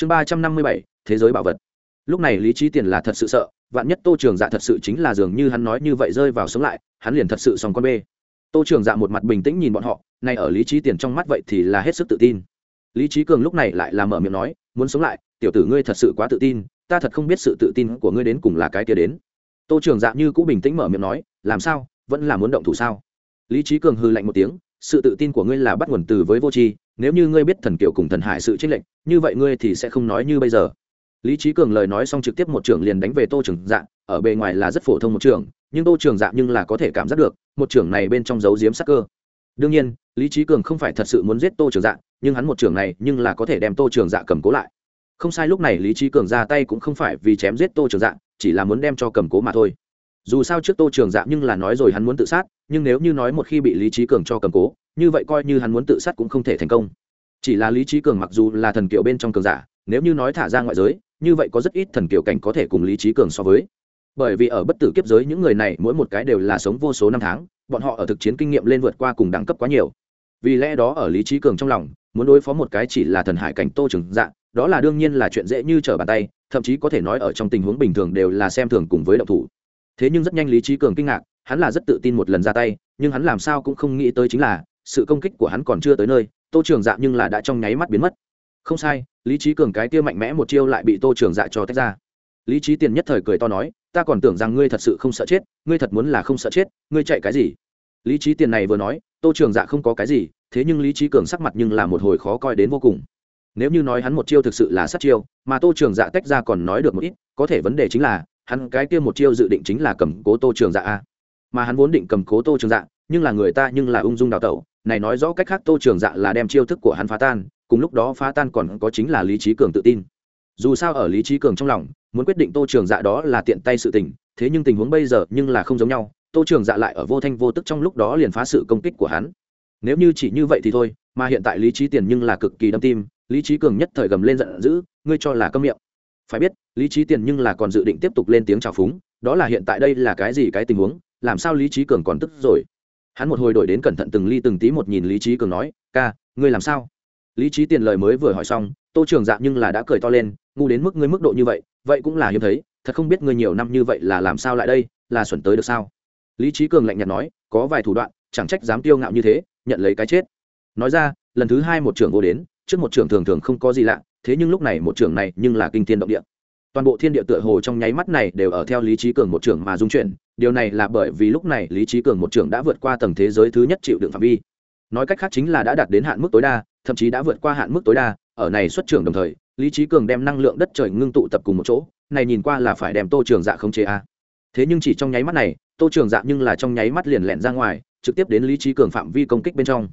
chương ba trăm năm mươi bảy, thế giới bảo vật. Lúc này lý trí tiền là thật sự sợ, vạn nhất tô trường dạ thật sự chính là dường như hắn nói như vậy rơi vào sống lại, hắn liền thật sự xong con bê. Tô trường dạ một mặt bình tĩnh nhìn bọn họ, nay ở lý trí tiền trong mắt vậy thì là hết sức tự tin. Lý trí cường lúc này lại là mở miệng nói, muốn sống lại, tiểu tử ngươi thật sự quá tự tin, ta thật không biết sự tự tin của ngươi đến cùng là cái kia đến. Tô trường dạ như cũ bình tĩnh mở miệng nói, làm sao? Vẫn là muốn động thủ sao? Lý trí cường hư lạnh một tiếng, sự tự tin của ngươi là bắt nguồn từ với vô tri nếu như ngươi biết thần kiều cùng thần hải sự tranh lệch, như vậy ngươi thì sẽ không nói như bây giờ. Lý trí cường lời nói xong trực tiếp một trưởng liền đánh về tô trường dạng ở bề ngoài là rất phổ thông một trưởng, nhưng tô trường dạng nhưng là có thể cảm giác được, một trưởng này bên trong giấu giếm sắc cơ. Đương nhiên, lý trí cường không phải thật sự muốn giết tô trường dạng nhưng hắn một trưởng này nhưng là có thể đem tô trường dạ cầm cố lại. Không sai lúc này lý trí cường ra tay cũng không phải vì chém giết tô trường dạ chỉ là muốn đem cho cầm cố mà thôi. Dù sao trước tô trường dạ nhưng là nói rồi hắn muốn tự sát, nhưng nếu như nói một khi bị lý trí cường cho cầm cố như vậy coi như hắn muốn tự sát cũng không thể thành công. Chỉ là lý trí cường mặc dù là thần kiệu bên trong cường giả, nếu như nói thả ra ngoại giới, như vậy có rất ít thần kiệu cảnh có thể cùng lý trí cường so với. Bởi vì ở bất tử kiếp giới những người này mỗi một cái đều là sống vô số năm tháng, bọn họ ở thực chiến kinh nghiệm lên vượt qua cùng đẳng cấp quá nhiều. Vì lẽ đó ở lý trí cường trong lòng, muốn đối phó một cái chỉ là thần hải cảnh tô trưởng dạ đó là đương nhiên là chuyện dễ như trở bàn tay, thậm chí có thể nói ở trong tình huống bình thường đều là xem thường cùng với động thủ. Thế nhưng rất nhanh lý trí cường kinh ngạc, hắn là rất tự tin một lần ra tay, nhưng hắn làm sao cũng không nghĩ tới chính là sự công kích của hắn còn chưa tới nơi, tô trường dạ nhưng là đã trong nháy mắt biến mất. Không sai, lý trí cường cái kia mạnh mẽ một chiêu lại bị tô trường dạ cho tách ra. Lý trí tiền nhất thời cười to nói, ta còn tưởng rằng ngươi thật sự không sợ chết, ngươi thật muốn là không sợ chết, ngươi chạy cái gì? Lý trí tiền này vừa nói, tô trường dạ không có cái gì, thế nhưng lý trí cường sắc mặt nhưng là một hồi khó coi đến vô cùng. Nếu như nói hắn một chiêu thực sự là sát chiêu, mà tô trường dạ tách ra còn nói được một ít, có thể vấn đề chính là, hắn cái kia một chiêu dự định chính là cầm cố tô trường dạ a. Mà hắn vốn định cầm cố tô trường dạ nhưng là người ta nhưng là ung dung đào tẩu này nói rõ cách khác tô trường dạ là đem chiêu thức của hắn phá tan, cùng lúc đó phá tan còn có chính là lý trí cường tự tin. Dù sao ở lý trí cường trong lòng, muốn quyết định tô trường dạ đó là tiện tay sự tình, thế nhưng tình huống bây giờ nhưng là không giống nhau, tô trường dạ lại ở vô thanh vô tức trong lúc đó liền phá sự công kích của hắn. Nếu như chỉ như vậy thì thôi, mà hiện tại lý trí tiền nhưng là cực kỳ đâm tim, lý trí cường nhất thời gầm lên giận dữ, ngươi cho là câm miệng. Phải biết, lý trí tiền nhưng là còn dự định tiếp tục lên tiếng trào phúng, đó là hiện tại đây là cái gì cái tình huống, làm sao lý trí cường còn tức rồi? Hắn một hồi đổi đến cẩn thận từng ly từng tí một nhìn lý trí cường nói, ca, ngươi làm sao? Lý trí tiền lời mới vừa hỏi xong, tô trường dạ nhưng là đã cười to lên, ngu đến mức ngươi mức độ như vậy vậy cũng là hiếm thấy, thật không biết ngươi nhiều năm như vậy là làm sao lại đây, là xuẩn tới được sao? Lý trí cường lạnh nhạt nói, có vài thủ đoạn, chẳng trách dám tiêu ngạo như thế, nhận lấy cái chết. Nói ra, lần thứ hai một trưởng vô đến, trước một trưởng thường thường không có gì lạ, thế nhưng lúc này một trưởng này nhưng là kinh thiên động địa toàn bộ thiên địa tựa hồ trong nháy mắt này đều ở theo lý trí cường một trưởng mà dung chuyển. Điều này là bởi vì lúc này lý trí cường một trưởng đã vượt qua tầng thế giới thứ nhất chịu đựng phạm vi. Nói cách khác chính là đã đạt đến hạn mức tối đa, thậm chí đã vượt qua hạn mức tối đa, ở này xuất trưởng đồng thời, lý trí cường đem năng lượng đất trời ngưng tụ tập cùng một chỗ, này nhìn qua là phải đem tô trường dạ không chế a. Thế nhưng chỉ trong nháy mắt này, tô trường dạ nhưng là trong nháy mắt liền lẹn ra ngoài, trực tiếp đến lý trí cường phạm vi công kích bên trong.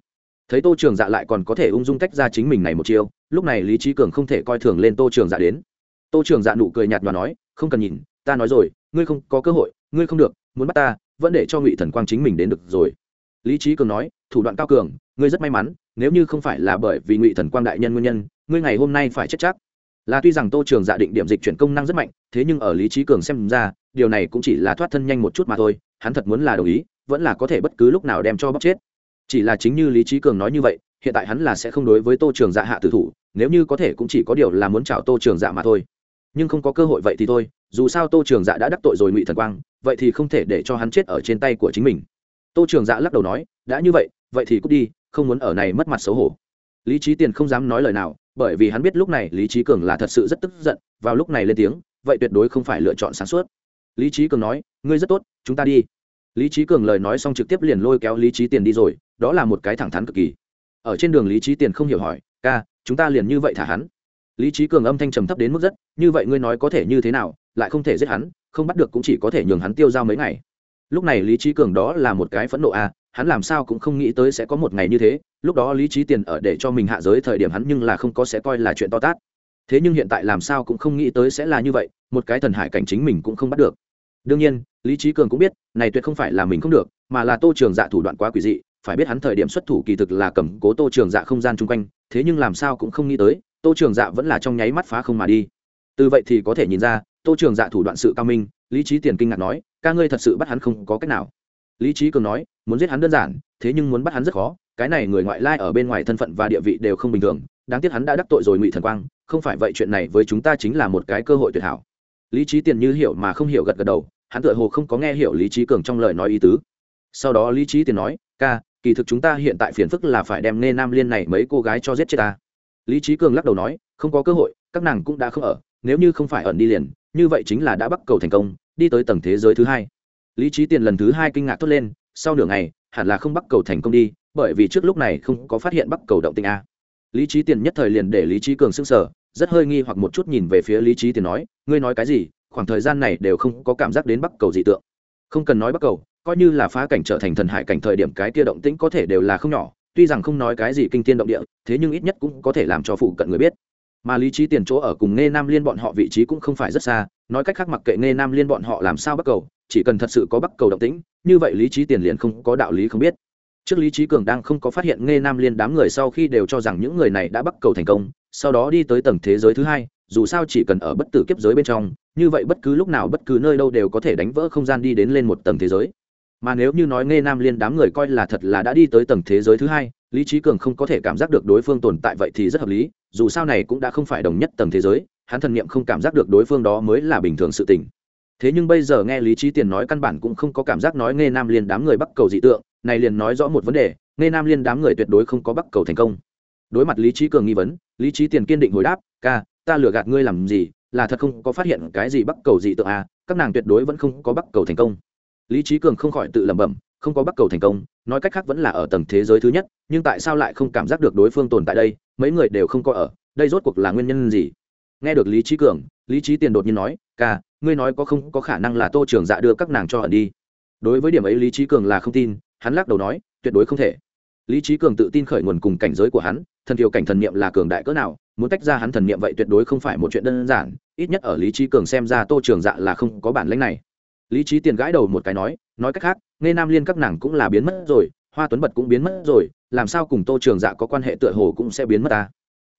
Thấy tô trường dạ lại còn có thể ung dung tách ra chính mình này một chiêu, lúc này lý trí cường không thể coi thường lên tô trường dạ đến tô trường dạ nụ cười nhạt và nói, không cần nhìn, ta nói rồi, ngươi không, có cơ hội, ngươi không được, muốn bắt ta, vẫn để cho ngụy thần quang chính mình đến được rồi. Lý trí cường nói, thủ đoạn cao cường, ngươi rất may mắn, nếu như không phải là bởi vì ngụy thần quang đại nhân nguyên nhân, ngươi ngày hôm nay phải chết chắc. Là tuy rằng tô trường dạ định điểm dịch chuyển công năng rất mạnh, thế nhưng ở lý trí cường xem ra, điều này cũng chỉ là thoát thân nhanh một chút mà thôi, hắn thật muốn là đồng ý, vẫn là có thể bất cứ lúc nào đem cho bóc chết. Chỉ là chính như lý trí cường nói như vậy, hiện tại hắn là sẽ không đối với tô trường dạ hạ tử thủ, nếu như có thể cũng chỉ có điều là muốn chào tô trường dạ mà thôi nhưng không có cơ hội vậy thì thôi, dù sao tô trường dạ đã đắc tội rồi ngụy thần quang, vậy thì không thể để cho hắn chết ở trên tay của chính mình. Tô trường dạ lắc đầu nói, đã như vậy vậy thì cút đi, không muốn ở này mất mặt xấu hổ. Lý trí tiền không dám nói lời nào, bởi vì hắn biết lúc này lý trí cường là thật sự rất tức giận, vào lúc này lên tiếng, vậy tuyệt đối không phải lựa chọn sáng suốt. Lý trí cường nói, ngươi rất tốt, chúng ta đi. Lý trí cường lời nói xong trực tiếp liền lôi kéo lý trí tiền đi rồi, đó là một cái thẳng thắn cực kỳ. Ở trên đường lý trí tiền không hiểu hỏi, ca, chúng ta liền như vậy thả hắn? Lý trí cường âm thanh trầm thấp đến mức rất như vậy ngươi nói có thể như thế nào lại không thể giết hắn không bắt được cũng chỉ có thể nhường hắn tiêu dao mấy ngày. Lúc này lý trí cường đó là một cái phẫn nộ à, hắn làm sao cũng không nghĩ tới sẽ có một ngày như thế lúc đó lý trí tiền ở để cho mình hạ giới thời điểm hắn nhưng là không có sẽ coi là chuyện to tát. Thế nhưng hiện tại làm sao cũng không nghĩ tới sẽ là như vậy một cái thần hải cảnh chính mình cũng không bắt được. Đương nhiên lý trí cường cũng biết này tuyệt không phải là mình không được mà là tô trường dạ thủ đoạn quá quỷ dị phải biết hắn thời điểm xuất thủ kỳ thực là cầm cố tô trường dạ không gian chung quanh thế nhưng làm sao cũng không nghĩ tới tô trường dạ vẫn là trong nháy mắt phá không mà đi. Từ vậy thì có thể nhìn ra, tô trường dạ thủ đoạn sự cao minh, lý trí tiền kinh ngạc nói, ca ngươi thật sự bắt hắn không có cách nào. Lý trí cường nói, muốn giết hắn đơn giản, thế nhưng muốn bắt hắn rất khó, cái này người ngoại lai ở bên ngoài thân phận và địa vị đều không bình thường, đáng tiếc hắn đã đắc tội rồi ngụy thần quang, không phải vậy chuyện này với chúng ta chính là một cái cơ hội tuyệt hảo. Lý trí tiền như hiểu mà không hiểu gật gật đầu, hắn tựa hồ không có nghe hiểu lý trí cường trong lời nói ý tứ. Sau đó lý trí tiền nói, ca, kỳ thực chúng ta hiện tại phiền phức là phải đem nghe nam liên này mấy cô gái cho giết chết ta lý trí cường lắc đầu nói, không có cơ hội, các nàng cũng đã không ở, nếu như không phải ẩn đi liền, như vậy chính là đã bắt cầu thành công, đi tới tầng thế giới thứ hai. Lý trí tiền lần thứ hai kinh ngạc thốt lên, sau nửa ngày, hẳn là không bắt cầu thành công đi, bởi vì trước lúc này không có phát hiện bắt cầu động tinh a. Lý trí tiền nhất thời liền để lý trí cường s ư n g sở rất hơi nghi hoặc một chút nhìn về phía lý trí tiền nói, ngươi nói cái gì? Khoảng thời gian này đều không có cảm giác đến bắc cầu dị tượng. Không cần nói bắc cầu, coi như là phá cảnh trở thành thần hải cảnh thời điểm cái kia động tĩnh có thể đều là không nhỏ tuy rằng không nói cái gì kinh thiên động địa, thế nhưng ít nhất cũng có thể làm cho phụ cận người biết. Mà lý trí tiền chỗ ở cùng nghe nam liên bọn họ vị trí cũng không phải rất xa, nói cách khác mặc kệ nghe nam liên bọn họ làm sao bắc cầu, chỉ cần thật sự có bắc cầu động tĩnh, như vậy lý trí tiền liền không có đạo lý không biết. Trước lý trí cường đang không có phát hiện nghe nam liên đám người sau khi đều cho rằng những người này đã bắc cầu thành công, sau đó đi tới tầng thế giới thứ hai, dù sao chỉ cần ở bất tử kiếp giới bên trong, như vậy bất cứ lúc nào bất cứ nơi đâu đều có thể đánh vỡ không gian đi đến lên một tầng thế giới mà nếu như nói nghe nam liên đám người coi là thật là đã đi tới tầng thế giới thứ hai, lý trí cường không có thể cảm giác được đối phương tồn tại vậy thì rất hợp lý, dù sao này cũng đã không phải đồng nhất tầng thế giới, hắn thần niệm không cảm giác được đối phương đó mới là bình thường sự tình. Thế nhưng bây giờ nghe lý trí tiền nói căn bản cũng không có cảm giác nói nghe nam liên đám người bắc cầu dị tượng, này liền nói rõ một vấn đề, nghe nam liên đám người tuyệt đối không có bắc cầu thành công. Đối mặt lý trí cường nghi vấn, lý trí tiền kiên định hồi đáp, ca, ta lừa gạt ngươi làm gì, là thật không có phát hiện cái gì bắc cầu dị tượng à các nàng tuyệt đối vẫn không có bắc cầu thành công lý trí cường không khỏi tự lẩm bẩm, không có bắc cầu thành công, nói cách khác vẫn là ở tầng thế giới thứ nhất, nhưng tại sao lại không cảm giác được đối phương tồn tại đây, mấy người đều không có ở, đây rốt cuộc là nguyên nhân gì? Nghe được lý trí cường, lý trí tiền đột nhiên nói, ca, ngươi nói có không, có khả năng là tô trường dạ đưa các nàng cho ẩn đi. Đối với điểm ấy lý trí cường là không tin, hắn lắc đầu nói, tuyệt đối không thể. Lý trí cường tự tin khởi nguồn cùng cảnh giới của hắn, thần thiều cảnh thần niệm là cường đại cỡ nào, muốn tách ra hắn thần niệm vậy tuyệt đối không phải một chuyện đơn giản, ít nhất ở lý trí cường xem ra tô trường dạ là không có bản lãnh này lý trí tiền gãi đầu một cái nói nói cách khác nghe nam liên các nàng cũng là biến mất rồi, hoa tuấn bật cũng biến mất rồi, làm sao cùng tô trường dạ có quan hệ tựa hồ cũng sẽ biến mất ta?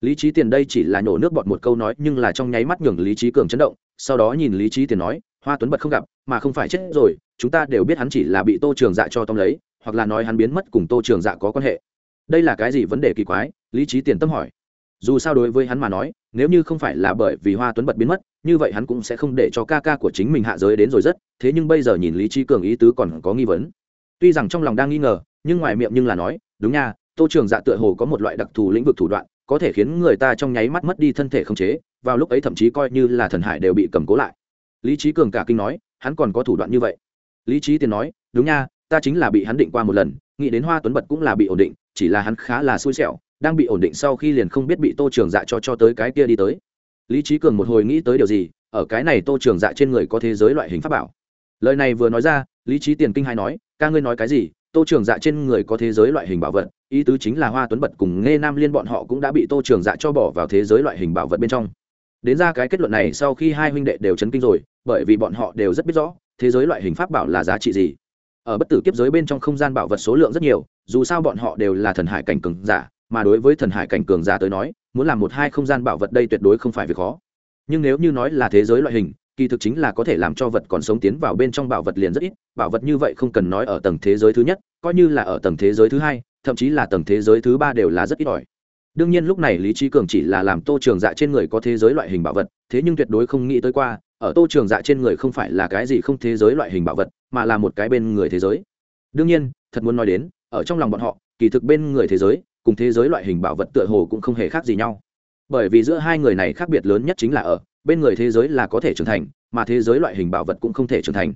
Lý trí tiền đây chỉ là nhổ nước bọt một câu nói, nhưng là trong nháy mắt nhường lý trí cường chấn động, sau đó nhìn lý trí tiền nói, hoa tuấn bật không gặp, mà không phải chết rồi, chúng ta đều biết hắn chỉ là bị tô trường dạ cho tông lấy, hoặc là nói hắn biến mất cùng tô trường dạ có quan hệ. Đây là cái gì vấn đề kỳ quái? Lý trí tiền tâm hỏi dù sao đối với hắn mà nói, nếu như không phải là bởi vì hoa tuấn bật biến mất, như vậy hắn cũng sẽ không để cho ca ca của chính mình hạ giới đến rồi rất, thế nhưng bây giờ nhìn lý trí cường ý tứ còn có nghi vấn. Tuy rằng trong lòng đang nghi ngờ, nhưng ngoài miệng nhưng là nói, đúng nha, tô trường dạ tựa hồ có một loại đặc thù lĩnh vực thủ đoạn, có thể khiến người ta trong nháy mắt mất đi thân thể không chế, vào lúc ấy thậm chí coi như là thần hải đều bị cầm cố lại. Lý trí cường cả kinh nói, hắn còn có thủ đoạn như vậy? Lý trí tiền nói, đúng nha, ta chính là bị hắn định qua một lần, nghĩ đến hoa tuấn bật cũng là bị ổn định, chỉ là hắn khá là xui xẻo đang bị ổn định sau khi liền không biết bị tô trường dạ cho cho tới cái kia đi tới. Lý trí cường một hồi nghĩ tới điều gì, ở cái này tô trường dạ trên người có thế giới loại hình pháp bảo. Lời này vừa nói ra, lý trí tiền kinh hai nói, ca ngươi nói cái gì? Tô trường dạ trên người có thế giới loại hình bảo vật, ý tứ chính là hoa tuấn bật cùng nghe nam liên bọn họ cũng đã bị tô trường dạ cho bỏ vào thế giới loại hình bảo vật bên trong. Đến ra cái kết luận này sau khi hai huynh đệ đều chấn kinh rồi, bởi vì bọn họ đều rất biết rõ, thế giới loại hình pháp bảo là giá trị gì. Ở bất tử kiếp giới bên trong không gian bảo vật số lượng rất nhiều, dù sao bọn họ đều là thần hải cảnh cường giả mà đối với thần hải cảnh cường giả tới nói, muốn làm một hai không gian bảo vật đây tuyệt đối không phải việc khó. Nhưng nếu như nói là thế giới loại hình, kỳ thực chính là có thể làm cho vật còn sống tiến vào bên trong bảo vật liền rất ít, bảo vật như vậy không cần nói ở tầng thế giới thứ nhất, coi như là ở tầng thế giới thứ hai, thậm chí là tầng thế giới thứ ba đều là rất ít ỏi. Đương nhiên lúc này lý trí cường chỉ là làm tô trường dạ trên người có thế giới loại hình bảo vật, thế nhưng tuyệt đối không nghĩ tới qua, ở tô trường dạ trên người không phải là cái gì không thế giới loại hình bảo vật, mà là một cái bên người thế giới. Đương nhiên, thật muốn nói đến, ở trong lòng bọn họ, kỳ thực bên người thế giới cùng thế giới loại hình bảo vật tựa hồ cũng không hề khác gì nhau. Bởi vì giữa hai người này khác biệt lớn nhất chính là ở, bên người thế giới là có thể trưởng thành, mà thế giới loại hình bảo vật cũng không thể trưởng thành.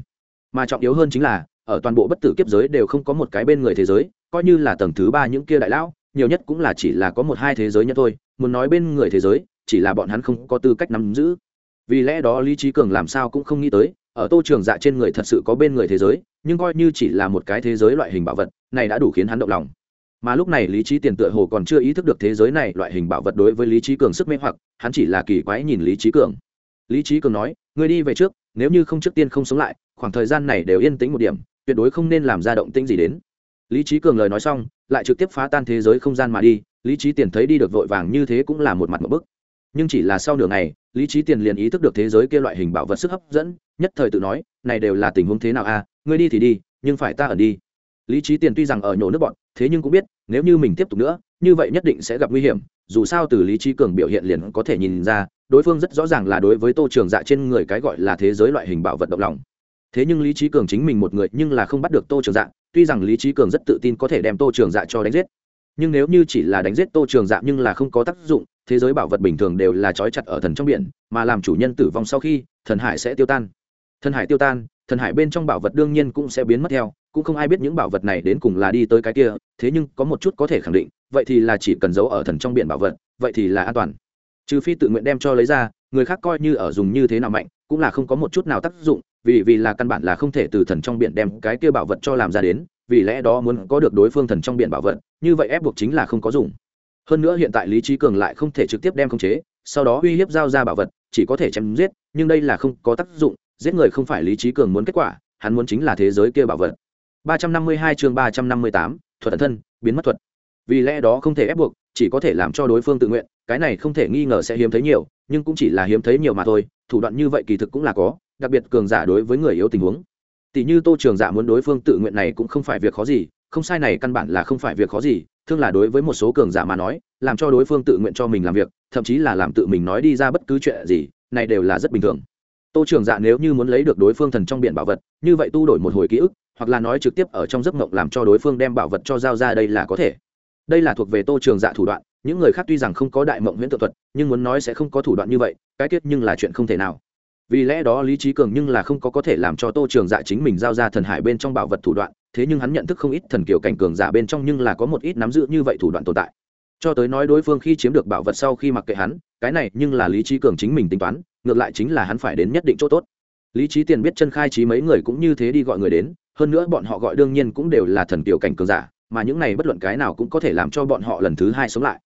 Mà trọng yếu hơn chính là, ở toàn bộ bất tử kiếp giới đều không có một cái bên người thế giới, coi như là tầng thứ ba những kia đại lão, nhiều nhất cũng là chỉ là có một hai thế giới nhất thôi, muốn nói bên người thế giới, chỉ là bọn hắn không có tư cách nắm giữ. Vì lẽ đó lý trí cường làm sao cũng không nghĩ tới, ở tô trường dạ trên người thật sự có bên người thế giới, nhưng coi như chỉ là một cái thế giới loại hình bảo vật, này đã đủ khiến hắn động lòng mà lúc này lý trí tiền tựa hồ còn chưa ý thức được thế giới này loại hình bảo vật đối với lý trí cường sức mê hoặc, hắn chỉ là kỳ quái nhìn lý trí cường. Lý trí cường nói người đi về trước, nếu như không trước tiên không sống lại, khoảng thời gian này đều yên tĩnh một điểm, tuyệt đối không nên làm ra động tĩnh gì đến. Lý trí cường lời nói xong, lại trực tiếp phá tan thế giới không gian mà đi, lý trí tiền thấy đi được vội vàng như thế cũng là một mặt một bức. Nhưng chỉ là sau nửa ngày, lý trí tiền liền ý thức được thế giới kia loại hình bảo vật sức hấp dẫn, nhất thời tự nói, này đều là tình huống thế nào a ngươi đi thì đi, nhưng phải ta ở đi lý trí tiền tuy rằng ở nhổ nước bọn, thế nhưng cũng biết, nếu như mình tiếp tục nữa, như vậy nhất định sẽ gặp nguy hiểm, dù sao từ lý trí cường biểu hiện liền có thể nhìn ra, đối phương rất rõ ràng là đối với tô trường dạ trên người cái gọi là thế giới loại hình bảo vật động lòng. Thế nhưng lý trí cường chính mình một người nhưng là không bắt được tô trường dạ tuy rằng lý trí cường rất tự tin có thể đem tô trường dạ cho đánh giết. Nhưng nếu như chỉ là đánh giết tô trường dạ nhưng là không có tác dụng, thế giới bảo vật bình thường đều là trói chặt ở thần trong biển, mà làm chủ nhân tử vong sau khi, thần hải sẽ tiêu tan. Thần hải tiêu tan, thần hải bên trong bảo vật đương nhiên cũng sẽ biến mất theo cũng không ai biết những bảo vật này đến cùng là đi tới cái kia, thế nhưng có một chút có thể khẳng định, vậy thì là chỉ cần giấu ở thần trong biển bảo vật, vậy thì là an toàn. Trừ phi tự nguyện đem cho lấy ra, người khác coi như ở dùng như thế nào mạnh, cũng là không có một chút nào tác dụng, vì vì là căn bản là không thể từ thần trong biển đem cái kia bảo vật cho làm ra đến, vì lẽ đó muốn có được đối phương thần trong biển bảo vật, như vậy ép buộc chính là không có dùng. Hơn nữa hiện tại lý trí cường lại không thể trực tiếp đem khống chế, sau đó uy hiếp giao ra bảo vật, chỉ có thể chém giết, nhưng đây là không có tác dụng, giết người không phải lý trí cường muốn kết quả, hắn muốn chính là thế giới kia bảo vật. 352 chương 358, thuật thân biến mất thuật. Vì lẽ đó không thể ép buộc chỉ có thể làm cho đối phương tự nguyện cái này không thể nghi ngờ sẽ hiếm thấy nhiều nhưng cũng chỉ là hiếm thấy nhiều mà thôi thủ đoạn như vậy kỳ thực cũng là có đặc biệt cường giả đối với người yếu tình huống. Tỷ như tô trường giả muốn đối phương tự nguyện này cũng không phải việc khó gì không sai này căn bản là không phải việc khó gì thương là đối với một số cường giả mà nói làm cho đối phương tự nguyện cho mình làm việc thậm chí là làm tự mình nói đi ra bất cứ chuyện gì này đều là rất bình thường. Tô trường dạ nếu như muốn lấy được đối phương thần trong biển bảo vật như vậy tu đổi một hồi ký ức hoặc là nói trực tiếp ở trong giấc mộng làm cho đối phương đem bảo vật cho giao ra đây là có thể. Đây là thuộc về tô trường dạ thủ đoạn, những người khác tuy rằng không có đại mộng huyễn tự thuật, nhưng muốn nói sẽ không có thủ đoạn như vậy, cái kết nhưng là chuyện không thể nào. Vì lẽ đó lý trí cường nhưng là không có có thể làm cho tô trường dạ chính mình giao ra thần hải bên trong bảo vật thủ đoạn, thế nhưng hắn nhận thức không ít thần kiểu cảnh cường giả bên trong nhưng là có một ít nắm giữ như vậy thủ đoạn tồn tại. Cho tới nói đối phương khi chiếm được bảo vật sau khi mặc kệ hắn, cái này nhưng là lý trí cường chính mình tính toán, ngược lại chính là hắn phải đến nhất định chỗ tốt. Lý trí tiền biết chân khai trí mấy người cũng như thế đi gọi người đến hơn nữa bọn họ gọi đương nhiên cũng đều là thần tiểu cảnh cường giả, mà những này bất luận cái nào cũng có thể làm cho bọn họ lần thứ hai sống lại.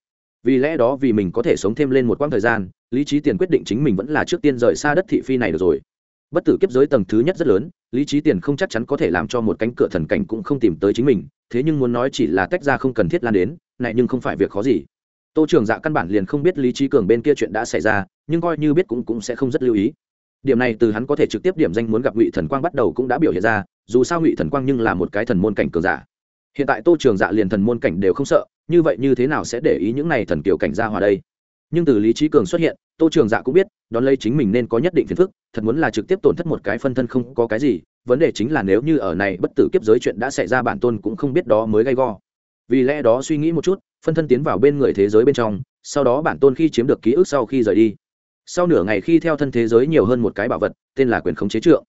Vì lẽ đó vì mình có thể sống thêm lên một quãng thời gian, lý trí tiền quyết định chính mình vẫn là trước tiên rời xa đất thị phi này được rồi. Bất tử kiếp giới tầng thứ nhất rất lớn, lý trí tiền không chắc chắn có thể làm cho một cánh cửa thần cảnh cũng không tìm tới chính mình, thế nhưng muốn nói chỉ là tách ra không cần thiết lan đến, này nhưng không phải việc khó gì. Tô trường dạ căn bản liền không biết lý trí cường bên kia chuyện đã xảy ra, nhưng coi như biết cũng cũng sẽ không rất lưu ý. Điểm này từ hắn có thể trực tiếp điểm danh muốn gặp ngụy thần quang bắt đầu cũng đã biểu hiện ra dù sao ngụy thần quang nhưng là một cái thần môn cảnh cường giả. Hiện tại tô trường dạ liền thần môn cảnh đều không sợ, như vậy như thế nào sẽ để ý những này thần kiều cảnh ra hòa đây? Nhưng từ lý trí cường xuất hiện, tô trường dạ cũng biết, đón lấy chính mình nên có nhất định phiền phức, thật muốn là trực tiếp tổn thất một cái phân thân không có cái gì, vấn đề chính là nếu như ở này bất tử kiếp giới chuyện đã xảy ra bản tôn cũng không biết đó mới gay go. Vì lẽ đó suy nghĩ một chút, phân thân tiến vào bên người thế giới bên trong, sau đó bản tôn khi chiếm được ký ức sau khi rời đi. Sau nửa ngày khi theo thân thế giới nhiều hơn một cái bảo vật, tên là quyền khống chế trượng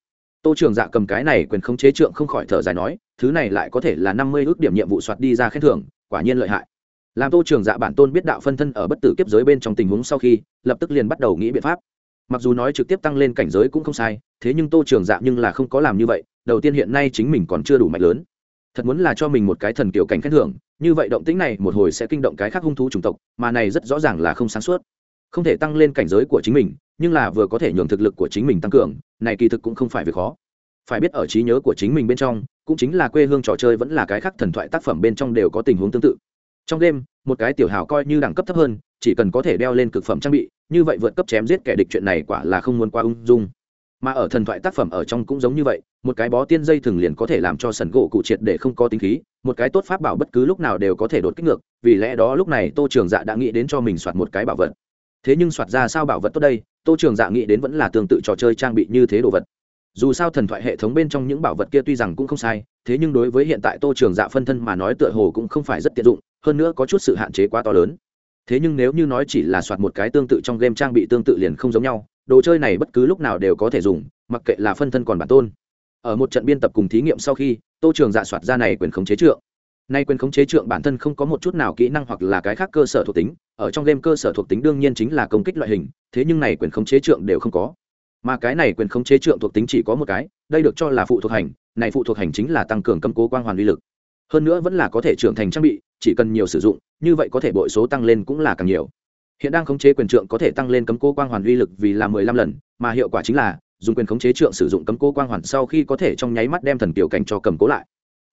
tô trường dạ cầm cái này quyền khống chế trượng không khỏi thở dài nói, thứ này lại có thể là năm mươi ước điểm nhiệm vụ soạt đi ra khen thưởng, quả nhiên lợi hại. Làm tô trường dạ bản tôn biết đạo phân thân ở bất tử kiếp giới bên trong tình huống sau khi, lập tức liền bắt đầu nghĩ biện pháp. Mặc dù nói trực tiếp tăng lên cảnh giới cũng không sai, thế nhưng tô trường dạ nhưng là không có làm như vậy, đầu tiên hiện nay chính mình còn chưa đủ mạnh lớn. Thật muốn là cho mình một cái thần kiểu cảnh khen thưởng, như vậy động tĩnh này một hồi sẽ kinh động cái khác hung thú chủng tộc, mà này rất rõ ràng là không sáng suốt. Không thể tăng lên cảnh giới của chính mình nhưng là vừa có thể nhường thực lực của chính mình tăng cường, này kỳ thực cũng không phải việc khó. Phải biết ở trí nhớ của chính mình bên trong, cũng chính là quê hương trò chơi vẫn là cái khác thần thoại tác phẩm bên trong đều có tình huống tương tự. Trong đêm, một cái tiểu hào coi như đẳng cấp thấp hơn, chỉ cần có thể đeo lên cực phẩm trang bị, như vậy vượt cấp chém giết kẻ địch chuyện này quả là không muốn qua ung dung. Mà ở thần thoại tác phẩm ở trong cũng giống như vậy, một cái bó tiên dây thường liền có thể làm cho sần gỗ cụ triệt để không có tính khí, một cái tốt pháp bảo bất cứ lúc nào đều có thể đột kích ngược, vì lẽ đó lúc này tô trường dạ đã nghĩ đến cho mình soạt một cái bảo vật. Thế nhưng soạt ra sao bảo vật tốt đây tô trường dạ nghĩ đến vẫn là tương tự trò chơi trang bị như thế đồ vật. Dù sao thần thoại hệ thống bên trong những bảo vật kia tuy rằng cũng không sai, thế nhưng đối với hiện tại tô trường dạ phân thân mà nói tựa hồ cũng không phải rất tiện dụng, hơn nữa có chút sự hạn chế quá to lớn. Thế nhưng nếu như nói chỉ là soạt một cái tương tự trong game trang bị tương tự liền không giống nhau, đồ chơi này bất cứ lúc nào đều có thể dùng, mặc kệ là phân thân còn bản tôn. Ở một trận biên tập cùng thí nghiệm sau khi, tô trường dạ soạt ra này quyền khống chế trượng. Nay quyền khống chế trượng bản thân không có một chút nào kỹ năng hoặc là cái khác cơ sở thuộc tính, ở trong game cơ sở thuộc tính đương nhiên chính là công kích loại hình thế nhưng này quyền khống chế trượng đều không có. Mà cái này quyền khống chế trượng thuộc tính chỉ có một cái, đây được cho là phụ thuộc hành, này phụ thuộc hành chính là tăng cường cầm cố quang hoàn uy lực. Hơn nữa vẫn là có thể trưởng thành trang bị, chỉ cần nhiều sử dụng, như vậy có thể bội số tăng lên cũng là càng nhiều. Hiện đang khống chế quyền trượng có thể tăng lên cấm cố quang hoàn uy lực vì là mười lăm lần, mà hiệu quả chính là, dùng quyền khống chế trượng sử dụng cấm cố quang hoàn sau khi có thể trong nháy mắt đem thần tiểu cảnh cho cầm cố lại.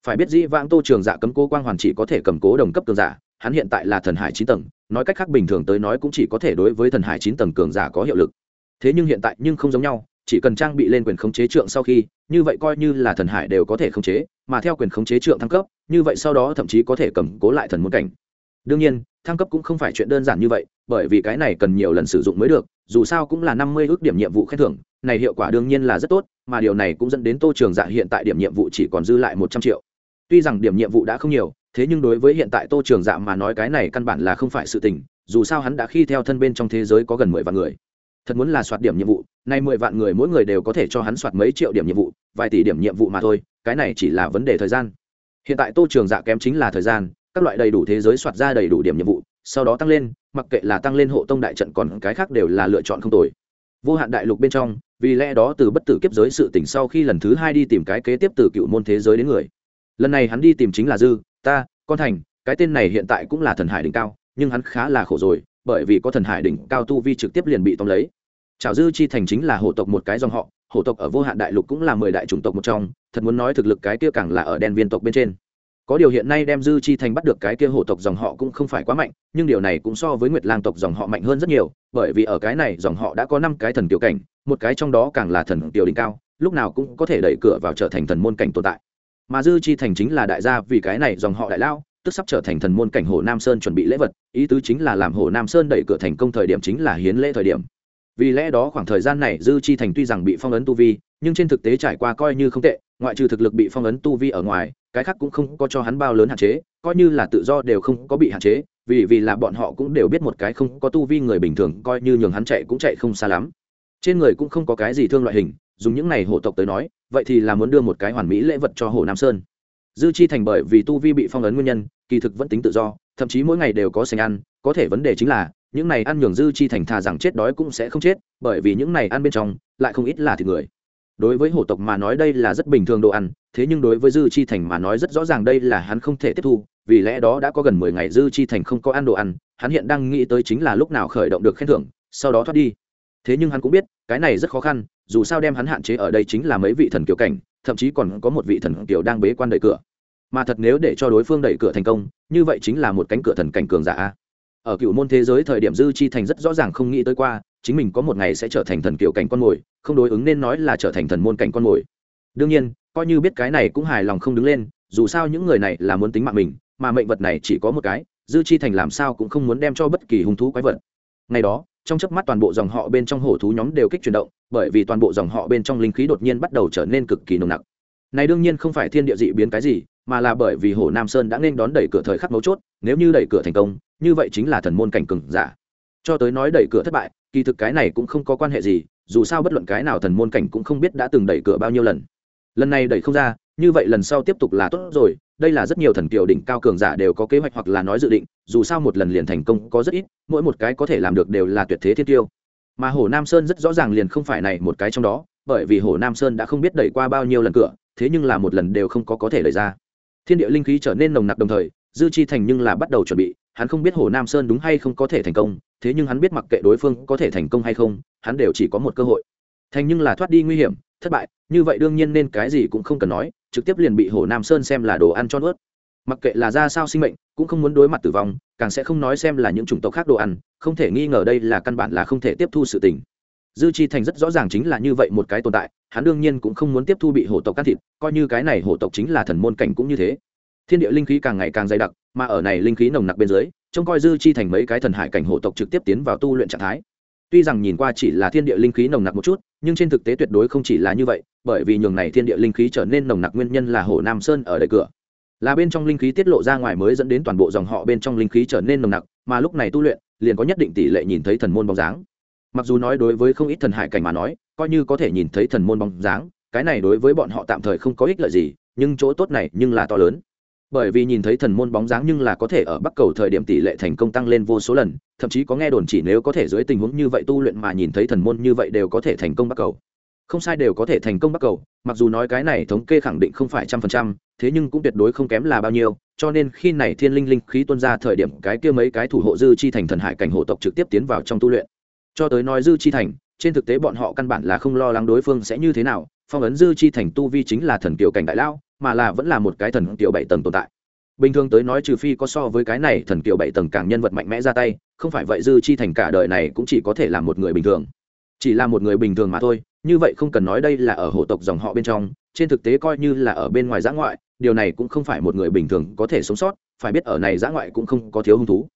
Phải biết dĩ vãng tô trường dạ cấm cố quang hoàn chỉ có thể cầm cố đồng cấp cường giả, hắn hiện tại là thần hải chín tầng nói cách khác bình thường tới nói cũng chỉ có thể đối với thần hải chín tầng cường giả có hiệu lực. Thế nhưng hiện tại nhưng không giống nhau, chỉ cần trang bị lên quyền khống chế trượng sau khi, như vậy coi như là thần hải đều có thể khống chế, mà theo quyền khống chế trượng thăng cấp, như vậy sau đó thậm chí có thể cầm cố lại thần môn cảnh. Đương nhiên, thăng cấp cũng không phải chuyện đơn giản như vậy, bởi vì cái này cần nhiều lần sử dụng mới được, dù sao cũng là năm mươi ước điểm nhiệm vụ khen thưởng, này hiệu quả đương nhiên là rất tốt, mà điều này cũng dẫn đến tô trường dạ hiện tại điểm nhiệm vụ chỉ còn dư lại một trăm triệu. Tuy rằng điểm nhiệm vụ đã không nhiều thế nhưng đối với hiện tại tô trường dạ mà nói cái này căn bản là không phải sự tình, dù sao hắn đã khi theo thân bên trong thế giới có gần mười vạn người. Thật muốn là soạt điểm nhiệm vụ, nay mười vạn người mỗi người đều có thể cho hắn soạt mấy triệu điểm nhiệm vụ, vài tỷ điểm nhiệm vụ mà thôi, cái này chỉ là vấn đề thời gian. Hiện tại tô trường dạ kém chính là thời gian, các loại đầy đủ thế giới soạt ra đầy đủ điểm nhiệm vụ, sau đó tăng lên, mặc kệ là tăng lên hộ tông đại trận còn cái khác đều là lựa chọn không tồi. Vô hạn đại lục bên trong, vì lẽ đó từ bất tử kiếp giới sự tỉnh sau khi lần thứ hai đi tìm cái kế tiếp từ cựu môn thế giới đến người. Lần này hắn đi tìm chính là dư ta, con thành, cái tên này hiện tại cũng là thần hải đỉnh cao, nhưng hắn khá là khổ rồi, bởi vì có thần hải đỉnh cao tu vi trực tiếp liền bị tóm lấy. Trào dư chi thành chính là hổ tộc một cái dòng họ, hổ tộc ở vô hạn đại lục cũng là mười đại chủng tộc một trong, thật muốn nói thực lực cái kia càng là ở đen viên tộc bên trên. Có điều hiện nay đem dư chi thành bắt được cái kia hổ tộc dòng họ cũng không phải quá mạnh, nhưng điều này cũng so với nguyệt lang tộc dòng họ mạnh hơn rất nhiều, bởi vì ở cái này dòng họ đã có năm cái thần tiểu cảnh, một cái trong đó càng là thần tiểu đỉnh cao, lúc nào cũng có thể đẩy cửa vào trở thành thần môn cảnh tồn tại mà dư chi thành chính là đại gia vì cái này dòng họ đại lao, tức sắp trở thành thần môn cảnh hồ nam sơn chuẩn bị lễ vật, ý tứ chính là làm hồ nam sơn đẩy cửa thành công thời điểm chính là hiến lễ thời điểm. Vì lẽ đó khoảng thời gian này dư chi thành tuy rằng bị phong ấn tu vi, nhưng trên thực tế trải qua coi như không tệ, ngoại trừ thực lực bị phong ấn tu vi ở ngoài, cái khác cũng không có cho hắn bao lớn hạn chế, coi như là tự do đều không có bị hạn chế, vì vì là bọn họ cũng đều biết một cái không có tu vi người bình thường coi như nhường hắn chạy cũng chạy không xa lắm. Trên người cũng không có cái gì thương loại hình dùng những này hộ tộc tới nói, vậy thì là muốn đưa một cái hoàn mỹ lễ vật cho hồ nam sơn. Dư chi thành bởi vì tu vi bị phong ấn nguyên nhân, kỳ thực vẫn tính tự do, thậm chí mỗi ngày đều có sành ăn, có thể vấn đề chính là, những này ăn nhường dư chi thành thà rằng chết đói cũng sẽ không chết, bởi vì những này ăn bên trong, lại không ít là thịt người. Đối với hổ tộc mà nói đây là rất bình thường đồ ăn, thế nhưng đối với dư chi thành mà nói rất rõ ràng đây là hắn không thể tiếp thu, vì lẽ đó đã có gần mười ngày dư chi thành không có ăn đồ ăn, hắn hiện đang nghĩ tới chính là lúc nào khởi động được khen thưởng, sau đó thoát đi thế nhưng hắn cũng biết, cái này rất khó khăn, dù sao đem hắn hạn chế ở đây chính là mấy vị thần kiều cảnh, thậm chí còn có một vị thần kiều đang bế quan đợi cửa. Mà thật nếu để cho đối phương đẩy cửa thành công, như vậy chính là một cánh cửa thần cảnh cường giả ở cựu môn thế giới thời điểm dư chi thành rất rõ ràng không nghĩ tới qua, chính mình có một ngày sẽ trở thành thần kiều cảnh con mồi, không đối ứng nên nói là trở thành thần môn cảnh con mồi. Đương nhiên, coi như biết cái này cũng hài lòng không đứng lên, dù sao những người này là muốn tính mạng mình, mà mệnh vật này chỉ có một cái, dư chi thành làm sao cũng không muốn đem cho bất kỳ hung thú quái vật. Ngày đó trong chớp mắt toàn bộ dòng họ bên trong hổ thú nhóm đều kích chuyển động, bởi vì toàn bộ dòng họ bên trong linh khí đột nhiên bắt đầu trở nên cực kỳ nồng nặc. Này đương nhiên không phải thiên địa dị biến cái gì, mà là bởi vì hồ nam sơn đã nên đón đẩy cửa thời khắc mấu chốt, nếu như đẩy cửa thành công, như vậy chính là thần môn cảnh cường giả. Cho tới nói đẩy cửa thất bại, kỳ thực cái này cũng không có quan hệ gì, dù sao bất luận cái nào thần môn cảnh cũng không biết đã từng đẩy cửa bao nhiêu lần. Lần này đẩy không ra, như vậy lần sau tiếp tục là tốt rồi đây là rất nhiều thần kiều đỉnh cao cường giả đều có kế hoạch hoặc là nói dự định, dù sao một lần liền thành công có rất ít, mỗi một cái có thể làm được đều là tuyệt thế thiên tiêu. Mà hồ nam sơn rất rõ ràng liền không phải này một cái trong đó, bởi vì hồ nam sơn đã không biết đẩy qua bao nhiêu lần cửa, thế nhưng là một lần đều không có có thể đẩy ra. Thiên địa linh khí trở nên nồng nặc đồng thời, dư chi thành nhưng là bắt đầu chuẩn bị, hắn không biết hồ nam sơn đúng hay không có thể thành công, thế nhưng hắn biết mặc kệ đối phương có thể thành công hay không, hắn đều chỉ có một cơ hội. Thành nhưng là thoát đi nguy hiểm, thất bại, như vậy đương nhiên nên cái gì cũng không cần nói trực tiếp liền bị hồ nam sơn xem là đồ ăn cho nuốt. Mặc kệ là ra sao sinh mệnh, cũng không muốn đối mặt tử vong, càng sẽ không nói xem là những chủng tộc khác đồ ăn, không thể nghi ngờ đây là căn bản là không thể tiếp thu sự tình. Dư chi thành rất rõ ràng chính là như vậy một cái tồn tại, hắn đương nhiên cũng không muốn tiếp thu bị hổ tộc can thịt, coi như cái này hổ tộc chính là thần môn cảnh cũng như thế. Thiên địa linh khí càng ngày càng dày đặc, mà ở này linh khí nồng nặc bên dưới, trông coi dư chi thành mấy cái thần hải cảnh hổ tộc trực tiếp tiến vào tu luyện trạng thái tuy rằng nhìn qua chỉ là thiên địa linh khí nồng nặc một chút, nhưng trên thực tế tuyệt đối không chỉ là như vậy, bởi vì nhường này thiên địa linh khí trở nên nồng nặc nguyên nhân là hồ nam sơn ở đầy cửa. Là bên trong linh khí tiết lộ ra ngoài mới dẫn đến toàn bộ dòng họ bên trong linh khí trở nên nồng nặc, mà lúc này tu luyện, liền có nhất định tỷ lệ nhìn thấy thần môn bóng dáng. Mặc dù nói đối với không ít thần hải cảnh mà nói, coi như có thể nhìn thấy thần môn bóng dáng, cái này đối với bọn họ tạm thời không có ích lợi gì, nhưng chỗ tốt này nhưng là to lớn bởi vì nhìn thấy thần môn bóng dáng nhưng là có thể ở bắc cầu thời điểm tỷ lệ thành công tăng lên vô số lần, thậm chí có nghe đồn chỉ nếu có thể dưới tình huống như vậy tu luyện mà nhìn thấy thần môn như vậy đều có thể thành công bắc cầu. Không sai đều có thể thành công bắc cầu, mặc dù nói cái này thống kê khẳng định không phải trăm phần trăm, thế nhưng cũng tuyệt đối không kém là bao nhiêu, cho nên khi này thiên linh linh khí tuân ra thời điểm cái kia mấy cái thủ hộ dư chi thành thần hải cảnh hộ tộc trực tiếp tiến vào trong tu luyện. Cho tới nói dư chi thành, trên thực tế bọn họ căn bản là không lo lắng đối phương sẽ như thế nào phong ấn dư chi thành tu vi chính là thần kiều cảnh đại lao, mà là vẫn là một cái thần kiều bảy tầng tồn tại. Bình thường tới nói trừ phi có so với cái này thần kiều bảy tầng càng nhân vật mạnh mẽ ra tay, không phải vậy dư chi thành cả đời này cũng chỉ có thể là một người bình thường. Chỉ là một người bình thường mà thôi, như vậy không cần nói đây là ở hộ tộc dòng họ bên trong, trên thực tế coi như là ở bên ngoài giã ngoại, điều này cũng không phải một người bình thường có thể sống sót, phải biết ở này giã ngoại cũng không có thiếu hung thú.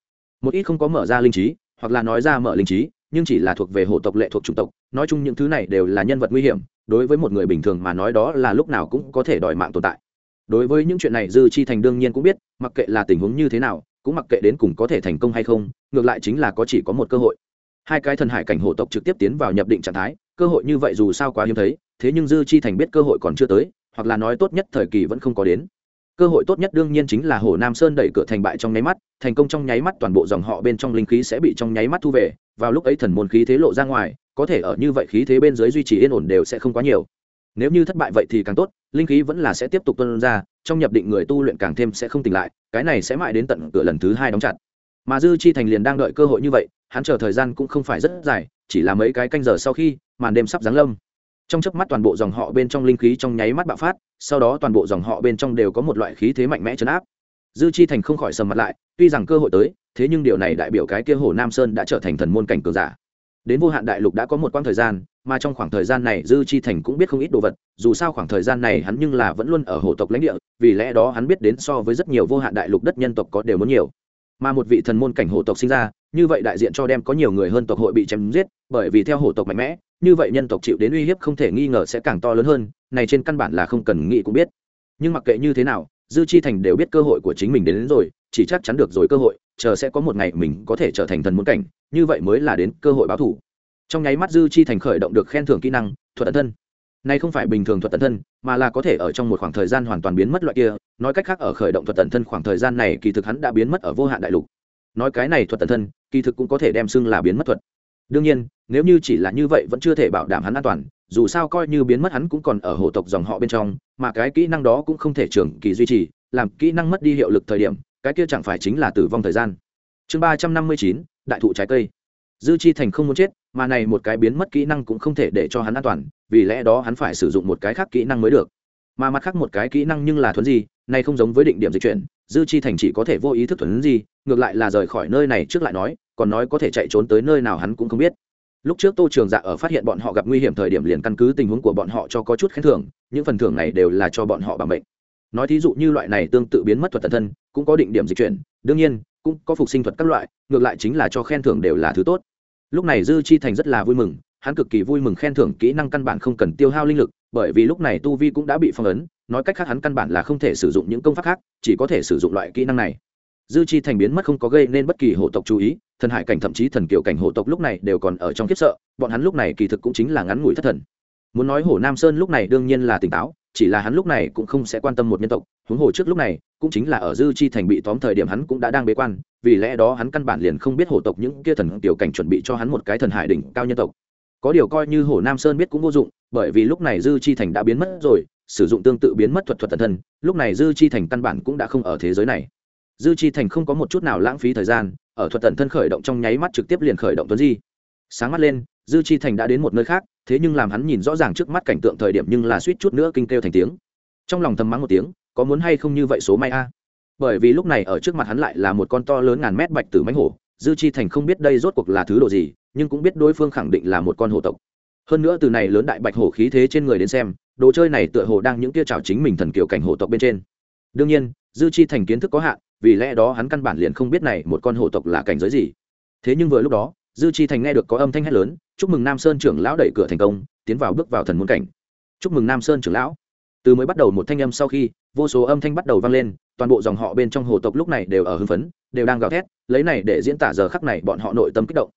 Một ít không có mở ra linh trí, hoặc là nói ra mở linh trí, nhưng chỉ là thuộc về hộ tộc lệ thuộc chủng tộc, nói chung những thứ này đều là nhân vật nguy hiểm đối với một người bình thường mà nói đó là lúc nào cũng có thể đòi mạng tồn tại. Đối với những chuyện này dư chi thành đương nhiên cũng biết, mặc kệ là tình huống như thế nào, cũng mặc kệ đến cùng có thể thành công hay không, ngược lại chính là có chỉ có một cơ hội. Hai cái thần hải cảnh hộ tộc trực tiếp tiến vào nhập định trạng thái, cơ hội như vậy dù sao quá hiếm thấy, thế nhưng dư chi thành biết cơ hội còn chưa tới, hoặc là nói tốt nhất thời kỳ vẫn không có đến. Cơ hội tốt nhất đương nhiên chính là hồ nam sơn đẩy cửa thành bại trong nháy mắt, thành công trong nháy mắt toàn bộ dòng họ bên trong linh khí sẽ bị trong nháy mắt thu về, vào lúc ấy thần môn khí thế lộ ra ngoài có thể ở như vậy khí thế bên dưới duy trì yên ổn đều sẽ không quá nhiều. Nếu như thất bại vậy thì càng tốt, linh khí vẫn là sẽ tiếp tục tuân ra, trong nhập định người tu luyện càng thêm sẽ không tỉnh lại, cái này sẽ mãi đến tận cửa lần thứ hai đóng chặt. Mà dư chi thành liền đang đợi cơ hội như vậy, hắn chờ thời gian cũng không phải rất dài, chỉ là mấy cái canh giờ sau khi, màn đêm sắp giáng lâm. Trong chớp mắt toàn bộ dòng họ bên trong linh khí trong nháy mắt bạo phát, sau đó toàn bộ dòng họ bên trong đều có một loại khí thế mạnh mẽ chấn áp. Dư chi thành không khỏi sầm mặt lại, tuy rằng cơ hội tới, thế nhưng điều này đại biểu cái kia hồ nam sơn đã trở thành thần môn cảnh cường giả đến vô hạn đại lục đã có một quãng thời gian mà trong khoảng thời gian này dư chi thành cũng biết không ít đồ vật dù sao khoảng thời gian này hắn nhưng là vẫn luôn ở hồ tộc lãnh địa vì lẽ đó hắn biết đến so với rất nhiều vô hạn đại lục đất nhân tộc có đều muốn nhiều. Mà một vị thần môn cảnh hồ tộc sinh ra như vậy đại diện cho đem có nhiều người hơn tộc hội bị chém giết bởi vì theo hồ tộc mạnh mẽ như vậy nhân tộc chịu đến uy hiếp không thể nghi ngờ sẽ càng to lớn hơn này trên căn bản là không cần nghĩ cũng biết. Nhưng mặc kệ như thế nào dư chi thành đều biết cơ hội của chính mình đến, đến rồi chỉ chắc chắn được rồi cơ hội, chờ sẽ có một ngày mình có thể trở thành thần muốn cảnh, như vậy mới là đến cơ hội báo thủ trong nháy mắt dư chi thành khởi động được khen thưởng kỹ năng, thuật tận thân. Này không phải bình thường thuật tận thân, mà là có thể ở trong một khoảng thời gian hoàn toàn biến mất loại kia, nói cách khác ở khởi động thuật tận thân khoảng thời gian này kỳ thực hắn đã biến mất ở vô hạn đại lục. Nói cái này thuật tận thân, kỳ thực cũng có thể đem xưng là biến mất thuật. Đương nhiên, nếu như chỉ là như vậy vẫn chưa thể bảo đảm hắn an toàn, dù sao coi như biến mất hắn cũng còn ở hộ tộc dòng họ bên trong, mà cái kỹ năng đó cũng không thể trường kỳ duy trì, làm kỹ năng mất đi hiệu lực thời điểm cái kia chẳng phải chính là tử vong thời gian. Chương ba trăm năm mươi chín, đại thụ trái cây. Dư chi thành không muốn chết, mà này một cái biến mất kỹ năng cũng không thể để cho hắn an toàn, vì lẽ đó hắn phải sử dụng một cái khác kỹ năng mới được. Mà mặt khác một cái kỹ năng nhưng là thuấn gì này không giống với định điểm dịch chuyển, dư chi thành chỉ có thể vô ý thức thuấn gì ngược lại là rời khỏi nơi này trước lại nói, còn nói có thể chạy trốn tới nơi nào hắn cũng không biết. Lúc trước tô trường dạ ở phát hiện bọn họ gặp nguy hiểm thời điểm liền căn cứ tình huống của bọn họ cho có chút khen thưởng, những phần thưởng này đều là cho bọn họ bằng bệnh nói thí dụ như loại này tương tự biến mất thuật tận thân cũng có định điểm dịch chuyển, đương nhiên, cũng có phục sinh thuật các loại, ngược lại chính là cho khen thưởng đều là thứ tốt. Lúc này dư chi thành rất là vui mừng, hắn cực kỳ vui mừng khen thưởng kỹ năng căn bản không cần tiêu hao linh lực, bởi vì lúc này tu vi cũng đã bị phong ấn, nói cách khác hắn căn bản là không thể sử dụng những công pháp khác, chỉ có thể sử dụng loại kỹ năng này. Dư chi thành biến mất không có gây nên bất kỳ hộ tộc chú ý, thần hải cảnh thậm chí thần kiều cảnh hộ tộc lúc này đều còn ở trong kiếp sợ, bọn hắn lúc này kỳ thực cũng chính là ngắn ngủi thất thần. Muốn nói hồ nam sơn lúc này đương nhiên là tỉnh táo, chỉ là hắn lúc này cũng không sẽ quan tâm một nhân tộc, huống hồ trước lúc này cũng chính là ở dư chi thành bị tóm thời điểm hắn cũng đã đang bế quan, vì lẽ đó hắn căn bản liền không biết hổ tộc những kia thần tiểu cảnh chuẩn bị cho hắn một cái thần hải đỉnh cao nhân tộc. Có điều coi như hổ nam sơn biết cũng vô dụng, bởi vì lúc này dư chi thành đã biến mất rồi, sử dụng tương tự biến mất thuật thuật thần thân lúc này dư chi thành căn bản cũng đã không ở thế giới này. Dư chi thành không có một chút nào lãng phí thời gian, ở thuật tận thân khởi động trong nháy mắt trực tiếp liền khởi động tuấn di. Sáng mắt lên, dư chi thành đã đến một nơi khác, thế nhưng làm hắn nhìn rõ ràng trước mắt cảnh tượng thời điểm nhưng là suýt chút nữa kinh kêu thành tiếng. Trong lòng thầm mắng một tiếng có muốn hay không như vậy số may a? Bởi vì lúc này ở trước mặt hắn lại là một con to lớn ngàn mét bạch tử mánh hổ, dư chi thành không biết đây rốt cuộc là thứ đồ gì, nhưng cũng biết đối phương khẳng định là một con hổ tộc. Hơn nữa từ này lớn đại bạch hổ khí thế trên người đến xem, đồ chơi này tựa hồ đang những tia trào chính mình thần kiểu cảnh hổ tộc bên trên. Đương nhiên, dư chi thành kiến thức có hạn, vì lẽ đó hắn căn bản liền không biết này một con hổ tộc là cảnh giới gì. Thế nhưng vừa lúc đó, dư chi thành nghe được có âm thanh hét lớn, chúc mừng nam sơn trưởng lão đẩy cửa thành công, tiến vào bước vào thần môn cảnh. Chúc mừng nam sơn trưởng lão từ mới bắt đầu một thanh âm sau khi, vô số âm thanh bắt đầu vang lên, toàn bộ dòng họ bên trong hồ tộc lúc này đều ở hưng phấn, đều đang gào thét, lấy này để diễn tả giờ khắc này bọn họ nội tâm kích động.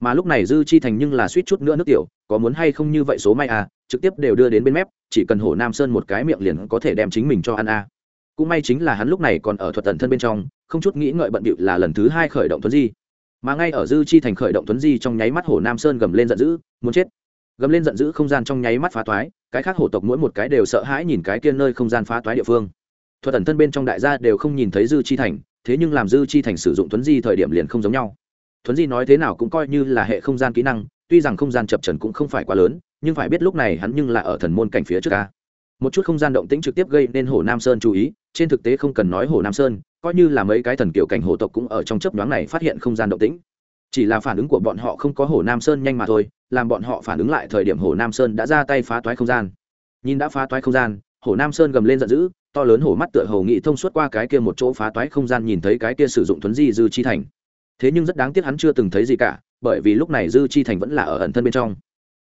Mà lúc này dư chi thành nhưng là suýt chút nữa nước tiểu, có muốn hay không như vậy số may à trực tiếp đều đưa đến bên mép, chỉ cần hổ nam sơn một cái miệng liền có thể đem chính mình cho ăn à. Cũng may chính là hắn lúc này còn ở thuật tần thân bên trong, không chút nghĩ ngợi bận bịu là lần thứ hai khởi động tuấn di. Mà ngay ở dư chi thành khởi động tuấn di trong nháy mắt hổ nam sơn gầm lên giận dữ, muốn chết gầm lên giận dữ không gian trong nháy mắt phá toái cái khác hổ tộc mỗi một cái đều sợ hãi nhìn cái kia nơi không gian phá toái địa phương. Thuật ẩn thân bên trong đại gia đều không nhìn thấy dư chi thành, thế nhưng làm dư chi thành sử dụng tuấn di thời điểm liền không giống nhau. Tuấn di nói thế nào cũng coi như là hệ không gian kỹ năng, tuy rằng không gian chập trần cũng không phải quá lớn, nhưng phải biết lúc này hắn nhưng là ở thần môn cảnh phía trước ca một chút không gian động tĩnh trực tiếp gây nên hồ nam sơn chú ý, trên thực tế không cần nói hồ nam sơn, coi như là mấy cái thần kiểu cảnh hồ tộc cũng ở trong chấp nhoáng này phát hiện không gian động tĩnh. Chỉ là phản ứng của bọn họ không có hồ nam sơn nhanh mà thôi làm bọn họ phản ứng lại thời điểm hồ nam sơn đã ra tay phá toái không gian. Nhìn đã phá toái không gian, hồ nam sơn gầm lên giận dữ, to lớn hổ mắt tựa hồ nghị thông suốt qua cái kia một chỗ phá toái không gian nhìn thấy cái kia sử dụng thuấn di dư chi thành. Thế nhưng rất đáng tiếc hắn chưa từng thấy gì cả, bởi vì lúc này dư chi thành vẫn là ở ẩn thân bên trong.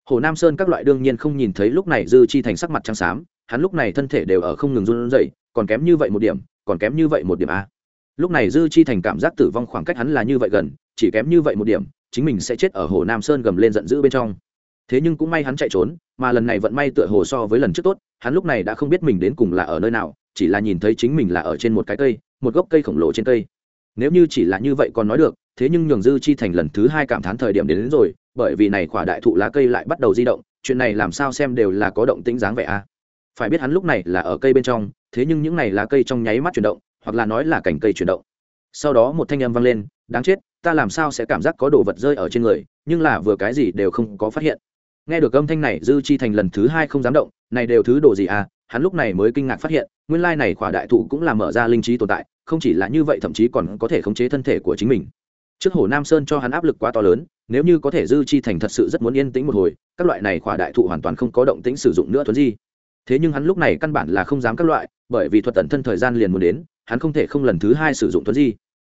Hồ nam sơn các loại đương nhiên không nhìn thấy lúc này dư chi thành sắc mặt trắng xám, hắn lúc này thân thể đều ở không ngừng run rẩy, còn kém như vậy một điểm, còn kém như vậy một điểm a. Lúc này dư chi thành cảm giác tử vong khoảng cách hắn là như vậy gần, chỉ kém như vậy một điểm chính mình sẽ chết ở hồ nam sơn gầm lên giận dữ bên trong. Thế nhưng cũng may hắn chạy trốn mà lần này vận may tựa hồ so với lần trước tốt hắn lúc này đã không biết mình đến cùng là ở nơi nào chỉ là nhìn thấy chính mình là ở trên một cái cây một gốc cây khổng lồ trên cây. Nếu như chỉ là như vậy còn nói được thế nhưng nhường dư chi thành lần thứ hai cảm thán thời điểm đến, đến rồi bởi vì này quả đại thụ lá cây lại bắt đầu di động chuyện này làm sao xem đều là có động tĩnh dáng vẻ a. Phải biết hắn lúc này là ở cây bên trong thế nhưng những này lá cây trong nháy mắt chuyển động hoặc là nói là cành cây chuyển động. Sau đó một thanh âm vang lên đáng chết ta làm sao sẽ cảm giác có đồ vật rơi ở trên người, nhưng là vừa cái gì đều không có phát hiện. Nghe được âm thanh này, dư chi thành lần thứ hai không dám động, này đều thứ đồ gì à? Hắn lúc này mới kinh ngạc phát hiện, nguyên lai này khỏa đại thụ cũng là mở ra linh trí tồn tại, không chỉ là như vậy thậm chí còn có thể khống chế thân thể của chính mình. Trước hồ nam sơn cho hắn áp lực quá to lớn, nếu như có thể dư chi thành thật sự rất muốn yên tĩnh một hồi, các loại này khỏa đại thụ hoàn toàn không có động tĩnh sử dụng nữa thuấn di. Thế nhưng hắn lúc này căn bản là không dám các loại, bởi vì thuật tẩn thân thời gian liền muốn đến, hắn không thể không lần thứ hai sử dụng thuấn di.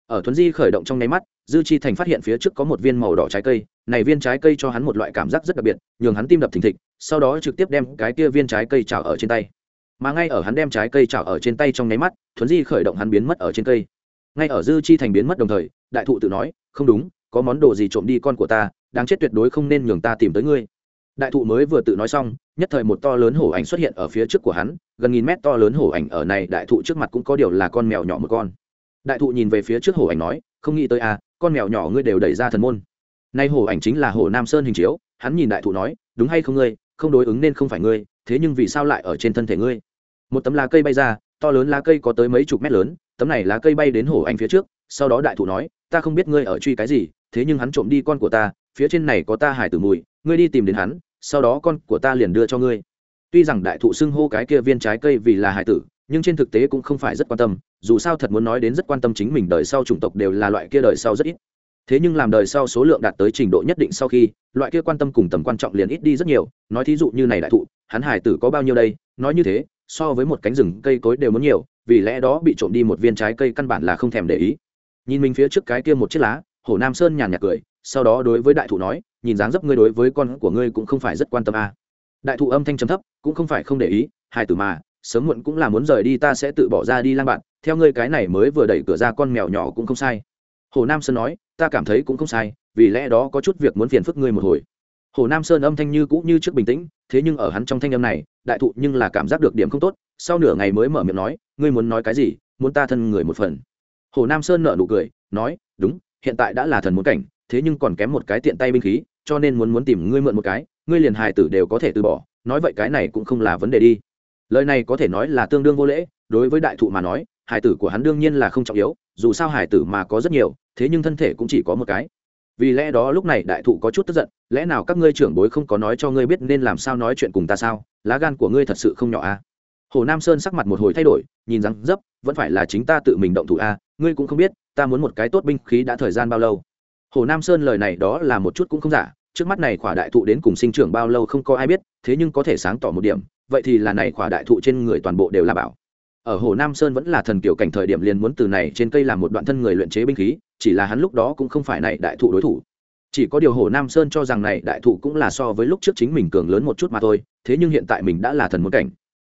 Ở thuấn di khởi động trong nháy mắt dư chi thành phát hiện phía trước có một viên màu đỏ trái cây, này viên trái cây cho hắn một loại cảm giác rất đặc biệt, nhường hắn tim đập thình thịch, sau đó trực tiếp đem cái kia viên trái cây trào ở trên tay. Mà ngay ở hắn đem trái cây trào ở trên tay trong nháy mắt, thuấn di khởi động hắn biến mất ở trên cây. Ngay ở dư chi thành biến mất đồng thời, đại thụ tự nói, không đúng, có món đồ gì trộm đi con của ta, đáng chết tuyệt đối không nên nhường ta tìm tới ngươi. Đại thụ mới vừa tự nói xong, nhất thời một to lớn hổ ảnh xuất hiện ở phía trước của hắn, gần nghìn mét to lớn hổ ảnh ở này đại thụ trước mặt cũng có điều là con mèo nhỏ một con. Đại thụ nhìn về phía trước hổ ảnh nói, không nghĩ tới à con mèo nhỏ ngươi đều đẩy ra thần môn. Nay hồ ảnh chính là hồ nam sơn hình chiếu, hắn nhìn đại thụ nói, đúng hay không ngươi? Không đối ứng nên không phải ngươi, thế nhưng vì sao lại ở trên thân thể ngươi? Một tấm lá cây bay ra, to lớn lá cây có tới mấy chục mét lớn, tấm này lá cây bay đến hồ ảnh phía trước, sau đó đại thụ nói, ta không biết ngươi ở truy cái gì, thế nhưng hắn trộm đi con của ta, phía trên này có ta hải tử mùi, ngươi đi tìm đến hắn, sau đó con của ta liền đưa cho ngươi. Tuy rằng đại thụ xưng hô cái kia viên trái cây vì là hải tử nhưng trên thực tế cũng không phải rất quan tâm, dù sao thật muốn nói đến rất quan tâm chính mình đời sau chủng tộc đều là loại kia đời sau rất ít. Thế nhưng làm đời sau số lượng đạt tới trình độ nhất định sau khi, loại kia quan tâm cùng tầm quan trọng liền ít đi rất nhiều. Nói thí dụ như này đại thụ, hắn hải tử có bao nhiêu đây? Nói như thế, so với một cánh rừng, cây cối đều muốn nhiều, vì lẽ đó bị trộm đi một viên trái cây căn bản là không thèm để ý. Nhìn mình phía trước cái kia một chiếc lá hổ nam sơn nhàn nhạt cười, sau đó đối với đại thụ nói, nhìn dáng dấp ngươi đối với con của ngươi cũng không phải rất quan tâm à. đại thụ âm thanh trầm thấp, cũng không phải không để ý, hải tử mà sớm muộn cũng là muốn rời đi, ta sẽ tự bỏ ra đi lang bạn. Theo ngươi cái này mới vừa đẩy cửa ra, con mèo nhỏ cũng không sai. Hồ nam sơn nói, ta cảm thấy cũng không sai, vì lẽ đó có chút việc muốn phiền phức ngươi một hồi. Hồ nam sơn âm thanh như cũ như trước bình tĩnh, thế nhưng ở hắn trong thanh âm này, đại thụ nhưng là cảm giác được điểm không tốt. Sau nửa ngày mới mở miệng nói, ngươi muốn nói cái gì? Muốn ta thân người một phần. Hồ nam sơn nở nụ cười, nói, đúng, hiện tại đã là thần muốn cảnh, thế nhưng còn kém một cái tiện tay binh khí, cho nên muốn muốn tìm ngươi mượn một cái, ngươi liền hài tử đều có thể từ bỏ. Nói vậy cái này cũng không là vấn đề đi lời này có thể nói là tương đương vô lễ, đối với đại thụ mà nói, hải tử của hắn đương nhiên là không trọng yếu, dù sao hải tử mà có rất nhiều, thế nhưng thân thể cũng chỉ có một cái. Vì lẽ đó lúc này đại thụ có chút tức giận, lẽ nào các ngươi trưởng bối không có nói cho ngươi biết nên làm sao nói chuyện cùng ta sao? Lá gan của ngươi thật sự không nhỏ à? Hồ nam sơn sắc mặt một hồi thay đổi, nhìn rằng dấp, vẫn phải là chính ta tự mình động thủ à? Ngươi cũng không biết, ta muốn một cái tốt binh khí đã thời gian bao lâu? Hồ nam sơn lời này đó là một chút cũng không giả, trước mắt này khỏa đại thụ đến cùng sinh trưởng bao lâu không có ai biết, thế nhưng có thể sáng tỏ một điểm vậy thì là này khỏa đại thụ trên người toàn bộ đều là bảo. Ở hồ nam sơn vẫn là thần kiểu cảnh thời điểm liền muốn từ này trên cây làm một đoạn thân người luyện chế binh khí, chỉ là hắn lúc đó cũng không phải này đại thụ đối thủ. Chỉ có điều hồ nam sơn cho rằng này đại thụ cũng là so với lúc trước chính mình cường lớn một chút mà thôi, thế nhưng hiện tại mình đã là thần môn cảnh.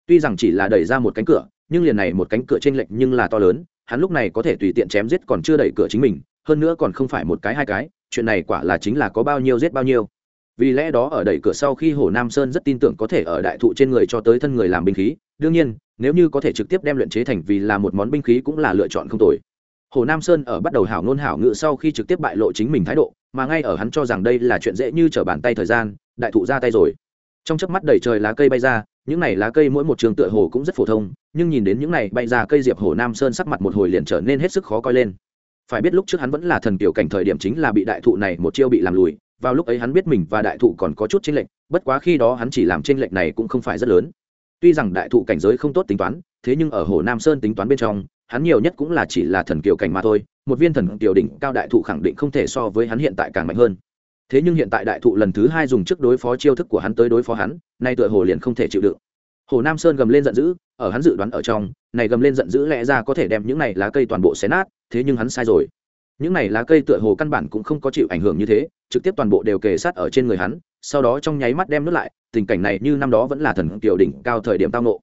Tuy rằng chỉ là đẩy ra một cánh cửa, nhưng liền này một cánh cửa trên lệnh nhưng là to lớn, hắn lúc này có thể tùy tiện chém giết còn chưa đẩy cửa chính mình, hơn nữa còn không phải một cái hai cái, chuyện này quả là chính là có bao nhiêu giết bao nhiêu vì lẽ đó ở đẩy cửa sau khi hồ nam sơn rất tin tưởng có thể ở đại thụ trên người cho tới thân người làm binh khí. Đương nhiên, nếu như có thể trực tiếp đem luyện chế thành vì là một món binh khí cũng là lựa chọn không tồi. Hồ nam sơn ở bắt đầu hảo ngôn hảo ngự sau khi trực tiếp bại lộ chính mình thái độ, mà ngay ở hắn cho rằng đây là chuyện dễ như trở bàn tay thời gian, đại thụ ra tay rồi. Trong chớp mắt đầy trời lá cây bay ra, những này lá cây mỗi một trường tựa hồ cũng rất phổ thông, nhưng nhìn đến những này bay ra cây diệp hồ nam sơn sắc mặt một hồi liền trở nên hết sức khó coi lên. Phải biết lúc trước hắn vẫn là thần kiểu cảnh thời điểm chính là bị đại thụ này một chiêu bị làm lùi vào lúc ấy hắn biết mình và đại thụ còn có chút chênh lệch, bất quá khi đó hắn chỉ làm chênh lệch này cũng không phải rất lớn. Tuy rằng đại thụ cảnh giới không tốt tính toán, thế nhưng ở hồ nam sơn tính toán bên trong, hắn nhiều nhất cũng là chỉ là thần kiều cảnh mà thôi, một viên thần kiều đỉnh cao đại thụ khẳng định không thể so với hắn hiện tại càng mạnh hơn. Thế nhưng hiện tại đại thụ lần thứ hai dùng trước đối phó chiêu thức của hắn tới đối phó hắn, nay tựa hồ liền không thể chịu đựng. Hồ nam sơn gầm lên giận dữ, ở hắn dự đoán ở trong, này gầm lên giận dữ lẽ ra có thể đem những này lá cây toàn bộ xé nát, thế nhưng hắn sai rồi những này lá cây tựa hồ căn bản cũng không có chịu ảnh hưởng như thế, trực tiếp toàn bộ đều kề sát ở trên người hắn, sau đó trong nháy mắt đem nuốt lại, tình cảnh này như năm đó vẫn là thần kiều đỉnh cao thời điểm tao nộ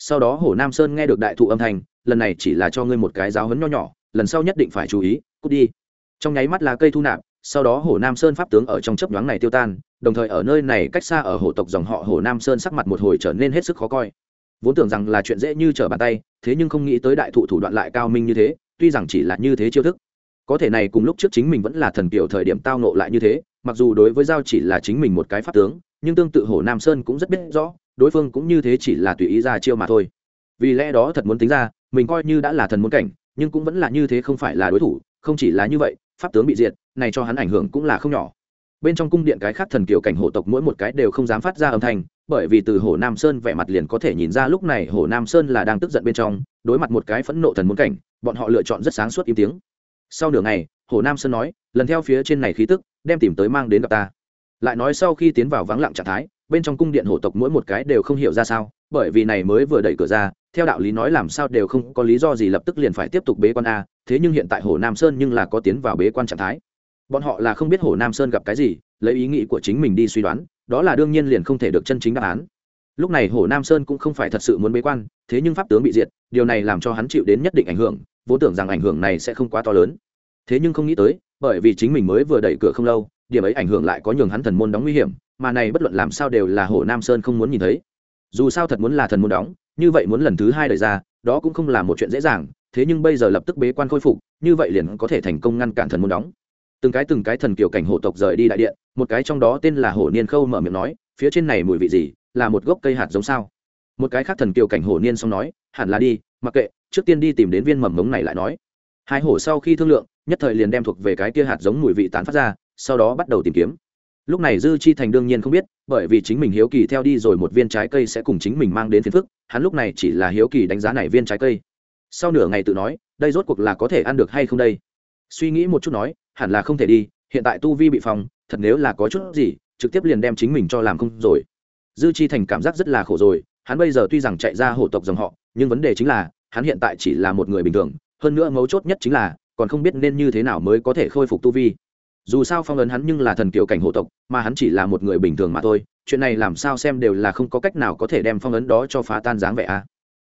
sau đó hồ nam sơn nghe được đại thụ âm thanh, lần này chỉ là cho ngươi một cái giáo hấn nho nhỏ, lần sau nhất định phải chú ý, cút đi. Trong nháy mắt lá cây thu nạp, sau đó hồ nam sơn pháp tướng ở trong chấp nhoáng này tiêu tan, đồng thời ở nơi này cách xa ở hồ tộc dòng họ hồ nam sơn sắc mặt một hồi trở nên hết sức khó coi. Vốn tưởng rằng là chuyện dễ như trở bàn tay, thế nhưng không nghĩ tới đại thụ thủ đoạn lại cao minh như thế, tuy rằng chỉ là như thế chiêu thức có thể này cùng lúc trước chính mình vẫn là thần kiểu thời điểm tao nộ lại như thế, mặc dù đối với giao chỉ là chính mình một cái pháp tướng, nhưng tương tự hồ nam sơn cũng rất biết rõ, đối phương cũng như thế chỉ là tùy ý ra chiêu mà thôi. Vì lẽ đó thật muốn tính ra, mình coi như đã là thần muốn cảnh, nhưng cũng vẫn là như thế không phải là đối thủ, không chỉ là như vậy, pháp tướng bị diệt, này cho hắn ảnh hưởng cũng là không nhỏ. Bên trong cung điện cái khác thần kiều cảnh hộ tộc mỗi một cái đều không dám phát ra âm thanh, bởi vì từ hồ nam sơn vẻ mặt liền có thể nhìn ra lúc này hồ nam sơn là đang tức giận bên trong, đối mặt một cái phẫn nộ thần muốn cảnh, bọn họ lựa chọn rất sáng suốt im tiếng sau nửa ngày, hồ nam sơn nói, lần theo phía trên này khí tức, đem tìm tới mang đến gặp ta. Lại nói sau khi tiến vào vắng lặng trạng thái, bên trong cung điện hổ tộc mỗi một cái đều không hiểu ra sao, bởi vì này mới vừa đẩy cửa ra, theo đạo lý nói làm sao đều không có lý do gì lập tức liền phải tiếp tục bế quan a, thế nhưng hiện tại hồ nam sơn nhưng là có tiến vào bế quan trạng thái. Bọn họ là không biết hồ nam sơn gặp cái gì, lấy ý nghĩ của chính mình đi suy đoán, đó là đương nhiên liền không thể được chân chính đáp án. Lúc này hồ nam sơn cũng không phải thật sự muốn bế quan, thế nhưng pháp tướng bị diệt, điều này làm cho hắn chịu đến nhất định ảnh hưởng vốn tưởng rằng ảnh hưởng này sẽ không quá to lớn. Thế nhưng không nghĩ tới, bởi vì chính mình mới vừa đẩy cửa không lâu, điểm ấy ảnh hưởng lại có nhường hắn thần môn đóng nguy hiểm, mà này bất luận làm sao đều là hồ nam sơn không muốn nhìn thấy. Dù sao thật muốn là thần môn đóng, như vậy muốn lần thứ hai đời ra, đó cũng không là một chuyện dễ dàng, thế nhưng bây giờ lập tức bế quan khôi phục, như vậy liền có thể thành công ngăn cản thần môn đóng. Từng cái từng cái thần kiều cảnh hộ tộc rời đi đại điện, một cái trong đó tên là hổ niên khâu mở miệng nói, phía trên này mùi vị gì, là một gốc cây hạt giống sao? Một cái khác thần kiều cảnh hổ niên xong nói, hẳn là đi, mặc kệ trước tiên đi tìm đến viên mầm mống này lại nói. Hai hổ sau khi thương lượng, nhất thời liền đem thuộc về cái kia hạt giống mùi vị tán phát ra, sau đó bắt đầu tìm kiếm. Lúc này dư chi thành đương nhiên không biết, bởi vì chính mình hiếu kỳ theo đi rồi một viên trái cây sẽ cùng chính mình mang đến phiền phức, hắn lúc này chỉ là hiếu kỳ đánh giá này viên trái cây. Sau nửa ngày tự nói, đây rốt cuộc là có thể ăn được hay không đây? Suy nghĩ một chút nói, hẳn là không thể đi, hiện tại tu vi bị phòng thật nếu là có chút gì, trực tiếp liền đem chính mình cho làm không rồi. Dư chi thành cảm giác rất là khổ rồi, hắn bây giờ tuy rằng chạy ra hổ tộc dòng họ, nhưng vấn đề chính là hắn hiện tại chỉ là một người bình thường, hơn nữa mấu chốt nhất chính là, còn không biết nên như thế nào mới có thể khôi phục tu vi. Dù sao phong ấn hắn nhưng là thần kiều cảnh hộ tộc, mà hắn chỉ là một người bình thường mà thôi, chuyện này làm sao xem đều là không có cách nào có thể đem phong ấn đó cho phá tan dáng vẻ a.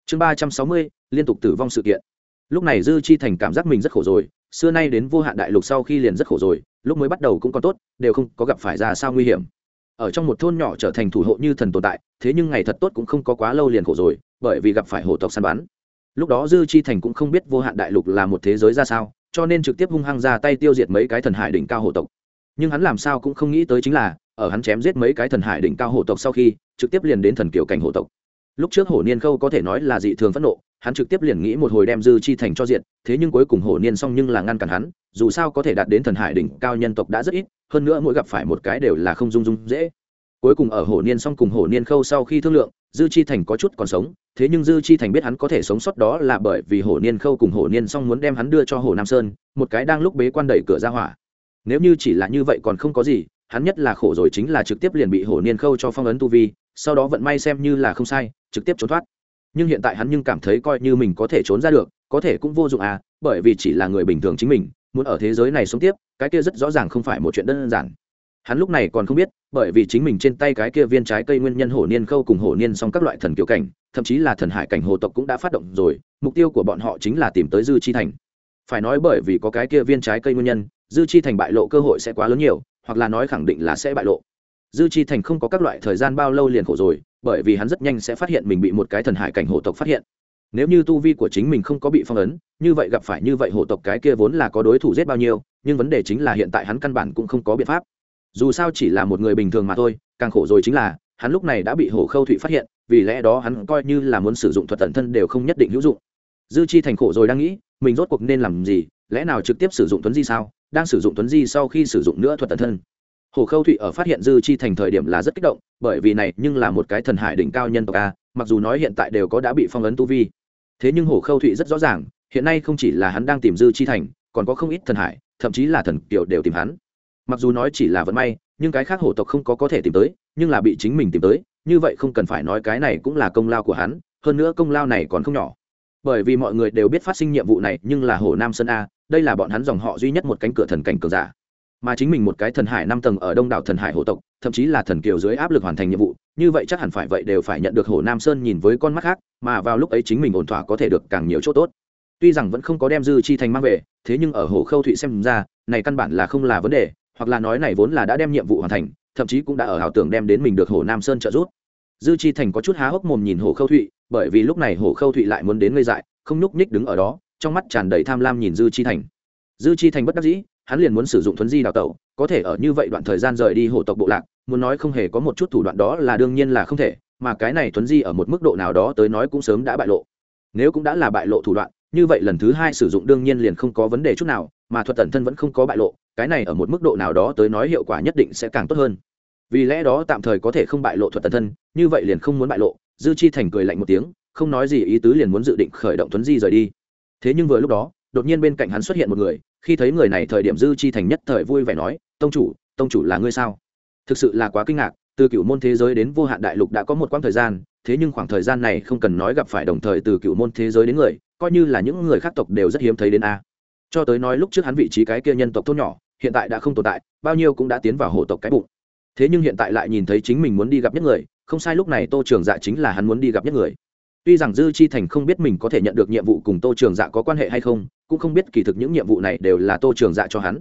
Chương ba trăm sáu mươi, liên tục tử vong sự kiện. Lúc này dư chi thành cảm giác mình rất khổ rồi, xưa nay đến vô hạn đại lục sau khi liền rất khổ rồi, lúc mới bắt đầu cũng còn tốt, đều không có gặp phải ra sao nguy hiểm. Ở trong một thôn nhỏ trở thành thủ hộ như thần tồn tại, thế nhưng ngày thật tốt cũng không có quá lâu liền khổ rồi, bởi vì gặp phải hộ tộc săn bắn lúc đó dư chi thành cũng không biết vô hạn đại lục là một thế giới ra sao, cho nên trực tiếp hung hăng ra tay tiêu diệt mấy cái thần hải đỉnh cao hộ tộc. Nhưng hắn làm sao cũng không nghĩ tới chính là, ở hắn chém giết mấy cái thần hải đỉnh cao hộ tộc sau khi, trực tiếp liền đến thần kiểu cảnh hộ tộc. Lúc trước hổ niên khâu có thể nói là dị thường phẫn nộ, hắn trực tiếp liền nghĩ một hồi đem dư chi thành cho diện thế nhưng cuối cùng hổ niên xong nhưng là ngăn cản hắn, dù sao có thể đạt đến thần hải đỉnh cao nhân tộc đã rất ít, hơn nữa mỗi gặp phải một cái đều là không dung dung dễ cuối cùng ở hổ niên xong cùng hổ niên khâu sau khi thương lượng, dư chi thành có chút còn sống, thế nhưng dư chi thành biết hắn có thể sống sót đó là bởi vì hổ niên khâu cùng hổ niên xong muốn đem hắn đưa cho hồ nam sơn, một cái đang lúc bế quan đẩy cửa ra hỏa. Nếu như chỉ là như vậy còn không có gì, hắn nhất là khổ rồi chính là trực tiếp liền bị hổ niên khâu cho phong ấn tu vi, sau đó vận may xem như là không sai, trực tiếp trốn thoát. Nhưng hiện tại hắn nhưng cảm thấy coi như mình có thể trốn ra được, có thể cũng vô dụng à bởi vì chỉ là người bình thường chính mình, muốn ở thế giới này sống tiếp, cái kia rất rõ ràng không phải một chuyện đơn giản hắn lúc này còn không biết, bởi vì chính mình trên tay cái kia viên trái cây nguyên nhân hổ niên khâu cùng hổ niên xong các loại thần kiểu cảnh, thậm chí là thần hải cảnh hồ tộc cũng đã phát động rồi, mục tiêu của bọn họ chính là tìm tới dư chi thành. Phải nói bởi vì có cái kia viên trái cây nguyên nhân, dư chi thành bại lộ cơ hội sẽ quá lớn nhiều, hoặc là nói khẳng định là sẽ bại lộ. Dư chi thành không có các loại thời gian bao lâu liền khổ rồi, bởi vì hắn rất nhanh sẽ phát hiện mình bị một cái thần hải cảnh hổ tộc phát hiện. Nếu như tu vi của chính mình không có bị phong ấn, như vậy gặp phải như vậy hổ tộc cái kia vốn là có đối thủ giết bao nhiêu, nhưng vấn đề chính là hiện tại hắn căn bản cũng không có biện pháp dù sao chỉ là một người bình thường mà thôi, càng khổ rồi chính là, hắn lúc này đã bị hổ khâu thụy phát hiện, vì lẽ đó hắn coi như là muốn sử dụng thuật tận thân đều không nhất định hữu dụng. Dư chi thành khổ rồi đang nghĩ, mình rốt cuộc nên làm gì, lẽ nào trực tiếp sử dụng tuấn di sao? Đang sử dụng tuấn di sau khi sử dụng nữa thuật tận thân. Hồ khâu thụy ở phát hiện dư chi thành thời điểm là rất kích động, bởi vì này nhưng là một cái thần hải đỉnh cao nhân tộc a, mặc dù nói hiện tại đều có đã bị phong ấn tu vi. Thế nhưng hồ khâu thụy rất rõ ràng, hiện nay không chỉ là hắn đang tìm dư chi thành, còn có không ít thần hải, thậm chí là thần kiều đều tìm hắn mặc dù nói chỉ là vận may, nhưng cái khác hổ tộc không có có thể tìm tới, nhưng là bị chính mình tìm tới, như vậy không cần phải nói cái này cũng là công lao của hắn, hơn nữa công lao này còn không nhỏ. Bởi vì mọi người đều biết phát sinh nhiệm vụ này nhưng là hồ nam sơn a, đây là bọn hắn dòng họ duy nhất một cánh cửa thần cảnh cường giả. Mà chính mình một cái thần hải năm tầng ở đông đảo thần hải hổ tộc, thậm chí là thần kiều dưới áp lực hoàn thành nhiệm vụ, như vậy chắc hẳn phải vậy đều phải nhận được hồ nam sơn nhìn với con mắt khác, mà vào lúc ấy chính mình ổn thỏa có thể được càng nhiều chỗ tốt. Tuy rằng vẫn không có đem dư chi thành mang về, thế nhưng ở hồ khâu thụy xem ra, này căn bản là không là vấn đề hoặc là nói này vốn là đã đem nhiệm vụ hoàn thành, thậm chí cũng đã ở ảo tưởng đem đến mình được hồ nam sơn trợ giúp. Dư chi thành có chút há hốc mồm nhìn hồ khâu thụy, bởi vì lúc này hồ khâu thụy lại muốn đến ngây dại, không nhúc nhích đứng ở đó, trong mắt tràn đầy tham lam nhìn dư chi thành. Dư chi thành bất đắc dĩ, hắn liền muốn sử dụng thuấn di đào tẩu, có thể ở như vậy đoạn thời gian rời đi hổ tộc bộ lạc, muốn nói không hề có một chút thủ đoạn đó là đương nhiên là không thể, mà cái này thuấn di ở một mức độ nào đó tới nói cũng sớm đã bại lộ. Nếu cũng đã là bại lộ thủ đoạn, như vậy lần thứ hai sử dụng đương nhiên liền không có vấn đề chút nào mà thuật tẩn thân vẫn không có bại lộ, cái này ở một mức độ nào đó tới nói hiệu quả nhất định sẽ càng tốt hơn. Vì lẽ đó tạm thời có thể không bại lộ thuật tẩn thân, như vậy liền không muốn bại lộ, dư chi thành cười lạnh một tiếng, không nói gì ý tứ liền muốn dự định khởi động thuấn di rời đi. Thế nhưng vừa lúc đó, đột nhiên bên cạnh hắn xuất hiện một người, khi thấy người này thời điểm dư chi thành nhất thời vui vẻ nói, tông chủ tông chủ là ngươi sao? Thực sự là quá kinh ngạc, từ cựu môn thế giới đến vô hạn đại lục đã có một quãng thời gian, thế nhưng khoảng thời gian này không cần nói gặp phải đồng thời từ cựu môn thế giới đến người, coi như là những người khác tộc đều rất hiếm thấy đến a cho tới nói lúc trước hắn vị trí cái kia nhân tộc thôn nhỏ, hiện tại đã không tồn tại, bao nhiêu cũng đã tiến vào hộ tộc cái bụng. Thế nhưng hiện tại lại nhìn thấy chính mình muốn đi gặp nhất người, không sai lúc này tô trường dạ chính là hắn muốn đi gặp nhất người. Tuy rằng dư chi thành không biết mình có thể nhận được nhiệm vụ cùng tô trường dạ có quan hệ hay không, cũng không biết kỳ thực những nhiệm vụ này đều là tô trường dạ cho hắn.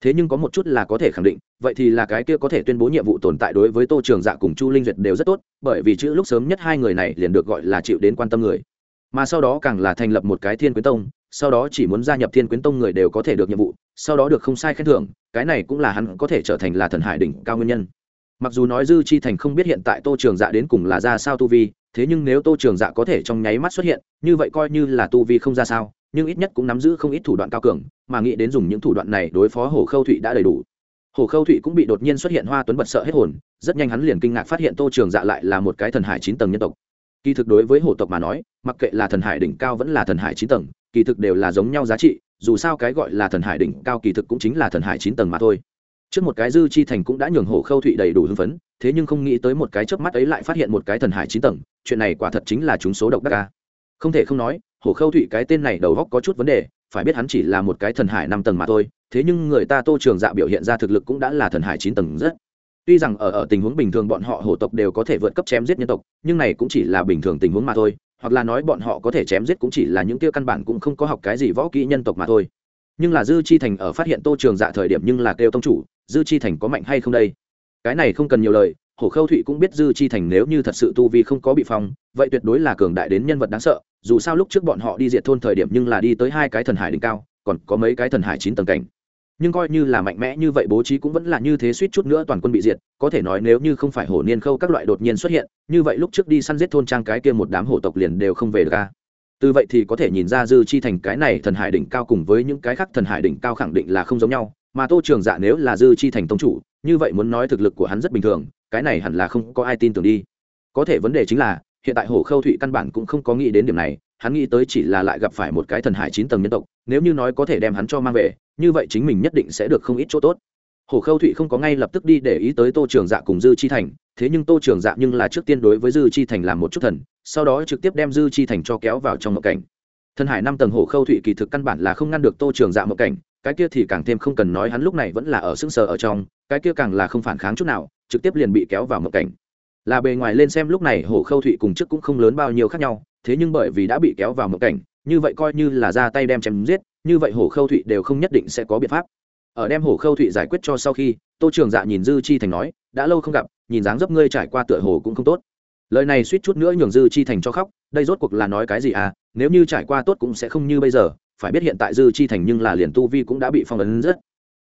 Thế nhưng có một chút là có thể khẳng định, vậy thì là cái kia có thể tuyên bố nhiệm vụ tồn tại đối với tô trường dạ cùng chu linh duyệt đều rất tốt, bởi vì chữ lúc sớm nhất hai người này liền được gọi là chịu đến quan tâm người. Mà sau đó càng là thành lập một cái thiên quyến tông sau đó chỉ muốn gia nhập thiên quyến tông người đều có thể được nhiệm vụ, sau đó được không sai khen thưởng, cái này cũng là hắn có thể trở thành là thần hải đỉnh cao nguyên nhân. Mặc dù nói dư chi thành không biết hiện tại tô trường dạ đến cùng là ra sao tu vi, thế nhưng nếu tô trường dạ có thể trong nháy mắt xuất hiện, như vậy coi như là tu vi không ra sao, nhưng ít nhất cũng nắm giữ không ít thủ đoạn cao cường, mà nghĩ đến dùng những thủ đoạn này đối phó hồ khâu thụy đã đầy đủ. Hồ khâu thụy cũng bị đột nhiên xuất hiện hoa tuấn bật sợ hết hồn, rất nhanh hắn liền kinh ngạc phát hiện tô trường dạ lại là một cái thần hải chín tầng nhân tộc. Kỳ thực đối với hồ tộc mà nói, mặc kệ là thần hải đỉnh cao vẫn là thần hải chín tầng kỳ thực đều là giống nhau giá trị, dù sao cái gọi là thần hải đỉnh cao kỳ thực cũng chính là thần hải chín tầng mà thôi. Trước một cái dư chi thành cũng đã nhường hổ khâu thụy đầy đủ hưng phấn, thế nhưng không nghĩ tới một cái chớp mắt ấy lại phát hiện một cái thần hải chín tầng, chuyện này quả thật chính là chúng số độc đắc ca không thể không nói hổ khâu thụy cái tên này đầu góc có chút vấn đề, phải biết hắn chỉ là một cái thần hải năm tầng mà thôi, thế nhưng người ta tô trường dạ biểu hiện ra thực lực cũng đã là thần hải chín tầng rất. Tuy rằng ở ở tình huống bình thường bọn họ hổ tộc đều có thể vượt cấp chém giết nhân tộc, nhưng này cũng chỉ là bình thường tình huống mà thôi hoặc là nói bọn họ có thể chém giết cũng chỉ là những kia căn bản cũng không có học cái gì võ kỹ nhân tộc mà thôi. Nhưng là dư chi thành ở phát hiện tô trường dạ thời điểm nhưng là kêu tông chủ, dư chi thành có mạnh hay không đây? Cái này không cần nhiều lời, hổ khâu thụy cũng biết dư chi thành nếu như thật sự tu vi không có bị phong, vậy tuyệt đối là cường đại đến nhân vật đáng sợ, dù sao lúc trước bọn họ đi diệt thôn thời điểm nhưng là đi tới hai cái thần hải đỉnh cao, còn có mấy cái thần hải chín tầng cảnh nhưng coi như là mạnh mẽ như vậy bố trí cũng vẫn là như thế suýt chút nữa toàn quân bị diệt, có thể nói nếu như không phải hổ niên khâu các loại đột nhiên xuất hiện, như vậy lúc trước đi săn giết thôn trang cái kia một đám hổ tộc liền đều không về được ca từ vậy thì có thể nhìn ra dư chi thành cái này thần hải đỉnh cao cùng với những cái khác thần hải đỉnh cao khẳng định là không giống nhau, mà tô trường dạ nếu là dư chi thành tông chủ, như vậy muốn nói thực lực của hắn rất bình thường, cái này hẳn là không có ai tin tưởng đi. Có thể vấn đề chính là, hiện tại hổ khâu thụy căn bản cũng không có nghĩ đến điểm này, hắn nghĩ tới chỉ là lại gặp phải một cái thần hải chín tầng nhân tộc, nếu như nói có thể đem hắn cho mang về như vậy chính mình nhất định sẽ được không ít chỗ tốt. Hổ khâu thụy không có ngay lập tức đi để ý tới tô trường dạ cùng dư chi thành, thế nhưng tô trường dạ nhưng là trước tiên đối với dư chi thành làm một chút thần, sau đó trực tiếp đem dư chi thành cho kéo vào trong mộng cảnh. Thân hải năm tầng hổ khâu thụy kỳ thực căn bản là không ngăn được tô trường dạ mộng cảnh, cái kia thì càng thêm không cần nói hắn lúc này vẫn là ở sững sờ ở trong, cái kia càng là không phản kháng chút nào, trực tiếp liền bị kéo vào mộng cảnh. Là bề ngoài lên xem lúc này hổ khâu thụy cùng trước cũng không lớn bao nhiêu khác nhau, thế nhưng bởi vì đã bị kéo vào mộng cảnh như vậy coi như là ra tay đem chém giết, như vậy hổ khâu thụy đều không nhất định sẽ có biện pháp. Ở đem hổ khâu thụy giải quyết cho sau khi, tô trường dạ nhìn dư chi thành nói, đã lâu không gặp, nhìn dáng dấp ngươi trải qua tựa hồ cũng không tốt. Lời này suýt chút nữa nhường dư chi thành cho khóc, đây rốt cuộc là nói cái gì à? Nếu như trải qua tốt cũng sẽ không như bây giờ, phải biết hiện tại dư chi thành nhưng là liền tu vi cũng đã bị phong ấn rất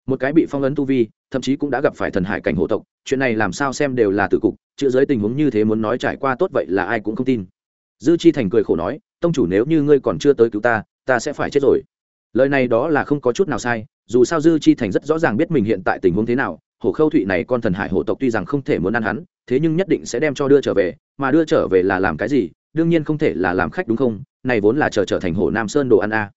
một cái bị phong ấn tu vi, thậm chí cũng đã gặp phải thần hải cảnh hộ tộc, chuyện này làm sao xem đều là tử cục, chữ giới tình huống như thế muốn nói trải qua tốt vậy là ai cũng không tin. Dư chi thành cười khổ nói tông chủ nếu như ngươi còn chưa tới cứu ta ta sẽ phải chết rồi. Lời này đó là không có chút nào sai, dù sao dư chi thành rất rõ ràng biết mình hiện tại tình huống thế nào hổ khâu thụy này con thần hải hổ tộc tuy rằng không thể muốn ăn hắn, thế nhưng nhất định sẽ đem cho đưa trở về, mà đưa trở về là làm cái gì, đương nhiên không thể là làm khách đúng không, này vốn là chờ trở thành hổ nam sơn đồ ăn a.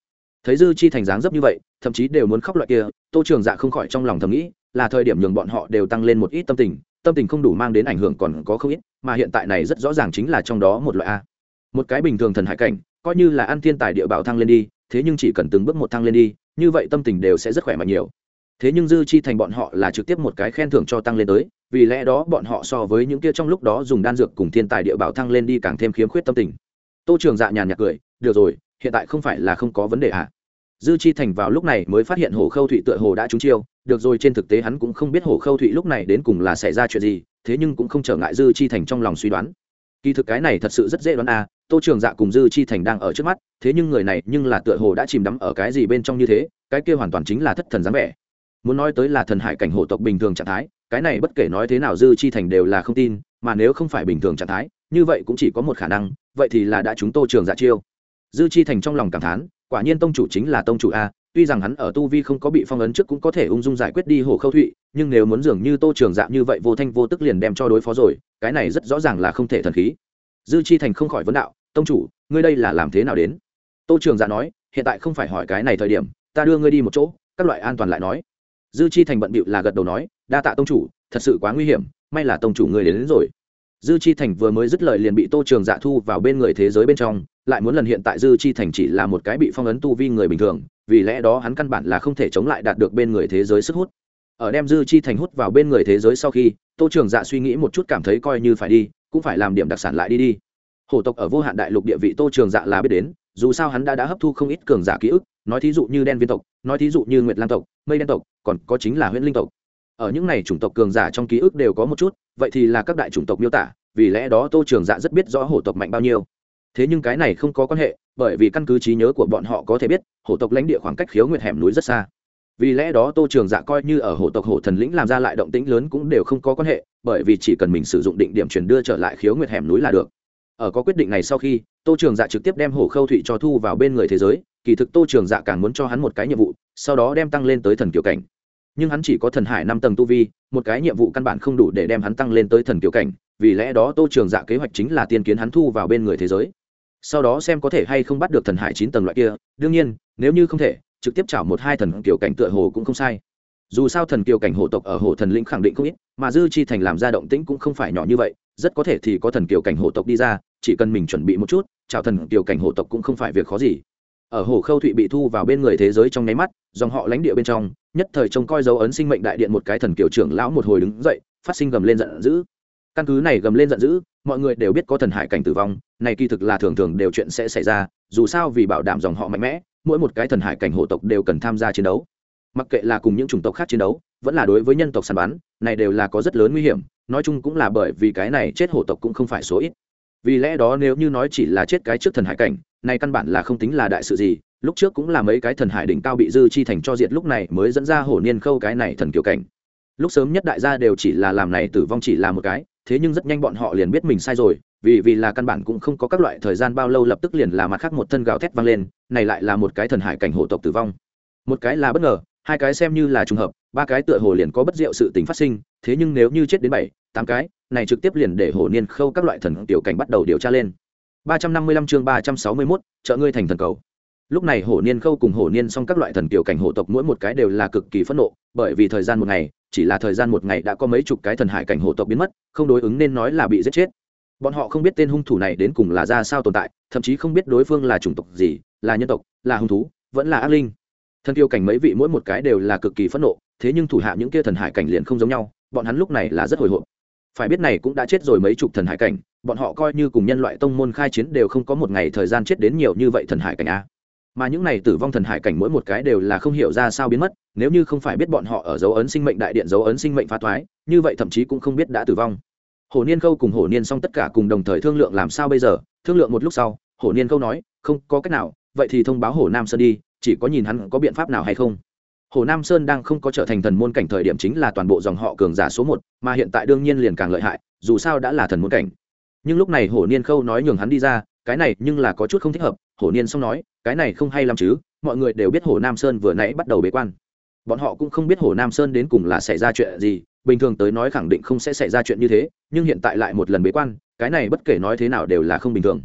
Thấy dư chi thành dáng dấp như vậy, thậm chí đều muốn khóc loại kia, tô trường dạ không khỏi trong lòng thầm nghĩ, là thời điểm nhường bọn họ đều tăng lên một ít tâm tình tâm tình không đủ mang đến ảnh hưởng còn có không ít, mà hiện tại này rất rõ ràng chính là trong đó một loại a một cái bình thường thần hải cảnh, coi như là ăn thiên tài địa bảo thăng lên đi, thế nhưng chỉ cần từng bước một thăng lên đi, như vậy tâm tình đều sẽ rất khỏe mạnh nhiều. Thế nhưng dư chi thành bọn họ là trực tiếp một cái khen thưởng cho tăng lên tới, vì lẽ đó bọn họ so với những kia trong lúc đó dùng đan dược cùng thiên tài địa bảo thăng lên đi càng thêm khiếm khuyết tâm tình. Tô trường dạ nhàn nhạt cười, được rồi, hiện tại không phải là không có vấn đề ạ à. dư chi thành vào lúc này mới phát hiện hồ khâu thụy tựa hồ đã trúng chiêu, được rồi trên thực tế hắn cũng không biết hồ khâu thụy lúc này đến cùng là xảy ra chuyện gì, thế nhưng cũng không trở ngại dư chi thành trong lòng suy đoán. Kỳ thực cái này thật sự rất dễ đoán à tô trường dạ cùng dư chi thành đang ở trước mắt, thế nhưng người này nhưng là tựa hồ đã chìm đắm ở cái gì bên trong như thế, cái kia hoàn toàn chính là thất thần dáng vẻ. Muốn nói tới là thần hải cảnh hộ tộc bình thường trạng thái, cái này bất kể nói thế nào dư chi thành đều là không tin, mà nếu không phải bình thường trạng thái, như vậy cũng chỉ có một khả năng, vậy thì là đã chúng tô trường dạ chiêu. Dư chi thành trong lòng cảm thán, quả nhiên tông chủ chính là tông chủ a, tuy rằng hắn ở tu vi không có bị phong ấn trước cũng có thể ung dung giải quyết đi hồ khâu thụy, nhưng nếu muốn dường như tô trường dạ như vậy vô thanh vô tức liền đem cho đối phó rồi, cái này rất rõ ràng là không thể thần khí. Dư chi thành không khỏi vấn đạo tông chủ ngươi đây là làm thế nào đến? Tô trường dạ nói hiện tại không phải hỏi cái này thời điểm ta đưa ngươi đi một chỗ các loại an toàn lại nói. Dư chi thành bận bịu là gật đầu nói đa tạ tông chủ thật sự quá nguy hiểm may là tông chủ người đến, đến rồi. Dư chi thành vừa mới dứt lời liền bị tô trường dạ thu vào bên người thế giới bên trong lại muốn lần hiện tại dư chi thành chỉ là một cái bị phong ấn tu vi người bình thường vì lẽ đó hắn căn bản là không thể chống lại đạt được bên người thế giới sức hút. Ở đem dư chi thành hút vào bên người thế giới sau khi tô trường dạ suy nghĩ một chút cảm thấy coi như phải đi cũng phải làm điểm đặc sản lại đi đi hổ tộc ở vô hạn đại lục địa vị tô trường dạ là biết đến, dù sao hắn đã đã hấp thu không ít cường giả ký ức, nói thí dụ như đen viên tộc, nói thí dụ như nguyệt lam tộc, mây đen tộc, còn có chính là huyễn linh tộc. Ở những này chủng tộc cường giả trong ký ức đều có một chút, vậy thì là các đại chủng tộc miêu tả, vì lẽ đó tô trường dạ rất biết rõ hổ tộc mạnh bao nhiêu. Thế nhưng cái này không có quan hệ, bởi vì căn cứ trí nhớ của bọn họ có thể biết, hổ tộc lãnh địa khoảng cách khiếu nguyệt hẻm núi rất xa. Vì lẽ đó tô trường dạ coi như ở hổ tộc hổ thần lĩnh làm ra lại động tĩnh lớn cũng đều không có quan hệ, bởi vì chỉ cần mình sử dụng định điểm truyền đưa trở lại khiếu nguyệt hẻm núi là được ở có quyết định này sau khi, tô trường dạ trực tiếp đem hổ khâu thụy cho thu vào bên người thế giới, kỳ thực tô trường dạ càng muốn cho hắn một cái nhiệm vụ, sau đó đem tăng lên tới thần kiểu cảnh. Nhưng hắn chỉ có thần hải năm tầng tu vi, một cái nhiệm vụ căn bản không đủ để đem hắn tăng lên tới thần kiểu cảnh, vì lẽ đó tô trường dạ kế hoạch chính là tiên kiến hắn thu vào bên người thế giới. Sau đó xem có thể hay không bắt được thần hải chín tầng loại kia, đương nhiên, nếu như không thể, trực tiếp chảo một hai thần kiểu cảnh tựa hồ cũng không sai. Dù sao thần kiều cảnh hộ tộc ở hồ thần lĩnh khẳng định không ít, mà dư chi thành làm ra động tĩnh cũng không phải nhỏ như vậy, rất có thể thì có thần kiều cảnh hộ tộc đi ra chỉ cần mình chuẩn bị một chút chào thần kiều cảnh hộ tộc cũng không phải việc khó gì. Ở hồ khâu thụy bị thu vào bên người thế giới trong nháy mắt, dòng họ lãnh địa bên trong, nhất thời trông coi dấu ấn sinh mệnh đại điện một cái thần kiều trưởng lão một hồi đứng dậy, phát sinh gầm lên giận dữ. Căn cứ này gầm lên giận dữ, mọi người đều biết có thần hải cảnh tử vong, này kỳ thực là thường thường đều chuyện sẽ xảy ra, dù sao vì bảo đảm dòng họ mạnh mẽ, mỗi một cái thần hải cảnh hộ tộc đều cần tham gia chiến đấu. Mặc kệ là cùng những chủng tộc khác chiến đấu, vẫn là đối với nhân tộc săn bắn, này đều là có rất lớn nguy hiểm, nói chung cũng là bởi vì cái này chết hộ tộc cũng không phải số ít vì lẽ đó nếu như nói chỉ là chết cái trước thần hải cảnh, này căn bản là không tính là đại sự gì, lúc trước cũng là mấy cái thần hải đỉnh cao bị dư chi thành cho diệt lúc này mới dẫn ra hổ niên khâu cái này thần kiểu cảnh. Lúc sớm nhất đại gia đều chỉ là làm này tử vong chỉ là một cái, thế nhưng rất nhanh bọn họ liền biết mình sai rồi, vì vì là căn bản cũng không có các loại thời gian bao lâu lập tức liền là mặt khác một thân gào thét vang lên, này lại là một cái thần hải cảnh hộ tộc tử vong. Một cái là bất ngờ, hai cái xem như là trùng hợp, ba cái tựa hồ liền có bất diệu sự tình phát sinh, thế nhưng nếu như chết đến bảy tám cái này trực tiếp liền để Hổ niên khâu các loại thần tiểu cảnh bắt đầu điều tra lên. Ba trăm năm mươi lăm chương ba trăm sáu mươi 361, trợ ngươi thành thần cầu. Lúc này hổ niên khâu cùng hổ niên xong các loại thần tiểu cảnh hổ tộc mỗi một cái đều là cực kỳ phẫn nộ bởi vì thời gian một ngày chỉ là thời gian một ngày đã có mấy chục cái thần hải cảnh hổ tộc biến mất không đối ứng nên nói là bị giết chết. Bọn họ không biết tên hung thủ này đến cùng là ra sao tồn tại thậm chí không biết đối phương là chủng tộc gì là nhân tộc là hung thú vẫn là ác linh. Thần tiêu cảnh mấy vị mỗi một cái đều là cực kỳ phẫn nộ thế nhưng thủ hạ những kia thần hải cảnh liền không giống nhau bọn hắn lúc này là rất hồi hộp phải biết này cũng đã chết rồi mấy chục thần hải cảnh, bọn họ coi như cùng nhân loại tông môn khai chiến đều không có một ngày thời gian chết đến nhiều như vậy thần hải cảnh a. Mà những này tử vong thần hải cảnh mỗi một cái đều là không hiểu ra sao biến mất, nếu như không phải biết bọn họ ở dấu ấn sinh mệnh đại điện, dấu ấn sinh mệnh phá thoái như vậy thậm chí cũng không biết đã tử vong. Hổ niên câu cùng hổ niên xong tất cả cùng đồng thời thương lượng làm sao bây giờ? Thương lượng một lúc sau, hổ niên câu nói, không, có cách nào, vậy thì thông báo hổ nam sơn đi, chỉ có nhìn hắn có biện pháp nào hay không hồ nam sơn đang không có trở thành thần môn cảnh thời điểm chính là toàn bộ dòng họ cường giả số một, mà hiện tại đương nhiên liền càng lợi hại, dù sao đã là thần môn cảnh. Nhưng lúc này hổ niên khâu nói nhường hắn đi ra, cái này nhưng là có chút không thích hợp hổ niên xong nói, cái này không hay lắm chứ, mọi người đều biết hồ nam sơn vừa nãy bắt đầu bế quan. Bọn họ cũng không biết hồ nam sơn đến cùng là xảy ra chuyện gì, bình thường tới nói khẳng định không sẽ xảy ra chuyện như thế, nhưng hiện tại lại một lần bế quan, cái này bất kể nói thế nào đều là không bình thường.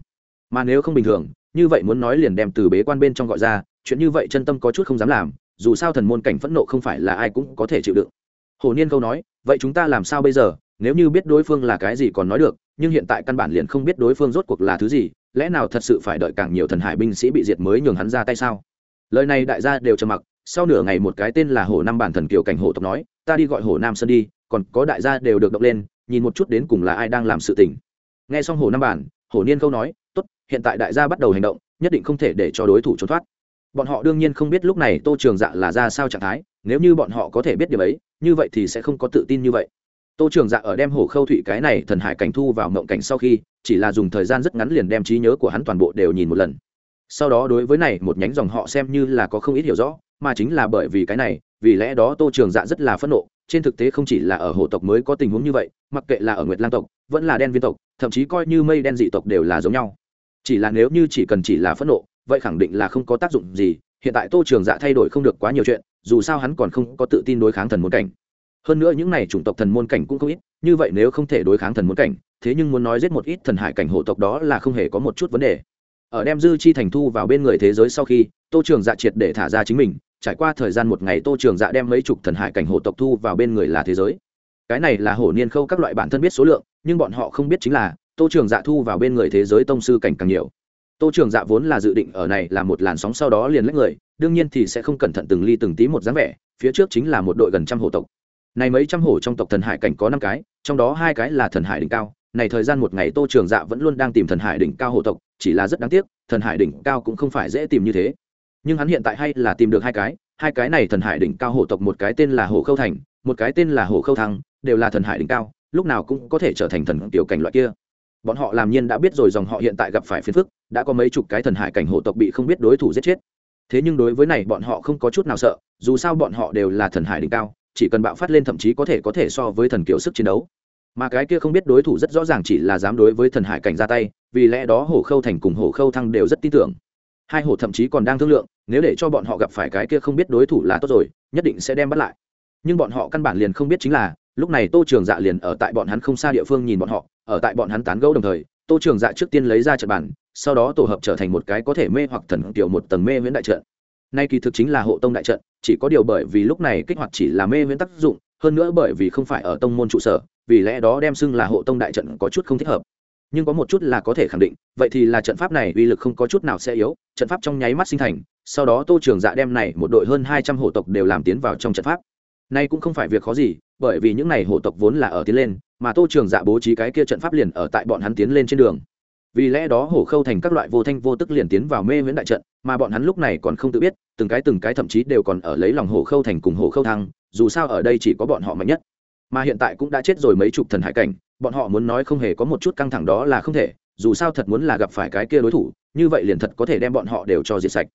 Mà nếu không bình thường, như vậy muốn nói liền đem từ bế quan bên trong gọi ra, chuyện như vậy chân tâm có chút không dám làm dù sao thần môn cảnh phẫn nộ không phải là ai cũng có thể chịu đựng. Hồ niên câu nói, vậy chúng ta làm sao bây giờ? Nếu như biết đối phương là cái gì còn nói được, nhưng hiện tại căn bản liền không biết đối phương rốt cuộc là thứ gì, lẽ nào thật sự phải đợi càng nhiều thần hải binh sĩ bị diệt mới nhường hắn ra tay sao? Lời này đại gia đều trầm mặc, sau nửa ngày một cái tên là hồ nam bản thần kiều cảnh hộ tộc nói, ta đi gọi hồ nam sơn đi, còn có đại gia đều được động lên, nhìn một chút đến cùng là ai đang làm sự tình. Nghe xong hồ nam bản, hồ niên câu nói, tốt, hiện tại đại gia bắt đầu hành động, nhất định không thể để cho đối thủ trốn thoát bọn họ đương nhiên không biết lúc này tô trường dạ là ra sao trạng thái, nếu như bọn họ có thể biết điều ấy, như vậy thì sẽ không có tự tin như vậy. Tô trường dạ ở đem hồ khâu thụy cái này thần hải cảnh thu vào mộng cảnh sau khi, chỉ là dùng thời gian rất ngắn liền đem trí nhớ của hắn toàn bộ đều nhìn một lần. Sau đó đối với này một nhánh dòng họ xem như là có không ít hiểu rõ, mà chính là bởi vì cái này, vì lẽ đó tô trường dạ rất là phẫn nộ, trên thực tế không chỉ là ở hồ tộc mới có tình huống như vậy, mặc kệ là ở nguyệt lang tộc, vẫn là đen viên tộc, thậm chí coi như mây đen dị tộc đều là giống nhau. Chỉ là nếu như chỉ cần chỉ là phẫn nộ vậy khẳng định là không có tác dụng gì, hiện tại tô trường dạ thay đổi không được quá nhiều chuyện, dù sao hắn còn không có tự tin đối kháng thần môn cảnh. Hơn nữa những này chủng tộc thần môn cảnh cũng không ít, như vậy nếu không thể đối kháng thần môn cảnh, thế nhưng muốn nói giết một ít thần hải cảnh hộ tộc đó là không hề có một chút vấn đề. Ở đem dư chi thành thu vào bên người thế giới sau khi, tô trường dạ triệt để thả ra chính mình, trải qua thời gian một ngày tô trường dạ đem mấy chục thần hải cảnh hộ tộc thu vào bên người là thế giới. Cái này là hổ niên khâu các loại bản thân biết số lượng, nhưng bọn họ không biết chính là, tô trường dạ thu vào bên người thế giới tông sư cảnh càng nhiều tô trường dạ vốn là dự định ở này là một làn sóng sau đó liền lấy người, đương nhiên thì sẽ không cẩn thận từng ly từng tí một dáng vẻ, phía trước chính là một đội gần trăm hổ tộc. Này mấy trăm hổ trong tộc thần hải cảnh có năm cái, trong đó hai cái là thần hải đỉnh cao, này thời gian một ngày tô trường dạ vẫn luôn đang tìm thần hải đỉnh cao hổ tộc, chỉ là rất đáng tiếc, thần hải đỉnh cao cũng không phải dễ tìm như thế. Nhưng hắn hiện tại hay là tìm được hai cái hai cái này thần hải đỉnh cao hổ tộc, một cái tên là hổ khâu thành, một cái tên là hổ khâu thăng, đều là thần hải đỉnh cao, lúc nào cũng có thể trở thành thần tiểu cảnh loại kia. Bọn họ làm nhiên đã biết rồi dòng họ hiện tại gặp phải phiền phức đã có mấy chục cái thần hải cảnh hộ tộc bị không biết đối thủ giết chết. Thế nhưng đối với này, bọn họ không có chút nào sợ, dù sao bọn họ đều là thần hải đỉnh cao, chỉ cần bạo phát lên thậm chí có thể có thể so với thần kiểu sức chiến đấu. Mà cái kia không biết đối thủ rất rõ ràng chỉ là dám đối với thần hải cảnh ra tay, vì lẽ đó hổ khâu thành cùng hổ khâu thăng đều rất tin tưởng. Hai hổ thậm chí còn đang thương lượng, nếu để cho bọn họ gặp phải cái kia không biết đối thủ là tốt rồi, nhất định sẽ đem bắt lại. Nhưng bọn họ căn bản liền không biết chính là, lúc này tô trường dạ liền ở tại bọn hắn không xa địa phương nhìn bọn họ, ở tại bọn hắn tán gẫu đồng thời tô trường dạ trước tiên lấy ra trận bản sau đó tổ hợp trở thành một cái có thể mê hoặc thần kiểu một tầng mê viễn đại trận. Nay kỳ thực chính là hộ tông đại trận, chỉ có điều bởi vì lúc này kích hoạt chỉ là mê viễn tác dụng, hơn nữa bởi vì không phải ở tông môn trụ sở, vì lẽ đó đem xưng là hộ tông đại trận có chút không thích hợp. Nhưng có một chút là có thể khẳng định, vậy thì là trận pháp này uy lực không có chút nào sẽ yếu, trận pháp trong nháy mắt sinh thành, sau đó tô trường dạ đem này một đội hơn hai trăm hộ tộc đều làm tiến vào trong trận pháp nay cũng không phải việc khó gì, bởi vì những này hổ tộc vốn là ở tiến lên, mà tô trường dạ bố trí cái kia trận pháp liền ở tại bọn hắn tiến lên trên đường. Vì lẽ đó hổ khâu thành các loại vô thanh vô tức liền tiến vào mê viễn đại trận, mà bọn hắn lúc này còn không tự biết, từng cái từng cái thậm chí đều còn ở lấy lòng hổ khâu thành cùng hổ khâu thăng, dù sao ở đây chỉ có bọn họ mạnh nhất. Mà hiện tại cũng đã chết rồi mấy chục thần hải cảnh, bọn họ muốn nói không hề có một chút căng thẳng đó là không thể, dù sao thật muốn là gặp phải cái kia đối thủ, như vậy liền thật có thể đem bọn họ đều cho diệt sạch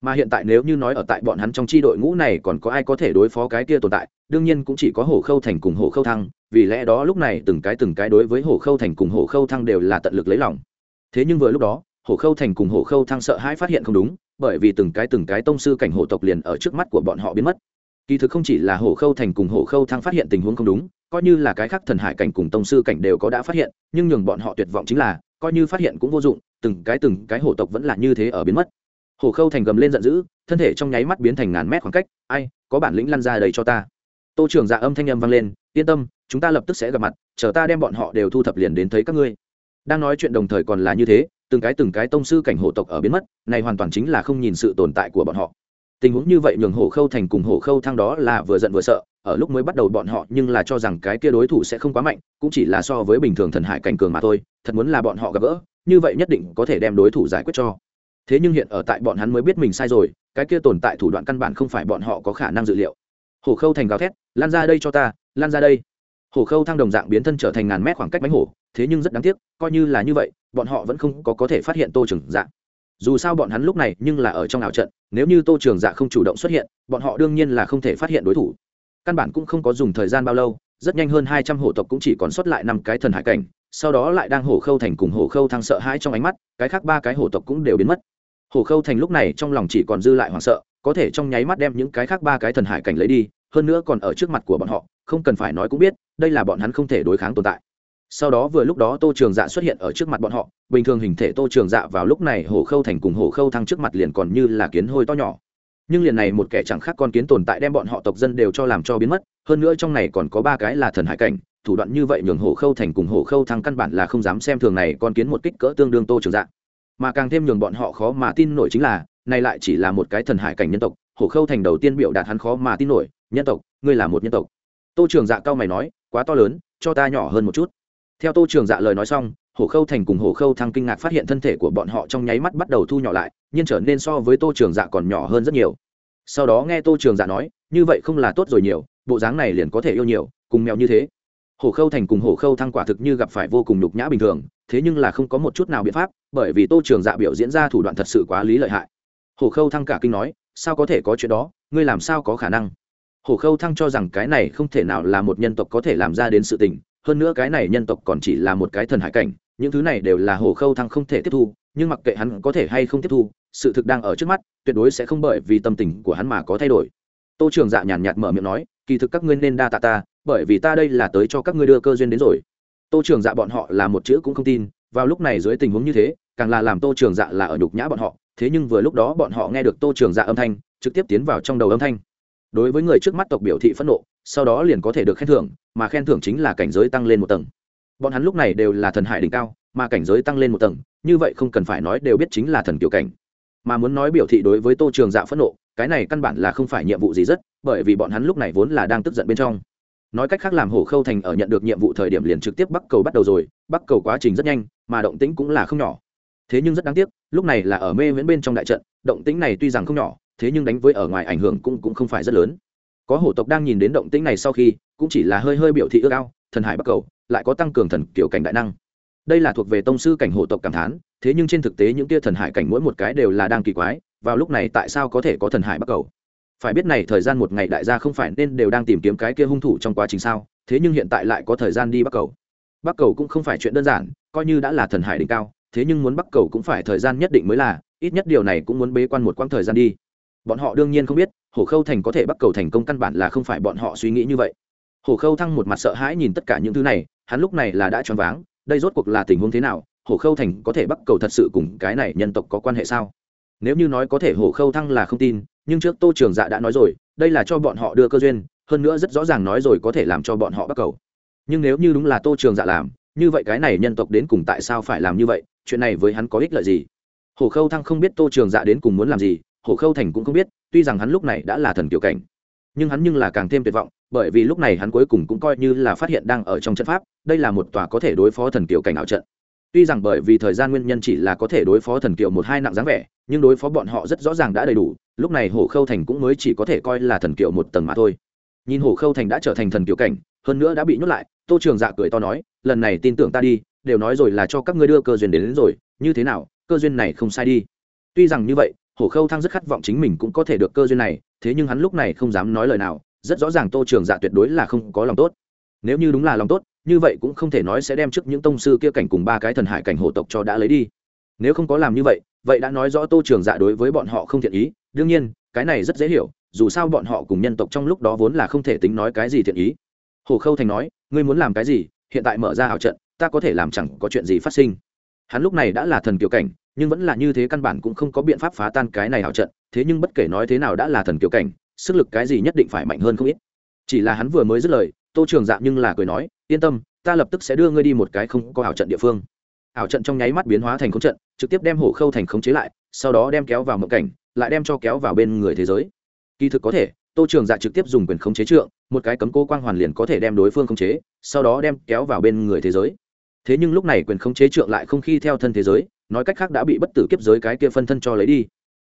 mà hiện tại nếu như nói ở tại bọn hắn trong chi đội ngũ này còn có ai có thể đối phó cái kia tồn tại, đương nhiên cũng chỉ có hổ khâu thành cùng hổ khâu thăng, vì lẽ đó lúc này từng cái từng cái đối với hổ khâu thành cùng hổ khâu thăng đều là tận lực lấy lòng. Thế nhưng vừa lúc đó hổ khâu thành cùng hổ khâu thăng sợ hãi phát hiện không đúng, bởi vì từng cái từng cái tông sư cảnh hổ tộc liền ở trước mắt của bọn họ biến mất. Kỳ thực không chỉ là hổ khâu thành cùng hổ khâu thăng phát hiện tình huống không đúng, coi như là cái khác thần hải cảnh cùng tông sư cảnh đều có đã phát hiện, nhưng nhường bọn họ tuyệt vọng chính là, coi như phát hiện cũng vô dụng, từng cái từng cái hổ tộc vẫn là như thế ở biến mất hổ khâu thành gầm lên giận dữ, thân thể trong nháy mắt biến thành ngàn mét khoảng cách. Ai, có bản lĩnh lăn ra đầy cho ta. Tô trưởng dạ âm thanh âm vang lên, yên tâm, chúng ta lập tức sẽ gặp mặt, chờ ta đem bọn họ đều thu thập liền đến thấy các ngươi. Đang nói chuyện đồng thời còn là như thế, từng cái từng cái tông sư cảnh hộ tộc ở biến mất, này hoàn toàn chính là không nhìn sự tồn tại của bọn họ. Tình huống như vậy nhường hổ khâu thành cùng hổ khâu thăng đó là vừa giận vừa sợ, ở lúc mới bắt đầu bọn họ nhưng là cho rằng cái kia đối thủ sẽ không quá mạnh, cũng chỉ là so với bình thường thần hải cảnh cường mà thôi, thật muốn là bọn họ gặp gỡ, như vậy nhất định có thể đem đối thủ giải quyết cho thế nhưng hiện ở tại bọn hắn mới biết mình sai rồi, cái kia tồn tại thủ đoạn căn bản không phải bọn họ có khả năng dự liệu. Hổ khâu thành gào thét, lan ra đây cho ta, lan ra đây. Hổ khâu thăng đồng dạng biến thân trở thành ngàn mét khoảng cách bánh hổ, thế nhưng rất đáng tiếc, coi như là như vậy, bọn họ vẫn không có có thể phát hiện tô trường dạ. Dù sao bọn hắn lúc này nhưng là ở trong ảo trận, nếu như tô trường dạ không chủ động xuất hiện, bọn họ đương nhiên là không thể phát hiện đối thủ. Căn bản cũng không có dùng thời gian bao lâu, rất nhanh hơn hai trăm hổ tộc cũng chỉ còn sót lại năm cái thần hải cảnh, sau đó lại đang hổ khâu thành cùng hổ khâu thăng sợ hãi trong ánh mắt, cái khác ba cái hổ tộc cũng đều biến mất hổ khâu thành lúc này trong lòng chỉ còn dư lại hoảng sợ, có thể trong nháy mắt đem những cái khác ba cái thần hải cảnh lấy đi, hơn nữa còn ở trước mặt của bọn họ, không cần phải nói cũng biết, đây là bọn hắn không thể đối kháng tồn tại. Sau đó vừa lúc đó tô trường dạ xuất hiện ở trước mặt bọn họ, bình thường hình thể tô trường dạ vào lúc này hổ khâu thành cùng hổ khâu thăng trước mặt liền còn như là kiến hôi to nhỏ. Nhưng liền này một kẻ chẳng khác con kiến tồn tại đem bọn họ tộc dân đều cho làm cho biến mất, hơn nữa trong này còn có ba cái là thần hải cảnh, thủ đoạn như vậy nhường hổ khâu thành cùng hổ khâu thăng căn bản là không dám xem thường này con kiến một kích cỡ tương đương tô trường dạ mà càng thêm nhường bọn họ khó mà tin nổi chính là, này lại chỉ là một cái thần hải cảnh nhân tộc, hổ khâu thành đầu tiên biểu đạt hắn khó mà tin nổi, nhân tộc, ngươi là một nhân tộc. Tô trường dạ cao mày nói, quá to lớn, cho ta nhỏ hơn một chút. Theo tô trường dạ lời nói xong, hổ khâu thành cùng hổ khâu thăng kinh ngạc phát hiện thân thể của bọn họ trong nháy mắt bắt đầu thu nhỏ lại, nhưng trở nên so với tô trường dạ còn nhỏ hơn rất nhiều. Sau đó nghe tô trường dạ nói, như vậy không là tốt rồi nhiều, bộ dáng này liền có thể yêu nhiều, cùng mèo như thế hổ khâu thành cùng hổ khâu thăng quả thực như gặp phải vô cùng nhục nhã bình thường, thế nhưng là không có một chút nào biện pháp, bởi vì tô trường dạ biểu diễn ra thủ đoạn thật sự quá lý lợi hại. Hổ khâu thăng cả kinh nói, sao có thể có chuyện đó, ngươi làm sao có khả năng? Hổ khâu thăng cho rằng cái này không thể nào là một nhân tộc có thể làm ra đến sự tình, hơn nữa cái này nhân tộc còn chỉ là một cái thần hải cảnh, những thứ này đều là hổ khâu thăng không thể tiếp thu, nhưng mặc kệ hắn có thể hay không tiếp thu, sự thực đang ở trước mắt, tuyệt đối sẽ không bởi vì tâm tình của hắn mà có thay đổi. Tô trường dạ nhàn nhạt mở miệng nói, kỳ thực các ngươi nên đa tạ ta bởi vì ta đây là tới cho các ngươi đưa cơ duyên đến rồi. Tô trường dạ bọn họ là một chữ cũng không tin, vào lúc này dưới tình huống như thế, càng là làm tô trường dạ là ở nhục nhã bọn họ, thế nhưng vừa lúc đó bọn họ nghe được tô trường dạ âm thanh, trực tiếp tiến vào trong đầu âm thanh. Đối với người trước mắt tộc biểu thị phẫn nộ, sau đó liền có thể được khen thưởng, mà khen thưởng chính là cảnh giới tăng lên một tầng. Bọn hắn lúc này đều là thần hải đỉnh cao, mà cảnh giới tăng lên một tầng, như vậy không cần phải nói đều biết chính là thần kiểu cảnh. Mà muốn nói biểu thị đối với tô trường dạ phẫn nộ, cái này căn bản là không phải nhiệm vụ gì rất, bởi vì bọn hắn lúc này vốn là đang tức giận bên trong nói cách khác làm hổ khâu thành ở nhận được nhiệm vụ thời điểm liền trực tiếp bắc cầu bắt đầu rồi bắc cầu quá trình rất nhanh, mà động tĩnh cũng là không nhỏ. Thế nhưng rất đáng tiếc, lúc này là ở mê viễn bên trong đại trận, động tĩnh này tuy rằng không nhỏ, thế nhưng đánh với ở ngoài ảnh hưởng cũng cũng không phải rất lớn. Có hổ tộc đang nhìn đến động tĩnh này sau khi, cũng chỉ là hơi hơi biểu thị ước ao, thần hải bắc cầu, lại có tăng cường thần kiểu cảnh đại năng. Đây là thuộc về tông sư cảnh hổ tộc cảm thán, thế nhưng trên thực tế những tia thần hải cảnh mỗi một cái đều là đang kỳ quái, vào lúc này tại sao có thể có thần hải bắc cầu? Phải biết này thời gian một ngày đại gia không phải nên đều đang tìm kiếm cái kia hung thủ trong quá trình sao, thế nhưng hiện tại lại có thời gian đi bắc cầu. Bắc cầu cũng không phải chuyện đơn giản, coi như đã là thần hải đỉnh cao, thế nhưng muốn bắc cầu cũng phải thời gian nhất định mới là, ít nhất điều này cũng muốn bế quan một quãng thời gian đi. Bọn họ đương nhiên không biết hổ khâu thành có thể bắc cầu thành công căn bản là không phải bọn họ suy nghĩ như vậy. Hổ khâu thăng một mặt sợ hãi nhìn tất cả những thứ này, hắn lúc này là đã choáng váng, đây rốt cuộc là tình huống thế nào hổ khâu thành có thể bắc cầu thật sự cùng cái này nhân tộc có quan hệ sao? Nếu như nói có thể hổ khâu thăng là không tin nhưng trước tô trường dạ đã nói rồi, đây là cho bọn họ đưa cơ duyên, hơn nữa rất rõ ràng nói rồi có thể làm cho bọn họ bắt cầu. Nhưng nếu như đúng là tô trường dạ làm, như vậy cái này nhân tộc đến cùng tại sao phải làm như vậy, chuyện này với hắn có ích lợi gì? Hồ khâu thăng không biết tô trường dạ đến cùng muốn làm gì hồ khâu thành cũng không biết, tuy rằng hắn lúc này đã là thần kiểu cảnh. Nhưng hắn nhưng là càng thêm tuyệt vọng, bởi vì lúc này hắn cuối cùng cũng coi như là phát hiện đang ở trong trận pháp, đây là một tòa có thể đối phó thần kiểu cảnh ảo trận tuy rằng bởi vì thời gian nguyên nhân chỉ là có thể đối phó thần kiều một hai nặng dáng vẻ nhưng đối phó bọn họ rất rõ ràng đã đầy đủ lúc này hổ khâu thành cũng mới chỉ có thể coi là thần kiều một tầng mà thôi. Nhìn hổ khâu thành đã trở thành thần kiều cảnh hơn nữa đã bị nhốt lại tô trường dạ cười to nói lần này tin tưởng ta đi đều nói rồi là cho các ngươi đưa cơ duyên đến, đến rồi như thế nào cơ duyên này không sai đi. Tuy rằng như vậy hổ khâu thăng rất khát vọng chính mình cũng có thể được cơ duyên này thế nhưng hắn lúc này không dám nói lời nào rất rõ ràng tô trường dạ tuyệt đối là không có lòng tốt. Nếu như đúng là lòng tốt như vậy cũng không thể nói sẽ đem trước những tông sư kia cảnh cùng ba cái thần hải cảnh hộ tộc cho đã lấy đi. Nếu không có làm như vậy vậy đã nói rõ tô trường dạ đối với bọn họ không thiện ý. Đương nhiên, cái này rất dễ hiểu, dù sao bọn họ cùng nhân tộc trong lúc đó vốn là không thể tính nói cái gì thiện ý. Hồ khâu thành nói, ngươi muốn làm cái gì? Hiện tại mở ra ảo trận, ta có thể làm chẳng có chuyện gì phát sinh. Hắn lúc này đã là thần kiều cảnh, nhưng vẫn là như thế căn bản cũng không có biện pháp phá tan cái này ảo trận. Thế nhưng bất kể nói thế nào đã là thần kiều cảnh, sức lực cái gì nhất định phải mạnh hơn không ít. Chỉ là hắn vừa mới dứt lời tô trường dạ nhưng là cười nói, yên tâm, ta lập tức sẽ đưa ngươi đi một cái không có ảo trận địa phương. Ảo trận trong nháy mắt biến hóa thành khống trận, trực tiếp đem hổ khâu thành khống chế lại, sau đó đem kéo vào mộng cảnh, lại đem cho kéo vào bên người thế giới. Kỳ thực có thể, tô trường dạ trực tiếp dùng quyền khống chế trượng, một cái cấm cô quang hoàn liền có thể đem đối phương khống chế, sau đó đem kéo vào bên người thế giới. Thế nhưng lúc này quyền khống chế trượng lại không khi theo thân thế giới, nói cách khác đã bị bất tử kiếp giới cái kia phân thân cho lấy đi.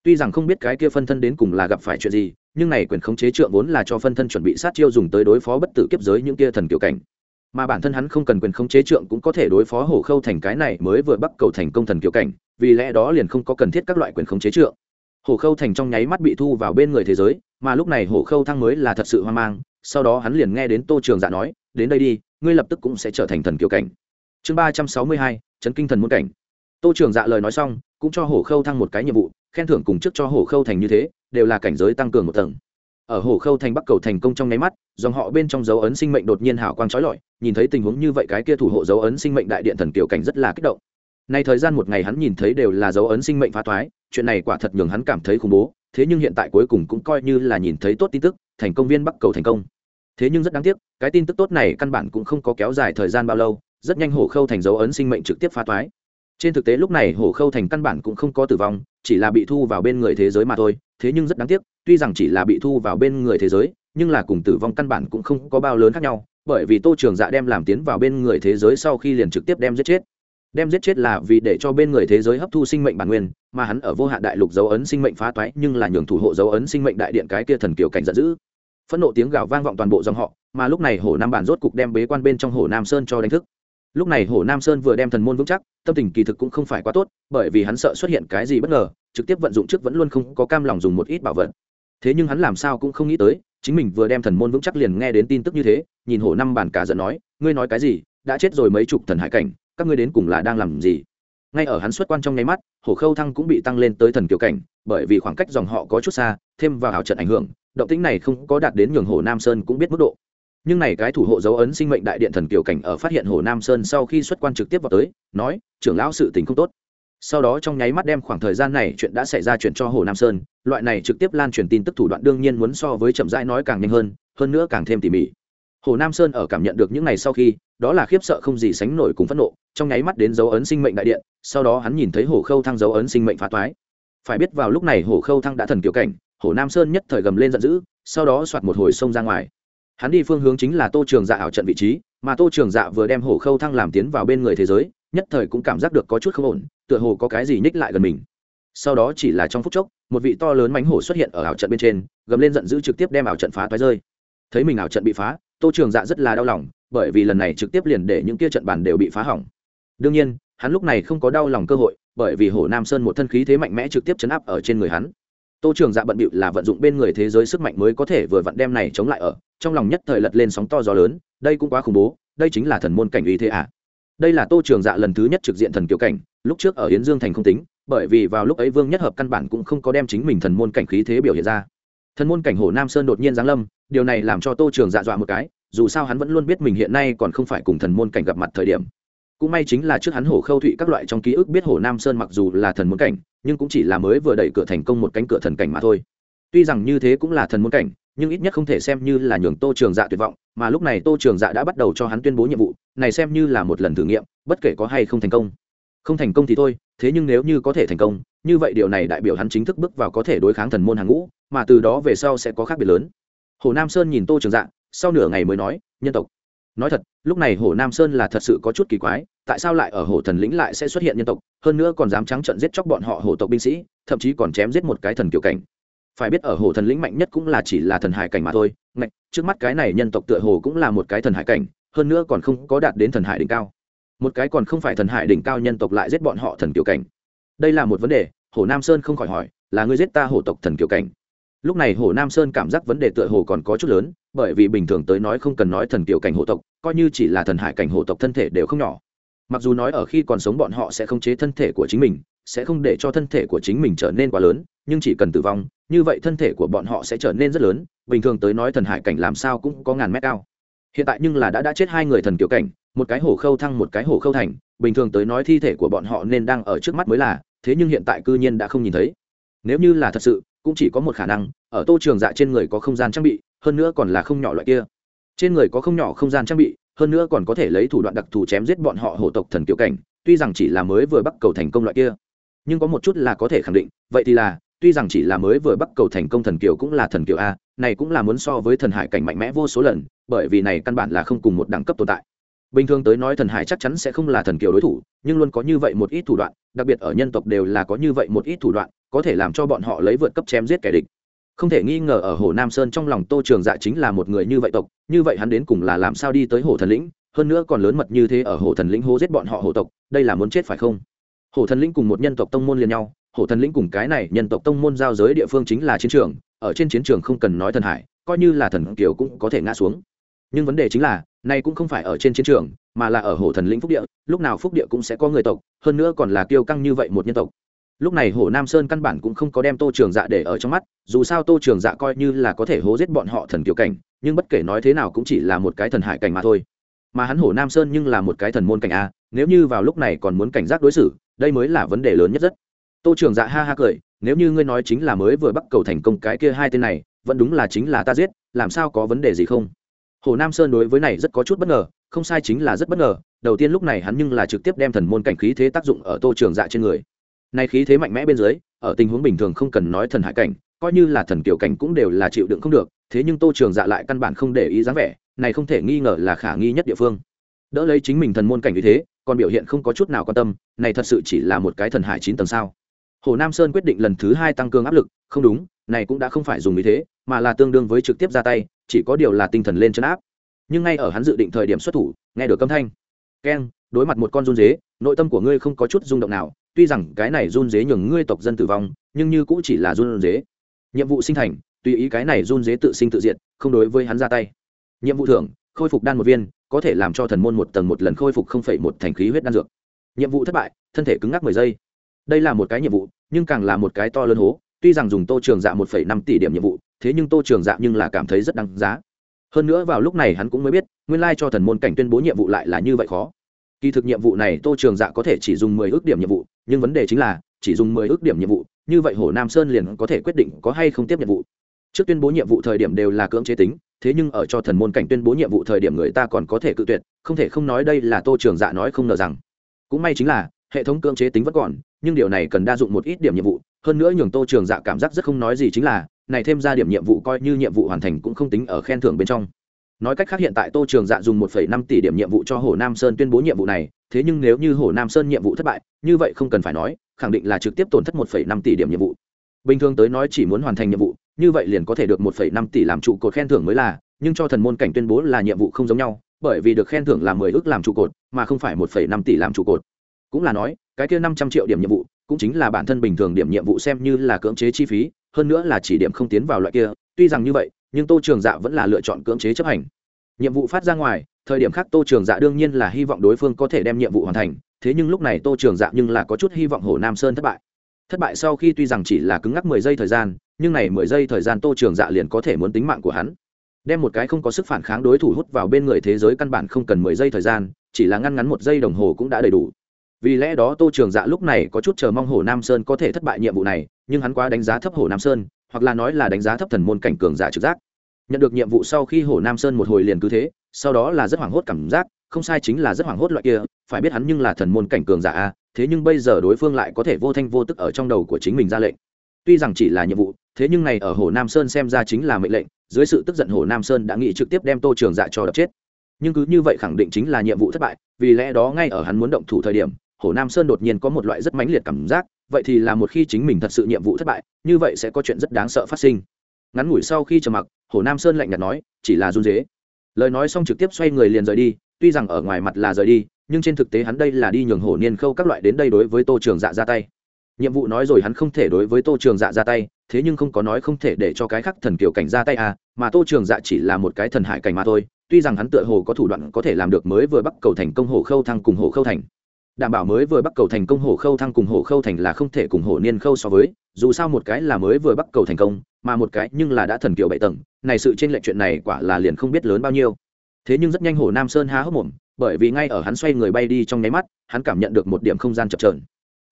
Tuy rằng không biết cái kia phân thân đến cùng là gặp phải chuyện gì nhưng này quyền khống chế trượng vốn là cho phân thân chuẩn bị sát chiêu dùng tới đối phó bất tử kiếp giới những kia thần kiểu cảnh. Mà bản thân hắn không cần quyền khống chế trượng cũng có thể đối phó hổ khâu thành cái này mới vừa bắt cầu thành công thần kiểu cảnh, vì lẽ đó liền không có cần thiết các loại quyền khống chế trượng. Hổ khâu thành trong nháy mắt bị thu vào bên người thế giới, mà lúc này hổ khâu thăng mới là thật sự hoang mang, sau đó hắn liền nghe đến tô trường dạ nói, đến đây đi, ngươi lập tức cũng sẽ trở thành thần kiểu cảnh. Chương ba trăm sáu mươi hai, chấn kinh thần muôn cảnh. Tô trường dạ lời nói xong, cũng cho hổ khâu thăng một cái nhiệm vụ, khen thưởng cùng trước cho hổ khâu thành như thế đều là cảnh giới tăng cường một tầng. Ở hồ khâu thành bắc cầu thành công trong nháy mắt, dòng họ bên trong dấu ấn sinh mệnh đột nhiên hào quang trói lọi, nhìn thấy tình huống như vậy cái kia thủ hộ dấu ấn sinh mệnh đại điện thần tiểu cảnh rất là kích động. Nay thời gian một ngày hắn nhìn thấy đều là dấu ấn sinh mệnh phá thoái, chuyện này quả thật nhường hắn cảm thấy khủng bố, thế nhưng hiện tại cuối cùng cũng coi như là nhìn thấy tốt tin tức, thành công viên bắc cầu thành công. Thế nhưng rất đáng tiếc, cái tin tức tốt này căn bản cũng không có kéo dài thời gian bao lâu, rất nhanh hổ khâu thành dấu ấn sinh mệnh trực tiếp phá toái trên thực tế lúc này hổ khâu thành căn bản cũng không có tử vong, chỉ là bị thu vào bên người thế giới mà thôi, thế nhưng rất đáng tiếc, tuy rằng chỉ là bị thu vào bên người thế giới, nhưng là cùng tử vong căn bản cũng không có bao lớn khác nhau, bởi vì tô trường dạ đem làm tiến vào bên người thế giới sau khi liền trực tiếp đem giết chết. Đem giết chết là vì để cho bên người thế giới hấp thu sinh mệnh bản nguyên, mà hắn ở vô hạn đại lục dấu ấn sinh mệnh phá toái, nhưng là nhường thủ hộ dấu ấn sinh mệnh đại điện cái kia thần kiều cảnh giận dữ. Phẫn nộ tiếng gào vang vọng toàn bộ dòng họ, mà lúc này hồ nam bản rốt cục đem bế quan bên trong hồ nam sơn cho đánh thức lúc này hồ nam sơn vừa đem thần môn vững chắc, tâm tình kỳ thực cũng không phải quá tốt, bởi vì hắn sợ xuất hiện cái gì bất ngờ, trực tiếp vận dụng trước vẫn luôn không có cam lòng dùng một ít bảo vật. Thế nhưng hắn làm sao cũng không nghĩ tới, chính mình vừa đem thần môn vững chắc liền nghe đến tin tức như thế, nhìn hồ năm bản cả giận nói, ngươi nói cái gì? Đã chết rồi mấy chục thần hải cảnh, các ngươi đến cùng là đang làm gì? Ngay ở hắn xuất quan trong nháy mắt, hồ khâu thăng cũng bị tăng lên tới thần kiều cảnh, bởi vì khoảng cách dòng họ có chút xa, thêm vào hào trận ảnh hưởng, động tĩnh này không có đạt đến nhường hồ nam sơn cũng biết mức độ nhưng này cái thủ hộ dấu ấn sinh mệnh đại điện thần kiều cảnh ở phát hiện hồ nam sơn sau khi xuất quan trực tiếp vào tới, nói, trưởng lão sự tình không tốt. Sau đó trong nháy mắt đem khoảng thời gian này chuyện đã xảy ra chuyện cho hồ nam sơn, loại này trực tiếp lan truyền tin tức thủ đoạn đương nhiên muốn so với chậm rãi nói càng nhanh hơn hơn nữa càng thêm tỉ mỉ. Hồ nam sơn ở cảm nhận được những ngày sau khi, đó là khiếp sợ không gì sánh nổi cùng phẫn nộ, trong nháy mắt đến dấu ấn sinh mệnh đại điện, sau đó hắn nhìn thấy hồ khâu thăng dấu ấn sinh mệnh phá toái. Phải biết vào lúc này hồ khâu thăng đã thần kiều cảnh, hồ nam sơn nhất thời gầm lên giận dữ, sau đó soạt một hồi xông ra ngoài hắn đi phương hướng chính là tô trường dạ ảo trận vị trí, mà tô trường dạ vừa đem hồ khâu thăng làm tiến vào bên người thế giới, nhất thời cũng cảm giác được có chút không ổn, tựa hồ có cái gì nhích lại gần mình. Sau đó chỉ là trong phút chốc, một vị to lớn mánh hổ xuất hiện ở ảo trận bên trên, gầm lên giận dữ trực tiếp đem ảo trận phá toái rơi. Thấy mình ảo trận bị phá, tô trường dạ rất là đau lòng, bởi vì lần này trực tiếp liền để những kia trận bàn đều bị phá hỏng. Đương nhiên, hắn lúc này không có đau lòng cơ hội, bởi vì hổ nam sơn một thân khí thế mạnh mẽ trực tiếp chấn áp ở trên người hắn tô trường dạ bận bịu là vận dụng bên người thế giới sức mạnh mới có thể vừa vặn đem này chống lại ở, trong lòng nhất thời lật lên sóng to gió lớn, đây cũng quá khủng bố, đây chính là thần môn cảnh uy thế à. Đây là tô trường dạ lần thứ nhất trực diện thần kiều cảnh, lúc trước ở hiến dương thành không tính, bởi vì vào lúc ấy vương nhất hợp căn bản cũng không có đem chính mình thần môn cảnh khí thế biểu hiện ra. Thần môn cảnh hồ nam sơn đột nhiên giáng lâm, điều này làm cho tô trường dạ dọa một cái, dù sao hắn vẫn luôn biết mình hiện nay còn không phải cùng thần môn cảnh gặp mặt thời điểm cũng may chính là trước hắn hổ khâu thụy các loại trong ký ức biết hổ nam sơn mặc dù là thần muốn cảnh, nhưng cũng chỉ là mới vừa đẩy cửa thành công một cánh cửa thần cảnh mà thôi. Tuy rằng như thế cũng là thần muốn cảnh, nhưng ít nhất không thể xem như là nhường tô trường dạ tuyệt vọng, mà lúc này tô trường dạ đã bắt đầu cho hắn tuyên bố nhiệm vụ, này xem như là một lần thử nghiệm, bất kể có hay không thành công. Không thành công thì thôi, thế nhưng nếu như có thể thành công, như vậy điều này đại biểu hắn chính thức bước vào có thể đối kháng thần môn hàng ngũ, mà từ đó về sau sẽ có khác biệt lớn. Hồ nam sơn nhìn tô trường dạ sau nửa ngày mới nói, nhân tộc nói thật lúc này hồ nam sơn là thật sự có chút kỳ quái tại sao lại ở hồ thần lĩnh lại sẽ xuất hiện nhân tộc hơn nữa còn dám trắng trận giết chóc bọn họ hồ tộc binh sĩ thậm chí còn chém giết một cái thần kiểu cảnh. Phải biết ở hồ thần lĩnh mạnh nhất cũng là chỉ là thần hải cảnh mà thôi Ngạch, trước mắt cái này nhân tộc tựa hồ cũng là một cái thần hải cảnh hơn nữa còn không có đạt đến thần hải đỉnh cao. Một cái còn không phải thần hải đỉnh cao nhân tộc lại giết bọn họ thần kiểu cảnh. Đây là một vấn đề hồ nam sơn không khỏi hỏi là ngươi giết ta hồ tộc thần kiểu cảnh? Lúc này hồ nam sơn cảm giác vấn đề tựa hồ còn có chút lớn, bởi vì bình thường tới nói không cần nói thần kiểu cảnh hộ tộc, coi như chỉ là thần hải cảnh hộ tộc thân thể đều không nhỏ. Mặc dù nói ở khi còn sống bọn họ sẽ không chế thân thể của chính mình, sẽ không để cho thân thể của chính mình trở nên quá lớn, nhưng chỉ cần tử vong, như vậy thân thể của bọn họ sẽ trở nên rất lớn, bình thường tới nói thần hải cảnh làm sao cũng có ngàn mét cao. Hiện tại nhưng là đã đã chết hai người thần kiểu cảnh, một cái hổ khâu thăng, một cái hổ khâu thành, bình thường tới nói thi thể của bọn họ nên đang ở trước mắt mới là, thế nhưng hiện tại cư nhiên đã không nhìn thấy. Nếu như là thật sự cũng chỉ có một khả năng, ở tô trường dạ trên người có không gian trang bị, hơn nữa còn là không nhỏ loại kia. Trên người có không nhỏ không gian trang bị, hơn nữa còn có thể lấy thủ đoạn đặc thù chém giết bọn họ hổ tộc thần kiểu cảnh, tuy rằng chỉ là mới vừa bắt cầu thành công loại kia. Nhưng có một chút là có thể khẳng định, vậy thì là, tuy rằng chỉ là mới vừa bắt cầu thành công thần kiều cũng là thần kiều a, này cũng là muốn so với thần hải cảnh mạnh mẽ vô số lần, bởi vì này căn bản là không cùng một đẳng cấp tồn tại. Bình thường tới nói thần hải chắc chắn sẽ không là thần kiều đối thủ, nhưng luôn có như vậy một ít thủ đoạn, đặc biệt ở nhân tộc đều là có như vậy một ít thủ đoạn có thể làm cho bọn họ lấy vượt cấp chém giết kẻ địch. Không thể nghi ngờ ở hồ nam sơn trong lòng tô trường dạ chính là một người như vậy tộc, như vậy hắn đến cùng là làm sao đi tới hồ thần lĩnh, hơn nữa còn lớn mật như thế ở hồ thần lĩnh hô giết bọn họ hồ tộc, đây là muốn chết phải không? Hồ thần lĩnh cùng một nhân tộc tông môn liền nhau, hồ thần lĩnh cùng cái này nhân tộc tông môn giao giới địa phương chính là chiến trường, ở trên chiến trường không cần nói thần hải, coi như là thần kiều cũng có thể ngã xuống. Nhưng vấn đề chính là, nay cũng không phải ở trên chiến trường, mà là ở hồ thần lĩnh phúc địa, lúc nào phúc địa cũng sẽ có người tộc, hơn nữa còn là kiêu căng như vậy một nhân tộc lúc này hồ nam sơn căn bản cũng không có đem tô trường dạ để ở trong mắt, dù sao tô trường dạ coi như là có thể hố giết bọn họ thần kiểu cảnh, nhưng bất kể nói thế nào cũng chỉ là một cái thần hải cảnh mà thôi. Mà hắn hồ nam sơn nhưng là một cái thần môn cảnh a, nếu như vào lúc này còn muốn cảnh giác đối xử, đây mới là vấn đề lớn nhất rất. Tô trường dạ ha ha cười, nếu như ngươi nói chính là mới vừa bắt cầu thành công cái kia hai tên này, vẫn đúng là chính là ta giết, làm sao có vấn đề gì không? Hồ nam sơn đối với này rất có chút bất ngờ, không sai chính là rất bất ngờ, đầu tiên lúc này hắn nhưng là trực tiếp đem thần môn cảnh khí thế tác dụng ở tô trường dạ trên người nay khí thế mạnh mẽ bên dưới, ở tình huống bình thường không cần nói thần hải cảnh, coi như là thần kiểu cảnh cũng đều là chịu đựng không được, thế nhưng tô trường dạ lại căn bản không để ý dáng vẻ, này không thể nghi ngờ là khả nghi nhất địa phương. Đỡ lấy chính mình thần môn cảnh như thế, còn biểu hiện không có chút nào quan tâm, này thật sự chỉ là một cái thần hải chín tầng sao. Hồ nam sơn quyết định lần thứ hai tăng cường áp lực, không đúng, này cũng đã không phải dùng ý thế, mà là tương đương với trực tiếp ra tay, chỉ có điều là tinh thần lên chân áp. Nhưng ngay ở hắn dự định thời điểm xuất thủ, nghe được âm thanh. Keng, đối mặt một con run dế, nội tâm của ngươi không có chút rung động nào tuy rằng cái này run dế nhường ngươi tộc dân tử vong, nhưng như cũng chỉ là run dế. Nhiệm vụ sinh thành, tùy ý cái này run dế tự sinh tự diện không đối với hắn ra tay. Nhiệm vụ thưởng, khôi phục đan một viên, có thể làm cho thần môn một tầng một lần khôi phục không phải một thành khí huyết đan dược. Nhiệm vụ thất bại, thân thể cứng ngắc mười giây. Đây là một cái nhiệm vụ, nhưng càng là một cái to lớn hố, tuy rằng dùng tô trường dạ một phẩy năm tỷ điểm nhiệm vụ, thế nhưng tô trường dạ nhưng là cảm thấy rất đáng giá. Hơn nữa vào lúc này hắn cũng mới biết, nguyên lai cho thần môn cảnh tuyên bố nhiệm vụ lại là như vậy khó kỳ thực nhiệm vụ này tô trường dạ có thể chỉ dùng mười ước điểm nhiệm vụ, nhưng vấn đề chính là, chỉ dùng mười ước điểm nhiệm vụ, như vậy hồ nam sơn liền có thể quyết định có hay không tiếp nhiệm vụ. Trước tuyên bố nhiệm vụ thời điểm đều là cưỡng chế tính, thế nhưng ở cho thần môn cảnh tuyên bố nhiệm vụ thời điểm người ta còn có thể cự tuyệt, không thể không nói đây là tô trường dạ nói không ngờ rằng. Cũng may chính là, hệ thống cưỡng chế tính vẫn còn, nhưng điều này cần đa dụng một ít điểm nhiệm vụ, hơn nữa nhường tô trường dạ cảm giác rất không nói gì chính là, này thêm ra điểm nhiệm vụ coi như nhiệm vụ hoàn thành cũng không tính ở khen thưởng bên trong nói cách khác hiện tại tô trường dạ dùng một năm tỷ điểm nhiệm vụ cho hồ nam sơn tuyên bố nhiệm vụ này, thế nhưng nếu như hồ nam sơn nhiệm vụ thất bại, như vậy không cần phải nói, khẳng định là trực tiếp tổn thất một năm tỷ điểm nhiệm vụ. Bình thường tới nói chỉ muốn hoàn thành nhiệm vụ, như vậy liền có thể được một năm tỷ làm trụ cột khen thưởng mới là, nhưng cho thần môn cảnh tuyên bố là nhiệm vụ không giống nhau, bởi vì được khen thưởng là mười ước làm trụ cột, mà không phải một năm tỷ làm trụ cột. Cũng là nói, cái kia năm trăm triệu điểm nhiệm vụ, cũng chính là bản thân bình thường điểm nhiệm vụ xem như là cưỡng chế chi phí, hơn nữa là chỉ điểm không tiến vào loại kia, tuy rằng như vậy nhưng tô trường dạ vẫn là lựa chọn cưỡng chế chấp hành. Nhiệm vụ phát ra ngoài, thời điểm khác tô trường dạ đương nhiên là hy vọng đối phương có thể đem nhiệm vụ hoàn thành, thế nhưng lúc này tô trường dạ nhưng là có chút hy vọng hồ nam sơn thất bại. Thất bại sau khi tuy rằng chỉ là cứng ngắc mười giây thời gian, nhưng này mười giây thời gian tô trường dạ liền có thể muốn tính mạng của hắn. Đem một cái không có sức phản kháng đối thủ hút vào bên người thế giới căn bản không cần mười giây thời gian, chỉ là ngăn ngắn một giây đồng hồ cũng đã đầy đủ. Vì lẽ đó tô trường dạ lúc này có chút chờ mong hồ nam sơn có thể thất bại nhiệm vụ này, nhưng hắn quá đánh giá thấp hồ nam sơn hoặc là nói là đánh giá thấp thần môn cảnh cường giả trực giác. Nhận được nhiệm vụ sau khi hồ nam sơn một hồi liền cứ thế, sau đó là rất hoảng hốt cảm giác, không sai chính là rất hoảng hốt loại kia, phải biết hắn nhưng là thần môn cảnh cường giả a, thế nhưng bây giờ đối phương lại có thể vô thanh vô tức ở trong đầu của chính mình ra lệnh. Tuy rằng chỉ là nhiệm vụ, thế nhưng này ở hồ nam sơn xem ra chính là mệnh lệnh, dưới sự tức giận hồ nam sơn đã nghĩ trực tiếp đem tô trường dạ cho đập chết. Nhưng cứ như vậy khẳng định chính là nhiệm vụ thất bại, vì lẽ đó ngay ở hắn muốn động thủ thời điểm hồ nam sơn đột nhiên có một loại rất mãnh liệt cảm giác vậy thì là một khi chính mình thật sự nhiệm vụ thất bại, như vậy sẽ có chuyện rất đáng sợ phát sinh. Ngắn ngủi sau khi trầm mặc, hồ nam sơn lạnh nhạt nói, chỉ là run dế lời nói xong trực tiếp xoay người liền rời đi, tuy rằng ở ngoài mặt là rời đi, nhưng trên thực tế hắn đây là đi nhường hổ niên khâu các loại đến đây đối với tô trường dạ ra tay. Nhiệm vụ nói rồi hắn không thể đối với tô trường dạ ra tay, thế nhưng không có nói không thể để cho cái khắc thần kiểu cảnh ra tay à mà tô trường dạ chỉ là một cái thần hải cảnh mà thôi, tuy rằng hắn tựa hồ có thủ đoạn có thể làm được mới vừa bắt cầu thành công hồ khâu thăng cùng hồ khâu thành đảm bảo mới vừa bắt cầu thành công, hổ khâu thăng cùng hổ khâu thành là không thể cùng hổ niên khâu so với, dù sao một cái là mới vừa bắt cầu thành công, mà một cái nhưng là đã thần kiều bảy tầng, này sự trên lệnh chuyện này quả là liền không biết lớn bao nhiêu. Thế nhưng rất nhanh hổ nam sơn há hốc mồm, bởi vì ngay ở hắn xoay người bay đi trong nháy mắt, hắn cảm nhận được một điểm không gian chập trờn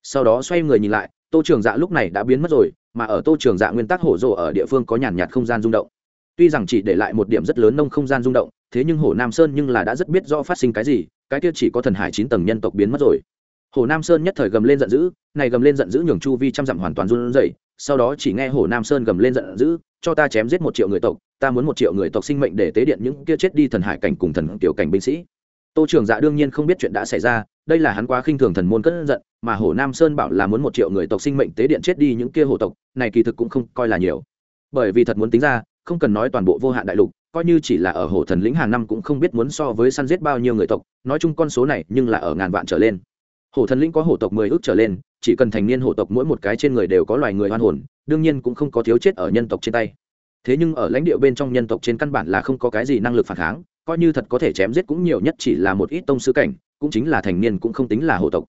sau đó xoay người nhìn lại, tô trường dạ lúc này đã biến mất rồi, mà ở tô trường dạ nguyên tắc hổ rộ ở địa phương có nhàn nhạt không gian rung động. Tuy rằng chỉ để lại một điểm rất lớn nông không gian rung động, thế nhưng hổ nam sơn nhưng là đã rất biết rõ phát sinh cái gì cái kia chỉ có thần hải chín tầng nhân tộc biến mất rồi. Hồ nam sơn nhất thời gầm lên giận dữ, này gầm lên giận dữ nhường chu vi trăm dặm hoàn toàn run rẩy, sau đó chỉ nghe hồ nam sơn gầm lên giận dữ, cho ta chém giết một triệu người tộc, ta muốn một triệu người tộc sinh mệnh để tế điện những kia chết đi thần hải cảnh cùng thần tiểu cảnh binh sĩ. Tô trường dạ đương nhiên không biết chuyện đã xảy ra, đây là hắn quá khinh thường thần môn cất giận, mà hồ nam sơn bảo là muốn một triệu người tộc sinh mệnh tế điện chết đi những kia hồ tộc, này kỳ thực cũng không coi là nhiều. Bởi vì thật muốn tính ra, không cần nói toàn bộ vô hạn đại lục coi như chỉ là ở hồ thần lĩnh hàng năm cũng không biết muốn so với săn giết bao nhiêu người tộc, nói chung con số này nhưng là ở ngàn vạn trở lên. Hồ thần lĩnh có hồ tộc mười ước trở lên, chỉ cần thành niên hồ tộc mỗi một cái trên người đều có loài người hoan hồn, đương nhiên cũng không có thiếu chết ở nhân tộc trên tay. Thế nhưng ở lãnh địa bên trong nhân tộc trên căn bản là không có cái gì năng lực phản kháng, coi như thật có thể chém giết cũng nhiều nhất chỉ là một ít tông sư cảnh, cũng chính là thành niên cũng không tính là hồ tộc.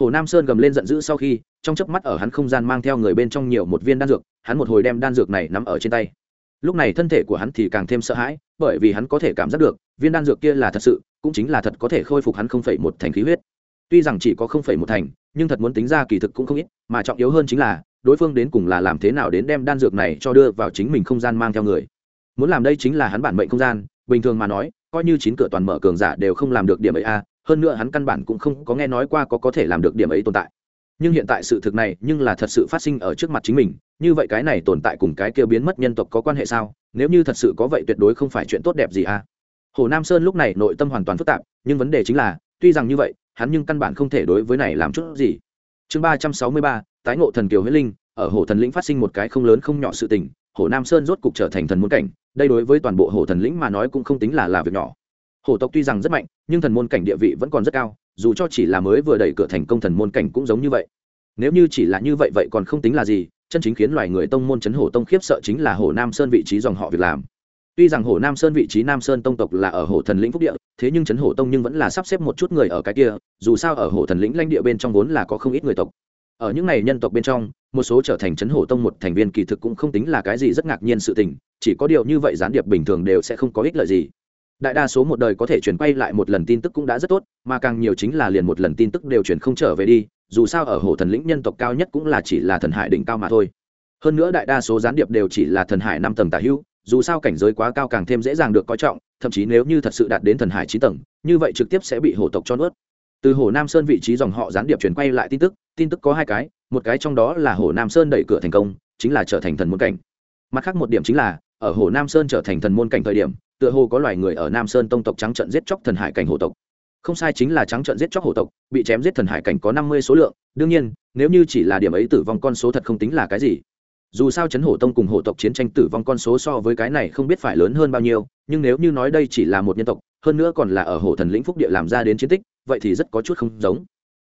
Hồ nam sơn gầm lên giận dữ sau khi, trong chớp mắt ở hắn không gian mang theo người bên trong nhiều một viên đan dược, hắn một hồi đem đan dược này nắm ở trên tay lúc này thân thể của hắn thì càng thêm sợ hãi, bởi vì hắn có thể cảm giác được, viên đan dược kia là thật sự, cũng chính là thật có thể khôi phục hắn không phẩy một thành khí huyết. Tuy rằng chỉ có không phẩy một thành, nhưng thật muốn tính ra kỳ thực cũng không ít, mà trọng yếu hơn chính là, đối phương đến cùng là làm thế nào đến đem đan dược này cho đưa vào chính mình không gian mang theo người. Muốn làm đây chính là hắn bản mệnh không gian, bình thường mà nói, coi như chín cửa toàn mở cường giả đều không làm được điểm ấy a, hơn nữa hắn căn bản cũng không có nghe nói qua có có thể làm được điểm ấy tồn tại. Nhưng hiện tại sự thực này nhưng là thật sự phát sinh ở trước mặt chính mình như vậy cái này tồn tại cùng cái kia biến mất nhân tộc có quan hệ sao? Nếu như thật sự có vậy tuyệt đối không phải chuyện tốt đẹp gì à? hồ nam sơn lúc này nội tâm hoàn toàn phức tạp, nhưng vấn đề chính là, tuy rằng như vậy, hắn nhưng căn bản không thể đối với này làm chút gì. Chương ba trăm sáu mươi ba, tái ngộ thần kiều huyết linh, ở hồ thần lĩnh phát sinh một cái không lớn không nhỏ sự tình, hồ nam sơn rốt cục trở thành thần môn cảnh, đây đối với toàn bộ hồ thần lĩnh mà nói cũng không tính là là việc nhỏ. Hồ tộc tuy rằng rất mạnh, nhưng thần môn cảnh địa vị vẫn còn rất cao, dù cho chỉ là mới vừa đẩy cửa thành công thần môn cảnh cũng giống như vậy. Nếu như chỉ là như vậy vậy còn không tính là gì chân chính khiến loài người tông môn chấn hổ tông khiếp sợ chính là hồ nam sơn vị trí dòng họ việc làm. Tuy rằng hồ nam sơn vị trí nam sơn tông tộc là ở hồ thần lĩnh phúc địa, thế nhưng chấn hổ tông nhưng vẫn là sắp xếp một chút người ở cái kia, dù sao ở hồ thần lĩnh lãnh địa bên trong vốn là có không ít người tộc. Ở những này nhân tộc bên trong, một số trở thành chấn hổ tông một thành viên kỳ thực cũng không tính là cái gì rất ngạc nhiên sự tình, chỉ có điều như vậy gián điệp bình thường đều sẽ không có ích lợi gì. Đại đa số một đời có thể chuyển quay lại một lần tin tức cũng đã rất tốt, mà càng nhiều chính là liền một lần tin tức đều chuyển không trở về đi dù sao ở hồ thần lĩnh nhân tộc cao nhất cũng là chỉ là thần hải đỉnh cao mà thôi. Hơn nữa đại đa số gián điệp đều chỉ là thần hải năm tầng tả hữu, dù sao cảnh giới quá cao càng thêm dễ dàng được coi trọng, thậm chí nếu như thật sự đạt đến thần hải chín tầng, như vậy trực tiếp sẽ bị hổ tộc cho nuốt. Từ hồ nam sơn vị trí dòng họ gián điệp chuyển quay lại tin tức tin tức có hai cái, một cái trong đó là hồ nam sơn đẩy cửa thành công, chính là trở thành thần môn cảnh. Mặt khác một điểm chính là, ở hồ nam sơn trở thành thần môn cảnh thời điểm, tựa hồ có loài người ở nam sơn tông tộc trắng trận giết chóc thần hải cảnh hồ tộc không sai chính là trắng trợn giết chóc hổ tộc, bị chém giết thần hải cảnh có năm mươi số lượng, đương nhiên, nếu như chỉ là điểm ấy tử vong con số thật không tính là cái gì. Dù sao chấn hổ tông cùng hổ tộc chiến tranh tử vong con số so với cái này không biết phải lớn hơn bao nhiêu, nhưng nếu như nói đây chỉ là một nhân tộc, hơn nữa còn là ở hổ thần lĩnh phúc địa làm ra đến chiến tích, vậy thì rất có chút không giống.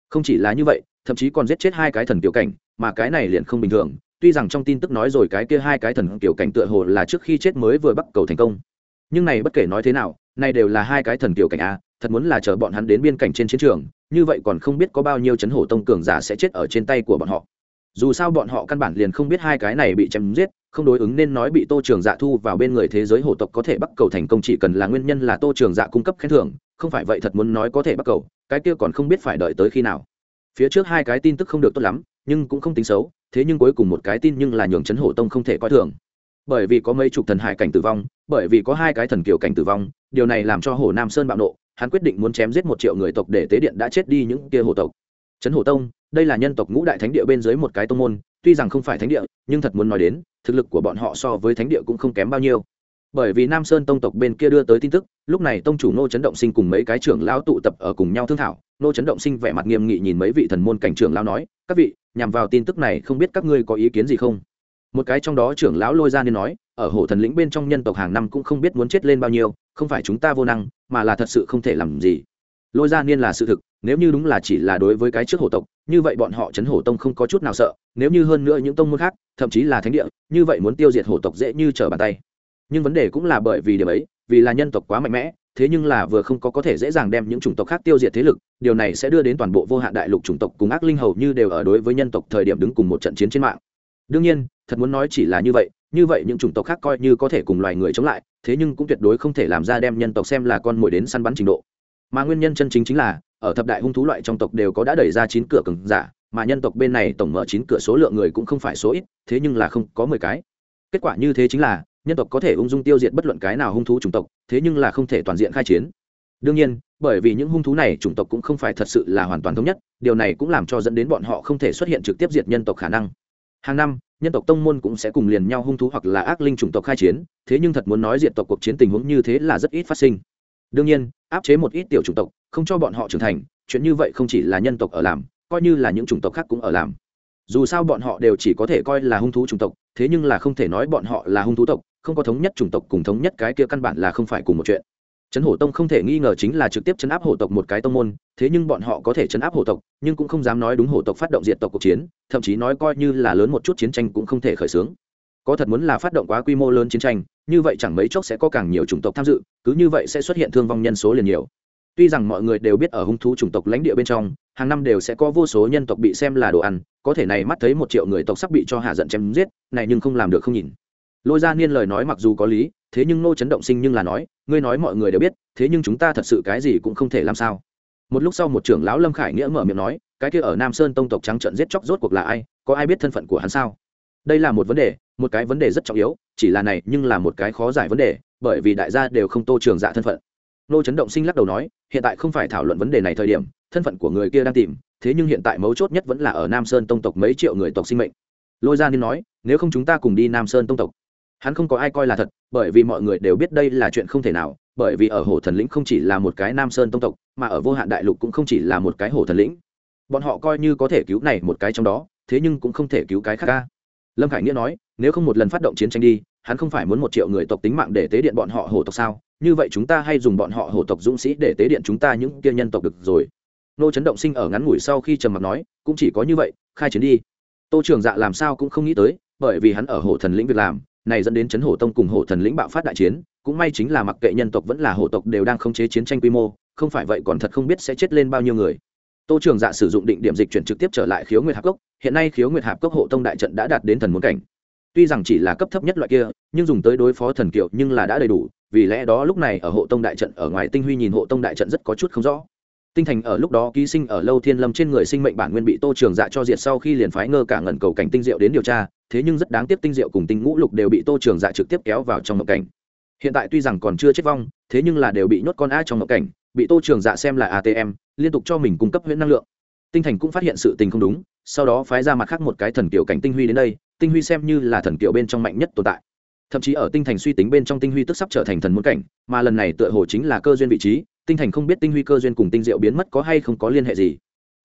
Không chỉ là như vậy, thậm chí còn giết chết hai cái thần tiểu cảnh, mà cái này liền không bình thường. Tuy rằng trong tin tức nói rồi cái kia hai cái thần tiểu cảnh tựa hồ là trước khi chết mới vừa bắt cầu thành công. Nhưng này bất kể nói thế nào, này đều là hai cái thần tiểu cảnh a thật muốn là chờ bọn hắn đến biên cảnh trên chiến trường, như vậy còn không biết có bao nhiêu chấn hổ tông cường giả sẽ chết ở trên tay của bọn họ. Dù sao bọn họ căn bản liền không biết hai cái này bị chém giết, không đối ứng nên nói bị tô trường dạ thu vào bên người thế giới hổ tộc có thể bắt cầu thành công chỉ cần là nguyên nhân là tô trường dạ cung cấp khen thưởng, không phải vậy thật muốn nói có thể bắt cầu, cái kia còn không biết phải đợi tới khi nào. Phía trước hai cái tin tức không được tốt lắm, nhưng cũng không tính xấu, thế nhưng cuối cùng một cái tin nhưng là nhường chấn hổ tông không thể coi thường. Bởi vì có mấy chục thần hải cảnh tử vong, bởi vì có hai cái thần kiều cảnh tử vong, điều này làm cho hồ nam sơn bạo nộ hắn quyết định muốn chém giết một triệu người tộc để tế điện đã chết đi những kia hồ tộc. Trấn hổ tông, đây là nhân tộc ngũ đại thánh địa bên dưới một cái tông môn, tuy rằng không phải thánh địa, nhưng thật muốn nói đến, thực lực của bọn họ so với thánh địa cũng không kém bao nhiêu. Bởi vì nam sơn tông tộc bên kia đưa tới tin tức, lúc này tông chủ nô chấn động sinh cùng mấy cái trưởng lao tụ tập ở cùng nhau thương thảo. Nô chấn động sinh vẻ mặt nghiêm nghị nhìn mấy vị thần môn cảnh trưởng lao nói, các vị, nhằm vào tin tức này không biết các ngươi có ý kiến gì không? Một cái trong đó trưởng lão lôi ra nên nói, ở hồ thần lĩnh bên trong nhân tộc hàng năm cũng không biết muốn chết lên bao nhiêu, không phải chúng ta vô năng, mà là thật sự không thể làm gì. Lôi ra niên là sự thực, nếu như đúng là chỉ là đối với cái trước hổ tộc, như vậy bọn họ chấn hổ tông không có chút nào sợ, nếu như hơn nữa những tông môn khác, thậm chí là thánh địa, như vậy muốn tiêu diệt hổ tộc dễ như trở bàn tay. Nhưng vấn đề cũng là bởi vì điều ấy, vì là nhân tộc quá mạnh mẽ, thế nhưng là vừa không có có thể dễ dàng đem những chủng tộc khác tiêu diệt thế lực, điều này sẽ đưa đến toàn bộ vô hạn đại lục chủng tộc cùng ác linh hầu như đều ở đối với nhân tộc thời điểm đứng cùng một trận chiến trên mạng. Đương nhiên thật muốn nói chỉ là như vậy như vậy những chủng tộc khác coi như có thể cùng loài người chống lại, thế nhưng cũng tuyệt đối không thể làm ra đem nhân tộc xem là con mồi đến săn bắn trình độ. Mà nguyên nhân chân chính chính là, ở thập đại hung thú loại trong tộc đều có đã đẩy ra chín cửa cứng giả, mà nhân tộc bên này tổng mở chín cửa số lượng người cũng không phải số ít, thế nhưng là không có mười cái. Kết quả như thế chính là, nhân tộc có thể ung dung tiêu diệt bất luận cái nào hung thú chủng tộc, thế nhưng là không thể toàn diện khai chiến. Đương nhiên, bởi vì những hung thú này chủng tộc cũng không phải thật sự là hoàn toàn thống nhất, điều này cũng làm cho dẫn đến bọn họ không thể xuất hiện trực tiếp diệt nhân tộc khả năng. Hàng năm nhân tộc tông môn cũng sẽ cùng liền nhau hung thú hoặc là ác linh chủng tộc khai chiến, thế nhưng thật muốn nói diện tộc cuộc chiến tình huống như thế là rất ít phát sinh. Đương nhiên, áp chế một ít tiểu chủng tộc, không cho bọn họ trưởng thành, chuyện như vậy không chỉ là nhân tộc ở làm, coi như là những chủng tộc khác cũng ở làm. Dù sao bọn họ đều chỉ có thể coi là hung thú chủng tộc, thế nhưng là không thể nói bọn họ là hung thú tộc, không có thống nhất chủng tộc cùng thống nhất cái kia căn bản là không phải cùng một chuyện. Trấn Hổ Tông không thể nghi ngờ chính là trực tiếp chấn áp hổ tộc một cái tông môn, thế nhưng bọn họ có thể chấn áp hổ tộc, nhưng cũng không dám nói đúng hổ tộc phát động diệt tộc cuộc chiến, thậm chí nói coi như là lớn một chút chiến tranh cũng không thể khởi xướng. Có thật muốn là phát động quá quy mô lớn chiến tranh, như vậy chẳng mấy chốc sẽ có càng nhiều chủng tộc tham dự, cứ như vậy sẽ xuất hiện thương vong nhân số liền nhiều. Tuy rằng mọi người đều biết ở hung thú chủng tộc lãnh địa bên trong, hàng năm đều sẽ có vô số nhân tộc bị xem là đồ ăn, có thể này mắt thấy một triệu người tộc sắp bị cho hạ giận chém giết, này nhưng không làm được không nhìn. Lôi Gia Niên lời nói mặc dù có lý, thế nhưng nô chấn động sinh nhưng là nói, ngươi nói mọi người đều biết, thế nhưng chúng ta thật sự cái gì cũng không thể làm sao. Một lúc sau một trưởng lão lâm khải nghĩa mở miệng nói, cái kia ở nam sơn tông tộc trắng trận giết chóc rốt cuộc là ai, có ai biết thân phận của hắn sao? Đây là một vấn đề, một cái vấn đề rất trọng yếu, chỉ là này nhưng là một cái khó giải vấn đề, bởi vì đại gia đều không tô trường dạ thân phận. Nô chấn động sinh lắc đầu nói, hiện tại không phải thảo luận vấn đề này thời điểm, thân phận của người kia đang tìm, thế nhưng hiện tại mấu chốt nhất vẫn là ở nam sơn tông tộc mấy triệu người tộc sinh mệnh. Lôi gia nên nói, nếu không chúng ta cùng đi nam sơn tông tộc hắn không có ai coi là thật, bởi vì mọi người đều biết đây là chuyện không thể nào, bởi vì ở hồ thần lĩnh không chỉ là một cái nam sơn tông tộc, mà ở vô hạn đại lục cũng không chỉ là một cái hồ thần lĩnh. Bọn họ coi như có thể cứu này một cái trong đó, thế nhưng cũng không thể cứu cái khác ca lâm khải nghĩa nói, nếu không một lần phát động chiến tranh đi, hắn không phải muốn một triệu người tộc tính mạng để tế điện bọn họ hổ tộc sao? Như vậy chúng ta hay dùng bọn họ hổ tộc dũng sĩ để tế điện chúng ta những kia nhân tộc được rồi. Nô chấn động sinh ở ngắn ngủi sau khi trầm mặc nói, cũng chỉ có như vậy, khai chiến đi. Tô trường dạ làm sao cũng không nghĩ tới, bởi vì hắn ở hổ thần lĩnh việc làm này dẫn đến chấn hổ tông cùng hổ thần lĩnh bạo phát đại chiến, cũng may chính là mặc kệ nhân tộc vẫn là hổ tộc đều đang khống chế chiến tranh quy mô, không phải vậy còn thật không biết sẽ chết lên bao nhiêu người. Tô trường dạ sử dụng định điểm dịch chuyển trực tiếp trở lại khiếu nguyệt hạp cốc, hiện nay khiếu nguyệt hạp cốc hộ tông đại trận đã đạt đến thần muốn cảnh. Tuy rằng chỉ là cấp thấp nhất loại kia, nhưng dùng tới đối phó thần kiệu nhưng là đã đầy đủ, vì lẽ đó lúc này ở hộ tông đại trận, ở ngoài tinh huy nhìn hộ tông đại trận rất có chút không rõ. Tinh thành ở lúc đó ký sinh ở lâu thiên lâm trên người sinh mệnh bản nguyên bị tô trường dạ cho diệt sau khi liền phái ngơ cả ngẩn cầu cảnh tinh diệu đến điều tra thế nhưng rất đáng tiếc tinh diệu cùng tinh ngũ lục đều bị tô trường dạ trực tiếp kéo vào trong mộng cảnh. Hiện tại tuy rằng còn chưa chết vong, thế nhưng là đều bị nhốt con a trong mộng cảnh, bị tô trường dạ xem là atm liên tục cho mình cung cấp huyễn năng lượng. Tinh thành cũng phát hiện sự tình không đúng, sau đó phái ra mặt khác một cái thần kiểu cảnh tinh huy đến đây, tinh huy xem như là thần kiểu bên trong mạnh nhất tồn tại. Thậm chí ở tinh thành suy tính bên trong tinh huy tức sắp trở thành thần muốn cảnh, mà lần này tựa hồ chính là cơ duyên vị trí, tinh thành không biết tinh huy cơ duyên cùng tinh diệu biến mất có hay không có liên hệ gì.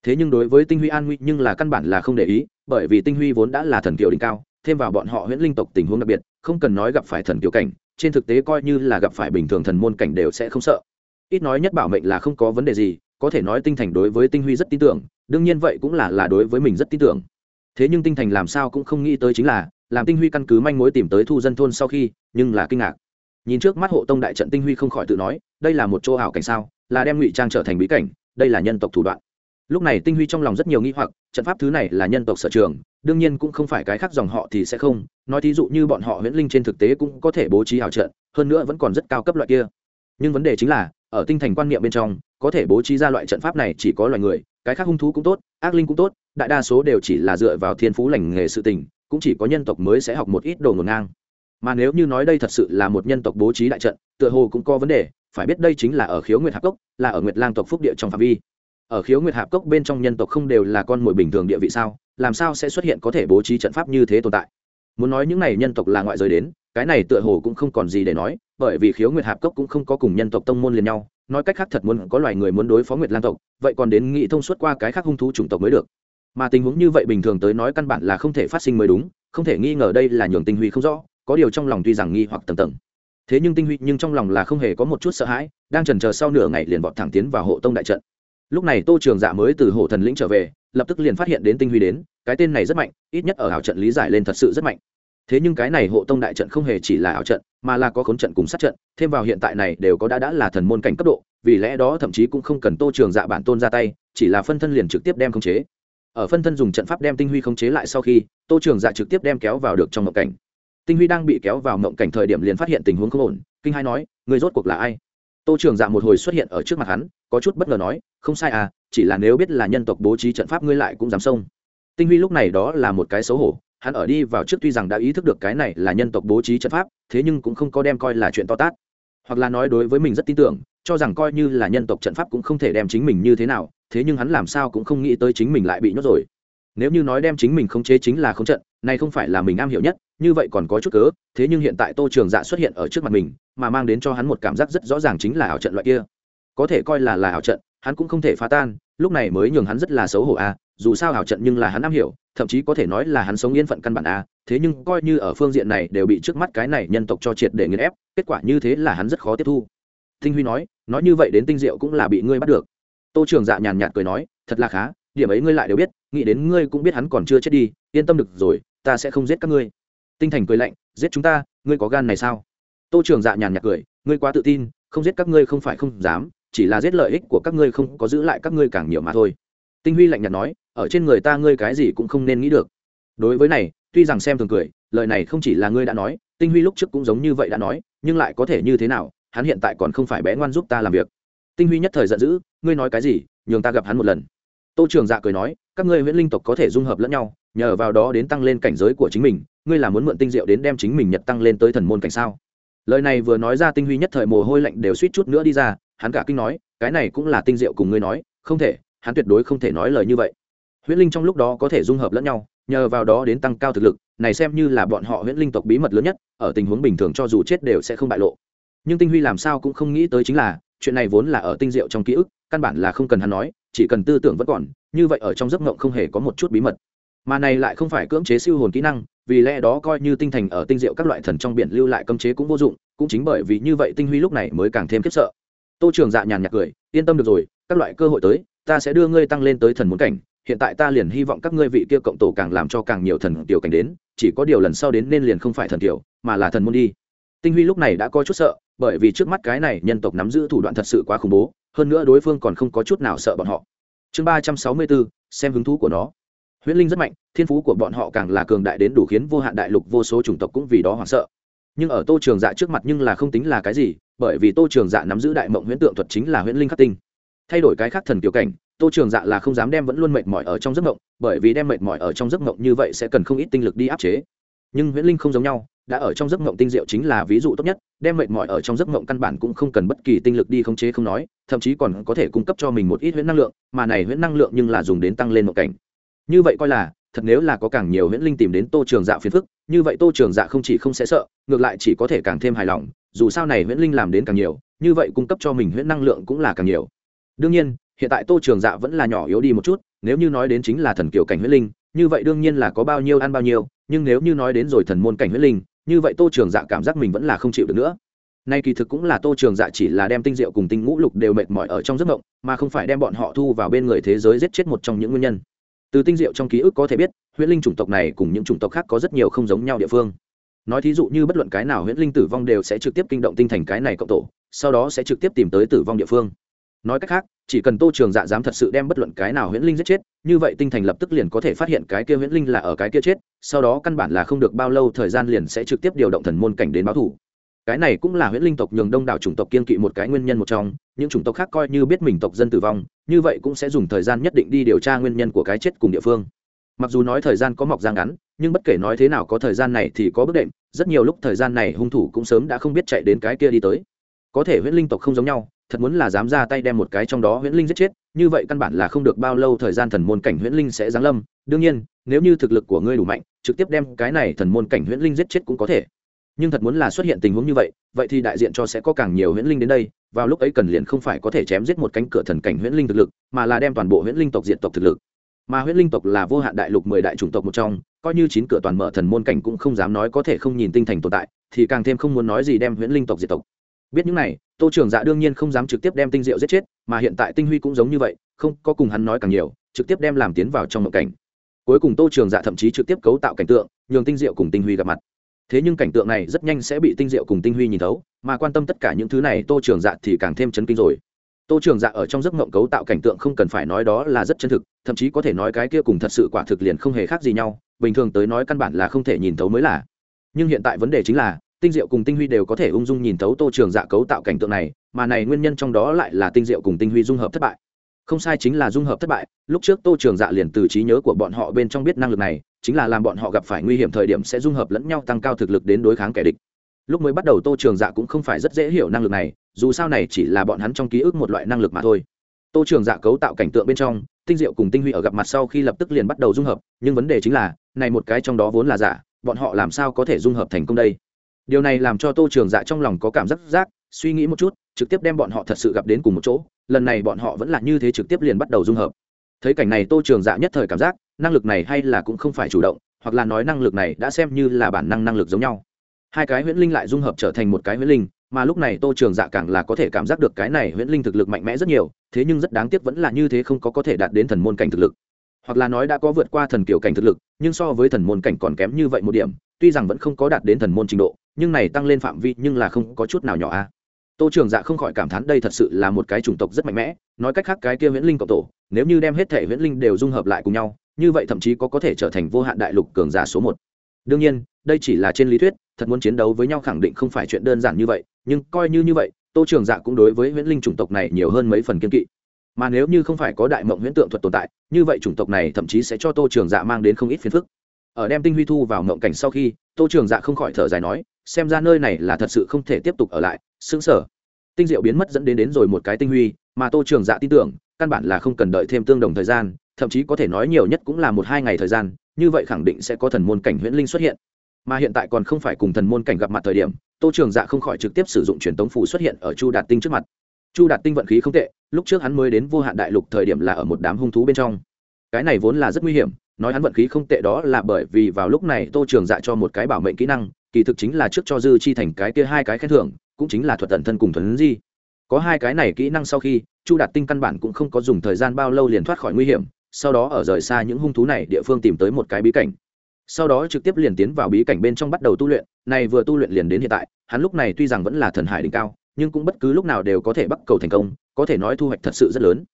Thế nhưng đối với tinh huy an nguy nhưng là căn bản là không để ý bởi vì tinh huy vốn đã là thần kiều đỉnh cao, thêm vào bọn họ huyễn linh tộc tình huống đặc biệt, không cần nói gặp phải thần kiều cảnh, trên thực tế coi như là gặp phải bình thường thần môn cảnh đều sẽ không sợ. Ít nói nhất bảo mệnh là không có vấn đề gì, có thể nói tinh thành đối với tinh huy rất tin tưởng, đương nhiên vậy cũng là là đối với mình rất tin tưởng. Thế nhưng tinh thành làm sao cũng không nghĩ tới chính là, làm tinh huy căn cứ manh mối tìm tới thu dân thôn sau khi, nhưng là kinh ngạc. Nhìn trước mắt hộ tông đại trận tinh huy không khỏi tự nói, đây là một chỗ ảo cảnh sao, là đem ngụy trang trở thành bí cảnh, đây là nhân tộc thủ đoạn lúc này tinh huy trong lòng rất nhiều nghi hoặc, trận pháp thứ này là nhân tộc sở trường, đương nhiên cũng không phải cái khác dòng họ thì sẽ không. Nói thí dụ như bọn họ huyễn linh trên thực tế cũng có thể bố trí hào trận, hơn nữa vẫn còn rất cao cấp loại kia. Nhưng vấn đề chính là, ở tinh thành quan niệm bên trong, có thể bố trí ra loại trận pháp này chỉ có loài người, cái khác hung thú cũng tốt, ác linh cũng tốt, đại đa số đều chỉ là dựa vào thiên phú lành nghề sự tình, cũng chỉ có nhân tộc mới sẽ học một ít đồ ngổn ngang. Mà nếu như nói đây thật sự là một nhân tộc bố trí đại trận, tựa hồ cũng có vấn đề, phải biết đây chính là ở khiếu nguyệt hạc cốc, là ở nguyệt lang tộc phúc địa trong phạm vi ở khiếu nguyệt hạp cốc bên trong nhân tộc không đều là con mồi bình thường địa vị sao? Làm sao sẽ xuất hiện có thể bố trí trận pháp như thế tồn tại? Muốn nói những này nhân tộc là ngoại giới đến, cái này tựa hồ cũng không còn gì để nói, bởi vì khiếu nguyệt hạp cốc cũng không có cùng nhân tộc tông môn liền nhau, nói cách khác thật muốn có loài người muốn đối phó nguyệt Lan tộc, vậy còn đến nghị thông suốt qua cái khác hung thú chủng tộc mới được. Mà tình huống như vậy bình thường tới nói căn bản là không thể phát sinh mới đúng, không thể nghi ngờ đây là nhường tinh huy không rõ, có điều trong lòng tuy rằng nghi hoặc tầng tầng. Thế nhưng tinh huy nhưng trong lòng là không hề có một chút sợ hãi, đang trần chờ sau nửa ngày liền vọt thẳng tiến vào hộ tông đại trận lúc này tô trường dạ mới từ hộ thần lĩnh trở về, lập tức liền phát hiện đến tinh huy đến, cái tên này rất mạnh, ít nhất ở ảo trận lý giải lên thật sự rất mạnh. Thế nhưng cái này hộ tông đại trận không hề chỉ là ảo trận, mà là có khốn trận cùng sát trận, thêm vào hiện tại này đều có đã đã là thần môn cảnh cấp độ, vì lẽ đó thậm chí cũng không cần tô trường dạ bản tôn ra tay, chỉ là phân thân liền trực tiếp đem khống chế. Ở phân thân dùng trận pháp đem tinh huy khống chế lại sau khi, tô trường dạ trực tiếp đem kéo vào được trong mộng cảnh. Tinh huy đang bị kéo vào mộng cảnh thời điểm liền phát hiện tình huống không ổn, kinh hai nói người rốt cuộc là ai? Tô trường dạ một hồi xuất hiện ở trước mặt hắn, có chút bất ngờ nói, không sai à chỉ là nếu biết là nhân tộc bố trí trận pháp ngươi lại cũng dám xông. Tinh huy lúc này đó là một cái xấu hổ, hắn ở đi vào trước tuy rằng đã ý thức được cái này là nhân tộc bố trí trận pháp, thế nhưng cũng không có đem coi là chuyện to tát. Hoặc là nói đối với mình rất tin tưởng, cho rằng coi như là nhân tộc trận pháp cũng không thể đem chính mình như thế nào, thế nhưng hắn làm sao cũng không nghĩ tới chính mình lại bị nhốt rồi nếu như nói đem chính mình khống chế chính là không trận này không phải là mình am hiểu nhất, như vậy còn có chút cớ, thế nhưng hiện tại tô trường dạ xuất hiện ở trước mặt mình, mà mang đến cho hắn một cảm giác rất rõ ràng chính là ảo trận loại kia. Có thể coi là là ảo trận, hắn cũng không thể phá tan, lúc này mới nhường hắn rất là xấu hổ a dù sao ảo trận nhưng là hắn am hiểu, thậm chí có thể nói là hắn sống yên phận căn bản a thế nhưng coi như ở phương diện này đều bị trước mắt cái này nhân tộc cho triệt để nghiền ép, kết quả như thế là hắn rất khó tiếp thu. Tinh huy nói nói như vậy đến tinh diệu cũng là bị ngươi bắt được. Tô trường dạ nhàn nhạt cười nói, thật là khá điểm ấy ngươi lại đều biết, nghĩ đến ngươi cũng biết hắn còn chưa chết đi, yên tâm được rồi, ta sẽ không giết các ngươi. Tinh thành cười lạnh, giết chúng ta, ngươi có gan này sao? Tô trường dạ nhàn nhạt cười, ngươi quá tự tin, không giết các ngươi không phải không dám, chỉ là giết lợi ích của các ngươi không có giữ lại các ngươi càng nhiều mà thôi. Tinh huy lạnh nhạt nói, ở trên người ta ngươi cái gì cũng không nên nghĩ được. Đối với này, tuy rằng xem thường cười, lời này không chỉ là ngươi đã nói, tinh huy lúc trước cũng giống như vậy đã nói, nhưng lại có thể như thế nào, hắn hiện tại còn không phải bé ngoan giúp ta làm việc. Tinh huy nhất thời giận dữ, ngươi nói cái gì, nhường ta gặp hắn một lần tô trường dạ cười nói, các ngươi huyễn linh tộc có thể dung hợp lẫn nhau, nhờ vào đó đến tăng lên cảnh giới của chính mình, ngươi là muốn mượn tinh diệu đến đem chính mình nhật tăng lên tới thần môn cảnh sao? Lời này vừa nói ra tinh huy nhất thời mồ hôi lạnh đều suýt chút nữa đi ra, hắn cả kinh nói, cái này cũng là tinh diệu cùng ngươi nói, không thể, hắn tuyệt đối không thể nói lời như vậy. Huyễn linh trong lúc đó có thể dung hợp lẫn nhau, nhờ vào đó đến tăng cao thực lực, này xem như là bọn họ huyễn linh tộc bí mật lớn nhất, ở tình huống bình thường cho dù chết đều sẽ không bại lộ. Nhưng tinh huy làm sao cũng không nghĩ tới chính là, chuyện này vốn là ở tinh diệu trong ký ức, căn bản là không cần hắn nói chỉ cần tư tưởng vẫn còn, như vậy ở trong giấc mộng không hề có một chút bí mật. Mà này lại không phải cưỡng chế siêu hồn kỹ năng, vì lẽ đó coi như tinh thành ở tinh diệu các loại thần trong biển lưu lại cấm chế cũng vô dụng, cũng chính bởi vì như vậy tinh huy lúc này mới càng thêm khiếp sợ. Tô trường dạ nhàn nhạt cười, yên tâm được rồi, các loại cơ hội tới, ta sẽ đưa ngươi tăng lên tới thần muốn cảnh, hiện tại ta liền hy vọng các ngươi vị kia cộng tổ càng làm cho càng nhiều thần tiểu cảnh đến, chỉ có điều lần sau đến nên liền không phải thần tiểu, mà là thần môn đi. Tinh huy lúc này đã có chút sợ bởi vì trước mắt cái này nhân tộc nắm giữ thủ đoạn thật sự quá khủng bố, hơn nữa đối phương còn không có chút nào sợ bọn họ. Chương ba trăm sáu mươi bốn, xem hứng thú của nó. Huyễn linh rất mạnh, thiên phú của bọn họ càng là cường đại đến đủ khiến vô hạn đại lục vô số chủng tộc cũng vì đó hoảng sợ. Nhưng ở tô trường dạ trước mặt nhưng là không tính là cái gì, bởi vì tô trường dạ nắm giữ đại mộng huyễn tượng thuật chính là huyễn linh khắc tinh. Thay đổi cái khác thần kiểu cảnh, tô trường dạ là không dám đem vẫn luôn mệt mỏi ở trong giấc mộng, bởi vì đem mệt mỏi ở trong giấc mộng như vậy sẽ cần không ít tinh lực đi áp chế. Nhưng huyễn linh không giống nhau đã ở trong giấc mộng tinh diệu chính là ví dụ tốt nhất, đem mệt mỏi ở trong giấc mộng căn bản cũng không cần bất kỳ tinh lực đi khống chế không nói, thậm chí còn có thể cung cấp cho mình một ít huyễn năng lượng, mà này huyễn năng lượng nhưng là dùng đến tăng lên mộng cảnh. Như vậy coi là, thật nếu là có càng nhiều huyễn linh tìm đến tô trường dạ phiền phức, như vậy tô trường dạ không chỉ không sẽ sợ, ngược lại chỉ có thể càng thêm hài lòng, dù sao này huyễn linh làm đến càng nhiều, như vậy cung cấp cho mình huyễn năng lượng cũng là càng nhiều. Đương nhiên, hiện tại tô trường dạ vẫn là nhỏ yếu đi một chút, nếu như nói đến chính là thần kiểu cảnh huyễn linh, như vậy đương nhiên là có bao nhiêu ăn bao nhiêu, nhưng nếu như nói đến rồi thần môn cảnh huyễn linh như vậy tô trường dạ cảm giác mình vẫn là không chịu được nữa. Nay kỳ thực cũng là tô trường dạ chỉ là đem tinh diệu cùng tinh ngũ lục đều mệt mỏi ở trong giấc mộng, mà không phải đem bọn họ thu vào bên người thế giới giết chết một trong những nguyên nhân. Từ tinh diệu trong ký ức có thể biết, huyễn linh chủng tộc này cùng những chủng tộc khác có rất nhiều không giống nhau địa phương. Nói thí dụ như bất luận cái nào huyễn linh tử vong đều sẽ trực tiếp kinh động tinh thành cái này cộng tổ, sau đó sẽ trực tiếp tìm tới tử vong địa phương. Nói cách khác chỉ cần tô trường dạ dám thật sự đem bất luận cái nào huyễn linh giết chết, như vậy tinh thành lập tức liền có thể phát hiện cái kia huyễn linh là ở cái kia chết, sau đó căn bản là không được bao lâu thời gian liền sẽ trực tiếp điều động thần môn cảnh đến báo thủ. Cái này cũng là huyễn linh tộc nhường đông đảo chủng tộc kiên kỵ một cái nguyên nhân một trong, những chủng tộc khác coi như biết mình tộc dân tử vong, như vậy cũng sẽ dùng thời gian nhất định đi điều tra nguyên nhân của cái chết cùng địa phương. Mặc dù nói thời gian có mọc giang ngắn, nhưng bất kể nói thế nào có thời gian này thì có bước đệm, rất nhiều lúc thời gian này hung thủ cũng sớm đã không biết chạy đến cái kia đi tới. Có thể huyễn linh tộc không giống nhau thật muốn là dám ra tay đem một cái trong đó huyễn linh giết chết, như vậy căn bản là không được bao lâu thời gian thần môn cảnh huyễn linh sẽ giáng lâm. Đương nhiên, nếu như thực lực của ngươi đủ mạnh, trực tiếp đem cái này thần môn cảnh huyễn linh giết chết cũng có thể. Nhưng thật muốn là xuất hiện tình huống như vậy vậy thì đại diện cho sẽ có càng nhiều huyễn linh đến đây, vào lúc ấy cần liền không phải có thể chém giết một cánh cửa thần cảnh huyễn linh thực lực, mà là đem toàn bộ huyễn linh tộc diện tộc thực lực. Mà huyễn linh tộc là vô hạn đại lục mười đại chủng tộc một trong, coi như chín cửa toàn mở thần môn cảnh cũng không dám nói có thể không nhìn tinh thành tồn tại, thì càng thêm không muốn nói gì đem huyễn linh tộc diệt tộc biết những này, tô trường dạ đương nhiên không dám trực tiếp đem tinh diệu giết chết, mà hiện tại tinh huy cũng giống như vậy, không có cùng hắn nói càng nhiều, trực tiếp đem làm tiến vào trong mộng cảnh. Cuối cùng tô trường dạ thậm chí trực tiếp cấu tạo cảnh tượng, nhường tinh diệu cùng tinh huy gặp mặt. Thế nhưng cảnh tượng này rất nhanh sẽ bị tinh diệu cùng tinh huy nhìn thấu, mà quan tâm tất cả những thứ này tô trường dạ thì càng thêm chấn kinh rồi. Tô trường dạ ở trong giấc mộng cấu tạo cảnh tượng không cần phải nói đó là rất chân thực, thậm chí có thể nói cái kia cùng thật sự quả thực liền không hề khác gì nhau, bình thường tới nói căn bản là không thể nhìn thấu mới là. Nhưng hiện tại vấn đề chính là tinh diệu cùng tinh huy đều có thể ung dung nhìn thấu tô trường dạ cấu tạo cảnh tượng này, mà này nguyên nhân trong đó lại là tinh diệu cùng tinh huy dung hợp thất bại. Không sai chính là dung hợp thất bại, lúc trước tô trường dạ liền từ trí nhớ của bọn họ bên trong biết năng lực này, chính là làm bọn họ gặp phải nguy hiểm thời điểm sẽ dung hợp lẫn nhau tăng cao thực lực đến đối kháng kẻ địch. Lúc mới bắt đầu tô trường dạ cũng không phải rất dễ hiểu năng lực này, dù sao này chỉ là bọn hắn trong ký ức một loại năng lực mà thôi. Tô trường dạ cấu tạo cảnh tượng bên trong, tinh diệu cùng tinh huy ở gặp mặt sau khi lập tức liền bắt đầu dung hợp, nhưng vấn đề chính là, này một cái trong đó vốn là giả, bọn họ làm sao có thể dung hợp thành công đây? Điều này làm cho tô trường dạ trong lòng có cảm giác giác suy nghĩ một chút, trực tiếp đem bọn họ thật sự gặp đến cùng một chỗ, lần này bọn họ vẫn là như thế trực tiếp liền bắt đầu dung hợp. Thấy cảnh này tô trường dạ nhất thời cảm giác, năng lực này hay là cũng không phải chủ động, hoặc là nói năng lực này đã xem như là bản năng năng lực giống nhau. Hai cái huyễn linh lại dung hợp trở thành một cái huyễn linh, mà lúc này tô trường dạ càng là có thể cảm giác được cái này huyễn linh thực lực mạnh mẽ rất nhiều, thế nhưng rất đáng tiếc vẫn là như thế không có có thể đạt đến thần môn cảnh thực lực. Hoặc là nói đã có vượt qua thần kiểu cảnh thực lực, nhưng so với thần môn cảnh còn kém như vậy một điểm, tuy rằng vẫn không có đạt đến thần môn trình độ nhưng này tăng lên phạm vi nhưng là không có chút nào nhỏ a. Tô trường dạ không khỏi cảm thán đây thật sự là một cái chủng tộc rất mạnh mẽ, nói cách khác cái kia viễn linh cộng tổ, nếu như đem hết thể viễn linh đều dung hợp lại cùng nhau, như vậy thậm chí có có thể trở thành vô hạn đại lục cường giả số một. Đương nhiên, đây chỉ là trên lý thuyết, thật muốn chiến đấu với nhau khẳng định không phải chuyện đơn giản như vậy, nhưng coi như như vậy, tô trường dạ cũng đối với huyễn linh chủng tộc này nhiều hơn mấy phần kiên kỵ. Mà nếu như không phải có đại mộng huyễn tượng thuật tồn tại, như vậy chủng tộc này thậm chí sẽ cho tô trường dạ mang đến không ít phiền phức. Ở đem tinh huy thu vào mộng cảnh sau khi, tô trường dạ không khỏi thở dài nói xem ra nơi này là thật sự không thể tiếp tục ở lại xứng sở tinh diệu biến mất dẫn đến đến rồi một cái tinh huy, mà tô trường dạ tin tưởng, căn bản là không cần đợi thêm tương đồng thời gian, thậm chí có thể nói nhiều nhất cũng là một hai ngày thời gian, như vậy khẳng định sẽ có thần môn cảnh huyễn linh xuất hiện. Mà hiện tại còn không phải cùng thần môn cảnh gặp mặt thời điểm, tô trường dạ không khỏi trực tiếp sử dụng truyền tống phủ xuất hiện ở chu đạt tinh trước mặt. Chu đạt tinh vận khí không tệ, lúc trước hắn mới đến vô hạn đại lục thời điểm là ở một đám hung thú bên trong. Cái này vốn là rất nguy hiểm, nói hắn vận khí không tệ đó là bởi vì vào lúc này tô trường dạ cho một cái bảo mệnh kỹ năng kỳ thực chính là trước cho dư chi thành cái kia hai cái khen thưởng, cũng chính là thuật tận thân cùng thuấn di. Có hai cái này kỹ năng sau khi, chu đạt tinh căn bản cũng không có dùng thời gian bao lâu liền thoát khỏi nguy hiểm, sau đó ở rời xa những hung thú này địa phương tìm tới một cái bí cảnh. Sau đó trực tiếp liền tiến vào bí cảnh bên trong bắt đầu tu luyện, này vừa tu luyện liền đến hiện tại, hắn lúc này tuy rằng vẫn là thần hải đỉnh cao, nhưng cũng bất cứ lúc nào đều có thể bắt cầu thành công, có thể nói thu hoạch thật sự rất lớn.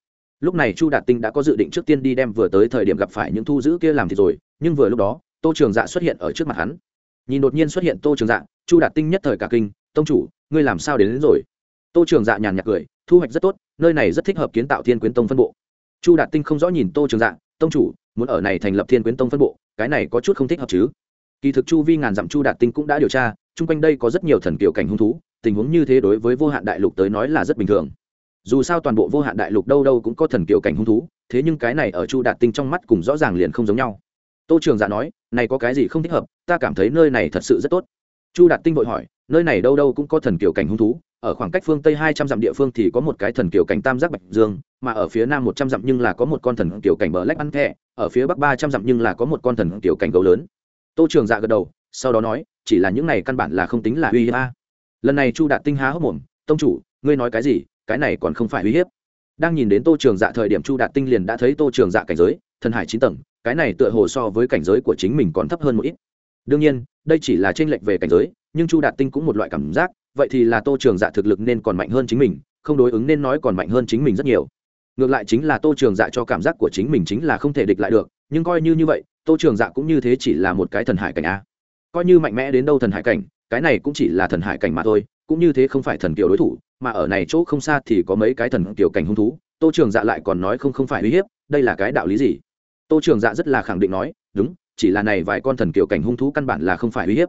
Lúc này chu đạt tinh đã có dự định trước tiên đi đem vừa tới thời điểm gặp phải những thu giữ kia làm thì rồi, nhưng vừa lúc đó, tô trường dạ xuất hiện ở trước mặt hắn nhìn đột nhiên xuất hiện tô trường dạ chu đạt tinh nhất thời cả kinh tông chủ ngươi làm sao đến, đến rồi? Tô trường dạ nhàn nhạt cười thu hoạch rất tốt nơi này rất thích hợp kiến tạo thiên quyến tông phân bộ. Chu đạt tinh không rõ nhìn tô trường dạ tông chủ muốn ở này thành lập thiên quyến tông phân bộ cái này có chút không thích hợp chứ? Kỳ thực chu vi ngàn dặm chu đạt tinh cũng đã điều tra chung quanh đây có rất nhiều thần kiểu cảnh hung thú tình huống như thế đối với vô hạn đại lục tới nói là rất bình thường. Dù sao toàn bộ vô hạn đại lục đâu đâu cũng có thần kiểu cảnh hung thú thế nhưng cái này ở chu đạt tinh trong mắt cùng rõ ràng liền không giống nhau. Tô trường dạ nói này có cái gì không thích hợp, ta cảm thấy nơi này thật sự rất tốt. Chu đạt tinh vội hỏi, nơi này đâu đâu cũng có thần kiểu cảnh hung thú, ở khoảng cách phương tây hai trăm dặm địa phương thì có một cái thần kiểu cảnh tam giác bạch dương, mà ở phía nam một trăm dặm nhưng là có một con thần kiểu cảnh bờ lách ăn thẹ, ở phía bắc ba trăm dặm nhưng là có một con thần kiểu cảnh gấu lớn. Tô trường dạ gật đầu, sau đó nói, chỉ là những này căn bản là không tính là uy hiếp a. Lần này chu đạt tinh há hốc mồm, tông chủ, ngươi nói cái gì? Cái này còn không phải uy hiếp. Đang nhìn đến tô trường dạ thời điểm chu đạt tinh liền đã thấy tô trường dạ cảnh giới, thần hải chín tầng cái này tựa hồ so với cảnh giới của chính mình còn thấp hơn một ít. Đương nhiên, đây chỉ là tranh lệch về cảnh giới, nhưng chu đạt tinh cũng một loại cảm giác, vậy thì là tô trường dạ thực lực nên còn mạnh hơn chính mình, không đối ứng nên nói còn mạnh hơn chính mình rất nhiều. Ngược lại chính là tô trường dạ cho cảm giác của chính mình chính là không thể địch lại được, nhưng coi như như vậy, tô trường dạ cũng như thế chỉ là một cái thần hải cảnh a. Coi như mạnh mẽ đến đâu thần hải cảnh, cái này cũng chỉ là thần hải cảnh mà thôi, cũng như thế không phải thần kiều đối thủ, mà ở này chỗ không xa thì có mấy cái thần kiều cảnh hung thú, tô trường dạ lại còn nói không không phải uy hiếp, đây là cái đạo lý gì? Tô trường dạ rất là khẳng định nói, đúng, chỉ là này vài con thần kiều cảnh hung thú căn bản là không phải uy hiếp.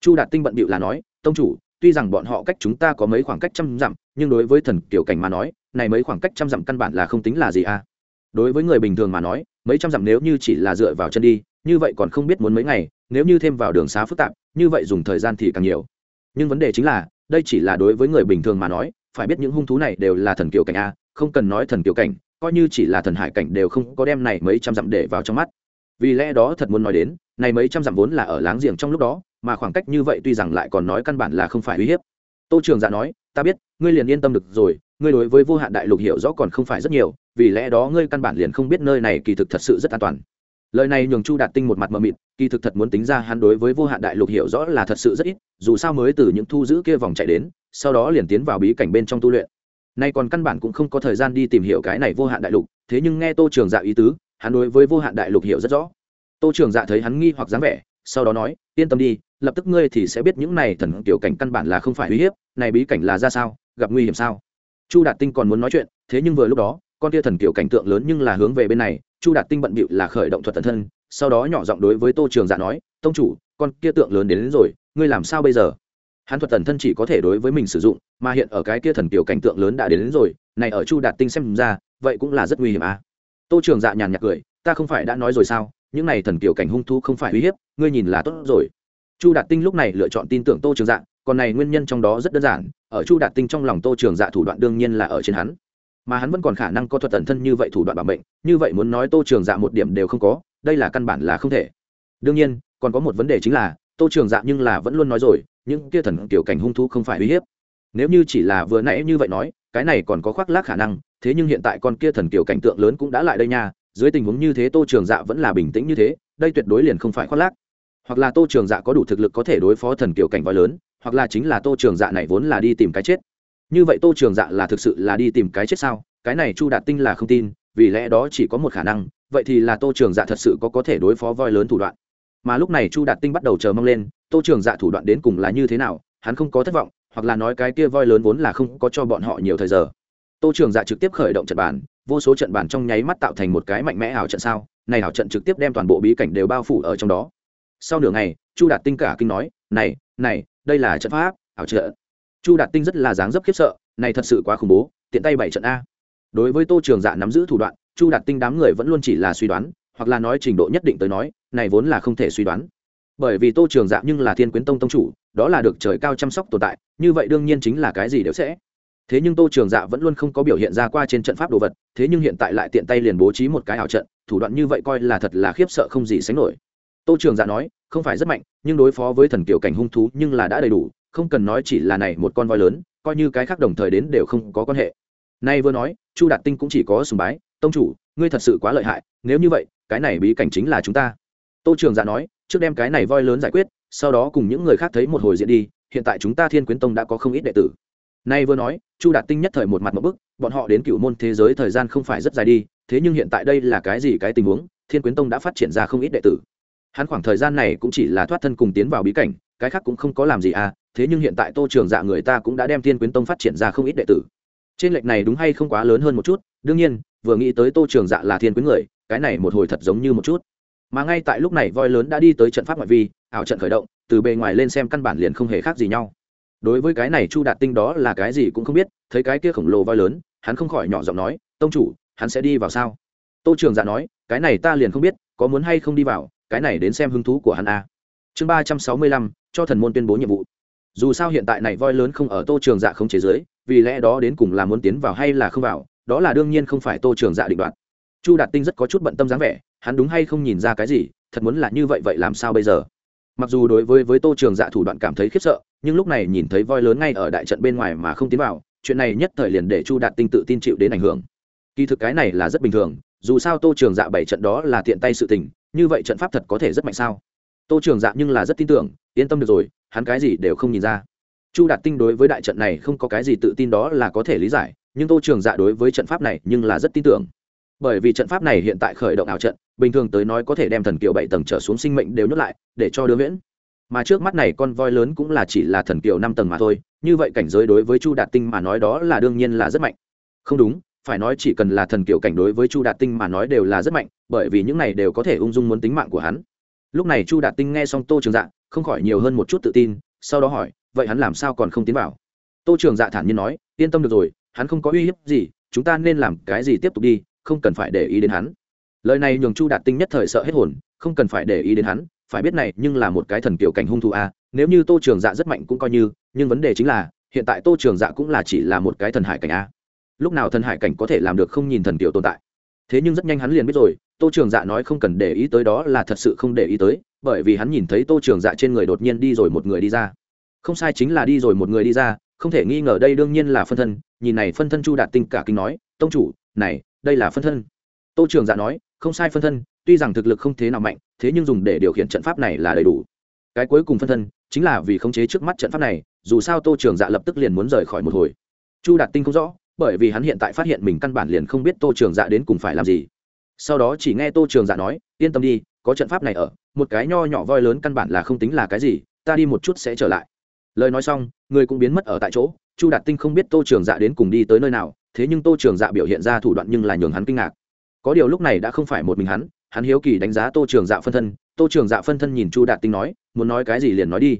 Chu đạt tinh bận bịu là nói, tông chủ, tuy rằng bọn họ cách chúng ta có mấy khoảng cách trăm dặm, nhưng đối với thần kiều cảnh mà nói, này mấy khoảng cách trăm dặm căn bản là không tính là gì à? Đối với người bình thường mà nói, mấy trăm dặm nếu như chỉ là dựa vào chân đi, như vậy còn không biết muốn mấy ngày, nếu như thêm vào đường xá phức tạp, như vậy dùng thời gian thì càng nhiều. Nhưng vấn đề chính là, đây chỉ là đối với người bình thường mà nói, phải biết những hung thú này đều là thần kiều cảnh a, không cần nói thần kiều cảnh coi như chỉ là thần hải cảnh đều không có đem này mấy trăm dặm để vào trong mắt. Vì lẽ đó thật muốn nói đến, này mấy trăm dặm vốn là ở láng giềng trong lúc đó, mà khoảng cách như vậy tuy rằng lại còn nói căn bản là không phải uy hiếp. Tô trường dạ nói, ta biết, ngươi liền yên tâm được rồi, ngươi đối với vô hạn đại lục hiểu rõ còn không phải rất nhiều, vì lẽ đó ngươi căn bản liền không biết nơi này kỳ thực thật sự rất an toàn. Lời này nhường chu đạt tinh một mặt mờ mịt, kỳ thực thật muốn tính ra hắn đối với vô hạn đại lục hiểu rõ là thật sự rất ít, dù sao mới từ những thu giữ kia vòng chạy đến, sau đó liền tiến vào bí cảnh bên trong tu luyện nay còn căn bản cũng không có thời gian đi tìm hiểu cái này vô hạn đại lục thế nhưng nghe tô trường dạ ý tứ hắn đối với vô hạn đại lục hiểu rất rõ. Tô trường dạ thấy hắn nghi hoặc dáng vẻ sau đó nói yên tâm đi lập tức ngươi thì sẽ biết những này thần tiểu cảnh căn bản là không phải uy hiếp này bí cảnh là ra sao gặp nguy hiểm sao? Chu đạt tinh còn muốn nói chuyện thế nhưng vừa lúc đó con kia thần kiểu cảnh tượng lớn nhưng là hướng về bên này chu đạt tinh bận bịu là khởi động thuật tần thân sau đó nhỏ giọng đối với tô trường dạ nói tông chủ con kia tượng lớn đến, đến rồi ngươi làm sao bây giờ? Hắn thuật tần thân chỉ có thể đối với mình sử dụng mà hiện ở cái kia thần kiểu cảnh tượng lớn đã đến, đến rồi này ở chu đạt tinh xem ra vậy cũng là rất nguy hiểm à. Tô trường dạ nhàn nhạt cười ta không phải đã nói rồi sao những này thần kiểu cảnh hung thu không phải uy hiếp ngươi nhìn là tốt rồi. Chu đạt tinh lúc này lựa chọn tin tưởng tô trường dạ còn này nguyên nhân trong đó rất đơn giản ở chu đạt tinh trong lòng tô trường dạ thủ đoạn đương nhiên là ở trên hắn. Mà hắn vẫn còn khả năng có thuật tần thân như vậy thủ đoạn bảo mệnh như vậy muốn nói tô trường dạ một điểm đều không có đây là căn bản là không thể. Đương nhiên còn có một vấn đề chính là tô trường dạ nhưng là vẫn luôn nói rồi, những kia thần kiểu cảnh hung thú không phải uy hiếp. Nếu như chỉ là vừa nãy như vậy nói, cái này còn có khoác lác khả năng, thế nhưng hiện tại con kia thần kiểu cảnh tượng lớn cũng đã lại đây nha, dưới tình huống như thế tô trường dạ vẫn là bình tĩnh như thế, đây tuyệt đối liền không phải khoác lác. Hoặc là tô trường dạ có đủ thực lực có thể đối phó thần kiểu cảnh voi lớn, hoặc là chính là tô trường dạ này vốn là đi tìm cái chết. Như vậy tô trường dạ là thực sự là đi tìm cái chết sao? Cái này chu đạt tinh là không tin, vì lẽ đó chỉ có một khả năng, vậy thì là tô trường dạ thật sự có có thể đối phó voi lớn thủ đoạn mà lúc này chu đạt tinh bắt đầu chờ mong lên, tô trường dạ thủ đoạn đến cùng là như thế nào, hắn không có thất vọng, hoặc là nói cái kia voi lớn vốn là không có cho bọn họ nhiều thời giờ. Tô trường dạ trực tiếp khởi động trận bàn, vô số trận bàn trong nháy mắt tạo thành một cái mạnh mẽ ảo trận sao, này ảo trận trực tiếp đem toàn bộ bí cảnh đều bao phủ ở trong đó. Sau nửa ngày, chu đạt tinh cả kinh nói, này này, đây là trận pháp, ảo trợ chu đạt tinh rất là dáng dấp khiếp sợ, này thật sự quá khủng bố, tiện tay bảy trận a. Đối với tô trường dạ nắm giữ thủ đoạn, chu đạt tinh đám người vẫn luôn chỉ là suy đoán hoặc là nói trình độ nhất định tới nói, này vốn là không thể suy đoán. Bởi vì tô trường dạ nhưng là thiên quyến tông tông chủ, đó là được trời cao chăm sóc tồn tại, như vậy đương nhiên chính là cái gì đều sẽ. Thế nhưng tô trường dạ vẫn luôn không có biểu hiện ra qua trên trận pháp đồ vật, thế nhưng hiện tại lại tiện tay liền bố trí một cái ảo trận, thủ đoạn như vậy coi là thật là khiếp sợ không gì sánh nổi. Tô trường dạ nói, không phải rất mạnh, nhưng đối phó với thần kiểu cảnh hung thú nhưng là đã đầy đủ, không cần nói chỉ là này một con voi lớn, coi như cái khác đồng thời đến đều không có quan hệ. Nay vừa nói, chu đạt tinh cũng chỉ có sùng bái, tông chủ, ngươi thật sự quá lợi hại, nếu như vậy cái này bí cảnh chính là chúng ta. Tô trường dạ nói, trước đem cái này voi lớn giải quyết, sau đó cùng những người khác thấy một hồi diễn đi, hiện tại chúng ta thiên quyến tông đã có không ít đệ tử. Nay vừa nói, chu đạt tinh nhất thời một mặt một bức, bọn họ đến cựu môn thế giới thời gian không phải rất dài đi, thế nhưng hiện tại đây là cái gì cái tình huống, thiên quyến tông đã phát triển ra không ít đệ tử. Hắn khoảng thời gian này cũng chỉ là thoát thân cùng tiến vào bí cảnh, cái khác cũng không có làm gì à thế nhưng hiện tại tô trường dạ người ta cũng đã đem thiên quyến tông phát triển ra không ít đệ tử. Trên lệch này đúng hay không quá lớn hơn một chút, đương nhiên, vừa nghĩ tới tô trường dạ là thiên quyến người cái này một hồi thật giống như một chút. Mà ngay tại lúc này, voi lớn đã đi tới trận pháp ngoại vi, ảo trận khởi động, từ bề ngoài lên xem căn bản liền không hề khác gì nhau. Đối với cái này chu đạt tinh đó là cái gì cũng không biết, thấy cái kia khổng lồ voi lớn, hắn không khỏi nhỏ giọng nói, tông chủ, hắn sẽ đi vào sao? Tô trường dạ nói, cái này ta liền không biết, có muốn hay không đi vào, cái này đến xem hứng thú của hắn a chương ba trăm sáu mươi lăm, cho thần môn tuyên bố nhiệm vụ. Dù sao hiện tại này voi lớn không ở tô trường dạ không chế giới, vì lẽ đó đến cùng là muốn tiến vào hay là không vào, đó là đương nhiên không phải tô trường dạ định đoạt chu đạt tinh rất có chút bận tâm dáng vẻ, hắn đúng hay không nhìn ra cái gì, thật muốn là như vậy vậy làm sao bây giờ? Mặc dù đối với với tô trường dạ thủ đoạn cảm thấy khiếp sợ, nhưng lúc này nhìn thấy voi lớn ngay ở đại trận bên ngoài mà không tiến vào, chuyện này nhất thời liền để chu đạt tinh tự tin chịu đến ảnh hưởng. Kỳ thực cái này là rất bình thường, dù sao tô trường dạ bảy trận đó là tiện tay sự tình, như vậy trận pháp thật có thể rất mạnh sao? Tô trường dạ nhưng là rất tin tưởng, yên tâm được rồi, hắn cái gì đều không nhìn ra. Chu đạt tinh đối với đại trận này không có cái gì tự tin đó là có thể lý giải, nhưng tô trường dạ đối với trận pháp này nhưng là rất tin tưởng bởi vì trận pháp này hiện tại khởi động ảo trận, bình thường tới nói có thể đem thần kiều bảy tầng trở xuống sinh mệnh đều nhốt lại, để cho đưa miễn mà trước mắt này con voi lớn cũng là chỉ là thần kiều năm tầng mà thôi, như vậy cảnh giới đối với chu đạt tinh mà nói đó là đương nhiên là rất mạnh. Không đúng, phải nói chỉ cần là thần kiều cảnh đối với chu đạt tinh mà nói đều là rất mạnh, bởi vì những này đều có thể ung dung muốn tính mạng của hắn. Lúc này chu đạt tinh nghe xong tô trường dạ không khỏi nhiều hơn một chút tự tin, sau đó hỏi, vậy hắn làm sao còn không tiến vào? Tô trường dạ thản nhiên nói, yên tâm được rồi, hắn không có uy hiếp gì, chúng ta nên làm cái gì tiếp tục đi không cần phải để ý đến hắn. Lời này nhường chu đạt tinh nhất thời sợ hết hồn, không cần phải để ý đến hắn, phải biết này nhưng là một cái thần kiểu cảnh hung thủ a, nếu như tô trường dạ rất mạnh cũng coi như, nhưng vấn đề chính là, hiện tại tô trường dạ cũng là chỉ là một cái thần hải cảnh a. Lúc nào thần hải cảnh có thể làm được không nhìn thần kiểu tồn tại? Thế nhưng rất nhanh hắn liền biết rồi, tô trường dạ nói không cần để ý tới đó là thật sự không để ý tới, bởi vì hắn nhìn thấy tô trường dạ trên người đột nhiên đi rồi một người đi ra. Không sai chính là đi rồi một người đi ra, không thể nghi ngờ đây đương nhiên là phân thân, nhìn này phân thân chu đạt tinh cả kinh nói, tông chủ, này đây là phân thân. Tô trường dạ nói, không sai phân thân, tuy rằng thực lực không thế nào mạnh, thế nhưng dùng để điều khiển trận pháp này là đầy đủ. Cái cuối cùng phân thân chính là vì khống chế trước mắt trận pháp này, dù sao tô trường dạ lập tức liền muốn rời khỏi một hồi. Chu đạt tinh không rõ, bởi vì hắn hiện tại phát hiện mình căn bản liền không biết tô trường dạ đến cùng phải làm gì. Sau đó chỉ nghe tô trường dạ nói, yên tâm đi, có trận pháp này ở, một cái nho nhỏ voi lớn căn bản là không tính là cái gì, ta đi một chút sẽ trở lại. Lời nói xong, người cũng biến mất ở tại chỗ, chu đạt tinh không biết tô trường dạ đến cùng đi tới nơi nào thế nhưng tô trường dạ biểu hiện ra thủ đoạn nhưng là nhường hắn kinh ngạc. Có điều lúc này đã không phải một mình hắn hắn hiếu kỳ đánh giá tô trường dạ phân thân. Tô trường dạ phân thân nhìn chu đạt tinh nói, muốn nói cái gì liền nói đi.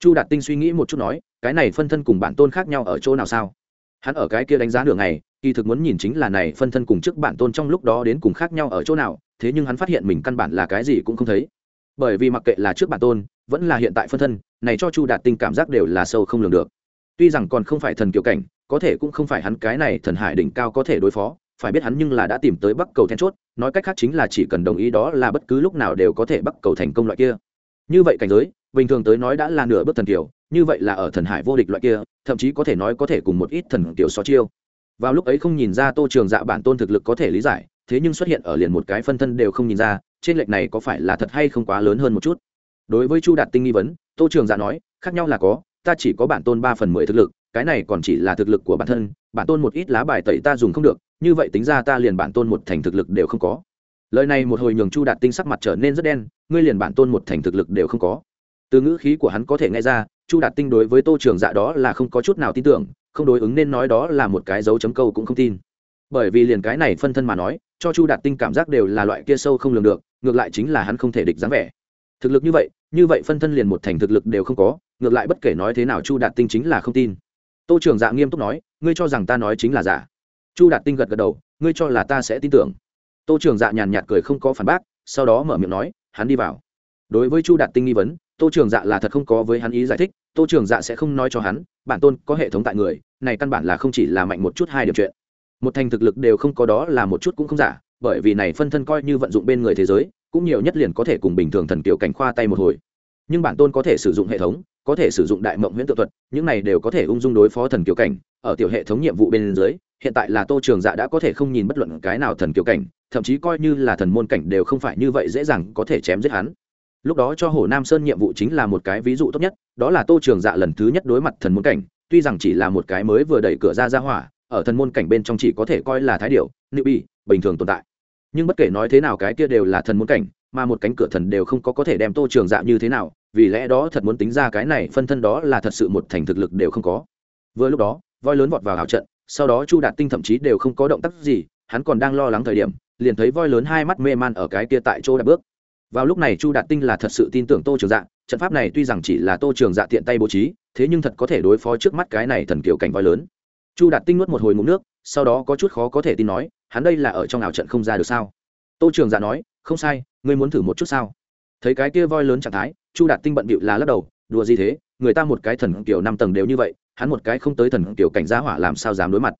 Chu đạt tinh suy nghĩ một chút nói, cái này phân thân cùng bản tôn khác nhau ở chỗ nào sao? Hắn ở cái kia đánh giá nửa ngày, kỳ thực muốn nhìn chính là này phân thân cùng trước bản tôn trong lúc đó đến cùng khác nhau ở chỗ nào, thế nhưng hắn phát hiện mình căn bản là cái gì cũng không thấy. Bởi vì mặc kệ là trước bản tôn, vẫn là hiện tại phân thân, này cho chu đạt tinh cảm giác đều là sâu không lường được tuy rằng còn không phải thần kiều cảnh, có thể cũng không phải hắn cái này thần hải đỉnh cao có thể đối phó, phải biết hắn nhưng là đã tìm tới bắc cầu then chốt, nói cách khác chính là chỉ cần đồng ý đó là bất cứ lúc nào đều có thể bắc cầu thành công loại kia. Như vậy cảnh giới, bình thường tới nói đã là nửa bước thần kiều như vậy là ở thần hải vô địch loại kia, thậm chí có thể nói có thể cùng một ít thần kiều so chiêu. Vào lúc ấy không nhìn ra tô trường dạ bản tôn thực lực có thể lý giải, thế nhưng xuất hiện ở liền một cái phân thân đều không nhìn ra, trên lệch này có phải là thật hay không quá lớn hơn một chút. Đối với chu đạt tinh nghi vấn, tô trường dạ nói, khác nhau là có ta chỉ có bản tôn ba phần mười thực lực, cái này còn chỉ là thực lực của bản thân, bản tôn một ít lá bài tẩy ta dùng không được, như vậy tính ra ta liền bản tôn một thành thực lực đều không có. Lời này một hồi nhường chu đạt tinh sắc mặt trở nên rất đen, ngươi liền bản tôn một thành thực lực đều không có. Từ ngữ khí của hắn có thể nghe ra, chu đạt tinh đối với tô trường dạ đó là không có chút nào tin tưởng, không đối ứng nên nói đó là một cái dấu chấm câu cũng không tin. Bởi vì liền cái này phân thân mà nói, cho chu đạt tinh cảm giác đều là loại kia sâu không lường được, ngược lại chính là hắn không thể địch dáng vẻ. Thực lực như vậy như vậy phân thân liền một thành thực lực đều không có ngược lại bất kể nói thế nào chu đạt tinh chính là không tin. Tô trường dạ nghiêm túc nói, ngươi cho rằng ta nói chính là giả. Chu đạt tinh gật gật đầu, ngươi cho là ta sẽ tin tưởng. Tô trường dạ nhàn nhạt cười không có phản bác, sau đó mở miệng nói, hắn đi vào. Đối với chu đạt tinh nghi vấn, tô trường dạ là thật không có với hắn ý giải thích, tô trường dạ sẽ không nói cho hắn, bản tôn có hệ thống tại người, này căn bản là không chỉ là mạnh một chút hai điểm chuyện. Một thành thực lực đều không có đó là một chút cũng không giả, bởi vì này phân thân coi như vận dụng bên người thế giới, cũng nhiều nhất liền có thể cùng bình thường thần kiểu cảnh khoa tay một hồi. Nhưng bản tôn có thể sử dụng hệ thống có thể sử dụng đại mộng huyễn tự thuật, những này đều có thể ung dung đối phó thần kiều cảnh. Ở tiểu hệ thống nhiệm vụ bên dưới, hiện tại là tô trường dạ đã có thể không nhìn bất luận cái nào thần kiều cảnh, thậm chí coi như là thần môn cảnh đều không phải như vậy dễ dàng có thể chém giết hắn. Lúc đó cho hồ nam sơn nhiệm vụ chính là một cái ví dụ tốt nhất, đó là tô trường dạ lần thứ nhất đối mặt thần môn cảnh, tuy rằng chỉ là một cái mới vừa đẩy cửa ra ra hỏa, ở thần môn cảnh bên trong chỉ có thể coi là thái điệu nữ bị bình thường tồn tại. Nhưng bất kể nói thế nào cái kia đều là thần môn cảnh, mà một cánh cửa thần đều không có có thể đem tô trường dạ như thế nào vì lẽ đó thật muốn tính ra cái này phân thân đó là thật sự một thành thực lực đều không có. Vừa lúc đó, voi lớn vọt vào hào trận, sau đó chu đạt tinh thậm chí đều không có động tác gì, hắn còn đang lo lắng thời điểm, liền thấy voi lớn hai mắt mê man ở cái kia tại chỗ đã bước. Vào lúc này chu đạt tinh là thật sự tin tưởng tô trường dạ trận pháp này tuy rằng chỉ là tô trường dạ tiện tay bố trí, thế nhưng thật có thể đối phó trước mắt cái này thần kiểu cảnh voi lớn. Chu đạt tinh nuốt một hồi ngụm nước, sau đó có chút khó có thể tin nói, hắn đây là ở trong ảo trận không ra được sao? Tô trường dạ nói, không sai, ngươi muốn thử một chút sao? Thấy cái kia voi lớn trạng thái, chu đạt tinh bận bịu là lắc đầu, đùa gì thế? Người ta một cái thần kiểu năm tầng đều như vậy, hắn một cái không tới thần kiểu cảnh giá hỏa làm sao dám đối mặt?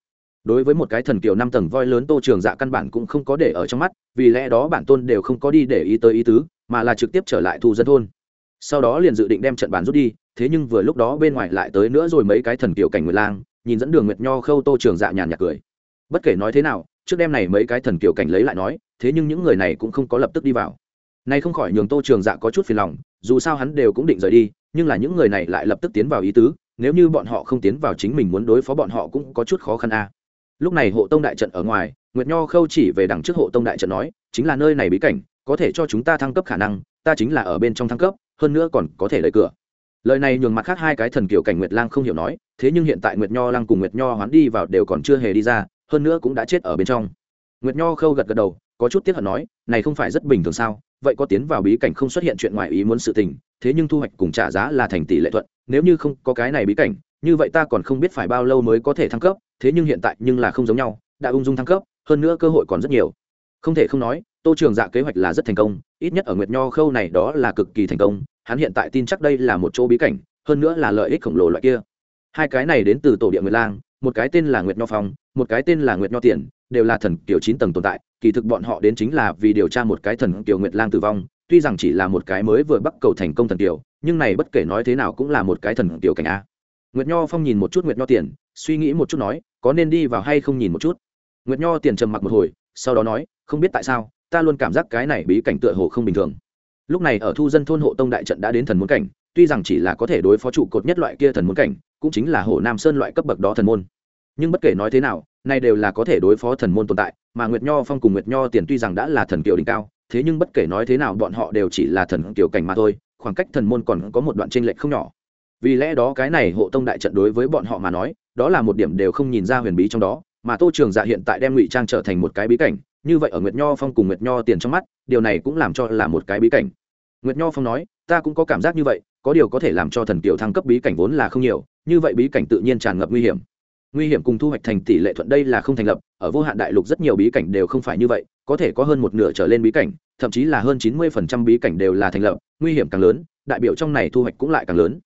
Đối với một cái thần kiểu năm tầng voi lớn tô trường dạ căn bản cũng không có để ở trong mắt, vì lẽ đó bản tôn đều không có đi để ý tới ý tứ, mà là trực tiếp trở lại thu dân thôn. Sau đó liền dự định đem trận bàn rút đi, thế nhưng vừa lúc đó bên ngoài lại tới nữa rồi mấy cái thần kiểu cảnh nguyệt lang, nhìn dẫn đường nguyệt nho khâu tô trường dạ nhàn nhạt cười. Bất kể nói thế nào, trước đêm này mấy cái thần kiểu cảnh lấy lại nói, thế nhưng những người này cũng không có lập tức đi vào nay không khỏi nhường tô trường dạ có chút phiền lòng, dù sao hắn đều cũng định rời đi, nhưng là những người này lại lập tức tiến vào ý tứ, nếu như bọn họ không tiến vào chính mình muốn đối phó bọn họ cũng có chút khó khăn a. Lúc này hộ tông đại trận ở ngoài, nguyệt nho khâu chỉ về đằng trước hộ tông đại trận nói, chính là nơi này bí cảnh, có thể cho chúng ta thăng cấp khả năng, ta chính là ở bên trong thăng cấp, hơn nữa còn có thể lấy cửa. Lời này nhường mặt khác hai cái thần kiểu cảnh nguyệt lang không hiểu nói, thế nhưng hiện tại nguyệt nho lang cùng nguyệt nho hoán đi vào đều còn chưa hề đi ra, hơn nữa cũng đã chết ở bên trong. Nguyệt nho khâu gật gật đầu, có chút tiếc hận nói, này không phải rất bình thường sao vậy có tiến vào bí cảnh không xuất hiện chuyện ngoài ý muốn sự tình, thế nhưng thu hoạch cùng trả giá là thành tỷ lệ thuận, nếu như không có cái này bí cảnh, như vậy ta còn không biết phải bao lâu mới có thể thăng cấp, thế nhưng hiện tại nhưng là không giống nhau, đã ung dung thăng cấp, hơn nữa cơ hội còn rất nhiều. Không thể không nói, tô trường dạ kế hoạch là rất thành công, ít nhất ở nguyệt nho khâu này đó là cực kỳ thành công, hắn hiện tại tin chắc đây là một chỗ bí cảnh, hơn nữa là lợi ích khổng lồ loại kia. Hai cái này đến từ tổ địa nguyệt lang, một cái tên là nguyệt nho phong, một cái tên là nguyệt nho tiền đều là thần kiểu chín tầng tồn tại, kỳ thực bọn họ đến chính là vì điều tra một cái thần kiểu nguyệt lang tử vong, tuy rằng chỉ là một cái mới vừa bắt cầu thành công thần kiểu, nhưng này bất kể nói thế nào cũng là một cái thần kiểu cảnh a. Nguyệt nho phong nhìn một chút nguyệt nho tiền, suy nghĩ một chút nói, có nên đi vào hay không nhìn một chút? Nguyệt nho tiền trầm mặc một hồi, sau đó nói, không biết tại sao, ta luôn cảm giác cái này bí cảnh tựa hồ không bình thường. Lúc này ở thu dân thôn hộ tông đại trận đã đến thần muốn cảnh, tuy rằng chỉ là có thể đối phó trụ cột nhất loại kia thần muốn cảnh, cũng chính là hồ nam sơn loại cấp bậc đó thần môn. Nhưng bất kể nói thế nào nay đều là có thể đối phó thần môn tồn tại, mà nguyệt nho phong cùng nguyệt nho tiền tuy rằng đã là thần kiều đỉnh cao, thế nhưng bất kể nói thế nào bọn họ đều chỉ là thần kiều cảnh mà thôi, khoảng cách thần môn còn có một đoạn tranh lệch không nhỏ. Vì lẽ đó cái này hộ tông đại trận đối với bọn họ mà nói, đó là một điểm đều không nhìn ra huyền bí trong đó, mà tô trường dạ hiện tại đem ngụy trang trở thành một cái bí cảnh, như vậy ở nguyệt nho phong cùng nguyệt nho tiền trong mắt, điều này cũng làm cho là một cái bí cảnh. Nguyệt nho phong nói, ta cũng có cảm giác như vậy, có điều có thể làm cho thần kiều thăng cấp bí cảnh vốn là không nhiều, như vậy bí cảnh tự nhiên tràn ngập nguy hiểm nguy hiểm cùng thu hoạch thành tỷ lệ thuận đây là không thành lập, ở vô hạn đại lục rất nhiều bí cảnh đều không phải như vậy, có thể có hơn một nửa trở lên bí cảnh, thậm chí là hơn chín mươi phần trăm bí cảnh đều là thành lập, nguy hiểm càng lớn, đại biểu trong này thu hoạch cũng lại càng lớn.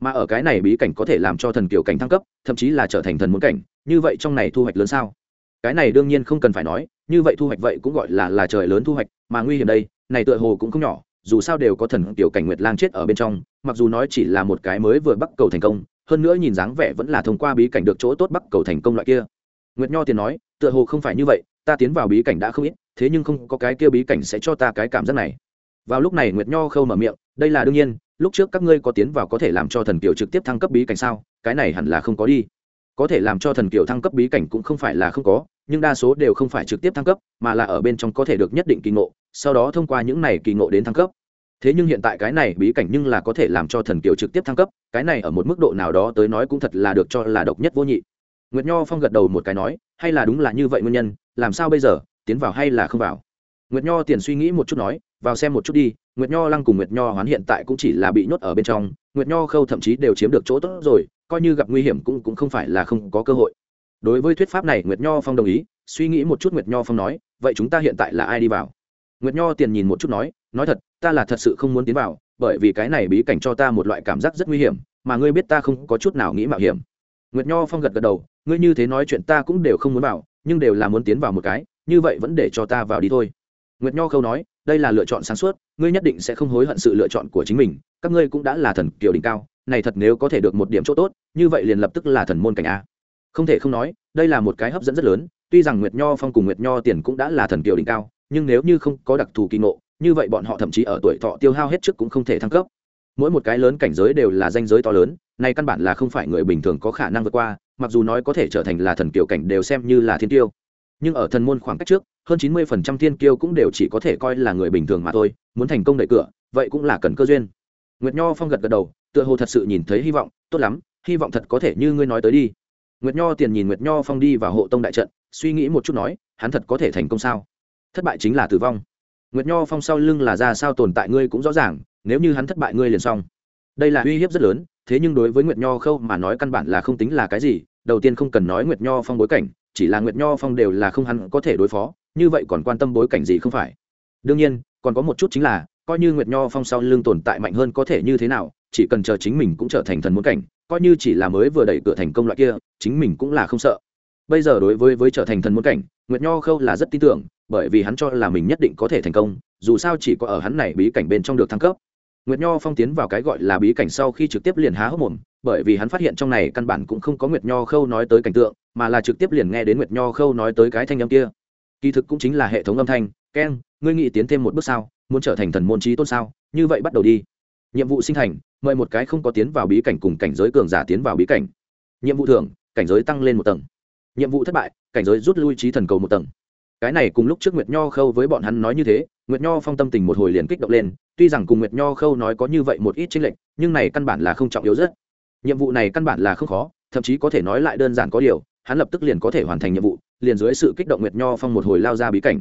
Mà ở cái này bí cảnh có thể làm cho thần kiểu cảnh thăng cấp, thậm chí là trở thành thần muốn cảnh, như vậy trong này thu hoạch lớn sao? Cái này đương nhiên không cần phải nói, như vậy thu hoạch vậy cũng gọi là là trời lớn thu hoạch, mà nguy hiểm đây, này tựa hồ cũng không nhỏ, dù sao đều có thần tiểu cảnh nguyệt lang chết ở bên trong, mặc dù nói chỉ là một cái mới vừa bắt cầu thành công hơn nữa nhìn dáng vẻ vẫn là thông qua bí cảnh được chỗ tốt bắt cầu thành công loại kia. Nguyệt nho tiền nói, tựa hồ không phải như vậy, ta tiến vào bí cảnh đã không ít, thế nhưng không có cái kia bí cảnh sẽ cho ta cái cảm giác này. Vào lúc này nguyệt nho khâu mở miệng, đây là đương nhiên, lúc trước các ngươi có tiến vào có thể làm cho thần kiều trực tiếp thăng cấp bí cảnh sao, cái này hẳn là không có đi. Có thể làm cho thần kiều thăng cấp bí cảnh cũng không phải là không có, nhưng đa số đều không phải trực tiếp thăng cấp, mà là ở bên trong có thể được nhất định kỳ ngộ, sau đó thông qua những này kỳ ngộ đến thăng cấp thế nhưng hiện tại cái này bí cảnh nhưng là có thể làm cho thần kiều trực tiếp thăng cấp, cái này ở một mức độ nào đó tới nói cũng thật là được cho là độc nhất vô nhị. Nguyệt nho phong gật đầu một cái nói, hay là đúng là như vậy nguyên nhân, làm sao bây giờ, tiến vào hay là không vào? Nguyệt nho tiền suy nghĩ một chút nói, vào xem một chút đi, nguyệt nho lăng cùng nguyệt nho hoán hiện tại cũng chỉ là bị nhốt ở bên trong, nguyệt nho khâu thậm chí đều chiếm được chỗ tốt rồi, coi như gặp nguy hiểm cũng cũng không phải là không có cơ hội. Đối với thuyết pháp này, nguyệt nho phong đồng ý, suy nghĩ một chút nguyệt nho phong nói, vậy chúng ta hiện tại là ai đi vào? Nguyệt nho tiền nhìn một chút nói nói thật, ta là thật sự không muốn tiến vào, bởi vì cái này bí cảnh cho ta một loại cảm giác rất nguy hiểm, mà ngươi biết ta không có chút nào nghĩ mạo hiểm. Nguyệt nho phong gật gật đầu, ngươi như thế nói chuyện ta cũng đều không muốn vào, nhưng đều là muốn tiến vào một cái, như vậy vẫn để cho ta vào đi thôi. Nguyệt nho khâu nói, đây là lựa chọn sáng suốt, ngươi nhất định sẽ không hối hận sự lựa chọn của chính mình, các ngươi cũng đã là thần kiều đỉnh cao, này thật nếu có thể được một điểm chỗ tốt, như vậy liền lập tức là thần môn cảnh a. Không thể không nói, đây là một cái hấp dẫn rất lớn, tuy rằng nguyệt nho phong cùng nguyệt nho tiền cũng đã là thần kiều đỉnh cao, nhưng nếu như không có đặc thù kỳ ngộ như vậy bọn họ thậm chí ở tuổi thọ tiêu hao hết trước cũng không thể thăng cấp. Mỗi một cái lớn cảnh giới đều là danh giới to lớn, này căn bản là không phải người bình thường có khả năng vượt qua, mặc dù nói có thể trở thành là thần kiều cảnh đều xem như là thiên tiêu. Nhưng ở thần môn khoảng cách trước, hơn chín mươi phần trăm thiên kiêu cũng đều chỉ có thể coi là người bình thường mà thôi, muốn thành công đẩy cửa, vậy cũng là cần cơ duyên. Nguyệt nho phong gật gật đầu, tựa hồ thật sự nhìn thấy hy vọng, tốt lắm, hy vọng thật có thể như ngươi nói tới đi. Nguyệt nho tiền nhìn nguyệt nho phong đi vào hộ tông đại trận, suy nghĩ một chút nói, hắn thật có thể thành công sao? Thất bại chính là tử vong nguyệt nho phong sau lưng là ra sao tồn tại ngươi cũng rõ ràng, nếu như hắn thất bại ngươi liền xong. Đây là uy hiếp rất lớn, thế nhưng đối với nguyệt nho khâu mà nói căn bản là không tính là cái gì, đầu tiên không cần nói nguyệt nho phong bối cảnh, chỉ là nguyệt nho phong đều là không hắn có thể đối phó, như vậy còn quan tâm bối cảnh gì không phải? Đương nhiên, còn có một chút chính là, coi như nguyệt nho phong sau lưng tồn tại mạnh hơn có thể như thế nào, chỉ cần chờ chính mình cũng trở thành thần muốn cảnh, coi như chỉ là mới vừa đẩy cửa thành công loại kia, chính mình cũng là không sợ bây giờ đối với với trở thành thần muốn cảnh, nguyệt nho khâu là rất tin tưởng, bởi vì hắn cho là mình nhất định có thể thành công, dù sao chỉ có ở hắn này bí cảnh bên trong được thăng cấp. Nguyệt nho phong tiến vào cái gọi là bí cảnh sau khi trực tiếp liền há hốc mồm, bởi vì hắn phát hiện trong này căn bản cũng không có nguyệt nho khâu nói tới cảnh tượng, mà là trực tiếp liền nghe đến nguyệt nho khâu nói tới cái thanh âm kia. Kỳ thực cũng chính là hệ thống âm thanh keng ngươi nghĩ tiến thêm một bước sao? Muốn trở thành thần môn trí tôn sao? Như vậy bắt đầu đi. Nhiệm vụ sinh thành, mời một cái không có tiến vào bí cảnh cùng cảnh giới cường giả tiến vào bí cảnh. Nhiệm vụ thưởng, cảnh giới tăng lên một tầng nhiệm vụ thất bại, cảnh giới rút lui trí thần cầu một tầng. Cái này cùng lúc trước nguyệt nho khâu với bọn hắn nói như thế, nguyệt nho phong tâm tình một hồi liền kích động lên, tuy rằng cùng nguyệt nho khâu nói có như vậy một ít tranh lệch, nhưng này căn bản là không trọng yếu rất. Nhiệm vụ này căn bản là không khó, thậm chí có thể nói lại đơn giản có điều, hắn lập tức liền có thể hoàn thành nhiệm vụ, liền dưới sự kích động nguyệt nho phong một hồi lao ra bí cảnh.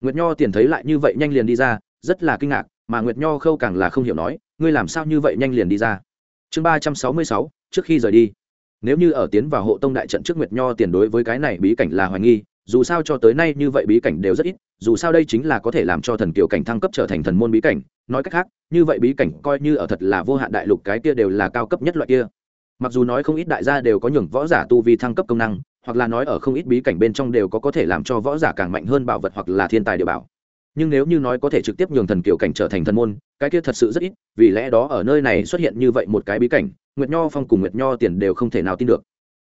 Nguyệt nho tiền thấy lại như vậy nhanh liền đi ra, rất là kinh ngạc, mà nguyệt nho khâu càng là không hiểu nói, ngươi làm sao như vậy nhanh liền đi ra? Chương ba trăm sáu mươi sáu, trước khi rời đi nếu như ở tiến vào hộ tông đại trận trước nguyệt nho tiền đối với cái này bí cảnh là hoài nghi, dù sao cho tới nay như vậy bí cảnh đều rất ít, dù sao đây chính là có thể làm cho thần kiều cảnh thăng cấp trở thành thần môn bí cảnh. Nói cách khác, như vậy bí cảnh coi như ở thật là vô hạn đại lục cái kia đều là cao cấp nhất loại kia. Mặc dù nói không ít đại gia đều có nhường võ giả tu vi thăng cấp công năng, hoặc là nói ở không ít bí cảnh bên trong đều có có thể làm cho võ giả càng mạnh hơn bảo vật hoặc là thiên tài địa bảo. Nhưng nếu như nói có thể trực tiếp nhường thần kiều cảnh trở thành thần môn, cái kia thật sự rất ít, vì lẽ đó ở nơi này xuất hiện như vậy một cái bí cảnh nguyệt nho phong cùng nguyệt nho tiền đều không thể nào tin được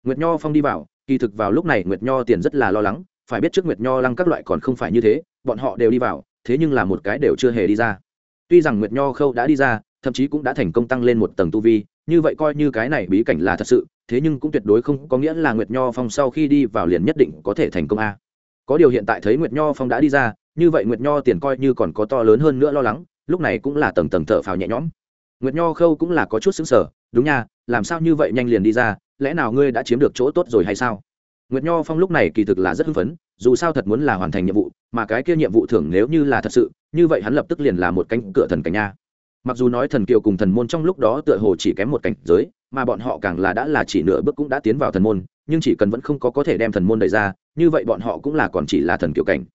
nguyệt nho phong đi vào kỳ thực vào lúc này nguyệt nho tiền rất là lo lắng phải biết trước nguyệt nho lăng các loại còn không phải như thế bọn họ đều đi vào thế nhưng là một cái đều chưa hề đi ra tuy rằng nguyệt nho khâu đã đi ra thậm chí cũng đã thành công tăng lên một tầng tu vi như vậy coi như cái này bí cảnh là thật sự thế nhưng cũng tuyệt đối không có nghĩa là nguyệt nho phong sau khi đi vào liền nhất định có thể thành công a có điều hiện tại thấy nguyệt nho phong đã đi ra như vậy nguyệt nho tiền coi như còn có to lớn hơn nữa lo lắng lúc này cũng là tầng tầng thở phào nhẹ nhõm nguyệt nho khâu cũng là có chút xứng sở đúng nha, làm sao như vậy nhanh liền đi ra, lẽ nào ngươi đã chiếm được chỗ tốt rồi hay sao? Nguyệt nho phong lúc này kỳ thực là rất hưng phấn, dù sao thật muốn là hoàn thành nhiệm vụ, mà cái kia nhiệm vụ thưởng nếu như là thật sự, như vậy hắn lập tức liền là một cánh cửa thần cảnh nha. Mặc dù nói thần kiều cùng thần môn trong lúc đó tựa hồ chỉ kém một cảnh giới, mà bọn họ càng là đã là chỉ nửa bước cũng đã tiến vào thần môn, nhưng chỉ cần vẫn không có có thể đem thần môn đẩy ra, như vậy bọn họ cũng là còn chỉ là thần kiều cảnh.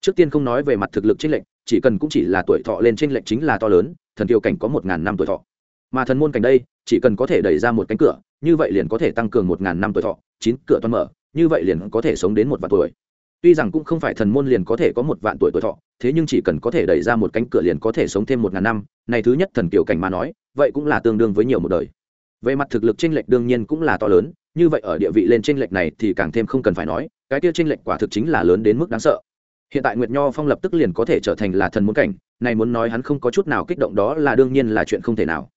Trước tiên không nói về mặt thực lực chênh lệch, chỉ cần cũng chỉ là tuổi thọ lên chênh lệch chính là to lớn, thần kiều cảnh có một ngàn năm tuổi thọ. Mà thần môn cảnh đây chỉ cần có thể đẩy ra một cánh cửa, như vậy liền có thể tăng cường một ngàn năm tuổi thọ, chín cửa toàn mở, như vậy liền có thể sống đến một vạn tuổi. Tuy rằng cũng không phải thần môn liền có thể có một vạn tuổi tuổi thọ, thế nhưng chỉ cần có thể đẩy ra một cánh cửa liền có thể sống thêm một ngàn năm, này thứ nhất thần kiều cảnh mà nói, vậy cũng là tương đương với nhiều một đời. Về mặt thực lực tranh lệch đương nhiên cũng là to lớn, như vậy ở địa vị lên tranh lệch này thì càng thêm không cần phải nói, cái tiêu tranh lệch quả thực chính là lớn đến mức đáng sợ. Hiện tại nguyệt nho phong lập tức liền có thể trở thành là thần muốn cảnh, này muốn nói hắn không có chút nào kích động đó là đương nhiên là chuyện không thể nào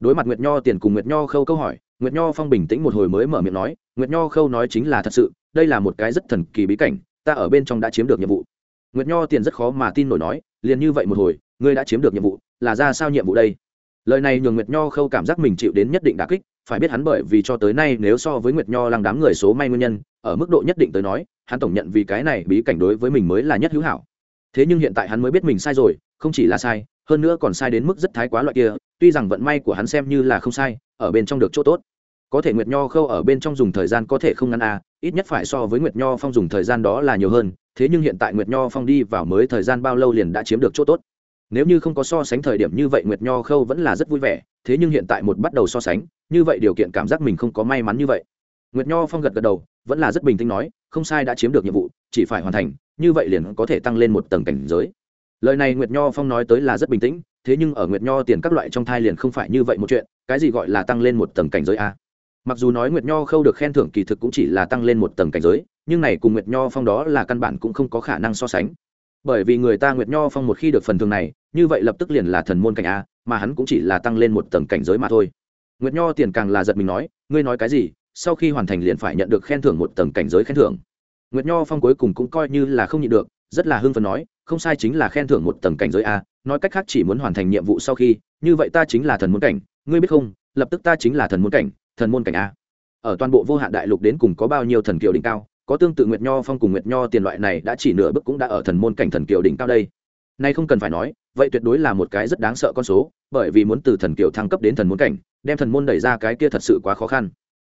đối mặt nguyệt nho tiền cùng nguyệt nho khâu câu hỏi, nguyệt nho phong bình tĩnh một hồi mới mở miệng nói, nguyệt nho khâu nói chính là thật sự, đây là một cái rất thần kỳ bí cảnh, ta ở bên trong đã chiếm được nhiệm vụ. Nguyệt nho tiền rất khó mà tin nổi nói, liền như vậy một hồi, ngươi đã chiếm được nhiệm vụ, là ra sao nhiệm vụ đây? Lời này nhường nguyệt nho khâu cảm giác mình chịu đến nhất định đà kích, phải biết hắn bởi vì cho tới nay nếu so với nguyệt nho lăng đám người số may nguyên nhân, ở mức độ nhất định tới nói, hắn tổng nhận vì cái này bí cảnh đối với mình mới là nhất hữu hảo. Thế nhưng hiện tại hắn mới biết mình sai rồi, không chỉ là sai hơn nữa còn sai đến mức rất thái quá loại kia, tuy rằng vận may của hắn xem như là không sai, ở bên trong được chỗ tốt. Có thể nguyệt nho khâu ở bên trong dùng thời gian có thể không ngắn a ít nhất phải so với nguyệt nho phong dùng thời gian đó là nhiều hơn, thế nhưng hiện tại nguyệt nho phong đi vào mới thời gian bao lâu liền đã chiếm được chỗ tốt. Nếu như không có so sánh thời điểm như vậy nguyệt nho khâu vẫn là rất vui vẻ, thế nhưng hiện tại một bắt đầu so sánh, như vậy điều kiện cảm giác mình không có may mắn như vậy. Nguyệt nho phong gật gật đầu, vẫn là rất bình tĩnh nói, không sai đã chiếm được nhiệm vụ, chỉ phải hoàn thành, như vậy liền có thể tăng lên một tầng cảnh giới lời này nguyệt nho phong nói tới là rất bình tĩnh, thế nhưng ở nguyệt nho tiền các loại trong thai liền không phải như vậy một chuyện, cái gì gọi là tăng lên một tầng cảnh giới a? Mặc dù nói nguyệt nho khâu được khen thưởng kỳ thực cũng chỉ là tăng lên một tầng cảnh giới, nhưng này cùng nguyệt nho phong đó là căn bản cũng không có khả năng so sánh. Bởi vì người ta nguyệt nho phong một khi được phần thưởng này, như vậy lập tức liền là thần môn cảnh a, mà hắn cũng chỉ là tăng lên một tầng cảnh giới mà thôi. Nguyệt nho tiền càng là giật mình nói, ngươi nói cái gì? Sau khi hoàn thành liền phải nhận được khen thưởng một tầng cảnh giới khen thưởng. Nguyệt nho phong cuối cùng cũng coi như là không nhịn được, rất là hưng phấn nói không sai chính là khen thưởng một tầng cảnh giới a, nói cách khác chỉ muốn hoàn thành nhiệm vụ sau khi, như vậy ta chính là thần môn cảnh, ngươi biết không, lập tức ta chính là thần môn cảnh, thần môn cảnh a. Ở toàn bộ vô hạn đại lục đến cùng có bao nhiêu thần kiều đỉnh cao, có tương tự nguyệt nho phong cùng nguyệt nho tiền loại này đã chỉ nửa bước cũng đã ở thần môn cảnh thần kiều đỉnh cao đây. Nay không cần phải nói, vậy tuyệt đối là một cái rất đáng sợ con số, bởi vì muốn từ thần kiều thăng cấp đến thần môn cảnh, đem thần môn đẩy ra cái kia thật sự quá khó khăn.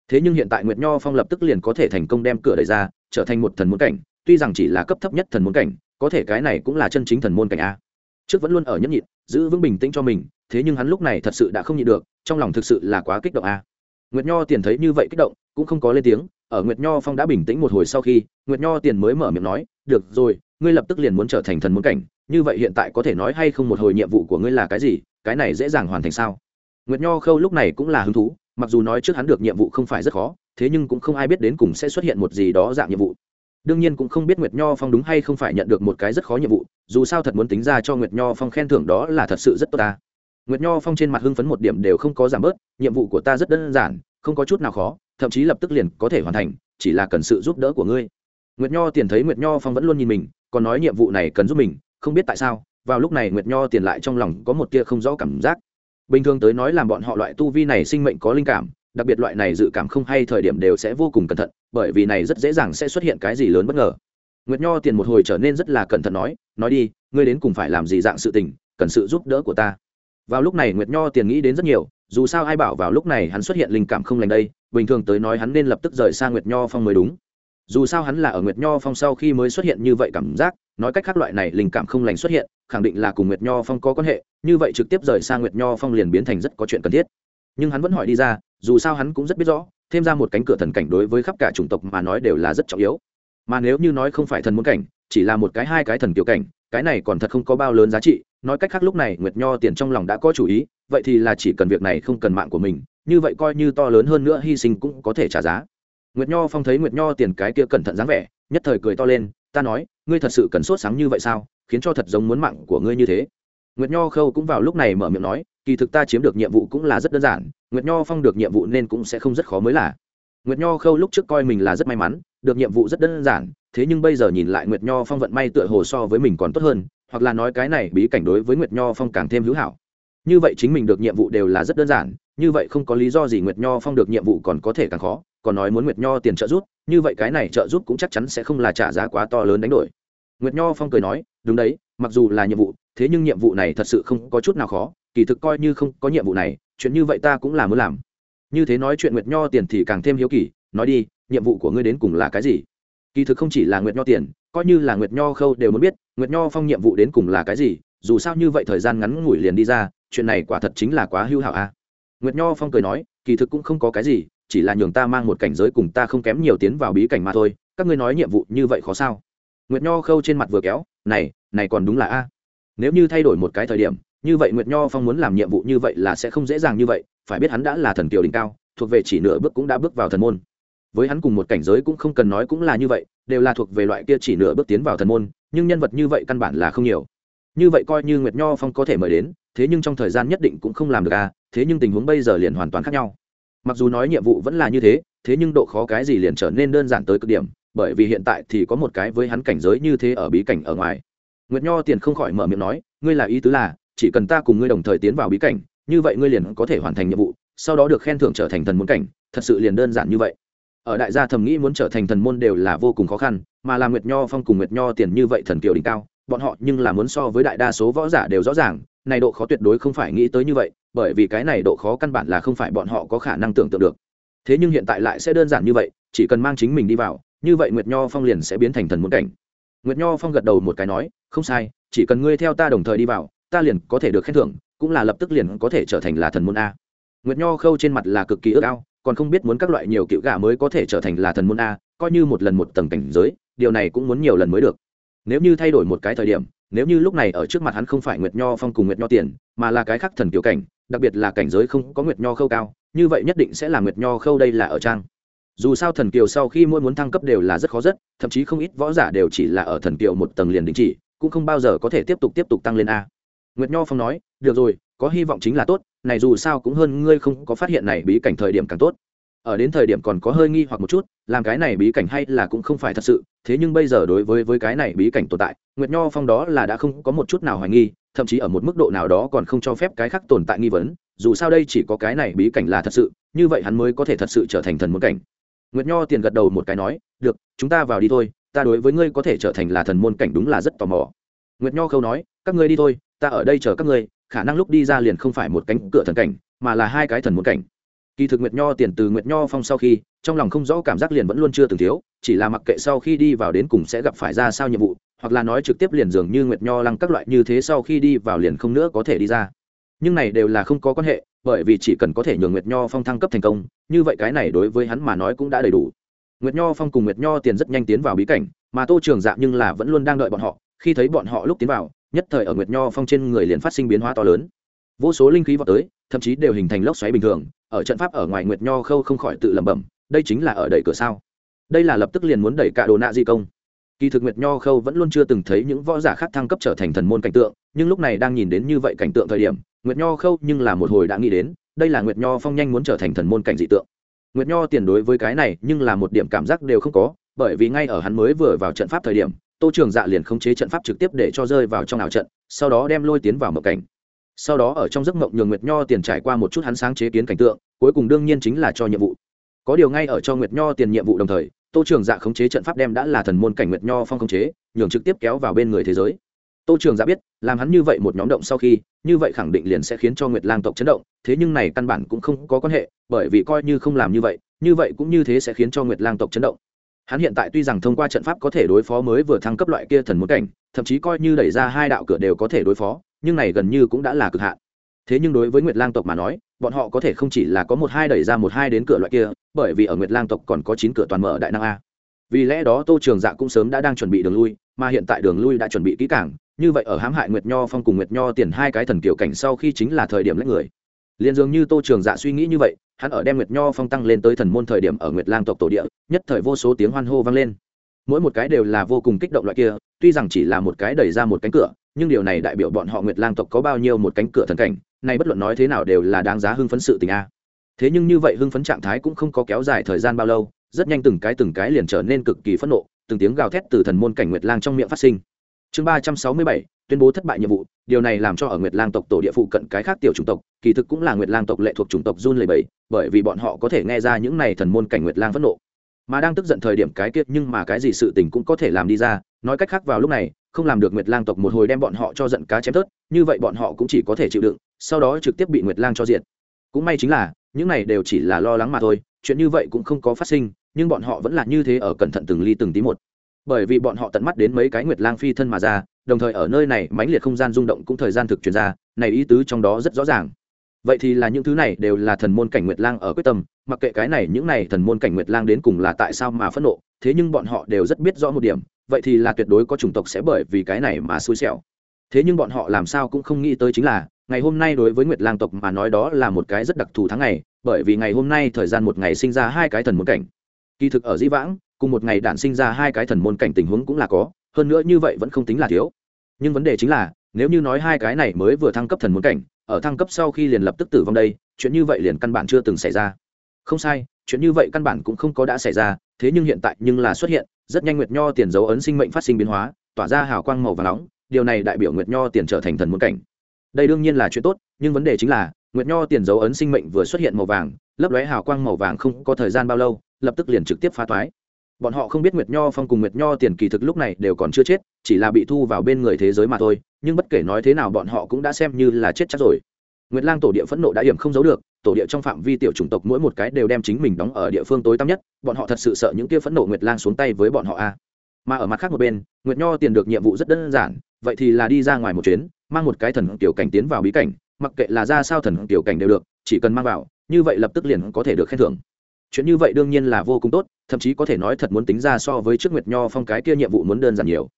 Thế nhưng hiện tại nguyệt nho phong lập tức liền có thể thành công đem cửa đẩy ra, trở thành một thần môn cảnh, tuy rằng chỉ là cấp thấp nhất thần môn cảnh có thể cái này cũng là chân chính thần môn cảnh a. Trước vẫn luôn ở nhẫn nhịn, giữ vững bình tĩnh cho mình, thế nhưng hắn lúc này thật sự đã không nhịn được, trong lòng thực sự là quá kích động a. Nguyệt nho tiền thấy như vậy kích động, cũng không có lên tiếng, ở nguyệt nho phong đã bình tĩnh một hồi sau khi, nguyệt nho tiền mới mở miệng nói, được rồi, ngươi lập tức liền muốn trở thành thần môn cảnh, như vậy hiện tại có thể nói hay không một hồi nhiệm vụ của ngươi là cái gì, cái này dễ dàng hoàn thành sao? Nguyệt nho khâu lúc này cũng là hứng thú, mặc dù nói trước hắn được nhiệm vụ không phải rất khó, thế nhưng cũng không ai biết đến cùng sẽ xuất hiện một gì đó dạng nhiệm vụ đương nhiên cũng không biết nguyệt nho phong đúng hay không phải nhận được một cái rất khó nhiệm vụ, dù sao thật muốn tính ra cho nguyệt nho phong khen thưởng đó là thật sự rất tốt ta. Nguyệt nho phong trên mặt hưng phấn một điểm đều không có giảm bớt, nhiệm vụ của ta rất đơn giản, không có chút nào khó, thậm chí lập tức liền có thể hoàn thành, chỉ là cần sự giúp đỡ của ngươi. Nguyệt nho tiền thấy nguyệt nho phong vẫn luôn nhìn mình, còn nói nhiệm vụ này cần giúp mình, không biết tại sao, vào lúc này nguyệt nho tiền lại trong lòng có một tia không rõ cảm giác. Bình thường tới nói làm bọn họ loại tu vi này sinh mệnh có linh cảm đặc biệt loại này dự cảm không hay thời điểm đều sẽ vô cùng cẩn thận, bởi vì này rất dễ dàng sẽ xuất hiện cái gì lớn bất ngờ. Nguyệt nho tiền một hồi trở nên rất là cẩn thận nói nói đi, ngươi đến cùng phải làm gì dạng sự tình, cần sự giúp đỡ của ta. Vào lúc này nguyệt nho tiền nghĩ đến rất nhiều, dù sao ai bảo vào lúc này hắn xuất hiện linh cảm không lành đây, bình thường tới nói hắn nên lập tức rời sang nguyệt nho phong mới đúng. Dù sao hắn là ở nguyệt nho phong sau khi mới xuất hiện như vậy cảm giác, nói cách khác loại này linh cảm không lành xuất hiện, khẳng định là cùng nguyệt nho phong có quan hệ, như vậy trực tiếp rời sang nguyệt nho phong liền biến thành rất có chuyện cần thiết. Nhưng hắn vẫn hỏi đi ra dù sao hắn cũng rất biết rõ, thêm ra một cánh cửa thần cảnh đối với khắp cả chủng tộc mà nói đều là rất trọng yếu. Mà nếu như nói không phải thần muốn cảnh, chỉ là một cái hai cái thần kiểu cảnh, cái này còn thật không có bao lớn giá trị. Nói cách khác lúc này nguyệt nho tiền trong lòng đã có chủ ý, vậy thì là chỉ cần việc này không cần mạng của mình, như vậy coi như to lớn hơn nữa hy sinh cũng có thể trả giá. Nguyệt nho phong thấy nguyệt nho tiền cái kia cẩn thận dáng vẻ, nhất thời cười to lên, ta nói, ngươi thật sự cần sốt sáng như vậy sao? Khiến cho thật giống muốn mạng của ngươi như thế. Nguyệt nho khâu cũng vào lúc này mở miệng nói, kỳ thực ta chiếm được nhiệm vụ cũng là rất đơn giản nguyệt nho phong được nhiệm vụ nên cũng sẽ không rất khó mới là. Nguyệt nho khâu lúc trước coi mình là rất may mắn, được nhiệm vụ rất đơn giản, thế nhưng bây giờ nhìn lại nguyệt nho phong vận may tựa hồ so với mình còn tốt hơn, hoặc là nói cái này bí cảnh đối với nguyệt nho phong càng thêm hữu hảo. Như vậy chính mình được nhiệm vụ đều là rất đơn giản, như vậy không có lý do gì nguyệt nho phong được nhiệm vụ còn có thể càng khó, còn nói muốn nguyệt nho tiền trợ giúp, như vậy cái này trợ giúp cũng chắc chắn sẽ không là trả giá quá to lớn đánh đổi. Nguyệt nho phong cười nói, đúng đấy, mặc dù là nhiệm vụ, thế nhưng nhiệm vụ này thật sự không có chút nào khó, kỳ thực coi như không có nhiệm vụ này chuyện như vậy ta cũng là muốn làm. Như thế nói chuyện nguyệt nho tiền thì càng thêm hiếu kỳ, nói đi, nhiệm vụ của ngươi đến cùng là cái gì? Kỳ thực không chỉ là nguyệt nho tiền, coi như là nguyệt nho khâu đều muốn biết, nguyệt nho phong nhiệm vụ đến cùng là cái gì, dù sao như vậy thời gian ngắn ngủi liền đi ra, chuyện này quả thật chính là quá hưu hảo a. À. nguyệt nho phong cười nói, kỳ thực cũng không có cái gì, chỉ là nhường ta mang một cảnh giới cùng ta không kém nhiều tiến vào bí cảnh mà thôi, các ngươi nói nhiệm vụ như vậy khó sao? Nguyệt nho khâu trên mặt vừa kéo, này này còn đúng là a. Nếu như thay đổi một cái thời điểm như vậy nguyệt nho phong muốn làm nhiệm vụ như vậy là sẽ không dễ dàng như vậy, phải biết hắn đã là thần kiều đỉnh cao, thuộc về chỉ nửa bước cũng đã bước vào thần môn. Với hắn cùng một cảnh giới cũng không cần nói cũng là như vậy, đều là thuộc về loại kia chỉ nửa bước tiến vào thần môn, nhưng nhân vật như vậy căn bản là không nhiều. Như vậy coi như nguyệt nho phong có thể mời đến, thế nhưng trong thời gian nhất định cũng không làm được à thế nhưng tình huống bây giờ liền hoàn toàn khác nhau. Mặc dù nói nhiệm vụ vẫn là như thế thế nhưng độ khó cái gì liền trở nên đơn giản tới cực điểm, bởi vì hiện tại thì có một cái với hắn cảnh giới như thế ở bí cảnh ở ngoài. Nguyệt nho tiền không khỏi mở miệng nói, ngươi là ý tứ là chỉ cần ta cùng ngươi đồng thời tiến vào bí cảnh, như vậy ngươi liền có thể hoàn thành nhiệm vụ, sau đó được khen thưởng trở thành thần môn cảnh, thật sự liền đơn giản như vậy. Ở đại gia thầm nghĩ muốn trở thành thần môn đều là vô cùng khó khăn, mà làm nguyệt nho phong cùng nguyệt nho tiền như vậy thần kiều đỉnh cao, bọn họ nhưng là muốn so với đại đa số võ giả đều rõ ràng, này độ khó tuyệt đối không phải nghĩ tới như vậy, bởi vì cái này độ khó căn bản là không phải bọn họ có khả năng tưởng tượng được. Thế nhưng hiện tại lại sẽ đơn giản như vậy, chỉ cần mang chính mình đi vào, như vậy nguyệt nho phong liền sẽ biến thành thần muốn cảnh. Nguyệt nho phong gật đầu một cái nói, không sai, chỉ cần ngươi theo ta đồng thời đi vào ta liền có thể được khen thưởng, cũng là lập tức liền có thể trở thành là thần môn a. Nguyệt nho khâu trên mặt là cực kỳ ước ao, còn không biết muốn các loại nhiều cựu gà mới có thể trở thành là thần môn a, coi như một lần một tầng cảnh giới, điều này cũng muốn nhiều lần mới được. Nếu như thay đổi một cái thời điểm, nếu như lúc này ở trước mặt hắn không phải nguyệt nho phong cùng nguyệt nho tiền, mà là cái khác thần kiểu cảnh, đặc biệt là cảnh giới không có nguyệt nho khâu cao, như vậy nhất định sẽ là nguyệt nho khâu đây là ở trang. Dù sao thần kiều sau khi mỗi muốn thăng cấp đều là rất khó rất, thậm chí không ít võ giả đều chỉ là ở thần kiều một tầng liền đình chỉ, cũng không bao giờ có thể tiếp tục tiếp tục tăng lên a nguyệt nho phong nói, được rồi, có hy vọng chính là tốt, này dù sao cũng hơn ngươi không có phát hiện này bí cảnh thời điểm càng tốt. Ở đến thời điểm còn có hơi nghi hoặc một chút, làm cái này bí cảnh hay là cũng không phải thật sự, thế nhưng bây giờ đối với với cái này bí cảnh tồn tại, nguyệt nho phong đó là đã không có một chút nào hoài nghi, thậm chí ở một mức độ nào đó còn không cho phép cái khác tồn tại nghi vấn, dù sao đây chỉ có cái này bí cảnh là thật sự, như vậy hắn mới có thể thật sự trở thành thần môn cảnh. Nguyệt nho tiền gật đầu một cái nói, được, chúng ta vào đi thôi, ta đối với ngươi có thể trở thành là thần môn cảnh đúng là rất tò mò. Nguyệt nho khâu nói, các ngươi đi thôi ta ở đây chờ các ngươi, khả năng lúc đi ra liền không phải một cánh cửa thần cảnh, mà là hai cái thần muốn cảnh. Kỳ thực nguyệt nho tiền từ nguyệt nho phong sau khi, trong lòng không rõ cảm giác liền vẫn luôn chưa từng thiếu, chỉ là mặc kệ sau khi đi vào đến cùng sẽ gặp phải ra sao nhiệm vụ, hoặc là nói trực tiếp liền dường như nguyệt nho lăng các loại như thế sau khi đi vào liền không nữa có thể đi ra. Nhưng này đều là không có quan hệ, bởi vì chỉ cần có thể nhường nguyệt nho phong thăng cấp thành công, như vậy cái này đối với hắn mà nói cũng đã đầy đủ. Nguyệt nho phong cùng nguyệt nho tiền rất nhanh tiến vào bí cảnh, mà tô trường dạ nhưng là vẫn luôn đang đợi bọn họ, khi thấy bọn họ lúc tiến vào nhất thời ở nguyệt nho phong trên người liền phát sinh biến hóa to lớn. Vô số linh khí vào tới, thậm chí đều hình thành lốc xoáy bình thường, ở trận pháp ở ngoài nguyệt nho khâu không khỏi tự lẩm bẩm, đây chính là ở đẩy cửa sao? Đây là lập tức liền muốn đẩy cả đồ nạ di công. Kỳ thực nguyệt nho khâu vẫn luôn chưa từng thấy những võ giả khác thăng cấp trở thành thần môn cảnh tượng, nhưng lúc này đang nhìn đến như vậy cảnh tượng thời điểm, nguyệt nho khâu nhưng là một hồi đã nghĩ đến, đây là nguyệt nho phong nhanh muốn trở thành thần môn cảnh dị tượng. Nguyệt nho tiền đối với cái này nhưng là một điểm cảm giác đều không có, bởi vì ngay ở hắn mới vừa vào trận pháp thời điểm tô trường dạ liền khống chế trận pháp trực tiếp để cho rơi vào trong ảo trận, sau đó đem lôi tiến vào mộng cảnh. Sau đó ở trong giấc mộng nhường nguyệt nho tiền trải qua một chút hắn sáng chế kiến cảnh tượng, cuối cùng đương nhiên chính là cho nhiệm vụ. Có điều ngay ở cho nguyệt nho tiền nhiệm vụ đồng thời, tô trường dạ khống chế trận pháp đem đã là thần môn cảnh nguyệt nho phong khống chế, nhường trực tiếp kéo vào bên người thế giới. Tô trường dạ biết, làm hắn như vậy một nhóm động sau khi, như vậy khẳng định liền sẽ khiến cho nguyệt lang tộc chấn động, thế nhưng này căn bản cũng không có quan hệ, bởi vì coi như không làm như vậy như vậy cũng như thế sẽ khiến cho nguyệt lang tộc chấn động hắn hiện tại tuy rằng thông qua trận pháp có thể đối phó mới vừa thăng cấp loại kia thần môn cảnh, thậm chí coi như đẩy ra hai đạo cửa đều có thể đối phó, nhưng này gần như cũng đã là cực hạn. Thế nhưng đối với nguyệt lang tộc mà nói, bọn họ có thể không chỉ là có một hai đẩy ra một hai đến cửa loại kia, bởi vì ở nguyệt lang tộc còn có chín cửa toàn mở đại năng a. Vì lẽ đó tô trường dạ cũng sớm đã đang chuẩn bị đường lui, mà hiện tại đường lui đã chuẩn bị kỹ cảng như vậy ở hãm hại nguyệt nho phong cùng nguyệt nho tiền hai cái thần kiểu cảnh sau khi chính là thời điểm lấy người liền dường như tô trường dạ suy nghĩ như vậy, hắn ở đem nguyệt nho phong tăng lên tới thần môn thời điểm ở nguyệt lang tộc tổ địa, nhất thời vô số tiếng hoan hô vang lên. Mỗi một cái đều là vô cùng kích động loại kia, tuy rằng chỉ là một cái đẩy ra một cánh cửa, nhưng điều này đại biểu bọn họ nguyệt lang tộc có bao nhiêu một cánh cửa thần cảnh, này bất luận nói thế nào đều là đáng giá hưng phấn sự tình a. Thế nhưng như vậy hưng phấn trạng thái cũng không có kéo dài thời gian bao lâu, rất nhanh từng cái từng cái liền trở nên cực kỳ phẫn nộ, từng tiếng gào thét từ thần môn cảnh nguyệt lang trong miệng phát sinh chương ba trăm sáu mươi bảy, tuyên bố thất bại nhiệm vụ, điều này làm cho ở nguyệt lang tộc tổ địa phụ cận cái khác tiểu chủng tộc, kỳ thực cũng là nguyệt lang tộc lệ thuộc chủng tộc run lầy bẫy bởi vì bọn họ có thể nghe ra những này thần môn cảnh nguyệt lang phẫn nộ. Mà đang tức giận thời điểm cái kiết nhưng mà cái gì sự tình cũng có thể làm đi ra, nói cách khác vào lúc này, không làm được nguyệt lang tộc một hồi đem bọn họ cho giận cá chém tớt như vậy bọn họ cũng chỉ có thể chịu đựng, sau đó trực tiếp bị nguyệt lang cho diệt. Cũng may chính là, những này đều chỉ là lo lắng mà thôi, chuyện như vậy cũng không có phát sinh, nhưng bọn họ vẫn là như thế ở cẩn thận từng ly từng tí một bởi vì bọn họ tận mắt đến mấy cái nguyệt lang phi thân mà ra, đồng thời ở nơi này mãnh liệt không gian rung động cũng thời gian thực chuyển ra, này ý tứ trong đó rất rõ ràng. Vậy thì là những thứ này đều là thần môn cảnh nguyệt lang ở quyết tâm, mặc kệ cái này những này thần môn cảnh nguyệt lang đến cùng là tại sao mà phẫn nộ, thế nhưng bọn họ đều rất biết rõ một điểm, vậy thì là tuyệt đối có chủng tộc sẽ bởi vì cái này mà xui xẻo. Thế nhưng bọn họ làm sao cũng không nghĩ tới chính là, ngày hôm nay đối với nguyệt lang tộc mà nói đó là một cái rất đặc thù tháng ngày, bởi vì ngày hôm nay thời gian một ngày sinh ra hai cái thần môn cảnh. Kỳ thực ở di vãng cùng một ngày đản sinh ra hai cái thần môn cảnh tình huống cũng là có, hơn nữa như vậy vẫn không tính là thiếu. Nhưng vấn đề chính là, nếu như nói hai cái này mới vừa thăng cấp thần môn cảnh, ở thăng cấp sau khi liền lập tức tử vong đây, chuyện như vậy liền căn bản chưa từng xảy ra. Không sai, chuyện như vậy căn bản cũng không có đã xảy ra, thế nhưng hiện tại nhưng là xuất hiện, rất nhanh nguyệt nho tiền dấu ấn sinh mệnh phát sinh biến hóa, tỏa ra hào quang màu và nóng, điều này đại biểu nguyệt nho tiền trở thành thần môn cảnh. Đây đương nhiên là chuyện tốt, nhưng vấn đề chính là, nguyệt nho tiền dấu ấn sinh mệnh vừa xuất hiện màu vàng, lấp lóe hào quang màu vàng không có thời gian bao lâu, lập tức liền trực tiếp phá toái bọn họ không biết nguyệt nho phong cùng nguyệt nho tiền kỳ thực lúc này đều còn chưa chết, chỉ là bị thu vào bên người thế giới mà thôi, nhưng bất kể nói thế nào bọn họ cũng đã xem như là chết chắc rồi. Nguyệt lang tổ địa phẫn nộ đã hiểm không giấu được, tổ địa trong phạm vi tiểu chủng tộc mỗi một cái đều đem chính mình đóng ở địa phương tối tăm nhất, bọn họ thật sự sợ những kia phẫn nộ nguyệt lang xuống tay với bọn họ a. Mà ở mặt khác một bên, nguyệt nho tiền được nhiệm vụ rất đơn giản, vậy thì là đi ra ngoài một chuyến, mang một cái thần tiểu cảnh tiến vào bí cảnh, mặc kệ là ra sao thần tiểu cảnh đều được, chỉ cần mang vào, như vậy lập tức liền có thể được khen thưởng chuyện như vậy đương nhiên là vô cùng tốt, thậm chí có thể nói thật muốn tính ra so với trước nguyệt nho phong cái kia nhiệm vụ muốn đơn giản nhiều.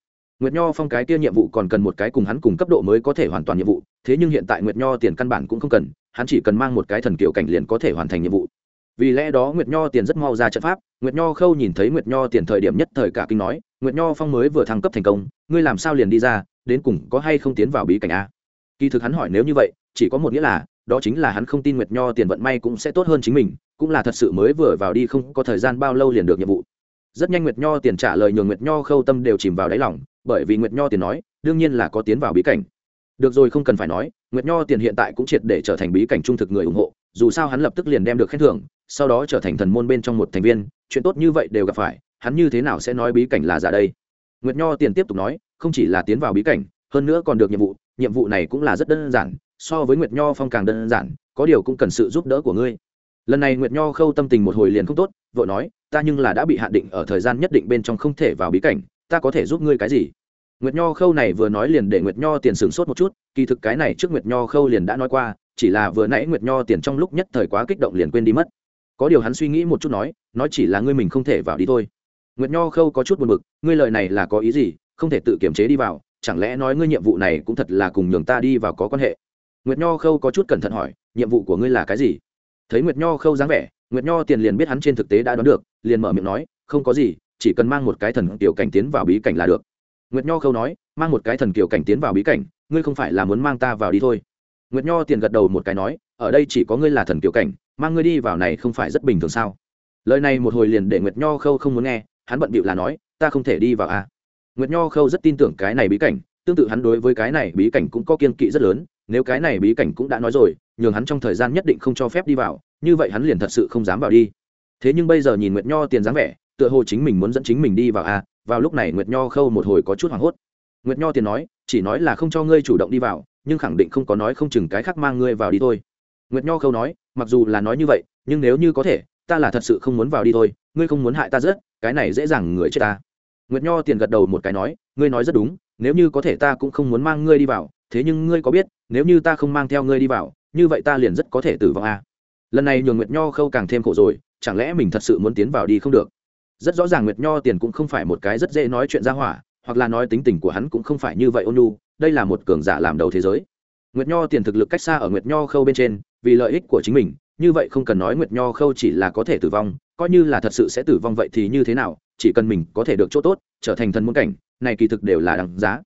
Nguyệt nho phong cái kia nhiệm vụ còn cần một cái cùng hắn cùng cấp độ mới có thể hoàn toàn nhiệm vụ, thế nhưng hiện tại nguyệt nho tiền căn bản cũng không cần, hắn chỉ cần mang một cái thần kiểu cảnh liền có thể hoàn thành nhiệm vụ. Vì lẽ đó nguyệt nho tiền rất mau ra trận pháp, nguyệt nho khâu nhìn thấy nguyệt nho tiền thời điểm nhất thời cả kinh nói, nguyệt nho phong mới vừa thăng cấp thành công, ngươi làm sao liền đi ra, đến cùng có hay không tiến vào bí cảnh a? Kỳ thực hắn hỏi nếu như vậy, chỉ có một nghĩa là, đó chính là hắn không tin nguyệt nho tiền vận may cũng sẽ tốt hơn chính mình cũng là thật sự mới vừa vào đi không có thời gian bao lâu liền được nhiệm vụ. Rất nhanh nguyệt nho tiền trả lời nhường nguyệt nho khâu tâm đều chìm vào đáy lòng, bởi vì nguyệt nho tiền nói, đương nhiên là có tiến vào bí cảnh. Được rồi không cần phải nói, nguyệt nho tiền hiện tại cũng triệt để trở thành bí cảnh trung thực người ủng hộ, dù sao hắn lập tức liền đem được khen thưởng, sau đó trở thành thần môn bên trong một thành viên, chuyện tốt như vậy đều gặp phải, hắn như thế nào sẽ nói bí cảnh là giả đây? Nguyệt nho tiền tiếp tục nói, không chỉ là tiến vào bí cảnh, hơn nữa còn được nhiệm vụ nhiệm vụ này cũng là rất đơn giản, so với nguyệt nho phong càng đơn giản, có điều cũng cần sự giúp đỡ của ngươi lần này nguyệt nho khâu tâm tình một hồi liền không tốt vợ nói, ta nhưng là đã bị hạn định ở thời gian nhất định bên trong không thể vào bí cảnh, ta có thể giúp ngươi cái gì? Nguyệt nho khâu này vừa nói liền để nguyệt nho tiền sửng sốt một chút, kỳ thực cái này trước nguyệt nho khâu liền đã nói qua, chỉ là vừa nãy nguyệt nho tiền trong lúc nhất thời quá kích động liền quên đi mất. Có điều hắn suy nghĩ một chút nói nói chỉ là ngươi mình không thể vào đi thôi. Nguyệt nho khâu có chút buồn bực, ngươi lời này là có ý gì? Không thể tự kiểm chế đi vào, chẳng lẽ nói ngươi nhiệm vụ này cũng thật là cùng nhường ta đi vào có quan hệ? Nguyệt nho khâu có chút cẩn thận hỏi, nhiệm vụ của ngươi là cái gì? Thấy nguyệt nho khâu dáng vẻ, nguyệt nho tiền liền biết hắn trên thực tế đã đoán được, liền mở miệng nói, không có gì, chỉ cần mang một cái thần tiểu cảnh tiến vào bí cảnh là được. Nguyệt nho khâu nói, mang một cái thần kiểu cảnh tiến vào bí cảnh, ngươi không phải là muốn mang ta vào đi thôi. Nguyệt nho tiền gật đầu một cái nói, ở đây chỉ có ngươi là thần kiểu cảnh, mang ngươi đi vào này không phải rất bình thường sao? Lời này một hồi liền để nguyệt nho khâu không muốn nghe, hắn bận bịu là nói, ta không thể đi vào à. nguyệt nho khâu rất tin tưởng cái này bí cảnh, tương tự hắn đối với cái này bí cảnh cũng có kiên kỵ rất lớn, nếu cái này bí cảnh cũng đã nói rồi nhường hắn trong thời gian nhất định không cho phép đi vào, như vậy hắn liền thật sự không dám vào đi. Thế nhưng bây giờ nhìn nguyệt nho tiền dáng vẻ, tựa hồ chính mình muốn dẫn chính mình đi vào à vào lúc này nguyệt nho khâu một hồi có chút hoảng hốt. Nguyệt nho tiền nói, chỉ nói là không cho ngươi chủ động đi vào, nhưng khẳng định không có nói không chừng cái khác mang ngươi vào đi thôi. Nguyệt nho khâu nói, mặc dù là nói như vậy, nhưng nếu như có thể, ta là thật sự không muốn vào đi thôi, ngươi không muốn hại ta rất, cái này dễ dàng người chết ta. Nguyệt nho tiền gật đầu một cái nói, ngươi nói rất đúng, nếu như có thể ta cũng không muốn mang ngươi đi vào, thế nhưng ngươi có biết, nếu như ta không mang theo ngươi đi vào như vậy ta liền rất có thể tử vong a. À. lần này nhường nguyệt nho khâu càng thêm khổ rồi, chẳng lẽ mình thật sự muốn tiến vào đi không được? Rất rõ ràng nguyệt nho tiền cũng không phải một cái rất dễ nói chuyện ra hỏa, hoặc là nói tính tình của hắn cũng không phải như vậy ôn nhu, đây là một cường giả làm đầu thế giới. Nguyệt nho tiền thực lực cách xa ở nguyệt nho khâu bên trên, vì lợi ích của chính mình, như vậy không cần nói nguyệt nho khâu chỉ là có thể tử vong, coi như là thật sự sẽ tử vong vậy thì như thế nào, chỉ cần mình có thể được chỗ tốt, trở thành thần muốn cảnh, này kỳ thực đều là đằng giá.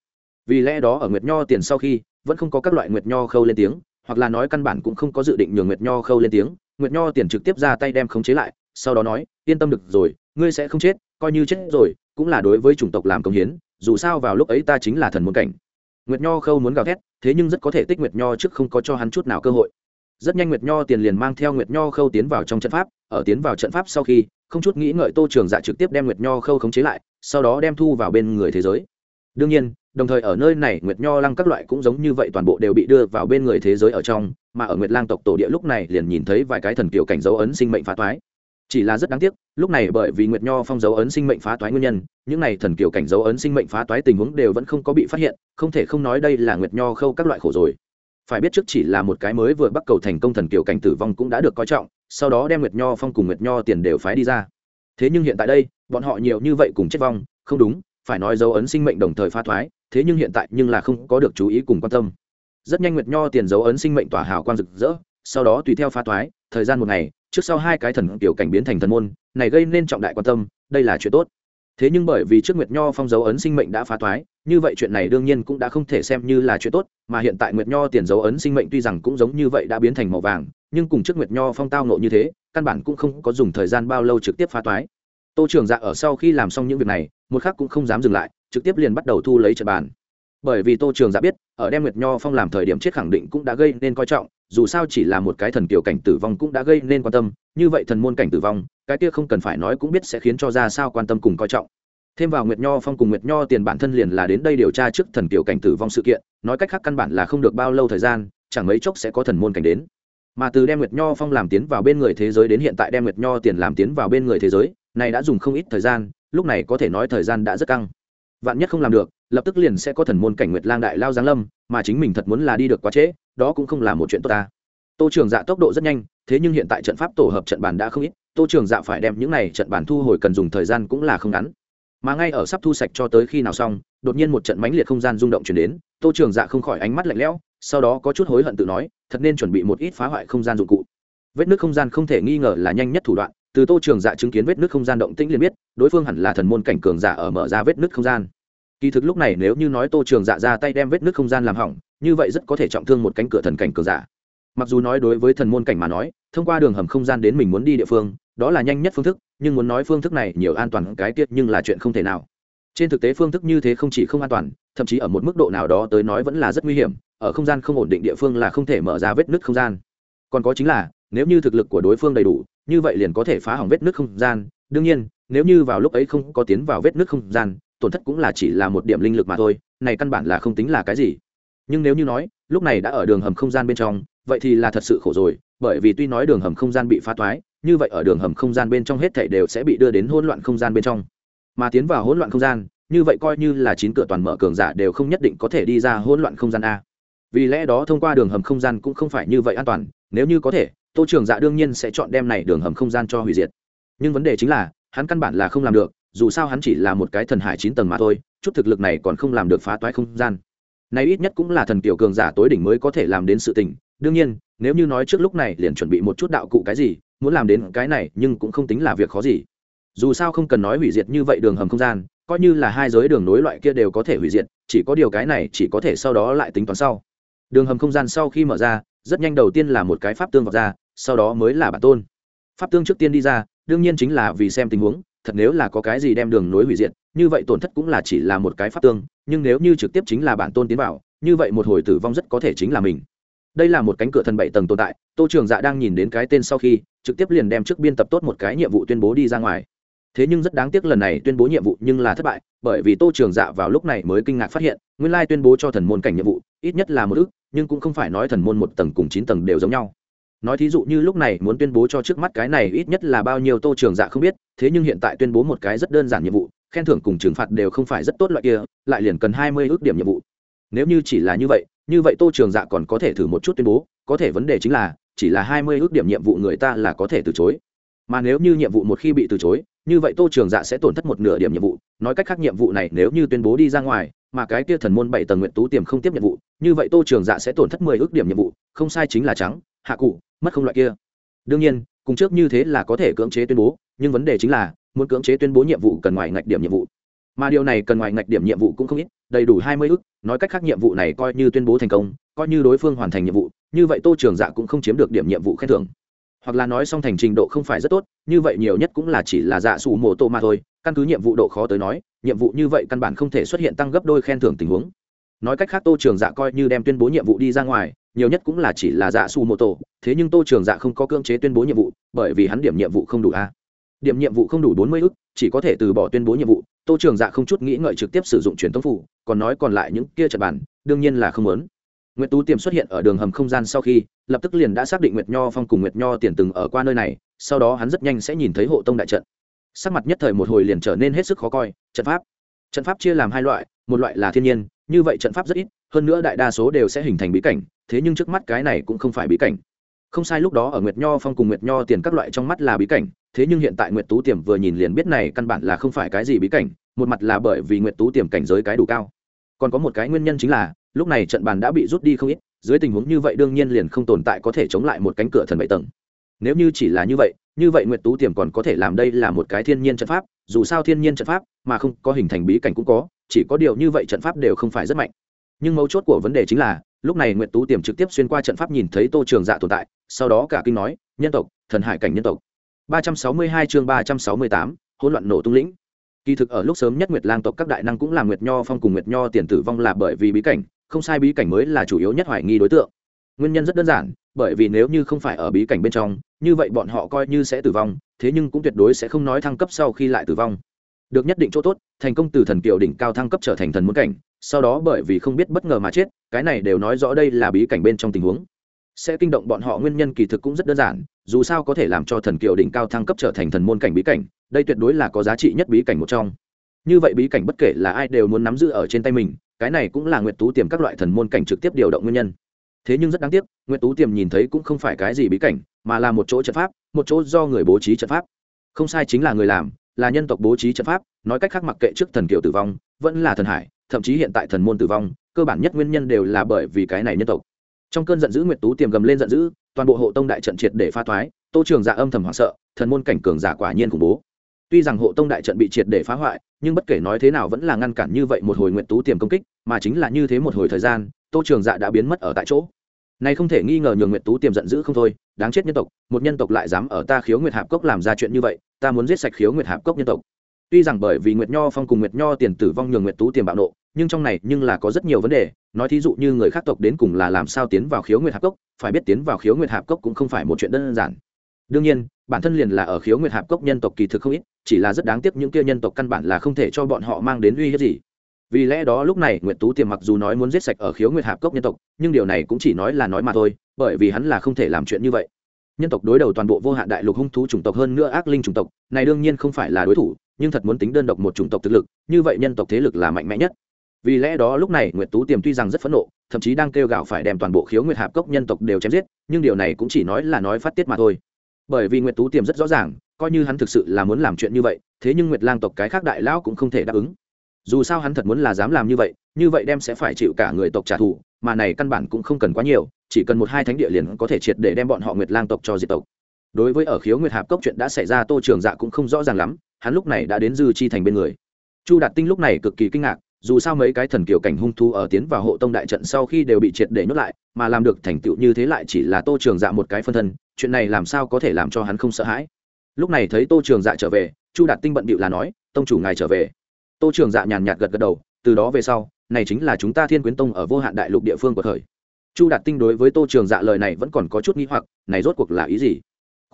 Vì lẽ đó ở nguyệt nho tiền sau khi, vẫn không có các loại nguyệt nho khâu lên tiếng hoặc là nói căn bản cũng không có dự định nhường nguyệt nho khâu lên tiếng. Nguyệt nho tiền trực tiếp ra tay đem khống chế lại, sau đó nói, yên tâm được rồi, ngươi sẽ không chết, coi như chết rồi, cũng là đối với chủng tộc làm công hiến, dù sao vào lúc ấy ta chính là thần môn cảnh. Nguyệt nho khâu muốn gào thét, thế nhưng rất có thể tích nguyệt nho trước không có cho hắn chút nào cơ hội. Rất nhanh nguyệt nho tiền liền mang theo nguyệt nho khâu tiến vào trong trận pháp, ở tiến vào trận pháp sau khi, không chút nghĩ ngợi tô trường dạ trực tiếp đem nguyệt nho khâu khống chế lại, sau đó đem thu vào bên người thế giới. Đương nhiên đồng thời ở nơi này nguyệt nho lăng các loại cũng giống như vậy toàn bộ đều bị đưa vào bên người thế giới ở trong, mà ở nguyệt lang tộc tổ địa lúc này liền nhìn thấy vài cái thần kiểu cảnh dấu ấn sinh mệnh phá toái. Chỉ là rất đáng tiếc, lúc này bởi vì nguyệt nho phong dấu ấn sinh mệnh phá toái nguyên nhân, những này thần kiểu cảnh dấu ấn sinh mệnh phá toái tình huống đều vẫn không có bị phát hiện, không thể không nói đây là nguyệt nho khâu các loại khổ rồi. Phải biết trước chỉ là một cái mới vừa bắt cầu thành công thần kiểu cảnh tử vong cũng đã được coi trọng, sau đó đem nguyệt nho phong cùng nguyệt nho tiền đều phái đi ra. Thế nhưng hiện tại đây, bọn họ nhiều như vậy cùng chết vong, không đúng phải nói dấu ấn sinh mệnh đồng thời phá thoái, thế nhưng hiện tại nhưng là không có được chú ý cùng quan tâm. Rất nhanh nguyệt nho tiền dấu ấn sinh mệnh tỏa hào quang rực rỡ, sau đó tùy theo phá thoái, thời gian một ngày, trước sau hai cái thần tiểu cảnh biến thành thần môn, này gây nên trọng đại quan tâm, đây là chuyện tốt. Thế nhưng bởi vì trước nguyệt nho phong dấu ấn sinh mệnh đã phá thoái, như vậy chuyện này đương nhiên cũng đã không thể xem như là chuyện tốt, mà hiện tại nguyệt nho tiền dấu ấn sinh mệnh tuy rằng cũng giống như vậy đã biến thành màu vàng, nhưng cùng trước nguyệt nho phong tao nộ như thế, căn bản cũng không có dùng thời gian bao lâu trực tiếp phá thoái tô trường dạ ở sau khi làm xong những việc này, một khắc cũng không dám dừng lại, trực tiếp liền bắt đầu thu lấy trận bàn. Bởi vì tô trường dạ biết, ở đem nguyệt nho phong làm thời điểm chết khẳng định cũng đã gây nên coi trọng, dù sao chỉ là một cái thần kiểu cảnh tử vong cũng đã gây nên quan tâm, như vậy thần môn cảnh tử vong, cái kia không cần phải nói cũng biết sẽ khiến cho ra sao quan tâm cùng coi trọng. Thêm vào nguyệt nho phong cùng nguyệt nho tiền bản thân liền là đến đây điều tra trước thần kiểu cảnh tử vong sự kiện, nói cách khác căn bản là không được bao lâu thời gian, chẳng mấy chốc sẽ có thần môn cảnh đến. Mà từ đem nguyệt nho phong làm tiến vào bên người thế giới đến hiện tại đem nguyệt nho tiền làm tiến vào bên người thế giới này đã dùng không ít thời gian, lúc này có thể nói thời gian đã rất căng. Vạn nhất không làm được, lập tức liền sẽ có thần môn cảnh nguyệt lang đại lao giáng lâm, mà chính mình thật muốn là đi được quá trễ, đó cũng không là một chuyện tốt ta. Tô trường dạ tốc độ rất nhanh, thế nhưng hiện tại trận pháp tổ hợp trận bàn đã không ít, tô trường dạ phải đem những này trận bàn thu hồi cần dùng thời gian cũng là không ngắn. Mà ngay ở sắp thu sạch cho tới khi nào xong, đột nhiên một trận mãnh liệt không gian rung động chuyển đến, tô trường dạ không khỏi ánh mắt lạnh lẽo, sau đó có chút hối hận tự nói, thật nên chuẩn bị một ít phá hoại không gian dụng cụ. Vết nước không gian không thể nghi ngờ là nhanh nhất thủ đoạn từ tô trường dạ chứng kiến vết nước không gian động tĩnh liền biết, đối phương hẳn là thần môn cảnh cường giả ở mở ra vết nước không gian. Kỳ thực lúc này nếu như nói tô trường dạ ra tay đem vết nước không gian làm hỏng, như vậy rất có thể trọng thương một cánh cửa thần cảnh cường giả. Mặc dù nói đối với thần môn cảnh mà nói, thông qua đường hầm không gian đến mình muốn đi địa phương, đó là nhanh nhất phương thức, nhưng muốn nói phương thức này nhiều an toàn cái tiết nhưng là chuyện không thể nào. Trên thực tế phương thức như thế không chỉ không an toàn, thậm chí ở một mức độ nào đó tới nói vẫn là rất nguy hiểm, ở không gian không ổn định địa phương là không thể mở ra vết nứt không gian. Còn có chính là, nếu như thực lực của đối phương đầy đủ như vậy liền có thể phá hỏng vết nước không gian. Đương nhiên, nếu như vào lúc ấy không có tiến vào vết nước không gian, tổn thất cũng là chỉ là một điểm linh lực mà thôi, này căn bản là không tính là cái gì. Nhưng nếu như nói, lúc này đã ở đường hầm không gian bên trong, vậy thì là thật sự khổ rồi, bởi vì tuy nói đường hầm không gian bị phá toái như vậy ở đường hầm không gian bên trong hết thảy đều sẽ bị đưa đến hỗn loạn không gian bên trong. Mà tiến vào hỗn loạn không gian, như vậy coi như là chín cửa toàn mở cường giả đều không nhất định có thể đi ra hỗn loạn không gian a. Vì lẽ đó thông qua đường hầm không gian cũng không phải như vậy an toàn, nếu như có thể tô trường dạ đương nhiên sẽ chọn đem này đường hầm không gian cho hủy diệt. Nhưng vấn đề chính là, hắn căn bản là không làm được, dù sao hắn chỉ là một cái thần hải chín tầng mà thôi, chút thực lực này còn không làm được phá toái không gian. Này ít nhất cũng là thần tiểu cường giả tối đỉnh mới có thể làm đến sự tình. Đương nhiên, nếu như nói trước lúc này liền chuẩn bị một chút đạo cụ cái gì, muốn làm đến cái này nhưng cũng không tính là việc khó gì. Dù sao không cần nói hủy diệt như vậy đường hầm không gian, coi như là hai giới đường nối loại kia đều có thể hủy diệt, chỉ có điều cái này chỉ có thể sau đó lại tính toán sau. Đường hầm không gian sau khi mở ra, rất nhanh đầu tiên là một cái pháp tương vọt ra sau đó mới là bản tôn. Pháp tương trước tiên đi ra, đương nhiên chính là vì xem tình huống, thật nếu là có cái gì đem đường nối hủy diệt, như vậy tổn thất cũng là chỉ là một cái pháp tương, nhưng nếu như trực tiếp chính là bản tôn tiến vào, như vậy một hồi tử vong rất có thể chính là mình. Đây là một cánh cửa thần bảy tầng tồn tại, tô trường dạ đang nhìn đến cái tên sau khi, trực tiếp liền đem trước biên tập tốt một cái nhiệm vụ tuyên bố đi ra ngoài. Thế nhưng rất đáng tiếc lần này tuyên bố nhiệm vụ nhưng là thất bại, bởi vì tô trường dạ vào lúc này mới kinh ngạc phát hiện, nguyên lai tuyên bố cho thần môn cảnh nhiệm vụ, ít nhất là một ước, nhưng cũng không phải nói thần môn một tầng cùng chín tầng đều giống nhau nói thí dụ như lúc này muốn tuyên bố cho trước mắt cái này ít nhất là bao nhiêu tô trường dạ không biết, thế nhưng hiện tại tuyên bố một cái rất đơn giản nhiệm vụ, khen thưởng cùng trừng phạt đều không phải rất tốt loại kia, lại liền cần hai mươi ước điểm nhiệm vụ. Nếu như chỉ là như vậy như vậy tô trường dạ còn có thể thử một chút tuyên bố, có thể vấn đề chính là, chỉ là hai mươi ước điểm nhiệm vụ người ta là có thể từ chối. Mà nếu như nhiệm vụ một khi bị từ chối, như vậy tô trường dạ sẽ tổn thất một nửa điểm nhiệm vụ, nói cách khác nhiệm vụ này nếu như tuyên bố đi ra ngoài, mà cái kia thần môn bảy tầng nguyện tú tiềm không tiếp nhiệm vụ, như vậy tô trường dạ sẽ tổn thất mười ước điểm nhiệm vụ, không sai chính là trắng hạ cụ, mất không loại kia. Đương nhiên, cùng trước như thế là có thể cưỡng chế tuyên bố, nhưng vấn đề chính là, muốn cưỡng chế tuyên bố nhiệm vụ cần ngoài ngạch điểm nhiệm vụ. Mà điều này cần ngoài ngạch điểm nhiệm vụ cũng không ít, đầy đủ hai mươi ước, nói cách khác nhiệm vụ này coi như tuyên bố thành công, coi như đối phương hoàn thành nhiệm vụ, như vậy tô trường dạ cũng không chiếm được điểm nhiệm vụ khen thưởng. Hoặc là nói song thành trình độ không phải rất tốt, như vậy nhiều nhất cũng là chỉ là dạ sủ mô tô mà thôi, căn cứ nhiệm vụ độ khó tới nói, nhiệm vụ như vậy căn bản không thể xuất hiện tăng gấp đôi khen thưởng tình huống. Nói cách khác tô trường dạ coi như đem tuyên bố nhiệm vụ đi ra ngoài nhiều nhất cũng là chỉ là dạ su mô tô thế nhưng tô trường dạ không có cưỡng chế tuyên bố nhiệm vụ bởi vì hắn điểm nhiệm vụ không đủ a. Điểm nhiệm vụ không đủ bốn mươi ức chỉ có thể từ bỏ tuyên bố nhiệm vụ. Tô trường dạ không chút nghĩ ngợi trực tiếp sử dụng truyền thống phủ còn nói còn lại những kia trật bản đương nhiên là không lớn Nguyệt Tú Tiềm xuất hiện ở đường hầm không gian sau khi, lập tức liền đã xác định Nguyệt Nho Phong cùng Nguyệt Nho tiền từng ở qua nơi này, sau đó hắn rất nhanh sẽ nhìn thấy hộ tông đại trận. Sắc mặt nhất thời một hồi liền trở nên hết sức khó coi, trận pháp. Trận pháp chia làm hai loại, một loại là thiên nhiên, như vậy trận pháp rất ít, hơn nữa đại đa số đều sẽ hình thành bí cảnh, thế nhưng trước mắt cái này cũng không phải bí cảnh. Không sai lúc đó ở Nguyệt Nho Phong cùng Nguyệt Nho tiền các loại trong mắt là bí cảnh, thế nhưng hiện tại Nguyệt Tú Tiềm vừa nhìn liền biết này căn bản là không phải cái gì bí cảnh, một mặt là bởi vì Nguyệt Tú Tiềm cảnh giới cái đủ cao. Còn có một cái nguyên nhân chính là, lúc này trận bàn đã bị rút đi không ít, dưới tình huống như vậy đương nhiên liền không tồn tại có thể chống lại một cánh cửa thần bảy tầng nếu như chỉ là như vậy như vậy nguyệt tú tiềm còn có thể làm đây là một cái thiên nhiên trận pháp dù sao thiên nhiên trận pháp mà không có hình thành bí cảnh cũng có chỉ có điều như vậy trận pháp đều không phải rất mạnh. Nhưng mấu chốt của vấn đề chính là lúc này nguyệt tú tiềm trực tiếp xuyên qua trận pháp nhìn thấy tô trường dạ tồn tại sau đó cả kinh nói nhân tộc thần hải cảnh nhân tộc. 362 chương 368, hỗn loạn nổ tung lĩnh. Kỳ thực ở lúc sớm nhất nguyệt lang tộc các đại năng cũng là nguyệt nho phong cùng nguyệt nho tiền tử vong là bởi vì bí cảnh không sai bí cảnh mới là chủ yếu nhất hoài nghi đối tượng. Nguyên nhân rất đơn giản bởi vì nếu như không phải ở bí cảnh bên trong, như vậy bọn họ coi như sẽ tử vong, thế nhưng cũng tuyệt đối sẽ không nói thăng cấp sau khi lại tử vong. Được nhất định chỗ tốt, thành công từ thần kiều đỉnh cao thăng cấp trở thành thần muốn cảnh, sau đó bởi vì không biết bất ngờ mà chết, cái này đều nói rõ đây là bí cảnh bên trong tình huống. Sẽ kinh động bọn họ nguyên nhân kỳ thực cũng rất đơn giản, dù sao có thể làm cho thần kiều đỉnh cao thăng cấp trở thành thần môn cảnh bí cảnh, đây tuyệt đối là có giá trị nhất bí cảnh một trong. Như vậy bí cảnh bất kể là ai đều muốn nắm giữ ở trên tay mình, cái này cũng là nguyệt tú tiềm các loại thần môn cảnh trực tiếp điều động nguyên nhân thế nhưng rất đáng tiếc, nguyệt tú tiềm nhìn thấy cũng không phải cái gì bí cảnh, mà là một chỗ trận pháp, một chỗ do người bố trí trận pháp. Không sai chính là người làm, là nhân tộc bố trí trận pháp, nói cách khác mặc kệ trước thần kiều tử vong, vẫn là thần hải, thậm chí hiện tại thần môn tử vong, cơ bản nhất nguyên nhân đều là bởi vì cái này nhân tộc. Trong cơn giận dữ nguyệt tú tiềm gầm lên giận dữ, toàn bộ hộ tông đại trận triệt để pha thoái, tô trường dạ âm thầm hoảng sợ, thần môn cảnh cường giả quả nhiên khủng bố. Tuy rằng hộ tông đại trận bị triệt để phá hoại, nhưng bất kể nói thế nào vẫn là ngăn cản như vậy một hồi nguyện tú tiềm công kích, mà chính là như thế một hồi thời gian, tô trường dạ đã biến mất ở tại chỗ này không thể nghi ngờ nhường nguyệt tú tiềm giận dữ không thôi, đáng chết nhân tộc, một nhân tộc lại dám ở ta khiếu nguyệt hạp cốc làm ra chuyện như vậy, ta muốn giết sạch khiếu nguyệt hạp cốc nhân tộc. Tuy rằng bởi vì nguyệt nho phong cùng nguyệt nho tiền tử vong nhường nguyệt tú tiềm bạo nộ, nhưng trong này nhưng là có rất nhiều vấn đề, nói thí dụ như người khác tộc đến cùng là làm sao tiến vào khiếu nguyệt hạp cốc, phải biết tiến vào khiếu nguyệt hạp cốc cũng không phải một chuyện đơn giản. Đương nhiên, bản thân liền là ở khiếu nguyệt hạp cốc nhân tộc kỳ thực không ít, chỉ là rất đáng tiếc những kia nhân tộc căn bản là không thể cho bọn họ mang đến uy hiếp gì vì lẽ đó lúc này nguyệt tú tiềm mặc dù nói muốn giết sạch ở khiếu nguyệt hạp cốc nhân tộc, nhưng điều này cũng chỉ nói là nói mà thôi, bởi vì hắn là không thể làm chuyện như vậy. Nhân tộc đối đầu toàn bộ vô hạn đại lục hung thú chủng tộc hơn nữa ác linh chủng tộc, này đương nhiên không phải là đối thủ, nhưng thật muốn tính đơn độc một chủng tộc thực lực, như vậy nhân tộc thế lực là mạnh mẽ nhất. Vì lẽ đó lúc này nguyệt tú tiềm tuy rằng rất phẫn nộ, thậm chí đang kêu gào phải đem toàn bộ khiếu nguyệt hạp cốc nhân tộc đều chém giết, nhưng điều này cũng chỉ nói là nói phát tiết mà thôi. Bởi vì nguyệt tú tiềm rất rõ ràng, coi như hắn thực sự là muốn làm chuyện như vậy, thế nhưng nguyệt lang tộc cái khác đại lão cũng không thể đáp ứng dù sao hắn thật muốn là dám làm như vậy như vậy đem sẽ phải chịu cả người tộc trả thù, mà này căn bản cũng không cần quá nhiều, chỉ cần một hai thánh địa liền có thể triệt để đem bọn họ nguyệt lang tộc cho diệt tộc. Đối với ở khiếu nguyệt hạp cốc chuyện đã xảy ra, tô trường dạ cũng không rõ ràng lắm, hắn lúc này đã đến dư chi thành bên người. Chu đạt tinh lúc này cực kỳ kinh ngạc, dù sao mấy cái thần kiều cảnh hung thu ở tiến vào hộ tông đại trận sau khi đều bị triệt để nhốt lại, mà làm được thành tựu như thế lại chỉ là tô trường dạ một cái phân thân, chuyện này làm sao có thể làm cho hắn không sợ hãi. Lúc này thấy tô trường dạ trở về, chu đạt tinh bận bịu là nói, tông chủ ngài trở về tô trường dạ nhàn nhạt gật gật đầu, từ đó về sau, này chính là chúng ta thiên quyến tông ở vô hạn đại lục địa phương của thời. Chu đạt tinh đối với tô trường dạ lời này vẫn còn có chút n g h i hoặc, này rốt cuộc là ý gì?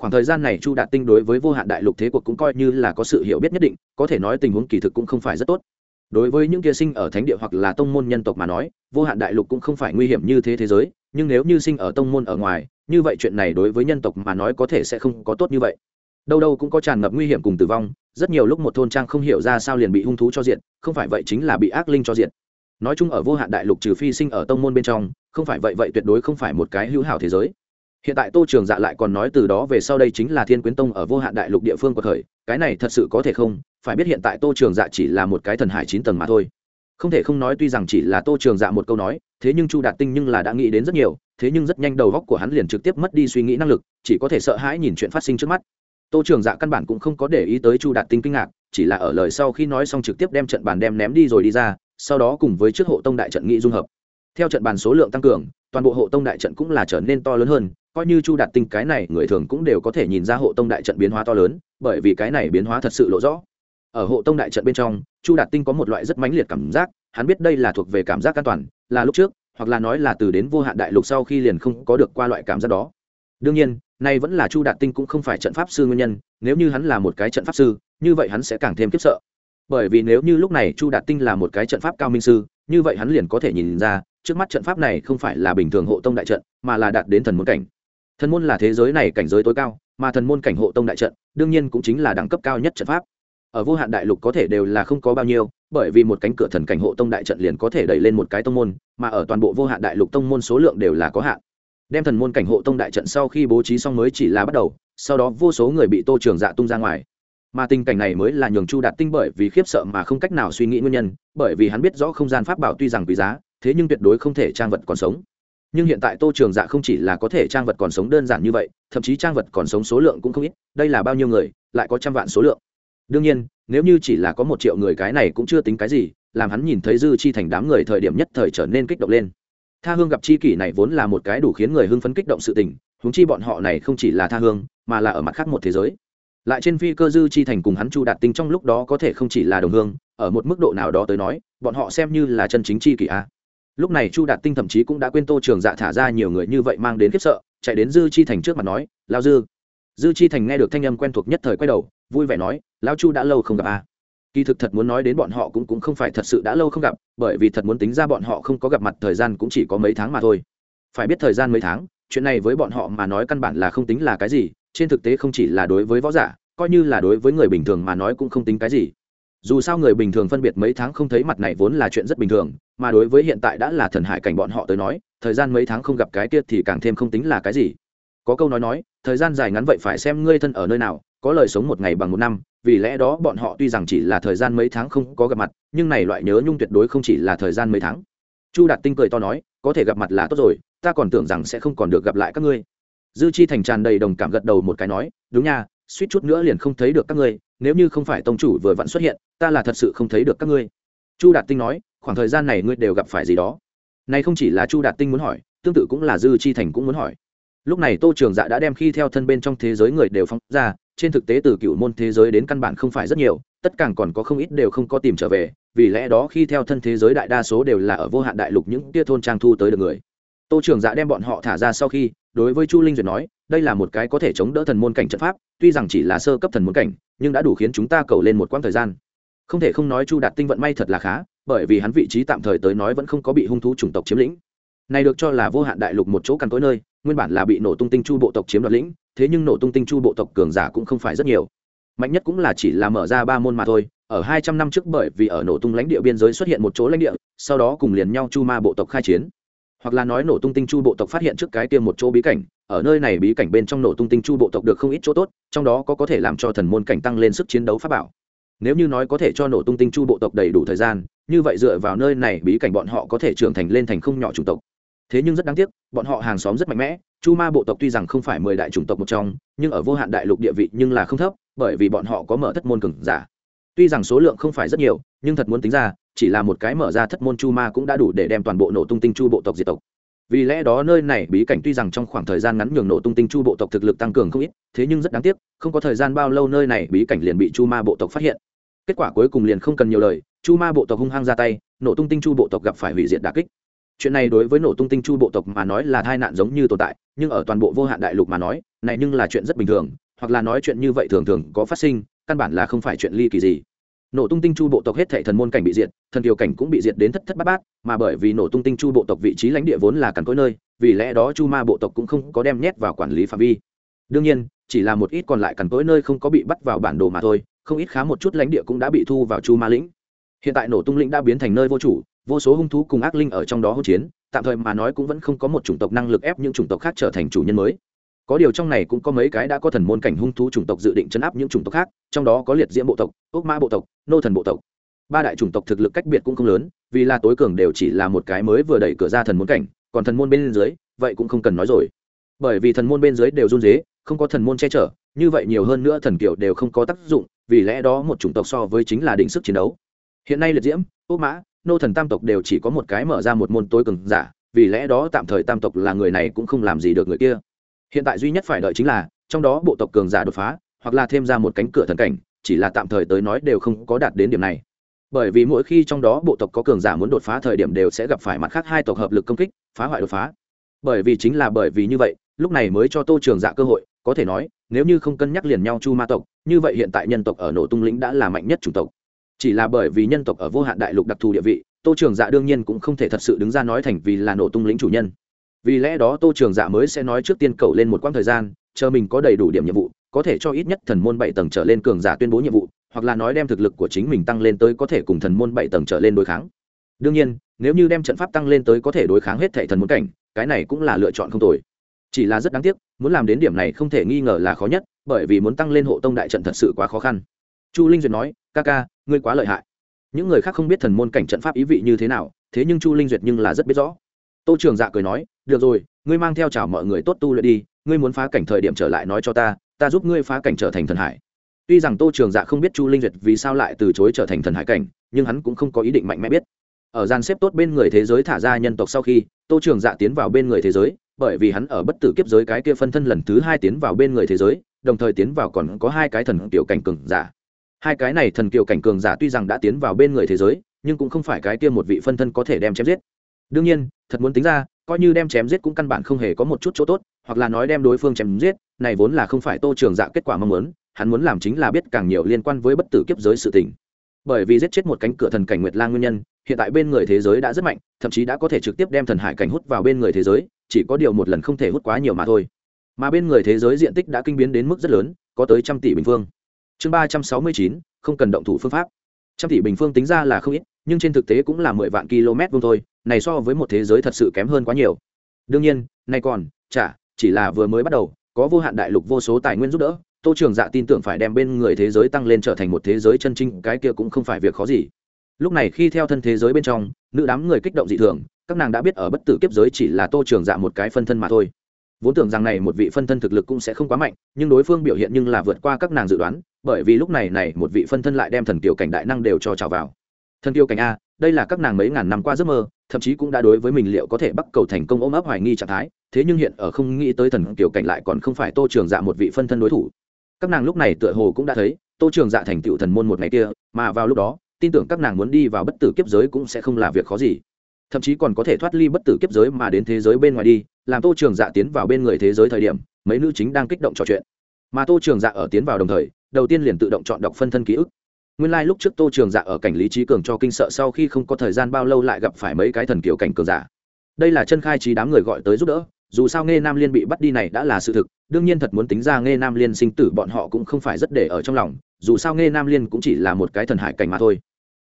Khoảng thời gian này chu đạt tinh đối với vô hạn đại lục thế cuộc cũng coi như là có sự hiểu biết nhất định, có thể nói tình huống kỳ thực cũng không phải rất tốt. Đối với những kia sinh ở thánh địa hoặc là tông môn nhân tộc mà nói, vô hạn đại lục cũng không phải nguy hiểm như thế thế giới, nhưng nếu như sinh ở tông môn ở ngoài, như vậy chuyện này đối với nhân tộc mà nói có thể sẽ không có tốt như vậy. Đâu đâu cũng có tràn ngập nguy hiểm cùng tử vong rất nhiều lúc một thôn trang không hiểu ra sao liền bị hung thú cho diện không phải vậy chính là bị ác linh cho diện nói chung ở vô hạn đại lục trừ phi sinh ở tông môn bên trong, không phải vậy vậy tuyệt đối không phải một cái hữu hảo thế giới. Hiện tại tô trường dạ lại còn nói từ đó về sau đây chính là thiên quyến tông ở vô hạn đại lục địa phương của thời, cái này thật sự có thể không? Phải biết hiện tại tô trường dạ chỉ là một cái thần hải chín tầng mà thôi. Không thể không nói tuy rằng chỉ là tô trường dạ một câu nói, thế nhưng chu đạt tinh nhưng là đã nghĩ đến rất nhiều, thế nhưng rất nhanh đầu góc của hắn liền trực tiếp mất đi suy nghĩ năng lực, chỉ có thể sợ hãi nhìn chuyện phát sinh trước mắt tô trường dạ căn bản cũng không có để ý tới chu đạt tinh kinh ngạc, chỉ là ở lời sau khi nói xong trực tiếp đem trận bàn đem ném đi rồi đi ra, sau đó cùng với trước hộ tông đại trận nghị dung hợp. Theo trận bàn số lượng tăng cường, toàn bộ hộ tông đại trận cũng là trở nên to lớn hơn, coi như chu đạt tinh cái này người thường cũng đều có thể nhìn ra hộ tông đại trận biến hóa to lớn, bởi vì cái này biến hóa thật sự lộ rõ. Ở hộ tông đại trận bên trong, chu đạt tinh có một loại rất mãnh liệt cảm giác, hắn biết đây là thuộc về cảm giác an toàn, là lúc trước, hoặc là nói là từ đến vô hạn đại lục sau khi liền không có được qua loại cảm giác đó. Đương nhiên nay vẫn là chu đạt tinh cũng không phải trận pháp sư nguyên nhân, nếu như hắn là một cái trận pháp sư, như vậy hắn sẽ càng thêm khiếp sợ. Bởi vì nếu như lúc này chu đạt tinh là một cái trận pháp cao minh sư, như vậy hắn liền có thể nhìn ra, trước mắt trận pháp này không phải là bình thường hộ tông đại trận, mà là đạt đến thần môn cảnh. Thần môn là thế giới này cảnh giới tối cao, mà thần môn cảnh hộ tông đại trận, đương nhiên cũng chính là đẳng cấp cao nhất trận pháp. Ở vô hạn đại lục có thể đều là không có bao nhiêu, bởi vì một cánh cửa thần cảnh hộ tông đại trận liền có thể đẩy lên một cái tông môn, mà ở toàn bộ vô hạn đại lục tông môn số lượng đều là có hạn đem thần môn cảnh hộ tông đại trận sau khi bố trí xong mới chỉ là bắt đầu, sau đó vô số người bị tô trường dạ tung ra ngoài. Mà tình cảnh này mới là nhường chu đạt tinh bởi vì khiếp sợ mà không cách nào suy nghĩ nguyên nhân, bởi vì hắn biết rõ không gian pháp bảo tuy rằng quý giá, thế nhưng tuyệt đối không thể trang vật còn sống. Nhưng hiện tại tô trường dạ không chỉ là có thể trang vật còn sống đơn giản như vậy, thậm chí trang vật còn sống số lượng cũng không ít, đây là bao nhiêu người, lại có trăm vạn số lượng. Đương nhiên, nếu như chỉ là có một triệu người cái này cũng chưa tính cái gì, làm hắn nhìn thấy dư chi thành đám người thời điểm nhất thời trở nên kích động lên tha hương gặp chi kỷ này vốn là một cái đủ khiến người hưng phấn kích động sự tình húng chi bọn họ này không chỉ là tha hương, mà là ở mặt khác một thế giới. Lại trên phi cơ dư chi thành cùng hắn chu đạt tinh trong lúc đó có thể không chỉ là đồng hương, ở một mức độ nào đó tới nói, bọn họ xem như là chân chính chi kỷ a. Lúc này chu đạt tinh thậm chí cũng đã quên tô trường dạ thả ra nhiều người như vậy mang đến khiếp sợ, chạy đến dư chi thành trước mặt nói lao dư. Dư chi thành nghe được thanh âm quen thuộc nhất thời quay đầu, vui vẻ nói, lão chu đã lâu không gặp à kỳ thực thật muốn nói đến bọn họ cũng cũng không phải thật sự đã lâu không gặp, bởi vì thật muốn tính ra bọn họ không có gặp mặt thời gian cũng chỉ có mấy tháng mà thôi. Phải biết thời gian mấy tháng, chuyện này với bọn họ mà nói căn bản là không tính là cái gì, trên thực tế không chỉ là đối với võ giả, coi như là đối với người bình thường mà nói cũng không tính cái gì. Dù sao người bình thường phân biệt mấy tháng không thấy mặt này vốn là chuyện rất bình thường, mà đối với hiện tại đã là thần hải cảnh bọn họ tới nói, thời gian mấy tháng không gặp cái kia thì càng thêm không tính là cái gì. Có câu nói nói, thời gian dài ngắn vậy phải xem ngươi thân ở nơi nào có lời sống một ngày bằng một năm, vì lẽ đó bọn họ tuy rằng chỉ là thời gian mấy tháng không có gặp mặt, nhưng này loại nhớ nhung tuyệt đối không chỉ là thời gian mấy tháng. Chu đạt tinh cười to nói, có thể gặp mặt là tốt rồi, ta còn tưởng rằng sẽ không còn được gặp lại các ngươi. Dư chi thành tràn đầy đồng cảm gật đầu một cái nói, đúng nha, suýt chút nữa liền không thấy được các ngươi, nếu như không phải tông chủ vừa vặn xuất hiện, ta là thật sự không thấy được các ngươi. Chu đạt tinh nói, khoảng thời gian này ngươi đều gặp phải gì đó? Này không chỉ là chu đạt tinh muốn hỏi, tương tự cũng là dư chi thành cũng muốn hỏi. Lúc này tô trường dạ đã đem khi theo thân bên trong thế giới người đều phóng ra trên thực tế từ cựu môn thế giới đến căn bản không phải rất nhiều, tất cả còn có không ít đều không có tìm trở về, vì lẽ đó khi theo thân thế giới đại đa số đều là ở vô hạn đại lục những tia thôn trang thu tới được người. Tô trường dạ đem bọn họ thả ra sau khi, đối với chu linh duyệt nói, đây là một cái có thể chống đỡ thần môn cảnh trận pháp, tuy rằng chỉ là sơ cấp thần môn cảnh, nhưng đã đủ khiến chúng ta cầu lên một quãng thời gian. Không thể không nói chu đạt tinh vận may thật là khá, bởi vì hắn vị trí tạm thời tới nói vẫn không có bị hung thú chủng tộc chiếm lĩnh. Này được cho là vô hạn đại lục một chỗ căn tối nơi nguyên bản là bị nổ tung tinh chu bộ tộc chiếm đoạt lĩnh, thế nhưng nổ tung tinh chu bộ tộc cường giả cũng không phải rất nhiều. Mạnh nhất cũng là chỉ là mở ra ba môn mà thôi, ở hai trăm năm trước bởi vì ở nổ tung lãnh địa biên giới xuất hiện một chỗ lãnh địa, sau đó cùng liền nhau chu ma bộ tộc khai chiến. Hoặc là nói nổ tung tinh chu bộ tộc phát hiện trước cái tiêm một chỗ bí cảnh, ở nơi này bí cảnh bên trong nổ tung tinh chu bộ tộc được không ít chỗ tốt, trong đó có có thể làm cho thần môn cảnh tăng lên sức chiến đấu pháp bảo. Nếu như nói có thể cho nổ tung tinh chu bộ tộc đầy đủ thời gian, như vậy dựa vào nơi này bí cảnh bọn họ có thể trưởng thành lên thành không nhỏ chủng tộc thế nhưng rất đáng tiếc, bọn họ hàng xóm rất mạnh mẽ, chu ma bộ tộc tuy rằng không phải mười đại chủng tộc một trong, nhưng ở vô hạn đại lục địa vị nhưng là không thấp, bởi vì bọn họ có mở thất môn cường giả. Tuy rằng số lượng không phải rất nhiều, nhưng thật muốn tính ra, chỉ là một cái mở ra thất môn chu ma cũng đã đủ để đem toàn bộ nổ tung tinh chu bộ tộc diệt tộc. Vì lẽ đó nơi này bí cảnh tuy rằng trong khoảng thời gian ngắn nhường nổ tung tinh chu bộ tộc thực lực tăng cường không ít, thế nhưng rất đáng tiếc, không có thời gian bao lâu nơi này bí cảnh liền bị chu ma bộ tộc phát hiện. Kết quả cuối cùng liền không cần nhiều lời, chu ma bộ tộc hung hăng ra tay, nổ tung tinh chu bộ tộc gặp phải hủy diệt đà kích chuyện này đối với nổ tung tinh chu bộ tộc mà nói là tai nạn giống như tồn tại, nhưng ở toàn bộ vô hạn đại lục mà nói, này nhưng là chuyện rất bình thường, hoặc là nói chuyện như vậy thường thường có phát sinh, căn bản là không phải chuyện ly kỳ gì. Nổ tung tinh chu bộ tộc hết thảy thần môn cảnh bị diệt, thần kiều cảnh cũng bị diệt đến thất thất bát bát, mà bởi vì nổ tung tinh chu bộ tộc vị trí lãnh địa vốn là cằn cỗi nơi, vì lẽ đó chu ma bộ tộc cũng không có đem nhét vào quản lý phạm vi. Đương nhiên, chỉ là một ít còn lại cằn cỗi nơi không có bị bắt vào bản đồ mà thôi, không ít khá một chút lãnh địa cũng đã bị thu vào chu ma lĩnh. Hiện tại nổ tung lĩnh đã biến thành nơi vô chủ vô số hung thú cùng ác linh ở trong đó hỗn chiến, tạm thời mà nói cũng vẫn không có một chủng tộc năng lực ép những chủng tộc khác trở thành chủ nhân mới. Có điều trong này cũng có mấy cái đã có thần môn cảnh hung thú chủng tộc dự định chấn áp những chủng tộc khác, trong đó có liệt diễm bộ tộc ốc mã bộ tộc, nô thần bộ tộc. Ba đại chủng tộc thực lực cách biệt cũng không lớn, vì là tối cường đều chỉ là một cái mới vừa đẩy cửa ra thần môn cảnh, còn thần môn bên dưới, vậy cũng không cần nói rồi. Bởi vì thần môn bên dưới đều run dế không có thần môn che chở, như vậy nhiều hơn nữa thần kiểu đều không có tác dụng, vì lẽ đó một chủng tộc so với chính là định sức chiến đấu. Hiện nay liệt diễm ốc mã nô thần tam tộc đều chỉ có một cái mở ra một môn tối cường giả, vì lẽ đó tạm thời tam tộc là người này cũng không làm gì được người kia. Hiện tại duy nhất phải đợi chính là, trong đó bộ tộc cường giả đột phá, hoặc là thêm ra một cánh cửa thần cảnh, chỉ là tạm thời tới nói đều không có đạt đến điểm này. Bởi vì mỗi khi trong đó bộ tộc có cường giả muốn đột phá thời điểm đều sẽ gặp phải mặt khác hai tộc hợp lực công kích, phá hoại đột phá. Bởi vì chính là bởi vì như vậy, lúc này mới cho tô trường giả cơ hội, có thể nói, nếu như không cân nhắc liền nhau chu ma tộc, như vậy hiện tại nhân tộc ở nổ tung lĩnh đã là mạnh nhất chủng tộc chỉ là bởi vì nhân tộc ở vô hạn đại lục đặc thù địa vị, tô trường dạ đương nhiên cũng không thể thật sự đứng ra nói thành vì là nổ tung lĩnh chủ nhân. Vì lẽ đó tô trường dạ mới sẽ nói trước tiên cầu lên một quãng thời gian, chờ mình có đầy đủ điểm nhiệm vụ, có thể cho ít nhất thần môn bảy tầng trở lên cường giả tuyên bố nhiệm vụ, hoặc là nói đem thực lực của chính mình tăng lên tới có thể cùng thần môn bảy tầng trở lên đối kháng. Đương nhiên, nếu như đem trận pháp tăng lên tới có thể đối kháng hết thệ thần môn cảnh, cái này cũng là lựa chọn không tồi. Chỉ là rất đáng tiếc, muốn làm đến điểm này không thể nghi ngờ là khó nhất, bởi vì muốn tăng lên hộ tông đại trận thật sự quá khó khăn. Chu linh duyệt nói ca ca, ngươi quá lợi hại. Những người khác không biết thần môn cảnh trận pháp ý vị như thế nào, thế nhưng chu linh duyệt nhưng là rất biết rõ. Tô trường dạ cười nói, được rồi, ngươi mang theo chào mọi người tốt tu luyện đi, ngươi muốn phá cảnh thời điểm trở lại nói cho ta ta giúp ngươi phá cảnh trở thành thần hải. Tuy rằng tô trường dạ không biết chu linh duyệt vì sao lại từ chối trở thành thần hải cảnh, nhưng hắn cũng không có ý định mạnh mẽ biết. Ở gian xếp tốt bên người thế giới thả ra nhân tộc sau khi, tô trường dạ tiến vào bên người thế giới, bởi vì hắn ở bất tử kiếp giới cái kia phân thân lần thứ hai tiến vào bên người thế giới, đồng thời tiến vào còn có hai cái thần tiểu cảnh cường giả hai cái này thần kiều cảnh cường giả tuy rằng đã tiến vào bên người thế giới, nhưng cũng không phải cái kia một vị phân thân có thể đem chém giết. Đương nhiên, thật muốn tính ra, coi như đem chém giết cũng căn bản không hề có một chút chỗ tốt, hoặc là nói đem đối phương chém giết, này vốn là không phải tô trường dạ kết quả mong muốn, hắn muốn làm chính là biết càng nhiều liên quan với bất tử kiếp giới sự tình. Bởi vì giết chết một cánh cửa thần cảnh nguyệt lang nguyên nhân, hiện tại bên người thế giới đã rất mạnh, thậm chí đã có thể trực tiếp đem thần hải cảnh hút vào bên người thế giới, chỉ có điều một lần không thể hút quá nhiều mà thôi. Mà bên người thế giới diện tích đã kinh biến đến mức rất lớn, có tới trăm tỷ bình phương chương ba trăm sáu mươi chín, không cần động thủ phương pháp. Trăm tỷ bình phương tính ra là không ít, nhưng trên thực tế cũng là mười vạn km vuông thôi, này so với một thế giới thật sự kém hơn quá nhiều. Đương nhiên nay còn, chả, chỉ là vừa mới bắt đầu, có vô hạn đại lục vô số tài nguyên giúp đỡ, tô trường dạ tin tưởng phải đem bên người thế giới tăng lên trở thành một thế giới chân chính, cái kia cũng không phải việc khó gì. Lúc này khi theo thân thế giới bên trong, nữ đám người kích động dị thường, các nàng đã biết ở bất tử kiếp giới chỉ là tô trường dạ một cái phân thân mà thôi. Vốn tưởng rằng này một vị phân thân thực lực cũng sẽ không quá mạnh, nhưng đối phương biểu hiện nhưng là vượt qua các nàng dự đoán bởi vì lúc này này một vị phân thân lại đem thần kiều cảnh đại năng đều cho trào vào. Thần kiều cảnh a, đây là các nàng mấy ngàn năm qua giấc mơ, thậm chí cũng đã đối với mình liệu có thể bắt cầu thành công ôm ấp hoài nghi trạng thái, thế nhưng hiện ở không nghĩ tới thần kiều cảnh lại còn không phải tô trường dạ một vị phân thân đối thủ. Các nàng lúc này tựa hồ cũng đã thấy, tô trường dạ thành tựu thần môn một ngày kia, mà vào lúc đó, tin tưởng các nàng muốn đi vào bất tử kiếp giới cũng sẽ không là việc khó gì. Thậm chí còn có thể thoát ly bất tử kiếp giới mà đến thế giới bên ngoài đi, làm tô trường dạ tiến vào bên người thế giới thời điểm, mấy nữ chính đang kích động trò chuyện. Mà tô trường dạ ở tiến vào đồng thời đầu tiên liền tự động chọn đọc phân thân ký ức. Nguyên lai、like、lúc trước tô trường dạ ở cảnh lý trí cường cho kinh sợ sau khi không có thời gian bao lâu lại gặp phải mấy cái thần kiểu cảnh cường giả. Đây là chân khai trí đám người gọi tới giúp đỡ, dù sao nghe nam liên bị bắt đi này đã là sự thực, đương nhiên thật muốn tính ra nghe nam liên sinh tử bọn họ cũng không phải rất để ở trong lòng, dù sao nghe nam liên cũng chỉ là một cái thần hải cảnh mà thôi.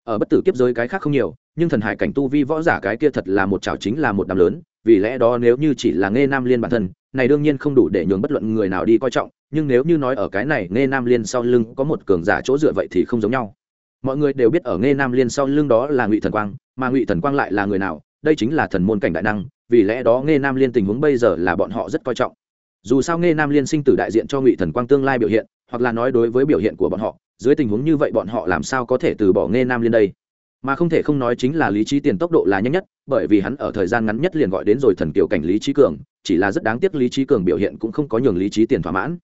Ở bất tử kiếp giới cái khác không nhiều, nhưng thần hải cảnh tu vi võ giả cái kia thật là một chảo chính là một đám lớn, vì lẽ đó nếu như chỉ là nghe nam liên bản thân này đương nhiên không đủ để nhường bất luận người nào đi coi trọng, nhưng nếu như nói ở cái này nghe nam liên sau lưng có một cường giả chỗ dựa vậy thì không giống nhau. Mọi người đều biết ở nghe nam liên sau lưng đó là ngụy thần quang, mà ngụy thần quang lại là người nào, đây chính là thần môn cảnh đại năng, vì lẽ đó nghe nam liên tình huống bây giờ là bọn họ rất coi trọng. Dù sao nghe nam liên sinh tử đại diện cho ngụy thần quang tương lai biểu hiện, hoặc là nói đối với biểu hiện của bọn họ, dưới tình huống như vậy bọn họ làm sao có thể từ bỏ nghe nam liên đây? Mà không thể không nói chính là lý trí tiền tốc độ là nhanh nhất, bởi vì hắn ở thời gian ngắn nhất liền gọi đến rồi thần kiểu cảnh lý trí cường, chỉ là rất đáng tiếc lý trí cường biểu hiện cũng không có nhường lý trí tiền thỏa mãn.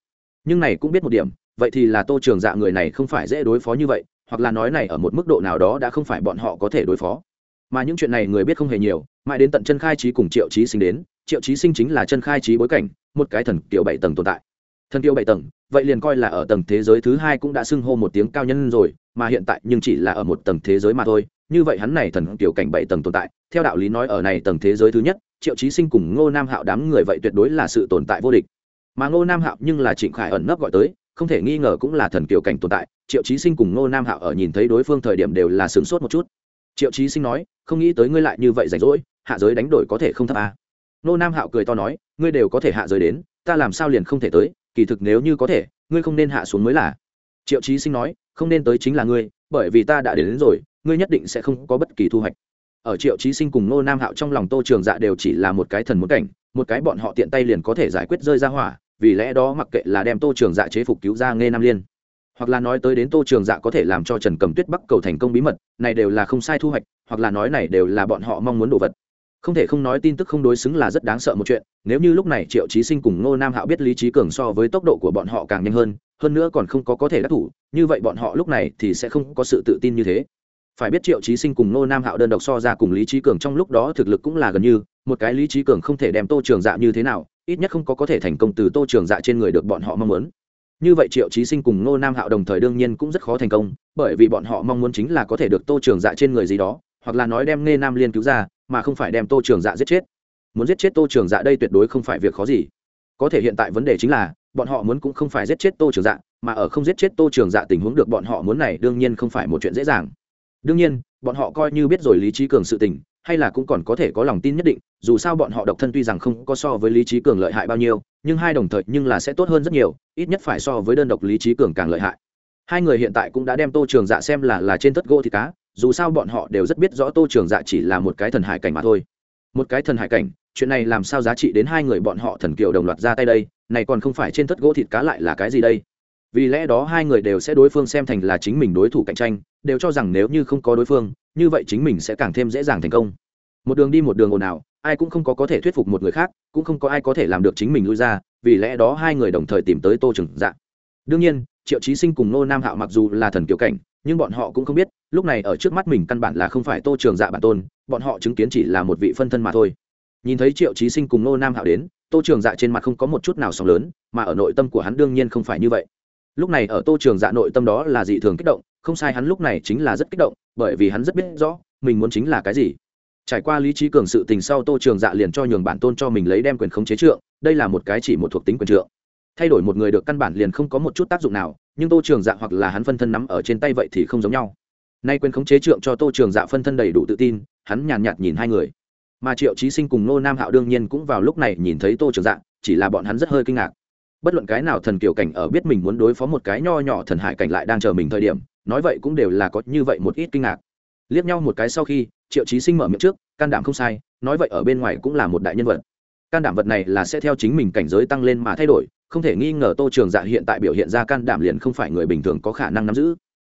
Nhưng này cũng biết một điểm, vậy thì là tô trường dạ người này không phải dễ đối phó như vậy, hoặc là nói này ở một mức độ nào đó đã không phải bọn họ có thể đối phó. Mà những chuyện này người biết không hề nhiều, mãi đến tận chân khai trí cùng triệu trí sinh đến, triệu trí sinh chính là chân khai trí bối cảnh, một cái thần kiểu bảy tầng tồn tại. Thần kiểu bảy tầng, vậy liền coi là ở tầng thế giới thứ hai cũng đã xưng hô một tiếng cao nhân rồi mà hiện tại nhưng chỉ là ở một tầng thế giới mà thôi. Như vậy hắn này thần tiểu cảnh bảy tầng tồn tại, theo đạo lý nói ở này tầng thế giới thứ nhất, triệu chí sinh cùng ngô nam hạo đám người vậy tuyệt đối là sự tồn tại vô địch. Mà ngô nam hạo nhưng là trịnh khải ẩn nấp gọi tới, không thể nghi ngờ cũng là thần kiều cảnh tồn tại. Triệu chí sinh cùng ngô nam hạo ở nhìn thấy đối phương thời điểm đều là sửng sốt một chút. Triệu chí sinh nói, không nghĩ tới ngươi lại như vậy rảnh rỗi, hạ giới đánh đổi có thể không thấp à. ngô nam hạo cười to nói, ngươi đều có thể hạ giới đến, ta làm sao liền không thể tới, kỳ thực nếu như có thể, ngươi không nên hạ xuống mới là. Triệu chí sinh nói không nên tới chính là ngươi bởi vì ta đã đến, đến rồi ngươi nhất định sẽ không có bất kỳ thu hoạch. Ở triệu trí sinh cùng nô nam hạo trong lòng tô trường dạ đều chỉ là một cái thần muốn cảnh một cái bọn họ tiện tay liền có thể giải quyết rơi ra hỏa vì lẽ đó mặc kệ là đem tô trường dạ chế phục cứu ra nghe nam liên hoặc là nói tới đến tô trường dạ có thể làm cho trần cầm tuyết bắc cầu thành công bí mật này đều là không sai thu hoạch hoặc là nói này đều là bọn họ mong muốn đồ vật không thể không nói tin tức không đối xứng là rất đáng sợ một chuyện, nếu như lúc này triệu chí sinh cùng ngô nam hạo biết lý trí cường so với tốc độ của bọn họ càng nhanh hơn hơn nữa còn không có có thể đắc thủ, như vậy bọn họ lúc này thì sẽ không có sự tự tin như thế. Phải biết triệu chí sinh cùng ngô nam hạo đơn độc so ra cùng lý trí cường trong lúc đó thực lực cũng là gần như, một cái lý trí cường không thể đem tô trường dạ như thế nào, ít nhất không có có thể thành công từ tô trường dạ trên người được bọn họ mong muốn. Như vậy triệu chí sinh cùng ngô nam hạo đồng thời đương nhiên cũng rất khó thành công, bởi vì bọn họ mong muốn chính là có thể được tô trường dạ trên người gì đó, hoặc là nói đem nghe nam liên cứu ra mà không phải đem tô trường dạ giết chết. Muốn giết chết tô trường dạ đây tuyệt đối không phải việc khó gì. Có thể hiện tại vấn đề chính là, bọn họ muốn cũng không phải giết chết tô trường dạ mà ở không giết chết tô trường dạ tình huống được bọn họ muốn này đương nhiên không phải một chuyện dễ dàng. Đương nhiên, bọn họ coi như biết rồi lý trí cường sự tình, hay là cũng còn có thể có lòng tin nhất định, dù sao bọn họ độc thân tuy rằng không có so với lý trí cường lợi hại bao nhiêu, nhưng hai đồng thời nhưng là sẽ tốt hơn rất nhiều, ít nhất phải so với đơn độc lý trí cường càng lợi hại. Hai người hiện tại cũng đã đem tô trường dạ xem là là trên tất gỗ thì cá dù sao bọn họ đều rất biết rõ tô trường dạ chỉ là một cái thần hải cảnh mà thôi. Một cái thần hải cảnh, chuyện này làm sao giá trị đến hai người bọn họ thần kiều đồng loạt ra tay đây, này còn không phải trên thất gỗ thịt cá lại là cái gì đây? Vì lẽ đó hai người đều sẽ đối phương xem thành là chính mình đối thủ cạnh tranh, đều cho rằng nếu như không có đối phương, như vậy chính mình sẽ càng thêm dễ dàng thành công. Một đường đi một đường ồn ào, ai cũng không có có thể thuyết phục một người khác, cũng không có ai có thể làm được chính mình lui ra, vì lẽ đó hai người đồng thời tìm tới tô trừng dạ. Đương nhiên, triệu chí sinh cùng nô nam hạo mặc dù là thần kiều cảnh nhưng bọn họ cũng không biết, lúc này ở trước mắt mình căn bản là không phải tô trường dạ bản tôn, bọn họ chứng kiến chỉ là một vị phân thân mà thôi. Nhìn thấy triệu trí sinh cùng nô nam hạo đến, tô trường dạ trên mặt không có một chút nào sóng lớn, mà ở nội tâm của hắn đương nhiên không phải như vậy. Lúc này ở tô trường dạ nội tâm đó là dị thường kích động, không sai hắn lúc này chính là rất kích động, bởi vì hắn rất biết rõ, mình muốn chính là cái gì. Trải qua lý trí cường sự tình sau, tô trường dạ liền cho nhường bản tôn cho mình lấy đem quyền khống chế trượng, đây là một cái chỉ một thuộc tính quyền trượng thay đổi một người được căn bản liền không có một chút tác dụng nào, nhưng tô trường dạ hoặc là hắn phân thân nắm ở trên tay vậy thì không giống nhau. Nay quên khống chế trượng cho tô trường dạ phân thân đầy đủ tự tin, hắn nhàn nhạt nhìn hai người. Mà triệu trí sinh cùng nô nam hạo đương nhiên cũng vào lúc này nhìn thấy tô trường dạ chỉ là bọn hắn rất hơi kinh ngạc. Bất luận cái nào thần kiều cảnh ở biết mình muốn đối phó một cái nho nhỏ thần hải cảnh lại đang chờ mình thời điểm, nói vậy cũng đều là có như vậy một ít kinh ngạc. Liếc nhau một cái sau khi, triệu trí sinh mở miệng trước, can đảm không sai, nói vậy ở bên ngoài cũng là một đại nhân vật. Can đảm vật này là sẽ theo chính mình cảnh giới tăng lên mà thay đổi không thể nghi ngờ tô trường dạ hiện tại biểu hiện ra can đảm liền không phải người bình thường có khả năng nắm giữ.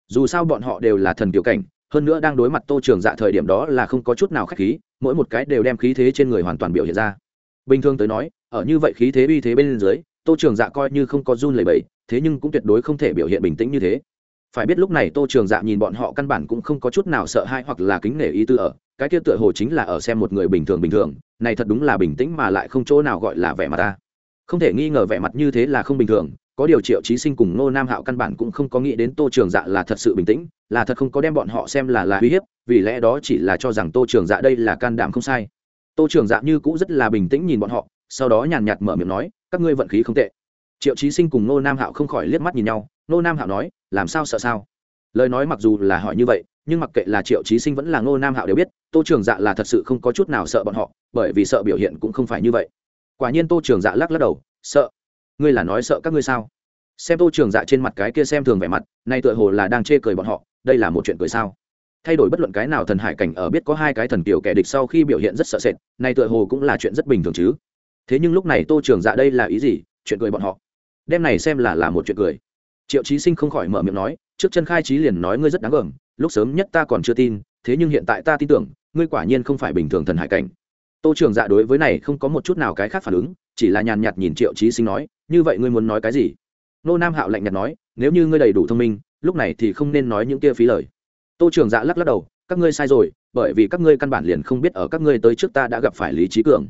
Dù sao bọn họ đều là thần tiểu cảnh, hơn nữa đang đối mặt tô trường dạ thời điểm đó là không có chút nào k h á c h khí, mỗi một cái đều đem khí thế trên người hoàn toàn biểu hiện ra. Bình thường tới nói, ở như vậy khí thế uy thế bên dưới, tô trường dạ coi như không có run lầy bẫy thế nhưng cũng tuyệt đối không thể biểu hiện bình tĩnh như thế. Phải biết lúc này tô trường dạ nhìn bọn họ căn bản cũng không có chút nào sợ hãi hoặc là kính nể ý tư ở, cái kia tựa hồ chính là ở xem một người bình thường bình thường, này thật đúng là bình tĩnh mà lại không chỗ nào gọi là vẻ mặt ta không thể nghi ngờ vẻ mặt như thế là không bình thường, có điều triệu trí sinh cùng ngô nam hạo căn bản cũng không có nghĩ đến tô trường dạ là thật sự bình tĩnh, là thật không có đem bọn họ xem là là uy hiếp, vì lẽ đó chỉ là cho rằng tô trường dạ đây là can đảm không sai. Tô trường dạ như cũ rất là bình tĩnh nhìn bọn họ, sau đó nhàn nhạt mở miệng nói, các ngươi vận khí không tệ. Triệu trí sinh cùng ngô nam hạo không khỏi liếc mắt nhìn nhau, ngô nam hạo nói, làm sao sợ sao? Lời nói mặc dù là hỏi như vậy, nhưng mặc kệ là triệu trí sinh vẫn là ngô nam hạo đều biết, tô trường dạ là thật sự không có chút nào sợ bọn họ, bởi vì sợ biểu hiện cũng không phải như vậy quả nhiên tô trường dạ lắc lắc đầu, sợ? Ngươi là nói sợ các ngươi sao? Xem tô trường dạ trên mặt cái kia xem thường vẻ mặt, nay tựa hồ là đang chê cười bọn họ, đây là một chuyện cười sao? Thay đổi bất luận cái nào thần hải cảnh ở biết có hai cái thần kiểu kẻ địch sau khi biểu hiện rất sợ sệt, nay tựa hồ cũng là chuyện rất bình thường chứ. Thế nhưng lúc này tô trường dạ đây là ý gì? Chuyện cười bọn họ. Đem này xem là là một chuyện cười. Triệu trí sinh không khỏi mở miệng nói, trước chân khai trí liền nói ngươi rất đáng gờm, lúc sớm nhất ta còn chưa tin, thế nhưng hiện tại ta tin tưởng, ngươi quả nhiên không phải bình thường thần hải cảnh tô trường dạ đối với này không có một chút nào cái khác phản ứng, chỉ là nhàn nhạt nhìn triệu trí sinh nói, như vậy ngươi muốn nói cái gì? Nô nam hạo lạnh nhạt nói, nếu như ngươi đầy đủ thông minh, lúc này thì không nên nói những kia phí lời. Tô trường dạ lắc lắc đầu, các ngươi sai rồi, bởi vì các ngươi căn bản liền không biết ở các ngươi tới trước ta đã gặp phải lý trí cường.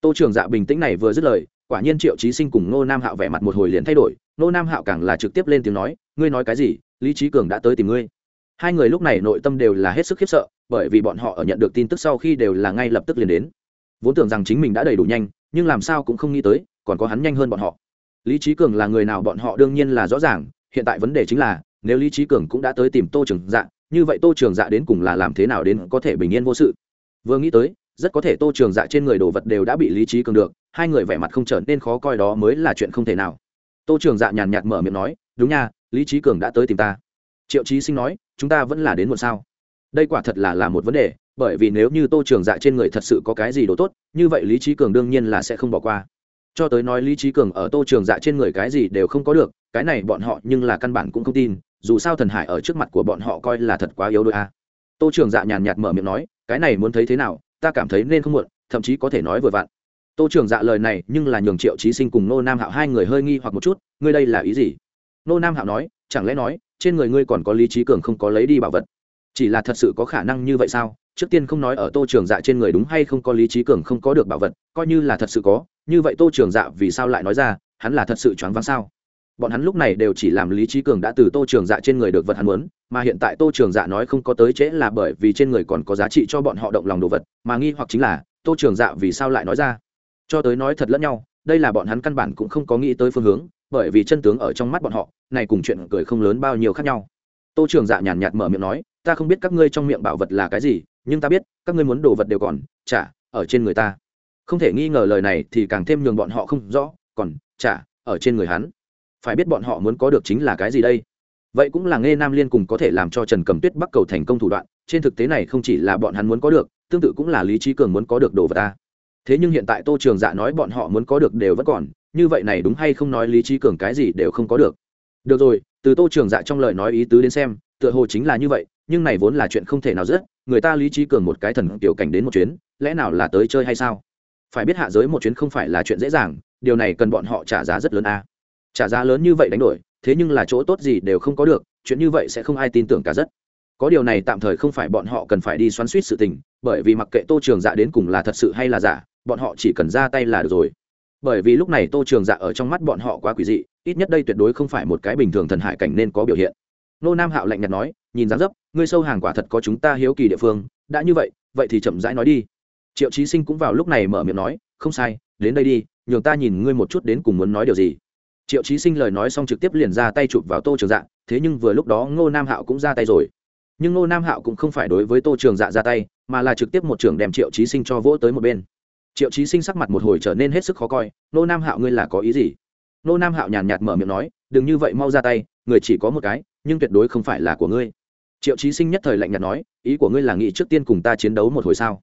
Tô trường dạ bình tĩnh này vừa dứt lời, quả nhiên triệu trí sinh cùng nô nam hạo vẻ mặt một hồi liền thay đổi, nô nam hạo càng là trực tiếp lên tiếng nói, ngươi nói cái gì? Lý trí cường đã tới tìm ngươi. Hai người lúc này nội tâm đều là hết sức khiếp sợ, bởi vì bọn họ ở nhận được tin tức sau khi đều là ngay lập tức liền đến vốn tưởng rằng chính mình đã đầy đủ nhanh, nhưng làm sao cũng không nghĩ tới, còn có hắn nhanh hơn bọn họ. Lý trí cường là người nào bọn họ đương nhiên là rõ ràng, hiện tại vấn đề chính là, nếu lý trí cường cũng đã tới tìm tô trường dạ như vậy tô trường dạ đến cùng là làm thế nào đến có thể bình yên vô sự? Vừa nghĩ tới, rất có thể tô trường dạ trên người đồ vật đều đã bị lý trí cường được, hai người vẻ mặt không trở nên khó coi đó mới là chuyện không thể nào. Tô trường dạ nhàn nhạt mở miệng nói, đúng nha, lý trí cường đã tới tìm ta. Triệu trí sinh nói, chúng ta vẫn là đến một sao? Đây quả thật là là một vấn đề bởi vì nếu như tô trường dạ trên người thật sự có cái gì đồ tốt, như vậy lý trí cường đương nhiên là sẽ không bỏ qua. Cho tới nói lý trí cường ở tô trường dạ trên người cái gì đều không có được, cái này bọn họ nhưng là căn bản cũng không tin, dù sao thần hải ở trước mặt của bọn họ coi là thật quá yếu đôi a. Tô trường dạ nhàn nhạt mở miệng nói, cái này muốn thấy thế nào, ta cảm thấy nên không muộn, thậm chí có thể nói vừa vặn. Tô trường dạ lời này nhưng là nhường triệu trí sinh cùng nô nam hạo hai người hơi nghi hoặc một chút, ngươi đây là ý gì? Nô nam hạo nói, chẳng lẽ nói, trên người ngươi còn có lý trí cường không có lấy đi bảo vật? Chỉ là thật sự có khả năng như vậy sao? Trước tiên không nói ở tô trường dạ trên người đúng hay không có lý trí cường không có được bảo vật, coi như là thật sự có, như vậy tô trường dạ vì sao lại nói ra, hắn là thật sự choáng váng sao? Bọn hắn lúc này đều chỉ làm lý trí cường đã từ tô trường dạ trên người được vật hắn muốn, mà hiện tại tô trường dạ nói không có tới trễ là bởi vì trên người còn có giá trị cho bọn họ động lòng đồ vật, mà nghi hoặc chính là, tô trường dạ vì sao lại nói ra? Cho tới nói thật lẫn nhau, đây là bọn hắn căn bản cũng không có nghĩ tới phương hướng, bởi vì chân tướng ở trong mắt bọn họ, này cùng chuyện cười không lớn bao nhiêu khác nhau. Tô trường dạ nhàn nhạt mở miệng nói, ta không biết các ngươi trong miệng bảo vật là cái gì nhưng ta biết, các ngươi muốn đồ vật đều còn trả ở trên người ta. Không thể nghi ngờ lời này thì càng thêm nhường bọn họ không rõ, còn trả ở trên người hắn. Phải biết bọn họ muốn có được chính là cái gì đây? Vậy cũng là nghe nam liên cùng có thể làm cho trần cầm tuyết bắc cầu thành công thủ đoạn, trên thực tế này không chỉ là bọn hắn muốn có được, tương tự cũng là lý trí cường muốn có được đồ vật ta. Thế nhưng hiện tại tô trường dạ nói bọn họ muốn có được đều vẫn còn, như vậy này đúng hay không nói lý trí cường cái gì đều không có được. Được rồi, từ tô trường dạ trong lời nói ý tứ đến xem, tựa hồ chính là như vậy, nhưng này vốn là chuyện không thể nào dứt người ta lý trí cường một cái thần tiểu cảnh đến một chuyến, lẽ nào là tới chơi hay sao? Phải biết hạ giới một chuyến không phải là chuyện dễ dàng, điều này cần bọn họ trả giá rất lớn a. Trả giá lớn như vậy đánh đổi, thế nhưng là chỗ tốt gì đều không có được, chuyện như vậy sẽ không ai tin tưởng cả rất. Có điều này tạm thời không phải bọn họ cần phải đi xoắn suýt sự tình, bởi vì mặc kệ tô trường dạ đến cùng là thật sự hay là giả, bọn họ chỉ cần ra tay là được rồi. Bởi vì lúc này tô trường dạ ở trong mắt bọn họ quá quỷ dị, ít nhất đây tuyệt đối không phải một cái bình thường thần hải cảnh nên có biểu hiện. Nô nam hạo lạnh nhạt nói nhìn dáng dấp, ngươi sâu hàng quả thật có chúng ta hiếu kỳ địa phương, đã như vậy vậy thì chậm rãi nói đi. Triệu trí sinh cũng vào lúc này mở miệng nói, không sai, đến đây đi, nhường ta nhìn ngươi một chút đến cùng muốn nói điều gì. Triệu trí sinh lời nói xong trực tiếp liền ra tay chụp vào tô trường dạ thế nhưng vừa lúc đó ngô nam hạo cũng ra tay rồi. Nhưng ngô nam hạo cũng không phải đối với tô trường dạ ra tay, mà là trực tiếp một trường đem triệu trí sinh cho vỗ tới một bên. Triệu trí sinh sắc mặt một hồi trở nên hết sức khó coi, ngô nam hạo ngươi là có ý gì? Ngô nam hạo nhàn nhạt mở miệng nói, đừng như vậy, mau ra tay, người chỉ có một cái, nhưng tuyệt đối không phải là của ngươi triệu trí sinh nhất thời lạnh nhạt nói, ý của ngươi là nghĩ trước tiên cùng ta chiến đấu một hồi sao?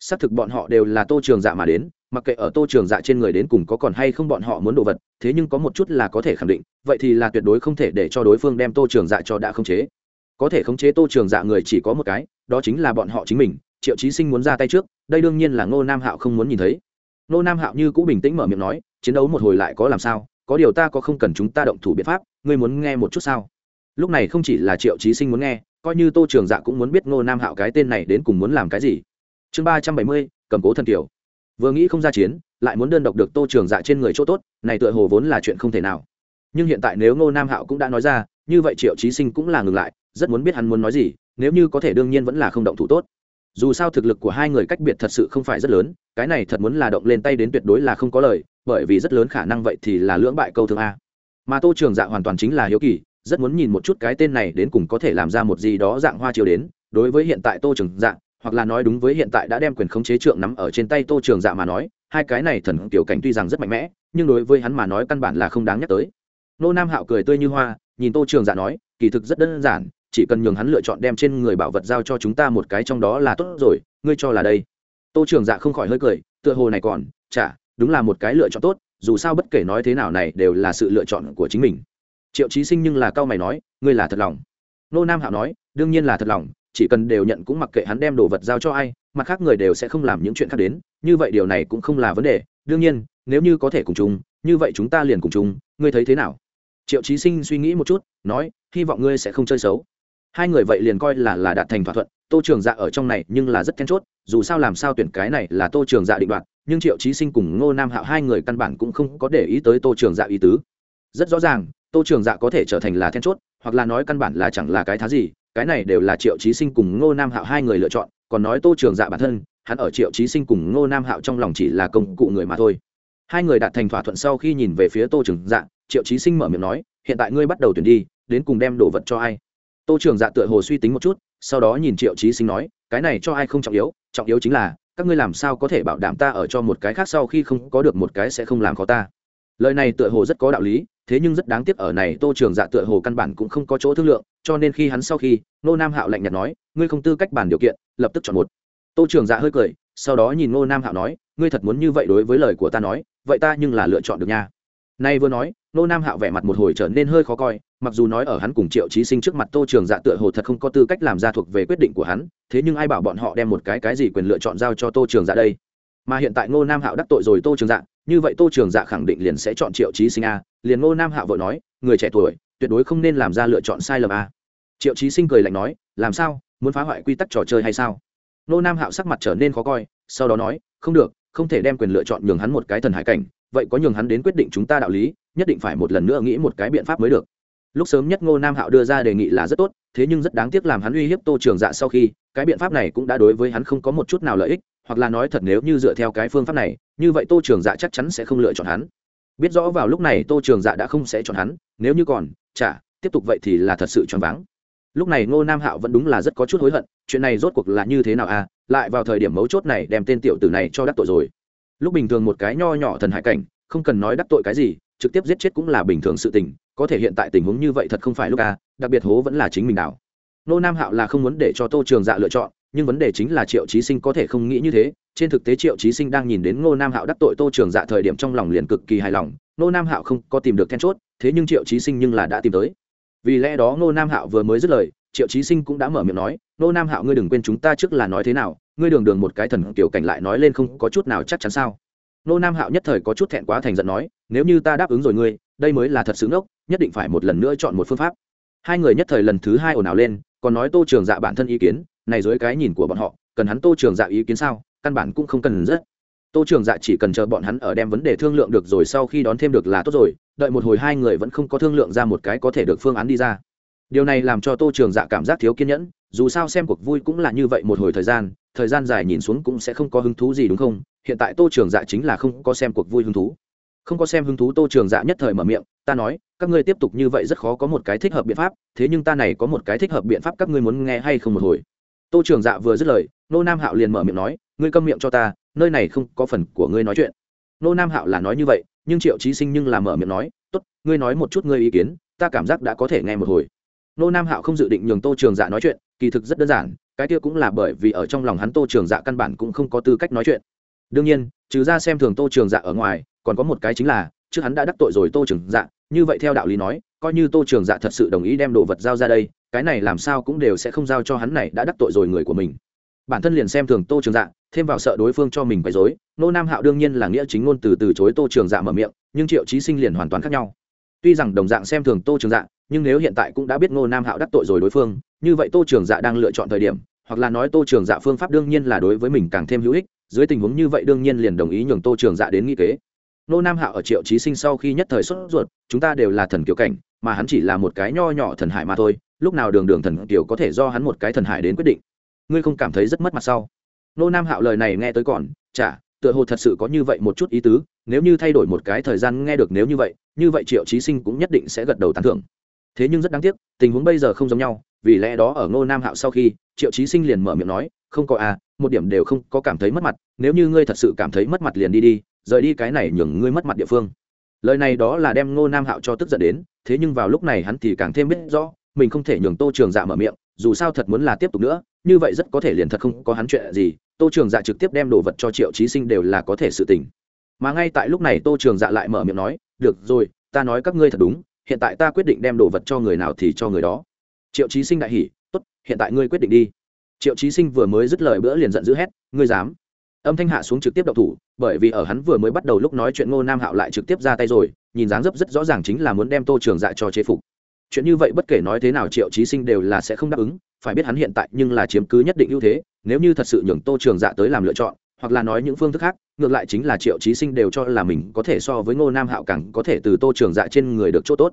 Xác thực bọn họ đều là tô trường dạ mà đến, mặc kệ ở tô trường dạ trên người đến cùng có còn hay không bọn họ muốn đồ vật, thế nhưng có một chút là có thể khẳng định, vậy thì là tuyệt đối không thể để cho đối phương đem tô trường dạ cho đã khống chế. Có thể khống chế tô trường dạ người chỉ có một cái, đó chính là bọn họ chính mình, triệu chí sinh muốn ra tay trước, đây đương nhiên là ngô nam hạo không muốn nhìn thấy. Ngô nam hạo như cũ bình tĩnh mở miệng nói, chiến đấu một hồi lại có làm sao? Có điều ta có không cần chúng ta động thủ biện pháp, ngươi muốn nghe một chút sao? Lúc này không chỉ là triệu chí sinh muốn nghe coi như tô trường dạ cũng muốn biết ngô nam hạo cái tên này đến cùng muốn làm cái gì. Chương ba trăm bảy mươi, cầm cố thần kiều. Vừa nghĩ không ra chiến, lại muốn đơn độc được tô trường dạ trên người chỗ tốt, này tựa hồ vốn là chuyện không thể nào. Nhưng hiện tại nếu ngô nam hạo cũng đã nói ra, như vậy triệu trí sinh cũng là ngừng lại, rất muốn biết hắn muốn nói gì, nếu như có thể đương nhiên vẫn là không động thủ tốt. Dù sao thực lực của hai người cách biệt thật sự không phải rất lớn, cái này thật muốn là động lên tay đến tuyệt đối là không có lời, bởi vì rất lớn khả năng vậy thì là lưỡng bại câu thương a. Mà tô trường dạ hoàn toàn chính là hiếu kỳ rất muốn nhìn một chút cái tên này đến cùng có thể làm ra một gì đó dạng hoa chiều đến, đối với hiện tại tô trường dạ hoặc là nói đúng với hiện tại đã đem quyền khống chế trượng nắm ở trên tay tô trường dạ mà nói, hai cái này thần tiểu cảnh tuy rằng rất mạnh mẽ, nhưng đối với hắn mà nói căn bản là không đáng nhắc tới. Nô nam hạo cười tươi như hoa, nhìn tô trường dạ nói, kỳ thực rất đơn giản, chỉ cần nhường hắn lựa chọn đem trên người bảo vật giao cho chúng ta một cái trong đó là tốt rồi, ngươi cho là đây. Tô trường dạ không khỏi hơi cười, tựa hồ này còn, chả, đúng là một cái lựa chọn tốt, dù sao bất kể nói thế nào này đều là sự lựa chọn của chính mình triệu trí sinh nhưng là cao mày nói, ngươi là thật lòng. Nô nam hạo nói, đương nhiên là thật lòng, chỉ cần đều nhận cũng mặc kệ hắn đem đồ vật giao cho ai, mặt khác người đều sẽ không làm những chuyện khác đến, như vậy điều này cũng không là vấn đề. Đương nhiên, nếu như có thể cùng chung, như vậy chúng ta liền cùng chung, ngươi thấy thế nào? Triệu trí sinh suy nghĩ một chút, nói, hy vọng ngươi sẽ không chơi xấu. Hai người vậy liền coi là là đạt thành thỏa thuận, tô trường dạ ở trong này nhưng là rất then chốt, dù sao làm sao tuyển cái này là tô trường dạ định đoạt, nhưng triệu trí sinh cùng ngô nam hạo hai người căn bản cũng không có để ý tới tô trường dạ ý tứ. Rất rõ ràng tô trường dạ có thể trở thành là then chốt, hoặc là nói căn bản là chẳng là cái thá gì, cái này đều là triệu trí sinh cùng ngô nam hạo hai người lựa chọn, còn nói tô trường dạ bản thân, hắn ở triệu trí sinh cùng ngô nam hạo trong lòng chỉ là công cụ người mà thôi. Hai người đạt thành thỏa thuận sau khi nhìn về phía tô trường dạ triệu trí sinh mở miệng nói, hiện tại ngươi bắt đầu tuyển đi, đến cùng đem đồ vật cho ai? Tô trường dạ tựa hồ suy tính một chút, sau đó nhìn triệu trí sinh nói, cái này cho ai không trọng yếu trọng yếu chính là, các ngươi làm sao có thể bảo đảm ta ở cho một cái khác sau khi không có được một cái sẽ không làm khó ta? Lời này tựa hồ rất có đạo lý thế nhưng rất đáng tiếc ở này tô trường dạ tựa hồ căn bản cũng không có chỗ thương lượng, cho nên khi hắn sau khi nô nam hạo lạnh nhạt nói, ngươi không tư cách bàn điều kiện, lập tức chọn một. Tô trường dạ hơi cười, sau đó nhìn nô nam hạo nói, ngươi thật muốn như vậy đối với lời của ta nói, vậy ta nhưng là lựa chọn được nha. Nay vừa nói nô nam hạo vẻ mặt một hồi trở nên hơi khó coi, mặc dù nói ở hắn cùng triệu trí sinh trước mặt tô trường dạ tựa hồ thật không có tư cách làm ra thuộc về quyết định của hắn, thế nhưng ai bảo bọn họ đem một cái cái gì quyền lựa chọn giao cho tô trường dạ đây? Mà hiện tại ngô nam hạo đắc tội rồi tô trường dạ như vậy tô trường dạ khẳng định liền sẽ chọn triệu trí sinh a liền ngô nam hạo vội nói, người trẻ tuổi, tuyệt đối không nên làm ra lựa chọn sai lầm a triệu trí sinh cười lạnh nói, làm sao? Muốn phá hoại quy tắc trò chơi hay sao? Ngô nam hạo sắc mặt trở nên khó coi, sau đó nói, không được, không thể đem quyền lựa chọn nhường hắn một cái thần hải cảnh, vậy có nhường hắn đến quyết định chúng ta đạo lý, nhất định phải một lần nữa nghĩ một cái biện pháp mới được. Lúc sớm nhất ngô nam hạo đưa ra đề nghị là rất tốt, thế nhưng rất đáng tiếc làm hắn uy hiếp tô trường dạ sau khi, cái biện pháp này cũng đã đối với hắn không có một chút nào lợi ích, hoặc là nói thật nếu như dựa theo cái phương pháp này, như vậy tô trường dạ chắc chắn sẽ không lựa chọn hắn biết rõ vào lúc này tô trường dạ đã không sẽ chọn hắn, nếu như còn, chả, tiếp tục vậy thì là thật sự choáng váng. Lúc này ngô nam hạo vẫn đúng là rất có chút hối hận, chuyện này rốt cuộc là như thế nào à lại vào thời điểm mấu chốt này đem tên tiểu tử này cho đắc tội rồi. Lúc bình thường một cái nho nhỏ thần hải cảnh, không cần nói đắc tội cái gì, trực tiếp giết chết cũng là bình thường sự tình, có thể hiện tại tình huống như vậy thật không phải lúc à đặc biệt hố vẫn là chính mình nào nô nam hạo là không muốn để cho tô trường dạ lựa chọn nhưng vấn đề chính là triệu trí sinh có thể không nghĩ như thế. Trên thực tế triệu trí sinh đang nhìn đến ngô nam hạo đắc tội tô trường dạ thời điểm trong lòng liền cực kỳ hài lòng. Ngô nam hạo không có tìm được then chốt, thế nhưng triệu trí sinh nhưng là đã tìm tới. Vì lẽ đó ngô nam hạo vừa mới dứt lời, triệu trí sinh cũng đã mở miệng nói, ngô nam hạo ngươi đừng quên chúng ta trước là nói thế nào, ngươi đường đường một cái thần kiểu cảnh lại nói lên không có chút nào chắc chắn sao? Ngô nam hạo nhất thời có chút thẹn quá thành giận nói, nếu như ta đáp ứng rồi ngươi, đây mới là thật sự ngốc, nhất định phải một lần nữa chọn một phương pháp. Hai người nhất thời lần thứ hai ồn ào lên, còn nói tô trường dạ bản thân ý kiến này dưới cái nhìn của bọn họ, cần hắn tô trường dạ ý kiến sao? Căn bản cũng không cần rất. Tô trường dạ chỉ cần chờ bọn hắn ở đem vấn đề thương lượng được rồi sau khi đón thêm được là tốt rồi, đợi một hồi hai người vẫn không có thương lượng ra một cái có thể được phương án đi ra. Điều này làm cho tô trường dạ cảm giác thiếu kiên nhẫn, dù sao xem cuộc vui cũng là như vậy một hồi thời gian thời gian dài nhìn xuống cũng sẽ không có hứng thú gì đúng không? Hiện tại tô trường dạ chính là không có xem cuộc vui hứng thú. Không có xem hứng thú tô trường dạ nhất thời mở miệng, ta nói, các ngươi tiếp tục như vậy rất khó có một cái thích hợp biện pháp, thế nhưng ta này có một cái thích hợp biện pháp, các ngươi muốn nghe hay không một hồi? Tô trường dạ vừa dứt lời, nô nam hạo liền mở miệng nói, ngươi câm miệng cho ta, nơi này không có phần của ngươi nói chuyện. Nô nam hạo là nói như vậy, nhưng triệu trí sinh nhưng là mở miệng nói, tốt, ngươi nói một chút ngươi ý kiến, ta cảm giác đã có thể nghe một hồi. Nô nam hạo không dự định nhường tô trường dạ nói chuyện, kỳ thực rất đơn giản, cái kia cũng là bởi vì ở trong lòng hắn tô trường dạ căn bản cũng không có tư cách nói chuyện. Đương nhiên, trừ ra xem thường tô trường dạ ở ngoài, còn có một cái chính là, trước hắn đã đắc tội rồi tô trường dạ như vậy theo đạo lý nói, coi như tô trường dạ thật sự đồng ý đem đồ vật giao ra đây cái này làm sao cũng đều sẽ không giao cho hắn này đã đắc tội rồi người của mình. Bản thân liền xem thường tô trường dạ thêm vào sợ đối phương cho mình quấy dối nô nam hạo đương nhiên là nghĩa chính ngôn từ từ chối tô trường dạ mở miệng, nhưng triệu trí sinh liền hoàn toàn khác nhau. Tuy rằng đồng dạng xem thường tô trường dạ nhưng nếu hiện tại cũng đã biết ngô nam hạo đắc tội rồi đối phương, như vậy tô trường dạ đang lựa chọn thời điểm, hoặc là nói tô trường dạ phương pháp đương nhiên là đối với mình càng thêm hữu ích, dưới tình huống như vậy đương nhiên liền đồng ý nhường tô trường dạ đến nghĩ kế. Nô nam hạo ở triệu trí sinh sau khi nhất thời xuất ruột, chúng ta đều là thần kiểu cảnh, mà hắn chỉ là một cái nho nhỏ thần hải mà thôi lúc nào đường đường thần kiểu có thể do hắn một cái thần hải đến quyết định? Ngươi không cảm thấy rất mất mặt sau nô nam hạo lời này nghe tới còn, chả, tựa hồ thật sự có như vậy một chút ý tứ, nếu như thay đổi một cái thời gian nghe được nếu như vậy như vậy triệu trí sinh cũng nhất định sẽ gật đầu tán thưởng. Thế nhưng rất đáng tiếc, tình huống bây giờ không giống nhau, vì lẽ đó ở ngô nam hạo sau khi, triệu trí sinh liền mở miệng nói, không có à một điểm đều không có cảm thấy mất mặt, nếu như ngươi thật sự cảm thấy mất mặt liền đi đi, rời đi cái này nhường ngươi mất mặt địa phương. Lời này đó là đem ngô nam hạo cho tức giận đến, thế nhưng vào lúc này hắn thì càng thêm biết rõ mình không thể nhường tô trường dạ mở miệng, dù sao thật muốn là tiếp tục nữa, như vậy rất có thể liền thật không có hắn chuyện gì, tô trường dạ trực tiếp đem đồ vật cho triệu trí sinh đều là có thể sự tình. Mà ngay tại lúc này tô trường dạ lại mở miệng nói, được rồi, ta nói các ngươi thật đúng, hiện tại ta quyết định đem đồ vật cho người nào thì cho người đó. Triệu trí sinh đại hỉ, tốt, hiện tại ngươi quyết định đi. Triệu trí sinh vừa mới dứt lời bữa liền giận dữ hét, ngươi dám? Âm thanh hạ xuống trực tiếp đậu thủ, bởi vì ở hắn vừa mới bắt đầu lúc nói chuyện ngô nam hạo lại trực tiếp ra tay rồi, nhìn dáng dấp rất rõ ràng chính là muốn đem tô trường dạ cho chế phục chuyện như vậy bất kể nói thế nào triệu trí sinh đều là sẽ không đáp ứng, phải biết hắn hiện tại nhưng là chiếm cứ nhất định ưu thế, nếu như thật sự nhường tô trường dạ tới làm lựa chọn, hoặc là nói những phương thức khác, ngược lại chính là triệu trí sinh đều cho là mình có thể so với ngô nam hạo càng có thể từ tô trường dạ trên người được chỗ tốt.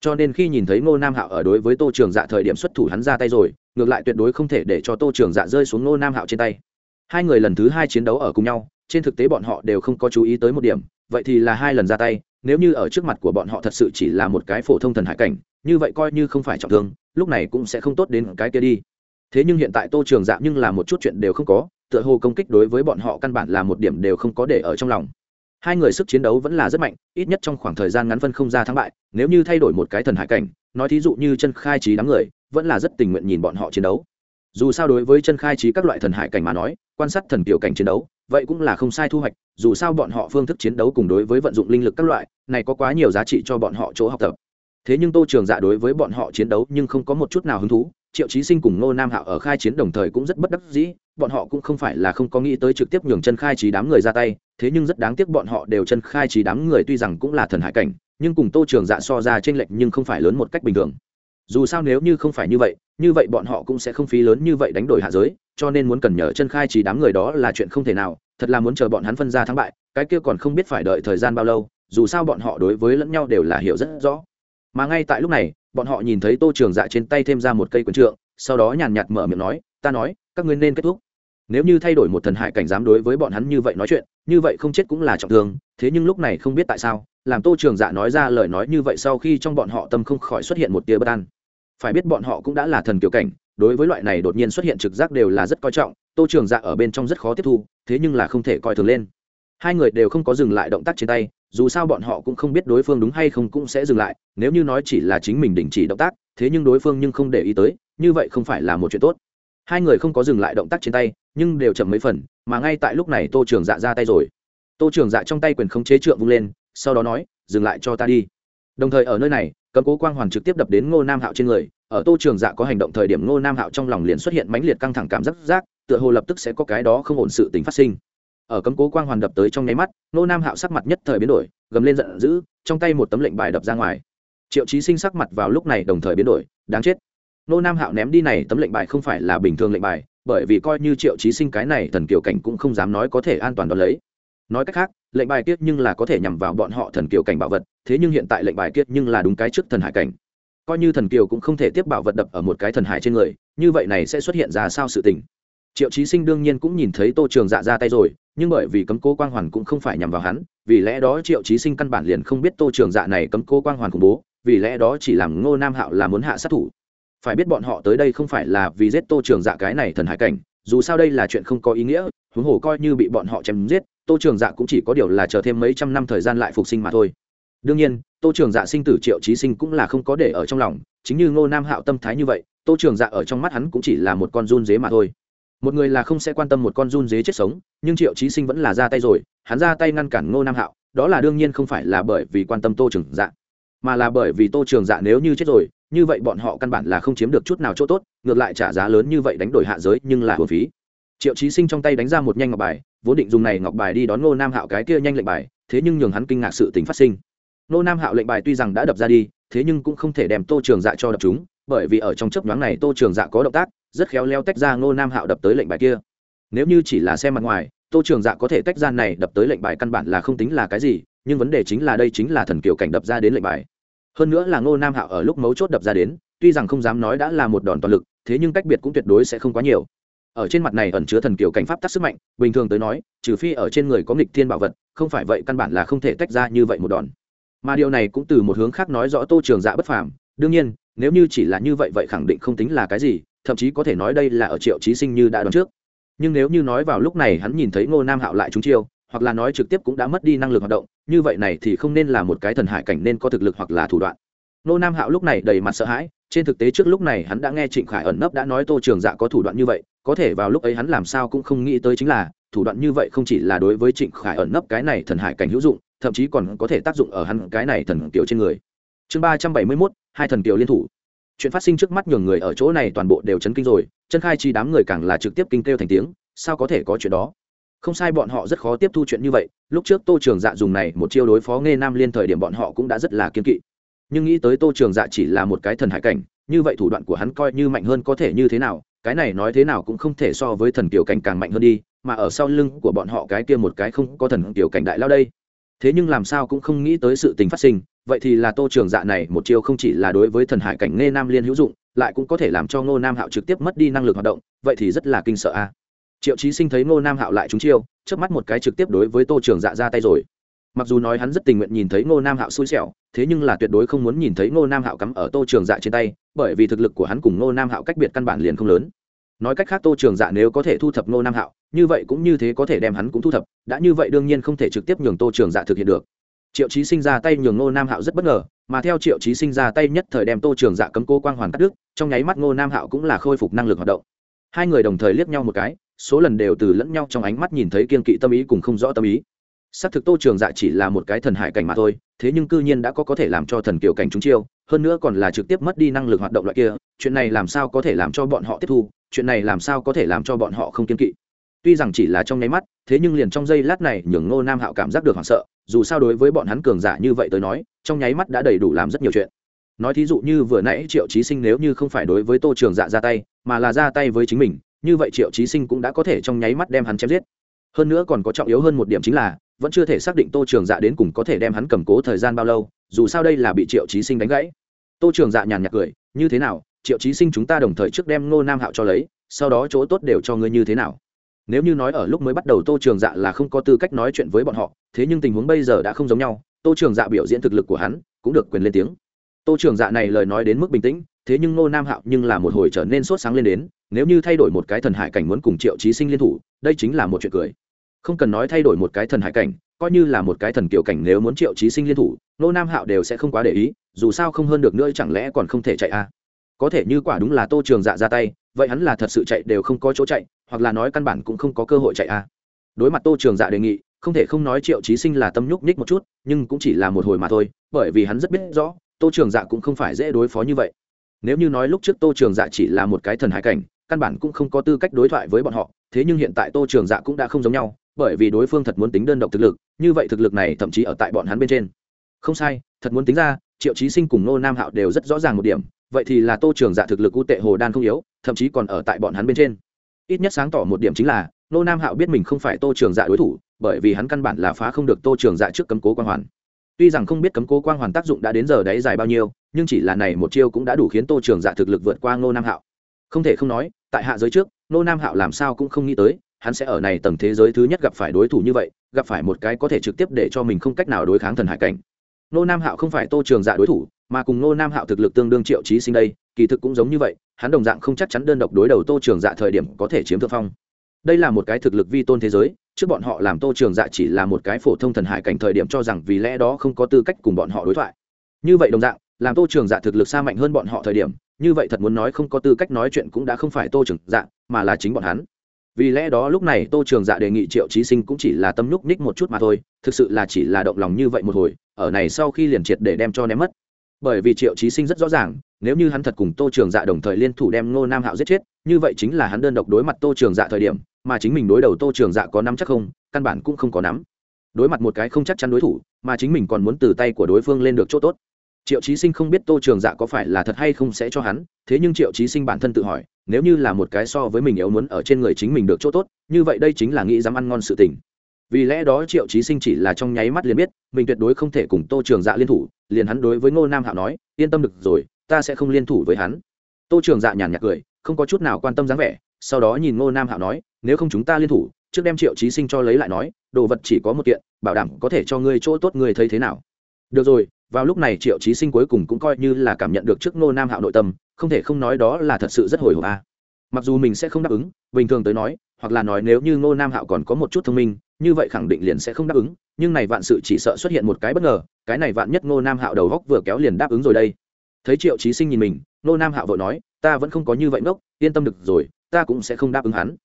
Cho nên khi nhìn thấy ngô nam hạo ở đối với tô trường dạ thời điểm xuất thủ hắn ra tay rồi, ngược lại tuyệt đối không thể để cho tô trường dạ rơi xuống ngô nam hạo trên tay. Hai người lần thứ hai chiến đấu ở cùng nhau, trên thực tế bọn họ đều không có chú ý tới một điểm, vậy thì là hai lần ra tay, nếu như ở trước mặt của bọn họ thật sự chỉ là một cái phổ thông thần hải cảnh như vậy coi như không phải trọng thương, lúc này cũng sẽ không tốt đến cái kia đi. Thế nhưng hiện tại tô trường dạ nhưng là một chút chuyện đều không có, tựa hồ công kích đối với bọn họ căn bản là một điểm đều không có để ở trong lòng. Hai người sức chiến đấu vẫn là rất mạnh, ít nhất trong khoảng thời gian ngắn phân không ra thắng bại, nếu như thay đổi một cái thần hải cảnh, nói thí dụ như chân khai trí đám người, vẫn là rất tình nguyện nhìn bọn họ chiến đấu. Dù sao đối với chân khai trí các loại thần hải cảnh mà nói, quan sát thần kiểu cảnh chiến đấu, vậy cũng là không sai thu hoạch, dù sao bọn họ phương thức chiến đấu cùng đối với vận dụng linh lực các loại, này có quá nhiều giá trị cho bọn họ chỗ học tập thế nhưng tô trường dạ đối với bọn họ chiến đấu nhưng không có một chút nào hứng thú, triệu chí sinh cùng ngô nam hạo ở khai chiến đồng thời cũng rất bất đắc dĩ, bọn họ cũng không phải là không có nghĩ tới trực tiếp nhường chân khai trí đám người ra tay, thế nhưng rất đáng tiếc bọn họ đều chân khai trí đám người tuy rằng cũng là thần hải cảnh, nhưng cùng tô trường dạ so ra t r ê n lệch nhưng không phải lớn một cách bình thường. Dù sao nếu như không phải như vậy như vậy bọn họ cũng sẽ không phí lớn như vậy đánh đổi hạ giới, cho nên muốn cần nhờ chân khai trí đám người đó là chuyện không thể nào, thật là muốn chờ bọn hắn phân ra thắng bại, cái kia còn không biết phải đợi thời gian bao lâu, dù sao bọn họ đối với lẫn nhau đều là hiểu rất rõ mà ngay tại lúc này, bọn họ nhìn thấy tô trường dạ trên tay thêm ra một cây quần trượng, sau đó nhàn nhạt mở miệng nói, ta nói, các ngươi nên kết thúc. Nếu như thay đổi một thần hải cảnh dám đối với bọn hắn như vậy nói chuyện, như vậy không chết cũng là trọng thương, thế nhưng lúc này không biết tại sao, làm tô trường dạ nói ra lời nói như vậy sau khi trong bọn họ tâm không khỏi xuất hiện một tia bất an. Phải biết bọn họ cũng đã là thần kiểu cảnh, đối với loại này đột nhiên xuất hiện trực giác đều là rất coi trọng, tô trường dạ ở bên trong rất khó tiếp thu, thế nhưng là không thể coi thường lên hai người đều không có dừng lại động tác trên tay, dù sao bọn họ cũng không biết đối phương đúng hay không cũng sẽ dừng lại, nếu như nói chỉ là chính mình đình chỉ động tác, thế nhưng đối phương nhưng không để ý tới, như vậy không phải là một chuyện tốt. Hai người không có dừng lại động tác trên tay, nhưng đều chậm mấy phần, mà ngay tại lúc này tô trường dạ ra tay rồi. Tô trường dạ trong tay quyền khống chế trượng vung lên, sau đó nói, dừng lại cho ta đi. Đồng thời ở nơi này cấm cố quang hoàn trực tiếp đập đến ngô nam hạo trên người, ở tô trường dạ có hành động thời điểm ngô nam hạo trong lòng liền xuất hiện mãnh liệt căng thẳng cảm giác giác, tựa hồ lập tức sẽ có cái đó không ổn sự tính phát sinh ở cấm cố quang hoàn đập tới trong nháy mắt nô nam hạo sắc mặt nhất thời biến đổi, gầm lên giận dữ, trong tay một tấm lệnh bài đập ra ngoài. Triệu chí sinh sắc mặt vào lúc này đồng thời biến đổi, đáng chết. Nô nam hạo ném đi này tấm lệnh bài không phải là bình thường lệnh bài, bởi vì coi như triệu chí sinh cái này thần kiều cảnh cũng không dám nói có thể an toàn đón lấy. Nói cách khác, lệnh bài kiết nhưng là có thể nhằm vào bọn họ thần kiều cảnh bảo vật, thế nhưng hiện tại lệnh bài kiết nhưng là đúng cái trước thần hải cảnh. Coi như thần kiều cũng không thể tiếp bảo vật đập ở một cái thần hải trên người, như vậy này sẽ xuất hiện ra sao sự tình. Triệu chí sinh đương nhiên cũng nhìn thấy tô trường dạ ra tay rồi nhưng bởi vì cấm cố quang hoàn cũng không phải nhằm vào hắn, vì lẽ đó triệu chí sinh căn bản liền không biết tô trường dạ này cấm cố quang hoàn khủng bố, vì lẽ đó chỉ làm ngô nam hạo là muốn hạ sát thủ. Phải biết bọn họ tới đây không phải là vì giết tô trường dạ cái này thần hải cảnh, dù sao đây là chuyện không có ý nghĩa, huống hồ coi như bị bọn họ chém giết, tô trường dạ cũng chỉ có điều là chờ thêm mấy trăm năm thời gian lại phục sinh mà thôi. Đương nhiên, tô trường dạ sinh tử triệu trí sinh cũng là không có để ở trong lòng, chính như ngô nam hạo tâm thái như vậy, tô trường dạ ở trong mắt hắn cũng chỉ là một con run dế mà thôi một người là không sẽ quan tâm một con run dế chết sống, nhưng triệu trí sinh vẫn là ra tay rồi, hắn ra tay ngăn cản ngô nam hạo, đó là đương nhiên không phải là bởi vì quan tâm tô trường dạ mà là bởi vì tô trường dạ nếu như chết rồi, như vậy bọn họ căn bản là không chiếm được chút nào chỗ tốt, ngược lại trả giá lớn như vậy đánh đổi hạ giới, nhưng là hồn phí. Triệu trí sinh trong tay đánh ra một nhanh ngọc bài, vốn định dùng này ngọc bài đi đón ngô nam hạo cái kia nhanh lệnh bài, thế nhưng nhường hắn kinh ngạc sự tính phát sinh. Ngô nam hạo lệnh bài tuy rằng đã đập ra đi, thế nhưng cũng không thể đem tô trường dạ cho đập chúng bởi vì ở trong chớp nhoáng này tô trường dạ có động tác, rất khéo leo tách ra ngô nam hạo đập tới lệnh bài kia. Nếu như chỉ là xem mặt ngoài, tô trường dạ có thể tách ra này đập tới lệnh bài căn bản là không tính là cái gì, nhưng vấn đề chính là đây chính là thần kiều cảnh đập ra đến lệnh bài. Hơn nữa là ngô nam hạo ở lúc mấu chốt đập ra đến, tuy rằng không dám nói đã là một đòn toàn lực, thế nhưng cách biệt cũng tuyệt đối sẽ không quá nhiều. Ở trên mặt này ẩn chứa thần kiều cảnh pháp tắc sức mạnh, bình thường tới nói, trừ phi ở trên người có nghịch thiên bảo vật, không phải vậy căn bản là không thể tách ra như vậy một đòn. Mà điều này cũng từ một hướng khác nói rõ tô trường dạ bất phàm. Đương nhiên nếu như chỉ là như vậy vậy khẳng định không tính là cái gì, thậm chí có thể nói đây là ở triệu trí sinh như đã đoán trước. Nhưng nếu như nói vào lúc này hắn nhìn thấy ngô nam hạo lại trúng chiêu, hoặc là nói trực tiếp cũng đã mất đi năng lực hoạt động, như vậy này thì không nên là một cái thần hải cảnh nên có thực lực hoặc là thủ đoạn. Ngô nam hạo lúc này đầy mặt sợ hãi, trên thực tế trước lúc này hắn đã nghe trịnh khải ẩn nấp đã nói tô trường dạ có thủ đoạn như vậy, có thể vào lúc ấy hắn làm sao cũng không nghĩ tới chính là, thủ đoạn như vậy không chỉ là đối với trịnh khải ẩn nấp cái này thần hải cảnh hữu dụng, thậm chí còn có thể tác dụng ở hắn cái này thần kiểu trên người. Chương ba trăm bảy mươi mốt hai thần kiều liên thủ. Chuyện phát sinh trước mắt nhường người ở chỗ này toàn bộ đều chấn kinh rồi, chân khai chi đám người càng là trực tiếp kinh kêu thành tiếng, sao có thể có chuyện đó? Không sai bọn họ rất khó tiếp thu chuyện như vậy, lúc trước tô trường dạ dùng này một chiêu đối phó nghe nam liên thời điểm bọn họ cũng đã rất là kiên kỵ. Nhưng nghĩ tới tô trường dạ chỉ là một cái thần hải cảnh, như vậy thủ đoạn của hắn coi như mạnh hơn có thể như thế nào, cái này nói thế nào cũng không thể so với thần kiều cảnh càng mạnh hơn đi, mà ở sau lưng của bọn họ cái kia một cái không có thần kiều cảnh đại lao đây. Thế nhưng làm sao cũng không nghĩ tới sự tình phát sinh vậy thì là tô trường dạ này một chiêu không chỉ là đối với thần hải cảnh nghe nam liên hữu dụng, lại cũng có thể làm cho ngô nam hạo trực tiếp mất đi năng lực hoạt động, vậy thì rất là kinh sợ a. Triệu chí sinh thấy ngô nam hạo lại trúng chiêu trước mắt một cái trực tiếp đối với tô trường dạ ra tay rồi. Mặc dù nói hắn rất tình nguyện nhìn thấy ngô nam hạo xui xẻo, thế nhưng là tuyệt đối không muốn nhìn thấy ngô nam hạo cắm ở tô trường dạ trên tay, bởi vì thực lực của hắn cùng ngô nam hạo cách biệt căn bản liền không lớn. Nói cách khác tô trường dạ nếu có thể thu thập ngô nam hạo, như vậy cũng như thế có thể đem hắn cũng thu thập, đã như vậy đương nhiên không thể trực tiếp nhường tô trường dạ thực hiện được triệu chí sinh ra tay nhường ngô nam hạo rất bất ngờ, mà theo triệu chí sinh ra tay nhất thời đem tô trường dạ cấm cô quang hoàn cắt đứt, trong nháy mắt ngô nam hạo cũng là khôi phục năng lực hoạt động. Hai người đồng thời liếc nhau một cái, số lần đều từ lẫn nhau trong ánh mắt nhìn thấy kiên kỵ tâm ý cùng không rõ tâm ý. Xác thực tô trường dạ chỉ là một cái thần hải cảnh mà thôi, thế nhưng cư nhiên đã có có thể làm cho thần kiều cảnh chúng chiêu, hơn nữa còn là trực tiếp mất đi năng lực hoạt động loại kia, chuyện này làm sao có thể làm cho bọn họ tiếp thu, chuyện này làm sao có thể làm cho bọn họ không kiên kỵ tuy rằng chỉ là trong nháy mắt, thế nhưng liền trong giây lát này, nhường ngô nam hạo cảm giác được hoảng sợ, dù sao đối với bọn hắn cường giả như vậy tới nói, trong nháy mắt đã đầy đủ làm rất nhiều chuyện. Nói thí dụ như vừa nãy triệu trí sinh nếu như không phải đối với tô trường dạ ra tay, mà là ra tay với chính mình, như vậy triệu trí sinh cũng đã có thể trong nháy mắt đem hắn chém giết. Hơn nữa còn có trọng yếu hơn một điểm chính là, vẫn chưa thể xác định tô trường dạ đến cùng có thể đem hắn cầm cố thời gian bao lâu, dù sao đây là bị triệu trí sinh đánh gãy. Tô trường dạ nhàn nhạt cười, như thế nào? Triệu trí sinh chúng ta đồng thời trước đem ngô nam hạo cho lấy, sau đó chỗ tốt đều cho ngươi như thế nào? Nếu như nói ở lúc mới bắt đầu tô trường dạ là không có tư cách nói chuyện với bọn họ, thế nhưng tình huống bây giờ đã không giống nhau, tô trường dạ biểu diễn thực lực của hắn cũng được quyền lên tiếng. Tô trường dạ này lời nói đến mức bình tĩnh, thế nhưng ngô nam hạo nhưng là một hồi trở nên sốt sáng lên đến, nếu như thay đổi một cái thần hải cảnh muốn cùng triệu trí sinh liên thủ, đây chính là một chuyện cười. Không cần nói thay đổi một cái thần hải cảnh, coi như là một cái thần kiểu cảnh nếu muốn triệu trí sinh liên thủ nô nam hạo đều sẽ không quá để ý, dù sao không hơn được nữa chẳng lẽ còn không thể chạy à? Có thể như quả đúng là tô trường dạ ra tay, vậy hắn là thật sự chạy đều không có chỗ chạy, hoặc là nói căn bản cũng không có cơ hội chạy à. Đối mặt tô trường dạ đề nghị, không thể không nói triệu trí sinh là tâm nhúc nhích một chút, nhưng cũng chỉ là một hồi mà thôi, bởi vì hắn rất biết rõ, tô trường dạ cũng không phải dễ đối phó như vậy. Nếu như nói lúc trước tô trường dạ chỉ là một cái thần hải cảnh, căn bản cũng không có tư cách đối thoại với bọn họ, thế nhưng hiện tại tô trường dạ cũng đã không giống nhau, bởi vì đối phương thật muốn tính đơn độc thực lực, như vậy thực lực này thậm chí ở tại bọn hắn bên trên. Không sai, thật muốn tính ra, triệu trí sinh cùng nô nam hạo đều rất rõ ràng một điểm vậy thì là tô trường dạ thực lực u tệ hồ đan không yếu, thậm chí còn ở tại bọn hắn bên trên. Ít nhất sáng tỏ một điểm chính là, nô nam hạo biết mình không phải tô trường dạ đối thủ, bởi vì hắn căn bản là phá không được tô trường dạ trước cấm cố quang hoàn. Tuy rằng không biết cấm cố quang hoàn tác dụng đã đến giờ đáy dài bao nhiêu, nhưng chỉ là này một chiêu cũng đã đủ khiến tô trường dạ thực lực vượt qua nô nam hạo. Không thể không nói, tại hạ giới trước, nô nam hạo làm sao cũng không nghĩ tới, hắn sẽ ở này tầng thế giới thứ nhất gặp phải đối thủ như vậy, gặp phải một cái có thể trực tiếp để cho mình không cách nào đối kháng thần hải cảnh. Nô nam hạo không phải tô trường dạ đối thủ mà cùng nô nam hạo thực lực tương đương triệu trí sinh đây, kỳ thực cũng giống như vậy, hắn đồng dạng không chắc chắn đơn độc đối đầu tô trường dạ thời điểm có thể chiếm thượng phong. Đây là một cái thực lực vi tôn thế giới, trước bọn họ làm tô trường dạ chỉ là một cái phổ thông thần hải cảnh thời điểm cho rằng vì lẽ đó không có tư cách cùng bọn họ đối thoại. Như vậy đồng dạng, làm tô trường dạ thực lực xa mạnh hơn bọn họ thời điểm, như vậy thật muốn nói không có tư cách nói chuyện cũng đã không phải tô trường dạ mà là chính bọn hắn. Vì lẽ đó lúc này tô trường dạ đề nghị triệu trí sinh cũng chỉ là tâm nhúc ních một chút mà thôi, thực sự là chỉ là động lòng như vậy một hồi, ở này sau khi liền triệt để đem cho ném mất bởi vì triệu trí sinh rất rõ ràng, nếu như hắn thật cùng tô trường dạ đồng thời liên thủ đem ngô nam hạo giết chết, như vậy chính là hắn đơn độc đối mặt tô trường dạ thời điểm, mà chính mình đối đầu tô trường dạ có nắm chắc không, căn bản cũng không có nắm. Đối mặt một cái không chắc chắn đối thủ, mà chính mình còn muốn từ tay của đối phương lên được chỗ tốt. Triệu trí sinh không biết tô trường dạ có phải là thật hay không sẽ cho hắn, thế nhưng triệu trí sinh bản thân tự hỏi, nếu như là một cái so với mình yếu muốn ở trên người chính mình được chỗ tốt, như vậy đây chính là nghĩ dám ăn ngon sự tình vì lẽ đó triệu trí sinh chỉ là trong nháy mắt liền biết, mình tuyệt đối không thể cùng tô trường dạ liên thủ, liền hắn đối với ngô nam hạo nói, yên tâm được rồi, ta sẽ không liên thủ với hắn tô trường dạ nhàn nhạt cười, không có chút nào quan tâm dáng vẻ, sau đó nhìn ngô nam hạo nói, nếu không chúng ta liên thủ, trước đem triệu trí sinh cho lấy lại nói, đồ vật chỉ có một kiện, bảo đảm có thể cho ngươi chỗ tốt ngươi thấy thế nào được rồi, vào lúc này triệu trí sinh cuối cùng cũng coi như là cảm nhận được trước ngô nam hạo nội tâm, không thể không nói đó là thật sự rất hồi hộp a à. mặc dù mình sẽ không đáp ứng, bình thường tới nói, hoặc là nói nếu như ngô nam hạo còn có một chút thông minh như vậy khẳng định liền sẽ không đáp ứng, nhưng này vạn sự chỉ sợ xuất hiện một cái bất ngờ, cái này vạn nhất ngô nam hạo đầu góc vừa kéo liền đáp ứng rồi đây. Thấy triệu trí sinh nhìn mình, ngô nam hạo vội nói, ta vẫn không có như vậy ngốc, yên tâm được rồi, ta cũng sẽ không đáp ứng hắn.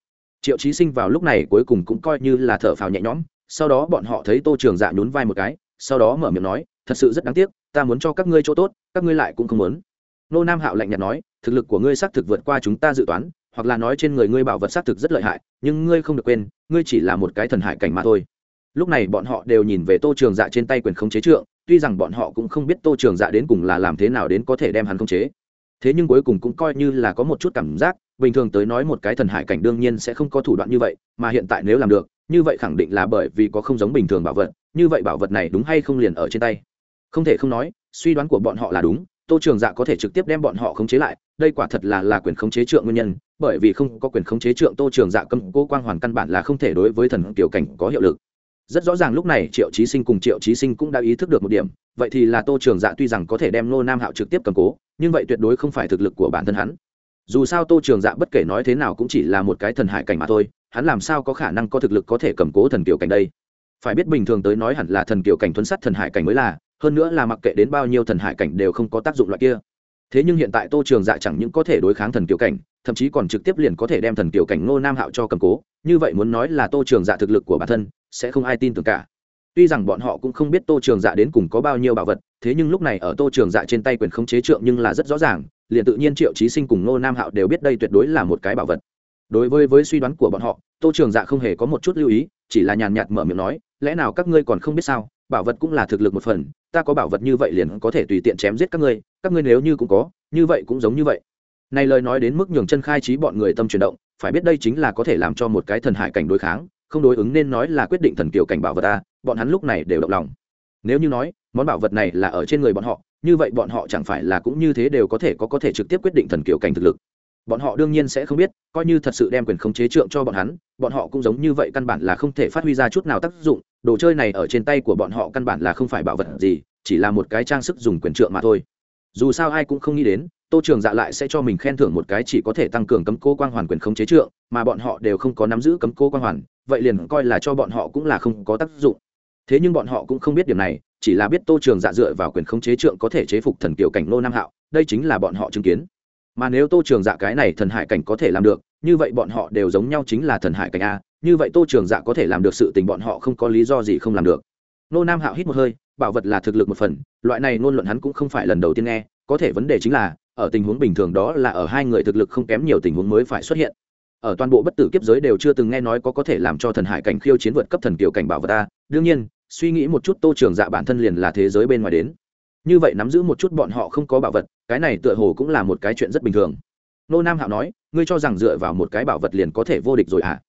Triệu trí sinh vào lúc này cuối cùng cũng coi như là thở phào nhẹ nhõm, sau đó bọn họ thấy tô trường dạ nhún vai một cái, sau đó mở miệng nói, thật sự rất đáng tiếc, ta muốn cho các ngươi chỗ tốt, các ngươi lại cũng không muốn. Nô nam hạo lạnh nhạt nói, thực lực của ngươi xác thực vượt qua chúng ta dự toán hoặc là nói trên người ngươi bảo vật xác thực rất lợi hại, nhưng ngươi không được quên, ngươi chỉ là một cái thần hải cảnh mà thôi. Lúc này bọn họ đều nhìn về tô trường dạ trên tay quyền khống chế trượng, tuy rằng bọn họ cũng không biết tô trường dạ đến cùng là làm thế nào đến có thể đem hắn khống chế. Thế nhưng cuối cùng cũng coi như là có một chút cảm giác, bình thường tới nói một cái thần hải cảnh đương nhiên sẽ không có thủ đoạn như vậy, mà hiện tại nếu làm được, như vậy khẳng định là bởi vì có không giống bình thường bảo vật, như vậy bảo vật này đúng hay không liền ở trên tay. Không thể không nói, suy đoán của bọn họ là đúng, tô trường dạ có thể trực tiếp đem bọn họ khống chế lại, đây quả thật là là quyền khống chế trượng nguyên nhân bởi vì không có quyền khống chế trượng tô trường dạ cầm cố quang hoàn căn bản là không thể đối với thần tiểu cảnh có hiệu lực. Rất rõ ràng lúc này triệu trí sinh cùng triệu trí sinh cũng đã ý thức được một điểm, vậy thì là tô trường dạ tuy rằng có thể đem nô nam hạo trực tiếp cầm cố, nhưng vậy tuyệt đối không phải thực lực của bản thân hắn. Dù sao tô trường dạ bất kể nói thế nào cũng chỉ là một cái thần hải cảnh mà thôi, hắn làm sao có khả năng có thực lực có thể cầm cố thần kiều cảnh đây? Phải biết bình thường tới nói hẳn là thần kiều cảnh thuấn sắt thần hải cảnh mới là, hơn nữa là mặc kệ đến bao nhiêu thần hải cảnh đều không có tác dụng loại kia thế nhưng hiện tại tô trường dạ chẳng những có thể đối kháng thần kiều cảnh, thậm chí còn trực tiếp liền có thể đem thần kiều cảnh ngô nam hạo cho cầm cố. Như vậy muốn nói là tô trường dạ thực lực của bản thân, sẽ không ai tin tưởng cả. Tuy rằng bọn họ cũng không biết tô trường dạ đến cùng có bao nhiêu bảo vật, thế nhưng lúc này ở tô trường dạ trên tay quyền không chế trượng nhưng là rất rõ ràng, liền tự nhiên triệu trí sinh cùng ngô nam hạo đều biết đây tuyệt đối là một cái bảo vật. Đối với với suy đoán của bọn họ, tô trường dạ không hề có một chút lưu ý, chỉ là nhàn nhạt mở miệng nói, lẽ nào các ngươi còn không biết sao, bảo vật cũng là thực lực một phần, ta có bảo vật như vậy liền có thể tùy tiện chém giết các ngươi các ngươi nếu như cũng có, như vậy cũng giống như vậy. Này lời nói đến mức nhường chân khai trí bọn người tâm chuyển động, phải biết đây chính là có thể làm cho một cái thần hải cảnh đối kháng, không đối ứng nên nói là quyết định thần kiều cảnh bảo vật ta, bọn hắn lúc này đều động lòng. Nếu như nói, món bảo vật này là ở trên người bọn họ, như vậy bọn họ chẳng phải là cũng như thế đều có thể có có thể trực tiếp quyết định thần kiều cảnh thực lực. Bọn họ đương nhiên sẽ không biết, coi như thật sự đem quyền khống chế trượng cho bọn hắn, bọn họ cũng giống như vậy căn bản là không thể phát huy ra chút nào tác dụng, đồ chơi này ở trên tay của bọn họ căn bản là không phải bảo vật gì, chỉ là một cái trang sức dùng quyền trượng mà thôi dù sao ai cũng không nghĩ đến, tô trường dạ lại sẽ cho mình khen thưởng một cái chỉ có thể tăng cường cấm cô quang hoàn quyền khống chế trượng, mà bọn họ đều không có nắm giữ cấm cô quang hoàn, vậy liền coi là cho bọn họ cũng là không có tác dụng. Thế nhưng bọn họ cũng không biết điểm này, chỉ là biết tô trường dạ dựa vào quyền khống chế trượng có thể chế phục thần kiều cảnh nô nam hạo, đây chính là bọn họ chứng kiến. Mà nếu tô trường dạ cái này thần hải cảnh có thể làm được, như vậy bọn họ đều giống nhau chính là thần hải cảnh a, như vậy tô trường dạ có thể làm được sự tình bọn họ không có lý do gì không làm được. Nô nam hạo hít một hơi bảo vật là thực lực một phần, loại này ngôn luận hắn cũng không phải lần đầu tiên nghe, có thể vấn đề chính là, ở tình huống bình thường đó là ở hai người thực lực không kém nhiều tình huống mới phải xuất hiện. Ở toàn bộ bất tử kiếp giới đều chưa từng nghe nói có có thể làm cho thần hải cảnh khiêu chiến vượt cấp thần kiều cảnh bảo vật ta. Đương nhiên, suy nghĩ một chút tô trường dạ bản thân liền là thế giới bên ngoài đến. Như vậy nắm giữ một chút bọn họ không có bảo vật, cái này tựa hồ cũng là một cái chuyện rất bình thường. Nô nam hạo nói, ngươi cho rằng dựa vào một cái bảo vật liền có thể vô địch rồi à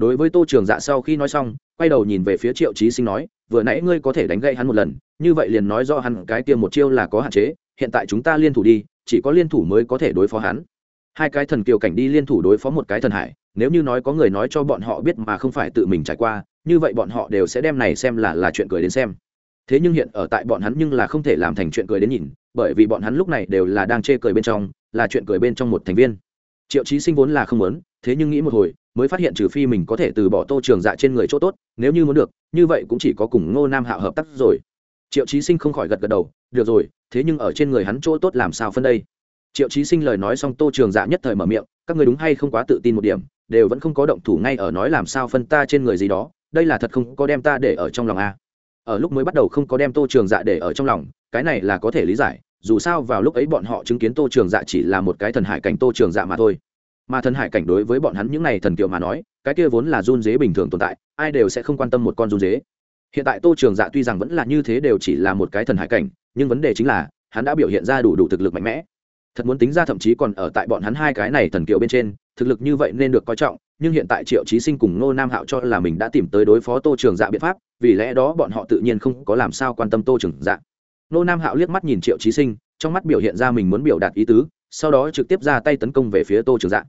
đối với tô trường dạ sau khi nói xong, quay đầu nhìn về phía triệu trí sinh nói vừa nãy ngươi có thể đánh gậy hắn một lần, như vậy liền nói do hắn cái tiêm một chiêu là có hạn chế, hiện tại chúng ta liên thủ đi, chỉ có liên thủ mới có thể đối phó hắn. Hai cái thần kiều cảnh đi liên thủ đối phó một cái thần hải, nếu như nói có người nói cho bọn họ biết mà không phải tự mình trải qua, như vậy bọn họ đều sẽ đem này xem là là chuyện cười đến xem. Thế nhưng hiện ở tại bọn hắn nhưng là không thể làm thành chuyện cười đến nhìn, bởi vì bọn hắn lúc này đều là đang chê cười bên trong, là chuyện cười bên trong một thành viên. Triệu chí sinh vốn là không muốn, thế nhưng nghĩ một hồi mới phát hiện trừ phi mình có thể từ bỏ tô trường dạ trên người chỗ tốt, nếu như muốn được, như vậy cũng chỉ có cùng ngô nam hạo hợp tác rồi. Triệu chí sinh không khỏi gật gật đầu, được rồi, thế nhưng ở trên người hắn chỗ tốt làm sao phân đây? Triệu chí sinh lời nói xong, tô trường dạ nhất thời mở miệng, các người đúng hay không quá tự tin một điểm, đều vẫn không có động thủ ngay ở nói làm sao phân ta trên người gì đó, đây là thật không có đem ta để ở trong lòng a ở lúc mới bắt đầu không có đem tô trường dạ để ở trong lòng, cái này là có thể lý giải, dù sao vào lúc ấy bọn họ chứng kiến tô trường dạ chỉ là một cái thần hải cảnh tô trường dạ mà thôi mà thần hải cảnh đối với bọn hắn những n à y thần kiều mà nói, cái kia vốn là run dế bình thường tồn tại, ai đều sẽ không quan tâm một con run dế. Hiện tại tô trường dạ tuy rằng vẫn là như thế đều chỉ là một cái thần hải cảnh, nhưng vấn đề chính là, hắn đã biểu hiện ra đủ đủ thực lực mạnh mẽ. Thật muốn tính ra thậm chí còn ở tại bọn hắn hai cái này thần kiều bên trên, thực lực như vậy nên được coi trọng, nhưng hiện tại triệu trí sinh cùng ngô nam hạo cho là mình đã tìm tới đối phó tô trường dạ biện pháp, vì lẽ đó bọn họ tự nhiên không có làm sao quan tâm tô trường dạ. Ngô nam hạo liếc mắt nhìn triệu trí sinh, trong mắt biểu hiện ra mình muốn biểu đạt ý tứ, sau đó trực tiếp ra tay tấn công về phía tô trường dạ.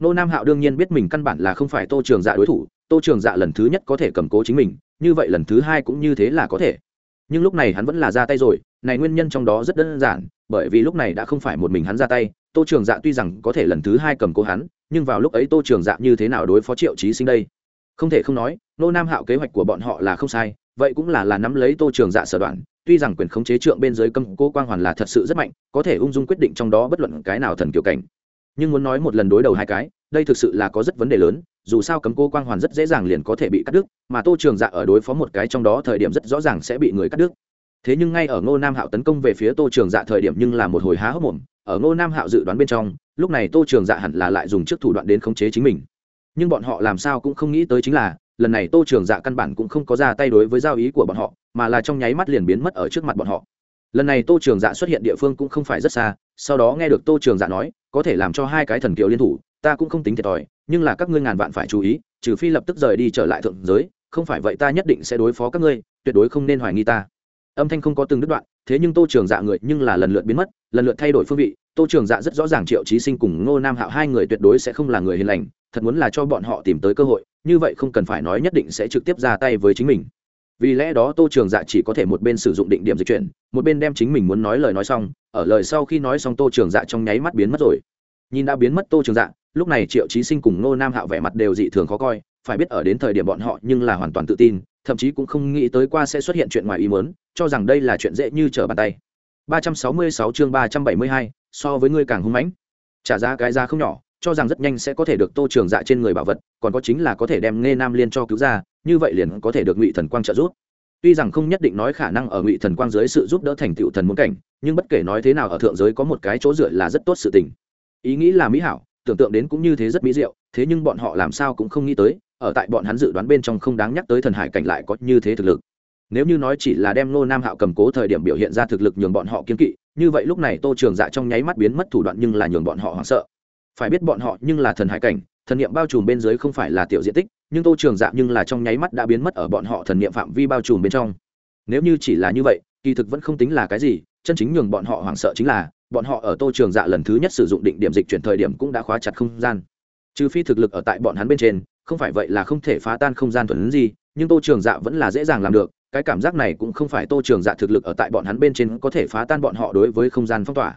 Nô nam hạo đương nhiên biết mình căn bản là không phải tô trường dạ đối thủ, tô trường dạ lần thứ nhất có thể cầm cố chính mình, như vậy lần thứ hai cũng như thế là có thể. Nhưng lúc này hắn vẫn là ra tay rồi, này nguyên nhân trong đó rất đơn giản, bởi vì lúc này đã không phải một mình hắn ra tay, tô trường dạ tuy rằng có thể lần thứ hai cầm cố hắn, nhưng vào lúc ấy tô trường dạ như thế nào đối phó triệu trí sinh đây? Không thể không nói, nô nam hạo kế hoạch của bọn họ là không sai, vậy cũng là là nắm lấy tô trường dạ sở đoạn, tuy rằng quyền khống chế trượng bên dưới cầm cố quang hoàn là thật sự rất mạnh, có thể ung dung quyết định trong đó bất luận cái nào thần kiểu cảnh nhưng muốn nói một lần đối đầu hai cái, đây thực sự là có rất vấn đề lớn, dù sao cấm cô quang hoàn rất dễ dàng liền có thể bị cắt đứt, mà tô trường dạ ở đối phó một cái trong đó thời điểm rất rõ ràng sẽ bị người cắt đứt. Thế nhưng ngay ở ngô nam hạo tấn công về phía tô trường dạ thời điểm nhưng là một hồi há hốc mồm, ở ngô nam hạo dự đoán bên trong, lúc này tô trường dạ hẳn là lại dùng trước thủ đoạn đến khống chế chính mình. Nhưng bọn họ làm sao cũng không nghĩ tới chính là, lần này tô trường dạ căn bản cũng không có ra tay đối với giao ý của bọn họ, mà là trong nháy mắt liền biến mất ở trước mặt bọn họ. Lần này tô trường dạ xuất hiện địa phương cũng không phải rất xa sau đó nghe được tô trường dạ nói, có thể làm cho hai cái thần kiều liên thủ, ta cũng không tính thiệt thòi, nhưng là các ngươi ngàn vạn phải chú ý, trừ phi lập tức rời đi trở lại thượng giới, không phải vậy ta nhất định sẽ đối phó các ngươi, tuyệt đối không nên hoài nghi ta. Âm thanh không có từng đứt đoạn, thế nhưng tô trường dạ người nhưng là lần lượt biến mất, lần lượt thay đổi phương vị, tô trường dạ rất rõ ràng triệu trí sinh cùng ngô nam hạo hai người tuyệt đối sẽ không là người hiền lành, thật muốn là cho bọn họ tìm tới cơ hội, như vậy không cần phải nói nhất định sẽ trực tiếp ra tay với chính mình. Vì lẽ đó tô trường dạ chỉ có thể một bên sử dụng định điểm dịch chuyển, một bên đem chính mình muốn nói lời nói xong ở lời sau khi nói xong tô trường dạ trong nháy mắt biến mất rồi. Nhìn đã biến mất tô trường dạ lúc này triệu trí sinh cùng ngô nam hạo vẻ mặt đều dị thường khó coi phải biết ở đến thời điểm bọn họ nhưng là hoàn toàn tự tin thậm chí cũng không nghĩ tới qua sẽ xuất hiện chuyện ngoài ý muốn cho rằng đây là chuyện dễ như trở bàn tay. 366 chương 372, so với ngươi càng hung mãnh. Trả giá cái giá không nhỏ cho rằng rất nhanh sẽ có thể được tô trường dạ trên người bảo vật còn có chính là có thể đem nghe nam liên cho cứu ra như vậy liền có thể được ngụy thần quang trợ giúp tuy rằng không nhất định nói khả năng ở ngụy thần quang dưới sự giúp đỡ thành tựu thần muốn cảnh, nhưng bất kể nói thế nào ở thượng giới có một cái chỗ dựa là rất tốt sự tình. Ý nghĩ là mỹ hảo, tưởng tượng đến cũng như thế rất mỹ diệu, thế nhưng bọn họ làm sao cũng không nghĩ tới, ở tại bọn hắn dự đoán bên trong không đáng nhắc tới thần hải cảnh lại có như thế thực lực. Nếu như nói chỉ là đem nô nam hạo cầm cố thời điểm biểu hiện ra thực lực nhường bọn họ kiên kỵ, như vậy lúc này tô trường dạ trong nháy mắt biến mất thủ đoạn nhưng là nhường bọn họ hoảng sợ. Phải biết bọn họ nhưng là thần hải cảnh thần niệm bao trùm bên dưới không phải là tiểu diện tích, nhưng tô trường dạ nhưng là trong nháy mắt đã biến mất ở bọn họ thần niệm phạm vi bao trùm bên trong. Nếu như chỉ là như vậy, kỳ thực vẫn không tính là cái gì, chân chính nhường bọn họ hoảng sợ chính là, bọn họ ở tô trường dạ lần thứ nhất sử dụng định điểm dịch chuyển thời điểm cũng đã khóa chặt không gian. Trừ phi thực lực ở tại bọn hắn bên trên, không phải vậy là không thể phá tan không gian thuần gì, nhưng tô trường dạ vẫn là dễ dàng làm được, cái cảm giác này cũng không phải tô trường dạ thực lực ở tại bọn hắn bên trên có thể phá tan bọn họ đối với không gian phong tỏa.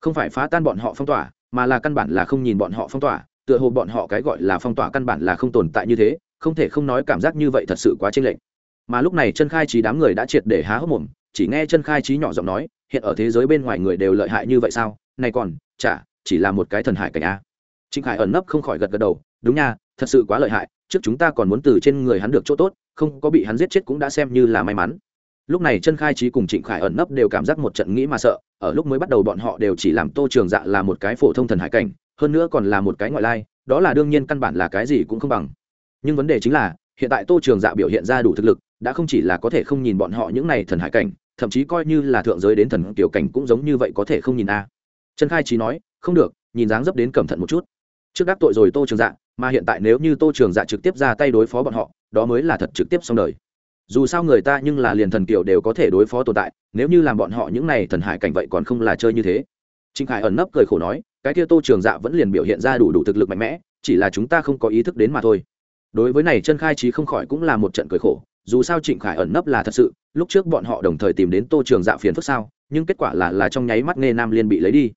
Không phải phá tan bọn họ phong tỏa, mà là căn bản là không nhìn bọn họ phong tỏa tựa hồ bọn họ cái gọi là phong tỏa căn bản là không tồn tại như thế, không thể không nói cảm giác như vậy thật sự quá chênh lệch. Mà lúc này chân khai trí đám người đã triệt để há hốc mồm, chỉ nghe chân khai trí nhỏ giọng nói, hiện ở thế giới bên ngoài người đều lợi hại như vậy sao? Này còn, chả, chỉ là một cái thần hải cảnh a. Trịnh hải ẩn nấp không khỏi gật gật đầu, đúng nha, thật sự quá lợi hại, trước chúng ta còn muốn từ trên người hắn được chỗ tốt, không có bị hắn giết chết cũng đã xem như là may mắn. Lúc này chân khai trí cùng trịnh khải ẩn nấp đều cảm giác một trận nghĩ mà sợ, ở lúc mới bắt đầu bọn họ đều chỉ làm tô trường dạ là một cái phổ thông thần hải cảnh hơn nữa còn là một cái ngoại lai, đó là đương nhiên căn bản là cái gì cũng không bằng. Nhưng vấn đề chính là, hiện tại tô trường dạ biểu hiện ra đủ thực lực, đã không chỉ là có thể không nhìn bọn họ những này thần hải cảnh, thậm chí coi như là thượng giới đến thần tiểu cảnh cũng giống như vậy có thể không nhìn a. Chân khai trí nói, không được, nhìn dáng dấp đến cẩn thận một chút. Trước đắc tội rồi tô trường dạ mà hiện tại nếu như tô trường dạ trực tiếp ra tay đối phó bọn họ, đó mới là thật trực tiếp xong đời. Dù sao người ta nhưng là liền thần kiểu đều có thể đối phó tồn tại, nếu như làm bọn họ những này thần hải cảnh vậy còn không là chơi như thế. Trịnh khải ẩn nấp cười khổ nói cái kia tô trường dạ vẫn liền biểu hiện ra đủ đủ thực lực mạnh mẽ, chỉ là chúng ta không có ý thức đến mà thôi. Đối với này chân khai trí không khỏi cũng là một trận cười khổ, dù sao trịnh khải ẩn nấp là thật sự, lúc trước bọn họ đồng thời tìm đến tô trường dạ phiền phức sao, nhưng kết quả là là trong nháy mắt nghe nam liên bị lấy đi.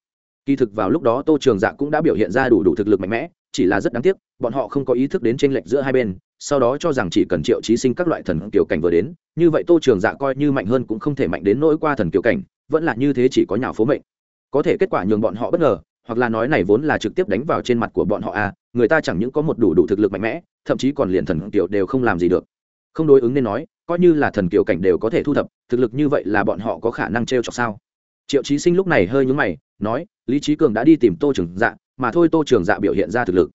Kỳ thực vào lúc đó tô trường dạ cũng đã biểu hiện ra đủ đủ thực lực mạnh mẽ, chỉ là rất đáng tiếc, bọn họ không có ý thức đến tranh lệch giữa hai bên, sau đó cho rằng chỉ cần triệu trí sinh các loại thần kiểu cảnh vừa đến, như vậy tô trường dạ coi như mạnh hơn cũng không thể mạnh đến nỗi qua thần kiểu cảnh, vẫn là như thế chỉ có nhào phố mệnh. Có thể kết quả nhường bọn họ bất ngờ hoặc là nói này vốn là trực tiếp đánh vào trên mặt của bọn họ à người ta chẳng những có một đủ đủ thực lực mạnh mẽ, thậm chí còn liền thần kiều đều không làm gì được. Không đối ứng nên nói, coi như là thần kiều cảnh đều có thể thu thập, thực lực như vậy là bọn họ có khả năng t r e o chọc sao? Triệu trí sinh lúc này hơi nhúng mày, nói, lý trí cường đã đi tìm tô trường dạ mà thôi tô trường dạ biểu hiện ra thực lực.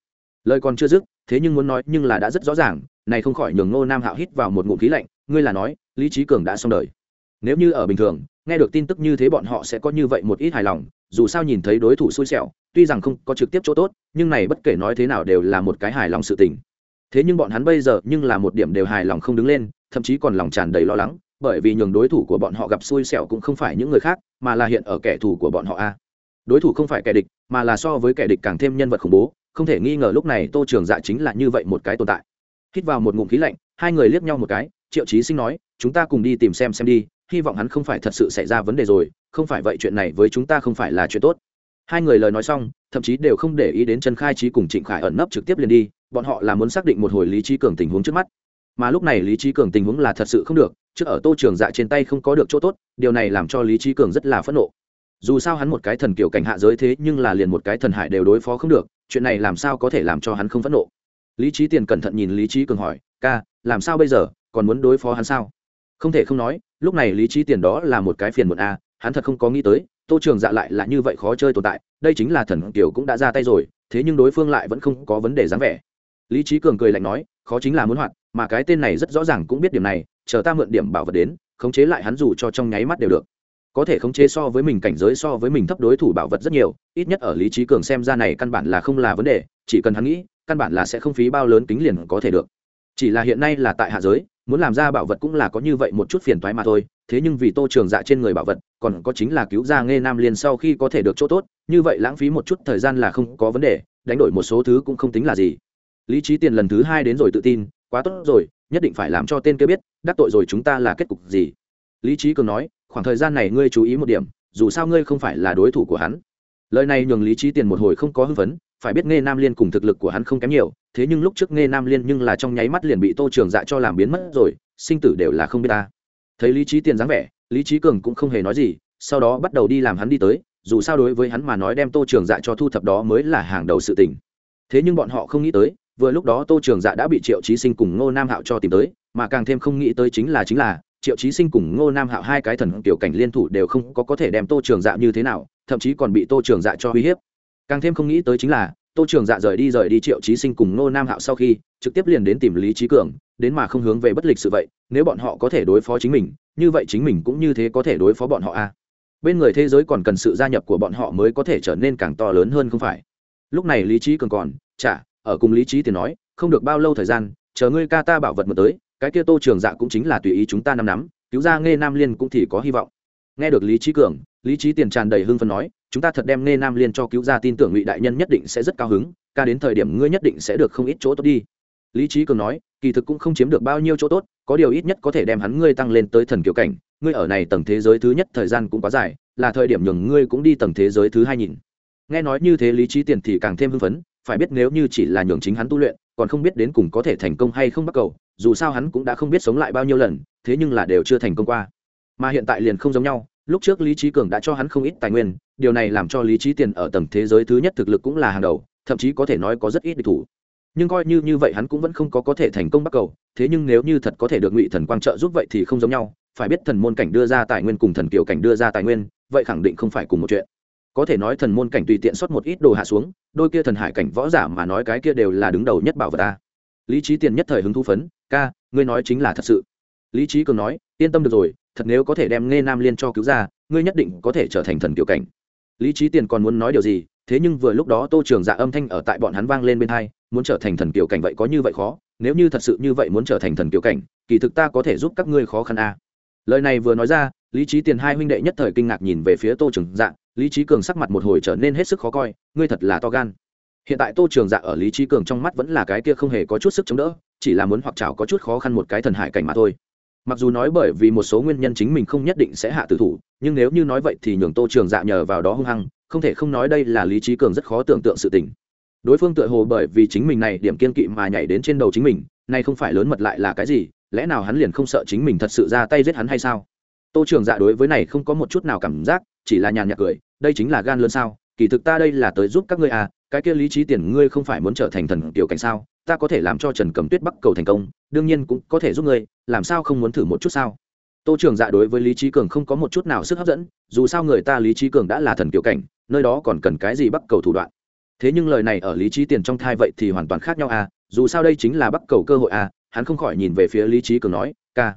Lời còn chưa dứt, thế nhưng muốn nói nhưng là đã rất rõ ràng, này không khỏi nhường ngô nam hạo hít vào một ngụm khí lạnh, ngươi là nói, lý trí cường đã xong đời. Nếu như ở bình thường, nghe được tin tức như thế bọn họ sẽ có như vậy một ít hài lòng dù sao nhìn thấy đối thủ xui xẻo, tuy rằng không có trực tiếp chỗ tốt, nhưng này bất kể nói thế nào đều là một cái hài lòng sự tình. Thế nhưng bọn hắn bây giờ nhưng là một điểm đều hài lòng không đứng lên, thậm chí còn lòng tràn đầy lo lắng, bởi vì nhường đối thủ của bọn họ gặp xui xẻo cũng không phải những người khác, mà là hiện ở kẻ thù của bọn họ a. Đối thủ không phải kẻ địch, mà là so với kẻ địch càng thêm nhân vật khủng bố, không thể nghi ngờ lúc này tô trường dạ chính là như vậy một cái tồn tại. Hít vào một ngụm khí lạnh, hai người liếc nhau một cái, triệu chí sinh nói, chúng ta cùng đi tìm xem xem đi hy vọng hắn không phải thật sự xảy ra vấn đề rồi, không phải vậy chuyện này với chúng ta không phải là chuyện tốt. Hai người lời nói xong, thậm chí đều không để ý đến chân khai trí cùng trịnh khải ẩn nấp trực tiếp liền đi, bọn họ là muốn xác định một hồi lý trí cường tình huống trước mắt. Mà lúc này lý trí cường tình huống là thật sự không được, trước ở tô trường dạ trên tay không có được chỗ tốt, điều này làm cho lý trí cường rất là phẫn nộ. Dù sao hắn một cái thần kiểu cảnh hạ giới thế nhưng là liền một cái thần hải đều đối phó không được, chuyện này làm sao có thể làm cho hắn không phẫn nộ? Lý trí tiền cẩn thận nhìn lý trí cường hỏi, ca, làm sao bây giờ? Còn muốn đối phó hắn sao? Không thể không nói, lúc này lý trí tiền đó là một cái phiền muộn a, hắn thật không có nghĩ tới, tô trường dạ lại là như vậy khó chơi tồn tại, đây chính là thần kiều cũng đã ra tay rồi, thế nhưng đối phương lại vẫn không có vấn đề dáng vẻ. Lý trí cường cười lạnh nói, khó chính là muốn hoạt, mà cái tên này rất rõ ràng cũng biết điểm này, chờ ta mượn điểm bảo vật đến, khống chế lại hắn dù cho trong nháy mắt đều được. Có thể khống chế so với mình cảnh giới so với mình thấp đối thủ bảo vật rất nhiều, ít nhất ở lý trí cường xem ra này căn bản là không là vấn đề, chỉ cần hắn nghĩ, căn bản là sẽ không phí bao lớn kính liền có thể được. Chỉ là hiện nay là tại hạ giới muốn làm ra bảo vật cũng là có như vậy một chút phiền toái mà thôi, thế nhưng vì tô trường dạ trên người bảo vật, còn có chính là cứu ra nghe nam liên sau khi có thể được chỗ tốt, như vậy lãng phí một chút thời gian là không có vấn đề, đánh đổi một số thứ cũng không tính là gì. Lý trí tiền lần thứ hai đến rồi tự tin, quá tốt rồi, nhất định phải làm cho tên kia biết, đắc tội rồi chúng ta là kết cục gì. Lý trí cường nói, khoảng thời gian này ngươi chú ý một điểm, dù sao ngươi không phải là đối thủ của hắn. Lời này nhường lý trí tiền một hồi không có hưng phấn, phải biết nghe nam liên cùng thực lực của hắn không kém nhiều thế nhưng lúc trước nghe nam liên nhưng là trong nháy mắt liền bị tô trường dạ cho làm biến mất rồi, sinh tử đều là không biết ta. Thấy lý trí tiền dáng vẻ, lý trí cường cũng không hề nói gì, sau đó bắt đầu đi làm hắn đi tới, dù sao đối với hắn mà nói đem tô trường dạ cho thu thập đó mới là hàng đầu sự tình. Thế nhưng bọn họ không nghĩ tới, vừa lúc đó tô trường dạ đã bị triệu trí sinh cùng ngô nam hạo cho tìm tới, mà càng thêm không nghĩ tới chính là chính là, triệu trí sinh cùng ngô nam hạo hai cái thần kiểu cảnh liên thủ đều không có có thể đem tô trường dạ như thế nào, thậm chí còn bị tô trường dạ cho uy hiếp. Càng thêm không nghĩ tới chính là tô trường dạ rời đi rời đi triệu trí sinh cùng ngô nam hạo sau khi, trực tiếp liền đến tìm lý trí cường, đến mà không hướng về bất lịch sự vậy, nếu bọn họ có thể đối phó chính mình, như vậy chính mình cũng như thế có thể đối phó bọn họ a à. bên người thế giới còn cần sự gia nhập của bọn họ mới có thể trở nên càng to lớn hơn không phải lúc này lý trí cường còn chả ở cùng lý trí tiền nói, không được bao lâu thời gian, chờ ngươi ca ta bảo vật mượn tới, cái kia tô trường dạ cũng chính là tùy ý chúng ta nắm nắm, cứu ra nghe nam liên cũng thì có hy vọng nghe được lý trí cường, lý trí tiền tràn đầy hưng phấn nói chúng ta thật đem nghe nam liên cho cứu ra, tin tưởng ngụy đại nhân nhất định sẽ rất cao hứng, ca đến thời điểm ngươi nhất định sẽ được không ít chỗ tốt đi. Lý trí cường nói, kỳ thực cũng không chiếm được bao nhiêu chỗ tốt, có điều ít nhất có thể đem hắn ngươi tăng lên tới thần kiểu cảnh, ngươi ở này tầng thế giới thứ nhất thời gian cũng quá dài, là thời điểm nhường ngươi cũng đi tầng thế giới thứ hai nhìn. Nghe nói như thế lý trí tiền thì càng thêm hưng phấn, phải biết nếu như chỉ là nhường chính hắn tu luyện, còn không biết đến cùng có thể thành công hay không bắt cầu, dù sao hắn cũng đã không biết sống lại bao nhiêu lần, thế nhưng là đều chưa thành công qua. Mà hiện tại liền không giống nhau lúc trước lý trí cường đã cho hắn không ít tài nguyên, điều này làm cho lý trí tiền ở tầng thế giới thứ nhất thực lực cũng là hàng đầu, thậm chí có thể nói có rất ít địch thủ. Nhưng coi như như vậy hắn cũng vẫn không có có thể thành công bắt cầu, thế nhưng nếu như thật có thể được ngụy thần quang trợ giúp vậy thì không giống nhau, phải biết thần môn cảnh đưa ra tài nguyên cùng thần kiều cảnh đưa ra tài nguyên, vậy khẳng định không phải cùng một chuyện. Có thể nói thần môn cảnh tùy tiện xuất một ít đồ hạ xuống, đôi kia thần hải cảnh võ giả mà nói cái kia đều là đứng đầu nhất bảo vật ta. Lý trí tiền nhất thời hứng thú phấn, ca, ngươi nói chính là thật sự. Lý trí cường nói, yên tâm được rồi thật nếu có thể đem nghe nam liên cho cứu ra, ngươi nhất định có thể trở thành thần kiều cảnh. Lý trí tiền còn muốn nói điều gì, thế nhưng vừa lúc đó tô trường dạ âm thanh ở tại bọn hắn vang lên bên hai, muốn trở thành thần kiều cảnh vậy có như vậy khó, nếu như thật sự như vậy muốn trở thành thần kiều cảnh, kỳ thực ta có thể giúp các ngươi khó khăn a à. lời này vừa nói ra, lý trí tiền hai huynh đệ nhất thời kinh ngạc nhìn về phía tô trường dạ lý trí cường sắc mặt một hồi trở nên hết sức khó coi, ngươi thật là to gan. Hiện tại tô trường dạ ở lý trí cường trong mắt vẫn là cái kia không hề có chút sức chống đỡ, chỉ là muốn hoặc chảo có chút khó khăn một cái thần hải cảnh mà thôi mặc dù nói bởi vì một số nguyên nhân chính mình không nhất định sẽ hạ tử thủ, nhưng nếu như nói vậy thì nhường tô trường dạ nhờ vào đó hung hăng, không thể không nói đây là lý trí cường rất khó tưởng tượng sự tình. Đối phương tựa hồ bởi vì chính mình này điểm kiên kỵ mà nhảy đến trên đầu chính mình, nay không phải lớn mật lại là cái gì, lẽ nào hắn liền không sợ chính mình thật sự ra tay giết hắn hay sao? Tô trường dạ đối với này không có một chút nào cảm giác, chỉ là nhàn nhạt cười, đây chính là gan lớn sao? Kỳ thực ta đây là tới giúp các ngươi à cái kia lý trí tiền ngươi không phải muốn trở thành thần tiểu cảnh sao? Ta có thể làm cho trần cầm tuyết bắc cầu thành công, đương nhiên cũng có thể giúp ngươi, làm sao không muốn thử một chút sao? Tô trường dạ đối với lý trí cường không có một chút nào sức hấp dẫn, dù sao người ta lý trí cường đã là thần kiểu cảnh, nơi đó còn cần cái gì bắc cầu thủ đoạn? Thế nhưng lời này ở lý trí tiền trong thai vậy thì hoàn toàn khác nhau à dù sao đây chính là bắc cầu cơ hội à hắn không khỏi nhìn về phía lý trí cường nói, ca,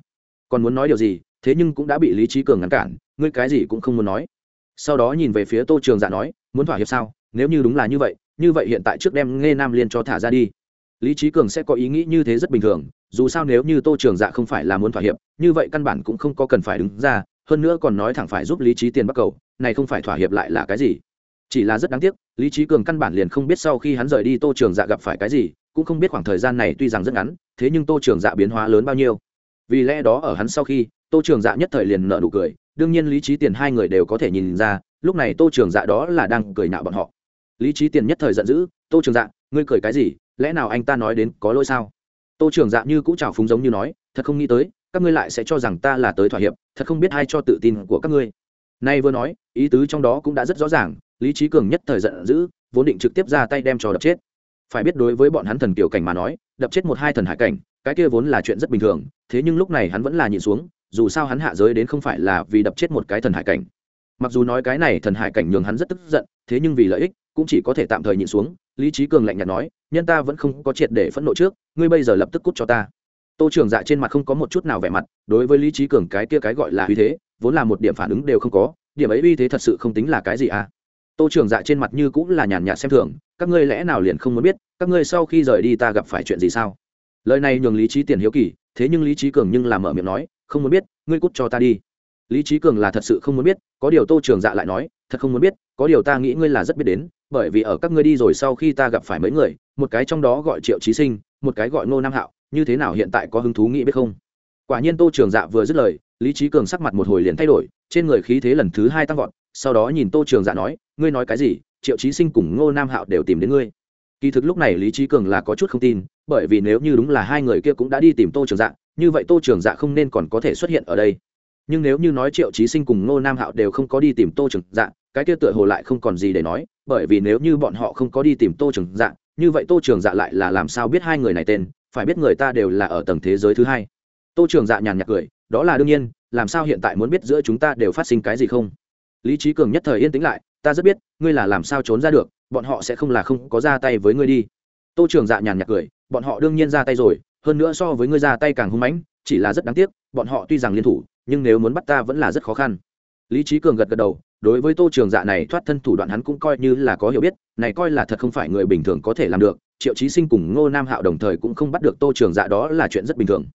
còn muốn nói điều gì? Thế nhưng cũng đã bị lý trí cường ngăn cản, ngươi cái gì cũng không muốn nói. Sau đó nhìn về phía tô trường dạ nói, muốn thỏa hiệp sao? Nếu như đúng là như vậy như vậy hiện tại trước đem nghe nam liên cho thả ra đi lý trí cường sẽ có ý nghĩ như thế rất bình thường, dù sao nếu như tô trường dạ không phải là muốn thỏa hiệp, như vậy căn bản cũng không có cần phải đứng ra, hơn nữa còn nói thẳng phải giúp lý trí tiền bắt cầu, này không phải thỏa hiệp lại là cái gì? Chỉ là rất đáng tiếc, lý trí cường căn bản liền không biết sau khi hắn rời đi tô trường dạ gặp phải cái gì, cũng không biết khoảng thời gian này tuy rằng rất ngắn, thế nhưng tô trường dạ biến hóa lớn bao nhiêu. Vì lẽ đó ở hắn sau khi, tô trường dạ nhất thời liền nợ nụ cười, đương nhiên lý trí tiền hai người đều có thể nhìn ra, lúc này tô trường dạ đó là đang cười nạo bọn họ. Lý trí tiền nhất thời giận dữ, tô trường dạ ngươi cười cái gì? Lẽ nào anh ta nói đến có lỗi sao? Tô trường dạ như cũ trào phúng giống như nói, thật không nghĩ tới, các ngươi lại sẽ cho rằng ta là tới thỏa hiệp, thật không biết ai cho tự tin của các ngươi. Nay vừa nói, ý tứ trong đó cũng đã rất rõ ràng, lý trí cường nhất thời giận dữ, vốn định trực tiếp ra tay đem cho đập chết. Phải biết đối với bọn hắn thần kiểu cảnh mà nói, đập chết một hai thần hải cảnh, cái kia vốn là chuyện rất bình thường, thế nhưng lúc này hắn vẫn là nhìn xuống, dù sao hắn hạ giới đến không phải là vì đập chết một cái thần hải cảnh. Mặc dù nói cái này thần hải cảnh nhường hắn rất tức giận, thế nhưng vì lợi ích, cũng chỉ có thể tạm thời nhịn xuống lý trí cường lạnh nhạt nói, nhân ta vẫn không có triệt để phẫn nộ trước, ngươi bây giờ lập tức cút cho ta. Tô trường dạ trên mặt không có một chút nào vẻ mặt, đối với lý trí cường cái kia cái gọi là uy thế, vốn là một điểm phản ứng đều không có, điểm ấy uy thế thật sự không tính là cái gì à. Tô trường dạ trên mặt như cũng là nhàn nhạt xem thường, các ngươi lẽ nào liền không muốn biết, các ngươi sau khi rời đi ta gặp phải chuyện gì sao? Lời này nhường lý trí tiền hiếu kỳ, thế nhưng lý trí cường nhưng làm mở miệng nói, không muốn biết, ngươi cút cho ta đi. Lý trí cường là thật sự không muốn biết, có điều tô trường dạ lại nói, thật không muốn biết, có điều ta nghĩ ngươi là rất biết đến bởi vì ở các ngươi đi rồi sau khi ta gặp phải mấy người, một cái trong đó gọi triệu trí sinh, một cái gọi ngô nam hạo, như thế nào hiện tại có hứng thú nghĩ biết không? Quả nhiên tô trường dạ vừa dứt lời, lý trí cường sắc mặt một hồi liền thay đổi, trên người khí thế lần thứ hai tăng vọt, sau đó nhìn tô trường dạ nói, ngươi nói cái gì? Triệu trí sinh cùng ngô nam hạo đều tìm đến ngươi. Kỳ thực lúc này lý trí cường là có chút không tin, bởi vì nếu như đúng là hai người kia cũng đã đi tìm tô trường dạ như vậy tô trường dạ không nên còn có thể xuất hiện ở đây nhưng nếu như nói triệu trí sinh cùng ngô nam hạo đều không có đi tìm tô trường dạ cái kia tựa hồ lại không còn gì để nói, bởi vì nếu như bọn họ không có đi tìm tô trường dạ như vậy tô trường dạ lại là làm sao biết hai người này tên, phải biết người ta đều là ở tầng thế giới thứ hai. Tô trường dạ nhàn nhạt cười, đó là đương nhiên, làm sao hiện tại muốn biết giữa chúng ta đều phát sinh cái gì không? Lý trí cường nhất thời yên tĩnh lại, ta rất biết, ngươi là làm sao trốn ra được, bọn họ sẽ không là không có ra tay với ngươi đi. Tô trường dạ nhàn nhạt cười, bọn họ đương nhiên ra tay rồi, hơn nữa so với ngươi ra tay càng hung mãnh, chỉ là rất đáng tiếc, bọn họ tuy rằng liên thủ nhưng nếu muốn bắt ta vẫn là rất khó khăn. Lý trí cường gật gật đầu, đối với tô trường dạ này thoát thân thủ đoạn hắn cũng coi như là có hiểu biết, này coi là thật không phải người bình thường có thể làm được, triệu trí sinh cùng ngô nam hạo đồng thời cũng không bắt được tô trường dạ đó là chuyện rất bình thường.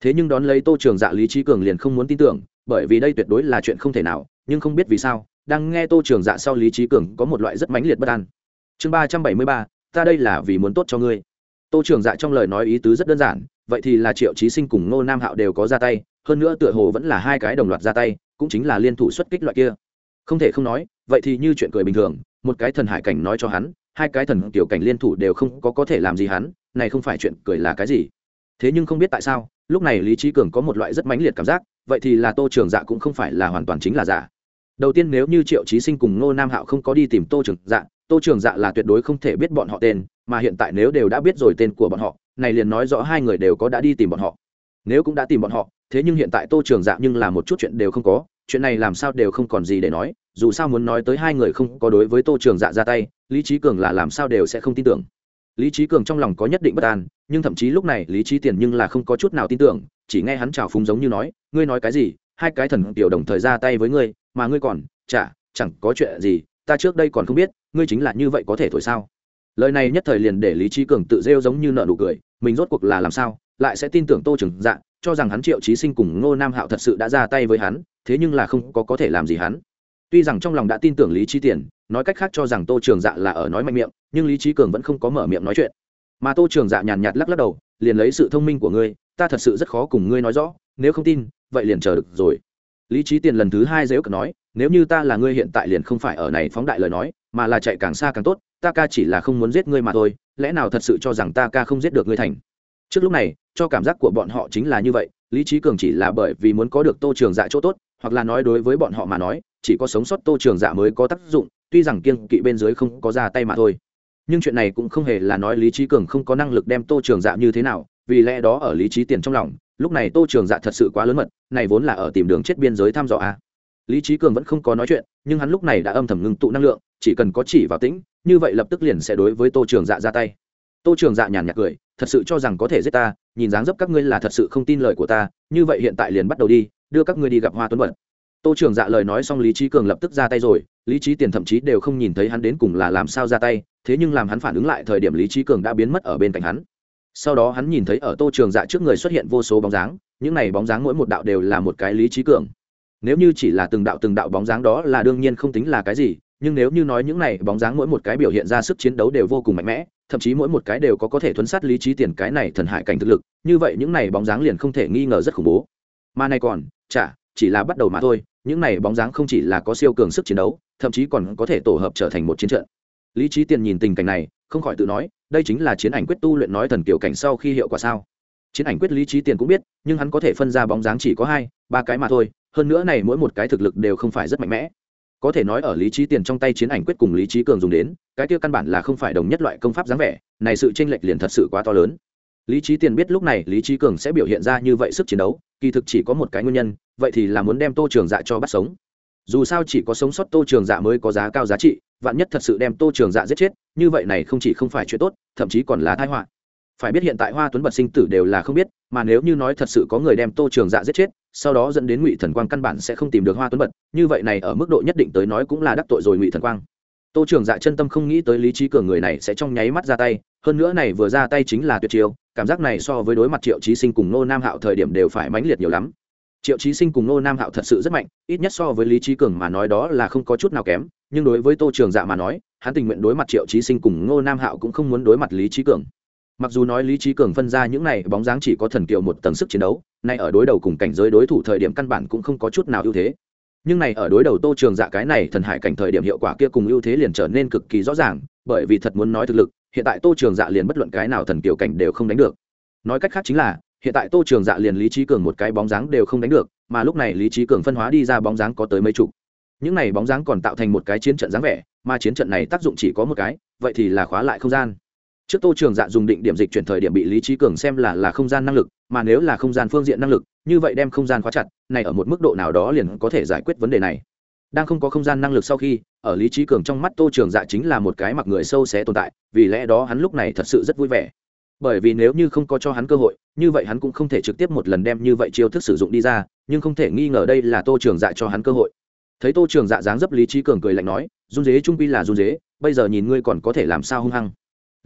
Thế nhưng đón lấy tô trường dạ lý trí cường liền không muốn tin tưởng, bởi vì đây tuyệt đối là chuyện không thể nào, nhưng không biết vì sao, đang nghe tô trường dạ sau lý trí cường có một loại rất mãnh liệt bất an. Chương ba trăm bảy mươi ba, ta đây là vì muốn tốt cho ngươi. Tô trường dạ trong lời nói ý tứ rất đơn giản, vậy thì là triệu trí sinh cùng ngô nam hạo đều có ra tay hơn nữa tựa hồ vẫn là hai cái đồng loạt ra tay, cũng chính là liên thủ xuất kích loại kia. Không thể không nói, vậy thì như chuyện cười bình thường, một cái thần hải cảnh nói cho hắn, hai cái thần tiểu cảnh liên thủ đều không có có thể làm gì hắn, này không phải chuyện cười là cái gì? Thế nhưng không biết tại sao, lúc này lý trí cường có một loại rất mãnh liệt cảm giác, vậy thì là tô trường dạ cũng không phải là hoàn toàn chính là giả. Đầu tiên nếu như triệu trí sinh cùng ngô nam hạo không có đi tìm tô trường dạ tô trường dạ là tuyệt đối không thể biết bọn họ tên, mà hiện tại nếu đều đã biết rồi tên của bọn họ, này liền nói rõ hai người đều có đã đi tìm bọn họ. Nếu cũng đã tìm bọn họ thế nhưng hiện tại tô trường dạ nhưng là một chút chuyện đều không có, chuyện này làm sao đều không còn gì để nói, dù sao muốn nói tới hai người không có đối với tô trường dạ ra tay, lý trí cường là làm sao đều sẽ không tin tưởng. Lý trí cường trong lòng có nhất định bất an, nhưng thậm chí lúc này lý trí tiền nhưng là không có chút nào tin tưởng, chỉ nghe hắn trào phúng giống như nói, ngươi nói cái gì? Hai cái thần tiểu đồng thời ra tay với ngươi, mà ngươi còn, chả, chẳng có chuyện gì, ta trước đây còn không biết, ngươi chính là như vậy có thể thổi sao? Lời này nhất thời liền để lý trí cường tự rêu giống như nợ nụ cười, mình rốt cuộc là làm sao, lại sẽ tin tưởng tô trường dạ cho rằng hắn triệu trí sinh cùng ngô nam hạo thật sự đã ra tay với hắn, thế nhưng là không có có thể làm gì hắn. Tuy rằng trong lòng đã tin tưởng lý trí tiền, nói cách khác cho rằng tô trường dạ là ở nói mạnh miệng, nhưng lý trí cường vẫn không có mở miệng nói chuyện. Mà tô trường dạ nhàn nhạt lắc lắc đầu, liền lấy sự thông minh của ngươi, ta thật sự rất khó cùng ngươi nói rõ, nếu không tin, vậy liền chờ được rồi. Lý trí tiền lần thứ hai dễ cờ nói, nếu như ta là ngươi hiện tại liền không phải ở này phóng đại lời nói, mà là chạy càng xa càng tốt, ta ca chỉ là không muốn giết ngươi mà thôi, lẽ nào thật sự cho rằng ta ca không giết được ngươi thành? Trước lúc này, cho cảm giác của bọn họ chính là như vậy, lý trí cường chỉ là bởi vì muốn có được tô trường dạ chỗ tốt, hoặc là nói đối với bọn họ mà nói, chỉ có sống sót tô trường dạ mới có tác dụng, tuy rằng kiên kỵ bên dưới không có ra tay mà thôi. Nhưng chuyện này cũng không hề là nói lý trí cường không có năng lực đem tô trường dạ như thế nào, vì lẽ đó ở lý trí tiền trong lòng, lúc này tô trường dạ thật sự quá lớn mật, này vốn là ở tìm đường chết biên giới thăm dò a. Lý trí cường vẫn không có nói chuyện, nhưng hắn lúc này đã âm thầm ngưng tụ năng lượng, chỉ cần có chỉ vào tĩnh, như vậy lập tức liền sẽ đối với tô trường dạ ra tay. Tô trường dạ nhàn nhạt cười thật sự cho rằng có thể giết ta, nhìn dáng dấp các ngươi là thật sự không tin lời của ta, như vậy hiện tại liền bắt đầu đi, đưa các ngươi đi gặp hoa tuấn bật tô trường dạ lời nói xong lý trí cường lập tức ra tay rồi, lý trí tiền thậm chí đều không nhìn thấy hắn đến cùng là làm sao ra tay, thế nhưng làm hắn phản ứng lại thời điểm lý trí cường đã biến mất ở bên cạnh hắn. Sau đó hắn nhìn thấy ở tô trường dạ trước người xuất hiện vô số bóng dáng, những này bóng dáng mỗi một đạo đều là một cái lý trí cường. Nếu như chỉ là từng đạo từng đạo bóng dáng đó là đương nhiên không tính là cái gì nhưng nếu như nói những này, bóng dáng mỗi một cái biểu hiện ra sức chiến đấu đều vô cùng mạnh mẽ, thậm chí mỗi một cái đều có có thể thuấn sát lý trí tiền cái này thần hại cảnh thực lực, như vậy những này bóng dáng liền không thể nghi ngờ rất khủng bố. Mà này còn, chả, chỉ là bắt đầu mà thôi, những này bóng dáng không chỉ là có siêu cường sức chiến đấu, thậm chí còn có thể tổ hợp trở thành một chiến trận. Lý trí tiền nhìn tình cảnh này, không khỏi tự nói, đây chính là chiến ảnh quyết tu luyện nói thần kiểu cảnh sau khi hiệu quả sao. Chiến ảnh quyết lý trí tiền cũng biết, nhưng hắn có thể phân ra bóng dáng chỉ có hai, ba cái mà thôi, hơn nữa này mỗi một cái thực lực đều không phải rất mạnh mẽ có thể nói ở lý trí tiền trong tay chiến ảnh quyết cùng lý trí cường dùng đến, cái kia căn bản là không phải đồng nhất loại công pháp dáng vẻ, này sự tranh lệch liền thật sự quá to lớn. Lý trí tiền biết lúc này lý trí cường sẽ biểu hiện ra như vậy sức chiến đấu, kỳ thực chỉ có một cái nguyên nhân, vậy thì là muốn đem tô trường dạ cho bắt sống. Dù sao chỉ có sống sót tô trường dạ mới có giá cao giá trị, vạn nhất thật sự đem tô trường dạ giết chết, như vậy này không chỉ không phải chuyện tốt, thậm chí còn là thái họa. Phải biết hiện tại hoa tuấn bật sinh tử đều là không biết, mà nếu như nói thật sự có người đem tô trường dạ giết chết sau đó dẫn đến ngụy thần quang căn bản sẽ không tìm được hoa tuấn bật, như vậy này ở mức độ nhất định tới nói cũng là đắc tội rồi ngụy thần quang. Tô trường dạ chân tâm không nghĩ tới lý trí cường người này sẽ trong nháy mắt ra tay, hơn nữa này vừa ra tay chính là tuyệt chiêu, cảm giác này so với đối mặt triệu trí sinh cùng nô nam hạo thời điểm đều phải mãnh liệt nhiều lắm. Triệu trí sinh cùng nô nam hạo thật sự rất mạnh, ít nhất so với lý trí cường mà nói đó là không có chút nào kém, nhưng đối với tô trường dạ mà nói, hắn tình nguyện đối mặt triệu trí sinh cùng Nô nam hạo cũng không muốn đối mặt lý trí cường mặc dù nói lý trí cường phân ra những này bóng dáng chỉ có thần kiều một tầng sức chiến đấu, nay ở đối đầu cùng cảnh giới đối thủ thời điểm căn bản cũng không có chút nào ưu thế. Nhưng này ở đối đầu tô trường dạ cái này thần hải cảnh thời điểm hiệu quả kia cùng ưu thế liền trở nên cực kỳ rõ ràng, bởi vì thật muốn nói thực lực, hiện tại tô trường dạ liền bất luận cái nào thần kiều cảnh đều không đánh được. Nói cách khác chính là, hiện tại tô trường dạ liền lý trí cường một cái bóng dáng đều không đánh được, mà lúc này lý trí cường phân hóa đi ra bóng dáng có tới mấy chục. Những này bóng dáng còn tạo thành một cái chiến trận dáng vẻ, mà chiến trận này tác dụng chỉ có một cái, vậy thì là khóa lại không gian trước tô trường dạ dùng định điểm dịch chuyển thời điểm bị lý trí cường xem là là không gian năng lực, mà nếu là không gian phương diện năng lực, như vậy đem không gian khóa chặt, này ở một mức độ nào đó liền có thể giải quyết vấn đề này. Đang không có không gian năng lực sau khi, ở lý trí cường trong mắt tô trường dạ chính là một cái mặc người sâu xé tồn tại, vì lẽ đó hắn lúc này thật sự rất vui vẻ. Bởi vì nếu như không có cho hắn cơ hội, như vậy hắn cũng không thể trực tiếp một lần đem như vậy chiêu thức sử dụng đi ra, nhưng không thể nghi ngờ đây là tô trường dạ cho hắn cơ hội. Thấy tô trường dạ dáng dấp lý trí cường cười lạnh nói, run dế, trung pi là run dế, bây giờ nhìn ngươi còn có thể làm sao hung hăng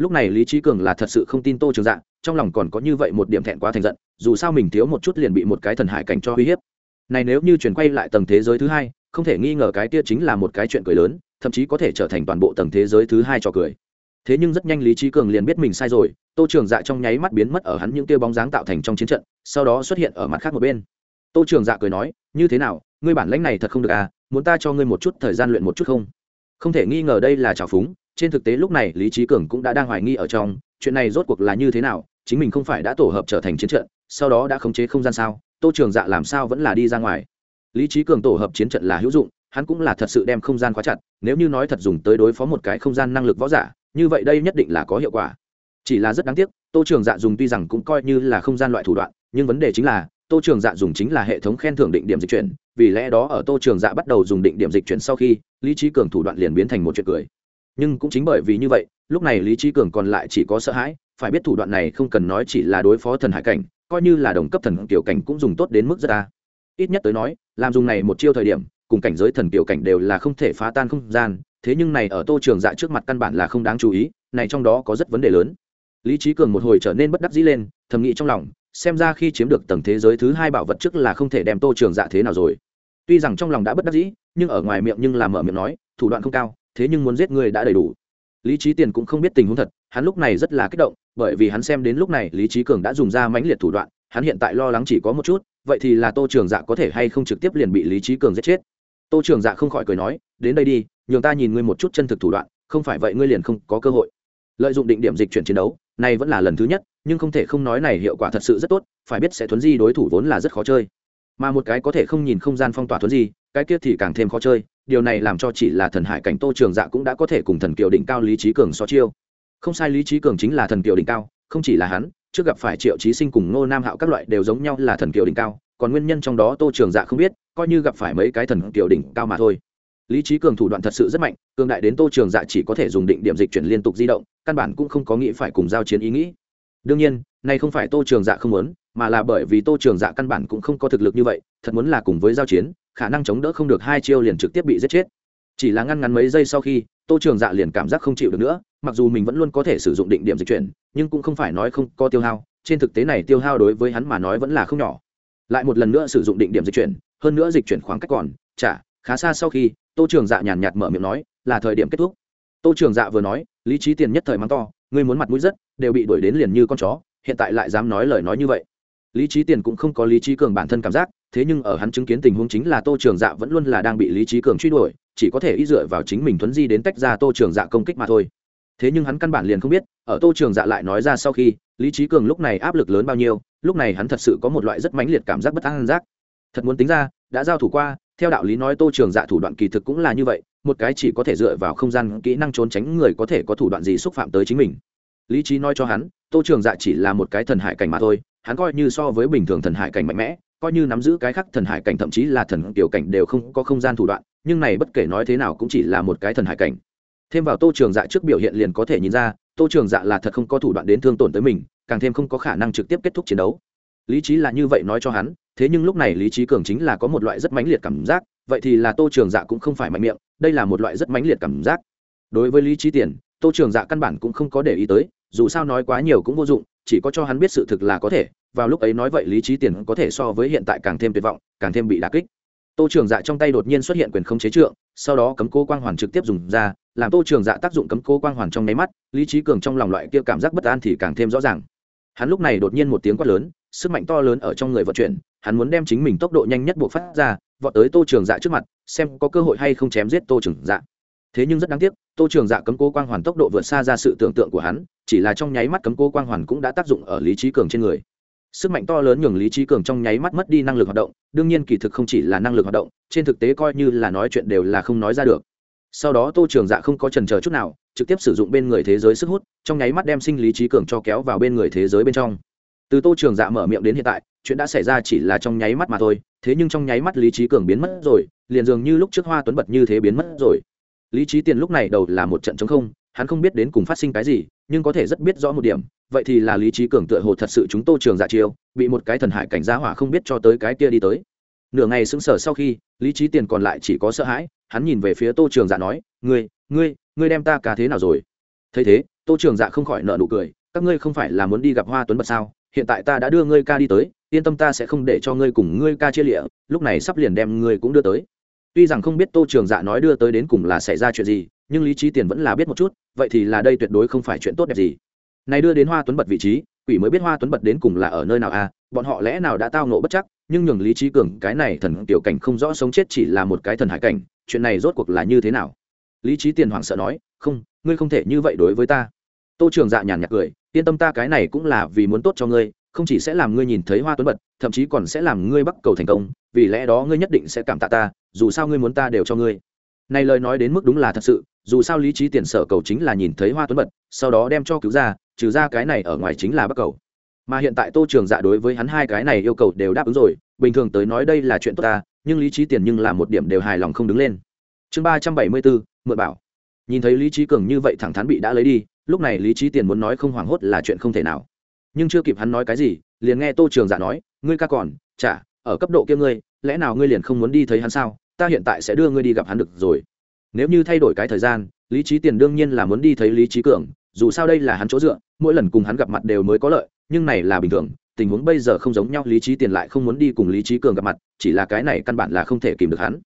lúc này lý trí cường là thật sự không tin tô trường dạ trong lòng còn có như vậy một điểm thẹn quá thành giận, dù sao mình thiếu một chút liền bị một cái thần hải cảnh cho uy hiếp. Này nếu như chuyển quay lại tầng thế giới thứ hai, không thể nghi ngờ cái kia chính là một cái chuyện cười lớn, thậm chí có thể trở thành toàn bộ tầng thế giới thứ hai cho cười. Thế nhưng rất nhanh lý trí cường liền biết mình sai rồi, tô trường dạ trong nháy mắt biến mất ở hắn những tia bóng dáng tạo thành trong chiến trận, sau đó xuất hiện ở mặt khác một bên. Tô trường dạ cười nói, như thế nào, ngươi bản lãnh này thật không được à muốn ta cho ngươi một chút thời gian luyện một chút không? Không thể nghi ngờ đây là trào phúng trên thực tế lúc này, lý trí cường cũng đã đang hoài nghi ở trong, chuyện này rốt cuộc là như thế nào, chính mình không phải đã tổ hợp trở thành chiến trận, sau đó đã khống chế không gian sao? Tô trường dạ làm sao vẫn là đi ra ngoài? Lý trí cường tổ hợp chiến trận là hữu dụng, hắn cũng là thật sự đem không gian khóa chặt, nếu như nói thật dùng tới đối phó một cái không gian năng lực võ giả, như vậy đây nhất định là có hiệu quả. Chỉ là rất đáng tiếc, tô trường dạ dùng tuy rằng cũng coi như là không gian loại thủ đoạn, nhưng vấn đề chính là, tô trường dạ dùng chính là hệ thống khen thưởng định điểm dịch chuyển, vì lẽ đó ở tô trường dạ bắt đầu dùng định điểm dịch chuyển sau khi, lý trí cường thủ đoạn liền biến thành một chuyện cười nhưng cũng chính bởi vì như vậy, lúc này lý trí cường còn lại chỉ có sợ hãi, phải biết thủ đoạn này không cần nói chỉ là đối phó thần hải cảnh, coi như là đồng cấp thần kiểu cảnh cũng dùng tốt đến mức rất đa. Ít nhất tới nói, làm dùng này một chiêu thời điểm, cùng cảnh giới thần kiểu cảnh đều là không thể phá tan không gian, thế nhưng này ở tô trường dạ trước mặt căn bản là không đáng chú ý, này trong đó có rất vấn đề lớn. Lý trí cường một hồi trở nên bất đắc dĩ lên, thầm nghĩ trong lòng, xem ra khi chiếm được tầng thế giới thứ hai bảo vật trước là không thể đem tô trường dạ thế nào rồi. Tuy rằng trong lòng đã bất đắc dĩ, nhưng ở ngoài miệng nhưng làm mở miệng nói, thủ đoạn không cao thế nhưng muốn giết người đã đầy đủ. Lý trí tiền cũng không biết tình huống thật, hắn lúc này rất là kích động, bởi vì hắn xem đến lúc này lý trí cường đã dùng ra mãnh liệt thủ đoạn, hắn hiện tại lo lắng chỉ có một chút, vậy thì là tô trường dạ có thể hay không trực tiếp liền bị lý trí cường giết chết. Tô trường dạ không khỏi cười nói, đến đây đi, nhường ta nhìn ngươi một chút chân thực thủ đoạn, không phải vậy ngươi liền không có cơ hội. Lợi dụng định điểm dịch chuyển chiến đấu, này vẫn là lần thứ nhất, nhưng không thể không nói này hiệu quả thật sự rất tốt, phải biết sẽ thuấn di đối thủ vốn là rất khó chơi. Mà một cái có thể không nhìn không gian phong tỏa thuấn di cái kia thì càng thêm khó chơi, điều này làm cho chỉ là thần hải cảnh tô trường dạ cũng đã có thể cùng thần kiều đỉnh cao lý trí cường so chiêu. Không sai, lý trí cường chính là thần kiều đỉnh cao, không chỉ là hắn, trước gặp phải triệu trí sinh cùng ngô nam hạo các loại đều giống nhau là thần kiều đỉnh cao, còn nguyên nhân trong đó tô trường dạ không biết, coi như gặp phải mấy cái thần kiều đỉnh cao mà thôi. Lý trí cường thủ đoạn thật sự rất mạnh, cường đại đến tô trường dạ chỉ có thể dùng định điểm dịch chuyển liên tục di động, căn bản cũng không có nghĩ phải cùng giao chiến ý nghĩ. Đương nhiên nay không phải tô trường dạ không muốn, mà là bởi vì tô trường dạ căn bản cũng không có thực lực như vậy, thật muốn là cùng với giao chiến khả năng chống đỡ không được hai chiêu liền trực tiếp bị giết chết. Chỉ là ngăn ngắn mấy giây sau khi, tô trường dạ liền cảm giác không chịu được nữa, mặc dù mình vẫn luôn có thể sử dụng định điểm dịch chuyển, nhưng cũng không phải nói không có tiêu hao, trên thực tế này tiêu hao đối với hắn mà nói vẫn là không nhỏ. Lại một lần nữa sử dụng định điểm dịch chuyển, hơn nữa dịch chuyển khoảng cách còn, chả, khá xa sau khi, tô trường dạ nhàn nhạt mở miệng nói, là thời điểm kết thúc. Tô trường dạ vừa nói, lý trí tiền nhất thời mắng to, ngươi muốn mặt mũi rất, đều bị đuổi đến liền như con chó, hiện tại lại dám nói lời nói như vậy. Lý trí tiền cũng không có lý trí cường bản thân cảm giác thế nhưng ở hắn chứng kiến tình huống chính là tô trường dạ vẫn luôn là đang bị lý trí cường truy đuổi, chỉ có thể ý dựa vào chính mình thuấn di đến tách ra tô trường dạ công kích mà thôi. Thế nhưng hắn căn bản liền không biết, ở tô trường dạ lại nói ra sau khi, lý trí cường lúc này áp lực lớn bao nhiêu, lúc này hắn thật sự có một loại rất mãnh liệt cảm giác bất an giác. Thật muốn tính ra, đã giao thủ qua, theo đạo lý nói tô trường dạ thủ đoạn kỳ thực cũng là như vậy, một cái chỉ có thể dựa vào không gian kỹ năng trốn tránh người có thể có thủ đoạn gì xúc phạm tới chính mình. Lý trí nói cho hắn, tô trường dạ chỉ là một cái thần hải cảnh mà thôi, hắn coi như so với bình thường thần hải cảnh mạnh mẽ coi như nắm giữ cái khác thần hải cảnh, thậm chí là thần tiểu cảnh đều không có không gian thủ đoạn, nhưng này bất kể nói thế nào cũng chỉ là một cái thần hải cảnh. Thêm vào tô trường dạ trước biểu hiện liền có thể nhìn ra, tô trường dạ là thật không có thủ đoạn đến thương tổn tới mình, càng thêm không có khả năng trực tiếp kết thúc chiến đấu. Lý trí là như vậy nói cho hắn, thế nhưng lúc này lý trí cường chính là có một loại rất mãnh liệt cảm giác, vậy thì là tô trường dạ cũng không phải mạnh miệng, đây là một loại rất mãnh liệt cảm giác. Đối với lý trí tiền, tô trường dạ căn bản cũng không có để ý tới, dù sao nói quá nhiều cũng vô dụng, chỉ có cho hắn biết sự thực là có thể vào lúc ấy nói vậy lý trí tiền có thể so với hiện tại càng thêm tuyệt vọng, càng thêm bị đà kích. Tô trường dạ trong tay đột nhiên xuất hiện quyền không chế trượng, sau đó cấm cố quang hoàn trực tiếp dùng ra, làm tô trường dạ tác dụng cấm cố quang hoàn trong nháy mắt, lý trí cường trong lòng loại kia cảm giác bất an thì càng thêm rõ ràng. Hắn lúc này đột nhiên một tiếng quát lớn, sức mạnh to lớn ở trong người vận chuyển, hắn muốn đem chính mình tốc độ nhanh nhất buộc phát ra, vọt tới tô trường dạ trước mặt, xem có cơ hội hay không chém giết tô trường dạ. Thế nhưng rất đáng tiếc, tô trường dạ cấm cố quang hoàn tốc độ vượt xa ra sự tưởng tượng của hắn, chỉ là trong nháy mắt cấm cố quang hoàn cũng đã tác dụng ở lý trí cường trên người sức mạnh to lớn nhường lý trí cường trong nháy mắt mất đi năng lực hoạt động, đương nhiên kỳ thực không chỉ là năng lực hoạt động, trên thực tế coi như là nói chuyện đều là không nói ra được. Sau đó tô trường dạ không có trần chờ chút nào, trực tiếp sử dụng bên người thế giới sức hút, trong nháy mắt đem sinh lý trí cường cho kéo vào bên người thế giới bên trong. Từ tô trường dạ mở miệng đến hiện tại, chuyện đã xảy ra chỉ là trong nháy mắt mà thôi, thế nhưng trong nháy mắt lý trí cường biến mất rồi, liền dường như lúc trước hoa tuấn bật như thế biến mất rồi. Lý trí tiền lúc này đầu là một trận chống không hắn không biết đến cùng phát sinh cái gì, nhưng có thể rất biết rõ một điểm, vậy thì là lý trí cường tựa hồ thật sự chúng tô trường dạ chiêu, bị một cái thần hải cảnh gia hỏa không biết cho tới cái kia đi tới. Nửa ngày sững sờ sau khi, lý trí tiền còn lại chỉ có sợ hãi, hắn nhìn về phía tô trường dạ nói, ngươi ngươi ngươi đem ta cả thế nào rồi? Thấy thế, tô trường dạ không khỏi nợ nụ cười, các ngươi không phải là muốn đi gặp hoa tuấn bật sao? Hiện tại ta đã đưa ngươi ca đi tới, yên tâm ta sẽ không để cho ngươi cùng ngươi ca chia lịa, lúc này sắp liền đem ngươi cũng đưa tới. Tuy rằng không biết tô trường dạ nói đưa tới đến cùng là xảy ra chuyện gì nhưng lý trí tiền vẫn là biết một chút, vậy thì là đây tuyệt đối không phải chuyện tốt đẹp gì. Này đưa đến hoa tuấn bật vị trí, quỷ mới biết hoa tuấn bật đến cùng là ở nơi nào à bọn họ lẽ nào đã tao nộ bất chắc, nhưng nhường lý trí cường cái này thần tiểu cảnh không rõ sống chết chỉ là một cái thần hải cảnh, chuyện này rốt cuộc là như thế nào? Lý trí tiền hoảng sợ nói, không, ngươi không thể như vậy đối với ta. Tô trường dạ nhàn nhạt cười, yên tâm ta cái này cũng là vì muốn tốt cho ngươi, không chỉ sẽ làm ngươi nhìn thấy hoa tuấn bật, thậm chí còn sẽ làm ngươi bắt cầu thành công, vì lẽ đó ngươi nhất định sẽ cảm tạ ta, dù sao ngươi muốn ta đều cho ngươi này lời nói đến mức đúng là thật sự, dù sao lý trí tiền sở cầu chính là nhìn thấy hoa tuấn bật, sau đó đem cho cứu ra, trừ ra cái này ở ngoài chính là bắt cầu. Mà hiện tại tô trường dạ đối với hắn hai cái này yêu cầu đều đáp ứng rồi, bình thường tới nói đây là chuyện tốt ta, nhưng lý trí tiền nhưng là một điểm đều hài lòng không đứng lên. Chương ba trăm bảy mươi bốn, mượn bảo. Nhìn thấy lý trí cường như vậy thẳng thắn bị đã lấy đi, lúc này lý trí tiền muốn nói không hoảng hốt là chuyện không thể nào. Nhưng chưa kịp hắn nói cái gì, liền nghe tô trường dạ nói, ngươi ca còn, chả, ở cấp độ kia ngươi, lẽ nào ngươi liền không muốn đi thấy hắn sao? Ta hiện tại sẽ đưa ngươi đi gặp hắn được rồi. Nếu như thay đổi cái thời gian, lý trí tiền đương nhiên là muốn đi thấy lý trí cường, dù sao đây là hắn chỗ dựa, mỗi lần cùng hắn gặp mặt đều mới có lợi, nhưng này là bình thường, tình huống bây giờ không giống nhau, lý trí tiền lại không muốn đi cùng lý trí cường gặp mặt, chỉ là cái này căn bản là không thể kìm được hắn.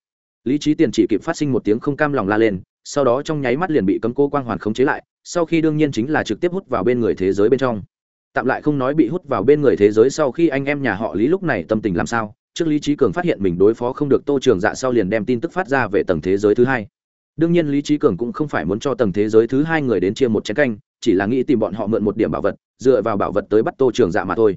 Lý trí tiền chỉ kịp phát sinh một tiếng không cam lòng la lên, sau đó trong nháy mắt liền bị cấm cô quang hoàn khống chế lại, sau khi đương nhiên chính là trực tiếp hút vào bên người thế giới bên trong. Tạm lại không nói bị hút vào bên người thế giới sau khi anh em nhà họ lý lúc này tâm tình làm sao trước lý trí cường phát hiện mình đối phó không được tô trường dạ sau liền đem tin tức phát ra về tầng thế giới thứ hai. Đương nhiên lý trí cường cũng không phải muốn cho tầng thế giới thứ hai người đến chia một chén canh, chỉ là nghĩ tìm bọn họ mượn một điểm bảo vật, dựa vào bảo vật tới bắt tô trường dạ mà thôi.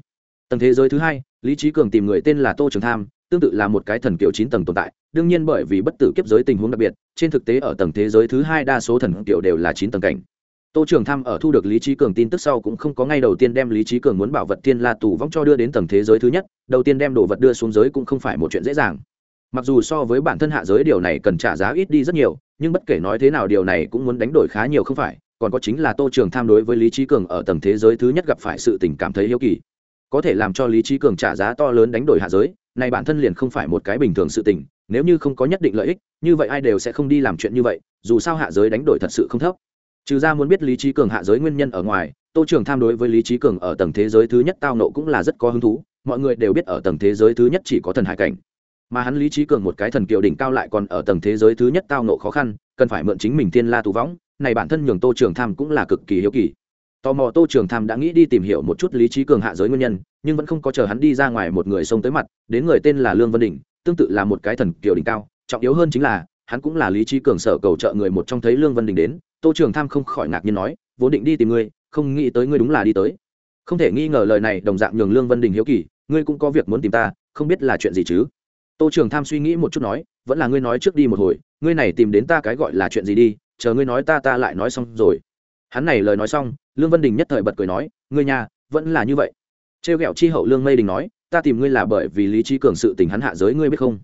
Tầng thế giới thứ hai, lý trí cường tìm người tên là tô trường tham, tương tự là một cái thần kiểu chín tầng tồn tại, đương nhiên bởi vì bất tử kiếp giới tình huống đặc biệt, trên thực tế ở tầng thế giới thứ hai đa số thần kiểu đều là chín tầng cảnh tô trường tham ở thu được lý trí cường tin tức sau cũng không có ngay đầu tiên đem lý trí cường muốn bảo vật thiên la tù vong cho đưa đến tầng thế giới thứ nhất, đầu tiên đem đồ vật đưa xuống giới cũng không phải một chuyện dễ dàng. Mặc dù so với bản thân hạ giới điều này cần trả giá ít đi rất nhiều, nhưng bất kể nói thế nào điều này cũng muốn đánh đổi khá nhiều không phải, còn có chính là tô trường tham đối với lý trí cường ở tầng thế giới thứ nhất gặp phải sự tình cảm thấy yếu kỳ. Có thể làm cho lý trí cường trả giá to lớn đánh đổi hạ giới, này bản thân liền không phải một cái bình thường sự tình, nếu như không có nhất định lợi ích, như vậy ai đều sẽ không đi làm chuyện như vậy, dù sao hạ giới đánh đổi thật sự không thấp trừ ra muốn biết lý trí cường hạ giới nguyên nhân ở ngoài, tô trường tham đối với lý trí cường ở tầng thế giới thứ nhất tao nộ cũng là rất có hứng thú, mọi người đều biết ở tầng thế giới thứ nhất chỉ có thần hải cảnh. Mà hắn lý trí cường một cái thần kiều đỉnh cao lại còn ở tầng thế giới thứ nhất tao nộ khó khăn, cần phải mượn chính mình thiên la tù võng, này bản thân nhường tô trường tham cũng là cực kỳ hiếu kỳ. Tò mò tô trường tham đã nghĩ đi tìm hiểu một chút lý trí cường hạ giới nguyên nhân, nhưng vẫn không có chờ hắn đi ra ngoài một người xông tới mặt, đến người tên là lương vân đình tương tự là một cái thần kiều đỉnh cao, trọng yếu hơn chính là, hắn cũng là lý trí cường sở cầu trợ người một trong thấy lương vân đình đến tô trường tham không khỏi ngạc nhiên nói, vốn định đi tìm ngươi, không nghĩ tới ngươi đúng là đi tới. Không thể nghi ngờ lời này đồng dạng nhường lương vân đình hiếu kỳ, ngươi cũng có việc muốn tìm ta, không biết là chuyện gì chứ? Tô trường tham suy nghĩ một chút nói, vẫn là ngươi nói trước đi một hồi, ngươi này tìm đến ta cái gọi là chuyện gì đi, chờ ngươi nói ta ta lại nói xong rồi. Hắn này lời nói xong, lương vân đình nhất thời bật cười nói, ngươi nhà, vẫn là như vậy. Trêu ghẹo chi hậu lương mây đình nói, ta tìm ngươi là bởi vì lý trí cường sự tình hắn hạ giới ngươi biết không?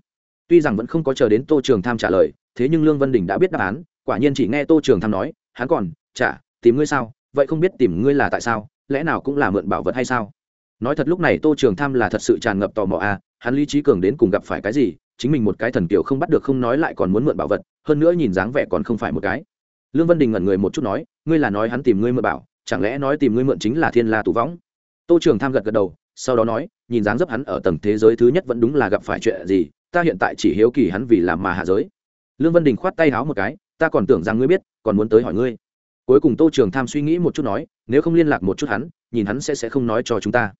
Tuy rằng vẫn không có chờ đến tô trường tham trả lời, thế nhưng lương vân đình đã biết đáp án quả nhiên chỉ nghe tô trường tham nói, hắn còn, chả, tìm ngươi sao? Vậy không biết tìm ngươi là tại sao? Lẽ nào cũng là mượn bảo vật hay sao? Nói thật lúc này tô trường tham là thật sự tràn ngập tò mò à hắn lý trí cường đến cùng gặp phải cái gì, chính mình một cái thần kiểu không bắt được không nói lại còn muốn mượn bảo vật, hơn nữa nhìn dáng vẻ còn không phải một cái. Lương vân đình ngẩn người một chút nói, ngươi là nói hắn tìm ngươi mượn bảo, chẳng lẽ nói tìm ngươi mượn chính là thiên la tù võng? Tô trường tham gật gật đầu, sau đó nói, nhìn dáng dấp hắn ở tầng thế giới thứ nhất vẫn đúng là gặp phải chuyện gì, ta hiện tại chỉ hiếu kỳ hắn vì làm mà hạ giới. Lương vân đình khoát tay háo một cái ta còn tưởng rằng ngươi biết, còn muốn tới hỏi ngươi. Cuối cùng tô trường tham suy nghĩ một chút nói, nếu không liên lạc một chút hắn, nhìn hắn sẽ sẽ không nói cho chúng ta.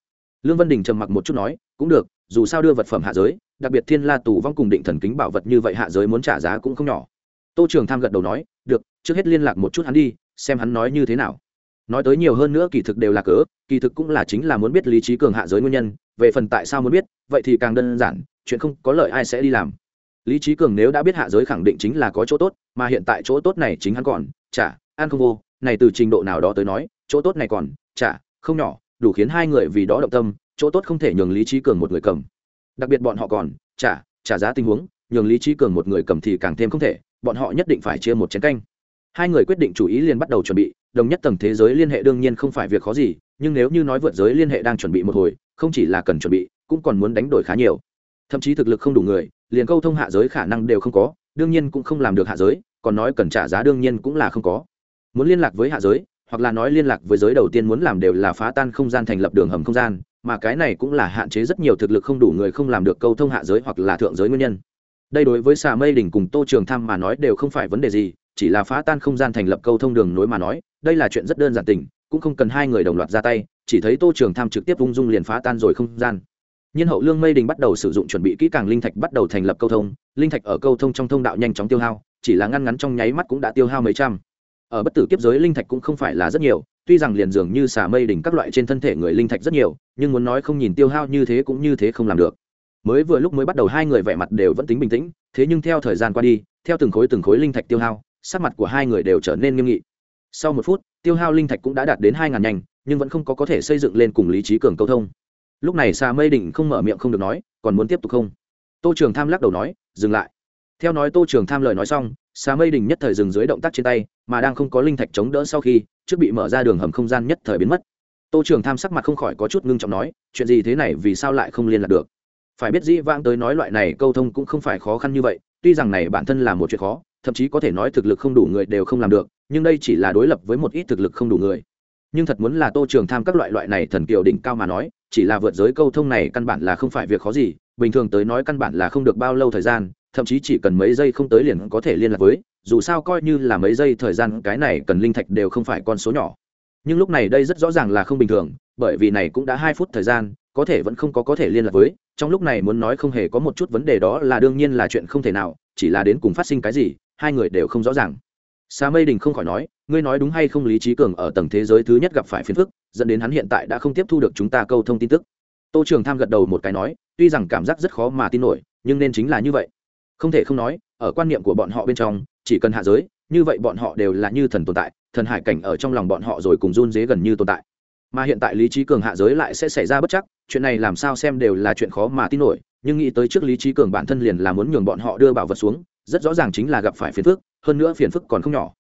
Lương vân đình trầm mặc một chút nói, cũng được, dù sao đưa vật phẩm hạ giới, đặc biệt thiên la tù vong cùng định thần kính bảo vật như vậy hạ giới muốn trả giá cũng không nhỏ. Tô trường tham gật đầu nói, được, trước hết liên lạc một chút hắn đi, xem hắn nói như thế nào. Nói tới nhiều hơn nữa kỳ thực đều là cớ, kỳ thực cũng là chính là muốn biết lý trí cường hạ giới nguyên nhân, về phần tại sao muốn biết, vậy thì càng đơn giản, chuyện không có lợi ai sẽ đi làm lý trí cường nếu đã biết hạ giới khẳng định chính là có chỗ tốt mà hiện tại chỗ tốt này chính hắn còn chả ăn không vô này từ trình độ nào đó tới nói chỗ tốt này còn chả không nhỏ đủ khiến hai người vì đó động tâm chỗ tốt không thể nhường lý trí cường một người cầm. Đặc biệt bọn họ còn chả, trả giá tình huống nhường lý trí cường một người cầm thì càng thêm không thể bọn họ nhất định phải chia một chén canh. Hai người quyết định chủ ý liền bắt đầu chuẩn bị đồng nhất tầng thế giới liên hệ đương nhiên không phải việc khó gì nhưng nếu như nói vượt giới liên hệ đang chuẩn bị một hồi không chỉ là cần chuẩn bị cũng còn muốn đánh đổi khá nhiều. Thậm chí thực lực không đủ người liền câu thông hạ giới khả năng đều không có, đương nhiên cũng không làm được hạ giới, còn nói cần trả giá đương nhiên cũng là không có. Muốn liên lạc với hạ giới, hoặc là nói liên lạc với giới đầu tiên muốn làm đều là phá tan không gian thành lập đường hầm không gian, mà cái này cũng là hạn chế rất nhiều thực lực không đủ người không làm được câu thông hạ giới hoặc là thượng giới nguyên nhân. Đây đối với xà mây đỉnh cùng tô trường tham mà nói đều không phải vấn đề gì, chỉ là phá tan không gian thành lập câu thông đường nối mà nói, đây là chuyện rất đơn giản tình, cũng không cần hai người đồng loạt ra tay, chỉ thấy tô trường tham trực tiếp ung dung liền phá tan rồi không gian nhân hậu lương mây đình bắt đầu sử dụng chuẩn bị kỹ càng linh thạch bắt đầu thành lập câu thông. Linh thạch ở câu thông trong thông đạo nhanh chóng tiêu hao, chỉ là ngăn ngắn trong nháy mắt cũng đã tiêu hao mấy trăm. Ở bất tử kiếp giới linh thạch cũng không phải là rất nhiều, tuy rằng liền dường như xà mây đỉnh các loại trên thân thể người linh thạch rất nhiều, nhưng muốn nói không nhìn tiêu hao như thế cũng như thế không làm được. Mới vừa lúc mới bắt đầu hai người vẻ mặt đều vẫn tính bình tĩnh, thế nhưng theo thời gian qua đi, theo từng khối từng khối linh thạch tiêu hao, sắc mặt của hai người đều trở nên nghiêm nghị. Sau một phút, tiêu hao linh thạch cũng đã đạt đến hai ngàn nhanh, nhưng vẫn không có có thể xây dựng lên cùng lý trí cường câu thông lúc này xà mây đỉnh không mở miệng không được nói, còn muốn tiếp tục không? Tô trường tham lắc đầu nói, dừng lại. Theo nói tô trường tham lời nói xong xà mây đỉnh nhất thời dừng dưới động tác trên tay, mà đang không có linh thạch chống đỡ sau khi, trước bị mở ra đường hầm không gian nhất thời biến mất. Tô trường tham sắc mặt không khỏi có chút ngưng trọng nói, chuyện gì thế này, vì sao lại không liên lạc được? Phải biết dĩ vãng tới nói loại này câu thông cũng không phải khó khăn như vậy, tuy rằng này bản thân là một chuyện khó, thậm chí có thể nói thực lực không đủ người đều không làm được, nhưng đây chỉ là đối lập với một ít thực lực không đủ người. Nhưng thật muốn là tô trường tham các loại loại này thần kiều đỉnh cao mà nói chỉ là vượt giới câu thông này căn bản là không phải việc khó gì, bình thường tới nói căn bản là không được bao lâu thời gian, thậm chí chỉ cần mấy giây không tới liền có thể liên lạc với, dù sao coi như là mấy giây thời gian, cái này cần linh thạch đều không phải con số nhỏ. Nhưng lúc này đây rất rõ ràng là không bình thường, bởi vì này cũng đã hai phút thời gian, có thể vẫn không có có thể liên lạc với, trong lúc này muốn nói không hề có một chút vấn đề đó là đương nhiên là chuyện không thể nào, chỉ là đến cùng phát sinh cái gì, hai người đều không rõ ràng. Sa Mây Đình không khỏi nói, ngươi nói đúng hay không Lý Trí Cường ở tầng thế giới thứ nhất gặp phải phiền phức, dẫn đến hắn hiện tại đã không tiếp thu được chúng ta câu thông tin tức. Tô Trường Tham gật đầu một cái nói, tuy rằng cảm giác rất khó mà tin nổi, nhưng nên chính là như vậy. Không thể không nói, ở quan niệm của bọn họ bên trong, chỉ cần hạ giới, như vậy bọn họ đều là như thần tồn tại, thần hải cảnh ở trong lòng bọn họ rồi cùng run rế gần như tồn tại. Mà hiện tại Lý Trí Cường hạ giới lại sẽ xảy ra bất chắc, chuyện này làm sao xem đều là chuyện khó mà tin nổi, nhưng nghĩ tới trước Lý Trí Cường bản thân liền là muốn nhường bọn họ đưa bảo vật xuống, rất rõ ràng chính là gặp phải phiền phức, hơn nữa phiền phức còn không nhỏ.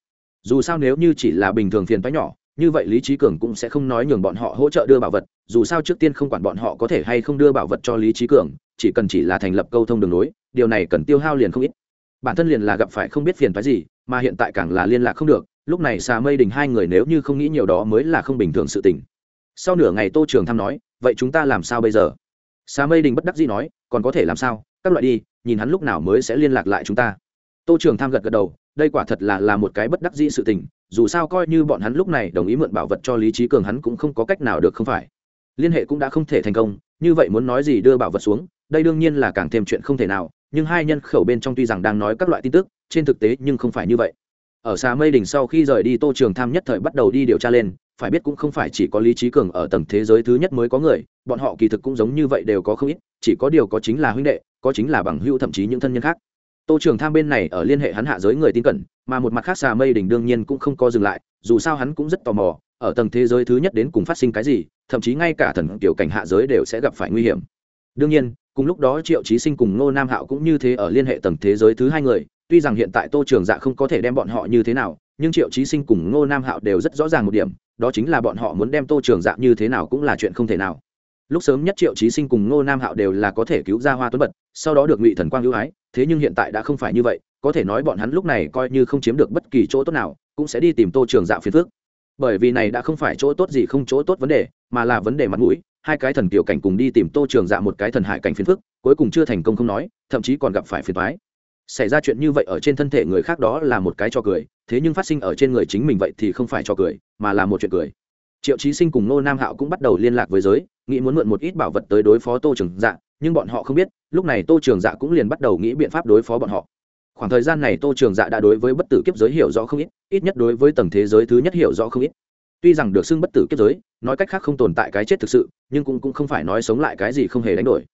Dù sao nếu như chỉ là bình thường phiền toái nhỏ, như vậy lý trí cường cũng sẽ không nói nhường bọn họ hỗ trợ đưa bảo vật, dù sao trước tiên không quản bọn họ có thể hay không đưa bảo vật cho lý trí cường, chỉ cần chỉ là thành lập câu thông đường nối điều này cần tiêu hao liền không ít. Bản thân liền là gặp phải không biết phiền phái gì, mà hiện tại càng là liên lạc không được, lúc này xà mây đình hai người nếu như không nghĩ nhiều đó mới là không bình thường sự tình. Sau nửa ngày tô trường thăm nói, vậy chúng ta làm sao bây giờ? Xà mây đình bất đắc dĩ nói, còn có thể làm sao? Các loại đi, nhìn hắn lúc nào mới sẽ liên lạc lại chúng ta tô trường tham gật gật đầu, đây quả thật là là một cái bất đắc dĩ sự tình, dù sao coi như bọn hắn lúc này đồng ý mượn bảo vật cho lý trí cường hắn cũng không có cách nào được không phải. Liên hệ cũng đã không thể thành công, như vậy muốn nói gì đưa bảo vật xuống, đây đương nhiên là càng thêm chuyện không thể nào, nhưng hai nhân khẩu bên trong tuy rằng đang nói các loại tin tức, trên thực tế nhưng không phải như vậy. Ở xa mây đỉnh sau khi rời đi, tô trường tham nhất thời bắt đầu đi điều tra lên, phải biết cũng không phải chỉ có lý trí cường ở tầng thế giới thứ nhất mới có người, bọn họ kỳ thực cũng giống như vậy đều có không ít, chỉ có điều có chính là huynh đệ, có chính là bằng hữu thậm chí những thân nhân khác tô trường tham bên này ở liên hệ hắn hạ giới người tin cẩn, mà một mặt khác xà mây đỉnh đương nhiên cũng không có dừng lại, dù sao hắn cũng rất tò mò, ở tầng thế giới thứ nhất đến cùng phát sinh cái gì, thậm chí ngay cả thần tiểu cảnh hạ giới đều sẽ gặp phải nguy hiểm. Đương nhiên, cùng lúc đó triệu chí sinh cùng ngô nam hạo cũng như thế ở liên hệ tầng thế giới thứ hai người, tuy rằng hiện tại tô trường dạ không có thể đem bọn họ như thế nào, nhưng triệu chí sinh cùng ngô nam hạo đều rất rõ ràng một điểm, đó chính là bọn họ muốn đem tô trường dạ như thế nào cũng là chuyện không thể nào lúc sớm nhất triệu trí sinh cùng ngô nam hạo đều là có thể cứu ra hoa tuấn bật, sau đó được ngụy thần quang ưu ái, thế nhưng hiện tại đã không phải như vậy, có thể nói bọn hắn lúc này coi như không chiếm được bất kỳ chỗ tốt nào, cũng sẽ đi tìm tô trường Dạo phiền phước bởi vì này đã không phải chỗ tốt gì không chỗ tốt vấn đề, mà là vấn đề mặt mũi, hai cái thần tiểu cảnh cùng đi tìm tô trường dạ một cái thần hại cảnh phiền phức, cuối cùng chưa thành công không nói, thậm chí còn gặp phải phiền thoái xảy ra chuyện như vậy ở trên thân thể người khác đó là một cái cho cười, thế nhưng phát sinh ở trên người chính mình vậy thì không phải cho cười, mà là một chuyện cười triệu chí sinh cùng nô nam hạo cũng bắt đầu liên lạc với giới nghĩ muốn mượn một ít bảo vật tới đối phó tô trường dạ nhưng bọn họ không biết lúc này tô trường dạ cũng liền bắt đầu nghĩ biện pháp đối phó bọn họ. Khoảng thời gian này tô trường dạ đã đối với bất tử kiếp giới hiểu rõ không ít ít nhất đối với tầng thế giới thứ nhất hiểu rõ không ít. Tuy rằng được xưng bất tử kiếp giới nói cách khác không tồn tại cái chết thực sự nhưng cũng, cũng không phải nói sống lại cái gì không hề đánh đổi.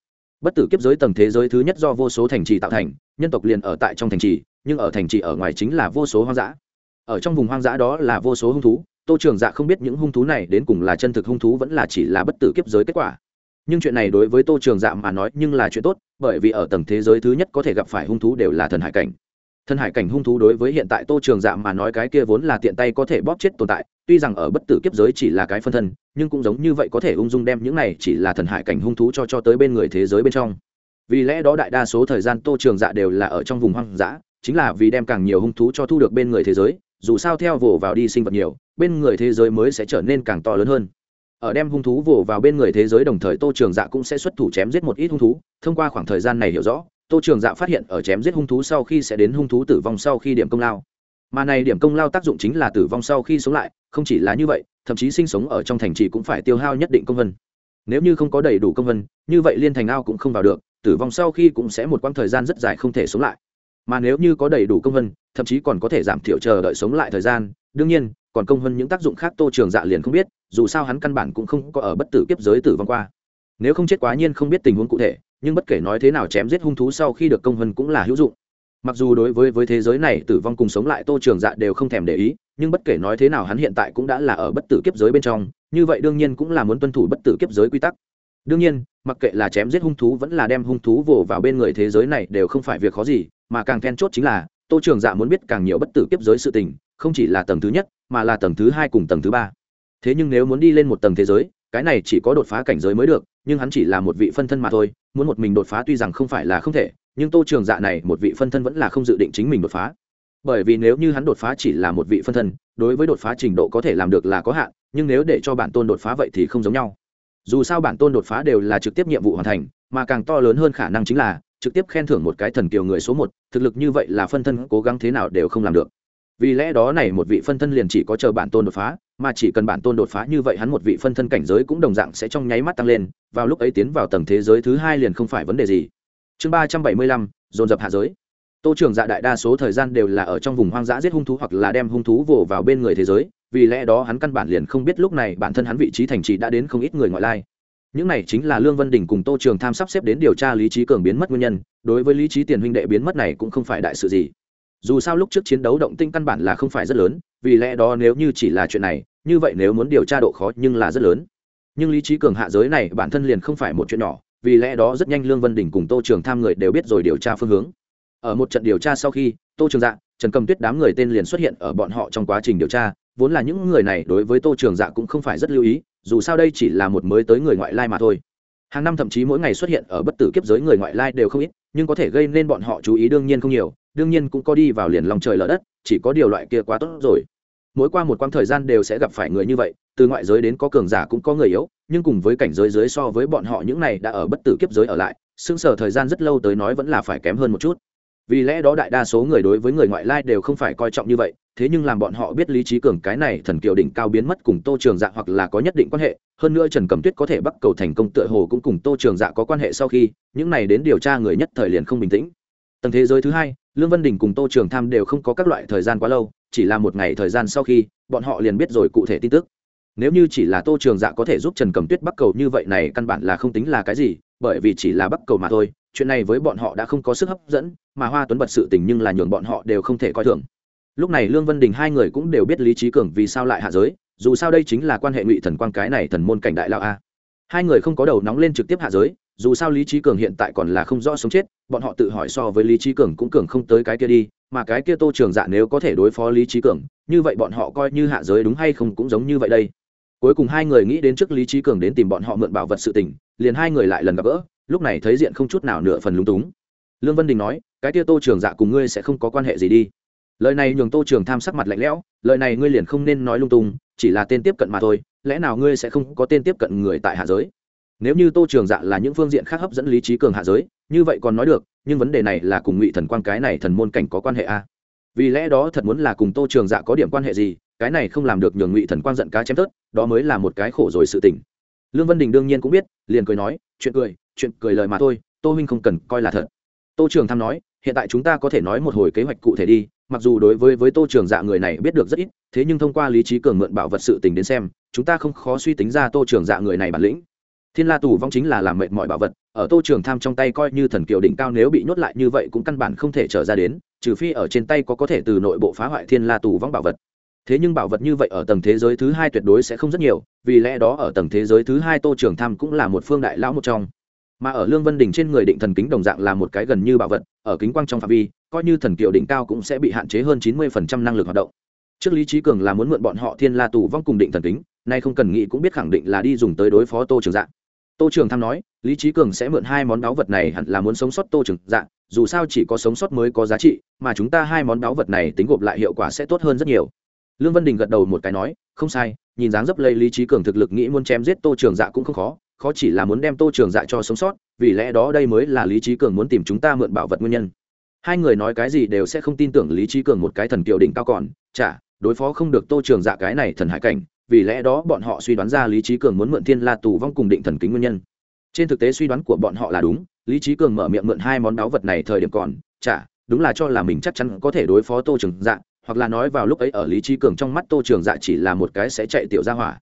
Bất tử kiếp giới tầng thế giới thứ nhất do vô số thành trì tạo thành nhân tộc liền ở tại trong thành trì nhưng ở thành trì ở ngoài chính là vô số hoang dã. Ở trong vùng hoang dã đó là vô số hung thú tô trường dạ không biết những hung thú này đến cùng là chân thực hung thú vẫn là chỉ là bất tử kiếp giới kết quả. Nhưng chuyện này đối với tô trường dạ mà nói nhưng là chuyện tốt, bởi vì ở tầng thế giới thứ nhất có thể gặp phải hung thú đều là thần hải cảnh. Thần hải cảnh hung thú đối với hiện tại tô trường dạ mà nói cái kia vốn là tiện tay có thể bóp chết tồn tại, tuy rằng ở bất tử kiếp giới chỉ là cái phân thân, nhưng cũng giống như vậy có thể ung dung đem những này chỉ là thần hải cảnh hung thú cho cho tới bên người thế giới bên trong. Vì lẽ đó đại đa số thời gian tô trường dạ đều là ở trong vùng hoang dã, chính là vì đem càng nhiều hung thú cho thu được bên người thế giới, dù sao theo vồ vào đi sinh vật nhiều bên người thế giới mới sẽ trở nên càng to lớn hơn. Ở đem hung thú vồ vào bên người thế giới đồng thời tô trường dạ cũng sẽ xuất thủ chém giết một ít hung thú. Thông qua khoảng thời gian này hiểu rõ, tô trường dạ phát hiện ở chém giết hung thú sau khi sẽ đến hung thú tử vong sau khi điểm công lao. Mà này điểm công lao tác dụng chính là tử vong sau khi sống lại, không chỉ là như vậy, thậm chí sinh sống ở trong thành trì cũng phải tiêu hao nhất định công vân. Nếu như không có đầy đủ công vân, như vậy liên thành ao cũng không vào được, tử vong sau khi cũng sẽ một quãng thời gian rất dài không thể sống lại. Mà nếu như có đầy đủ công vân, thậm chí còn có thể giảm thiểu chờ đợi sống lại thời gian, đương nhiên còn công hơn những tác dụng khác tô trường dạ liền không biết, dù sao hắn căn bản cũng không có ở bất tử kiếp giới tử vong qua. Nếu không chết quá nhiên không biết tình huống cụ thể, nhưng bất kể nói thế nào chém giết hung thú sau khi được công hơn cũng là hữu dụng. Mặc dù đối với với thế giới này tử vong cùng sống lại tô trường dạ đều không thèm để ý, nhưng bất kể nói thế nào hắn hiện tại cũng đã là ở bất tử kiếp giới bên trong, như vậy đương nhiên cũng là muốn tuân thủ bất tử kiếp giới quy tắc. Đương nhiên, mặc kệ là chém giết hung thú vẫn là đem hung thú vồ vào bên người thế giới này đều không phải việc khó gì, mà càng then chốt chính là, tô trường dạ muốn biết càng nhiều bất tử kiếp giới sự tình không chỉ là tầng thứ nhất, mà là tầng thứ hai cùng tầng thứ ba. Thế nhưng nếu muốn đi lên một tầng thế giới, cái này chỉ có đột phá cảnh giới mới được, nhưng hắn chỉ là một vị phân thân mà thôi, muốn một mình đột phá tuy rằng không phải là không thể, nhưng tô trường dạ này một vị phân thân vẫn là không dự định chính mình đột phá. Bởi vì nếu như hắn đột phá chỉ là một vị phân thân, đối với đột phá trình độ có thể làm được là có hạn, nhưng nếu để cho bản tôn đột phá vậy thì không giống nhau. Dù sao bản tôn đột phá đều là trực tiếp nhiệm vụ hoàn thành, mà càng to lớn hơn khả năng chính là trực tiếp khen thưởng một cái thần kiều người số một, thực lực như vậy là phân thân cố gắng thế nào đều không làm được vì lẽ đó này một vị phân thân liền chỉ có chờ bản tôn đột phá, mà chỉ cần bản tôn đột phá như vậy hắn một vị phân thân cảnh giới cũng đồng dạng sẽ trong nháy mắt tăng lên, vào lúc ấy tiến vào tầng thế giới thứ hai liền không phải vấn đề gì. Chương ba trăm bảy mươi lăm, dồn dập hạ giới. Tô trường dạ đại đa số thời gian đều là ở trong vùng hoang dã giết hung thú hoặc là đem hung thú vồ vào bên người thế giới, vì lẽ đó hắn căn bản liền không biết lúc này bản thân hắn vị trí thành trì đã đến không ít người ngoại lai. Những này chính là lương vân đình cùng tô trường tham sắp xếp đến điều tra lý trí cường biến mất nguyên nhân, đối với lý trí tiền huynh đệ biến mất này cũng không phải đại sự gì dù sao lúc trước chiến đấu động tinh căn bản là không phải rất lớn, vì lẽ đó nếu như chỉ là chuyện này, như vậy nếu muốn điều tra độ khó nhưng là rất lớn. Nhưng lý trí cường hạ giới này bản thân liền không phải một chuyện nhỏ, vì lẽ đó rất nhanh lương vân đình cùng tô trường tham người đều biết rồi điều tra phương hướng. Ở một trận điều tra sau khi, tô trường dạ trần cầm tuyết đám người tên liền xuất hiện ở bọn họ trong quá trình điều tra, vốn là những người này đối với tô trường dạ cũng không phải rất lưu ý, dù sao đây chỉ là một mới tới người ngoại lai mà thôi. Hàng năm thậm chí mỗi ngày xuất hiện ở bất tử kiếp giới người ngoại lai đều không ít nhưng có thể gây nên bọn họ chú ý đương nhiên không nhiều, đương nhiên cũng có đi vào liền lòng trời lở đất, chỉ có điều loại kia quá tốt rồi. Mỗi qua một quãng thời gian đều sẽ gặp phải người như vậy, từ ngoại giới đến có cường giả cũng có người yếu, nhưng cùng với cảnh giới dưới so với bọn họ những này đã ở bất tử kiếp giới ở lại, xương sở thời gian rất lâu tới nói vẫn là phải kém hơn một chút. Vì lẽ đó đại đa số người đối với người ngoại lai đều không phải coi trọng như vậy thế nhưng làm bọn họ biết lý trí cường cái này thần kiều đỉnh cao biến mất cùng tô trường dạ hoặc là có nhất định quan hệ, hơn nữa trần cầm tuyết có thể bắt cầu thành công tựa hồ cũng cùng tô trường dạ có quan hệ sau khi, những này đến điều tra người nhất thời liền không bình tĩnh. Tầng thế giới thứ hai, lương vân đình cùng tô trường tham đều không có các loại thời gian quá lâu, chỉ là một ngày thời gian sau khi, bọn họ liền biết rồi cụ thể tin tức. Nếu như chỉ là tô trường dạ có thể giúp trần cầm tuyết bắt cầu như vậy này căn bản là không tính là cái gì, bởi vì chỉ là bắt cầu mà thôi, chuyện này với bọn họ đã không có sức hấp dẫn, mà hoa tuấn bật sự tình nhưng là nhường bọn họ đều không thể coi thường lúc này lương vân đình hai người cũng đều biết lý trí cường vì sao lại hạ giới, dù sao đây chính là quan hệ ngụy thần quang cái này thần môn cảnh đại lao a. Hai người không có đầu nóng lên trực tiếp hạ giới, dù sao lý trí cường hiện tại còn là không rõ sống chết, bọn họ tự hỏi so với lý trí cường cũng cường không tới cái kia đi, mà cái kia tô trường dạ nếu có thể đối phó lý trí cường, như vậy bọn họ coi như hạ giới đúng hay không cũng giống như vậy đây. Cuối cùng hai người nghĩ đến trước lý trí cường đến tìm bọn họ mượn bảo vật sự tình, liền hai người lại lần gặp gỡ, lúc này thấy diện không chút nào nửa phần lúng túng. Lương vân đình nói, cái kia tô trường dạ cùng ngươi sẽ không có quan hệ gì đi lời này nhường tô trường tham sắc mặt lạnh lẽo, lời này ngươi liền không nên nói lung tung, chỉ là tên tiếp cận mà thôi, lẽ nào ngươi sẽ không có tên tiếp cận người tại hạ giới? Nếu như tô trường dạ là những phương diện khác hấp dẫn lý trí cường hạ giới, như vậy còn nói được, nhưng vấn đề này là cùng ngụy thần quan cái này thần môn cảnh có quan hệ a à? vì lẽ đó thật muốn là cùng tô trường dạ có điểm quan hệ gì, cái này không làm được nhường ngụy thần quan giận cá chém tớt, đó mới là một cái khổ rồi sự tình. Lương vân đình đương nhiên cũng biết, liền cười nói, chuyện cười chuyện cười lời mà thôi, tô huynh không cần coi là thật. Tô trường tham nói, hiện tại chúng ta có thể nói một hồi kế hoạch cụ thể đi mặc dù đối với với tô trường dạ người này biết được rất ít, thế nhưng thông qua lý trí cường mượn bảo vật sự tình đến xem, chúng ta không khó suy tính ra tô trường dạ người này bản lĩnh. Thiên la tù vong chính là làm mệt mọi bảo vật, ở tô trường tham trong tay coi như thần kiều đỉnh cao nếu bị nhốt lại như vậy cũng căn bản không thể trở ra đến, trừ phi ở trên tay có có thể từ nội bộ phá hoại thiên la tù vong bảo vật. Thế nhưng bảo vật như vậy ở tầng thế giới thứ hai tuyệt đối sẽ không rất nhiều, vì lẽ đó ở tầng thế giới thứ hai tô trường tham cũng là một phương đại lão một trong mà ở lương vân đỉnh trên người định thần kính đồng dạng là một cái gần như bảo vật, ở kính quang trong phạm vi, coi như thần kiệu đỉnh cao cũng sẽ bị hạn chế hơn chín mươi phần trăm năng lực hoạt động. Trước lý trí cường là muốn mượn bọn họ thiên la tù vong cùng định thần kính, nay không cần nghĩ cũng biết khẳng định là đi dùng tới đối phó tô trường dạng tô trường tham nói, lý trí cường sẽ mượn hai món báu vật này hẳn là muốn sống sót tô trường dạng dù sao chỉ có sống sót mới có giá trị, mà chúng ta hai món báu vật này tính gộp lại hiệu quả sẽ tốt hơn rất nhiều. Lương vân đình gật đầu một cái nói, không sai, nhìn dáng dấp lây lý trí cường thực lực nghĩ muốn chém giết tô trường dạ cũng không khó khó chỉ là muốn đem tô trường dạ cho sống sót, vì lẽ đó đây mới là lý trí cường muốn tìm chúng ta mượn bảo vật nguyên nhân. Hai người nói cái gì đều sẽ không tin tưởng lý trí cường một cái thần kiều đỉnh cao còn, chả, đối phó không được tô trường dạ cái này thần hải cảnh, vì lẽ đó bọn họ suy đoán ra lý trí cường muốn mượn thiên la tù vong cùng định thần kính nguyên nhân. Trên thực tế suy đoán của bọn họ là đúng, lý trí cường mở miệng mượn hai món đáo vật này thời điểm còn, chả, đúng là cho là mình chắc chắn có thể đối phó tô trường dạ hoặc là nói vào lúc ấy ở lý trí cường trong mắt tô trường dạ chỉ là một cái sẽ chạy tiểu ra hỏa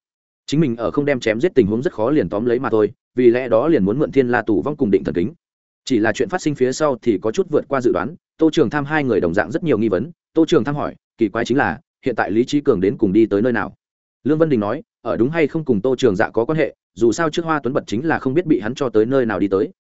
chính mình ở không đem chém giết tình huống rất khó liền tóm lấy mà thôi, vì lẽ đó liền muốn mượn thiên la tù vong cùng định thần kính. Chỉ là chuyện phát sinh phía sau thì có chút vượt qua dự đoán, tô trường tham hai người đồng dạng rất nhiều nghi vấn. Tô trường tham hỏi, kỳ quái chính là, hiện tại lý trí cường đến cùng đi tới nơi nào? Lương vân đình nói, ở đúng hay không cùng tô trường dạ có quan hệ, dù sao trước hoa tuấn bật chính là không biết bị hắn cho tới nơi nào đi tới.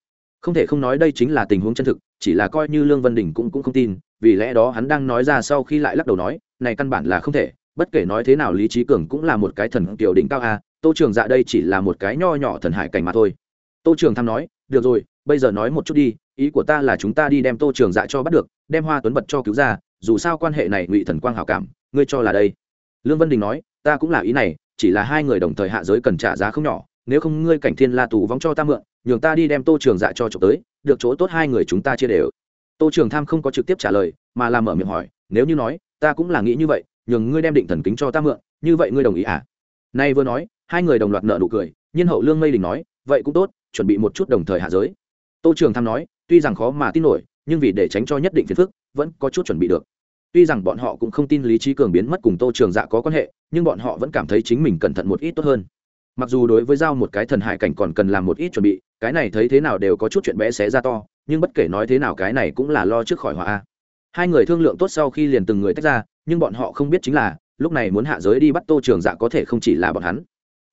Không thể không nói đây chính là tình huống chân thực, chỉ là coi như lương vân đình cũng cũng không tin, vì lẽ đó hắn đang nói ra sau khi lại lắc đầu nói, này căn bản là không thể bất kể nói thế nào lý trí cường cũng là một cái thần tiểu đỉnh cao a, tô trường dạ đây chỉ là một cái nho nhỏ thần hải cảnh mà thôi. Tô trường tham nói, được rồi, bây giờ nói một chút đi, ý của ta là chúng ta đi đem tô trường dạ cho bắt được, đem hoa tuấn bật cho cứu ra, dù sao quan hệ này ngụy thần quang hảo cảm, ngươi cho là đây. Lương vân đình nói, ta cũng là ý này, chỉ là hai người đồng thời hạ giới cần trả giá không nhỏ, nếu không ngươi cảnh thiên la tù vong cho ta mượn, nhường ta đi đem tô trường dạ cho trộm tới, được chỗ tốt hai người chúng ta chia đều. Tô trường tham không có trực tiếp trả lời, mà làm mở miệng hỏi, nếu như nói, ta cũng là nghĩ như vậy nhường ngươi đem định thần kính cho ta mượn, như vậy ngươi đồng ý à? Nay vừa nói, hai người đồng loạt nợ nụ cười, nhiên hậu lương mây đình nói, vậy cũng tốt, chuẩn bị một chút đồng thời hạ giới. Tô trường tham nói, tuy rằng khó mà tin nổi, nhưng vì để tránh cho nhất định phiền phức, vẫn có chút chuẩn bị được. Tuy rằng bọn họ cũng không tin lý trí cường biến mất cùng tô trường dạ có quan hệ, nhưng bọn họ vẫn cảm thấy chính mình cẩn thận một ít tốt hơn. Mặc dù đối với giao một cái thần hải cảnh còn cần làm một ít chuẩn bị, cái này thấy thế nào đều có chút chuyện bé xé ra to, nhưng bất kể nói thế nào cái này cũng là lo trước khỏi họa hai người thương lượng tốt sau khi liền từng người tách ra nhưng bọn họ không biết chính là, lúc này muốn hạ giới đi bắt tô trường dạ có thể không chỉ là bọn hắn.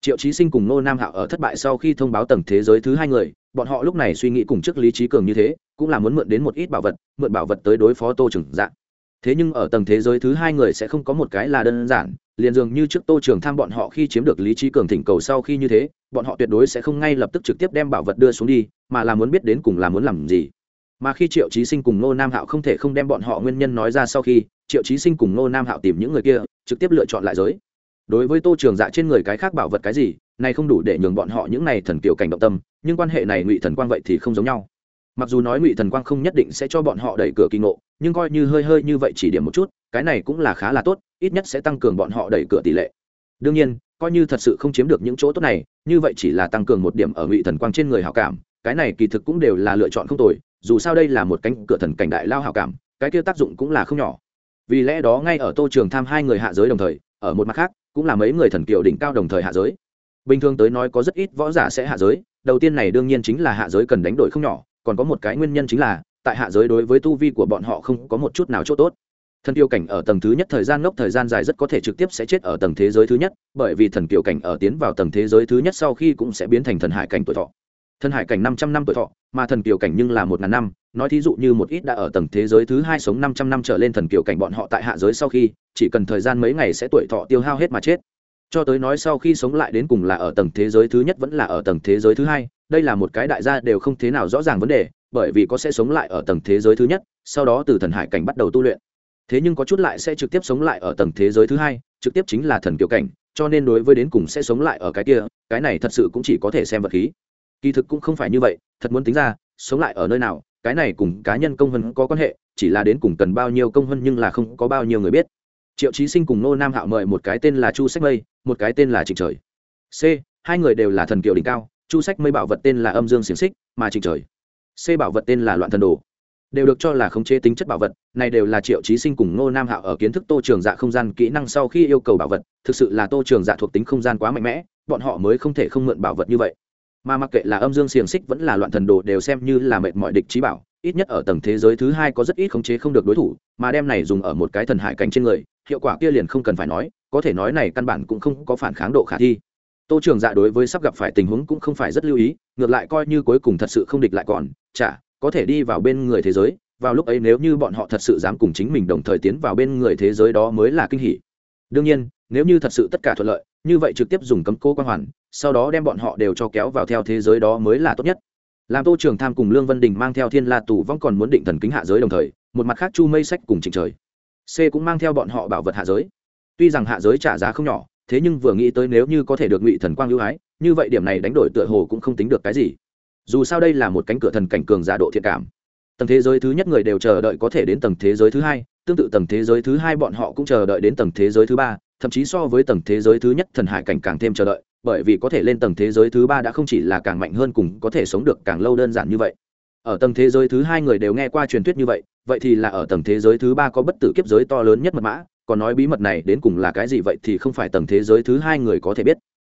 Triệu trí sinh cùng nô nam hạo ở thất bại sau khi thông báo tầng thế giới thứ hai người, bọn họ lúc này suy nghĩ cùng trước lý trí cường như thế, cũng là muốn mượn đến một ít bảo vật, mượn bảo vật tới đối phó tô trường dạ. Thế nhưng ở tầng thế giới thứ hai người sẽ không có một cái là đơn giản, liền dường như trước tô trường tham bọn họ khi chiếm được lý trí cường thỉnh cầu sau khi như thế, bọn họ tuyệt đối sẽ không ngay lập tức trực tiếp đem bảo vật đưa xuống đi, mà là muốn biết đến cùng là muốn làm gì. Mà khi triệu trí sinh cùng nô nam hạo không thể không đem bọn họ nguyên nhân nói ra sau khi triệu trí sinh cùng nô nam hạo tìm những người kia, trực tiếp lựa chọn lại giới. Đối với tô trường dạ trên người cái khác bảo vật cái gì, này không đủ để nhường bọn họ những này thần kiểu cảnh động tâm, nhưng quan hệ này ngụy thần quang vậy thì không giống nhau. Mặc dù nói ngụy thần quang không nhất định sẽ cho bọn họ đẩy cửa kỳ ngộ, nhưng coi như hơi hơi như vậy chỉ điểm một chút, cái này cũng là khá là tốt, ít nhất sẽ tăng cường bọn họ đẩy cửa tỷ lệ. Đương nhiên, coi như thật sự không chiếm được những chỗ tốt này, như vậy chỉ là tăng cường một điểm ở ngụy thần quang trên người hảo cảm, cái này kỳ thực cũng đều là lựa chọn không tồi, dù sao đây là một cánh cửa thần cảnh đại lao hảo cảm, cái kia tác dụng cũng là không nhỏ vì lẽ đó ngay ở tô trường tham hai người hạ giới đồng thời, ở một mặt khác, cũng là mấy người thần kiều đỉnh cao đồng thời hạ giới. Bình thường tới nói có rất ít võ giả sẽ hạ giới, đầu tiên này đương nhiên chính là hạ giới cần đánh đổi không nhỏ, còn có một cái nguyên nhân chính là, tại hạ giới đối với tu vi của bọn họ không có một chút nào chỗ tốt. Thần kiều cảnh ở tầng thứ nhất thời gian ngốc thời gian dài rất có thể trực tiếp sẽ chết ở tầng thế giới thứ nhất, bởi vì thần kiều cảnh ở tiến vào tầng thế giới thứ nhất sau khi cũng sẽ biến thành thần hải cảnh tuổi thọ thần hải cảnh năm trăm năm tuổi thọ, mà thần kiều cảnh nhưng là một ngàn năm. Nói thí dụ như một ít đã ở tầng thế giới thứ hai sống năm trăm năm trở lên thần kiều cảnh bọn họ tại hạ giới sau khi, chỉ cần thời gian mấy ngày sẽ tuổi thọ tiêu hao hết mà chết. Cho tới nói sau khi sống lại đến cùng là ở tầng thế giới thứ nhất vẫn là ở tầng thế giới thứ hai, đây là một cái đại gia đều không thế nào rõ ràng vấn đề, bởi vì có sẽ sống lại ở tầng thế giới thứ nhất, sau đó từ thần hải cảnh bắt đầu tu luyện. Thế nhưng có chút lại sẽ trực tiếp sống lại ở tầng thế giới thứ hai, trực tiếp chính là thần kiều cảnh, cho nên đối với đến cùng sẽ sống lại ở cái kia, cái này thật sự cũng chỉ có thể xem vật khí kỳ thực cũng không phải như vậy, thật muốn tính ra, sống lại ở nơi nào, cái này cùng cá nhân công hân có quan hệ, chỉ là đến cùng cần bao nhiêu công hân nhưng là không có bao nhiêu người biết. Triệu trí sinh cùng nô nam hạo mời một cái tên là chu sách mây, một cái tên là trịnh trời. C, hai người đều là thần kiều đỉnh cao, chu sách mây bảo vật tên là âm dương xiềng xích, mà trịnh trời. C bảo vật tên là loạn thần đồ. Đều được cho là khống chế tính chất bảo vật, này đều là triệu trí sinh cùng ngô nam hạo ở kiến thức tô trường dạ không gian kỹ năng sau khi yêu cầu bảo vật, thực sự là tô trường dạ thuộc tính không gian quá mạnh mẽ, bọn họ mới không thể không mượn bảo vật như vậy mà mặc kệ là âm dương xiềng xích vẫn là loạn thần đồ đều xem như là mệt mọi địch trí bảo, ít nhất ở tầng thế giới thứ hai có rất ít khống chế không được đối thủ, mà đem này dùng ở một cái thần hải cảnh trên người, hiệu quả kia liền không cần phải nói, có thể nói này căn bản cũng không có phản kháng độ khả thi. Tô trường dạ đối với sắp gặp phải tình huống cũng không phải rất lưu ý, ngược lại coi như cuối cùng thật sự không địch lại còn, chả, có thể đi vào bên người thế giới, vào lúc ấy nếu như bọn họ thật sự dám cùng chính mình đồng thời tiến vào bên người thế giới đó mới là kinh hỉ. Đương nhiên nếu như thật sự tất cả thuận lợi, như vậy trực tiếp dùng cấm cố quan hoàn, sau đó đem bọn họ đều cho kéo vào theo thế giới đó mới là tốt nhất. Làm tô trường tham cùng lương vân đình mang theo thiên la tù vong còn muốn định thần kính hạ giới đồng thời, một mặt khác chu mây sách cùng trịnh trời. C cũng mang theo bọn họ bảo vật hạ giới. Tuy rằng hạ giới trả giá không nhỏ, thế nhưng vừa nghĩ tới nếu như có thể được ngụy thần quang ưu ái, như vậy điểm này đánh đổi tựa hồ cũng không tính được cái gì. Dù sao đây là một cánh cửa thần cảnh cường giả độ thiện cảm. Tầng thế giới thứ nhất người đều chờ đợi có thể đến tầng thế giới thứ hai, tương tự tầng thế giới thứ hai bọn họ cũng chờ đợi đến tầng thế giới thứ ba thậm chí so với tầng thế giới thứ nhất thần hải cảnh càng thêm chờ đợi, bởi vì có thể lên tầng thế giới thứ ba đã không chỉ là càng mạnh hơn cùng có thể sống được càng lâu đơn giản như vậy. Ở tầng thế giới thứ hai người đều nghe qua truyền thuyết như vậy vậy thì là ở tầng thế giới thứ ba có bất tử kiếp giới to lớn nhất mật mã, còn nói bí mật này đến cùng là cái gì vậy thì không phải tầng thế giới thứ hai người có thể biết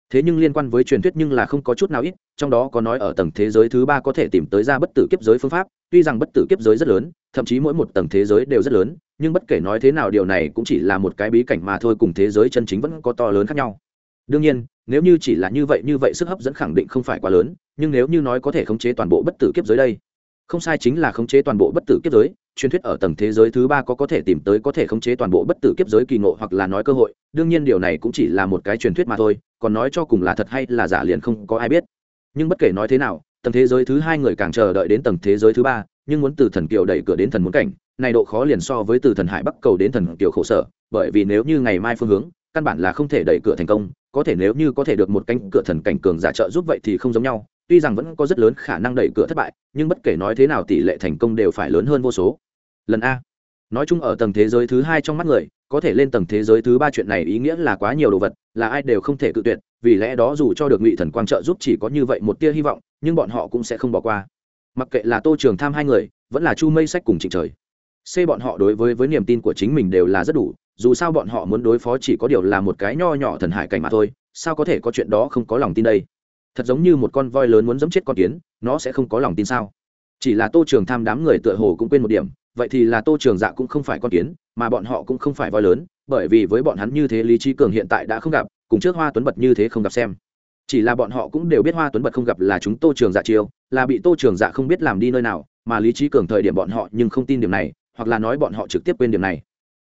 thế nhưng liên quan với truyền thuyết nhưng là không có chút nào ít, trong đó có nói ở tầng thế giới thứ ba có thể tìm tới ra bất tử kiếp giới phương pháp, tuy rằng bất tử kiếp giới rất lớn, thậm chí mỗi một tầng thế giới đều rất lớn, nhưng bất kể nói thế nào điều này cũng chỉ là một cái bí cảnh mà thôi cùng thế giới chân chính vẫn có to lớn khác nhau. Đương nhiên, nếu như chỉ là như vậy như vậy sức hấp dẫn khẳng định không phải quá lớn, nhưng nếu như nói có thể khống chế toàn bộ bất tử kiếp giới đây, không sai chính là khống chế toàn bộ bất tử kiếp giới truyền thuyết ở tầng thế giới thứ ba có có thể tìm tới có thể khống chế toàn bộ bất tử kiếp giới kỳ ngộ hoặc là nói cơ hội, đương nhiên điều này cũng chỉ là một cái truyền thuyết mà thôi, còn nói cho cùng là thật hay là giả liền không có ai biết. Nhưng bất kể nói thế nào, tầng thế giới thứ hai người càng chờ đợi đến tầng thế giới thứ ba, nhưng muốn từ thần kiều đẩy cửa đến thần muốn cảnh, này độ khó liền so với từ thần hải bắc cầu đến thần kiều khổ sở, bởi vì nếu như ngày mai phương hướng, căn bản là không thể đẩy cửa thành công, có thể nếu như có thể được một cánh cửa thần cảnh cường giả trợ giúp vậy thì không giống nhau, tuy rằng vẫn có rất lớn khả năng đẩy cửa thất bại, nhưng bất kể nói thế nào tỷ lệ thành công đều phải lớn hơn vô số lần a. Nói chung ở tầng thế giới thứ hai trong mắt người, có thể lên tầng thế giới thứ ba chuyện này ý nghĩa là quá nhiều đồ vật, là ai đều không thể cự tuyệt, vì lẽ đó dù cho được ngụy thần quang trợ giúp chỉ có như vậy một tia hy vọng, nhưng bọn họ cũng sẽ không bỏ qua. Mặc kệ là tô trường tham hai người, vẫn là chu mây sách cùng trịnh trời. C bọn họ đối với với niềm tin của chính mình đều là rất đủ, dù sao bọn họ muốn đối phó chỉ có điều là một cái nho nhỏ thần hải cảnh mà thôi, sao có thể có chuyện đó không có lòng tin đây? Thật giống như một con voi lớn muốn dẫm chết con kiến, nó sẽ không có lòng tin sao? Chỉ là tô trường tham đám người tựa hồ cũng quên một điểm vậy thì là tô trường dạ cũng không phải con kiến, mà bọn họ cũng không phải voi lớn, bởi vì với bọn hắn như thế lý trí cường hiện tại đã không gặp, cùng trước hoa tuấn bật như thế không gặp xem. Chỉ là bọn họ cũng đều biết hoa tuấn bật không gặp là chúng tô trường dạ chiêu, là bị tô trường dạ không biết làm đi nơi nào, mà lý trí cường thời điểm bọn họ nhưng không tin điểm này, hoặc là nói bọn họ trực tiếp quên điểm này.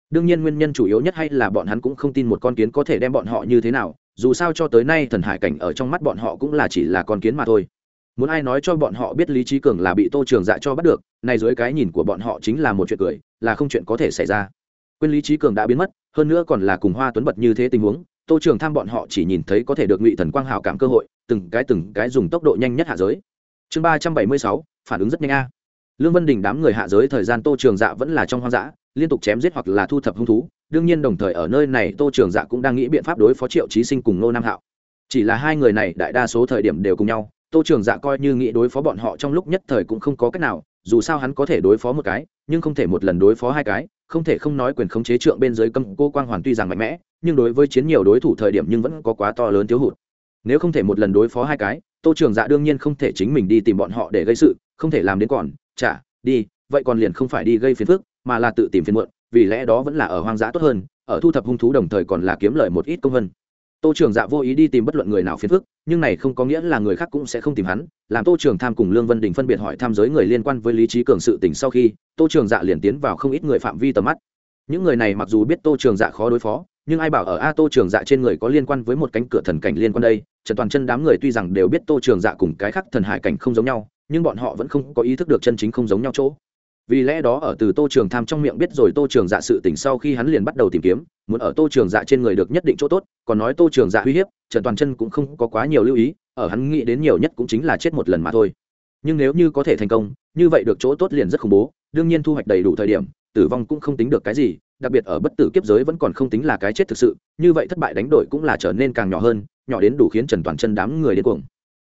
Đương nhiên nguyên nhân chủ yếu nhất hay là bọn hắn cũng không tin một con kiến có thể đem bọn họ như thế nào, dù sao cho tới nay thần hải cảnh ở trong mắt bọn họ cũng là chỉ là con kiến mà thôi muốn ai nói cho bọn họ biết lý trí cường là bị tô trường dạ cho bắt được, này dưới cái nhìn của bọn họ chính là một chuyện cười, là không chuyện có thể xảy ra. Quên lý trí cường đã biến mất, hơn nữa còn là cùng hoa tuấn bật như thế tình huống, tô trường tham bọn họ chỉ nhìn thấy có thể được ngụy thần quang hào cảm cơ hội, từng cái từng cái dùng tốc độ nhanh nhất hạ giới. Chương ba trăm bảy mươi sáu, phản ứng rất nhanh a. Lương vân đình đám người hạ giới thời gian tô trường dạ vẫn là trong hoang dã, liên tục chém giết hoặc là thu thập hung thú, đương nhiên đồng thời ở nơi này tô trường dạ cũng đang nghĩ biện pháp đối phó triệu trí sinh cùng nô nam hạo. Chỉ là hai người này đại đa số thời điểm đều cùng nhau tô trường dạ coi như nghĩ đối phó bọn họ trong lúc nhất thời cũng không có cách nào, dù sao hắn có thể đối phó một cái, nhưng không thể một lần đối phó hai cái, không thể không nói quyền khống chế trượng bên dưới cầm cô quang hoàn tuy rằng mạnh mẽ, nhưng đối với chiến nhiều đối thủ thời điểm nhưng vẫn có quá to lớn thiếu hụt. Nếu không thể một lần đối phó hai cái, tô trường dạ đương nhiên không thể chính mình đi tìm bọn họ để gây sự, không thể làm đến còn chả đi, vậy còn liền không phải đi gây phiền phức, mà là tự tìm phiền muộn, vì lẽ đó vẫn là ở hoang dã tốt hơn, ở thu thập hung thú đồng thời còn là kiếm lời một ít công vân tô trường dạ vô ý đi tìm bất luận người nào phiền phức, nhưng này không có nghĩa là người khác cũng sẽ không tìm hắn, làm tô trường tham cùng lương vân đình phân biệt hỏi tham giới người liên quan với lý trí cường sự tỉnh sau khi, tô trường dạ liền tiến vào không ít người phạm vi tầm mắt. Những người này mặc dù biết tô trường dạ khó đối phó, nhưng ai bảo ở a tô trường dạ trên người có liên quan với một cánh cửa thần cảnh liên quan đây trần toàn chân đám người tuy rằng đều biết tô trường dạ cùng cái khác thần hải cảnh không giống nhau, nhưng bọn họ vẫn không có ý thức được chân chính không giống nhau chỗ vì lẽ đó ở từ tô trường tham trong miệng biết rồi tô trường dạ sự tỉnh sau khi hắn liền bắt đầu tìm kiếm, muốn ở tô trường dạ trên người được nhất định chỗ tốt, còn nói tô trường dạ uy hiếp trần toàn chân cũng không có quá nhiều lưu ý, ở hắn nghĩ đến nhiều nhất cũng chính là chết một lần mà thôi. Nhưng nếu như có thể thành công, như vậy được chỗ tốt liền rất khủng bố, đương nhiên thu hoạch đầy đủ thời điểm, tử vong cũng không tính được cái gì, đặc biệt ở bất tử kiếp giới vẫn còn không tính là cái chết thực sự, như vậy thất bại đánh đổi cũng là trở nên càng nhỏ hơn, nhỏ đến đủ khiến trần toàn chân đám người đến cuồng.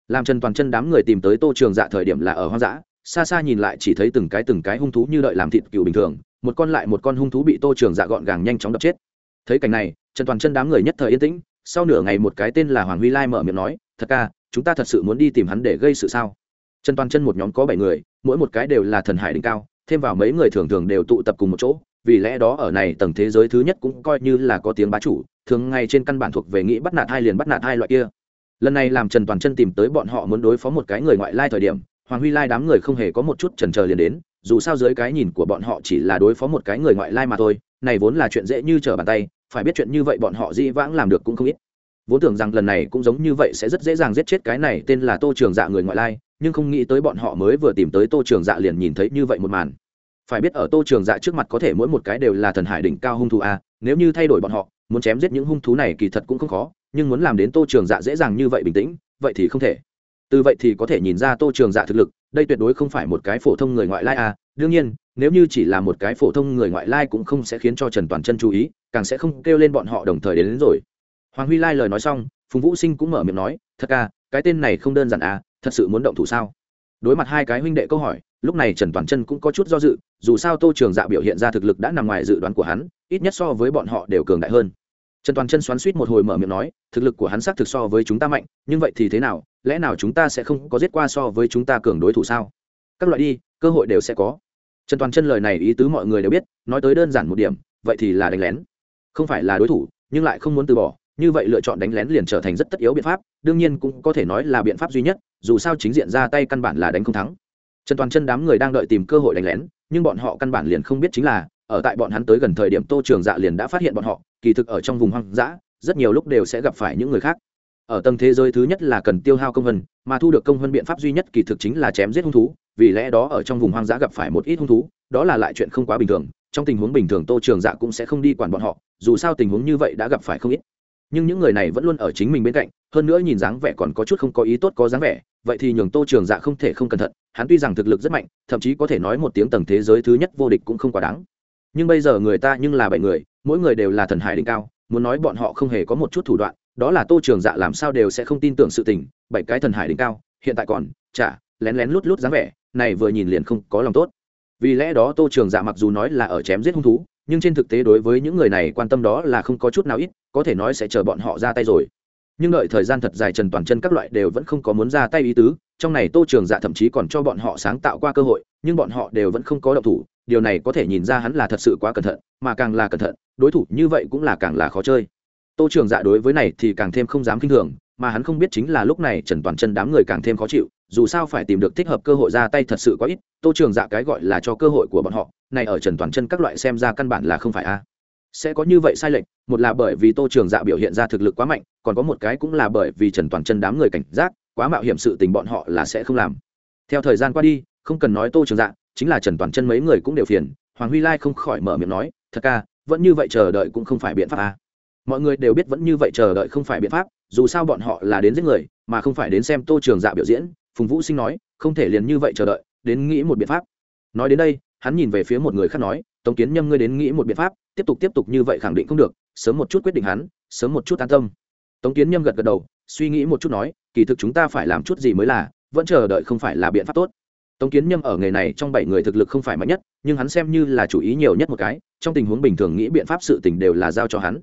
Làm trần toàn chân đám người tìm tới tô trường dạ thời điểm là ở hoang dã xa xa nhìn lại chỉ thấy từng cái từng cái hung thú như đợi làm thịt cựu bình thường, một con lại một con hung thú bị tô trường dạ gọn gàng nhanh chóng đập chết. Thấy cảnh này, trần toàn chân đám người nhất thời yên tĩnh, sau nửa ngày một cái tên là hoàng huy lai mở miệng nói, thật ca, chúng ta thật sự muốn đi tìm hắn để gây sự sao? Trần toàn chân một nhóm có bảy người, mỗi một cái đều là thần hải đỉnh cao, thêm vào mấy người thường thường đều tụ tập cùng một chỗ, vì lẽ đó ở này tầng thế giới thứ nhất cũng coi như là có tiếng bá chủ, thường ngay trên căn bản thuộc về nghĩ bắt nạt hai liền bắt nạt hai loại kia. Lần này làm trần toàn chân tìm tới bọn họ muốn đối phó một cái người ngoại lai thời điểm hoàng huy lai đám người không hề có một chút trần trờ liền đến, dù sao dưới cái nhìn của bọn họ chỉ là đối phó một cái người ngoại lai mà thôi, này vốn là chuyện dễ như trở bàn tay, phải biết chuyện như vậy bọn họ dĩ vãng làm được cũng không ít. Vốn tưởng rằng lần này cũng giống như vậy sẽ rất dễ dàng giết chết cái này tên là tô trường dạ người ngoại lai, nhưng không nghĩ tới bọn họ mới vừa tìm tới tô trường dạ liền nhìn thấy như vậy một màn. Phải biết ở tô trường dạ trước mặt có thể mỗi một cái đều là thần hải đỉnh cao hung thú a, nếu như thay đổi bọn họ, muốn chém giết những hung thú này kỳ thật cũng không khó, nhưng muốn làm đến tô trường dạ dễ dàng như vậy bình tĩnh, vậy thì không thể từ vậy thì có thể nhìn ra tô trường dạ thực lực đây tuyệt đối không phải một cái phổ thông người ngoại lai à. Đương nhiên nếu như chỉ là một cái phổ thông người ngoại lai cũng không sẽ khiến cho trần toàn chân chú ý càng sẽ không kêu lên bọn họ đồng thời đến, đến rồi. Hoàng huy lai lời nói xong phùng vũ sinh cũng mở miệng nói thật à cái tên này không đơn giản à thật sự muốn động thủ sao? Đối mặt hai cái huynh đệ câu hỏi lúc này trần toàn chân cũng có chút do dự dù sao tô trường dạ biểu hiện ra thực lực đã nằm ngoài dự đoán của hắn ít nhất so với bọn họ đều cường đại hơn. Trần toàn chân xoắn suýt một hồi mở miệng nói thực lực của hắn xác thực so với chúng ta mạnh nhưng vậy thì thế nào? Lẽ nào chúng ta sẽ không có giết qua so với chúng ta cường đối thủ sao? Các loại đi, cơ hội đều sẽ có. Trần toàn chân lời này ý tứ mọi người đều biết, nói tới đơn giản một điểm, vậy thì là đánh lén. Không phải là đối thủ, nhưng lại không muốn từ bỏ, như vậy lựa chọn đánh lén liền trở thành rất tất yếu biện pháp, đương nhiên cũng có thể nói là biện pháp duy nhất, dù sao chính diện ra tay căn bản là đánh không thắng. Trần toàn chân đám người đang đợi tìm cơ hội đánh lén, nhưng bọn họ căn bản liền không biết chính là, ở tại bọn hắn tới gần thời điểm tô trường dạ liền đã phát hiện bọn họ, kỳ thực ở trong vùng hoang dã, rất nhiều lúc đều sẽ gặp phải những người khác ở tầng thế giới thứ nhất là cần tiêu hao công vân, mà thu được công vân biện pháp duy nhất kỳ thực chính là chém giết hung thú, vì lẽ đó ở trong vùng hoang dã gặp phải một ít hung thú, đó là lại chuyện không quá bình thường, trong tình huống bình thường tô trường dạ cũng sẽ không đi quản bọn họ, dù sao tình huống như vậy đã gặp phải không ít. Nhưng những người này vẫn luôn ở chính mình bên cạnh, hơn nữa nhìn dáng vẻ còn có chút không có ý tốt có dáng vẻ, vậy thì nhường tô trường dạ không thể không cẩn thận, hắn tuy rằng thực lực rất mạnh, thậm chí có thể nói một tiếng tầng thế giới thứ nhất vô địch cũng không quá đáng. Nhưng bây giờ người ta nhưng là bảy người, mỗi người đều là thần hải đỉnh cao, muốn nói bọn họ không hề có một chút thủ đoạn đó là tô trường dạ làm sao đều sẽ không tin tưởng sự tình, bảy cái thần hải đỉnh cao, hiện tại còn, chả, lén lén lút lút dáng vẻ, này vừa nhìn liền không có lòng tốt. Vì lẽ đó tô trường dạ mặc dù nói là ở chém giết hung thú, nhưng trên thực tế đối với những người này quan tâm đó là không có chút nào ít, có thể nói sẽ chờ bọn họ ra tay rồi. Nhưng đợi thời gian thật dài trần toàn chân các loại đều vẫn không có muốn ra tay ý tứ, trong này tô trường dạ thậm chí còn cho bọn họ sáng tạo qua cơ hội, nhưng bọn họ đều vẫn không có động thủ, điều này có thể nhìn ra hắn là thật sự quá cẩn thận, mà càng là cẩn thận, đối thủ như vậy cũng là càng là khó chơi tô trường dạ đối với này thì càng thêm không dám k i n h thường, mà hắn không biết chính là lúc này trần toàn chân đám người càng thêm khó chịu, dù sao phải tìm được thích hợp cơ hội ra tay thật sự quá ít, tô trường dạ cái gọi là cho cơ hội của bọn họ, này ở trần toàn chân các loại xem ra căn bản là không phải a sẽ có như vậy sai lệch, một là bởi vì tô trường dạ biểu hiện ra thực lực quá mạnh, còn có một cái cũng là bởi vì trần toàn chân đám người cảnh giác, quá mạo hiểm sự tình bọn họ là sẽ không làm theo thời gian qua đi, không cần nói tô trường dạ chính là trần toàn chân mấy người cũng đều phiền, hoàng huy lai không khỏi mở miệng nói, thật ca, vẫn như vậy chờ đợi cũng không phải biện pháp à mọi người đều biết vẫn như vậy chờ đợi không phải biện pháp, dù sao bọn họ là đến giết người, mà không phải đến xem tô trường dạ biểu diễn, phùng vũ sinh nói, không thể liền như vậy chờ đợi, đến nghĩ một biện pháp. Nói đến đây, hắn nhìn về phía một người khác nói, tống kiến nhâm ngươi đến nghĩ một biện pháp, tiếp tục tiếp tục như vậy khẳng định không được, sớm một chút quyết định hắn, sớm một chút an tâm. Tống kiến nhâm gật gật đầu, suy nghĩ một chút nói, kỳ thực chúng ta phải làm chút gì mới là, vẫn chờ đợi không phải là biện pháp tốt. Tống kiến nhâm ở nghề này trong bảy người thực lực không phải mạnh nhất, nhưng hắn xem như là chủ ý nhiều nhất một cái, trong tình huống bình thường nghĩ biện pháp sự tình đều là giao cho hắn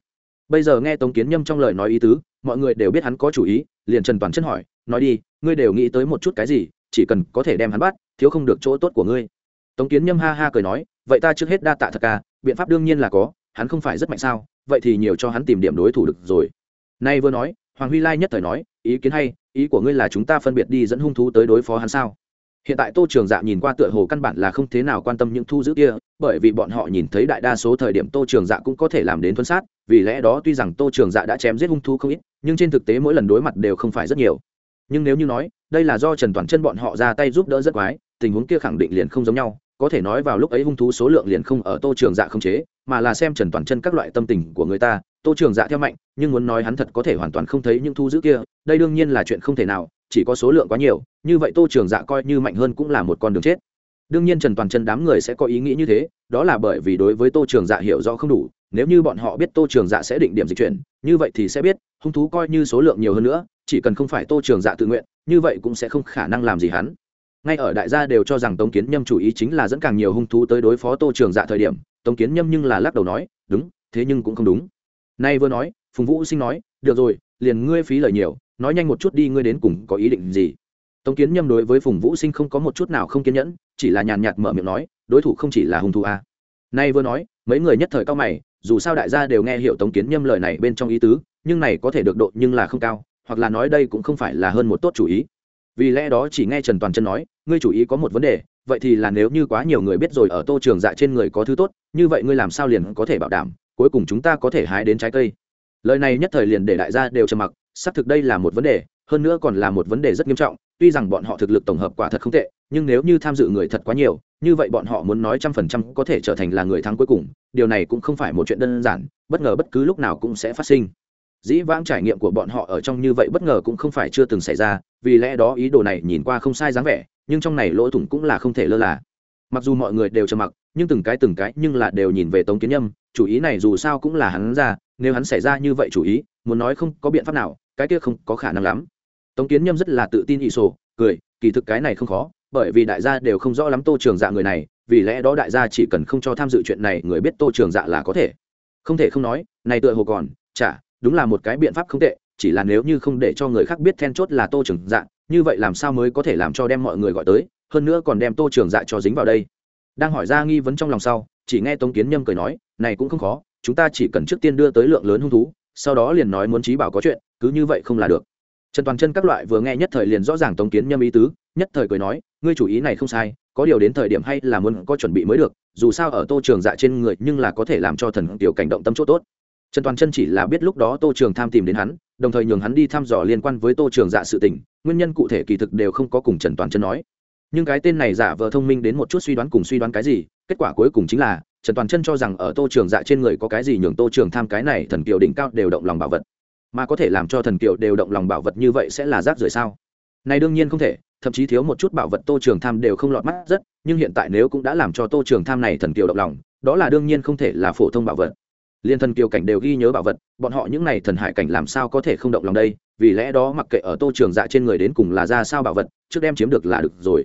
bây giờ nghe tống kiến nhâm trong lời nói ý tứ, mọi người đều biết hắn có chủ ý, liền trần toàn chân hỏi, nói đi, ngươi đều nghĩ tới một chút cái gì, chỉ cần có thể đem hắn bắt, thiếu không được chỗ tốt của ngươi. Tống kiến nhâm ha ha cười nói, vậy ta trước hết đa tạ thật ca, biện pháp đương nhiên là có, hắn không phải rất mạnh sao, vậy thì nhiều cho hắn tìm điểm đối thủ được rồi. Nay vừa nói, hoàng huy lai nhất thời nói, ý kiến hay, ý của ngươi là chúng ta phân biệt đi dẫn hung thú tới đối phó hắn sao? Hiện tại tô trường dạ nhìn qua tựa hồ căn bản là không thế nào quan tâm những thu giữ kia, bởi vì bọn họ nhìn thấy đại đa số thời điểm tô trường dạ cũng có thể làm đến thuân sát, vì lẽ đó tuy rằng tô trường dạ đã chém giết hung thu không ít, nhưng trên thực tế mỗi lần đối mặt đều không phải rất nhiều. Nhưng nếu như nói, đây là do trần toàn chân bọn họ ra tay giúp đỡ rất quái, tình huống kia khẳng định liền không giống nhau, có thể nói vào lúc ấy hung thú số lượng liền không ở tô trường dạ không chế, mà là xem trần toàn chân các loại tâm tình của người ta, tô trường dạ theo mạnh nhưng muốn nói hắn thật có thể hoàn toàn không thấy những thu giữ kia, đây đương nhiên là chuyện không thể nào chỉ có số lượng quá nhiều, như vậy tô trường dạ coi như mạnh hơn cũng là một con đường chết. Đương nhiên trần toàn chân đám người sẽ có ý nghĩ như thế, đó là bởi vì đối với tô trường dạ hiểu rõ không đủ, nếu như bọn họ biết tô trường dạ sẽ định điểm dịch chuyển, như vậy thì sẽ biết, hung thú coi như số lượng nhiều hơn nữa, chỉ cần không phải tô trường dạ tự nguyện, như vậy cũng sẽ không khả năng làm gì hắn. Ngay ở đại gia đều cho rằng tống kiến nhâm chủ ý chính là dẫn càng nhiều hung thú tới đối phó tô trường dạ thời điểm, tống kiến nhâm nhưng là lắc đầu nói, đúng, thế nhưng cũng không đúng. Nay vừa nói, phùng vũ sinh nói, được rồi, liền ngươi phí lời nhiều nói nhanh một chút đi, ngươi đến cùng có ý định gì? Tống kiến nhâm đối với phùng vũ sinh không có một chút nào không kiên nhẫn, chỉ là nhàn nhạt mở miệng nói, đối thủ không chỉ là hung thủ a. À. nay vừa nói, mấy người nhất thời cao mày, dù sao đại gia đều nghe hiểu tống kiến nhâm lời này bên trong ý tứ, nhưng này có thể được độ nhưng là không cao, hoặc là nói đây cũng không phải là hơn một tốt chủ ý. Vì lẽ đó chỉ nghe trần toàn chân nói, ngươi chủ ý có một vấn đề, vậy thì là nếu như quá nhiều người biết rồi ở tô trường dạ trên người có thứ tốt, như vậy ngươi làm sao liền có thể bảo đảm, cuối cùng chúng ta có thể hái đến trái cây. Lời này nhất thời liền để đại gia đều trầm mặc xác thực đây là một vấn đề, hơn nữa còn là một vấn đề rất nghiêm trọng, tuy rằng bọn họ thực lực tổng hợp quả thật không tệ, nhưng nếu như tham dự người thật quá nhiều, như vậy bọn họ muốn nói trăm phần trăm có thể trở thành là người thắng cuối cùng, điều này cũng không phải một chuyện đơn giản, bất ngờ bất cứ lúc nào cũng sẽ phát sinh. Dĩ vãng trải nghiệm của bọn họ ở trong như vậy bất ngờ cũng không phải chưa từng xảy ra, vì lẽ đó ý đồ này nhìn qua không sai dáng vẻ, nhưng trong này lỗ thủng cũng là không thể lơ là. Mặc dù mọi người đều trầm mặc, nhưng từng cái từng cái nhưng là đều nhìn về tống kiến nhâm, chủ ý này dù sao cũng là hắn ra, nếu hắn xảy ra như vậy chủ ý, muốn nói không có biện pháp nào cái kia không có khả năng lắm. Tống kiến nhâm rất là tự tin ỷ sổ, cười, kỳ thực cái này không khó, bởi vì đại gia đều không rõ lắm tô trường dạ người này, vì lẽ đó đại gia chỉ cần không cho tham dự chuyện này, người biết tô trường dạ là có thể. Không thể không nói, này tựa hồ còn, chả, đúng là một cái biện pháp không tệ, chỉ là nếu như không để cho người khác biết then chốt là tô trường dạ như vậy làm sao mới có thể làm cho đem mọi người gọi tới, hơn nữa còn đem tô trường dạ cho dính vào đây. Đang hỏi ra nghi vấn trong lòng sau, chỉ nghe tống kiến nhâm cười nói, này cũng không khó, chúng ta chỉ cần trước tiên đưa tới lượng lớn hung thú, sau đó liền nói muốn trí bảo có chuyện cứ như vậy không là được. Trần toàn chân các loại vừa nghe nhất thời liền rõ ràng tống kiến nhâm ý tứ, nhất thời cười nói, ngươi chủ ý này không sai, có điều đến thời điểm hay là muốn có chuẩn bị mới được, dù sao ở tô trường dạ trên người nhưng là có thể làm cho thần tiểu cảnh động tâm chỗ tốt. Trần toàn chân chỉ là biết lúc đó tô trường tham tìm đến hắn, đồng thời nhường hắn đi thăm dò liên quan với tô trường dạ sự tình, nguyên nhân cụ thể kỳ thực đều không có cùng trần toàn chân nói. Nhưng cái tên này giả vờ thông minh đến một chút suy đoán cùng suy đoán cái gì, kết quả cuối cùng chính là, trần toàn chân cho rằng ở tô trường dạ trên người có cái gì nhường tô trường tham cái này thần kiều đỉnh cao đều động lòng bảo vật mà có thể làm cho thần kiều đều động lòng bảo vật như vậy sẽ là rác rưởi sao? Này đương nhiên không thể, thậm chí thiếu một chút bảo vật tô trường tham đều không lọt mắt rất, nhưng hiện tại nếu cũng đã làm cho tô trường tham này thần kiều động lòng, đó là đương nhiên không thể là phổ thông bảo vật. Liên thần kiều cảnh đều ghi nhớ bảo vật, bọn họ những này thần hải cảnh làm sao có thể không động lòng đây? Vì lẽ đó mặc kệ ở tô trường dạ trên người đến cùng là ra sao bảo vật, trước đem chiếm được là được rồi.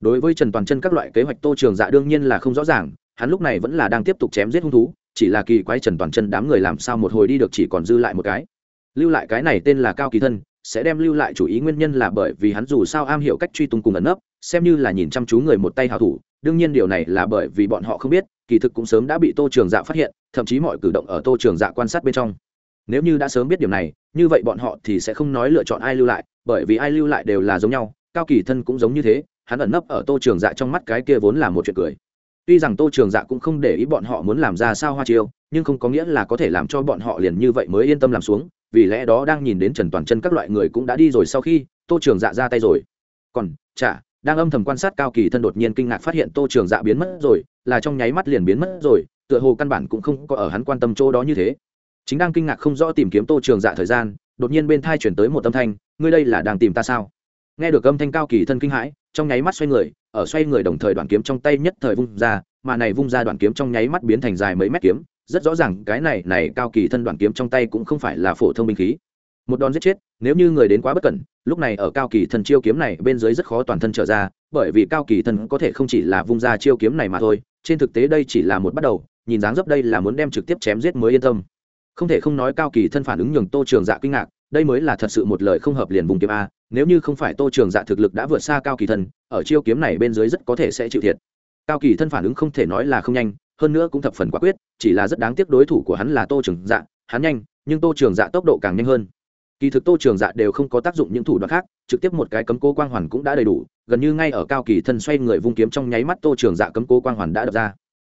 Đối với trần toàn chân các loại kế hoạch tô trường dạ đương nhiên là không rõ ràng, hắn lúc này vẫn là đang tiếp tục chém giết hung thú, chỉ là kỳ quái trần toàn chân đám người làm sao một hồi đi được chỉ còn dư lại một cái lưu lại cái này tên là cao kỳ thân, sẽ đem lưu lại chủ ý nguyên nhân là bởi vì hắn dù sao am hiểu cách truy tung cùng ẩn nấp, xem như là nhìn chăm chú người một tay hào thủ, đương nhiên điều này là bởi vì bọn họ không biết, kỳ thực cũng sớm đã bị tô trường dạ phát hiện, thậm chí mọi cử động ở tô trường dạ quan sát bên trong. Nếu như đã sớm biết điều này, như vậy bọn họ thì sẽ không nói lựa chọn ai lưu lại, bởi vì ai lưu lại đều là giống nhau, cao kỳ thân cũng giống như thế, hắn ẩn nấp ở tô trường dạ trong mắt cái kia vốn là một chuyện cười. Tuy rằng tô trường dạ cũng không để ý bọn họ muốn làm ra sao hoa chiêu, nhưng không có nghĩa là có thể làm cho bọn họ liền như vậy mới yên tâm làm xuống vì lẽ đó đang nhìn đến trần toàn chân các loại người cũng đã đi rồi sau khi tô trường dạ ra tay rồi. Còn, chả, đang âm thầm quan sát cao kỳ thân đột nhiên kinh ngạc phát hiện tô trường dạ biến mất rồi, là trong nháy mắt liền biến mất rồi, tựa hồ căn bản cũng không có ở hắn quan tâm chỗ đó như thế. Chính đang kinh ngạc không rõ tìm kiếm tô trường dạ thời gian, đột nhiên bên thai chuyển tới một âm thanh, ngươi đây là đang tìm ta sao? Nghe được âm thanh cao kỳ thân kinh hãi, trong nháy mắt xoay người, ở xoay người đồng thời đoạn kiếm trong tay nhất thời vung ra, mà này vung ra đoạn kiếm trong nháy mắt biến thành dài mấy mét kiếm rất rõ ràng cái này này cao kỳ thân đoạn kiếm trong tay cũng không phải là phổ thông binh khí. Một đòn giết chết, nếu như người đến quá bất cẩn, lúc này ở cao kỳ thần chiêu kiếm này bên dưới rất khó toàn thân trở ra, bởi vì cao kỳ thần có thể không chỉ là vung ra chiêu kiếm này mà thôi, trên thực tế đây chỉ là một bắt đầu, nhìn dáng dấp đây là muốn đem trực tiếp chém giết mới yên tâm. Không thể không nói cao kỳ thân phản ứng nhường tô trường dạ kinh ngạc, đây mới là thật sự một lời không hợp liền vùng kiếm a, nếu như không phải tô trường dạ thực lực đã vượt xa cao kỳ thân, ở chiêu kiếm này bên dưới rất có thể sẽ chịu thiệt. Cao kỳ thân phản ứng không thể nói là không nhanh hơn nữa cũng thập phần quả quyết, chỉ là rất đáng tiếc đối thủ của hắn là tô trường dạ hắn nhanh, nhưng tô trường dạ tốc độ càng nhanh hơn. Kỳ thực tô trường dạ đều không có tác dụng những thủ đoạn khác, trực tiếp một cái cấm cố quang hoàn cũng đã đầy đủ, gần như ngay ở cao kỳ thân xoay người vung kiếm trong nháy mắt tô trường dạ cấm cố quang hoàn đã đập ra.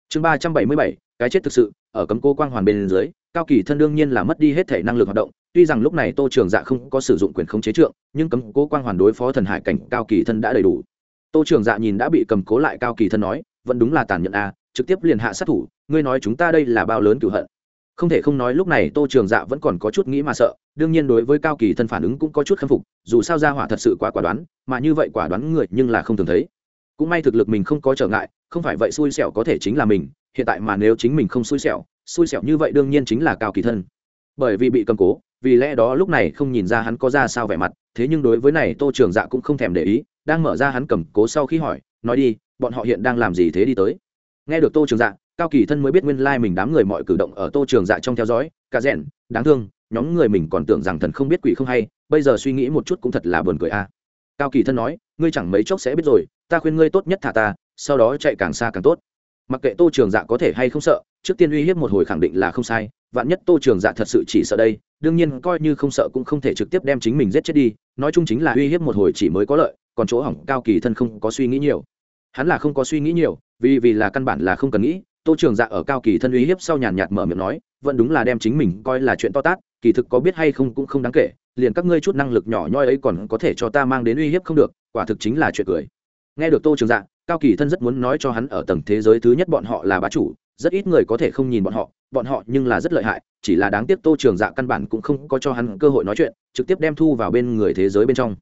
Chương ba trăm bảy mươi bảy, cái chết thực sự, ở cấm cố quang hoàn bên dưới, cao kỳ thân đương nhiên là mất đi hết thể năng lực hoạt động, tuy rằng lúc này tô trường dạ không có sử dụng quyền khống chế trượng, nhưng cấm cố quang hoàn đối phó thần hải cảnh cao kỳ thân đã đầy đủ. Tô trường dạ nhìn đã bị cầm cố lại cao kỳ thân nói, vẫn đúng là tàn nhẫn a trực tiếp liền hạ sát thủ, ngươi nói chúng ta đây là bao lớn cửu hận. Không thể không nói lúc này tô trường dạ vẫn còn có chút nghĩ mà sợ, đương nhiên đối với cao kỳ thân phản ứng cũng có chút khâm phục, dù sao ra hỏa thật sự quá quả đoán, mà như vậy quả đoán người nhưng là không thường thấy. Cũng may thực lực mình không có trở ngại, không phải vậy xui xẻo có thể chính là mình, hiện tại mà nếu chính mình không xui xẻo xui xẻo như vậy đương nhiên chính là cao kỳ thân. Bởi vì bị cầm cố, vì lẽ đó lúc này không nhìn ra hắn có ra sao vẻ mặt, thế nhưng đối với này tô trường dạ cũng không thèm để ý, đang mở ra hắn cầm cố sau khi hỏi, nói đi, bọn họ hiện đang làm gì thế đi tới? Nghe được tô trường dạ cao kỳ thân mới biết nguyên lai mình đám người mọi cử động ở tô trường dạ trong theo dõi, cả rẽn đáng thương, nhóm người mình còn tưởng rằng thần không biết quỷ không hay, bây giờ suy nghĩ một chút cũng thật là buồn cười a. Cao kỳ thân nói, ngươi chẳng mấy chốc sẽ biết rồi, ta khuyên ngươi tốt nhất thả ta, sau đó chạy càng xa càng tốt. Mặc kệ tô trường dạ có thể hay không sợ, trước tiên uy hiếp một hồi khẳng định là không sai, vạn nhất tô trường dạ thật sự chỉ sợ đây, đương nhiên coi như không sợ cũng không thể trực tiếp đem chính mình giết chết đi, nói chung chính là uy hiếp một hồi chỉ mới có lợi, còn chỗ hỏng cao kỳ thân không có suy nghĩ nhiều hắn là không có suy nghĩ nhiều, vì vì là căn bản là không cần nghĩ, tô trường dạ ở cao kỳ thân uy hiếp sau nhàn nhạt mở miệng nói, vẫn đúng là đem chính mình coi là chuyện to tát, kỳ thực có biết hay không cũng không đáng kể, liền các ngươi chút năng lực nhỏ nhoi ấy còn có thể cho ta mang đến uy hiếp không được, quả thực chính là chuyện cười. Nghe được tô trường dạ cao kỳ thân rất muốn nói cho hắn ở tầng thế giới thứ nhất bọn họ là bá chủ, rất ít người có thể không nhìn bọn họ bọn họ nhưng là rất lợi hại, chỉ là đáng tiếc tô trường dạ căn bản cũng không có cho hắn cơ hội nói chuyện, trực tiếp đem thu vào bên người thế giới bên trong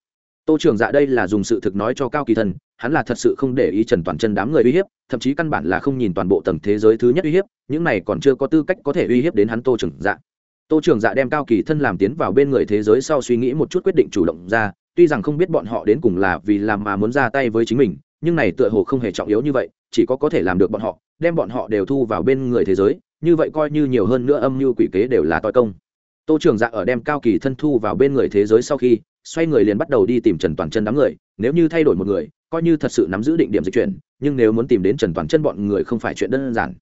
tô trường dạ đây là dùng sự thực nói cho cao kỳ thân hắn là thật sự không để ý trần toàn chân đám người uy hiếp, thậm chí căn bản là không nhìn toàn bộ tầng thế giới thứ nhất uy hiếp, những này còn chưa có tư cách có thể uy hiếp đến hắn tô trường dạ. Tô trường dạ đem cao kỳ thân làm tiến vào bên người thế giới sau suy nghĩ một chút quyết định chủ động ra, tuy rằng không biết bọn họ đến cùng là vì làm mà muốn ra tay với chính mình, nhưng này tựa hồ không hề trọng yếu như vậy, chỉ có có thể làm được bọn họ, đem bọn họ đều thu vào bên người thế giới, như vậy coi như nhiều hơn nữa âm mưu quỷ kế đều là toi công. Tô trường dạ ở đem cao kỳ thân thu vào bên người thế giới sau khi xoay người liền bắt đầu đi tìm trần toàn chân đám người, nếu như thay đổi một người, coi như thật sự nắm giữ định điểm dịch chuyển, nhưng nếu muốn tìm đến trần toàn chân bọn người không phải chuyện đơn giản.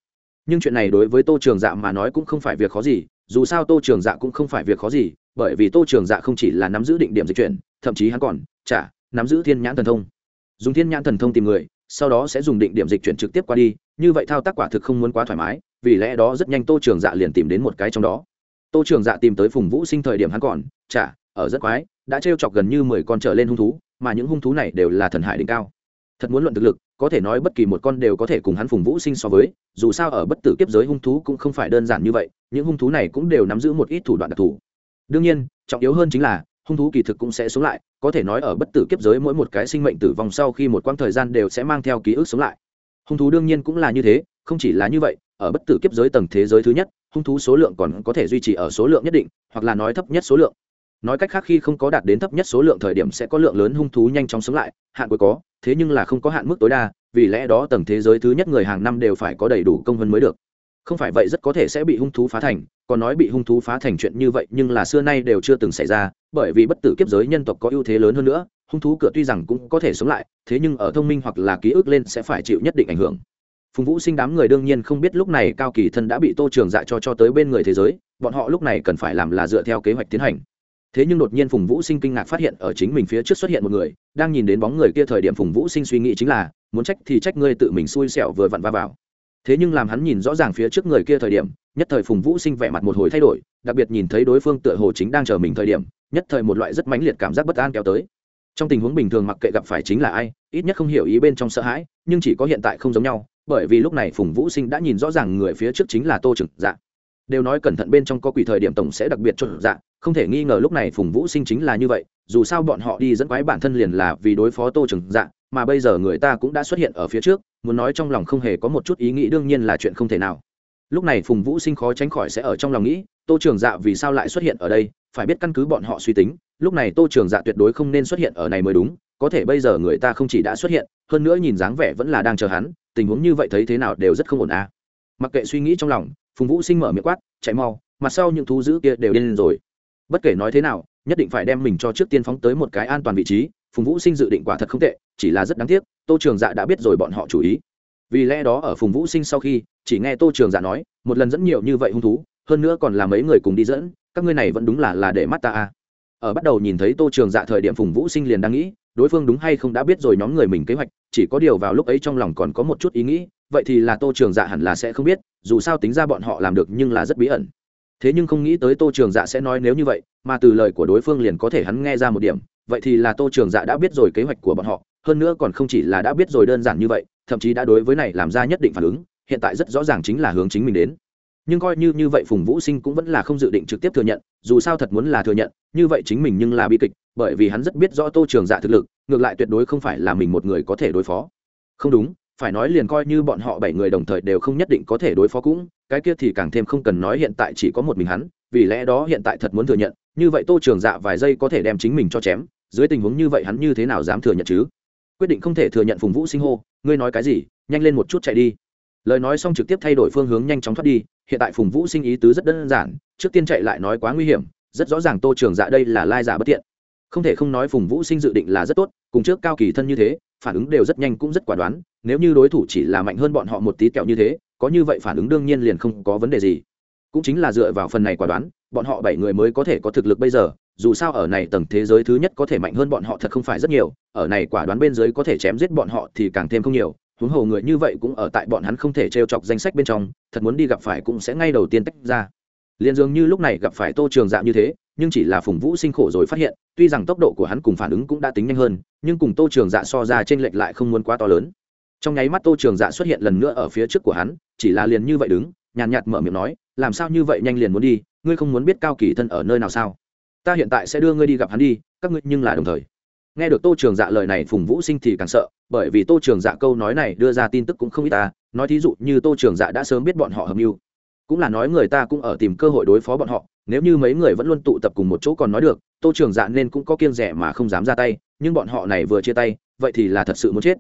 Nhưng chuyện này đối với tô trường dạ mà nói cũng không phải việc khó gì, dù sao tô trường dạ cũng không phải việc khó gì, bởi vì tô trường dạ không chỉ là nắm giữ định điểm dịch chuyển, thậm chí hắn còn, chả, nắm giữ thiên nhãn thần thông. Dùng thiên nhãn thần thông tìm người, sau đó sẽ dùng định điểm dịch chuyển trực tiếp qua đi, như vậy thao tác quả thực không muốn quá thoải mái, vì lẽ đó rất nhanh tô trường dạ liền tìm đến một cái trong đó. Tô trường dạ tìm tới phùng vũ sinh thời điểm hắn còn, chả ở rất quái, đã t chọc gần như mười con trở lên hung thú, mà những hung thú này đều là thần hải đỉnh cao. Thật muốn luận thực lực, có thể nói bất kỳ một con đều có thể cùng hắn phùng vũ sinh so với, dù sao ở bất tử kiếp giới hung thú cũng không phải đơn giản như vậy, những hung thú này cũng đều nắm giữ một ít thủ đoạn đặc thù. Đương nhiên, trọng yếu hơn chính là, hung thú kỳ thực cũng sẽ sống lại, có thể nói ở bất tử kiếp giới mỗi một cái sinh mệnh tử vong sau khi một quãng thời gian đều sẽ mang theo ký ức sống lại. Hung thú đương nhiên cũng là như thế, không chỉ là như vậy, ở bất tử kiếp giới tầng thế giới thứ nhất, hung thú số lượng còn có thể duy trì ở số lượng nhất định, hoặc là nói thấp nhất số lượng nói cách khác khi không có đạt đến thấp nhất số lượng thời điểm sẽ có lượng lớn hung thú nhanh chóng sống lại, hạn cuối có, thế nhưng là không có hạn mức tối đa, vì lẽ đó tầng thế giới thứ nhất người hàng năm đều phải có đầy đủ công vân mới được. Không phải vậy rất có thể sẽ bị hung thú phá thành, còn nói bị hung thú phá thành chuyện như vậy nhưng là xưa nay đều chưa từng xảy ra, bởi vì bất tử kiếp giới nhân tộc có ưu thế lớn hơn nữa, hung thú cửa tuy rằng cũng có thể sống lại, thế nhưng ở thông minh hoặc là ký ức lên sẽ phải chịu nhất định ảnh hưởng. Phùng vũ sinh đám người đương nhiên không biết lúc này cao kỳ thân đã bị tô trường dạ cho cho tới bên người thế giới, bọn họ lúc này cần phải làm là dựa theo kế hoạch tiến hành thế nhưng đột nhiên phùng vũ sinh kinh ngạc phát hiện ở chính mình phía trước xuất hiện một người, đang nhìn đến bóng người kia thời điểm phùng vũ sinh suy nghĩ chính là, muốn trách thì trách ngươi tự mình xui xẻo vừa vặn va vào. Thế nhưng làm hắn nhìn rõ ràng phía trước người kia thời điểm, nhất thời phùng vũ sinh vẻ mặt một hồi thay đổi, đặc biệt nhìn thấy đối phương tựa hồ chính đang chờ mình thời điểm, nhất thời một loại rất mãnh liệt cảm giác bất an kéo tới. Trong tình huống bình thường mặc kệ gặp phải chính là ai, ít nhất không hiểu ý bên trong sợ hãi, nhưng chỉ có hiện tại không giống nhau, bởi vì lúc này phùng vũ sinh đã nhìn rõ ràng người phía trước chính là tô trực dạ đều nói cẩn thận bên trong có quỷ thời điểm tổng sẽ đặc biệt cho dạ không thể nghi ngờ lúc này phùng vũ sinh chính là như vậy, dù sao bọn họ đi dẫn quái bản thân liền là vì đối phó tô trừng dạ mà bây giờ người ta cũng đã xuất hiện ở phía trước, muốn nói trong lòng không hề có một chút ý nghĩ đương nhiên là chuyện không thể nào. Lúc này phùng vũ sinh khó tránh khỏi sẽ ở trong lòng nghĩ, tô trường dạ vì sao lại xuất hiện ở đây, phải biết căn cứ bọn họ suy tính, lúc này tô trường dạ tuyệt đối không nên xuất hiện ở này mới đúng, có thể bây giờ người ta không chỉ đã xuất hiện, hơn nữa nhìn dáng vẻ vẫn là đang chờ hắn, tình huống như vậy thấy thế nào đều rất không ổn à. Mặc kệ suy nghĩ trong lòng phùng vũ sinh mở miệng quát, chạy mau, mặt sau những thú dữ kia đều điên rồi bất kể nói thế nào, nhất định phải đem mình cho trước tiên phóng tới một cái an toàn vị trí, phùng vũ sinh dự định quả thật không tệ, chỉ là rất đáng tiếc, tô trường dạ đã biết rồi bọn họ chủ ý vì lẽ đó ở phùng vũ sinh sau khi, chỉ nghe tô trường dạ nói, một lần dẫn nhiều như vậy hung thú, hơn nữa còn là mấy người cùng đi dẫn, các ngươi này vẫn đúng là là để mắt ta à. ở bắt đầu nhìn thấy tô trường dạ thời điểm phùng vũ sinh liền đang nghĩ, đối phương đúng hay không đã biết rồi nhóm người mình kế hoạch, chỉ có điều vào lúc ấy trong lòng còn có một chút ý nghĩ vậy thì là tô trường dạ hẳn là sẽ không biết, dù sao tính ra bọn họ làm được nhưng là rất bí ẩn. Thế nhưng không nghĩ tới tô trường dạ sẽ nói nếu như vậy, mà từ lời của đối phương liền có thể hắn nghe ra một điểm, vậy thì là tô trường dạ đã biết rồi kế hoạch của bọn họ, hơn nữa còn không chỉ là đã biết rồi đơn giản như vậy, thậm chí đã đối với này làm ra nhất định phản ứng, hiện tại rất rõ ràng chính là hướng chính mình đến. Nhưng coi như như vậy phùng vũ sinh cũng vẫn là không dự định trực tiếp thừa nhận, dù sao thật muốn là thừa nhận, như vậy chính mình nhưng là bi kịch, bởi vì hắn rất biết rõ tô trường dạ thực lực, ngược lại tuyệt đối không phải là mình một người có thể đối phó. Không đúng phải nói liền coi như bọn họ bảy người đồng thời đều không nhất định có thể đối phó cũng, cái kia thì càng thêm không cần nói hiện tại chỉ có một mình hắn, vì lẽ đó hiện tại thật muốn thừa nhận, như vậy tô trường dạ vài giây có thể đem chính mình cho chém, dưới tình huống như vậy hắn như thế nào dám thừa nhận chứ? Quyết định không thể thừa nhận phùng vũ sinh hô, ngươi nói cái gì, nhanh lên một chút chạy đi. Lời nói xong trực tiếp thay đổi phương hướng nhanh chóng thoát đi, hiện tại phùng vũ sinh ý tứ rất đơn giản, trước tiên chạy lại nói quá nguy hiểm, rất rõ ràng tô trường dạ đây là lai giả bất tiện không thể không nói phùng vũ sinh dự định là rất tốt, cùng trước cao kỳ thân như thế, phản ứng đều rất nhanh cũng rất quả đoán, nếu như đối thủ chỉ là mạnh hơn bọn họ một tí kẹo như thế, có như vậy phản ứng đương nhiên liền không có vấn đề gì. Cũng chính là dựa vào phần này quả đoán, bọn họ bảy người mới có thể có thực lực bây giờ, dù sao ở này tầng thế giới thứ nhất có thể mạnh hơn bọn họ thật không phải rất nhiều, ở này quả đoán bên dưới có thể chém giết bọn họ thì càng thêm không nhiều, huống hồ người như vậy cũng ở tại bọn hắn không thể t chọc danh sách bên trong, thật muốn đi gặp phải cũng sẽ ngay đầu tiên tách ra. Liền dường như lúc này gặp phải tô trường dạ như thế nhưng chỉ là phùng vũ sinh khổ rồi phát hiện, tuy rằng tốc độ của hắn cùng phản ứng cũng đã tính nhanh hơn, nhưng cùng tô trường dạ so ra trên lệch lại không muốn quá to lớn. Trong nháy mắt tô trường dạ xuất hiện lần nữa ở phía trước của hắn, chỉ là liền như vậy đứng, nhàn nhạt mở miệng nói, làm sao như vậy nhanh liền muốn đi, ngươi không muốn biết cao kỳ thân ở nơi nào sao? Ta hiện tại sẽ đưa ngươi đi gặp hắn đi, các ngươi nhưng là đồng thời. Nghe được tô trường dạ lời này, phùng vũ sinh thì càng sợ, bởi vì tô trường dạ câu nói này đưa ra tin tức cũng không ít ta, nói thí dụ như tô trường dạ đã sớm biết bọn họ hợp mưu, cũng là nói người ta cũng ở tìm cơ hội đối phó bọn họ nếu như mấy người vẫn luôn tụ tập cùng một chỗ còn nói được tô trường dạ nên cũng có kiêng rẻ mà không dám ra tay nhưng bọn họ này vừa chia tay vậy thì là thật sự muốn chết.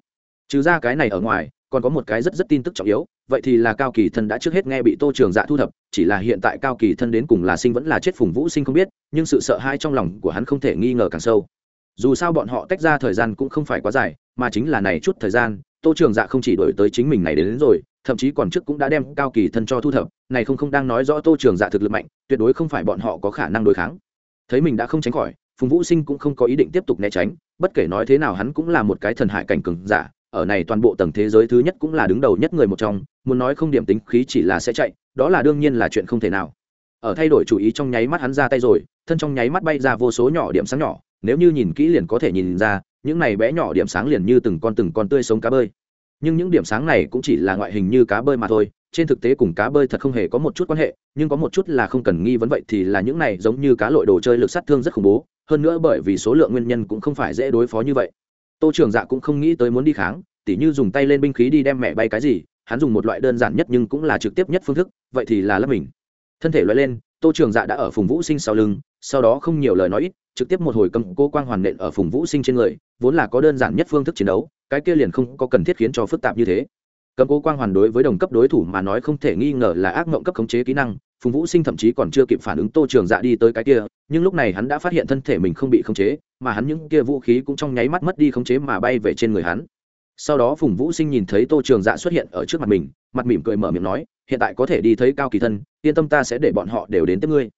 Trừ ra cái này ở ngoài còn có một cái rất rất tin tức trọng yếu vậy thì là cao kỳ thân đã trước hết nghe bị tô trường dạ thu thập chỉ là hiện tại cao kỳ thân đến cùng là sinh vẫn là chết phùng vũ sinh không biết nhưng sự sợ hãi trong lòng của hắn không thể nghi ngờ càng sâu. Dù sao bọn họ tách ra thời gian cũng không phải quá dài mà chính là này chút thời gian tô trường dạ không chỉ đổi tới chính mình này đến, đến rồi thậm chí còn trước cũng đã đem cao kỳ thân cho thu thập, này không không đang nói rõ tô trường dạ thực lực mạnh, tuyệt đối không phải bọn họ có khả năng đối kháng. Thấy mình đã không tránh khỏi, phùng vũ sinh cũng không có ý định tiếp tục né tránh, bất kể nói thế nào hắn cũng là một cái thần hại cảnh cường giả, ở này toàn bộ tầng thế giới thứ nhất cũng là đứng đầu nhất người một trong, muốn nói không điểm tính khí chỉ là sẽ chạy, đó là đương nhiên là chuyện không thể nào. Ở thay đổi chủ ý trong nháy mắt hắn ra tay rồi, thân trong nháy mắt bay ra vô số nhỏ điểm sáng nhỏ, nếu như nhìn kỹ liền có thể nhìn ra, những này bé nhỏ điểm sáng liền như từng con từng con tươi sống cá bơi nhưng những điểm sáng này cũng chỉ là ngoại hình như cá bơi mà thôi, trên thực tế cùng cá bơi thật không hề có một chút quan hệ, nhưng có một chút là không cần nghi vấn vậy thì là những này giống như cá lội đồ chơi lực sát thương rất khủng bố, hơn nữa bởi vì số lượng nguyên nhân cũng không phải dễ đối phó như vậy. Tô trường dạ cũng không nghĩ tới muốn đi kháng, tỉ như dùng tay lên binh khí đi đem mẹ bay cái gì, hắn dùng một loại đơn giản nhất nhưng cũng là trực tiếp nhất phương thức, vậy thì là lấp mình. Thân thể loại lên, tô trường dạ đã ở phùng vũ sinh sau lưng, sau đó không nhiều lời nói ít, trực tiếp một hồi cầm cô quang hoàn nện ở phùng vũ sinh trên người, vốn là có đơn giản nhất phương thức chiến đấu cái kia liền không có cần thiết khiến cho phức tạp như thế. Cấm cố quang hoàn đối với đồng cấp đối thủ mà nói không thể nghi ngờ là ác mộng cấp khống chế kỹ năng, phùng vũ sinh thậm chí còn chưa kịp phản ứng tô trường dạ đi tới cái kia, nhưng lúc này hắn đã phát hiện thân thể mình không bị khống chế, mà hắn những kia vũ khí cũng trong nháy mắt mất đi khống chế mà bay về trên người hắn. Sau đó phùng vũ sinh nhìn thấy tô trường dạ xuất hiện ở trước mặt mình, mặt mỉm cười mở miệng nói, hiện tại có thể đi thấy cao kỳ thân, yên tâm ta sẽ để bọn họ đều đến tiếp ngươi.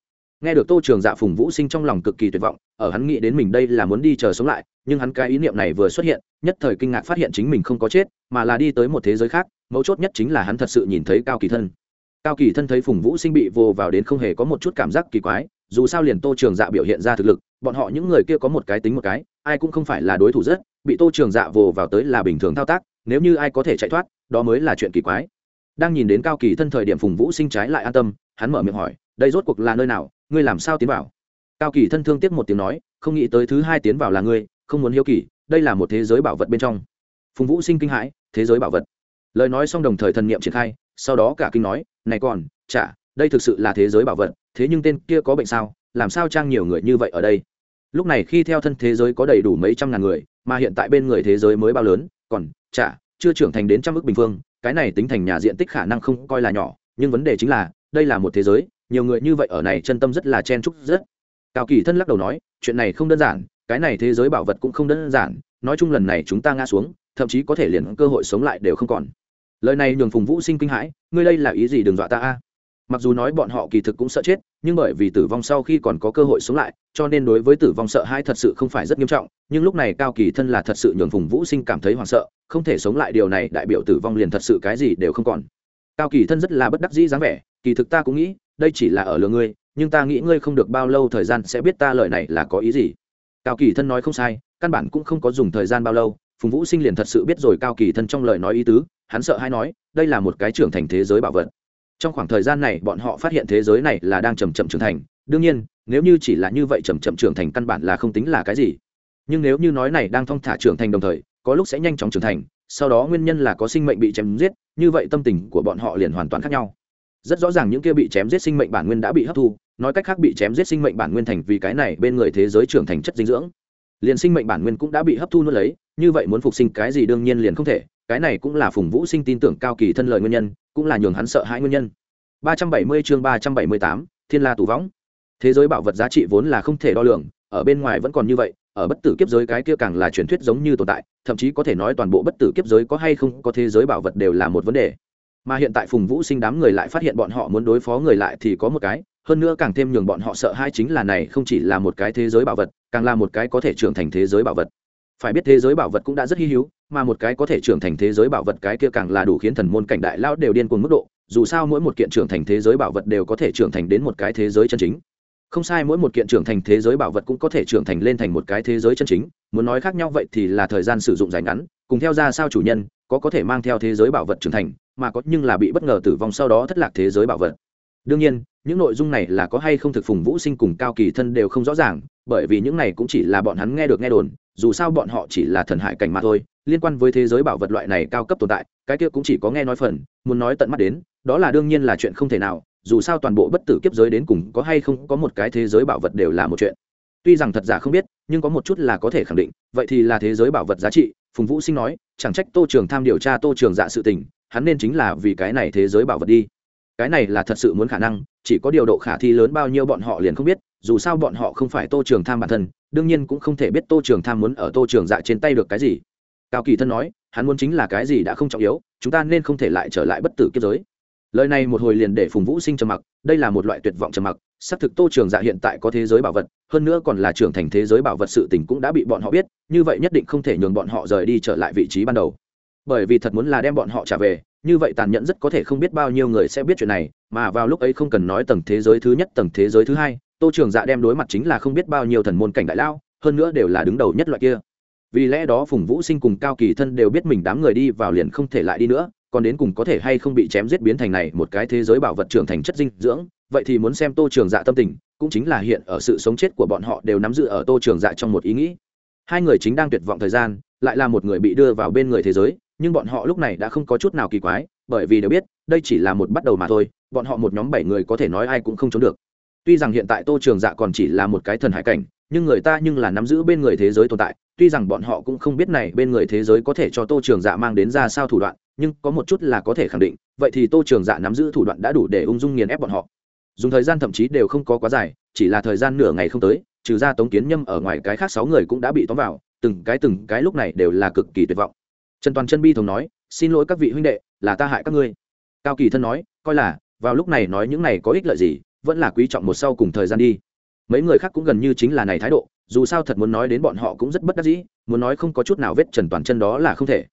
Nghe được tô trường dạ phùng vũ sinh trong lòng cực kỳ tuyệt vọng, ở hắn nghĩ đến mình đây là muốn đi chờ sống lại nhưng hắn cái ý niệm này vừa xuất hiện, nhất thời kinh ngạc phát hiện chính mình không có chết, mà là đi tới một thế giới khác, mấu chốt nhất chính là hắn thật sự nhìn thấy cao kỳ thân. Cao kỳ thân thấy phùng vũ sinh bị vô vào đến không hề có một chút cảm giác kỳ quái, dù sao liền tô trường dạ biểu hiện ra thực lực, bọn họ những người kia có một cái tính một cái, ai cũng không phải là đối thủ rất, bị tô trường dạ vồ vào tới là bình thường thao tác, nếu như ai có thể chạy thoát, đó mới là chuyện kỳ quái. Đang nhìn đến cao kỳ thân thời điểm phùng vũ sinh trái lại an tâm, hắn mở miệng hỏi, đây rốt cuộc là nơi nào? Ngươi làm sao tiến vào? Cao kỳ thân thương tiếc một tiếng nói, không nghĩ tới thứ hai tiến vào là ngươi không muốn hiếu kỳ, đây là một thế giới bảo vật bên trong. Phùng vũ sinh kinh hãi, thế giới bảo vật. Lời nói xong đồng thời thần niệm triển khai, sau đó cả kinh nói, này còn, chả, đây thực sự là thế giới bảo vật, thế nhưng tên kia có bệnh sao? Làm sao trang nhiều người như vậy ở đây? Lúc này khi theo thân thế giới có đầy đủ mấy trăm ngàn người, mà hiện tại bên người thế giới mới bao lớn, còn, chả, chưa trưởng thành đến trăm ước bình phương, cái này tính thành nhà diện tích khả năng không coi là nhỏ, nhưng vấn đề chính là, đây là một thế giới, nhiều người như vậy ở này chân tâm rất là chen trúc rất. Cao kỳ thân lắc đầu nói, chuyện này không đơn giản cái này thế giới bảo vật cũng không đơn giản, nói chung lần này chúng ta ngã xuống, thậm chí có thể liền cơ hội sống lại đều không còn. Lời này nhường phùng vũ sinh kinh hãi, ngươi đây là ý gì đừng dọa ta a? Mặc dù nói bọn họ kỳ thực cũng sợ chết, nhưng bởi vì tử vong sau khi còn có cơ hội sống lại, cho nên đối với tử vong sợ hãi thật sự không phải rất nghiêm trọng, nhưng lúc này cao kỳ thân là thật sự nhường phùng vũ sinh cảm thấy hoảng sợ, không thể sống lại điều này đại biểu tử vong liền thật sự cái gì đều không còn. Cao kỳ thân rất là bất đắc dĩ dáng vẻ, kỳ thực ta cũng nghĩ, đây chỉ là ở lừa ngươi, nhưng ta nghĩ ngươi không được bao lâu thời gian sẽ biết ta lời này là có ý gì cao kỳ thân nói không sai, căn bản cũng không có dùng thời gian bao lâu, phùng vũ sinh liền thật sự biết rồi cao kỳ thân trong lời nói ý tứ, hắn sợ hay nói, đây là một cái trưởng thành thế giới bảo vật. Trong khoảng thời gian này, bọn họ phát hiện thế giới này là đang chầm chậm trưởng thành, đương nhiên, nếu như chỉ là như vậy chầm chậm trưởng thành căn bản là không tính là cái gì. Nhưng nếu như nói này đang thong thả trưởng thành đồng thời, có lúc sẽ nhanh chóng trưởng thành, sau đó nguyên nhân là có sinh mệnh bị chém giết, như vậy tâm tình của bọn họ liền hoàn toàn khác nhau rất rõ ràng những kia bị chém giết sinh mệnh bản nguyên đã bị hấp thu nói cách khác bị chém giết sinh mệnh bản nguyên thành vì cái này bên người thế giới trưởng thành chất dinh dưỡng. Liền sinh mệnh bản nguyên cũng đã bị hấp thu nuốt lấy như vậy muốn phục sinh cái gì đương nhiên liền không thể cái này cũng là phùng vũ sinh tin tưởng cao kỳ thân lợi nguyên nhân cũng là nhường hắn sợ hãi nguyên nhân. 370 chương 378, thiên la tù võng. Thế giới bảo vật giá trị vốn là không thể đo lường ở bên ngoài vẫn còn như vậy ở bất tử kiếp giới cái kia càng là truyền thuyết giống như tồn tại thậm chí có thể nói toàn bộ bất tử kiếp giới có hay không có thế giới bảo vật đều là một vấn đề mà hiện tại phùng vũ sinh đám người lại phát hiện bọn họ muốn đối phó người lại thì có một cái, hơn nữa càng thêm nhường bọn họ sợ hai chính là này không chỉ là một cái thế giới bảo vật, càng là một cái có thể trưởng thành thế giới bảo vật. Phải biết thế giới bảo vật cũng đã rất hy hữu, mà một cái có thể trưởng thành thế giới bảo vật cái kia càng là đủ khiến thần môn cảnh đại lão đều điên cuồng mức độ, dù sao mỗi một kiện trưởng thành thế giới bảo vật đều có thể trưởng thành đến một cái thế giới chân chính. Không sai, mỗi một kiện trưởng thành thế giới bảo vật cũng có thể trưởng thành lên thành một cái thế giới chân chính, muốn nói khác nhau vậy thì là thời gian sử dụng dài ngắn, cùng theo ra sao chủ nhân, có có thể mang theo thế giới bảo vật trưởng thành mà có nhưng là bị bất ngờ tử vong sau đó thất lạc thế giới bảo vật. Đương nhiên, những nội dung này là có hay không thực phùng vũ sinh cùng cao kỳ thân đều không rõ ràng, bởi vì những này cũng chỉ là bọn hắn nghe được nghe đồn, dù sao bọn họ chỉ là thần hải cảnh mà thôi, liên quan với thế giới bảo vật loại này cao cấp tồn tại, cái kia cũng chỉ có nghe nói phần, muốn nói tận mắt đến, đó là đương nhiên là chuyện không thể nào, dù sao toàn bộ bất tử kiếp giới đến cùng có hay không có một cái thế giới bảo vật đều là một chuyện. Tuy rằng thật giả không biết, nhưng có một chút là có thể khẳng định, vậy thì là thế giới bảo vật giá trị, phùng vũ sinh nói, chẳng trách tô trường tham điều tra tô trường dạ sự tình hắn nên chính là vì cái này thế giới bảo vật đi. Cái này là thật sự muốn khả năng, chỉ có điều độ khả thi lớn bao nhiêu bọn họ liền không biết, dù sao bọn họ không phải tô trường tham bản thân, đương nhiên cũng không thể biết tô trường tham muốn ở tô trường dạ trên tay được cái gì. Cao kỳ thân nói, hắn muốn chính là cái gì đã không trọng yếu, chúng ta nên không thể lại trở lại bất tử kiếp giới. Lời này một hồi liền để phùng vũ sinh trầm mặc, đây là một loại tuyệt vọng trầm mặc, xác thực tô trường dạ hiện tại có thế giới bảo vật, hơn nữa còn là trưởng thành thế giới bảo vật sự tình cũng đã bị bọn họ biết, như vậy nhất định không thể nhường bọn họ rời đi trở lại vị trí ban đầu bởi vì thật muốn là đem bọn họ trả về, như vậy tàn nhẫn rất có thể không biết bao nhiêu người sẽ biết chuyện này, mà vào lúc ấy không cần nói tầng thế giới thứ nhất, tầng thế giới thứ hai, tô trường dạ đem đối mặt chính là không biết bao nhiêu thần môn cảnh đại lao, hơn nữa đều là đứng đầu nhất loại kia. Vì lẽ đó phùng vũ sinh cùng cao kỳ thân đều biết mình đám người đi vào liền không thể lại đi nữa, còn đến cùng có thể hay không bị chém giết biến thành này một cái thế giới bảo vật trưởng thành chất dinh dưỡng, vậy thì muốn xem tô trường dạ tâm tình, cũng chính là hiện ở sự sống chết của bọn họ đều nắm giữ ở tô trường dạ trong một ý nghĩ. Hai người chính đang tuyệt vọng thời gian, lại là một người bị đưa vào bên người thế giới nhưng bọn họ lúc này đã không có chút nào kỳ quái, bởi vì đều biết, đây chỉ là một bắt đầu mà thôi, bọn họ một nhóm bảy người có thể nói ai cũng không trốn được. Tuy rằng hiện tại tô trường dạ còn chỉ là một cái thần hải cảnh, nhưng người ta nhưng là nắm giữ bên người thế giới tồn tại, tuy rằng bọn họ cũng không biết này bên người thế giới có thể cho tô trường dạ mang đến ra sao thủ đoạn, nhưng có một chút là có thể khẳng định, vậy thì tô trường dạ nắm giữ thủ đoạn đã đủ để ung dung nghiền ép bọn họ. Dùng thời gian thậm chí đều không có quá dài, chỉ là thời gian nửa ngày không tới, trừ ra tống kiến nhâm ở ngoài cái khác sáu người cũng đã bị tóm vào, từng cái từng cái lúc này đều là cực kỳ tuyệt vọng trần toàn chân bi thống nói, xin lỗi các vị huynh đệ, là ta hại các ngươi. Cao kỳ thân nói, coi là, vào lúc này nói những này có ích lợi gì, vẫn là quý trọng một sau cùng thời gian đi. Mấy người khác cũng gần như chính là này thái độ, dù sao thật muốn nói đến bọn họ cũng rất bất đắc dĩ, muốn nói không có chút nào vết trần toàn chân đó là không thể.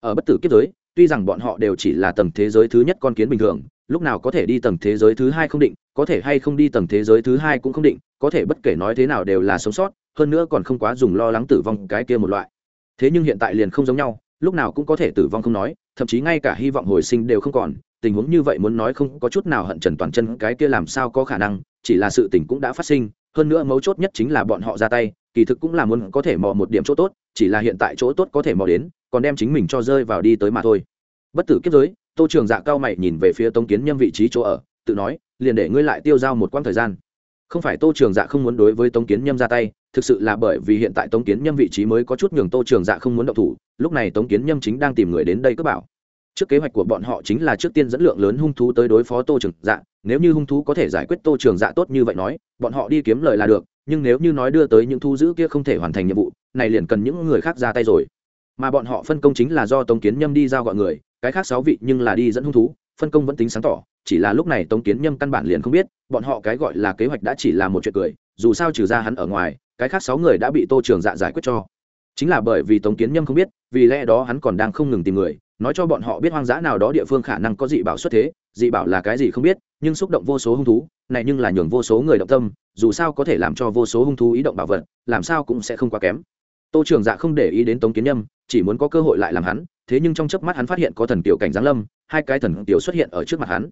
Ở bất tử kiếp giới, tuy rằng bọn họ đều chỉ là tầng thế giới thứ nhất con kiến bình thường, lúc nào có thể đi tầng thế giới thứ hai không định, có thể hay không đi tầng thế giới thứ hai cũng không định, có thể bất kể nói thế nào đều là sống sót, hơn nữa còn không quá dùng lo lắng tử vong cái kia một loại. Thế nhưng hiện tại liền không giống nhau lúc nào cũng có thể tử vong không nói, thậm chí ngay cả hy vọng hồi sinh đều không còn, tình huống như vậy muốn nói không có chút nào hận trần toàn chân cái kia làm sao có khả năng, chỉ là sự tình cũng đã phát sinh, hơn nữa mấu chốt nhất chính là bọn họ ra tay, kỳ thực cũng là muốn có thể mò một điểm chỗ tốt, chỉ là hiện tại chỗ tốt có thể mò đến, còn đem chính mình cho rơi vào đi tới mà thôi. Bất tử kiếp giới, tô trường dạ cao mày nhìn về phía tống kiến nhâm vị trí chỗ ở, tự nói, liền để ngươi lại tiêu dao một quãng thời gian không phải tô trường dạ không muốn đối với tống kiến nhâm ra tay, thực sự là bởi vì hiện tại tống kiến nhâm vị trí mới có chút nhường tô trường dạ không muốn động thủ, lúc này tống kiến nhâm chính đang tìm người đến đây cướp bảo. Trước kế hoạch của bọn họ chính là trước tiên dẫn lượng lớn hung thú tới đối phó tô trường dạ nếu như hung thú có thể giải quyết tô trường dạ tốt như vậy nói, bọn họ đi kiếm lời là được, nhưng nếu như nói đưa tới những thu giữ kia không thể hoàn thành nhiệm vụ, này liền cần những người khác ra tay rồi. Mà bọn họ phân công chính là do tống kiến nhâm đi giao gọi người, cái khác sáu vị nhưng là đi dẫn hung thú, phân công vẫn tính sáng tỏ chỉ là lúc này tống kiến nhâm căn bản liền không biết, bọn họ cái gọi là kế hoạch đã chỉ là một chuyện cười, dù sao trừ ra hắn ở ngoài, cái khác sáu người đã bị tô trường dạ giải quyết cho. Chính là bởi vì tống kiến nhâm không biết, vì lẽ đó hắn còn đang không ngừng tìm người, nói cho bọn họ biết hoang dã nào đó địa phương khả năng có dị bảo xuất thế, dị bảo là cái gì không biết, nhưng xúc động vô số hung thú, này nhưng là nhường vô số người động tâm, dù sao có thể làm cho vô số hung thú ý động bảo vật, làm sao cũng sẽ không quá kém. Tô trường dạ không để ý đến tống kiến nhâm, chỉ muốn có cơ hội lại làm hắn, thế nhưng trong chớp mắt hắn phát hiện có thần tiểu cảnh giáng lâm, hai cái thần tiểu xuất hiện ở trước mặt hắn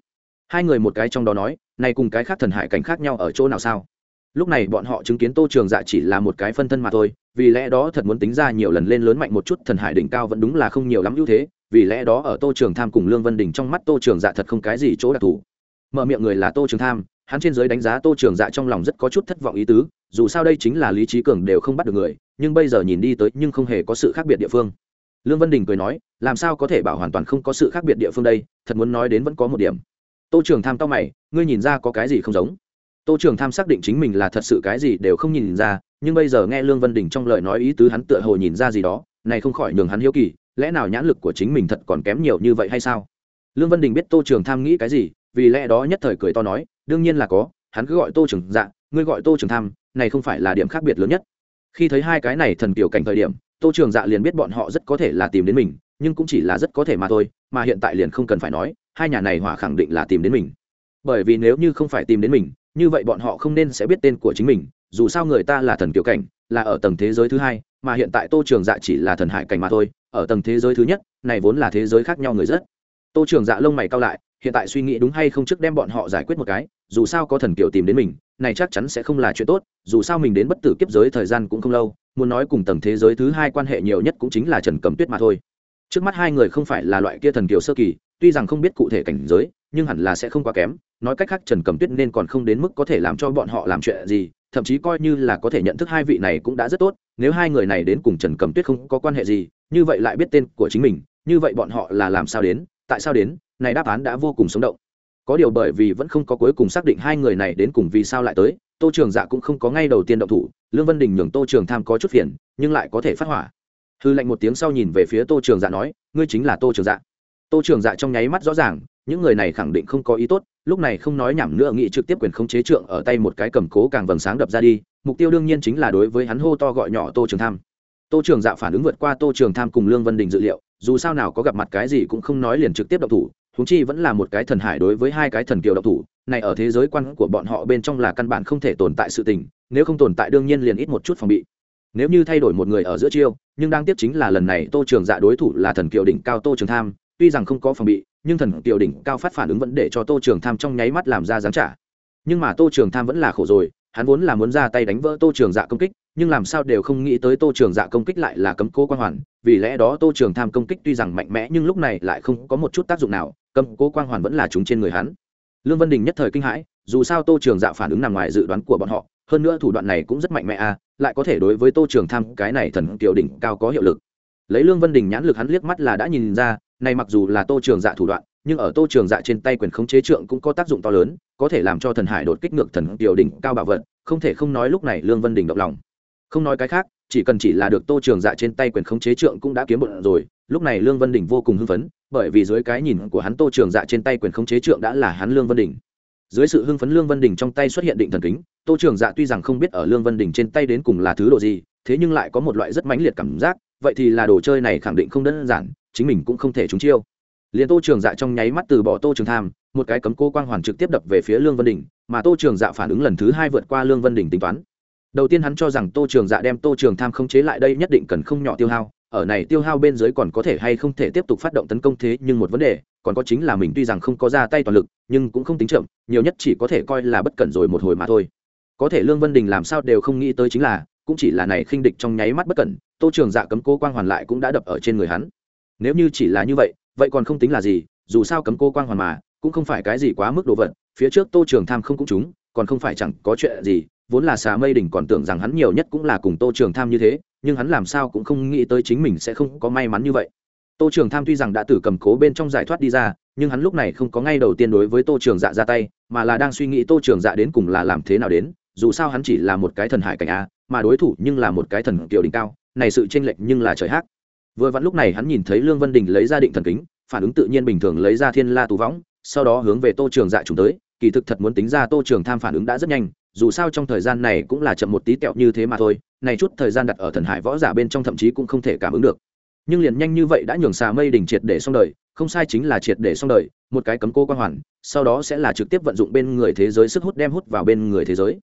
hai người một cái trong đó nói, này cùng cái khác thần hải cảnh khác nhau ở chỗ nào sao? Lúc này bọn họ chứng kiến tô trường dạ chỉ là một cái phân thân mà thôi, vì lẽ đó thật muốn tính ra nhiều lần lên lớn mạnh một chút thần hải đỉnh cao vẫn đúng là không nhiều lắm ưu thế, vì lẽ đó ở tô trường tham cùng lương vân đình trong mắt tô trường dạ thật không cái gì chỗ đặc thù. Mở miệng người là tô trường tham, hắn trên giới đánh giá tô trường dạ trong lòng rất có chút thất vọng ý tứ, dù sao đây chính là lý trí cường đều không bắt được người, nhưng bây giờ nhìn đi tới nhưng không hề có sự khác biệt địa phương. Lương vân đình cười nói, làm sao có thể bảo hoàn toàn không có sự khác biệt địa phương đây, thật muốn nói đến vẫn có một điểm tô trường tham tao mày, ngươi nhìn ra có cái gì không giống? Tô trường tham xác định chính mình là thật sự cái gì đều không nhìn ra, nhưng bây giờ nghe lương vân đình trong lời nói ý tứ hắn tựa hồ nhìn ra gì đó, này không khỏi nhường hắn hiếu kỳ, lẽ nào nhãn lực của chính mình thật còn kém nhiều như vậy hay sao? Lương vân đình biết tô trường tham nghĩ cái gì, vì lẽ đó nhất thời cười to nói, đương nhiên là có, hắn cứ gọi tô trường dạ ngươi gọi tô trường tham, này không phải là điểm khác biệt lớn nhất. Khi thấy hai cái này thần kiểu cảnh thời điểm, tô trường dạ liền biết bọn họ rất có thể là tìm đến mình, nhưng cũng chỉ là rất có thể mà thôi, mà hiện tại liền không cần phải nói hai nhà này hỏa khẳng định là tìm đến mình. Bởi vì nếu như không phải tìm đến mình, như vậy bọn họ không nên sẽ biết tên của chính mình, dù sao người ta là thần kiểu cảnh, là ở tầng thế giới thứ hai, mà hiện tại tô trường dạ chỉ là thần hải cảnh mà thôi, ở tầng thế giới thứ nhất, này vốn là thế giới khác nhau người rất. Tô trường dạ lông mày cao lại, hiện tại suy nghĩ đúng hay không trước đem bọn họ giải quyết một cái, dù sao có thần kiểu tìm đến mình, này chắc chắn sẽ không là chuyện tốt, dù sao mình đến bất tử kiếp giới thời gian cũng không lâu, muốn nói cùng tầng thế giới thứ hai quan hệ nhiều nhất cũng chính là trần cầm tuyết mà thôi. Trước mắt hai người không phải là loại kia thần kiểu sơ kỳ tuy rằng không biết cụ thể cảnh giới, nhưng hẳn là sẽ không quá kém, nói cách khác trần cầm tuyết nên còn không đến mức có thể làm cho bọn họ làm chuyện gì, thậm chí coi như là có thể nhận thức hai vị này cũng đã rất tốt, nếu hai người này đến cùng trần cầm tuyết không có quan hệ gì, như vậy lại biết tên của chính mình, như vậy bọn họ là làm sao đến, tại sao đến, này đáp án đã vô cùng sống động. Có điều bởi vì vẫn không có cuối cùng xác định hai người này đến cùng vì sao lại tới, tô trường dạ cũng không có ngay đầu tiên động thủ, lương vân đình nhường tô trường tham có chút phiền, nhưng lại có thể phát hỏa. Hư lệnh một tiếng sau nhìn về phía tô trường dạ nói, ngươi chính là tô trường dạ tô trường dạ trong nháy mắt rõ ràng, những người này khẳng định không có ý tốt, lúc này không nói nhảm nữa nghị trực tiếp quyền khống chế trượng ở tay một cái cầm cố càng vầng sáng đập ra đi, mục tiêu đương nhiên chính là đối với hắn hô to gọi nhỏ tô trường tham. Tô trường dạ phản ứng vượt qua tô trường tham cùng lương vân đình dự liệu, dù sao nào có gặp mặt cái gì cũng không nói liền trực tiếp động thủ húng chi vẫn là một cái thần hải đối với hai cái thần kiều động thủ, này ở thế giới quan của bọn họ bên trong là căn bản không thể tồn tại sự tình, nếu không tồn tại đương nhiên liền ít một chút phòng bị. Nếu như thay đổi một người ở giữa chiêu, nhưng đang tiếp chính là lần này tô trường dạ đối thủ là thần kiều đỉnh cao tô trường tham tuy rằng không có phòng bị, nhưng thần kiều đỉnh cao phát phản ứng vẫn để cho tô trường tham trong nháy mắt làm ra giáng trả. Nhưng mà tô trường tham vẫn là khổ rồi, hắn vốn là muốn ra tay đánh vỡ tô trường dạ công kích, nhưng làm sao đều không nghĩ tới tô trường dạ công kích lại là cấm cố quang hoàn, vì lẽ đó tô trường tham công kích tuy rằng mạnh mẽ nhưng lúc này lại không có một chút tác dụng nào, cấm cố quang hoàn vẫn là chúng trên người hắn. Lương vân đình nhất thời kinh hãi, dù sao tô trường dạ phản ứng nằm ngoài dự đoán của bọn họ, hơn nữa thủ đoạn này cũng rất mạnh mẽ à lại có thể đối với tô trường tham cái này thần kiều đỉnh cao có hiệu lực. Lấy lương vân đình nhãn lực hắn liếc mắt là đã nhìn ra này mặc dù là tô trường dạ thủ đoạn, nhưng ở tô trường dạ trên tay quyền khống chế trượng cũng có tác dụng to lớn, có thể làm cho thần hải đột kích ngược thần tiểu đỉnh cao bảo vật, không thể không nói lúc này lương vân đình động lòng. Không nói cái khác, chỉ cần chỉ là được tô trường dạ trên tay quyền khống chế trượng cũng đã kiếm bận rồi, lúc này lương vân đình vô cùng hưng phấn, bởi vì dưới cái nhìn của hắn tô trường dạ trên tay quyền khống chế trượng đã là hắn lương vân đình. Dưới sự hưng phấn lương vân đình trong tay xuất hiện định thần kính, tô trường dạ tuy rằng không biết ở lương vân đình trên tay đến cùng là thứ đồ gì, thế nhưng lại có một loại rất mãnh liệt cảm giác, vậy thì là đồ chơi này khẳng định không đơn giản chính mình cũng không thể trúng chiêu. Liền tô trường dạ trong nháy mắt từ bỏ tô trường tham, một cái cấm cô quang hoàn trực tiếp đập về phía lương vân đình mà tô trường dạ phản ứng lần thứ hai vượt qua lương vân đình tính toán. Đầu tiên hắn cho rằng tô trường dạ đem tô trường tham không chế lại đây nhất định cần không nhỏ tiêu hao, ở này tiêu hao bên dưới còn có thể hay không thể tiếp tục phát động tấn công thế nhưng một vấn đề, còn có chính là mình tuy rằng không có ra tay toàn lực, nhưng cũng không tính chậm, nhiều nhất chỉ có thể coi là bất cẩn rồi một hồi mà thôi. Có thể lương vân đình làm sao đều không nghĩ tới chính là, cũng chỉ là này khinh địch trong nháy mắt bất cẩn, tô trường dạ cấm cố quang hoàn lại cũng đã đập ở trên người hắn nếu như chỉ là như vậy vậy còn không tính là gì, dù sao cấm cô quang hoàn mà, cũng không phải cái gì quá mức đồ vật, phía trước tô trường tham không cũng chúng còn không phải chẳng có chuyện gì, vốn là xà mây đỉnh còn tưởng rằng hắn nhiều nhất cũng là cùng tô trường tham như thế, nhưng hắn làm sao cũng không nghĩ tới chính mình sẽ không có may mắn như vậy. Tô trường tham tuy rằng đã từ cầm cố bên trong giải thoát đi ra, nhưng hắn lúc này không có ngay đầu tiên đối với tô trường dạ ra tay, mà là đang suy nghĩ tô trường dạ đến cùng là làm thế nào đến, dù sao hắn chỉ là một cái thần hải cảnh a, mà đối thủ nhưng là một cái thần kiểu đỉnh cao, này sự tranh lệch nhưng là trời hát vừa vặn lúc này hắn nhìn thấy lương vân đình lấy ra định thần kính, phản ứng tự nhiên bình thường lấy ra thiên la tù võng, sau đó hướng về tô trường dạ trùng tới, kỳ thực thật muốn tính ra tô trường tham phản ứng đã rất nhanh, dù sao trong thời gian này cũng là chậm một tí tẹo như thế mà thôi, này chút thời gian đặt ở thần hải võ giả bên trong thậm chí cũng không thể cảm ứng được. Nhưng liền nhanh như vậy đã nhường xà mây đỉnh triệt để xong đời, không sai chính là triệt để xong đời, một cái cấm cô quan hoàn, sau đó sẽ là trực tiếp vận dụng bên người thế giới sức hút đem hút vào bên người thế giới.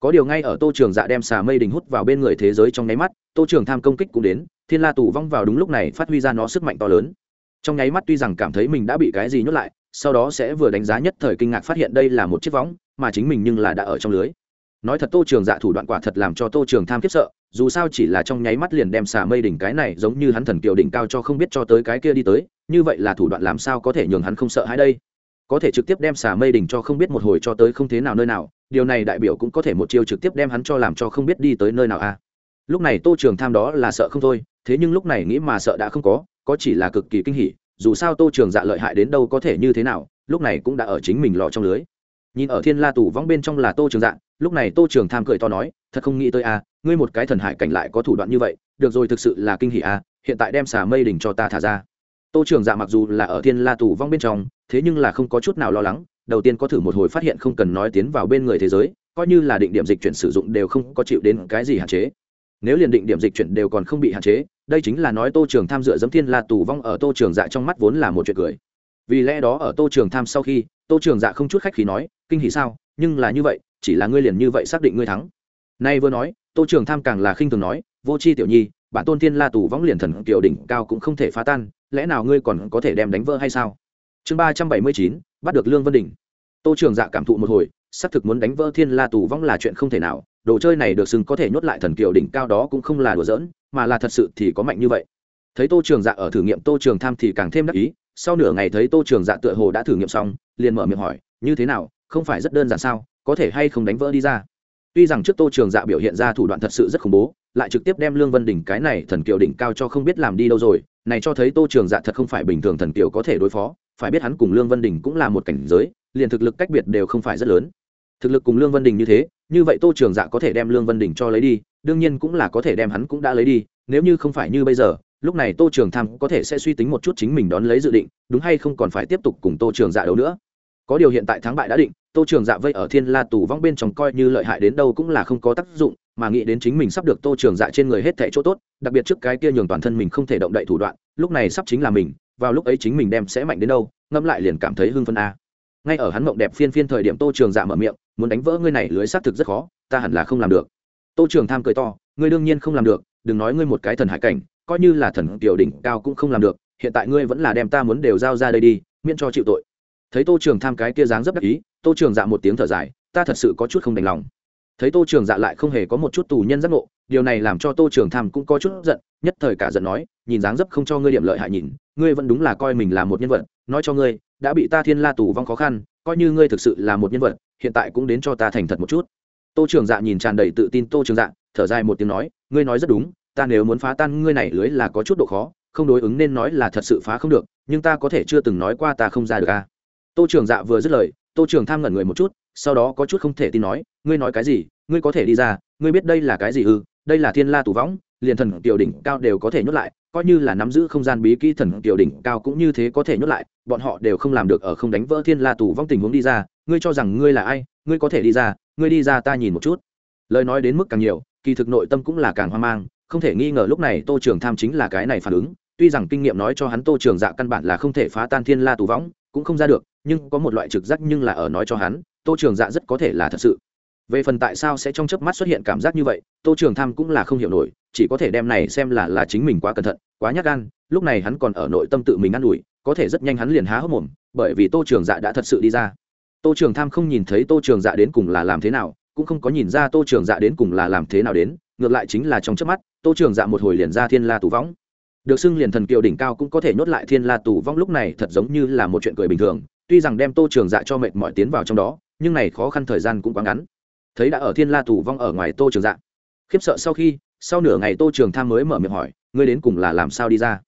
Có điều ngay ở tô trường dạ đem xà mây đình hút vào bên người thế giới trong nháy mắt, tô trường tham công kích cũng đến thiên la tù vong vào đúng lúc này phát huy ra nó sức mạnh to lớn. Trong nháy mắt tuy rằng cảm thấy mình đã bị cái gì nhốt lại, sau đó sẽ vừa đánh giá nhất thời kinh ngạc phát hiện đây là một chiếc võng, mà chính mình nhưng là đã ở trong lưới. Nói thật tô trường dạ thủ đoạn quả thật làm cho tô trường tham kiếp sợ, dù sao chỉ là trong nháy mắt liền đem xà mây đỉnh cái này giống như hắn thần kiều đỉnh cao cho không biết cho tới cái kia đi tới, như vậy là thủ đoạn làm sao có thể nhường hắn không sợ hãi đây? Có thể trực tiếp đem xà mây đỉnh cho không biết một hồi cho tới không thế nào nơi nào, điều này đại biểu cũng có thể một chiêu trực tiếp đem hắn cho làm cho không biết đi tới nơi nào a à lúc này tô trường tham đó là sợ không thôi, thế nhưng lúc này nghĩ mà sợ đã không có có chỉ là cực kỳ kinh hỉ, dù sao tô trường dạ lợi hại đến đâu có thể như thế nào, lúc này cũng đã ở chính mình lò trong lưới. Nhìn ở thiên la tù vong bên trong là tô trường dạ lúc này tô trường tham cười to nói, thật không nghĩ tới a ngươi một cái thần hải cảnh lại có thủ đoạn như vậy, được rồi thực sự là kinh hỉ a hiện tại đem xà mây đỉnh cho ta thả ra. Tô trường dạ mặc dù là ở thiên la tù vong bên trong, thế nhưng là không có chút nào lo lắng, đầu tiên có thử một hồi phát hiện không cần nói tiến vào bên người thế giới, coi như là định điểm dịch chuyển sử dụng đều không có chịu đến cái gì hạn chế nếu liền định điểm dịch chuyển đều còn không bị hạn chế, đây chính là nói tô trường tham dựa dẫm thiên la tù vong ở tô trường dạ trong mắt vốn là một chuyện cười. Vì lẽ đó ở tô trường tham sau khi, tô trường dạ không chút khách khí nói, kinh hỉ sao, nhưng là như vậy, chỉ là ngươi liền như vậy xác định ngươi thắng. Nay vừa nói, tô trường tham càng là khinh thường nói, vô c h i tiểu nhi, bản tôn thiên la tù vong liền thần kiều đỉnh cao cũng không thể phá tan, lẽ nào ngươi còn có thể đem đánh vỡ hay sao? Chương ba trăm bảy mươi chín, bắt được lương vân đình tô trường dạ cảm thụ một hồi, xác thực muốn đánh vỡ thiên la tù vong là chuyện không thể nào đồ chơi này được xưng có thể nhốt lại thần kiều đỉnh cao đó cũng không là đùa giỡn, mà là thật sự thì có mạnh như vậy. Thấy tô trường dạ ở thử nghiệm, tô trường tham thì càng thêm đắc ý, sau nửa ngày thấy tô trường dạ tựa hồ đã thử nghiệm xong, liền mở miệng hỏi, như thế nào, không phải rất đơn giản sao, có thể hay không đánh vỡ đi ra? Tuy rằng trước tô trường dạ biểu hiện ra thủ đoạn thật sự rất khủng bố, lại trực tiếp đem lương vân đỉnh cái này thần kiều đỉnh cao cho không biết làm đi đâu rồi, này cho thấy tô trường dạ thật không phải bình thường thần kiều có thể đối phó, phải biết hắn cùng lương vân đỉnh cũng là một cảnh giới, liền thực lực cách biệt đều không phải rất lớn thực lực cùng lương vân đình như thế, như vậy tô trường dạ có thể đem lương vân đình cho lấy đi, đương nhiên cũng là có thể đem hắn cũng đã lấy đi, nếu như không phải như bây giờ, lúc này tô trường tham có thể sẽ suy tính một chút chính mình đón lấy dự định, đúng hay không còn phải tiếp tục cùng tô trường dạ đấu nữa. Có điều hiện tại thắng bại đã định, tô trường dạ vây ở thiên la tù vong bên trong coi như lợi hại đến đâu cũng là không có tác dụng, mà nghĩ đến chính mình sắp được tô trường dạ trên người hết thẻ chỗ tốt, đặc biệt trước cái kia nhường toàn thân mình không thể động đậy thủ đoạn, lúc này sắp chính là mình, vào lúc ấy chính mình đem sẽ mạnh đến đâu, ngẫm lại liền cảm thấy hưng phân a ngay ở hắn mộng đẹp phiên phiên thời điểm tô trường dạ mở miệng, muốn đánh vỡ ngươi này lưới xác thực rất khó, ta hẳn là không làm được. Tô trường tham cười to, ngươi đương nhiên không làm được, đừng nói ngươi một cái thần hải cảnh, coi như là thần tiểu đỉnh cao cũng không làm được, hiện tại ngươi vẫn là đem ta muốn đều giao ra đây đi, miễn cho chịu tội. Thấy tô trường tham cái kia dáng rất đắc ý, tô trường dạ một tiếng thở dài, ta thật sự có chút không đành lòng. Thấy tô trường dạ lại không hề có một chút tù nhân giác ngộ, điều này làm cho tô trường tham cũng có chút giận, nhất thời cả giận nói, nhìn dáng dấp không cho ngươi điểm lợi hại nhìn, ngươi vẫn đúng là coi mình là một nhân vật nói cho ngươi, đã bị ta thiên la tù vong khó khăn, coi như ngươi thực sự là một nhân vật, hiện tại cũng đến cho ta thành thật một chút. Tô trường dạ nhìn tràn đầy tự tin tô trường dạ thở dài một tiếng nói, ngươi nói rất đúng, ta nếu muốn phá tan ngươi này lưới là có chút độ khó, không đối ứng nên nói là thật sự phá không được, nhưng ta có thể chưa từng nói qua ta không ra được à. tô trường dạ vừa dứt lời, tô trường tham ngẩn người một chút, sau đó có chút không thể tin nói, ngươi nói cái gì? Ngươi có thể đi ra, ngươi biết đây là cái gì ư? Đây là thiên la tù võng, liền thần tiểu đỉnh cao đều có thể nhốt lại, coi như là nắm giữ không gian bí kỹ thần tiểu đỉnh cao cũng như thế có thể nhốt lại, bọn họ đều không làm được ở không đánh vỡ thiên la tù vong tình huống đi ra, ngươi cho rằng ngươi là ai, ngươi có thể đi ra, ngươi đi ra ta nhìn một chút. Lời nói đến mức càng nhiều, kỳ thực nội tâm cũng là càng hoang mang, không thể nghi ngờ lúc này tô trường tham chính là cái này phản ứng, tuy rằng kinh nghiệm nói cho hắn tô trường dạ căn bản là không thể phá tan thiên la tù võng, cũng không ra được, nhưng có một loại trực giác nhưng là ở nói cho hắn, tô trường dạ rất có thể là thật sự về phần tại sao sẽ trong chớp mắt xuất hiện cảm giác như vậy, tô trường tham cũng là không hiểu nổi, chỉ có thể đem này xem là là chính mình quá cẩn thận, quá nhát gan, lúc này hắn còn ở nội tâm tự mình ă n ủi, có thể rất nhanh hắn liền há hốc mồm, bởi vì tô trường dạ đã thật sự đi ra. Tô trường tham không nhìn thấy tô trường dạ đến cùng là làm thế nào, cũng không có nhìn ra tô trường dạ đến cùng là làm thế nào đến, ngược lại chính là trong chớp mắt, tô trường dạ một hồi liền ra thiên la tù võng. Được xưng liền thần kiều đỉnh cao cũng có thể nhốt lại thiên la tù vong lúc này thật giống như là một chuyện cười bình thường, tuy rằng đem tô trường dạ cho mệt mỏi tiến vào trong đó, nhưng này khó khăn thời gian cũng quá ngắn thấy đã ở thiên la tù vong ở ngoài tô trường dạ. Khiếp sợ sau khi, sau nửa ngày tô trường tham mới mở miệng hỏi, ngươi đến cùng là làm sao đi ra?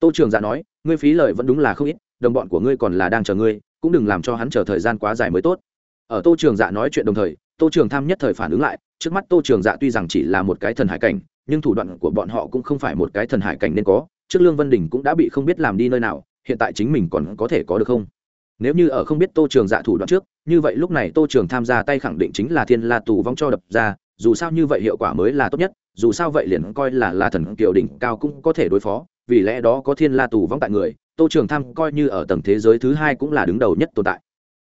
Tô trường dạ nói, ngươi phí lời vẫn đúng là không ít, đồng bọn của ngươi còn là đang chờ ngươi, cũng đừng làm cho hắn chờ thời gian quá dài mới tốt. Ở tô trường dạ nói chuyện đồng thời, tô trường tham nhất thời phản ứng lại, trước mắt tô trường dạ tuy rằng chỉ là một cái thần hải cảnh, nhưng thủ đoạn của bọn họ cũng không phải một cái thần hải cảnh nên có, trước lương vân đình cũng đã bị không biết làm đi nơi nào, hiện tại chính mình còn có thể có được không? Nếu như ở không biết tô trường dạ thủ đoạn trước, như vậy lúc này tô trường tham gia tay khẳng định chính là thiên la tù vong cho đập ra, dù sao như vậy hiệu quả mới là tốt nhất, dù sao vậy liền coi là là thần kiều đỉnh cao cũng có thể đối phó, vì lẽ đó có thiên la tù vong tại người, tô trường tham coi như ở tầng thế giới thứ hai cũng là đứng đầu nhất tồn tại.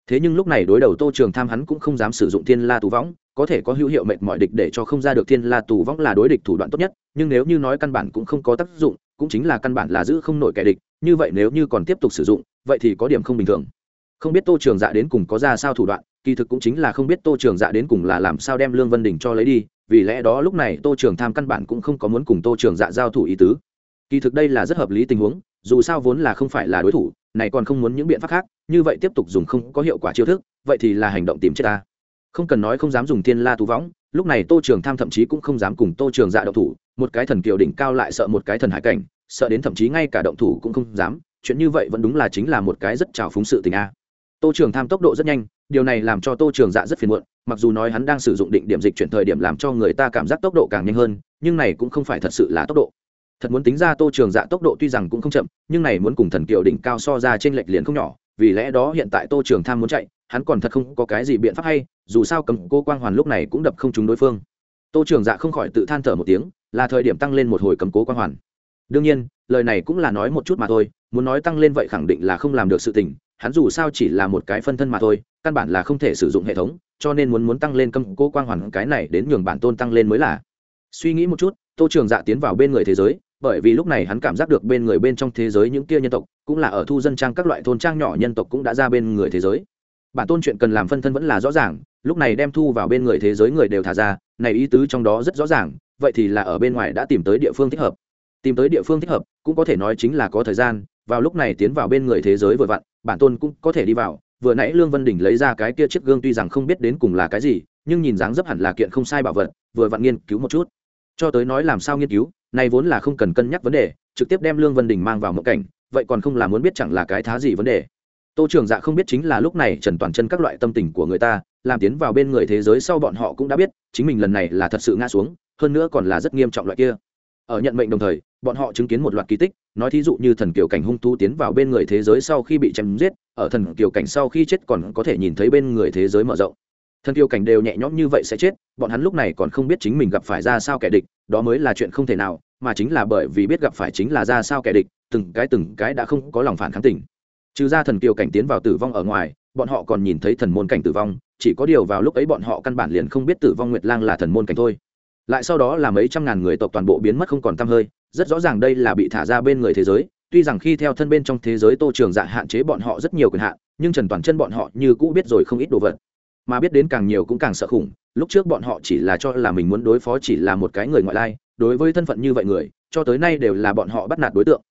Thế nhưng lúc này đối đầu tô trường tham hắn cũng không dám sử dụng thiên la tù võng có thể có hữu hiệu mệt mọi địch để cho không ra được thiên la tù võng là đối địch thủ đoạn tốt nhất, nhưng nếu như nói căn bản cũng không có tác dụng, cũng chính là căn bản là giữ không nổi kẻ địch, như vậy nếu như còn tiếp tục sử dụng, vậy thì có điểm không bình thường không biết tô trường dạ đến cùng có ra sao thủ đoạn, kỳ thực cũng chính là không biết tô trường dạ đến cùng là làm sao đem lương vân đình cho lấy đi, vì lẽ đó lúc này tô trường tham căn bản cũng không có muốn cùng tô trường dạ giao thủ ý tứ. Kỳ thực đây là rất hợp lý tình huống, dù sao vốn là không phải là đối thủ, này còn không muốn những biện pháp khác, như vậy tiếp tục dùng không có hiệu quả chiêu thức, vậy thì là hành động tìm chết ta. Không cần nói không dám dùng thiên la tú võng, lúc này tô trường tham thậm chí cũng không dám cùng tô trường dạ động thủ, một cái thần kiều đỉnh cao lại sợ một cái thần hải cảnh, sợ đến thậm chí ngay cả động thủ cũng không dám, chuyện như vậy vẫn đúng là chính là một cái rất trào phúng sự tình a tô trường tham tốc độ rất nhanh, điều này làm cho tô trường dạ rất phiền muộn, mặc dù nói hắn đang sử dụng định điểm dịch chuyển thời điểm làm cho người ta cảm giác tốc độ càng nhanh hơn, nhưng này cũng không phải thật sự là tốc độ. Thật muốn tính ra tô trường dạ tốc độ tuy rằng cũng không chậm, nhưng này muốn cùng thần kiều đỉnh cao so ra trên lệch liền không nhỏ, vì lẽ đó hiện tại tô trường tham muốn chạy, hắn còn thật không có cái gì biện pháp hay, dù sao cầm cô quang hoàn lúc này cũng đập không trúng đối phương. Tô trường dạ không khỏi tự than thở một tiếng, là thời điểm tăng lên một hồi cầm cố quang hoàn đương nhiên, lời này cũng là nói một chút mà thôi, muốn nói tăng lên vậy khẳng định là không làm được sự tình, hắn dù sao chỉ là một cái phân thân mà thôi, căn bản là không thể sử dụng hệ thống, cho nên muốn muốn tăng lên cầm cố quang hoàn cái này đến nhường bản tôn tăng lên mới là. Suy nghĩ một chút, tô trường dạ tiến vào bên người thế giới, bởi vì lúc này hắn cảm giác được bên người bên trong thế giới những kia nhân tộc, cũng là ở thu dân trang các loại thôn trang nhỏ nhân tộc cũng đã ra bên người thế giới. Bản tôn chuyện cần làm phân thân vẫn là rõ ràng, lúc này đem thu vào bên người thế giới người đều thả ra, này ý tứ trong đó rất rõ ràng, vậy thì là ở bên ngoài đã tìm tới địa phương thích hợp tìm tới địa phương thích hợp, cũng có thể nói chính là có thời gian, vào lúc này tiến vào bên người thế giới vừa vặn, bản tôn cũng có thể đi vào. Vừa nãy lương vân đình lấy ra cái kia chiếc gương tuy rằng không biết đến cùng là cái gì, nhưng nhìn dáng dấp hẳn là kiện không sai bảo vật, vừa vặn nghiên cứu một chút. Cho tới nói làm sao nghiên cứu, này vốn là không cần cân nhắc vấn đề, trực tiếp đem lương vân đình mang vào mộng cảnh, vậy còn không là muốn biết chẳng là cái thá gì vấn đề. Tô trường dạ không biết chính là lúc này trần toàn chân các loại tâm tình của người ta, làm tiến vào bên người thế giới sau bọn họ cũng đã biết, chính mình lần này là thật sự ngã xuống, hơn nữa còn là rất nghiêm trọng loại kia. Ở nhận mệnh đồng thời bọn họ chứng kiến một loạt kỳ tích, nói thí dụ như thần kiều cảnh hung thú tiến vào bên người thế giới sau khi bị chém giết, ở thần kiều cảnh sau khi chết còn có thể nhìn thấy bên người thế giới mở rộng. Thần kiều cảnh đều nhẹ nhõm như vậy sẽ chết, bọn hắn lúc này còn không biết chính mình gặp phải ra sao kẻ địch, đó mới là chuyện không thể nào, mà chính là bởi vì biết gặp phải chính là ra sao kẻ địch, từng cái từng cái đã không có lòng phản kháng tình. Trừ ra thần kiều cảnh tiến vào tử vong ở ngoài, bọn họ còn nhìn thấy thần môn cảnh tử vong, chỉ có điều vào lúc ấy bọn họ căn bản liền không biết tử vong nguyệt lang là thần môn cảnh thôi. Lại sau đó là mấy trăm ngàn người tộc toàn bộ biến mất không còn t hơi rất rõ ràng đây là bị thả ra bên người thế giới, tuy rằng khi theo thân bên trong thế giới tô trường dạ hạn chế bọn họ rất nhiều quyền hạn, nhưng trần toàn chân bọn họ như cũ biết rồi không ít đồ vật. Mà biết đến càng nhiều cũng càng sợ khủng, lúc trước bọn họ chỉ là cho là mình muốn đối phó chỉ là một cái người ngoại lai, đối với thân phận như vậy người, cho tới nay đều là bọn họ bắt nạt đối tượng.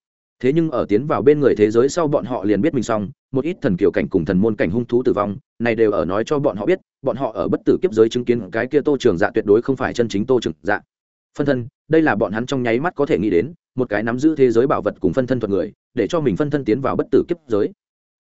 Thế nhưng ở tiến vào bên người thế giới sau bọn họ liền biết mình xong, một ít thần kiểu cảnh cùng thần môn cảnh hung thú tử vong, này đều ở nói cho bọn họ biết, bọn họ ở bất tử kiếp giới chứng kiến cái kia tô trường dạ tuyệt đối không phải chân chính tô trường dạ phân thân, đây là bọn hắn trong nháy mắt có thể nghĩ đến, một cái nắm giữ thế giới bảo vật cùng phân thân thuật người, để cho mình phân thân tiến vào bất tử kiếp giới.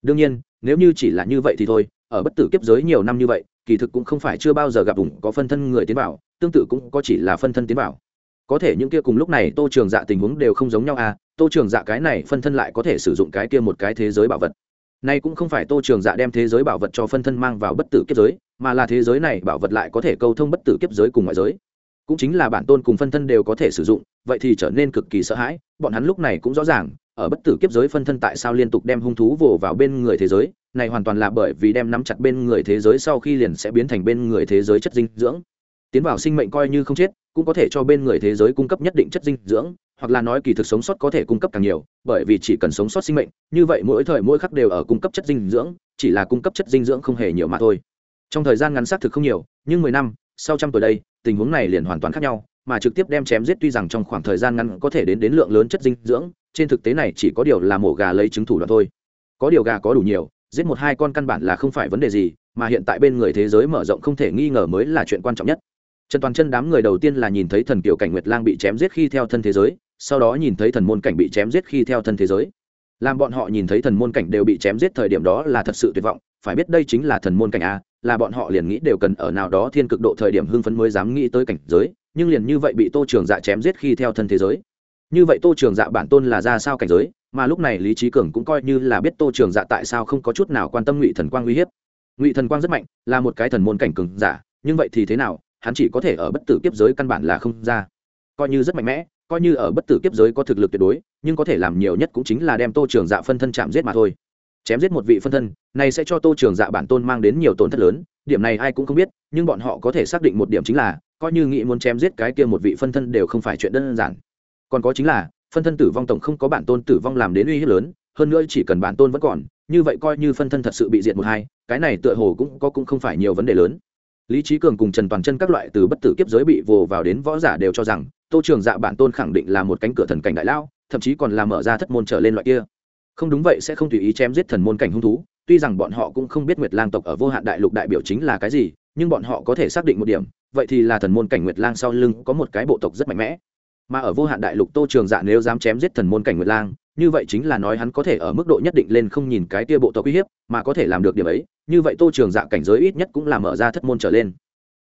Đương nhiên, nếu như chỉ là như vậy thì thôi, ở bất tử kiếp giới nhiều năm như vậy, kỳ thực cũng không phải chưa bao giờ gặp vùng có phân thân người tiến vào, tương tự cũng có chỉ là phân thân tiến vào. Có thể những kia cùng lúc này tô trường dạ tình huống đều không giống nhau à tô trường dạ cái này phân thân lại có thể sử dụng cái kia một cái thế giới bảo vật. Nay cũng không phải tô trường dạ đem thế giới bảo vật cho phân thân mang vào bất tử kiếp giới, mà là thế giới này bảo vật lại có thể câu thông bất tử kiếp giới cùng ngoại giới cũng chính là bản tôn cùng phân thân đều có thể sử dụng, vậy thì trở nên cực kỳ sợ hãi, bọn hắn lúc này cũng rõ ràng, ở bất tử kiếp giới phân thân tại sao liên tục đem hung thú vồ vào bên người thế giới, này hoàn toàn là bởi vì đem nắm chặt bên người thế giới sau khi liền sẽ biến thành bên người thế giới chất dinh dưỡng. Tiến vào sinh mệnh coi như không chết, cũng có thể cho bên người thế giới cung cấp nhất định chất dinh dưỡng, hoặc là nói kỳ thực sống sót có thể cung cấp càng nhiều, bởi vì chỉ cần sống sót sinh mệnh, như vậy mỗi thời mỗi khắc đều ở cung cấp chất dinh dưỡng, chỉ là cung cấp chất dinh dưỡng không hề nhiều mà thôi. Trong thời gian ngắn xác thực không nhiều, nhưng mười năm sau trăm tuổi đây, tình huống này liền hoàn toàn khác nhau, mà trực tiếp đem chém giết tuy rằng trong khoảng thời gian ngắn có thể đến đến lượng lớn chất dinh dưỡng, trên thực tế này chỉ có điều là mổ gà lấy trứng thủ đoạn thôi. Có điều gà có đủ nhiều, giết một hai con căn bản là không phải vấn đề gì, mà hiện tại bên người thế giới mở rộng không thể nghi ngờ mới là chuyện quan trọng nhất. Trần toàn chân đám người đầu tiên là nhìn thấy thần kiều cảnh nguyệt lang bị chém giết khi theo thân thế giới, sau đó nhìn thấy thần môn cảnh bị chém giết khi theo thân thế giới. Làm bọn họ nhìn thấy thần môn cảnh đều bị chém giết thời điểm đó là thật sự tuyệt vọng, phải biết đây chính là thần môn cảnh a là bọn họ liền nghĩ đều cần ở nào đó thiên cực độ thời điểm hưng phấn mới dám nghĩ tới cảnh giới, nhưng liền như vậy bị tô trường dạ chém giết khi theo thân thế giới. Như vậy tô trường dạ bản tôn là ra sao cảnh giới, mà lúc này lý trí cường cũng coi như là biết tô trường dạ tại sao không có chút nào quan tâm ngụy thần quang uy hiếp. Ngụy thần quang rất mạnh, là một cái thần môn cảnh cường giả, nhưng vậy thì thế nào, hắn chỉ có thể ở bất tử kiếp giới căn bản là không ra. Coi như rất mạnh mẽ, coi như ở bất tử kiếp giới có thực lực tuyệt đối, nhưng có thể làm nhiều nhất cũng chính là đem tô trường dạ phân thân chạm giết mà thôi chém giết một vị phân thân, này sẽ cho tô trường dạ bản tôn mang đến nhiều tổn thất lớn, điểm này ai cũng không biết, nhưng bọn họ có thể xác định một điểm chính là, coi như nghĩ muốn chém giết cái kia một vị phân thân đều không phải chuyện đơn giản. Còn có chính là, phân thân tử vong tổng không có bản tôn tử vong làm đến uy hiếp lớn, hơn nữa chỉ cần bản tôn vẫn còn, như vậy coi như phân thân thật sự bị diệt một hai, cái này tựa hồ cũng có cũng không phải nhiều vấn đề lớn. Lý trí cường cùng trần toàn chân các loại từ bất tử kiếp giới bị vồ vào đến võ giả đều cho rằng, tô trường dạ bản tôn khẳng định là một cánh cửa thần cảnh đại lao, thậm chí còn là mở ra thất môn trở lên loại kia không đúng vậy sẽ không tùy ý chém giết thần môn cảnh hung thú, tuy rằng bọn họ cũng không biết nguyệt lang tộc ở vô hạn đại lục đại biểu chính là cái gì, nhưng bọn họ có thể xác định một điểm, vậy thì là thần môn cảnh nguyệt lang sau lưng có một cái bộ tộc rất mạnh mẽ. Mà ở vô hạn đại lục tô trường dạ nếu dám chém giết thần môn cảnh nguyệt lang, như vậy chính là nói hắn có thể ở mức độ nhất định lên không nhìn cái tia bộ tộc uy hiếp, mà có thể làm được điểm ấy, như vậy tô trường dạ cảnh giới ít nhất cũng là mở ra thất môn trở lên.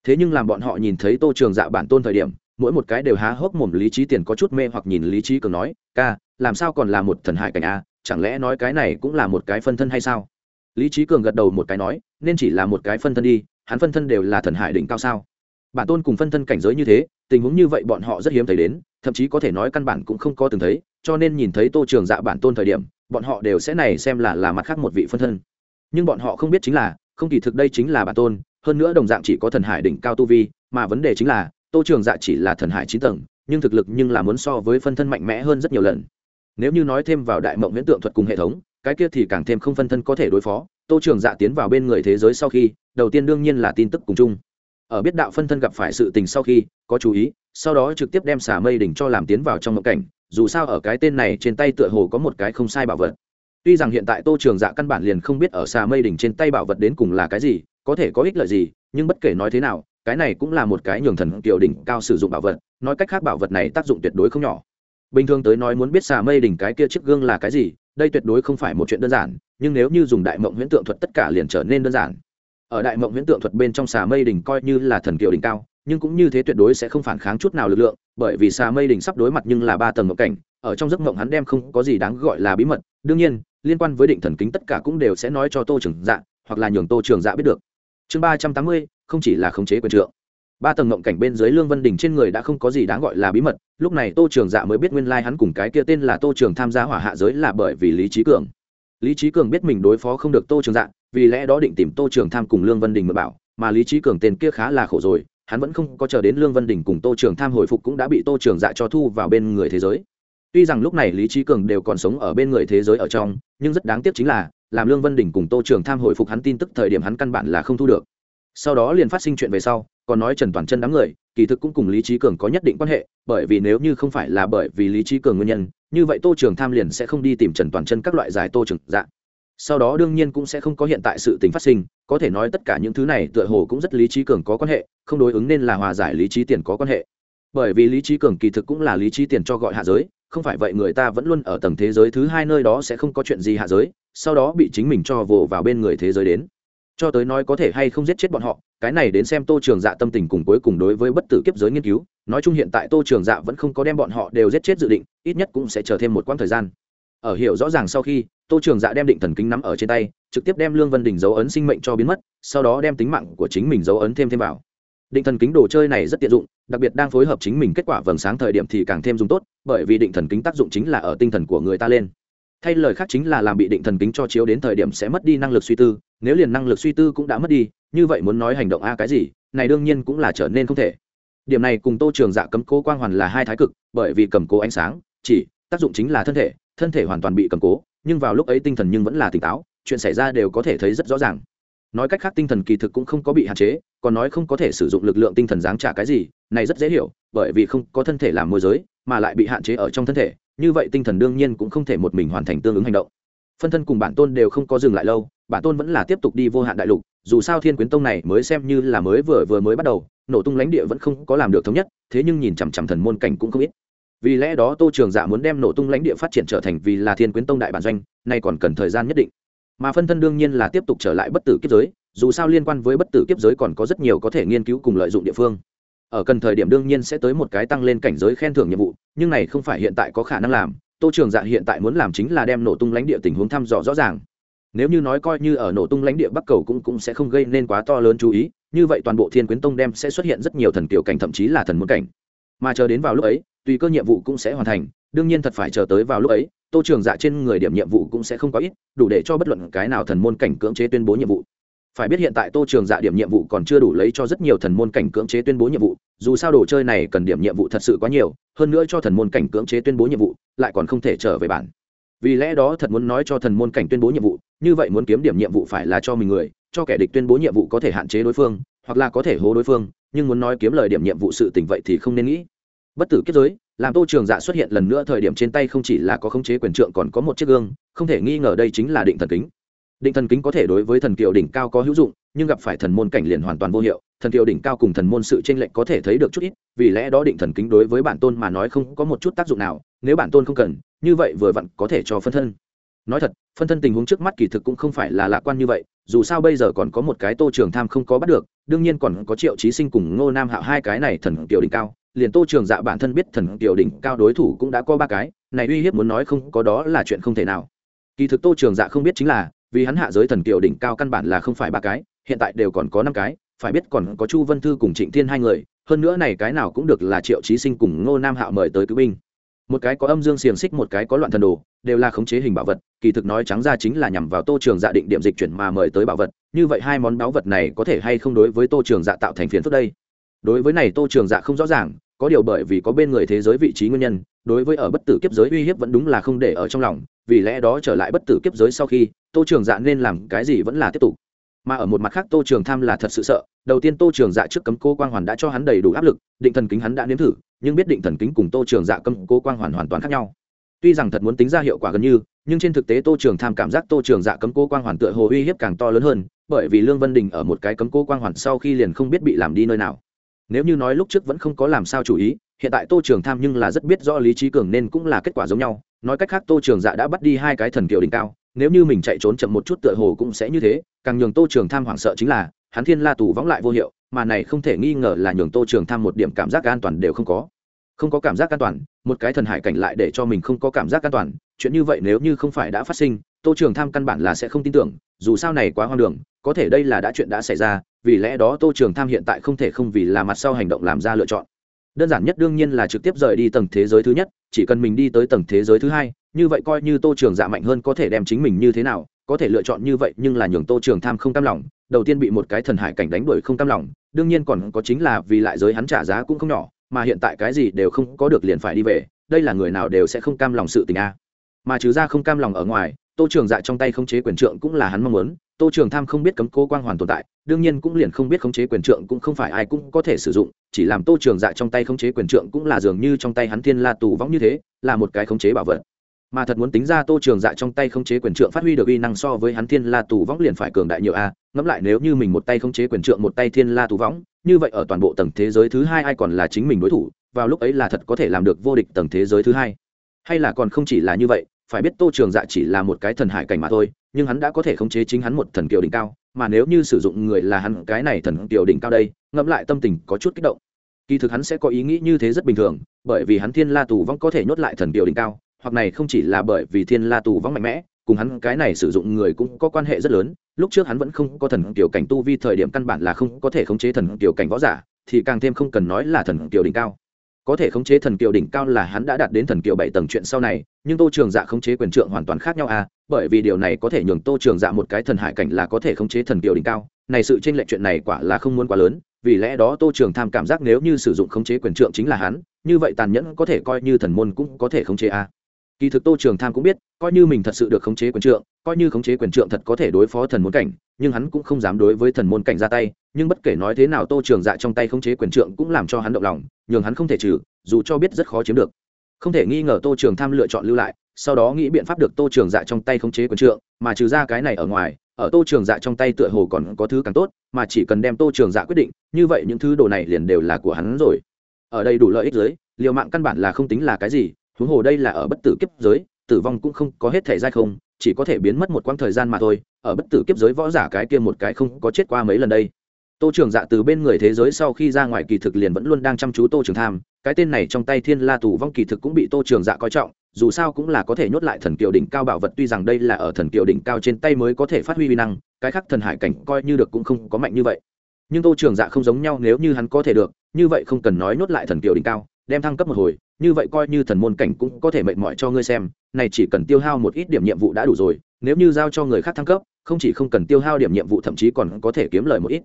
Thế nhưng làm bọn họ nhìn thấy tô trường dạ bản tôn thời điểm, mỗi một cái đều há hốc mồm lý trí tiền có chút mê hoặc nhìn lý trí cường nói, ca, làm sao còn là một thần hải cảnh a? Chẳng lẽ nói cái này cũng là một cái phân thân hay sao? Lý trí cường gật đầu một cái nói, nên chỉ là một cái phân thân đi, hắn phân thân đều là thần hải đỉnh cao sao? Bản tôn cùng phân thân cảnh giới như thế, tình huống như vậy bọn họ rất hiếm thấy đến, thậm chí có thể nói căn bản cũng không có từng thấy, cho nên nhìn thấy tô trường dạ bản tôn thời điểm, bọn họ đều sẽ này xem là là mặt khác một vị phân thân. Nhưng bọn họ không biết chính là, không kỳ thực đây chính là bản tôn, hơn nữa đồng dạng chỉ có thần hải đỉnh cao tu vi, mà vấn đề chính là, tô trường dạ chỉ là thần hải chín tầng, nhưng thực lực nhưng là muốn so với phân thân mạnh mẽ hơn rất nhiều lần nếu như nói thêm vào đại mộng viễn tượng thuật cùng hệ thống, cái kia thì càng thêm không phân thân có thể đối phó. Tô trường dạ tiến vào bên người thế giới sau khi, đầu tiên đương nhiên là tin tức cùng chung. Ở biết đạo phân thân gặp phải sự tình sau khi, có chú ý, sau đó trực tiếp đem xả mây đỉnh cho làm tiến vào trong mộng cảnh. Dù sao ở cái tên này trên tay tựa hồ có một cái không sai bảo vật. Tuy rằng hiện tại tô trường dạ căn bản liền không biết ở xà mây đỉnh trên tay bảo vật đến cùng là cái gì, có thể có ích lợi gì, nhưng bất kể nói thế nào, cái này cũng là một cái nhường thần kiểu đỉnh cao sử dụng bảo vật. Nói cách khác bảo vật này tác dụng tuyệt đối không nhỏ bình thường tới nói muốn biết xà mây đỉnh cái kia chiếc gương là cái gì, đây tuyệt đối không phải một chuyện đơn giản, nhưng nếu như dùng đại mộng huyễn tượng thuật tất cả liền trở nên đơn giản. Ở đại mộng huyễn tượng thuật bên trong xà mây đỉnh coi như là thần kiều đỉnh cao, nhưng cũng như thế tuyệt đối sẽ không phản kháng chút nào lực lượng, bởi vì xà mây đỉnh sắp đối mặt nhưng là ba tầng mộng cảnh, ở trong giấc mộng hắn đem không có gì đáng gọi là bí mật. Đương nhiên, liên quan với định thần kính tất cả cũng đều sẽ nói cho tô trường dạ hoặc là nhường tô trường dạ biết được. Chương ba trăm tám mươi, không chỉ là khống chế quyền trượng ba tầng ngộng cảnh bên dưới lương vân đình trên người đã không có gì đáng gọi là bí mật, lúc này tô trường dạ mới biết nguyên lai、like、hắn cùng cái kia tên là tô trường tham gia hỏa hạ giới là bởi vì lý trí cường. Lý trí cường biết mình đối phó không được tô trường dạ vì lẽ đó định tìm tô trường tham cùng lương vân đình mượn bảo, mà lý trí cường tên kia khá là khổ rồi, hắn vẫn không có chờ đến lương vân đình cùng tô trường tham hồi phục cũng đã bị tô trường dạ cho thu vào bên người thế giới. Tuy rằng lúc này lý trí cường đều còn sống ở bên người thế giới ở trong, nhưng rất đáng tiếc chính là, làm lương vân đình cùng tô trường tham hồi phục hắn tin tức thời điểm hắn căn bản là không thu được. Sau đó liền phát sinh chuyện về sau còn nói trần toàn chân đám người, kỳ thực cũng cùng lý trí cường có nhất định quan hệ, bởi vì nếu như không phải là bởi vì lý trí cường nguyên nhân, như vậy tô trường tham liền sẽ không đi tìm trần toàn chân các loại giải tô trường dạ. Sau đó đương nhiên cũng sẽ không có hiện tại sự tình phát sinh, có thể nói tất cả những thứ này tựa hồ cũng rất lý trí cường có quan hệ, không đối ứng nên là hòa giải lý trí tiền có quan hệ. Bởi vì lý trí cường kỳ thực cũng là lý trí tiền cho gọi hạ giới, không phải vậy người ta vẫn luôn ở tầng thế giới thứ hai nơi đó sẽ không có chuyện gì hạ giới, sau đó bị chính mình cho vồ vào bên người thế giới đến. Cho tới nói có thể hay không giết chết bọn họ cái này đến xem tô trường dạ tâm tình cùng cuối cùng đối với bất tử kiếp giới nghiên cứu. Nói chung hiện tại tô trường dạ vẫn không có đem bọn họ đều giết chết dự định, ít nhất cũng sẽ chờ thêm một quãng thời gian. Ở hiểu rõ ràng sau khi, tô trường dạ đem định thần kính nắm ở trên tay, trực tiếp đem lương vân đình dấu ấn sinh mệnh cho biến mất, sau đó đem tính mạng của chính mình dấu ấn thêm thêm vào. Định thần kính đồ chơi này rất tiện dụng, đặc biệt đang phối hợp chính mình kết quả vầng sáng thời điểm thì càng thêm dùng tốt, bởi vì định thần kính tác dụng chính là ở tinh thần của người ta lên thay lời khác chính là làm bị định thần kính cho chiếu đến thời điểm sẽ mất đi năng lực suy tư, nếu liền năng lực suy tư cũng đã mất đi, như vậy muốn nói hành động a cái gì, này đương nhiên cũng là trở nên không thể. Điểm này cùng tô trường dạ cấm cố quang hoàn là hai thái cực, bởi vì cầm cố ánh sáng, chỉ, tác dụng chính là thân thể thân thể hoàn toàn bị cầm cố, nhưng vào lúc ấy tinh thần nhưng vẫn là tỉnh táo, chuyện xảy ra đều có thể thấy rất rõ ràng. Nói cách khác tinh thần kỳ thực cũng không có bị hạn chế, còn nói không có thể sử dụng lực lượng tinh thần giáng trả cái gì, này rất dễ hiểu, bởi vì không có thân thể làm môi giới, mà lại bị hạn chế ở trong thân thể như vậy tinh thần đương nhiên cũng không thể một mình hoàn thành tương ứng hành động. Phân thân cùng bản tôn đều không có dừng lại lâu, bản tôn vẫn là tiếp tục đi vô hạn đại lục, dù sao thiên quyến tông này mới xem như là mới vừa vừa mới bắt đầu, nổ tung lãnh địa vẫn không có làm được thống nhất, thế nhưng nhìn chằm chằm thần môn cảnh cũng không ít. Vì lẽ đó tô trường dạ muốn đem nổ tung lãnh địa phát triển trở thành vì là thiên quyến tông đại bản doanh, nay còn cần thời gian nhất định. Mà phân thân đương nhiên là tiếp tục trở lại bất tử kiếp giới, dù sao liên quan với bất tử kiếp giới còn có rất nhiều có thể nghiên cứu cùng lợi dụng địa phương ở cần thời điểm đương nhiên sẽ tới một cái tăng lên cảnh giới khen thưởng nhiệm vụ, nhưng này không phải hiện tại có khả năng làm, tô trường dạ hiện tại muốn làm chính là đem nổ tung lãnh địa tình huống thăm dò rõ ràng. Nếu như nói coi như ở nổ tung lãnh địa bắc cầu cũng cũng sẽ không gây nên quá to lớn chú ý, như vậy toàn bộ thiên quyến tông đem sẽ xuất hiện rất nhiều thần kiểu cảnh, thậm chí là thần muốn cảnh. Mà chờ đến vào lúc ấy, tùy cơ nhiệm vụ cũng sẽ hoàn thành, đương nhiên thật phải chờ tới vào lúc ấy, tô trường dạ trên người điểm nhiệm vụ cũng sẽ không có ít, đủ để cho bất luận cái nào thần môn cảnh cưỡng chế tuyên bố nhiệm vụ phải biết hiện tại tô trường dạ điểm nhiệm vụ còn chưa đủ lấy cho rất nhiều thần môn cảnh cưỡng chế tuyên bố nhiệm vụ, dù sao đồ chơi này cần điểm nhiệm vụ thật sự quá nhiều, hơn nữa cho thần môn cảnh cưỡng chế tuyên bố nhiệm vụ, lại còn không thể trở về bản. Vì lẽ đó thật muốn nói cho thần môn cảnh tuyên bố nhiệm vụ, như vậy muốn kiếm điểm nhiệm vụ phải là cho mình người, cho kẻ địch tuyên bố nhiệm vụ có thể hạn chế đối phương, hoặc là có thể hố đối phương, nhưng muốn nói kiếm lời điểm nhiệm vụ sự tình vậy thì không nên nghĩ. Bất tử kết giới, làm tô trường dạ xuất hiện lần nữa thời điểm trên tay không chỉ là có khống chế quyền trượng còn có một chiếc gương, không thể nghi ngờ đây chính là định thần kính định thần kính có thể đối với thần kiều đỉnh cao có hữu dụng, nhưng gặp phải thần môn cảnh liền hoàn toàn vô hiệu, thần kiều đỉnh cao cùng thần môn sự tranh lệch có thể thấy được chút ít, vì lẽ đó định thần kính đối với bản tôn mà nói không có một chút tác dụng nào, nếu bản tôn không cần, như vậy vừa vặn có thể cho phân thân. Nói thật, phân thân tình huống trước mắt kỳ thực cũng không phải là lạc quan như vậy, dù sao bây giờ còn có một cái tô trường tham không có bắt được, đương nhiên còn có triệu trí sinh cùng ngô nam hạo hai cái này thần kiều đỉnh cao, liền tô trường dạ bản thân biết thần kiều đỉnh cao đối thủ cũng đã có ba cái, này uy hiếp muốn nói không có đó là chuyện không thể nào. Kỳ thực tô trường dạ không biết chính là vì hắn hạ giới thần kiều đỉnh cao căn bản là không phải ba cái, hiện tại đều còn có năm cái, phải biết còn có chu vân thư cùng trịnh thiên hai người, hơn nữa này cái nào cũng được là triệu trí sinh cùng ngô nam hạo mời tới cứu binh. Một cái có âm dương xiềng xích, một cái có loạn thần đồ, đều là khống chế hình bảo vật, kỳ thực nói trắng ra chính là nhằm vào tô trường dạ định điểm dịch chuyển mà mời tới bảo vật, như vậy hai món báu vật này có thể hay không đối với tô trường dạ tạo thành phiền phức đây? Đối với này tô trường dạ không rõ ràng có điều bởi vì có bên người thế giới vị trí nguyên nhân, đối với ở bất tử kiếp giới uy hiếp vẫn đúng là không để ở trong lòng, vì lẽ đó trở lại bất tử kiếp giới sau khi, tô trường dạ nên làm cái gì vẫn là tiếp tục. Mà ở một mặt khác tô trường tham là thật sự sợ, đầu tiên tô trường dạ trước cấm cô quang hoàn đã cho hắn đầy đủ áp lực, định thần kính hắn đã nếm thử, nhưng biết định thần kính cùng tô trường dạ cấm cô quang hoàn hoàn toàn khác nhau. Tuy rằng thật muốn tính ra hiệu quả gần như, nhưng trên thực tế tô trường tham cảm giác tô trường dạ cấm cô quang hoàn tựa hồ uy hiếp càng to lớn hơn, bởi vì lương vân đình ở một cái cấm cô quang hoàn sau khi liền không biết bị làm đi nơi nào nếu như nói lúc trước vẫn không có làm sao chủ ý, hiện tại tô trường tham nhưng là rất biết rõ lý trí cường nên cũng là kết quả giống nhau. Nói cách khác, tô trường dạ đã bắt đi hai cái thần kiều đỉnh cao. Nếu như mình chạy trốn chậm một chút tựa hồ cũng sẽ như thế. Càng nhường tô trường tham hoảng sợ chính là, hắn thiên la tù võng lại vô hiệu, mà này không thể nghi ngờ là nhường tô trường tham một điểm cảm giác an toàn đều không có. Không có cảm giác an toàn, một cái thần hải cảnh lại để cho mình không có cảm giác an toàn. Chuyện như vậy nếu như không phải đã phát sinh, tô trường tham căn bản là sẽ không tin tưởng. Dù sao này quá hoang đường có thể đây là đã chuyện đã xảy ra, vì lẽ đó tô trường tham hiện tại không thể không vì là mặt sau hành động làm ra lựa chọn. Đơn giản nhất đương nhiên là trực tiếp rời đi tầng thế giới thứ nhất, chỉ cần mình đi tới tầng thế giới thứ hai, như vậy coi như tô trường dạ mạnh hơn có thể đem chính mình như thế nào, có thể lựa chọn như vậy nhưng là nhường tô trường tham không cam lòng, đầu tiên bị một cái thần hải cảnh đánh đuổi không cam lòng, đương nhiên còn có chính là vì lại giới hắn trả giá cũng không nhỏ, mà hiện tại cái gì đều không có được liền phải đi về, đây là người nào đều sẽ không cam lòng sự tình a. Mà trừ ra không cam lòng ở ngoài tô trường dạ trong tay khống chế quyền trượng cũng là hắn mong muốn, tô trường tham không biết cấm cố quang hoàn tồn tại, đương nhiên cũng liền không biết khống chế quyền trượng cũng không phải ai cũng có thể sử dụng, chỉ làm tô trường dạ trong tay khống chế quyền trượng cũng là dường như trong tay hắn thiên la tù võng như thế, là một cái khống chế bảo vật. Mà thật muốn tính ra tô trường dạ trong tay khống chế quyền trượng phát huy được uy năng so với hắn thiên la tù võng liền phải cường đại nhiều a, ngẫm lại nếu như mình một tay khống chế quyền trượng một tay thiên la tù võng, như vậy ở toàn bộ tầng thế giới thứ hai ai còn là chính mình đối thủ, vào lúc ấy là thật có thể làm được vô địch tầng thế giới thứ hai. Hay là còn không chỉ là như vậy phải biết tô trường dạ chỉ là một cái thần hải cảnh mà thôi, nhưng hắn đã có thể khống chế chính hắn một thần kiều đỉnh cao, mà nếu như sử dụng người là hắn cái này thần kiều đỉnh cao đây, ngẫm lại tâm tình có chút kích động. Kỳ thực hắn sẽ có ý nghĩ như thế rất bình thường, bởi vì hắn thiên la tù vong có thể nhốt lại thần kiều đỉnh cao, hoặc này không chỉ là bởi vì thiên la tù vong mạnh mẽ, cùng hắn cái này sử dụng người cũng có quan hệ rất lớn, lúc trước hắn vẫn không có thần kiều cảnh tu vi thời điểm căn bản là không có thể khống chế thần kiều cảnh võ giả, thì càng thêm không cần nói là thần kiều đỉnh cao có thể khống chế thần kiều đỉnh cao là hắn đã đạt đến thần kiều bảy tầng chuyện sau này, nhưng tô trường dạ khống chế quyền trượng hoàn toàn khác nhau à bởi vì điều này có thể nhường tô trường dạ một cái thần hải cảnh là có thể khống chế thần kiều đỉnh cao, này sự tranh lệch chuyện này quả là không muốn quá lớn, vì lẽ đó tô trường tham cảm giác nếu như sử dụng khống chế quyền trượng chính là hắn, như vậy tàn nhẫn có thể coi như thần môn cũng có thể khống chế à kỳ thực tô trường tham cũng biết, coi như mình thật sự được khống chế quyền trượng, coi như khống chế quyền trượng thật có thể đối phó thần môn cảnh, nhưng hắn cũng không dám đối với thần môn cảnh ra tay. Nhưng bất kể nói thế nào tô trường dạ trong tay khống chế quyền trượng cũng làm cho hắn động lòng, nhường hắn không thể trừ, dù cho biết rất khó chiếm được. Không thể nghi ngờ tô trường tham lựa chọn lưu lại, sau đó nghĩ biện pháp được tô trường dạ trong tay khống chế quyền trượng, mà trừ ra cái này ở ngoài, ở tô trường dạ trong tay tựa hồ còn có thứ càng tốt, mà chỉ cần đem tô trường dạ quyết định, như vậy những thứ đồ này liền đều là của hắn rồi. Ở đây đủ lợi ích giới liều mạng căn bản là không tính là cái gì huống hồ đây là ở bất tử kiếp giới, tử vong cũng không có hết thể dai không, chỉ có thể biến mất một quãng thời gian mà thôi. Ở bất tử kiếp giới võ giả cái kia một cái không có chết qua mấy lần đây. Tô trường dạ từ bên người thế giới sau khi ra ngoài kỳ thực liền vẫn luôn đang chăm chú tô trường tham. Cái tên này trong tay thiên la tù vong kỳ thực cũng bị tô trường dạ coi trọng, dù sao cũng là có thể nhốt lại thần kiều đỉnh cao bảo vật, tuy rằng đây là ở thần kiều đỉnh cao trên tay mới có thể phát huy uy năng, cái khác thần hải cảnh coi như được cũng không có mạnh như vậy. Nhưng tô trường dạ không giống nhau, nếu như hắn có thể được, như vậy không cần nói nhốt lại thần kiều đỉnh cao đem thăng cấp một hồi, như vậy coi như thần môn cảnh cũng có thể mệt mỏi cho ngươi xem, này chỉ cần tiêu hao một ít điểm nhiệm vụ đã đủ rồi, nếu như giao cho người khác thăng cấp, không chỉ không cần tiêu hao điểm nhiệm vụ thậm chí còn có thể kiếm lời một ít.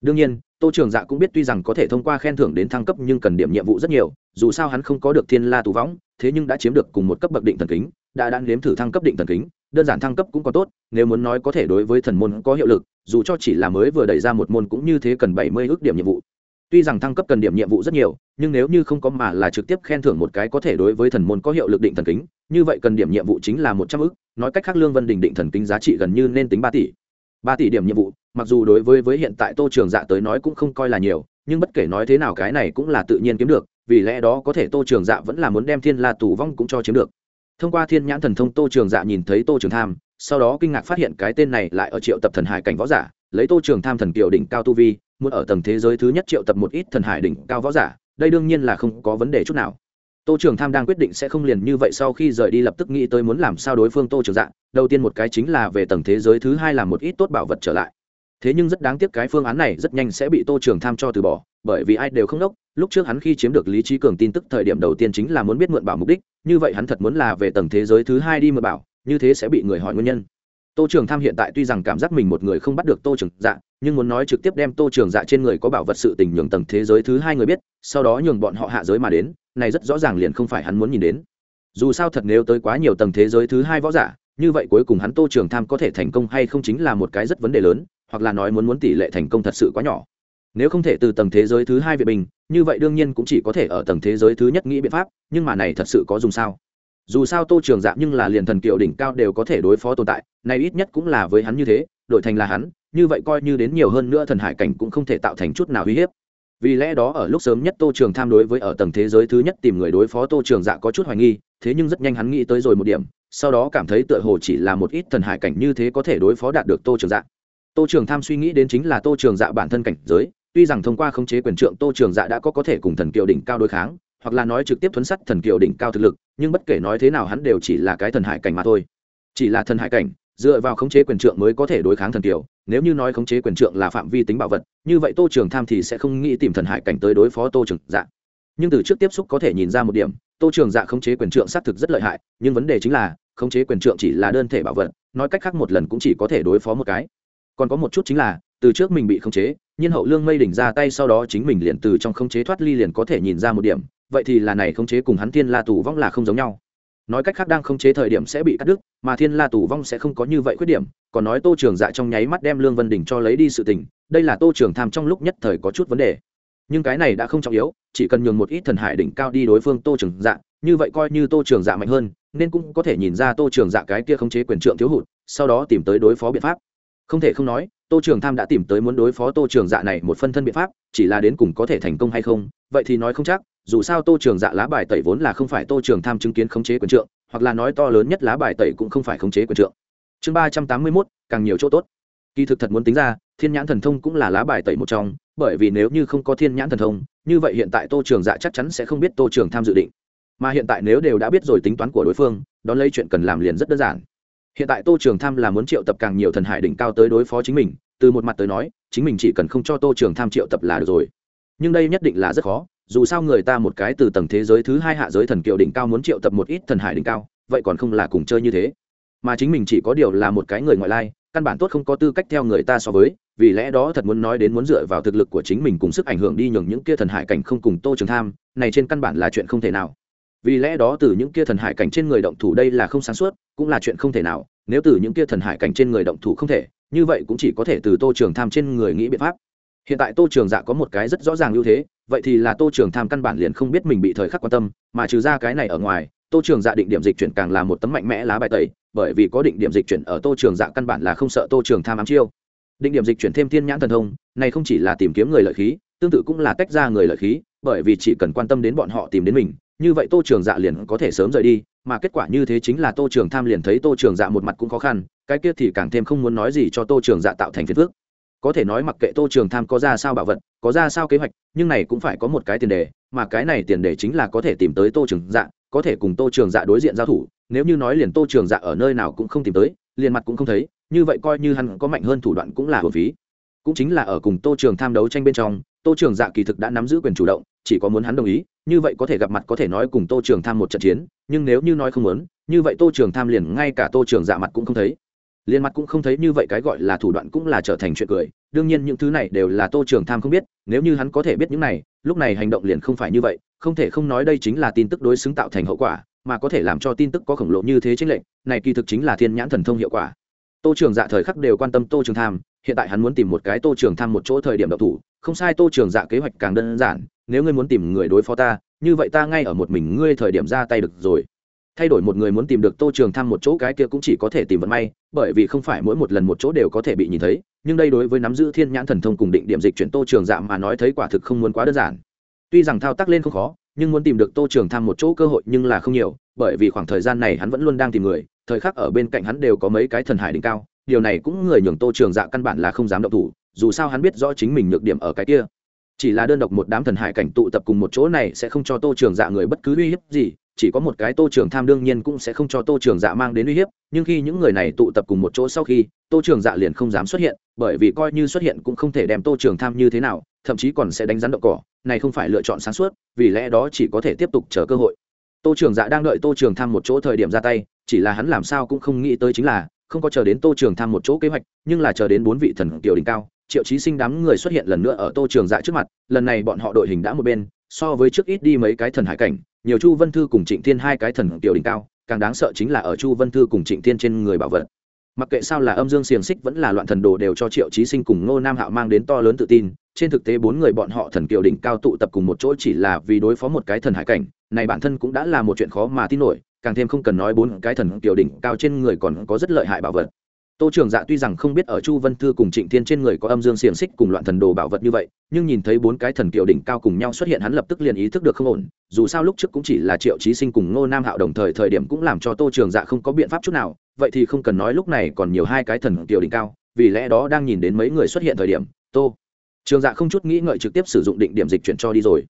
Đương nhiên, tô trường dạ cũng biết tuy rằng có thể thông qua khen thưởng đến thăng cấp nhưng cần điểm nhiệm vụ rất nhiều, dù sao hắn không có được thiên la tù võng, thế nhưng đã chiếm được cùng một cấp bậc định thần kính, đã đã nếm thử thăng cấp định thần kính, đơn giản thăng cấp cũng có tốt, nếu muốn nói có thể đối với thần môn có hiệu lực, dù cho chỉ là mới vừa đẩy ra một môn cũng như thế cần bảy mươi ước điểm nhiệm vụ tuy rằng thăng cấp cần điểm nhiệm vụ rất nhiều, nhưng nếu như không có mà là trực tiếp khen thưởng một cái có thể đối với thần môn có hiệu lực định thần kính, như vậy cần điểm nhiệm vụ chính là một trăm ước nói cách khác lương vân đình định thần kính giá trị gần như nên tính ba tỷ. Ba tỷ điểm nhiệm vụ, mặc dù đối với với hiện tại tô trường dạ tới nói cũng không coi là nhiều, nhưng bất kể nói thế nào cái này cũng là tự nhiên kiếm được, vì lẽ đó có thể tô trường dạ vẫn là muốn đem thiên la tù vong cũng cho chiếm được. Thông qua thiên nhãn thần thông, tô trường dạ nhìn thấy tô trường tham, sau đó kinh ngạc phát hiện cái tên này lại ở triệu tập thần hải cảnh võ giả, lấy tô trường tham thần kiều đỉnh cao tu vi muốn ở tầng thế giới thứ nhất triệu tập một ít thần hải đỉnh cao võ giả, đây đương nhiên là không có vấn đề chút nào. Tô trường tham đang quyết định sẽ không liền như vậy sau khi rời đi lập tức nghĩ tới muốn làm sao đối phương tô trường dạ đầu tiên một cái chính là về tầng thế giới thứ hai là một ít tốt bảo vật trở lại. Thế nhưng rất đáng tiếc cái phương án này rất nhanh sẽ bị tô trường tham cho từ bỏ, bởi vì ai đều không đốc, lúc trước hắn khi chiếm được lý trí cường tin tức thời điểm đầu tiên chính là muốn biết mượn bảo mục đích, như vậy hắn thật muốn là về tầng thế giới thứ hai đi mượn bảo, như thế sẽ bị người hỏi nguyên nhân. Tô trường tham hiện tại tuy rằng cảm giác mình một người không bắt được tô trường dạ nhưng muốn nói trực tiếp đem tô trường dạ trên người có bảo vật sự tình nhường tầng thế giới thứ hai người biết, sau đó nhường bọn họ hạ giới mà đến, này rất rõ ràng liền không phải hắn muốn nhìn đến. Dù sao thật nếu tới quá nhiều tầng thế giới thứ hai võ giả, như vậy cuối cùng hắn tô trường tham có thể thành công hay không chính là một cái rất vấn đề lớn, hoặc là nói muốn muốn tỷ lệ thành công thật sự quá nhỏ. Nếu không thể từ tầng thế giới thứ hai vệ bình, như vậy đương nhiên cũng chỉ có thể ở tầng thế giới thứ nhất nghĩ biện pháp, nhưng mà này thật sự có dùng sao? Dù sao tô trường dạ nhưng là liền thần kiệu đỉnh cao đều có thể đối phó tồn tại, này ít nhất cũng là với hắn như thế, đổi thành là hắn như vậy coi như đến nhiều hơn nữa thần hải cảnh cũng không thể tạo thành chút nào uy hiếp. Vì lẽ đó ở lúc sớm nhất tô trường tham đối với ở tầng thế giới thứ nhất tìm người đối phó tô trường dạ có chút hoài nghi, thế nhưng rất nhanh hắn nghĩ tới rồi một điểm, sau đó cảm thấy tựa hồ chỉ là một ít thần hải cảnh như thế có thể đối phó đạt được tô trường dạ. Tô trường tham suy nghĩ đến chính là tô trường dạ bản thân cảnh giới, tuy rằng thông qua khống chế quyền trượng tô trường dạ đã có có thể cùng thần kiều đỉnh cao đối kháng, hoặc là nói trực tiếp thuấn sắt thần kiều đỉnh cao thực lực, nhưng bất kể nói thế nào hắn đều chỉ là cái thần hải cảnh mà thôi. Chỉ là thần hải cảnh dựa vào khống chế quyền trượng mới có thể đối kháng thần kiều. Nếu như nói khống chế quyền trượng là phạm vi tính bảo vật, như vậy tô trường tham thì sẽ không nghĩ tìm thần hải cảnh tới đối phó tô trường dạ. Nhưng từ trước tiếp xúc có thể nhìn ra một điểm, tô trường dạ khống chế quyền trượng xác thực rất lợi hại, nhưng vấn đề chính là, khống chế quyền trượng chỉ là đơn thể bảo vật, nói cách khác một lần cũng chỉ có thể đối phó một cái. Còn có một chút chính là, từ trước mình bị khống chế, nhiên hậu lương mây đỉnh ra tay sau đó chính mình liền từ trong khống chế thoát ly liền có thể nhìn ra một điểm, vậy thì là này khống chế cùng hắn thiên la tù vong là không giống nhau nói cách khác đang không chế thời điểm sẽ bị cắt đứt, mà thiên la tù vong sẽ không có như vậy khuyết điểm, còn nói tô trường dạ trong nháy mắt đem lương vân đình cho lấy đi sự tình, đây là tô trường tham trong lúc nhất thời có chút vấn đề. Nhưng cái này đã không trọng yếu, chỉ cần nhường một ít thần hải đỉnh cao đi đối phương tô trường dạ như vậy coi như tô trường dạ mạnh hơn, nên cũng có thể nhìn ra tô trường dạ cái kia khống chế quyền trượng thiếu hụt, sau đó tìm tới đối phó biện pháp. Không thể không nói tô trường tham đã tìm tới muốn đối phó tô trường dạ này một phân thân biện pháp, chỉ là đến cùng có thể thành công hay không, vậy thì nói không chắc, dù sao tô trường dạ lá bài tẩy vốn là không phải tô trường tham chứng kiến khống chế quyền trượng, hoặc là nói to lớn nhất lá bài tẩy cũng không phải khống chế quyền trượng. Chương ba trăm tám mươi mốt, càng nhiều chỗ tốt. Kỳ thực thật muốn tính ra, thiên nhãn thần thông cũng là lá bài tẩy một trong, bởi vì nếu như không có thiên nhãn thần thông, như vậy hiện tại tô trường dạ chắc chắn sẽ không biết tô trường tham dự định. Mà hiện tại nếu đều đã biết rồi tính toán của đối phương, đón lấy chuyện cần làm liền rất đơn giản hiện tại tô trường tham là muốn triệu tập càng nhiều thần hải đỉnh cao tới đối phó chính mình, từ một mặt tới nói, chính mình chỉ cần không cho tô trường tham triệu tập là được rồi. Nhưng đây nhất định là rất khó, dù sao người ta một cái từ tầng thế giới thứ hai hạ giới thần kiệu đỉnh cao muốn triệu tập một ít thần hải đỉnh cao, vậy còn không là cùng chơi như thế. Mà chính mình chỉ có điều là một cái người ngoại lai, căn bản tốt không có tư cách theo người ta so với, vì lẽ đó thật muốn nói đến muốn dựa vào thực lực của chính mình cùng sức ảnh hưởng đi nhường những kia thần hải cảnh không cùng tô trường tham, này trên căn bản là chuyện không thể nào vì lẽ đó từ những kia thần hải cảnh trên người động thủ đây là không sáng suốt, cũng là chuyện không thể nào, nếu từ những kia thần hải cảnh trên người động thủ không thể, như vậy cũng chỉ có thể từ tô trường tham trên người nghĩ biện pháp. Hiện tại tô trường dạ có một cái rất rõ ràng ưu thế, vậy thì là tô trường tham căn bản liền không biết mình bị thời khắc quan tâm, mà trừ ra cái này ở ngoài, tô trường dạ định điểm dịch chuyển càng là một tấm mạnh mẽ lá bài tẩy, bởi vì có định điểm dịch chuyển ở tô trường dạ căn bản là không sợ tô trường tham ám chiêu. Định điểm dịch chuyển thêm thiên nhãn thần thông, này không chỉ là tìm kiếm người lợi khí, tương tự cũng là tách ra người lợi khí, bởi vì chỉ cần quan tâm đến bọn họ tìm đến mình như vậy tô trường dạ liền có thể sớm rời đi mà kết quả như thế chính là tô trường tham liền thấy tô trường dạ một mặt cũng khó khăn cái kia thì càng thêm không muốn nói gì cho tô trường dạ tạo thành phiền phước có thể nói mặc kệ tô trường tham có ra sao bảo vật có ra sao kế hoạch nhưng này cũng phải có một cái tiền đề mà cái này tiền đề chính là có thể tìm tới tô trường dạ có thể cùng tô trường dạ đối diện giao thủ nếu như nói liền tô trường dạ ở nơi nào cũng không tìm tới liền mặt cũng không thấy như vậy coi như hắn có mạnh hơn thủ đoạn cũng là hồn phí cũng chính là ở cùng tô trường tham đấu tranh bên trong tô trường dạ kỳ thực đã nắm giữ quyền chủ động chỉ có muốn hắn đồng ý như vậy có thể gặp mặt có thể nói cùng tô trường tham một trận chiến, nhưng nếu như nói không muốn, như vậy tô trường tham liền ngay cả tô trường dạ mặt cũng không thấy. Liền mặt cũng không thấy như vậy cái gọi là thủ đoạn cũng là trở thành chuyện cười. Đương nhiên những thứ này đều là tô trường tham không biết, nếu như hắn có thể biết những này, lúc này hành động liền không phải như vậy, không thể không nói đây chính là tin tức đối xứng tạo thành hậu quả, mà có thể làm cho tin tức có khổng lồ như thế chính lệnh này kỳ thực chính là thiên nhãn thần thông hiệu quả. Tô trường dạ thời khắc đều quan tâm tô trường tham hiện tại hắn muốn tìm một cái tô trường tham một chỗ thời điểm độc thủ, không sai tô trường dạ kế hoạch càng đơn giản, nếu ngươi muốn tìm người đối phó ta, như vậy ta ngay ở một mình ngươi thời điểm ra tay được rồi. Thay đổi một người muốn tìm được tô trường tham một chỗ cái kia cũng chỉ có thể tìm vận may, bởi vì không phải mỗi một lần một chỗ đều có thể bị nhìn thấy, nhưng đây đối với nắm giữ thiên nhãn thần thông cùng định điểm dịch chuyển tô trường dạ mà nói thấy quả thực không muốn quá đơn giản. Tuy rằng thao tác lên không khó, nhưng muốn tìm được tô trường tham một chỗ cơ hội nhưng là không nhiều, bởi vì khoảng thời gian này hắn vẫn luôn đang tìm người, thời khắc ở bên cạnh hắn đều có mấy cái thần hải đỉnh cao điều này cũng người nhường tô trường dạ căn bản là không dám động thủ, dù sao hắn biết rõ chính mình nhược điểm ở cái kia. Chỉ là đơn độc một đám thần hải cảnh tụ tập cùng một chỗ này sẽ không cho tô trường dạ người bất cứ uy hiếp gì, chỉ có một cái tô trường tham đương nhiên cũng sẽ không cho tô trường dạ mang đến uy hiếp, nhưng khi những người này tụ tập cùng một chỗ sau khi, tô trường dạ liền không dám xuất hiện, bởi vì coi như xuất hiện cũng không thể đem tô trường tham như thế nào, thậm chí còn sẽ đánh rắn động cỏ, này không phải lựa chọn sáng suốt, vì lẽ đó chỉ có thể tiếp tục chờ cơ hội. Tô trường dạ đang đợi tô trường tham một chỗ thời điểm ra tay, chỉ là hắn làm sao cũng không nghĩ tới chính là không có chờ đến tô trường tham một chỗ kế hoạch, nhưng là chờ đến bốn vị thần kiều đỉnh cao, triệu chí sinh đám người xuất hiện lần nữa ở tô trường dạ trước mặt, lần này bọn họ đội hình đã một bên, so với trước ít đi mấy cái thần hải cảnh, nhiều chu vân thư cùng trịnh thiên hai cái thần kiều đỉnh cao, càng đáng sợ chính là ở chu vân thư cùng trịnh thiên trên người bảo vật. Mặc kệ sao là âm dương xiềng xích vẫn là loạn thần đồ đều cho triệu chí sinh cùng ngô nam hạo mang đến to lớn tự tin, trên thực tế bốn người bọn họ thần kiều đỉnh cao tụ tập cùng một chỗ chỉ là vì đối phó một cái thần hải cảnh, này bản thân cũng đã là một chuyện khó mà tin nổi càng thêm không cần nói bốn cái thần kiều đỉnh cao trên người còn có rất lợi hại bảo vật. Tô trường dạ tuy rằng không biết ở chu vân thư cùng trịnh thiên trên người có âm dương xiềng xích cùng loạn thần đồ bảo vật như vậy, nhưng nhìn thấy bốn cái thần kiều đỉnh cao cùng nhau xuất hiện hắn lập tức liền ý thức được không ổn, dù sao lúc trước cũng chỉ là triệu trí sinh cùng ngô nam hạo đồng thời thời điểm cũng làm cho tô trường dạ không có biện pháp chút nào, vậy thì không cần nói lúc này còn nhiều hai cái thần kiều đỉnh cao, vì lẽ đó đang nhìn đến mấy người xuất hiện thời điểm, tô trường dạ không chút nghĩ ngợi trực tiếp sử dụng định điểm dịch chuyển cho đi rồi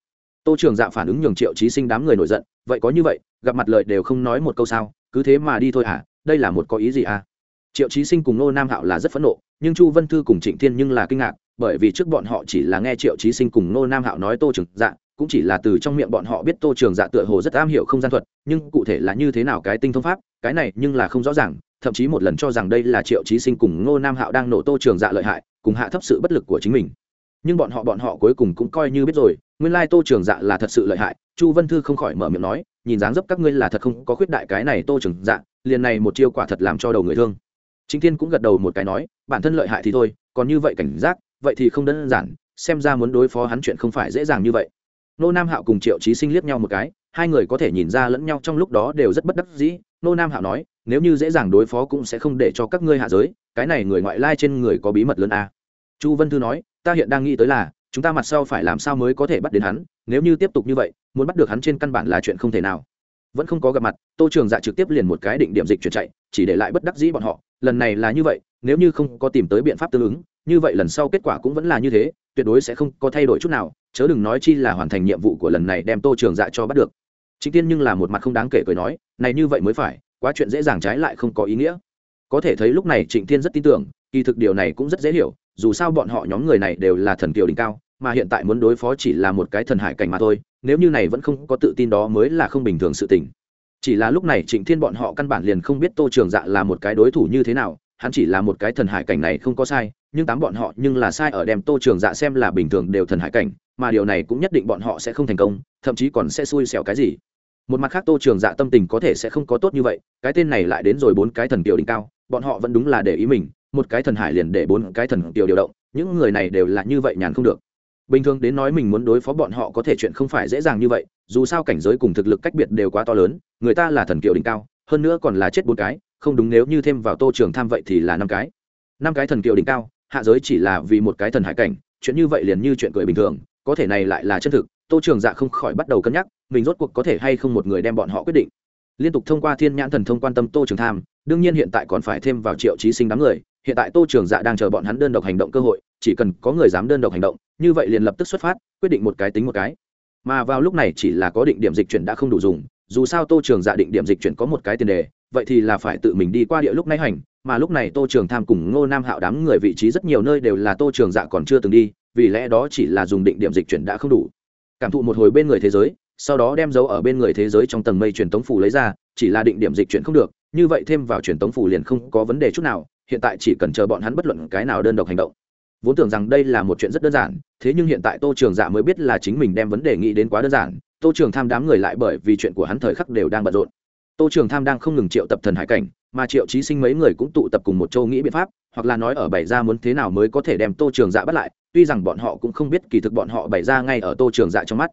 tô trường dạ phản ứng nhường triệu trí sinh đám người nổi giận, vậy có như vậy, gặp mặt lời đều không nói một câu sao, cứ thế mà đi thôi à đây là một có ý gì à? Triệu trí sinh cùng nô nam hạo là rất phẫn nộ, nhưng chu vân thư cùng trịnh thiên nhưng là kinh ngạc, bởi vì trước bọn họ chỉ là nghe triệu trí sinh cùng nô nam hạo nói tô trường dạ cũng chỉ là từ trong miệng bọn họ biết tô trường dạ tựa hồ rất am hiểu không gian thuật, nhưng cụ thể là như thế nào cái tinh thông pháp, cái này nhưng là không rõ ràng, thậm chí một lần cho rằng đây là triệu chí sinh cùng ngô nam hạo đang nổ tô trường dạ lợi hại, cùng hạ thấp sự bất lực của chính mình. Nhưng bọn họ bọn họ cuối cùng cũng coi như biết rồi nguyên lai tô trường dạ là thật sự lợi hại, chu vân thư không khỏi mở miệng nói, nhìn dáng dấp các ngươi là thật không có khuyết đại cái này tô trường dạ liền này một chiêu quả thật làm cho đầu người thương. Chính thiên cũng gật đầu một cái nói, bản thân lợi hại thì thôi, còn như vậy cảnh giác, vậy thì không đơn giản, xem ra muốn đối phó hắn chuyện không phải dễ dàng như vậy. Nô nam hạo cùng triệu trí sinh liếc nhau một cái, hai người có thể nhìn ra lẫn nhau trong lúc đó đều rất bất đắc dĩ. Nô nam hạo nói, nếu như dễ dàng đối phó cũng sẽ không để cho các ngươi hạ giới, cái này người ngoại lai trên người có bí mật lớn à. chu vân thư nói, ta hiện đang nghĩ tới là chúng ta mặt sau phải làm sao mới có thể bắt đến hắn, nếu như tiếp tục như vậy, muốn bắt được hắn trên căn bản là chuyện không thể nào. Vẫn không có gặp mặt, tô trường dạ trực tiếp liền một cái định điểm dịch chuyển chạy, chỉ để lại bất đắc dĩ bọn họ, lần này là như vậy, nếu như không có tìm tới biện pháp tương ứng, như vậy lần sau kết quả cũng vẫn là như thế, tuyệt đối sẽ không có thay đổi chút nào, chớ đừng nói chi là hoàn thành nhiệm vụ của lần này đem tô trường dạ cho bắt được. Chính tiên nhưng là một mặt không đáng kể cười nói, này như vậy mới phải, quá chuyện dễ dàng trái lại không có ý nghĩa. Có thể thấy lúc này trịnh thiên rất tin tưởng, kỳ thực điều này cũng rất dễ hiểu dù sao bọn họ nhóm người này đều là thần kiều đỉnh cao, mà hiện tại muốn đối phó chỉ là một cái thần hải cảnh mà thôi, nếu như này vẫn không có tự tin đó mới là không bình thường sự tình. Chỉ là lúc này trịnh thiên bọn họ căn bản liền không biết tô trường dạ là một cái đối thủ như thế nào, hắn chỉ là một cái thần hải cảnh này không có sai, nhưng tám bọn họ nhưng là sai ở đem tô trường dạ xem là bình thường đều thần hải cảnh, mà điều này cũng nhất định bọn họ sẽ không thành công, thậm chí còn sẽ xui xẻo cái gì. Một mặt khác tô trường dạ tâm tình có thể sẽ không có tốt như vậy, cái tên này lại đến rồi bốn cái thần kiều đỉnh cao, bọn họ vẫn đúng là để ý mình một cái thần hải liền để bốn cái thần kiều điều động, những người này đều là như vậy nhàn không được. Bình thường đến nói mình muốn đối phó bọn họ có thể chuyện không phải dễ dàng như vậy, dù sao cảnh giới cùng thực lực cách biệt đều quá to lớn, người ta là thần kiều đỉnh cao, hơn nữa còn là chết bốn cái, không đúng nếu như thêm vào tô trường tham vậy thì là năm cái. Năm cái thần kiều đỉnh cao, hạ giới chỉ là vì một cái thần hải cảnh, chuyện như vậy liền như chuyện cười bình thường, có thể này lại là chân thực, tô trường dạ không khỏi bắt đầu cân nhắc, mình rốt cuộc có thể hay không một người đem bọn họ quyết định. Liên tục thông qua thiên nhãn thần thông quan tâm tô trường tham, đương nhiên hiện tại còn phải thêm vào triệu trí sinh đám người hiện tại tô trường dạ đang chờ bọn hắn đơn độc hành động cơ hội, chỉ cần có người dám đơn độc hành động, như vậy liền lập tức xuất phát, quyết định một cái tính một cái. Mà vào lúc này chỉ là có định điểm dịch chuyển đã không đủ dùng, dù sao tô trường dạ định điểm dịch chuyển có một cái tiền đề, vậy thì là phải tự mình đi qua địa lúc nay hành, mà lúc này tô trường tham cùng ngô nam hạo đám người vị trí rất nhiều nơi đều là tô trường dạ còn chưa từng đi, vì lẽ đó chỉ là dùng định điểm dịch chuyển đã không đủ. Cảm thụ một hồi bên người thế giới, sau đó đem dấu ở bên người thế giới trong tầng mây truyền tống phủ lấy ra, chỉ là định điểm dịch chuyển không được, như vậy thêm vào truyền tống phủ liền không có vấn đề chút nào hiện tại chỉ cần chờ bọn hắn bất luận cái nào đơn độc hành động. Vốn tưởng rằng đây là một chuyện rất đơn giản, thế nhưng hiện tại tô trường dạ mới biết là chính mình đem vấn đề nghĩ đến quá đơn giản, tô trường tham đám người lại bởi vì chuyện của hắn thời khắc đều đang bận rộn. Tô trường tham đang không ngừng triệu tập thần hải cảnh, mà triệu trí sinh mấy người cũng tụ tập cùng một châu nghĩ biện pháp, hoặc là nói ở bảy ra muốn thế nào mới có thể đem tô trường dạ bắt lại, tuy rằng bọn họ cũng không biết kỳ thực bọn họ bày ra ngay ở tô trường dạ trong mắt.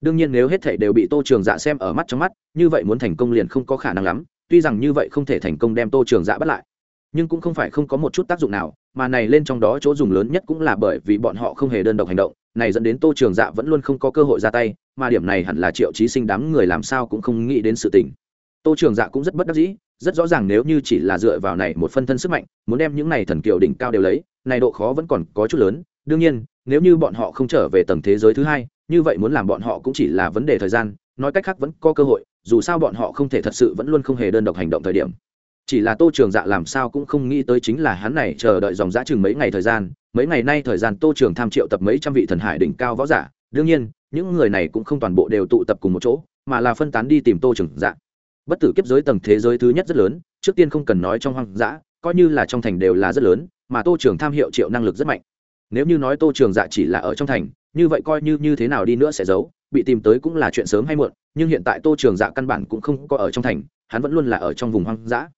Đương nhiên nếu hết thảy đều bị tô trường dạ xem ở mắt trong mắt, như vậy muốn thành công liền không có khả năng lắm, tuy rằng như vậy không thể thành công đem tô trường dạ bắt lại nhưng cũng không phải không có một chút tác dụng nào, mà này lên trong đó chỗ dùng lớn nhất cũng là bởi vì bọn họ không hề đơn độc hành động, này dẫn đến tô trường dạ vẫn luôn không có cơ hội ra tay, mà điểm này hẳn là triệu trí sinh đám người làm sao cũng không nghĩ đến sự tình. Tô trường dạ cũng rất bất đắc dĩ, rất rõ ràng nếu như chỉ là dựa vào này một phân thân sức mạnh, muốn đem những này thần kiều đỉnh cao đều lấy, này độ khó vẫn còn có chút lớn. Đương nhiên, nếu như bọn họ không trở về tầng thế giới thứ hai, như vậy muốn làm bọn họ cũng chỉ là vấn đề thời gian, nói cách khác vẫn có cơ hội, dù sao bọn họ không thể thật sự vẫn luôn không hề đơn độc hành động thời điểm chỉ là tô trường dạ làm sao cũng không nghĩ tới chính là hắn này chờ đợi dòng giã chừng mấy ngày thời gian, mấy ngày nay thời gian tô trường tham triệu tập mấy trăm vị thần hải đỉnh cao võ giả, đương nhiên, những người này cũng không toàn bộ đều tụ tập cùng một chỗ, mà là phân tán đi tìm tô trường dạ. Bất tử kiếp giới tầng thế giới thứ nhất rất lớn, trước tiên không cần nói trong hoang dã, coi như là trong thành đều là rất lớn, mà tô trường tham hiệu triệu năng lực rất mạnh. Nếu như nói tô trường dạ chỉ là ở trong thành, như vậy coi như như thế nào đi nữa sẽ giấu, bị tìm tới cũng là chuyện sớm hay muộn, nhưng hiện tại tô trường dạ căn bản cũng không có ở trong thành, hắn vẫn luôn là ở trong vùng hoang dã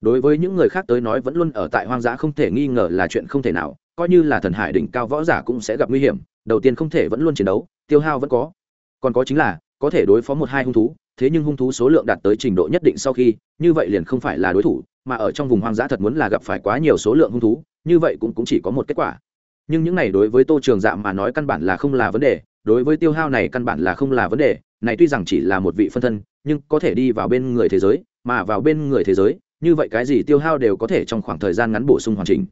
đối với những người khác tới nói vẫn luôn ở tại hoang dã không thể nghi ngờ là chuyện không thể nào coi như là thần hải đỉnh cao võ giả cũng sẽ gặp nguy hiểm đầu tiên không thể vẫn luôn chiến đấu tiêu hao vẫn có. Còn có chính là có thể đối phó một hai hung thú thế nhưng hung thú số lượng đạt tới trình độ nhất định sau khi như vậy liền không phải là đối thủ mà ở trong vùng hoang dã thật muốn là gặp phải quá nhiều số lượng hung thú như vậy cũng, cũng chỉ có một kết quả. Nhưng những này đối với tô trường dạ mà nói căn bản là không là vấn đề đối với tiêu hao này căn bản là không là vấn đề này tuy rằng chỉ là một vị phân thân nhưng có thể đi vào bên người thế giới mà vào bên người thế giới như vậy cái gì tiêu hao đều có thể trong khoảng thời gian ngắn bổ sung hoàn chỉnh.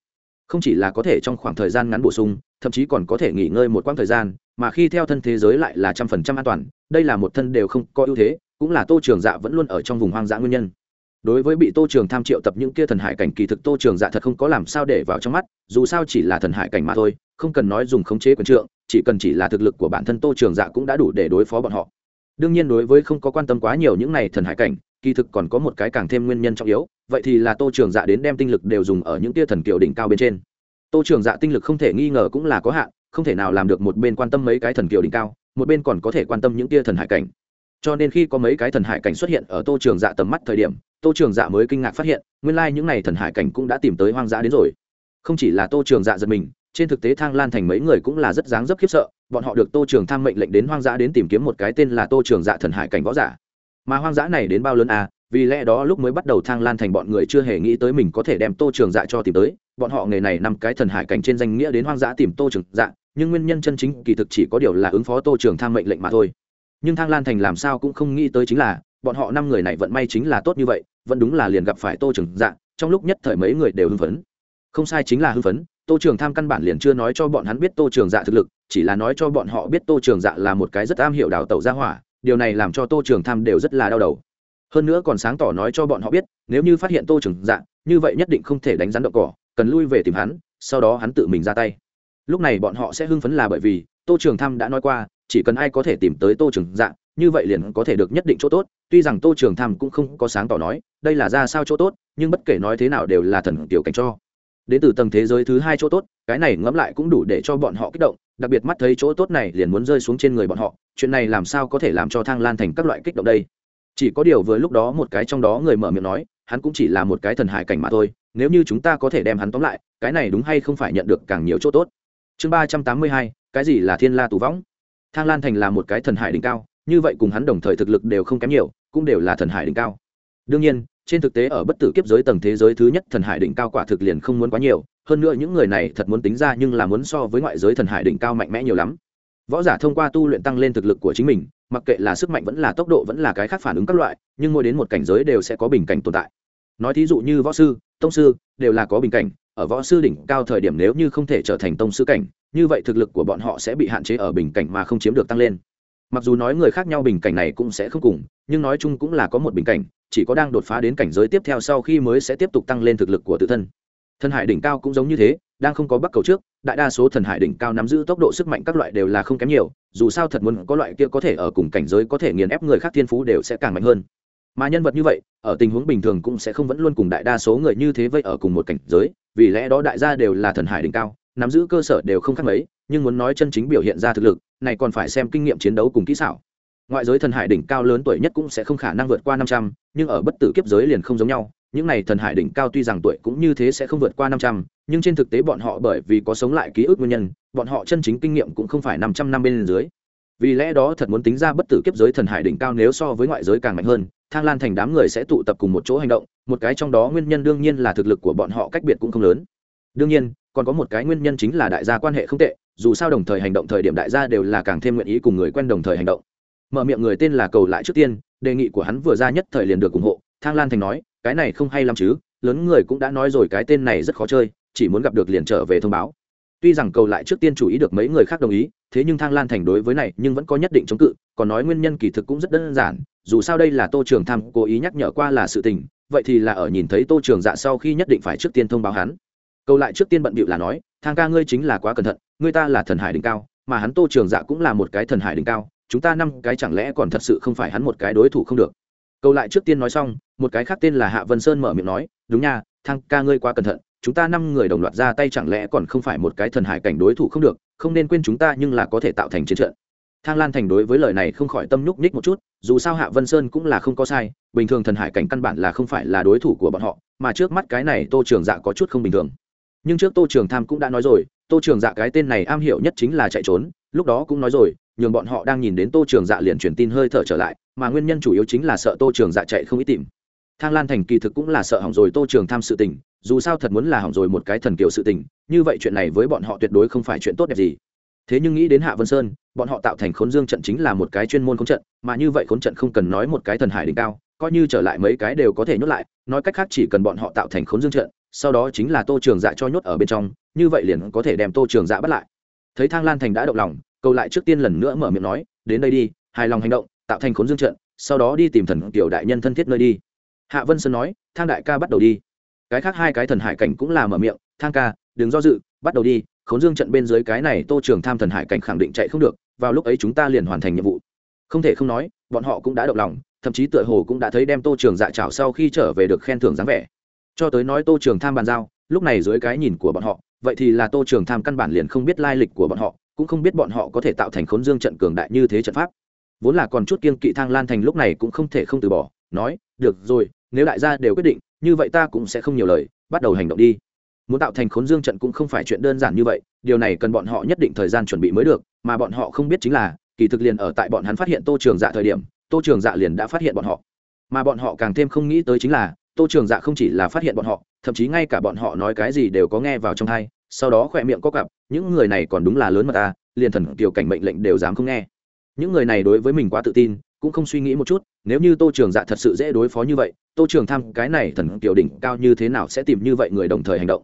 Không chỉ là có thể trong khoảng thời gian ngắn bổ sung, thậm chí còn có thể nghỉ ngơi một quãng thời gian, mà khi theo thân thế giới lại là trăm phần trăm an toàn, đây là một thân đều không có ưu thế, cũng là tô trường dạ vẫn luôn ở trong vùng hoang dã nguyên nhân. Đối với bị tô trường tham triệu tập những kia thần hải cảnh kỳ thực tô trường dạ thật không có làm sao để vào trong mắt, dù sao chỉ là thần hải cảnh mà thôi, không cần nói dùng khống chế quyền trượng, chỉ cần chỉ là thực lực của bản thân tô trường dạ cũng đã đủ để đối phó bọn họ. Đương nhiên đối với không có quan tâm quá nhiều những này thần hải cảnh kỳ thực còn có một cái càng thêm nguyên nhân trọng yếu, vậy thì là tô trường dạ đến đem tinh lực đều dùng ở những tia thần kiều đỉnh cao bên trên. Tô trường dạ tinh lực không thể nghi ngờ cũng là có hạn, không thể nào làm được một bên quan tâm mấy cái thần kiều đỉnh cao, một bên còn có thể quan tâm những tia thần hải cảnh. Cho nên khi có mấy cái thần hải cảnh xuất hiện ở tô trường dạ tầm mắt thời điểm, tô trường dạ mới kinh ngạc phát hiện, nguyên lai、like、những n à y thần hải cảnh cũng đã tìm tới hoang dã đến rồi. Không chỉ là tô trường dạ giật mình, trên thực tế thang lan thành mấy người cũng là rất dáng dấp khiếp sợ, bọn họ được tô trường tham mệnh lệnh đến hoang dã đến tìm kiếm một cái tên là tô trường dạ thần hải cảnh võ giả mà hoang dã này đến bao lớn à vì lẽ đó lúc mới bắt đầu thang lan thành bọn người chưa hề nghĩ tới mình có thể đem tô trường dạ cho tìm tới. Bọn họ nghề này nằm cái thần hải cảnh trên danh nghĩa đến hoang dã tìm tô trường dạ nhưng nguyên nhân chân chính kỳ thực chỉ có điều là ứng phó tô trường tham mệnh lệnh mà thôi. Nhưng thang lan thành làm sao cũng không nghĩ tới chính là, bọn họ năm người này vận may chính là tốt như vậy, vẫn đúng là liền gặp phải tô trường dạ trong lúc nhất thời mấy người đều hưng phấn. Không sai chính là hưng phấn, tô trường tham căn bản liền chưa nói cho bọn hắn biết tô trường dạ thực lực, chỉ là nói cho bọn họ biết tô trường dạ là một cái rất am hiểu đào tẩu gia hỏa điều này làm cho tô trường tham đều rất là đau đầu. Hơn nữa còn sáng tỏ nói cho bọn họ biết, nếu như phát hiện tô trường dạ như vậy nhất định không thể đánh rắn đậu cỏ, cần lui về tìm hắn, sau đó hắn tự mình ra tay. Lúc này bọn họ sẽ hưng phấn là bởi vì, tô trường tham đã nói qua, chỉ cần ai có thể tìm tới tô trường dạ như vậy liền có thể được nhất định chỗ tốt. Tuy rằng tô trường tham cũng không có sáng tỏ nói, đây là ra sao chỗ tốt, nhưng bất kể nói thế nào đều là thần tiểu cảnh cho. Đến từ tầng thế giới thứ hai chỗ tốt, cái này ngẫm lại cũng đủ để cho bọn họ kích động, đặc biệt mắt thấy chỗ tốt này liền muốn rơi xuống trên người bọn họ chuyện này làm sao có thể làm cho thang lan thành các loại kích động đây? Chỉ có điều vừa lúc đó một cái trong đó người mở miệng nói, hắn cũng chỉ là một cái thần hải cảnh mà thôi, nếu như chúng ta có thể đem hắn tóm lại, cái này đúng hay không phải nhận được càng nhiều chỗ tốt? Chương ba trăm tám mươi hai, cái gì là thiên la tù võng? Thang lan thành là một cái thần hải đỉnh cao, như vậy cùng hắn đồng thời thực lực đều không kém nhiều, cũng đều là thần hải đỉnh cao. Đương nhiên, trên thực tế ở bất tử kiếp giới tầng thế giới thứ nhất thần hải đỉnh cao quả thực liền không muốn quá nhiều, hơn nữa những người này thật muốn tính ra nhưng là muốn so với ngoại giới thần hải đỉnh cao mạnh mẽ nhiều lắm võ giả thông qua tu luyện tăng lên thực lực của chính mình, mặc kệ là sức mạnh vẫn là tốc độ vẫn là cái khác phản ứng các loại, nhưng mỗi đến một cảnh giới đều sẽ có bình cảnh tồn tại. Nói thí dụ như võ sư, tông sư, đều là có bình cảnh, ở võ sư đỉnh cao thời điểm nếu như không thể trở thành tông sư cảnh, như vậy thực lực của bọn họ sẽ bị hạn chế ở bình cảnh mà không chiếm được tăng lên. Mặc dù nói người khác nhau bình cảnh này cũng sẽ không cùng, nhưng nói chung cũng là có một bình cảnh, chỉ có đang đột phá đến cảnh giới tiếp theo sau khi mới sẽ tiếp tục tăng lên thực lực của tự thân. Thần hải đỉnh cao cũng giống như thế đang không có bắc cầu trước, đại đa số thần hải đỉnh cao nắm giữ tốc độ sức mạnh các loại đều là không kém nhiều, dù sao thật muốn có loại kia có thể ở cùng cảnh giới có thể nghiền ép người khác thiên phú đều sẽ càng mạnh hơn. Mà nhân vật như vậy, ở tình huống bình thường cũng sẽ không vẫn luôn cùng đại đa số người như thế vậy ở cùng một cảnh giới, vì lẽ đó đại gia đều là thần hải đỉnh cao, nắm giữ cơ sở đều không khác mấy, nhưng muốn nói chân chính biểu hiện ra thực lực, này còn phải xem kinh nghiệm chiến đấu cùng kỹ xảo. Ngoại giới thần hải đỉnh cao lớn tuổi nhất cũng sẽ không khả năng vượt qua năm trăm, nhưng ở bất tử kiếp giới liền không giống nhau những này thần hải đỉnh cao tuy rằng tuổi cũng như thế sẽ không vượt qua năm trăm, nhưng trên thực tế bọn họ bởi vì có sống lại ký ức nguyên nhân, bọn họ chân chính kinh nghiệm cũng không phải năm trăm năm bên dưới. Vì lẽ đó thật muốn tính ra bất tử kiếp giới thần hải đỉnh cao nếu so với ngoại giới càng mạnh hơn, thang lan thành đám người sẽ tụ tập cùng một chỗ hành động, một cái trong đó nguyên nhân đương nhiên là thực lực của bọn họ cách biệt cũng không lớn. Đương nhiên, còn có một cái nguyên nhân chính là đại gia quan hệ không tệ, dù sao đồng thời hành động thời điểm đại gia đều là càng thêm nguyện ý cùng người quen đồng thời hành động. Mở miệng người tên là cầu lại trước tiên, đề nghị của hắn vừa ra nhất thời liền được ủng hộ, thang lan thành nói cái này không hay lắm chứ, lớn người cũng đã nói rồi cái tên này rất khó chơi, chỉ muốn gặp được liền trở về thông báo. Tuy rằng cầu lại trước tiên chủ ý được mấy người khác đồng ý, thế nhưng thang lan thành đối với này nhưng vẫn có nhất định chống cự, còn nói nguyên nhân kỳ thực cũng rất đơn giản, dù sao đây là tô trường tham cố ý nhắc nhở qua là sự tình, vậy thì là ở nhìn thấy tô trường dạ sau khi nhất định phải trước tiên thông báo hắn. Cầu lại trước tiên bận bịu là nói, thang ca ngươi chính là quá cẩn thận, ngươi ta là thần hải đỉnh cao, mà hắn tô trường dạ cũng là một cái thần hải đỉnh cao, chúng ta năm cái chẳng lẽ còn thật sự không phải hắn một cái đối thủ không được? Câu lại trước tiên nói xong, một cái khác tên là hạ vân sơn mở miệng nói, đúng nha thăng ca ngươi quá cẩn thận, chúng ta năm người đồng loạt ra tay chẳng lẽ còn không phải một cái thần hải cảnh đối thủ không được, không nên quên chúng ta nhưng là có thể tạo thành chiến trận. Thang lan thành đối với lời này không khỏi tâm nhúc nhích một chút, dù sao hạ vân sơn cũng là không có sai, bình thường thần hải cảnh căn bản là không phải là đối thủ của bọn họ, mà trước mắt cái này tô trường dạ có chút không bình thường. Nhưng trước tô trường tham cũng đã nói rồi, tô trường dạ cái tên này am hiểu nhất chính là chạy trốn, lúc đó cũng nói rồi nhường bọn họ đang nhìn đến tô trường dạ liền truyền tin hơi thở trở lại, mà nguyên nhân chủ yếu chính là sợ tô trường dạ chạy không ít tìm. Thang lan thành kỳ thực cũng là sợ hỏng rồi tô trường tham sự tình, dù sao thật muốn là hỏng rồi một cái thần kiểu sự tình, như vậy chuyện này với bọn họ tuyệt đối không phải chuyện tốt đẹp gì. Thế nhưng nghĩ đến hạ vân sơn, bọn họ tạo thành khốn dương trận chính là một cái chuyên môn khốn trận, mà như vậy khốn trận không cần nói một cái thần hải đỉnh cao, coi như trở lại mấy cái đều có thể nhốt lại, nói cách khác chỉ cần bọn họ tạo thành khốn dương trận, sau đó chính là tô trường dạ cho nhốt ở bên trong, như vậy liền có thể đem tô trường dạ bắt lại. Thấy thang lan thành đã động lòng cầu lại trước tiên lần nữa mở miệng nói, đến đây đi, hài lòng hành động, tạo thành khốn dương trận, sau đó đi tìm thần tiểu đại nhân thân thiết nơi đi. Hạ vân sơn nói, thang đại ca bắt đầu đi. Cái khác hai cái thần hải cảnh cũng là mở miệng, thang ca, đừng do dự, bắt đầu đi, khốn dương trận bên dưới cái này tô trường tham thần hải cảnh khẳng định chạy không được, vào lúc ấy chúng ta liền hoàn thành nhiệm vụ. Không thể không nói, bọn họ cũng đã động lòng, thậm chí tựa hồ cũng đã thấy đem tô trường dạ chảo sau khi trở về được khen thưởng dáng vẻ. Cho tới nói tô trường tham bàn giao, lúc này dưới cái nhìn của bọn họ, vậy thì là tô trường tham căn bản liền không biết lai lịch của bọn họ cũng không biết bọn họ có thể tạo thành khốn dương trận cường đại như thế trận pháp. Vốn là còn chút kiên kỵ thang lan thành lúc này cũng không thể không từ bỏ, nói, được rồi, nếu đại gia đều quyết định, như vậy ta cũng sẽ không nhiều lời, bắt đầu hành động đi. Muốn tạo thành khốn dương trận cũng không phải chuyện đơn giản như vậy, điều này cần bọn họ nhất định thời gian chuẩn bị mới được, mà bọn họ không biết chính là, kỳ thực liền ở tại bọn hắn phát hiện tô trường dạ thời điểm, tô trường dạ liền đã phát hiện bọn họ. Mà bọn họ càng thêm không nghĩ tới chính là, tô trường dạ không chỉ là phát hiện bọn họ, thậm chí ngay cả bọn họ nói cái gì đều có nghe vào trong thai sau đó khỏe miệng có cặp, những người này còn đúng là lớn mà ta, liền thần kiều cảnh mệnh lệnh đều dám không nghe. Những người này đối với mình quá tự tin, cũng không suy nghĩ một chút, nếu như tô trường dạ thật sự dễ đối phó như vậy, tô trường tham cái này thần kiều đỉnh cao như thế nào sẽ tìm như vậy người đồng thời hành động?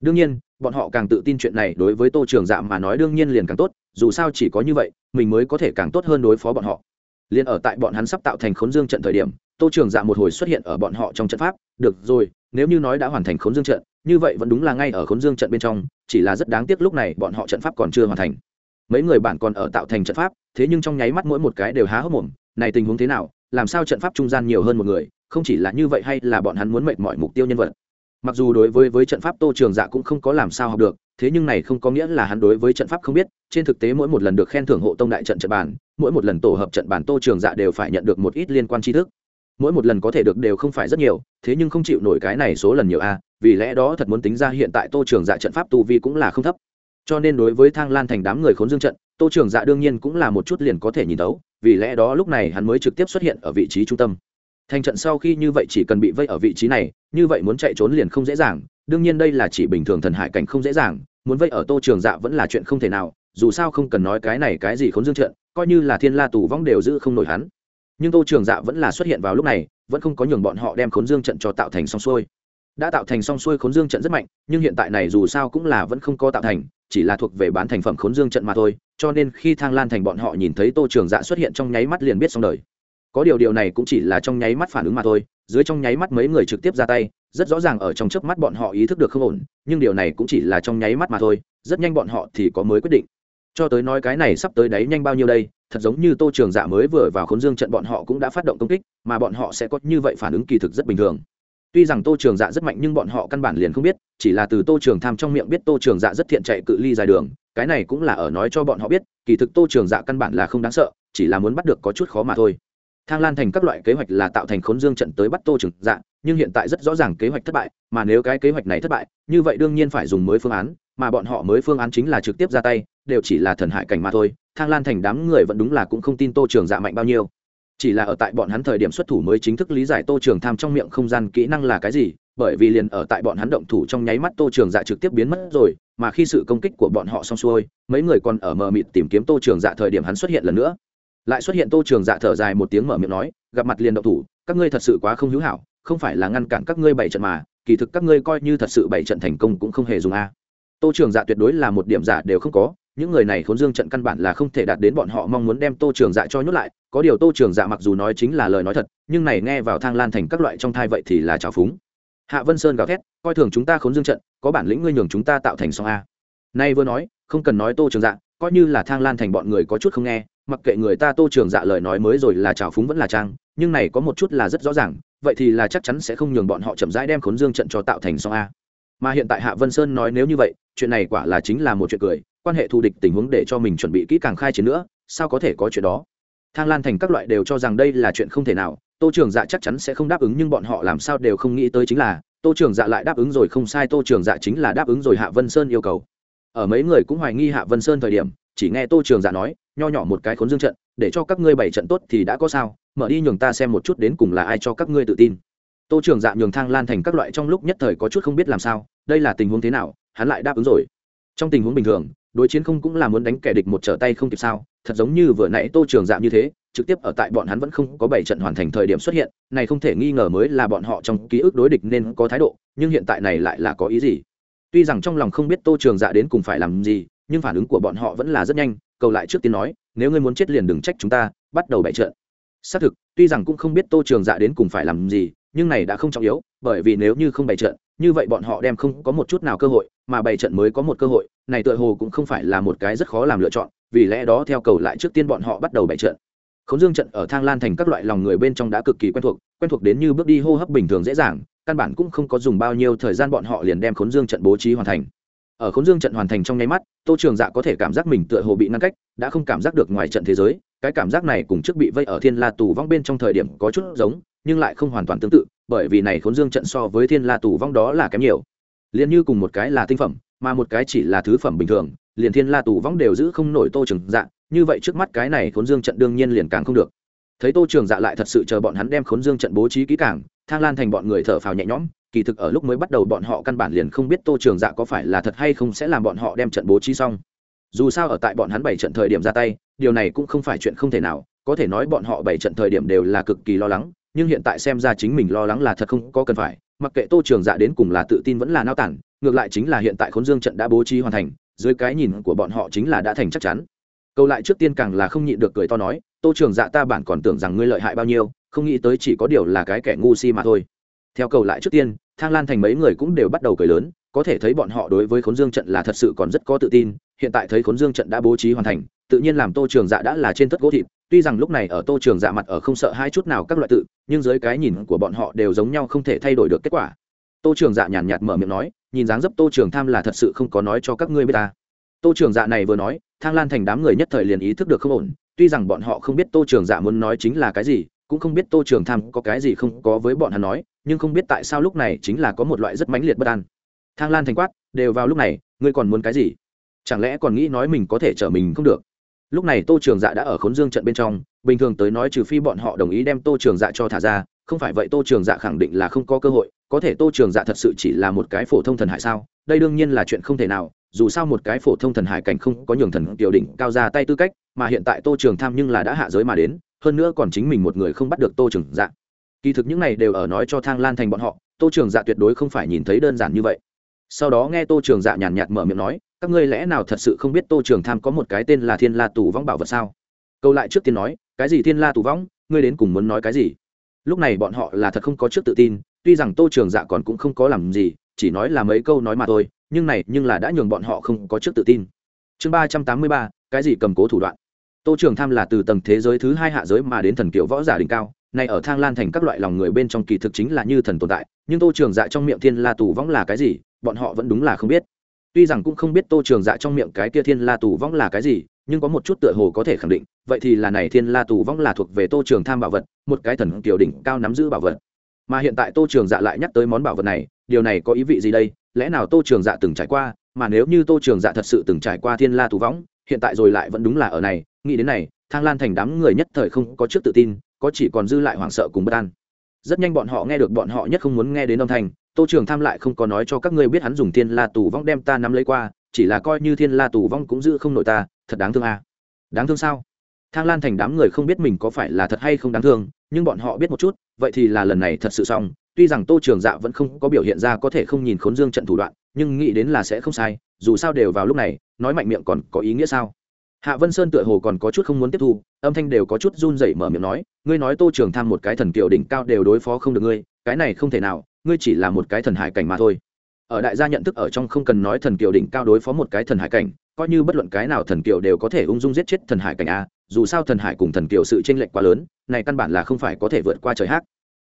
Đương nhiên, bọn họ càng tự tin chuyện này đối với tô trường dạ mà nói đương nhiên liền càng tốt, dù sao chỉ có như vậy, mình mới có thể càng tốt hơn đối phó bọn họ. Liền ở tại bọn hắn sắp tạo thành khốn dương trận thời điểm, tô trường dạ một hồi xuất hiện ở bọn họ trong trận pháp, được rồi, nếu như nói đã hoàn thành khốn dương trận như vậy vẫn đúng là ngay ở khốn dương trận bên trong, chỉ là rất đáng tiếc lúc này bọn họ trận pháp còn chưa hoàn thành. Mấy người bạn còn ở tạo thành trận pháp, thế nhưng trong nháy mắt mỗi một cái đều há hốc mồm, này tình huống thế nào, làm sao trận pháp trung gian nhiều hơn một người, không chỉ là như vậy hay là bọn hắn muốn mệnh mọi mục tiêu nhân vật. Mặc dù đối với với trận pháp tô trường dạ cũng không có làm sao học được, thế nhưng này không có nghĩa là hắn đối với trận pháp không biết, trên thực tế mỗi một lần được khen thưởng hộ tông đại trận trận bàn, mỗi một lần tổ hợp trận bàn tô trường dạ đều phải nhận được một ít liên quan tri thức mỗi một lần có thể được đều không phải rất nhiều, thế nhưng không chịu nổi cái này số lần nhiều a, vì lẽ đó thật muốn tính ra hiện tại tô trường dạ trận pháp tu vi cũng là không thấp. Cho nên đối với thang lan thành đám người khốn dương trận, tô trường dạ đương nhiên cũng là một chút liền có thể nhìn tấu vì lẽ đó lúc này hắn mới trực tiếp xuất hiện ở vị trí trung tâm. Thành trận sau khi như vậy chỉ cần bị vây ở vị trí này, như vậy muốn chạy trốn liền không dễ dàng, đương nhiên đây là chỉ bình thường thần hải cảnh không dễ dàng, muốn vây ở tô trường dạ vẫn là chuyện không thể nào, dù sao không cần nói cái này cái gì khốn dương trận, coi như là thiên la tù vong đều giữ không nổi hắn nhưng tô trường dạ vẫn là xuất hiện vào lúc này, vẫn không có nhường bọn họ đem khốn dương trận cho tạo thành xong xuôi. Đã tạo thành xong xuôi khốn dương trận rất mạnh, nhưng hiện tại này dù sao cũng là vẫn không có tạo thành, chỉ là thuộc về bán thành phẩm khốn dương trận mà thôi, cho nên khi thang lan thành bọn họ nhìn thấy tô trường dạ xuất hiện trong nháy mắt liền biết xong đời. Có điều điều này cũng chỉ là trong nháy mắt phản ứng mà thôi, dưới trong nháy mắt mấy người trực tiếp ra tay, rất rõ ràng ở trong chớp mắt bọn họ ý thức được không ổn, nhưng điều này cũng chỉ là trong nháy mắt mà thôi, rất nhanh bọn họ thì có mới quyết định cho tới nói cái này sắp tới đấy nhanh bao nhiêu đây, thật giống như tô trường dạ mới vừa vào khốn dương trận bọn họ cũng đã phát động công kích, mà bọn họ sẽ có như vậy phản ứng kỳ thực rất bình thường. Tuy rằng tô trường dạ rất mạnh nhưng bọn họ căn bản liền không biết, chỉ là từ tô trường tham trong miệng biết tô trường dạ rất thiện chạy cự ly dài đường, cái này cũng là ở nói cho bọn họ biết, kỳ thực tô trường dạ căn bản là không đáng sợ, chỉ là muốn bắt được có chút khó mà thôi. Thang lan thành các loại kế hoạch là tạo thành khốn dương trận tới bắt tô trường dạ nhưng hiện tại rất rõ ràng kế hoạch thất bại, mà nếu cái kế hoạch này thất bại, như vậy đương nhiên phải dùng mới phương án mà bọn họ mới phương án chính là trực tiếp ra tay, đều chỉ là thần hại cảnh mà thôi, thang lan thành đám người vẫn đúng là cũng không tin tô trường dạ mạnh bao nhiêu. Chỉ là ở tại bọn hắn thời điểm xuất thủ mới chính thức lý giải tô trường tham trong miệng không gian kỹ năng là cái gì, bởi vì liền ở tại bọn hắn động thủ trong nháy mắt tô trường dạ trực tiếp biến mất rồi, mà khi sự công kích của bọn họ xong xuôi, mấy người còn ở mờ mịt tìm kiếm tô trường dạ thời điểm hắn xuất hiện lần nữa. Lại xuất hiện tô trường dạ thở dài một tiếng mở miệng nói, gặp mặt liền động thủ, các ngươi thật sự quá không hữu hảo, không phải là ngăn cản các ngươi bảy trận mà, kỳ thực các ngươi coi như thật sự bảy trận thành công cũng không hề dùng a tô trường dạ tuyệt đối là một điểm giả đều không có, những người này khốn dương trận căn bản là không thể đạt đến bọn họ mong muốn đem tô trường dạ cho nhốt lại, có điều tô trường dạ mặc dù nói chính là lời nói thật, nhưng này nghe vào thang lan thành các loại trong thai vậy thì là trào phúng. Hạ vân sơn gào thét, coi thường chúng ta khốn dương trận, có bản lĩnh ngươi nhường chúng ta tạo thành song a. Nay vừa nói, không cần nói tô trường dạ coi như là thang lan thành bọn người có chút không nghe, mặc kệ người ta tô trường dạ lời nói mới rồi là trào phúng vẫn là trang, nhưng này có một chút là rất rõ ràng, vậy thì là chắc chắn sẽ không nhường bọn họ chậm rãi đem khốn dương trận cho tạo thành song a. Mà hiện tại hạ vân sơn nói nếu như vậy chuyện này quả là chính là một chuyện cười, quan hệ thù địch tình huống để cho mình chuẩn bị kỹ càng khai chiến nữa, sao có thể có chuyện đó? Thang lan thành các loại đều cho rằng đây là chuyện không thể nào, tô trường dạ chắc chắn sẽ không đáp ứng nhưng bọn họ làm sao đều không nghĩ tới chính là, tô trường dạ lại đáp ứng rồi, không sai, tô trường dạ chính là đáp ứng rồi hạ vân sơn yêu cầu. Ở mấy người cũng hoài nghi hạ vân sơn thời điểm, chỉ nghe tô trường dạ nói, nho nhỏ một cái khốn dương trận, để cho các ngươi bảy trận tốt thì đã có sao, mở đi nhường ta xem một chút đến cùng là ai cho các ngươi tự tin. Tô trường dạ nhường thang lan thành các loại trong lúc nhất thời có chút không biết làm sao, đây là tình huống thế nào hắn lại đáp ứng rồi. Trong tình huống bình thường, đối chiến không cũng là muốn đánh kẻ địch một trở tay không kịp sao? Thật giống như vừa nãy tô trường dạ như thế, trực tiếp ở tại bọn hắn vẫn không có bảy trận hoàn thành thời điểm xuất hiện, này không thể nghi ngờ mới là bọn họ trong ký ức đối địch nên có thái độ, nhưng hiện tại này lại là có ý gì? Tuy rằng trong lòng không biết tô trường dạ đến cùng phải làm gì, nhưng phản ứng của bọn họ vẫn là rất nhanh, cầu lại trước tiên nói, nếu ngươi muốn chết liền đừng trách chúng ta, bắt đầu bảy trận. Xác thực, tuy rằng cũng không biết tô trường dạ đến cùng phải làm gì, nhưng này đã không trọng yếu, bởi vì nếu như không bày trận như vậy bọn họ đem không có một chút nào cơ hội, mà bày trận mới có một cơ hội, này tựa hồ cũng không phải là một cái rất khó làm lựa chọn, vì lẽ đó theo cầu lại trước tiên bọn họ bắt đầu bày trận. Khốn dương trận ở thang lan thành các loại lòng người bên trong đã cực kỳ quen thuộc quen thuộc đến như bước đi hô hấp bình thường dễ dàng, căn bản cũng không có dùng bao nhiêu thời gian bọn họ liền đem khốn dương trận bố trí hoàn thành. Ở khốn dương trận hoàn thành trong nháy mắt, tô trường dạ có thể cảm giác mình tựa hồ bị ngăn cách, đã không cảm giác được ngoài trận thế giới, cái cảm giác này cùng trước bị vây ở thiên la tù vong bên trong thời điểm có chút giống nhưng lại không hoàn toàn tương tự, bởi vì này khốn dương trận so với thiên la tù vong đó là kém nhiều. Liền như cùng một cái là tinh phẩm, mà một cái chỉ là thứ phẩm bình thường, liền thiên la tù vong đều giữ không nổi tô trường dạ như vậy trước mắt cái này khốn dương trận đương nhiên liền càng không được. Thấy tô trường dạ lại thật sự chờ bọn hắn đem khốn dương trận bố trí kỹ càng, thang lan thành bọn người thở phào nhẹ nhõm, kỳ thực ở lúc mới bắt đầu bọn họ căn bản liền không biết tô trường dạ có phải là thật hay không sẽ làm bọn họ đem trận bố trí xong. Dù sao ở tại bọn hắn bảy trận thời điểm ra tay, điều này cũng không phải chuyện không thể nào, có thể nói bọn họ bảy trận thời điểm đều là cực kỳ lo lắng nhưng hiện tại xem ra chính mình lo lắng là thật không có cần phải, mặc kệ tô trường dạ đến cùng là tự tin vẫn là nao tản, ngược lại chính là hiện tại khốn dương trận đã bố trí hoàn thành, dưới cái nhìn của bọn họ chính là đã thành chắc chắn. Câu lại trước tiên càng là không nhịn được cười to nói, tô trường dạ ta bản còn tưởng rằng ngươi lợi hại bao nhiêu, không nghĩ tới chỉ có điều là cái kẻ ngu si mà thôi. Theo cầu lại trước tiên, thang lan thành mấy người cũng đều bắt đầu cười lớn, có thể thấy bọn họ đối với khốn dương trận là thật sự còn rất có tự tin hiện tại thấy khốn dương trận đã bố trí hoàn thành, tự nhiên làm tô trường dạ đã là trên tất gỗ thịt, tuy rằng lúc này ở tô trường dạ mặt ở không sợ hai chút nào các loại tự, nhưng dưới cái nhìn của bọn họ đều giống nhau không thể thay đổi được kết quả. Tô trường dạ nhàn nhạt mở miệng nói, nhìn dáng dấp tô trường tham là thật sự không có nói cho các ngươi biết ta. Tô trường dạ này vừa nói, thang lan thành đám người nhất thời liền ý thức được không ổn, tuy rằng bọn họ không biết tô trường dạ muốn nói chính là cái gì, cũng không biết tô trường tham có cái gì không có với bọn hắn nói, nhưng không biết tại sao lúc này chính là có một loại rất mãnh liệt bất an. Thang lan thành quát, đều vào lúc này, ngươi còn muốn cái gì? Chẳng lẽ còn nghĩ nói mình có thể chở mình không được? Lúc này tô trường dạ đã ở khốn dương trận bên trong, bình thường tới nói trừ phi bọn họ đồng ý đem tô trường dạ cho thả ra, không phải vậy tô trường dạ khẳng định là không có cơ hội, có thể tô trường dạ thật sự chỉ là một cái phổ thông thần hải sao? Đây đương nhiên là chuyện không thể nào, dù sao một cái phổ thông thần hải cảnh không có nhường thần tiểu đỉnh cao ra tay tư cách, mà hiện tại tô trường tham nhưng là đã hạ giới mà đến, hơn nữa còn chính mình một người không bắt được tô trường dạ. Kỳ thực những này đều ở nói cho thang lan thành bọn họ, tô trường dạ tuyệt đối không phải nhìn thấy đơn giản như vậy sau đó nghe tô trường dạ nhàn nhạt mở miệng nói, các ngươi lẽ nào thật sự không biết tô trường tham có một cái tên là thiên la tù vong bảo vật sao? Câu lại trước tiên nói, cái gì thiên la tù vong? Ngươi đến cùng muốn nói cái gì? Lúc này bọn họ là thật không có trước tự tin, tuy rằng tô trường dạ còn cũng không có làm gì, chỉ nói là mấy câu nói mà thôi, nhưng này, nhưng là đã nhường bọn họ không có trước tự tin. Chương ba trăm tám mươi ba, cái gì cầm cố thủ đoạn? Tô trường tham là từ tầng thế giới thứ hai hạ giới mà đến thần kiểu võ giả đỉnh cao này ở thang lan thành các loại lòng người bên trong kỳ thực chính là như thần tồn tại, nhưng tô trường dạ trong miệng thiên la tù vong là cái gì? Bọn họ vẫn đúng là không biết. Tuy rằng cũng không biết tô trường dạ trong miệng cái kia thiên la tù vong là cái gì, nhưng có một chút tựa hồ có thể khẳng định, vậy thì là này thiên la tù vong là thuộc về tô trường tham bảo vật, một cái thần kiểu đỉnh cao nắm giữ bảo vật. Mà hiện tại tô trường dạ lại nhắc tới món bảo vật này, điều này có ý vị gì đây? Lẽ nào tô trường dạ từng trải qua, mà nếu như tô trường dạ thật sự từng trải qua thiên la tù vong hiện tại rồi lại vẫn đúng là ở này, nghĩ đến này, thang lan thành đám người nhất thời không có trước tự tin, có chỉ còn dư lại hoảng sợ cùng bất an rất nhanh bọn họ nghe được bọn họ nhất không muốn nghe đến âm thanh, tô trường tham lại không có nói cho các ngươi biết hắn dùng thiên la tù vong đem ta nắm lấy qua, chỉ là coi như thiên la tù vong cũng giữ không nổi ta, thật đáng thương à. đáng thương sao thang lan thành đám người không biết mình có phải là thật hay không đáng thương, nhưng bọn họ biết một chút, vậy thì là lần này thật sự xong, tuy rằng tô trường dạ vẫn không có biểu hiện ra có thể không nhìn khốn dương trận thủ đoạn, nhưng nghĩ đến là sẽ không sai, dù sao đều vào lúc này, nói mạnh miệng còn có ý nghĩa sao hạ vân sơn tựa hồ còn có chút không muốn tiếp thu, âm thanh đều có chút run rẩy mở miệng nói, ngươi nói tô trường tham một cái thần kiều đỉnh cao đều đối phó không được ngươi, cái này không thể nào, ngươi chỉ là một cái thần hải cảnh mà thôi. Ở đại gia nhận thức ở trong không cần nói thần kiều đỉnh cao đối phó một cái thần hải cảnh, coi như bất luận cái nào thần kiều đều có thể ung dung giết chết thần hải cảnh a, dù sao thần hải cùng thần kiều sự chênh lệch quá lớn, này căn bản là không phải có thể vượt qua trời hát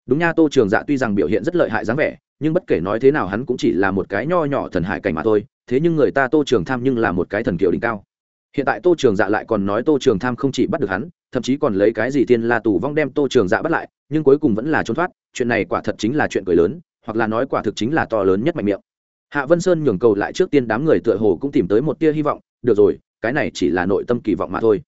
đúng nha, tô trường dạ tuy rằng biểu hiện rất lợi hại dáng vẻ, nhưng bất kể nói thế nào hắn cũng chỉ là một cái nho nhỏ thần hải cảnh mà thôi, thế nhưng người ta tô trường tham nhưng là một cái thần kiều đỉnh cao hiện tại tô trường dạ lại còn nói tô trường tham không chỉ bắt được hắn, thậm chí còn lấy cái gì tiên la tù vong đem tô trường dạ bắt lại, nhưng cuối cùng vẫn là trốn thoát. Chuyện này quả thật chính là chuyện cười lớn, hoặc là nói quả thực chính là to lớn nhất mạnh miệng. Hạ vân sơn nhường cầu lại trước tiên đám người tựa hồ cũng tìm tới một tia hy vọng, được rồi, cái này chỉ là nội tâm kỳ vọng mà thôi.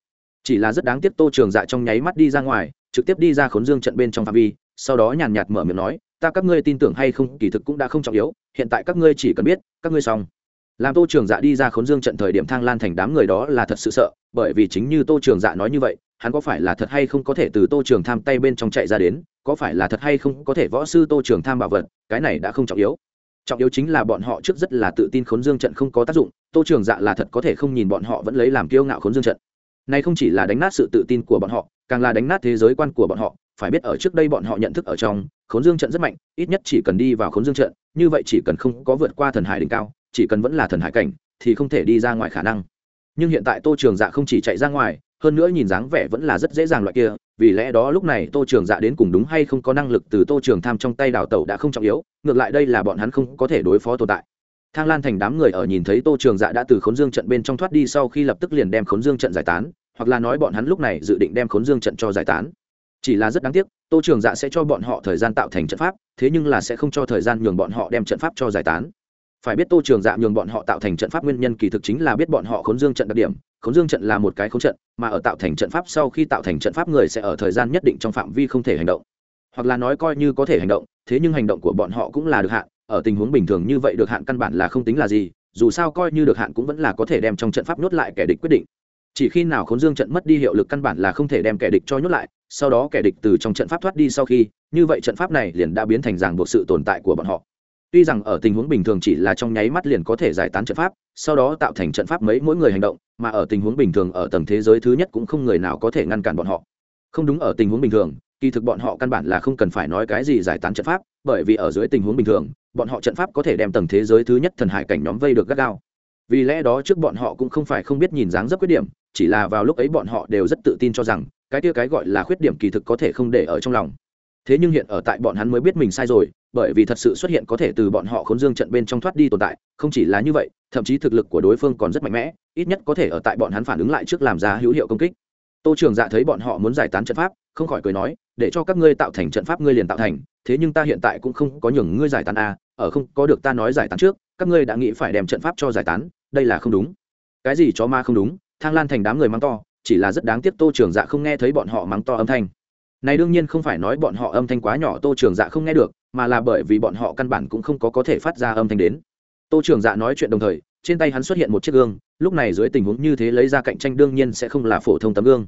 Chỉ là rất đáng tiếc tô trường dạ trong nháy mắt đi ra ngoài, trực tiếp đi ra khốn dương trận bên trong phạm vi, sau đó nhàn nhạt mở miệng nói, ta các ngươi tin tưởng hay không, kỳ thực cũng đã không trọng yếu, hiện tại các ngươi chỉ cần biết, các ngươi xong làm tô trường dạ đi ra khốn dương trận thời điểm thang lan thành đám người đó là thật sự sợ, bởi vì chính như tô trường dạ nói như vậy, hắn có phải là thật hay không có thể từ tô trường tham tay bên trong chạy ra đến, có phải là thật hay không có thể võ sư tô trường tham bảo vật, cái này đã không trọng yếu. Trọng yếu chính là bọn họ trước rất là tự tin khốn dương trận không có tác dụng, tô trường dạ là thật có thể không nhìn bọn họ vẫn lấy làm kiêu ngạo khốn dương trận. Này không chỉ là đánh nát sự tự tin của bọn họ, càng là đánh nát thế giới quan của bọn họ, phải biết ở trước đây bọn họ nhận thức ở trong, khốn dương trận rất mạnh, ít nhất chỉ cần đi vào khốn dương trận, như vậy chỉ cần không có vượt qua thần hải đỉnh cao chỉ cần vẫn là thần hải cảnh, thì không thể đi ra ngoài khả năng. Nhưng hiện tại tô trường dạ không chỉ chạy ra ngoài, hơn nữa nhìn dáng vẻ vẫn là rất dễ dàng loại kia, vì lẽ đó lúc này tô trường dạ đến cùng đúng hay không có năng lực từ tô trường tham trong tay đào tẩu đã không trọng yếu, ngược lại đây là bọn hắn không có thể đối phó tồn tại. Thang lan thành đám người ở nhìn thấy tô trường dạ đã từ khốn dương trận bên trong thoát đi sau khi lập tức liền đem khốn dương trận giải tán, hoặc là nói bọn hắn lúc này dự định đem khốn dương trận cho giải tán. Chỉ là rất đáng tiếc, tô trường dạ sẽ cho bọn họ thời gian tạo thành trận pháp, thế nhưng là sẽ không cho thời gian nhường bọn họ đem trận pháp cho giải tán phải biết tô trường dạ nhường bọn họ tạo thành trận pháp nguyên nhân kỳ thực chính là biết bọn họ khốn dương trận đặc điểm. Khốn dương trận là một cái khốn trận, mà ở tạo thành trận pháp sau khi tạo thành trận pháp người sẽ ở thời gian nhất định trong phạm vi không thể hành động. Hoặc là nói coi như có thể hành động, thế nhưng hành động của bọn họ cũng là được hạn, ở tình huống bình thường như vậy được hạn căn bản là không tính là gì, dù sao coi như được hạn cũng vẫn là có thể đem trong trận pháp nhốt lại kẻ địch quyết định. Chỉ khi nào khốn dương trận mất đi hiệu lực căn bản là không thể đem kẻ địch cho nhốt lại, sau đó kẻ địch từ trong trận pháp thoát đi sau khi, như vậy trận pháp này liền đã biến thành ràng buộc sự tồn tại của bọn họ tuy rằng ở tình huống bình thường chỉ là trong nháy mắt liền có thể giải tán trận pháp, sau đó tạo thành trận pháp mấy mỗi người hành động, mà ở tình huống bình thường ở tầng thế giới thứ nhất cũng không người nào có thể ngăn cản bọn họ. Không đúng ở tình huống bình thường, kỳ thực bọn họ căn bản là không cần phải nói cái gì giải tán trận pháp, bởi vì ở dưới tình huống bình thường, bọn họ trận pháp có thể đem tầng thế giới thứ nhất thần hải cảnh nhóm vây được gắt gao. Vì lẽ đó trước bọn họ cũng không phải không biết nhìn dáng rất khuyết điểm, chỉ là vào lúc ấy bọn họ đều rất tự tin cho rằng, cái kia cái gọi là khuyết điểm kỳ thực có thể không để ở trong lòng. Thế nhưng hiện ở tại bọn hắn mới biết mình sai rồi bởi vì thật sự xuất hiện có thể từ bọn họ khốn dương trận bên trong thoát đi tồn tại không chỉ là như vậy thậm chí thực lực của đối phương còn rất mạnh mẽ ít nhất có thể ở tại bọn hắn phản ứng lại trước làm ra hữu hiệu công kích. Tô trường dạ thấy bọn họ muốn giải tán trận pháp không khỏi cười nói để cho các ngươi tạo thành trận pháp ngươi liền tạo thành thế nhưng ta hiện tại cũng không có nhường ngươi giải tán a à, ở không có được ta nói giải tán trước các ngươi đã nghĩ phải đem trận pháp cho giải tán đây là không đúng. Cái gì cho ma không đúng? Thang lan thành đám người mắng to chỉ là rất đáng tiếc tô trường dạ không nghe thấy bọn họ mắng to âm thanh. Này đương nhiên không phải nói bọn họ âm thanh quá nhỏ tô trường dạ không nghe được mà là bởi vì bọn họ căn bản cũng không có có thể phát ra âm thanh đến. Tô trường dạ nói chuyện đồng thời, trên tay hắn xuất hiện một chiếc gương, lúc này dưới tình huống như thế lấy ra cạnh tranh đương nhiên sẽ không là phổ thông tấm gương.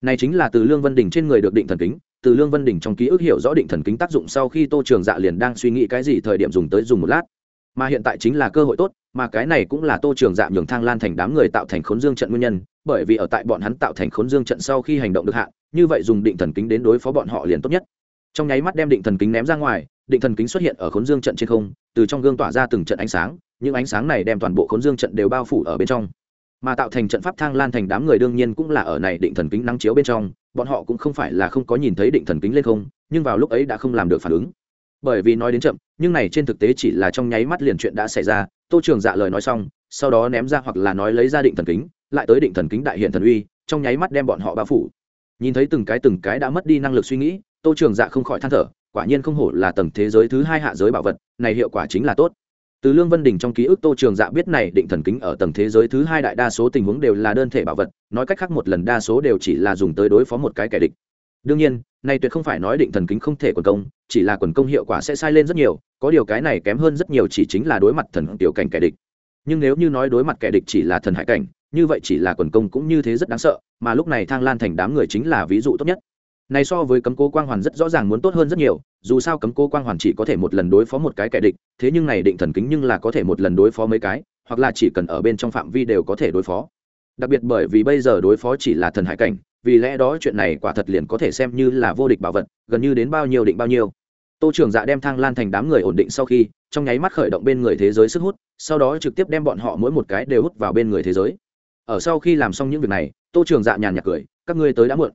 Này chính là từ lương vân đình trên người được định thần kính, từ lương vân đình trong ký ức hiểu rõ định thần kính tác dụng sau khi tô trường dạ liền đang suy nghĩ cái gì thời điểm dùng tới dùng một lát. Mà hiện tại chính là cơ hội tốt, mà cái này cũng là tô trường dạ nhường thang lan thành đám người tạo thành khốn dương trận nguyên nhân, bởi vì ở tại bọn hắn tạo thành khốn dương trận sau khi hành động được hạn, như vậy dùng định thần kính đến đối phó bọn họ liền tốt nhất. Trong nháy mắt đem định thần kính ném ra ngoài định thần kính xuất hiện ở khốn dương trận trên không, từ trong gương tỏa ra từng trận ánh sáng, những ánh sáng này đem toàn bộ khốn dương trận đều bao phủ ở bên trong. Mà tạo thành trận pháp thang lan thành đám người đương nhiên cũng là ở này định thần kính năng chiếu bên trong, bọn họ cũng không phải là không có nhìn thấy định thần kính lên không, nhưng vào lúc ấy đã không làm được phản ứng. Bởi vì nói đến chậm, nhưng này trên thực tế chỉ là trong nháy mắt liền chuyện đã xảy ra, tô trường dạ lời nói xong, sau đó ném ra hoặc là nói lấy ra định thần kính, lại tới định thần kính đại hiện thần uy, trong nháy mắt đem bọn họ bao phủ. Nhìn thấy từng cái từng cái đã mất đi năng lực suy nghĩ, tô trường dạ không khỏi than thở quả nhiên không hổ là tầng thế giới thứ hai hạ giới bảo vật, này hiệu quả chính là tốt. Từ lương vân đình trong ký ức tô trường dạ biết này định thần kính ở tầng thế giới thứ hai đại đa số tình huống đều là đơn thể bảo vật, nói cách khác một lần đa số đều chỉ là dùng tới đối phó một cái kẻ địch. Đương nhiên, này tuyệt không phải nói định thần kính không thể quần công, chỉ là quần công hiệu quả sẽ sai lên rất nhiều, có điều cái này kém hơn rất nhiều chỉ chính là đối mặt thần tiểu cảnh kẻ địch. Nhưng nếu như nói đối mặt kẻ địch chỉ là thần hải cảnh, như vậy chỉ là quần công cũng như thế rất đáng sợ, mà lúc này thang lan thành đám người chính là ví dụ tốt nhất này so với cấm cố quang hoàn rất rõ ràng muốn tốt hơn rất nhiều, dù sao cấm cố quang hoàn chỉ có thể một lần đối phó một cái kẻ địch, thế nhưng này định thần kính nhưng là có thể một lần đối phó mấy cái, hoặc là chỉ cần ở bên trong phạm vi đều có thể đối phó. Đặc biệt bởi vì bây giờ đối phó chỉ là thần hải cảnh, vì lẽ đó chuyện này quả thật liền có thể xem như là vô địch bảo vật, gần như đến bao nhiêu định bao nhiêu. Tô trưởng dạ đem thang lan thành đám người ổn định sau khi, trong nháy mắt khởi động bên người thế giới sức hút, sau đó trực tiếp đem bọn họ mỗi một cái đều hút vào bên người thế giới. Ở sau khi làm xong những việc này, tô trưởng dạ nhàn nhạt cười, các ngươi tới đã muộn.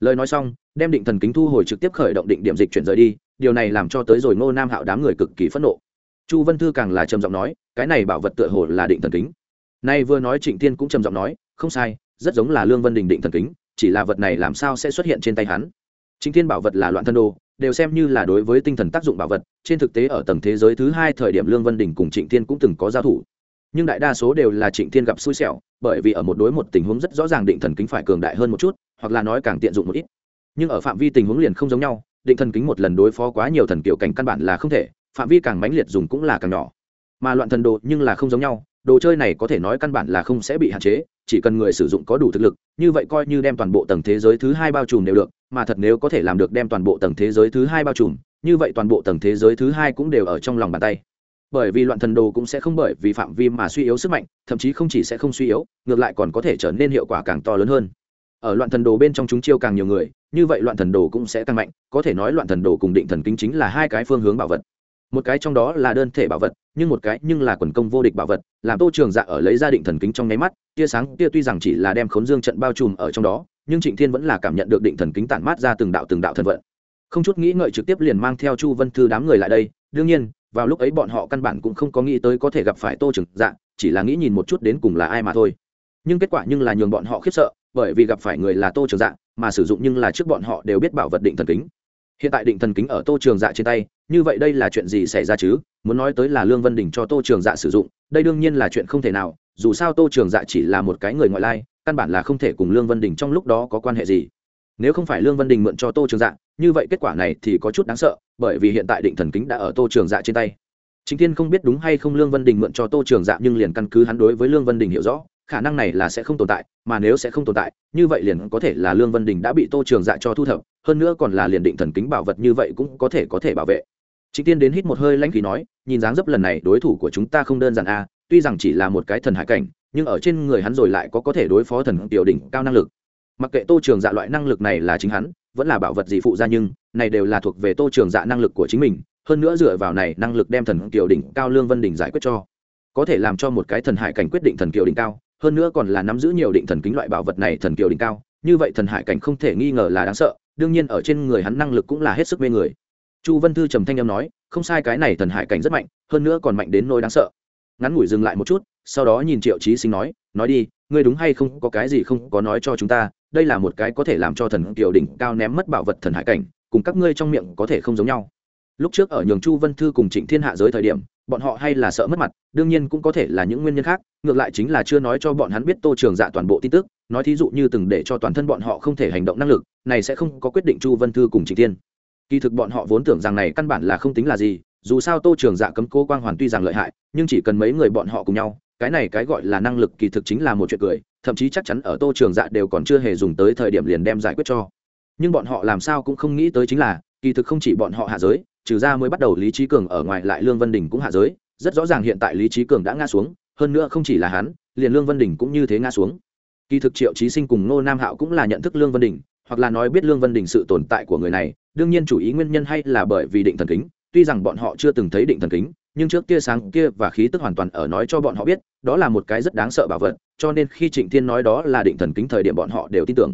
Lời nói xong đem định thần kính thu hồi trực tiếp khởi động định điểm dịch chuyển rời đi, điều này làm cho tới rồi ngô nam hạo đám người cực kỳ phẫn nộ. Chu vân thư càng là trầm giọng nói, cái này bảo vật tựa hồ là định thần kính. Nay vừa nói trịnh tiên cũng trầm giọng nói, không sai, rất giống là lương vân đình định thần kính, chỉ là vật này làm sao sẽ xuất hiện trên tay hắn? Chính thiên bảo vật là loạn thân đồ, đều xem như là đối với tinh thần tác dụng bảo vật, trên thực tế ở tầng thế giới thứ hai thời điểm lương vân đình cùng trịnh Thiên cũng từng có giao thủ. Nhưng đại đa số đều là trịnh Thiên gặp xui xẻo, bởi vì ở một đối một tình huống rất rõ ràng định thần kính phải cường đại hơn một chút, hoặc là nói càng tiện dụng một ít nhưng ở phạm vi tình huống liền không giống nhau, định thần kính một lần đối phó quá nhiều thần kiểu cảnh căn bản là không thể, phạm vi càng mãnh liệt dùng cũng là càng nhỏ. Mà loạn thần đồ nhưng là không giống nhau, đồ chơi này có thể nói căn bản là không sẽ bị hạn chế, chỉ cần người sử dụng có đủ thực lực, như vậy coi như đem toàn bộ tầng thế giới thứ hai bao trùm đều được, mà thật nếu có thể làm được đem toàn bộ tầng thế giới thứ hai bao trùm, như vậy toàn bộ tầng thế giới thứ hai cũng đều ở trong lòng bàn tay. Bởi vì loạn thần đồ cũng sẽ không bởi vì phạm vi mà suy yếu sức mạnh, thậm chí không chỉ sẽ không suy yếu, ngược lại còn có thể trở nên hiệu quả càng to lớn hơn ở loạn thần đồ bên trong chúng chiêu càng nhiều người, như vậy loạn thần đồ cũng sẽ tăng mạnh, có thể nói loạn thần đồ cùng định thần kính chính là hai cái phương hướng bảo vật. Một cái trong đó là đơn thể bảo vật, nhưng một cái nhưng là quần công vô địch bảo vật, làm tô trường dạ ở lấy gia định thần kính trong nháy mắt, tia sáng tia tuy rằng chỉ là đem khốn dương trận bao trùm ở trong đó, nhưng trịnh thiên vẫn là cảm nhận được định thần kính tản mát ra từng đạo từng đạo thần vận. Không chút nghĩ ngợi trực tiếp liền mang theo chu vân thư đám người lại đây, đương nhiên, vào lúc ấy bọn họ căn bản cũng không có nghĩ tới có thể gặp phải tô trường dạ chỉ là nghĩ nhìn một chút đến cùng là ai mà thôi. Nhưng kết quả nhưng là nhường bọn họ khiếp sợ bởi vì gặp phải người là tô trường dạ mà sử dụng nhưng là trước bọn họ đều biết bảo vật định thần kính. Hiện tại định thần kính ở tô trường dạ trên tay, như vậy đây là chuyện gì xảy ra chứ? Muốn nói tới là lương vân đình cho tô trường dạ sử dụng, đây đương nhiên là chuyện không thể nào, dù sao tô trường dạ chỉ là một cái người ngoại lai, căn bản là không thể cùng lương vân đình trong lúc đó có quan hệ gì. Nếu không phải lương vân đình mượn cho tô trường dạ như vậy kết quả này thì có chút đáng sợ, bởi vì hiện tại định thần kính đã ở tô trường dạ trên tay. Chính thiên không biết đúng hay không lương vân đình mượn cho tô trường dạ nhưng liền căn cứ hắn đối với lương vân đình hiểu rõ khả năng này là sẽ không tồn tại, mà nếu sẽ không tồn tại, như vậy liền có thể là lương vân đình đã bị tô trường dạ cho thu thập, hơn nữa còn là liền định thần kính bảo vật như vậy cũng có thể có thể bảo vệ. Chính tiên đến hít một hơi lãnh khí nói, nhìn dáng dấp lần này đối thủ của chúng ta không đơn giản a tuy rằng chỉ là một cái thần hải cảnh, nhưng ở trên người hắn rồi lại có có thể đối phó thần tiểu đỉnh cao năng lực. Mặc kệ tô trường dạ loại năng lực này là chính hắn, vẫn là bảo vật gì phụ ra nhưng, này đều là thuộc về tô trường dạ năng lực của chính mình, hơn nữa dựa vào này năng lực đem thần kiều đỉnh cao lương vân đỉnh giải quyết cho. Có thể làm cho một cái thần hải cảnh quyết định thần kiều đỉnh cao hơn nữa còn là nắm giữ nhiều định thần kính loại bảo vật này thần kiều đỉnh cao, như vậy thần hải cảnh không thể nghi ngờ là đáng sợ, đương nhiên ở trên người hắn năng lực cũng là hết sức mê người. Chu vân thư trầm thanh â m nói, không sai cái này thần hải cảnh rất mạnh, hơn nữa còn mạnh đến nỗi đáng sợ. Ngắn ngủi dừng lại một chút, sau đó nhìn triệu trí sinh nói nói đi, ngươi đúng hay không có cái gì không có nói cho chúng ta, đây là một cái có thể làm cho thần kiều đỉnh cao ném mất bảo vật thần hải cảnh, cùng các ngươi trong miệng có thể không giống nhau. Lúc trước ở nhường chu vân thư cùng trịnh thiên hạ giới thời điểm bọn họ hay là sợ mất mặt, đương nhiên cũng có thể là những nguyên nhân khác, ngược lại chính là chưa nói cho bọn hắn biết tô trường dạ toàn bộ tin tức, nói thí dụ như từng để cho toàn thân bọn họ không thể hành động năng lực, này sẽ không có quyết định chu vân thư cùng trịnh thiên. Kỳ thực bọn họ vốn tưởng rằng này căn bản là không tính là gì, dù sao tô trường dạ cấm cô quang hoàn tuy rằng lợi hại, nhưng chỉ cần mấy người bọn họ cùng nhau, cái này cái gọi là năng lực kỳ thực chính là một chuyện cười, thậm chí chắc chắn ở tô trường dạ đều còn chưa hề dùng tới thời điểm liền đem giải quyết cho. Nhưng bọn họ làm sao cũng không nghĩ tới chính là, kỳ thực không chỉ bọn họ hạ giới trừ ra mới bắt đầu lý trí cường ở ngoài lại lương vân đình cũng hạ giới, rất rõ ràng hiện tại lý trí cường đã ngã xuống, hơn nữa không chỉ là hắn, liền lương vân đình cũng như thế ngã xuống. Kỳ thực triệu trí sinh cùng ngô nam hạo cũng là nhận thức lương vân đình, hoặc là nói biết lương vân đình sự tồn tại của người này, đương nhiên chủ ý nguyên nhân hay là bởi vì định thần kính, tuy rằng bọn họ chưa từng thấy định thần kính, nhưng trước kia sáng kia và khí tức hoàn toàn ở nói cho bọn họ biết, đó là một cái rất đáng sợ bảo vật, cho nên khi trịnh thiên nói đó là định thần kính thời điểm bọn họ đều tin tưởng.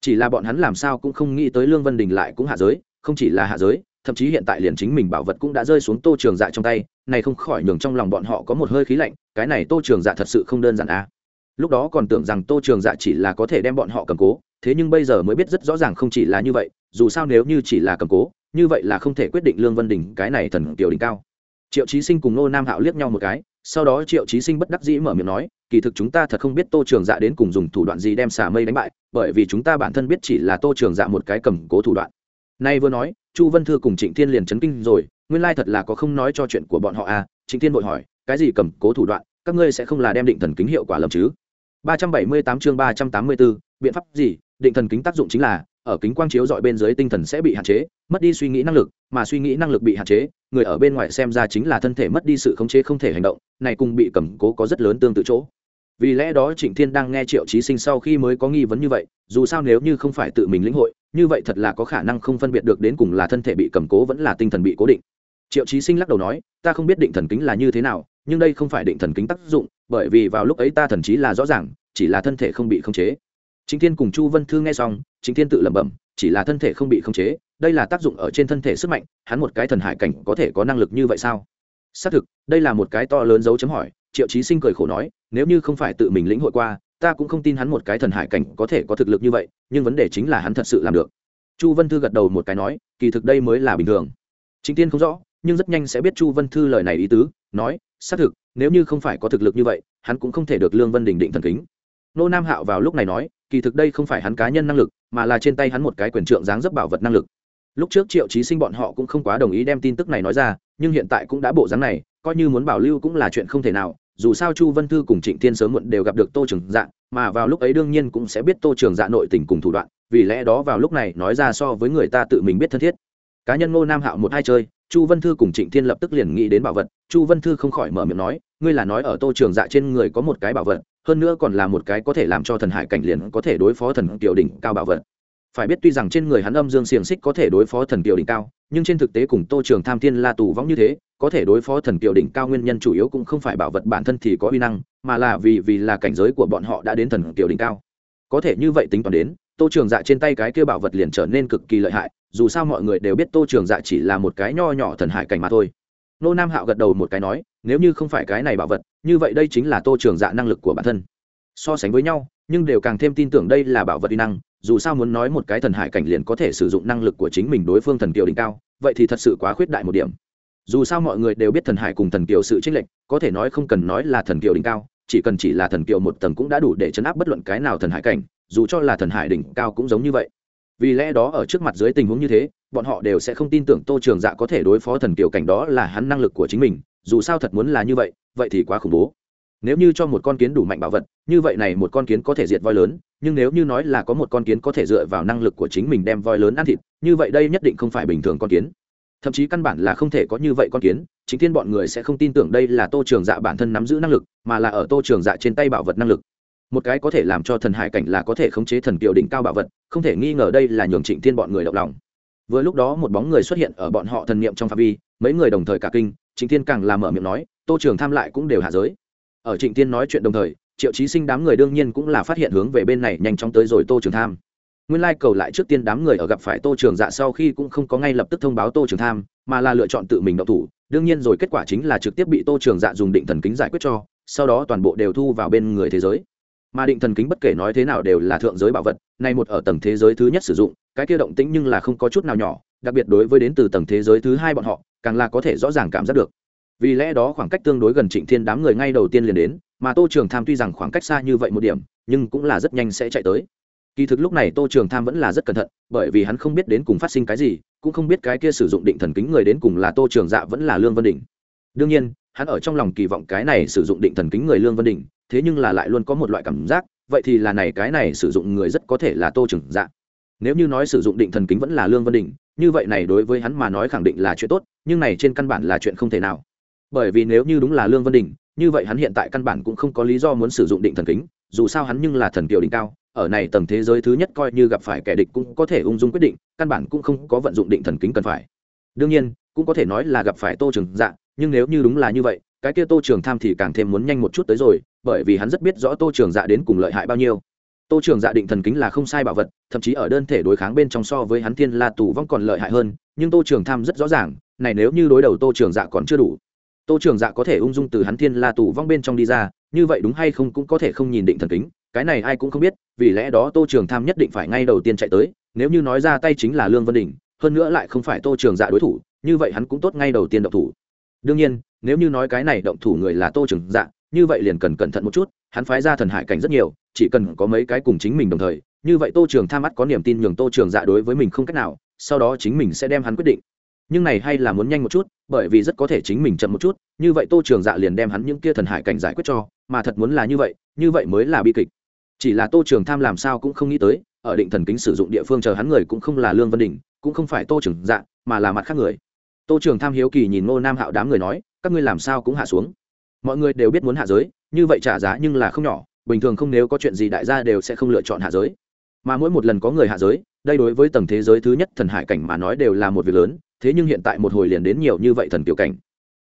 Chỉ là bọn hắn làm sao cũng không nghĩ tới lương vân đình lại cũng hạ giới, không chỉ là hạ giới thậm chí hiện tại liền chính mình bảo vật cũng đã rơi xuống tô trường dạ trong tay, này không khỏi nhường trong lòng bọn họ có một hơi khí lạnh, cái này tô trường dạ thật sự không đơn giản a à. lúc đó còn tưởng rằng tô trường dạ chỉ là có thể đem bọn họ cầm cố, thế nhưng bây giờ mới biết rất rõ ràng không chỉ là như vậy, dù sao nếu như chỉ là cầm cố, như vậy là không thể quyết định lương vân đình, cái này thần tiểu đỉnh cao triệu trí sinh cùng nô nam hạo liếc nhau một cái, sau đó triệu trí sinh bất đắc dĩ mở miệng nói, kỳ thực chúng ta thật không biết tô trường dạ đến cùng dùng thủ đoạn gì đem xả mây đánh bại, bởi vì chúng ta bản thân biết chỉ là tô trường dạ một cái cầm cố thủ đoạn nay vừa nói chu vân thư cùng trịnh thiên liền chấn kinh rồi, nguyên lai thật là có không nói cho chuyện của bọn họ à trịnh thiên vội hỏi, cái gì cầm cố thủ đoạn, các ngươi sẽ không là đem định thần kính hiệu quả lầm chứ? ba trăm bảy mươi tám chương ba trăm tám mươi bốn biện pháp gì? Định thần kính tác dụng chính là, ở kính quang chiếu dọi bên dưới tinh thần sẽ bị hạn chế, mất đi suy nghĩ năng lực, mà suy nghĩ năng lực bị hạn chế, người ở bên ngoài xem ra chính là thân thể mất đi sự khống chế không thể hành động, này cùng bị cầm cố có rất lớn tương tự chỗ. Vì lẽ đó trịnh thiên đang nghe triệu trí sinh sau khi mới có nghi vấn như vậy, dù sao nếu như không phải tự mình lĩnh hội như vậy thật là có khả năng không phân biệt được đến cùng là thân thể bị cầm cố vẫn là tinh thần bị cố định. Triệu trí sinh lắc đầu nói, ta không biết định thần kính là như thế nào, nhưng đây không phải định thần kính tác dụng, bởi vì vào lúc ấy ta thần chí là rõ ràng, chỉ là thân thể không bị khống chế. Chính thiên cùng chu vân thư nghe xong, chính thiên tự lẩm bẩm, chỉ là thân thể không bị khống chế, đây là tác dụng ở trên thân thể sức mạnh, hắn một cái thần hải cảnh có thể có năng lực như vậy sao? Xác thực, đây là một cái to lớn dấu chấm hỏi, triệu chí sinh cười khổ nói, nếu như không phải tự mình lĩnh hội qua ta cũng không tin hắn một cái thần hải cảnh có thể có thực lực như vậy, nhưng vấn đề chính là hắn thật sự làm được. Chu vân thư gật đầu một cái nói, kỳ thực đây mới là bình thường. Chính tiên không rõ, nhưng rất nhanh sẽ biết chu vân thư lời này ý tứ, nói, xác thực, nếu như không phải có thực lực như vậy, hắn cũng không thể được lương vân đình định thần kính. Nô nam hạo vào lúc này nói, kỳ thực đây không phải hắn cá nhân năng lực, mà là trên tay hắn một cái quyền trượng dáng dấp bảo vật năng lực. Lúc trước triệu trí sinh bọn họ cũng không quá đồng ý đem tin tức này nói ra, nhưng hiện tại cũng đã bộ dáng này, coi như muốn bảo lưu cũng là chuyện không thể nào dù sao chu vân thư cùng trịnh thiên sớm muộn đều gặp được tô trường dạ mà vào lúc ấy đương nhiên cũng sẽ biết tô trường dạ nội tình cùng thủ đoạn, vì lẽ đó vào lúc này nói ra so với người ta tự mình biết thân thiết. Cá nhân ngô nam hạo một hai chơi, chu vân thư cùng trịnh thiên lập tức liền nghĩ đến bảo vật, chu vân thư không khỏi mở miệng nói, ngươi là nói ở tô trường dạ trên người có một cái bảo vật, hơn nữa còn là một cái có thể làm cho thần hải cảnh liền có thể đối phó thần kiều đỉnh cao bảo vật phải biết tuy rằng trên người hắn âm dương xiềng xích có thể đối phó thần kiều đỉnh cao, nhưng trên thực tế cùng tô trường tham thiên la tù võng như thế, có thể đối phó thần kiều đỉnh cao nguyên nhân chủ yếu cũng không phải bảo vật bản thân thì có uy năng, mà là vì vì là cảnh giới của bọn họ đã đến thần kiều đỉnh cao. Có thể như vậy tính toán đến, tô trường dạ trên tay cái kia bảo vật liền trở nên cực kỳ lợi hại, dù sao mọi người đều biết tô trường dạ chỉ là một cái nho nhỏ thần hải cảnh mà thôi. Nô nam hạo gật đầu một cái nói, nếu như không phải cái này bảo vật, như vậy đây chính là tô trường dạ năng lực của bản thân. So sánh với nhau, nhưng đều càng thêm tin tưởng đây là bảo vật uy năng dù sao muốn nói một cái thần hải cảnh liền có thể sử dụng năng lực của chính mình đối phương thần kiều đỉnh cao, vậy thì thật sự quá khuyết đại một điểm. Dù sao mọi người đều biết thần hải cùng thần kiều sự chênh lệch, có thể nói không cần nói là thần kiều đỉnh cao, chỉ cần chỉ là thần kiều một tầng cũng đã đủ để chấn áp bất luận cái nào thần hải cảnh, dù cho là thần hải đỉnh cao cũng giống như vậy. Vì lẽ đó ở trước mặt dưới tình huống như thế, bọn họ đều sẽ không tin tưởng tô trường dạ có thể đối phó thần kiều cảnh đó là hắn năng lực của chính mình, dù sao thật muốn là như vậy vậy thì quá khủng bố nếu như cho một con kiến đủ mạnh bảo vật, như vậy này một con kiến có thể diệt voi lớn, nhưng nếu như nói là có một con kiến có thể dựa vào năng lực của chính mình đem voi lớn ăn thịt, như vậy đây nhất định không phải bình thường con kiến. Thậm chí căn bản là không thể có như vậy con kiến, chính thiên bọn người sẽ không tin tưởng đây là tô trường dạ bản thân nắm giữ năng lực, mà là ở tô trường dạ trên tay bảo vật năng lực. Một cái có thể làm cho thần hải cảnh là có thể khống chế thần kiều đỉnh cao bảo vật, không thể nghi ngờ đây là nhường trịnh thiên bọn người động lòng. Vừa lúc đó một bóng người xuất hiện ở bọn họ thần niệm trong phạm vi, mấy người đồng thời cả kinh, trịnh thiên càng làm mở miệng nói, tô trường tham lại cũng đều hạ giới ở trịnh thiên nói chuyện đồng thời, triệu chí sinh đám người đương nhiên cũng là phát hiện hướng về bên này nhanh chóng tới rồi tô trường tham. Nguyên lai cầu lại trước tiên đám người ở gặp phải tô trường dạ sau khi cũng không có ngay lập tức thông báo tô trường tham, mà là lựa chọn tự mình động thủ. Đương nhiên rồi, kết quả chính là trực tiếp bị tô trường dạ dùng định thần kính giải quyết cho, sau đó toàn bộ đều thu vào bên người thế giới. Mà định thần kính bất kể nói thế nào đều là thượng giới bảo vật, nay một ở tầng thế giới thứ nhất sử dụng, cái kia động tĩnh nhưng là không có chút nào nhỏ, đặc biệt đối với đến từ tầng thế giới thứ hai bọn họ, càng là có thể rõ ràng cảm giác được vì lẽ đó khoảng cách tương đối gần trịnh thiên đám người ngay đầu tiên liền đến, mà tô trường tham tuy rằng khoảng cách xa như vậy một điểm, nhưng cũng là rất nhanh sẽ chạy tới. Kỳ thực lúc này tô trường tham vẫn là rất cẩn thận, bởi vì hắn không biết đến cùng phát sinh cái gì, cũng không biết cái kia sử dụng định thần kính người đến cùng là tô trường dạ vẫn là lương vân đình đương nhiên, hắn ở trong lòng kỳ vọng cái này sử dụng định thần kính người lương vân đình thế nhưng là lại luôn có một loại cảm giác, vậy thì là này cái này sử dụng người rất có thể là tô trường dạ. Nếu như nói sử dụng định thần kính vẫn là lương vân đình như vậy này đối với hắn mà nói khẳng định là chuyện tốt, nhưng này trên căn bản là chuyện không thể nào bởi vì nếu như đúng là lương vân đình như vậy hắn hiện tại căn bản cũng không có lý do muốn sử dụng định thần kính, dù sao hắn nhưng là thần kiều đỉnh cao, ở này tầng thế giới thứ nhất coi như gặp phải kẻ địch cũng có thể ung dung quyết định, căn bản cũng không có vận dụng định thần kính cần phải. Đương nhiên, cũng có thể nói là gặp phải tô trường dạ nhưng nếu như đúng là như vậy, cái kia tô trường tham thì càng thêm muốn nhanh một chút tới rồi, bởi vì hắn rất biết rõ tô trường dạ đến cùng lợi hại bao nhiêu. Tô trường dạ định thần kính là không sai bảo vật, thậm chí ở đơn thể đối kháng bên trong so với hắn thiên la tù vong còn lợi hại hơn, nhưng tô trường tham rất rõ ràng, này nếu như đối đầu tô trường dạ còn chưa đủ tô trường dạ có thể ung dung từ hắn thiên la tù vong bên trong đi ra, như vậy đúng hay không cũng có thể không nhìn định thần kính, cái này ai cũng không biết, vì lẽ đó tô trường tham nhất định phải ngay đầu tiên chạy tới, nếu như nói ra tay chính là lương vân đình, hơn nữa lại không phải tô trường dạ đối thủ, như vậy hắn cũng tốt ngay đầu tiên động thủ. Đương nhiên, nếu như nói cái này động thủ người là tô trường dạ như vậy liền cần cẩn thận một chút, hắn phái ra thần hải cảnh rất nhiều, chỉ cần có mấy cái cùng chính mình đồng thời, như vậy tô trường tham mắt có niềm tin nhường tô trường dạ đối với mình không cách nào, sau đó chính mình sẽ đem hắn quyết định nhưng này hay là muốn nhanh một chút, bởi vì rất có thể chính mình chậm một chút, như vậy tô trường dạ liền đem hắn những kia thần hải cảnh giải quyết cho, mà thật muốn là như vậy như vậy mới là bi kịch. Chỉ là tô trường tham làm sao cũng không nghĩ tới, ở định thần kính sử dụng địa phương chờ hắn người cũng không là lương văn đình cũng không phải tô trường dạ mà là mặt khác người. Tô trường tham hiếu kỳ nhìn ngô nam hạo đám người nói, các ngươi làm sao cũng hạ xuống. Mọi người đều biết muốn hạ giới, như vậy trả giá nhưng là không nhỏ, bình thường không nếu có chuyện gì đại gia đều sẽ không lựa chọn hạ giới. Mà mỗi một lần có người hạ giới, đây đối với tầng thế giới thứ nhất thần hải cảnh mà nói đều là một việc lớn thế nhưng hiện tại một hồi liền đến nhiều như vậy thần kiều cảnh.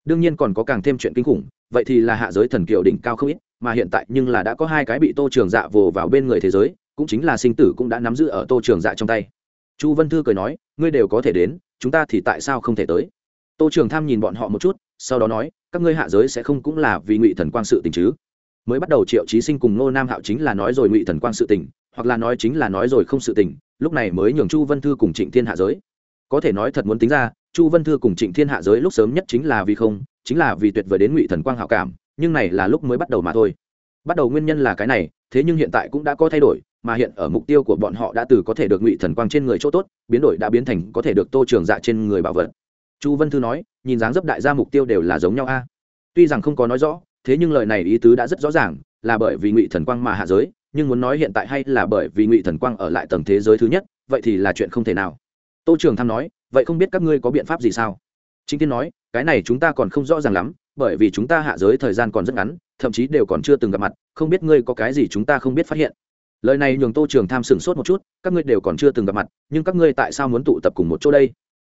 Đương nhiên còn có càng thêm chuyện kinh khủng, vậy thì là hạ giới thần kiều đỉnh cao không ít, mà hiện tại nhưng là đã có hai cái bị tô trường dạ vồ vào bên người thế giới, cũng chính là sinh tử cũng đã nắm giữ ở tô trường dạ trong tay. Chu vân thư cười nói, ngươi đều có thể đến, chúng ta thì tại sao không thể tới? Tô trường tham nhìn bọn họ một chút, sau đó nói, các ngươi hạ giới sẽ không cũng là vì ngụy thần quang sự tình chứ? Mới bắt đầu triệu trí sinh cùng ngô nam hạo chính là nói rồi ngụy thần quang sự tình, hoặc là nói chính là nói rồi không sự tình, lúc này mới nhường chu vân thư cùng trịnh thiên hạ giới có thể nói thật muốn tính ra, chu vân thư cùng trịnh thiên hạ giới lúc sớm nhất chính là vì không, chính là vì tuyệt vời đến ngụy thần quang hảo cảm, nhưng này là lúc mới bắt đầu mà thôi. Bắt đầu nguyên nhân là cái này, thế nhưng hiện tại cũng đã có thay đổi, mà hiện ở mục tiêu của bọn họ đã từ có thể được ngụy thần quang trên người chỗ tốt, biến đổi đã biến thành có thể được tô trường dạ trên người bảo vật. Chu vân thư nói, nhìn dáng dấp đại gia mục tiêu đều là giống nhau a. Tuy rằng không có nói rõ, thế nhưng lời này ý tứ đã rất rõ ràng, là bởi vì ngụy thần quang mà hạ giới, nhưng muốn nói hiện tại hay là bởi vì ngụy thần quang ở lại tầng thế giới thứ nhất, vậy thì là chuyện không thể nào tô trường tham nói, vậy không biết các ngươi có biện pháp gì sao? Chính tiên nói, cái này chúng ta còn không rõ ràng lắm, bởi vì chúng ta hạ giới thời gian còn rất ngắn, thậm chí đều còn chưa từng gặp mặt, không biết ngươi có cái gì chúng ta không biết phát hiện. Lời này nhường tô trường tham sửng sốt một chút, các ngươi đều còn chưa từng gặp mặt, nhưng các ngươi tại sao muốn tụ tập cùng một chỗ đây?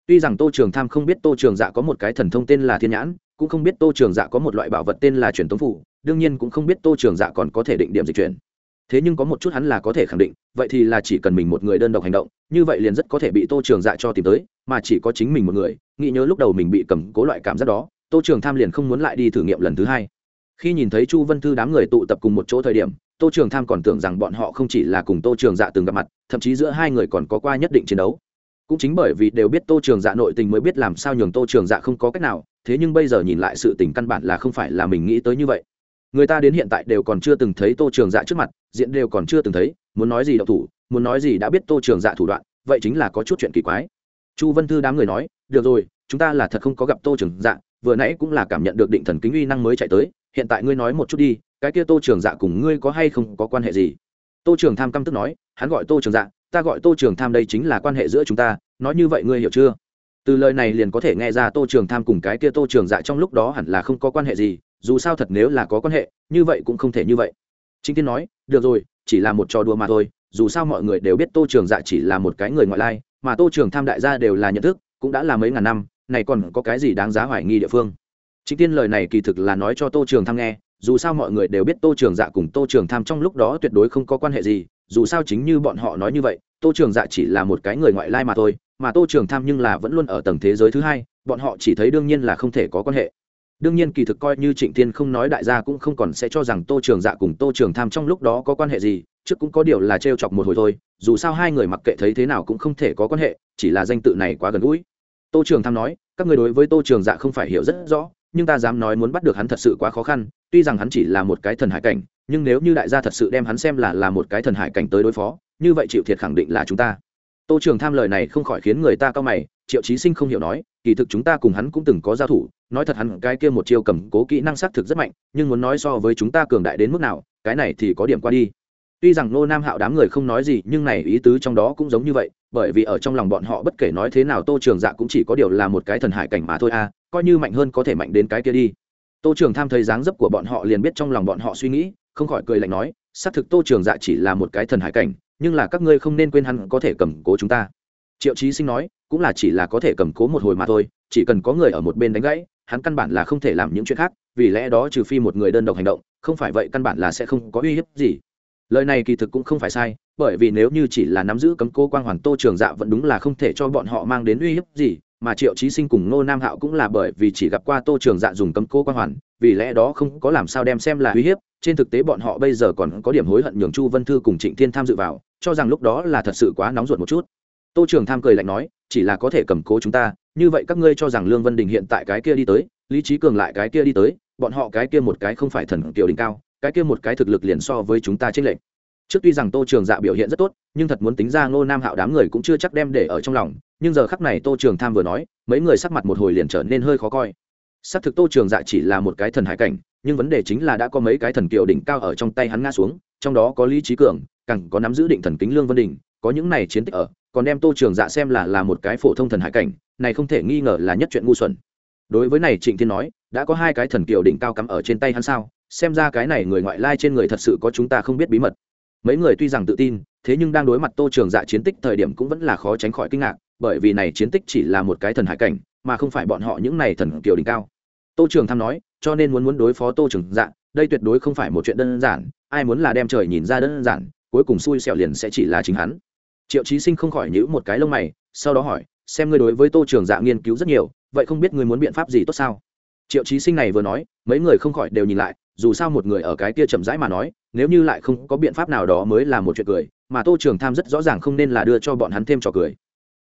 Tuy rằng tô trường tham không biết tô trường dạ có một cái thần thông tên là thiên nhãn, cũng không biết tô trường dạ có một loại bảo vật tên là truyền tống phủ, đương nhiên cũng không biết tô trường dạ còn có thể định điểm dịch chuyển thế nhưng có một chút hắn là có thể khẳng định, vậy thì là chỉ cần mình một người đơn độc hành động, như vậy liền rất có thể bị tô trường dạ cho tìm tới, mà chỉ có chính mình một người, nghĩ nhớ lúc đầu mình bị cầm cố loại cảm giác đó, tô trường tham liền không muốn lại đi thử nghiệm lần thứ hai. Khi nhìn thấy chu vân thư đám người tụ tập cùng một chỗ thời điểm, tô trường tham còn tưởng rằng bọn họ không chỉ là cùng tô trường dạ từng gặp mặt, thậm chí giữa hai người còn có qua nhất định chiến đấu. Cũng chính bởi vì đều biết tô trường dạ nội tình mới biết làm sao nhường tô trường dạ không có cách nào, thế nhưng bây giờ nhìn lại sự tình căn bản là không phải là mình nghĩ tới như vậy người ta đến hiện tại đều còn chưa từng thấy tô trường dạ trước mặt, diện đều còn chưa từng thấy, muốn nói gì đậu thủ, muốn nói gì đã biết tô trường dạ thủ đoạn, vậy chính là có chút chuyện kỳ quái. Chu vân thư đám người nói, được rồi, chúng ta là thật không có gặp tô trường dạ vừa nãy cũng là cảm nhận được định thần kính uy năng mới chạy tới, hiện tại ngươi nói một chút đi, cái kia tô trường dạ cùng ngươi có hay không có quan hệ gì? Tô trường tham căm tức nói, hắn gọi tô trường dạ ta gọi tô trường tham đây chính là quan hệ giữa chúng ta, nói như vậy ngươi hiểu chưa? Từ lời này liền có thể nghe ra tô trường tham cùng cái kia tô trường dạ trong lúc đó hẳn là không có quan hệ gì dù sao thật nếu là có quan hệ, như vậy cũng không thể như vậy. Chính tiên nói, được rồi, chỉ là một trò đùa mà thôi, dù sao mọi người đều biết tô trường dạ chỉ là một cái người ngoại lai, mà tô trường tham đại gia đều là nhận thức, cũng đã là mấy ngàn năm, này còn có cái gì đáng giá hoài nghi địa phương? Chính tiên lời này kỳ thực là nói cho tô trường tham nghe, dù sao mọi người đều biết tô trường dạ cùng tô trường tham trong lúc đó tuyệt đối không có quan hệ gì, dù sao chính như bọn họ nói như vậy, tô trường dạ chỉ là một cái người ngoại lai mà thôi, mà tô trường tham nhưng là vẫn luôn ở tầng thế giới thứ hai, bọn họ chỉ thấy đương nhiên là không thể có quan hệ đương nhiên kỳ thực coi như trịnh Thiên không nói đại gia cũng không còn sẽ cho rằng tô trường dạ cùng tô trường tham trong lúc đó có quan hệ gì, trước cũng có điều là t r e o chọc một hồi thôi, dù sao hai người mặc kệ thấy thế nào cũng không thể có quan hệ, chỉ là danh tự này quá gần gũi. Tô trường tham nói, các người đối với tô trường dạ không phải hiểu rất rõ, nhưng ta dám nói muốn bắt được hắn thật sự quá khó khăn, tuy rằng hắn chỉ là một cái thần hải cảnh, nhưng nếu như đại gia thật sự đem hắn xem là là một cái thần hải cảnh tới đối phó, như vậy chịu thiệt khẳng định là chúng ta. Tô trường tham lời này không khỏi khiến người ta cao mày triệu chí sinh không hiểu nói, kỳ thực chúng ta cùng hắn cũng từng có giao thủ, nói thật hắn cái kia một chiêu cầm cố kỹ năng xác thực rất mạnh, nhưng muốn nói so với chúng ta cường đại đến mức nào, cái này thì có điểm qua đi. Tuy rằng nô nam hạo đám người không nói gì, nhưng này ý tứ trong đó cũng giống như vậy, bởi vì ở trong lòng bọn họ bất kể nói thế nào tô trường dạ cũng chỉ có điều là một cái thần hải cảnh mà thôi à coi như mạnh hơn có thể mạnh đến cái kia đi. Tô trường tham thấy dáng dấp của bọn họ liền biết trong lòng bọn họ suy nghĩ, không khỏi cười lạnh nói, xác thực tô trường dạ chỉ là một cái thần hải cảnh, nhưng là các ngươi không nên quên hắn có thể cầm cố chúng ta triệu chí sinh nói, cũng là chỉ là có thể cầm cố một hồi mà thôi, chỉ cần có người ở một bên đánh gãy, hắn căn bản là không thể làm những chuyện khác, vì lẽ đó trừ phi một người đơn độc hành động, không phải vậy căn bản là sẽ không có uy hiếp gì. Lời này kỳ thực cũng không phải sai, bởi vì nếu như chỉ là nắm giữ cấm cố quang hoàn tô trường dạ vẫn đúng là không thể cho bọn họ mang đến uy hiếp gì, mà triệu chí sinh cùng ngô nam hạo cũng là bởi vì chỉ gặp qua tô trường dạ dùng cấm cố quang hoàn, vì lẽ đó không có làm sao đem xem là uy hiếp, trên thực tế bọn họ bây giờ còn có điểm hối hận nhường chu vân thư cùng trịnh thiên tham dự vào, cho rằng lúc đó là thật sự quá nóng ruột một chút tô trường tham cười lạnh nói, chỉ là có thể cầm cố chúng ta, như vậy các ngươi cho rằng lương vân đình hiện tại cái kia đi tới, lý trí cường lại cái kia đi tới, bọn họ cái kia một cái không phải thần kiểu đỉnh cao, cái kia một cái thực lực liền so với chúng ta trên lệnh trước tuy rằng tô trường dạ biểu hiện rất tốt, nhưng thật muốn tính ra ngô nam hạo đám người cũng chưa chắc đem để ở trong lòng, nhưng giờ khắc này tô trường tham vừa nói, mấy người sắc mặt một hồi liền trở nên hơi khó coi. Xác thực tô trường dạ chỉ là một cái thần hải cảnh, nhưng vấn đề chính là đã có mấy cái thần kiều đỉnh cao ở trong tay hắn ngã xuống, trong đó có lý trí cường, càng có nắm giữ định thần kính lương vân đình có những này chiến tích ở, còn đem tô trường dạ xem là là một cái phổ thông thần hải cảnh, này không thể nghi ngờ là nhất chuyện ngu xuẩn. Đối với này trịnh thiên nói, đã có hai cái thần kiều đỉnh cao cắm ở trên tay hắn sao? Xem ra cái này người ngoại lai trên người thật sự có chúng ta không biết bí mật. Mấy người tuy rằng tự tin, thế nhưng đang đối mặt tô trường dạ chiến tích thời điểm cũng vẫn là khó tránh khỏi kinh ngạc, bởi vì này chiến tích chỉ là một cái thần hải cảnh, mà không phải bọn họ những này thần kiều đỉnh cao. Tô trường tham nói, cho nên muốn muốn đối phó tô trường dạ đây tuyệt đối không phải một chuyện đơn giản, ai muốn là đem trời nhìn ra đơn giản, cuối cùng xui xẻo liền sẽ chỉ là chính hắn triệu chí sinh không khỏi nhữ một cái lông mày, sau đó hỏi, xem ngươi đối với tô trường dạ nghiên cứu rất nhiều, vậy không biết ngươi muốn biện pháp gì tốt sao? Triệu chí sinh này vừa nói, mấy người không khỏi đều nhìn lại, dù sao một người ở cái kia chậm rãi mà nói, nếu như lại không có biện pháp nào đó mới là một chuyện cười, mà tô trường tham rất rõ ràng không nên là đưa cho bọn hắn thêm trò cười.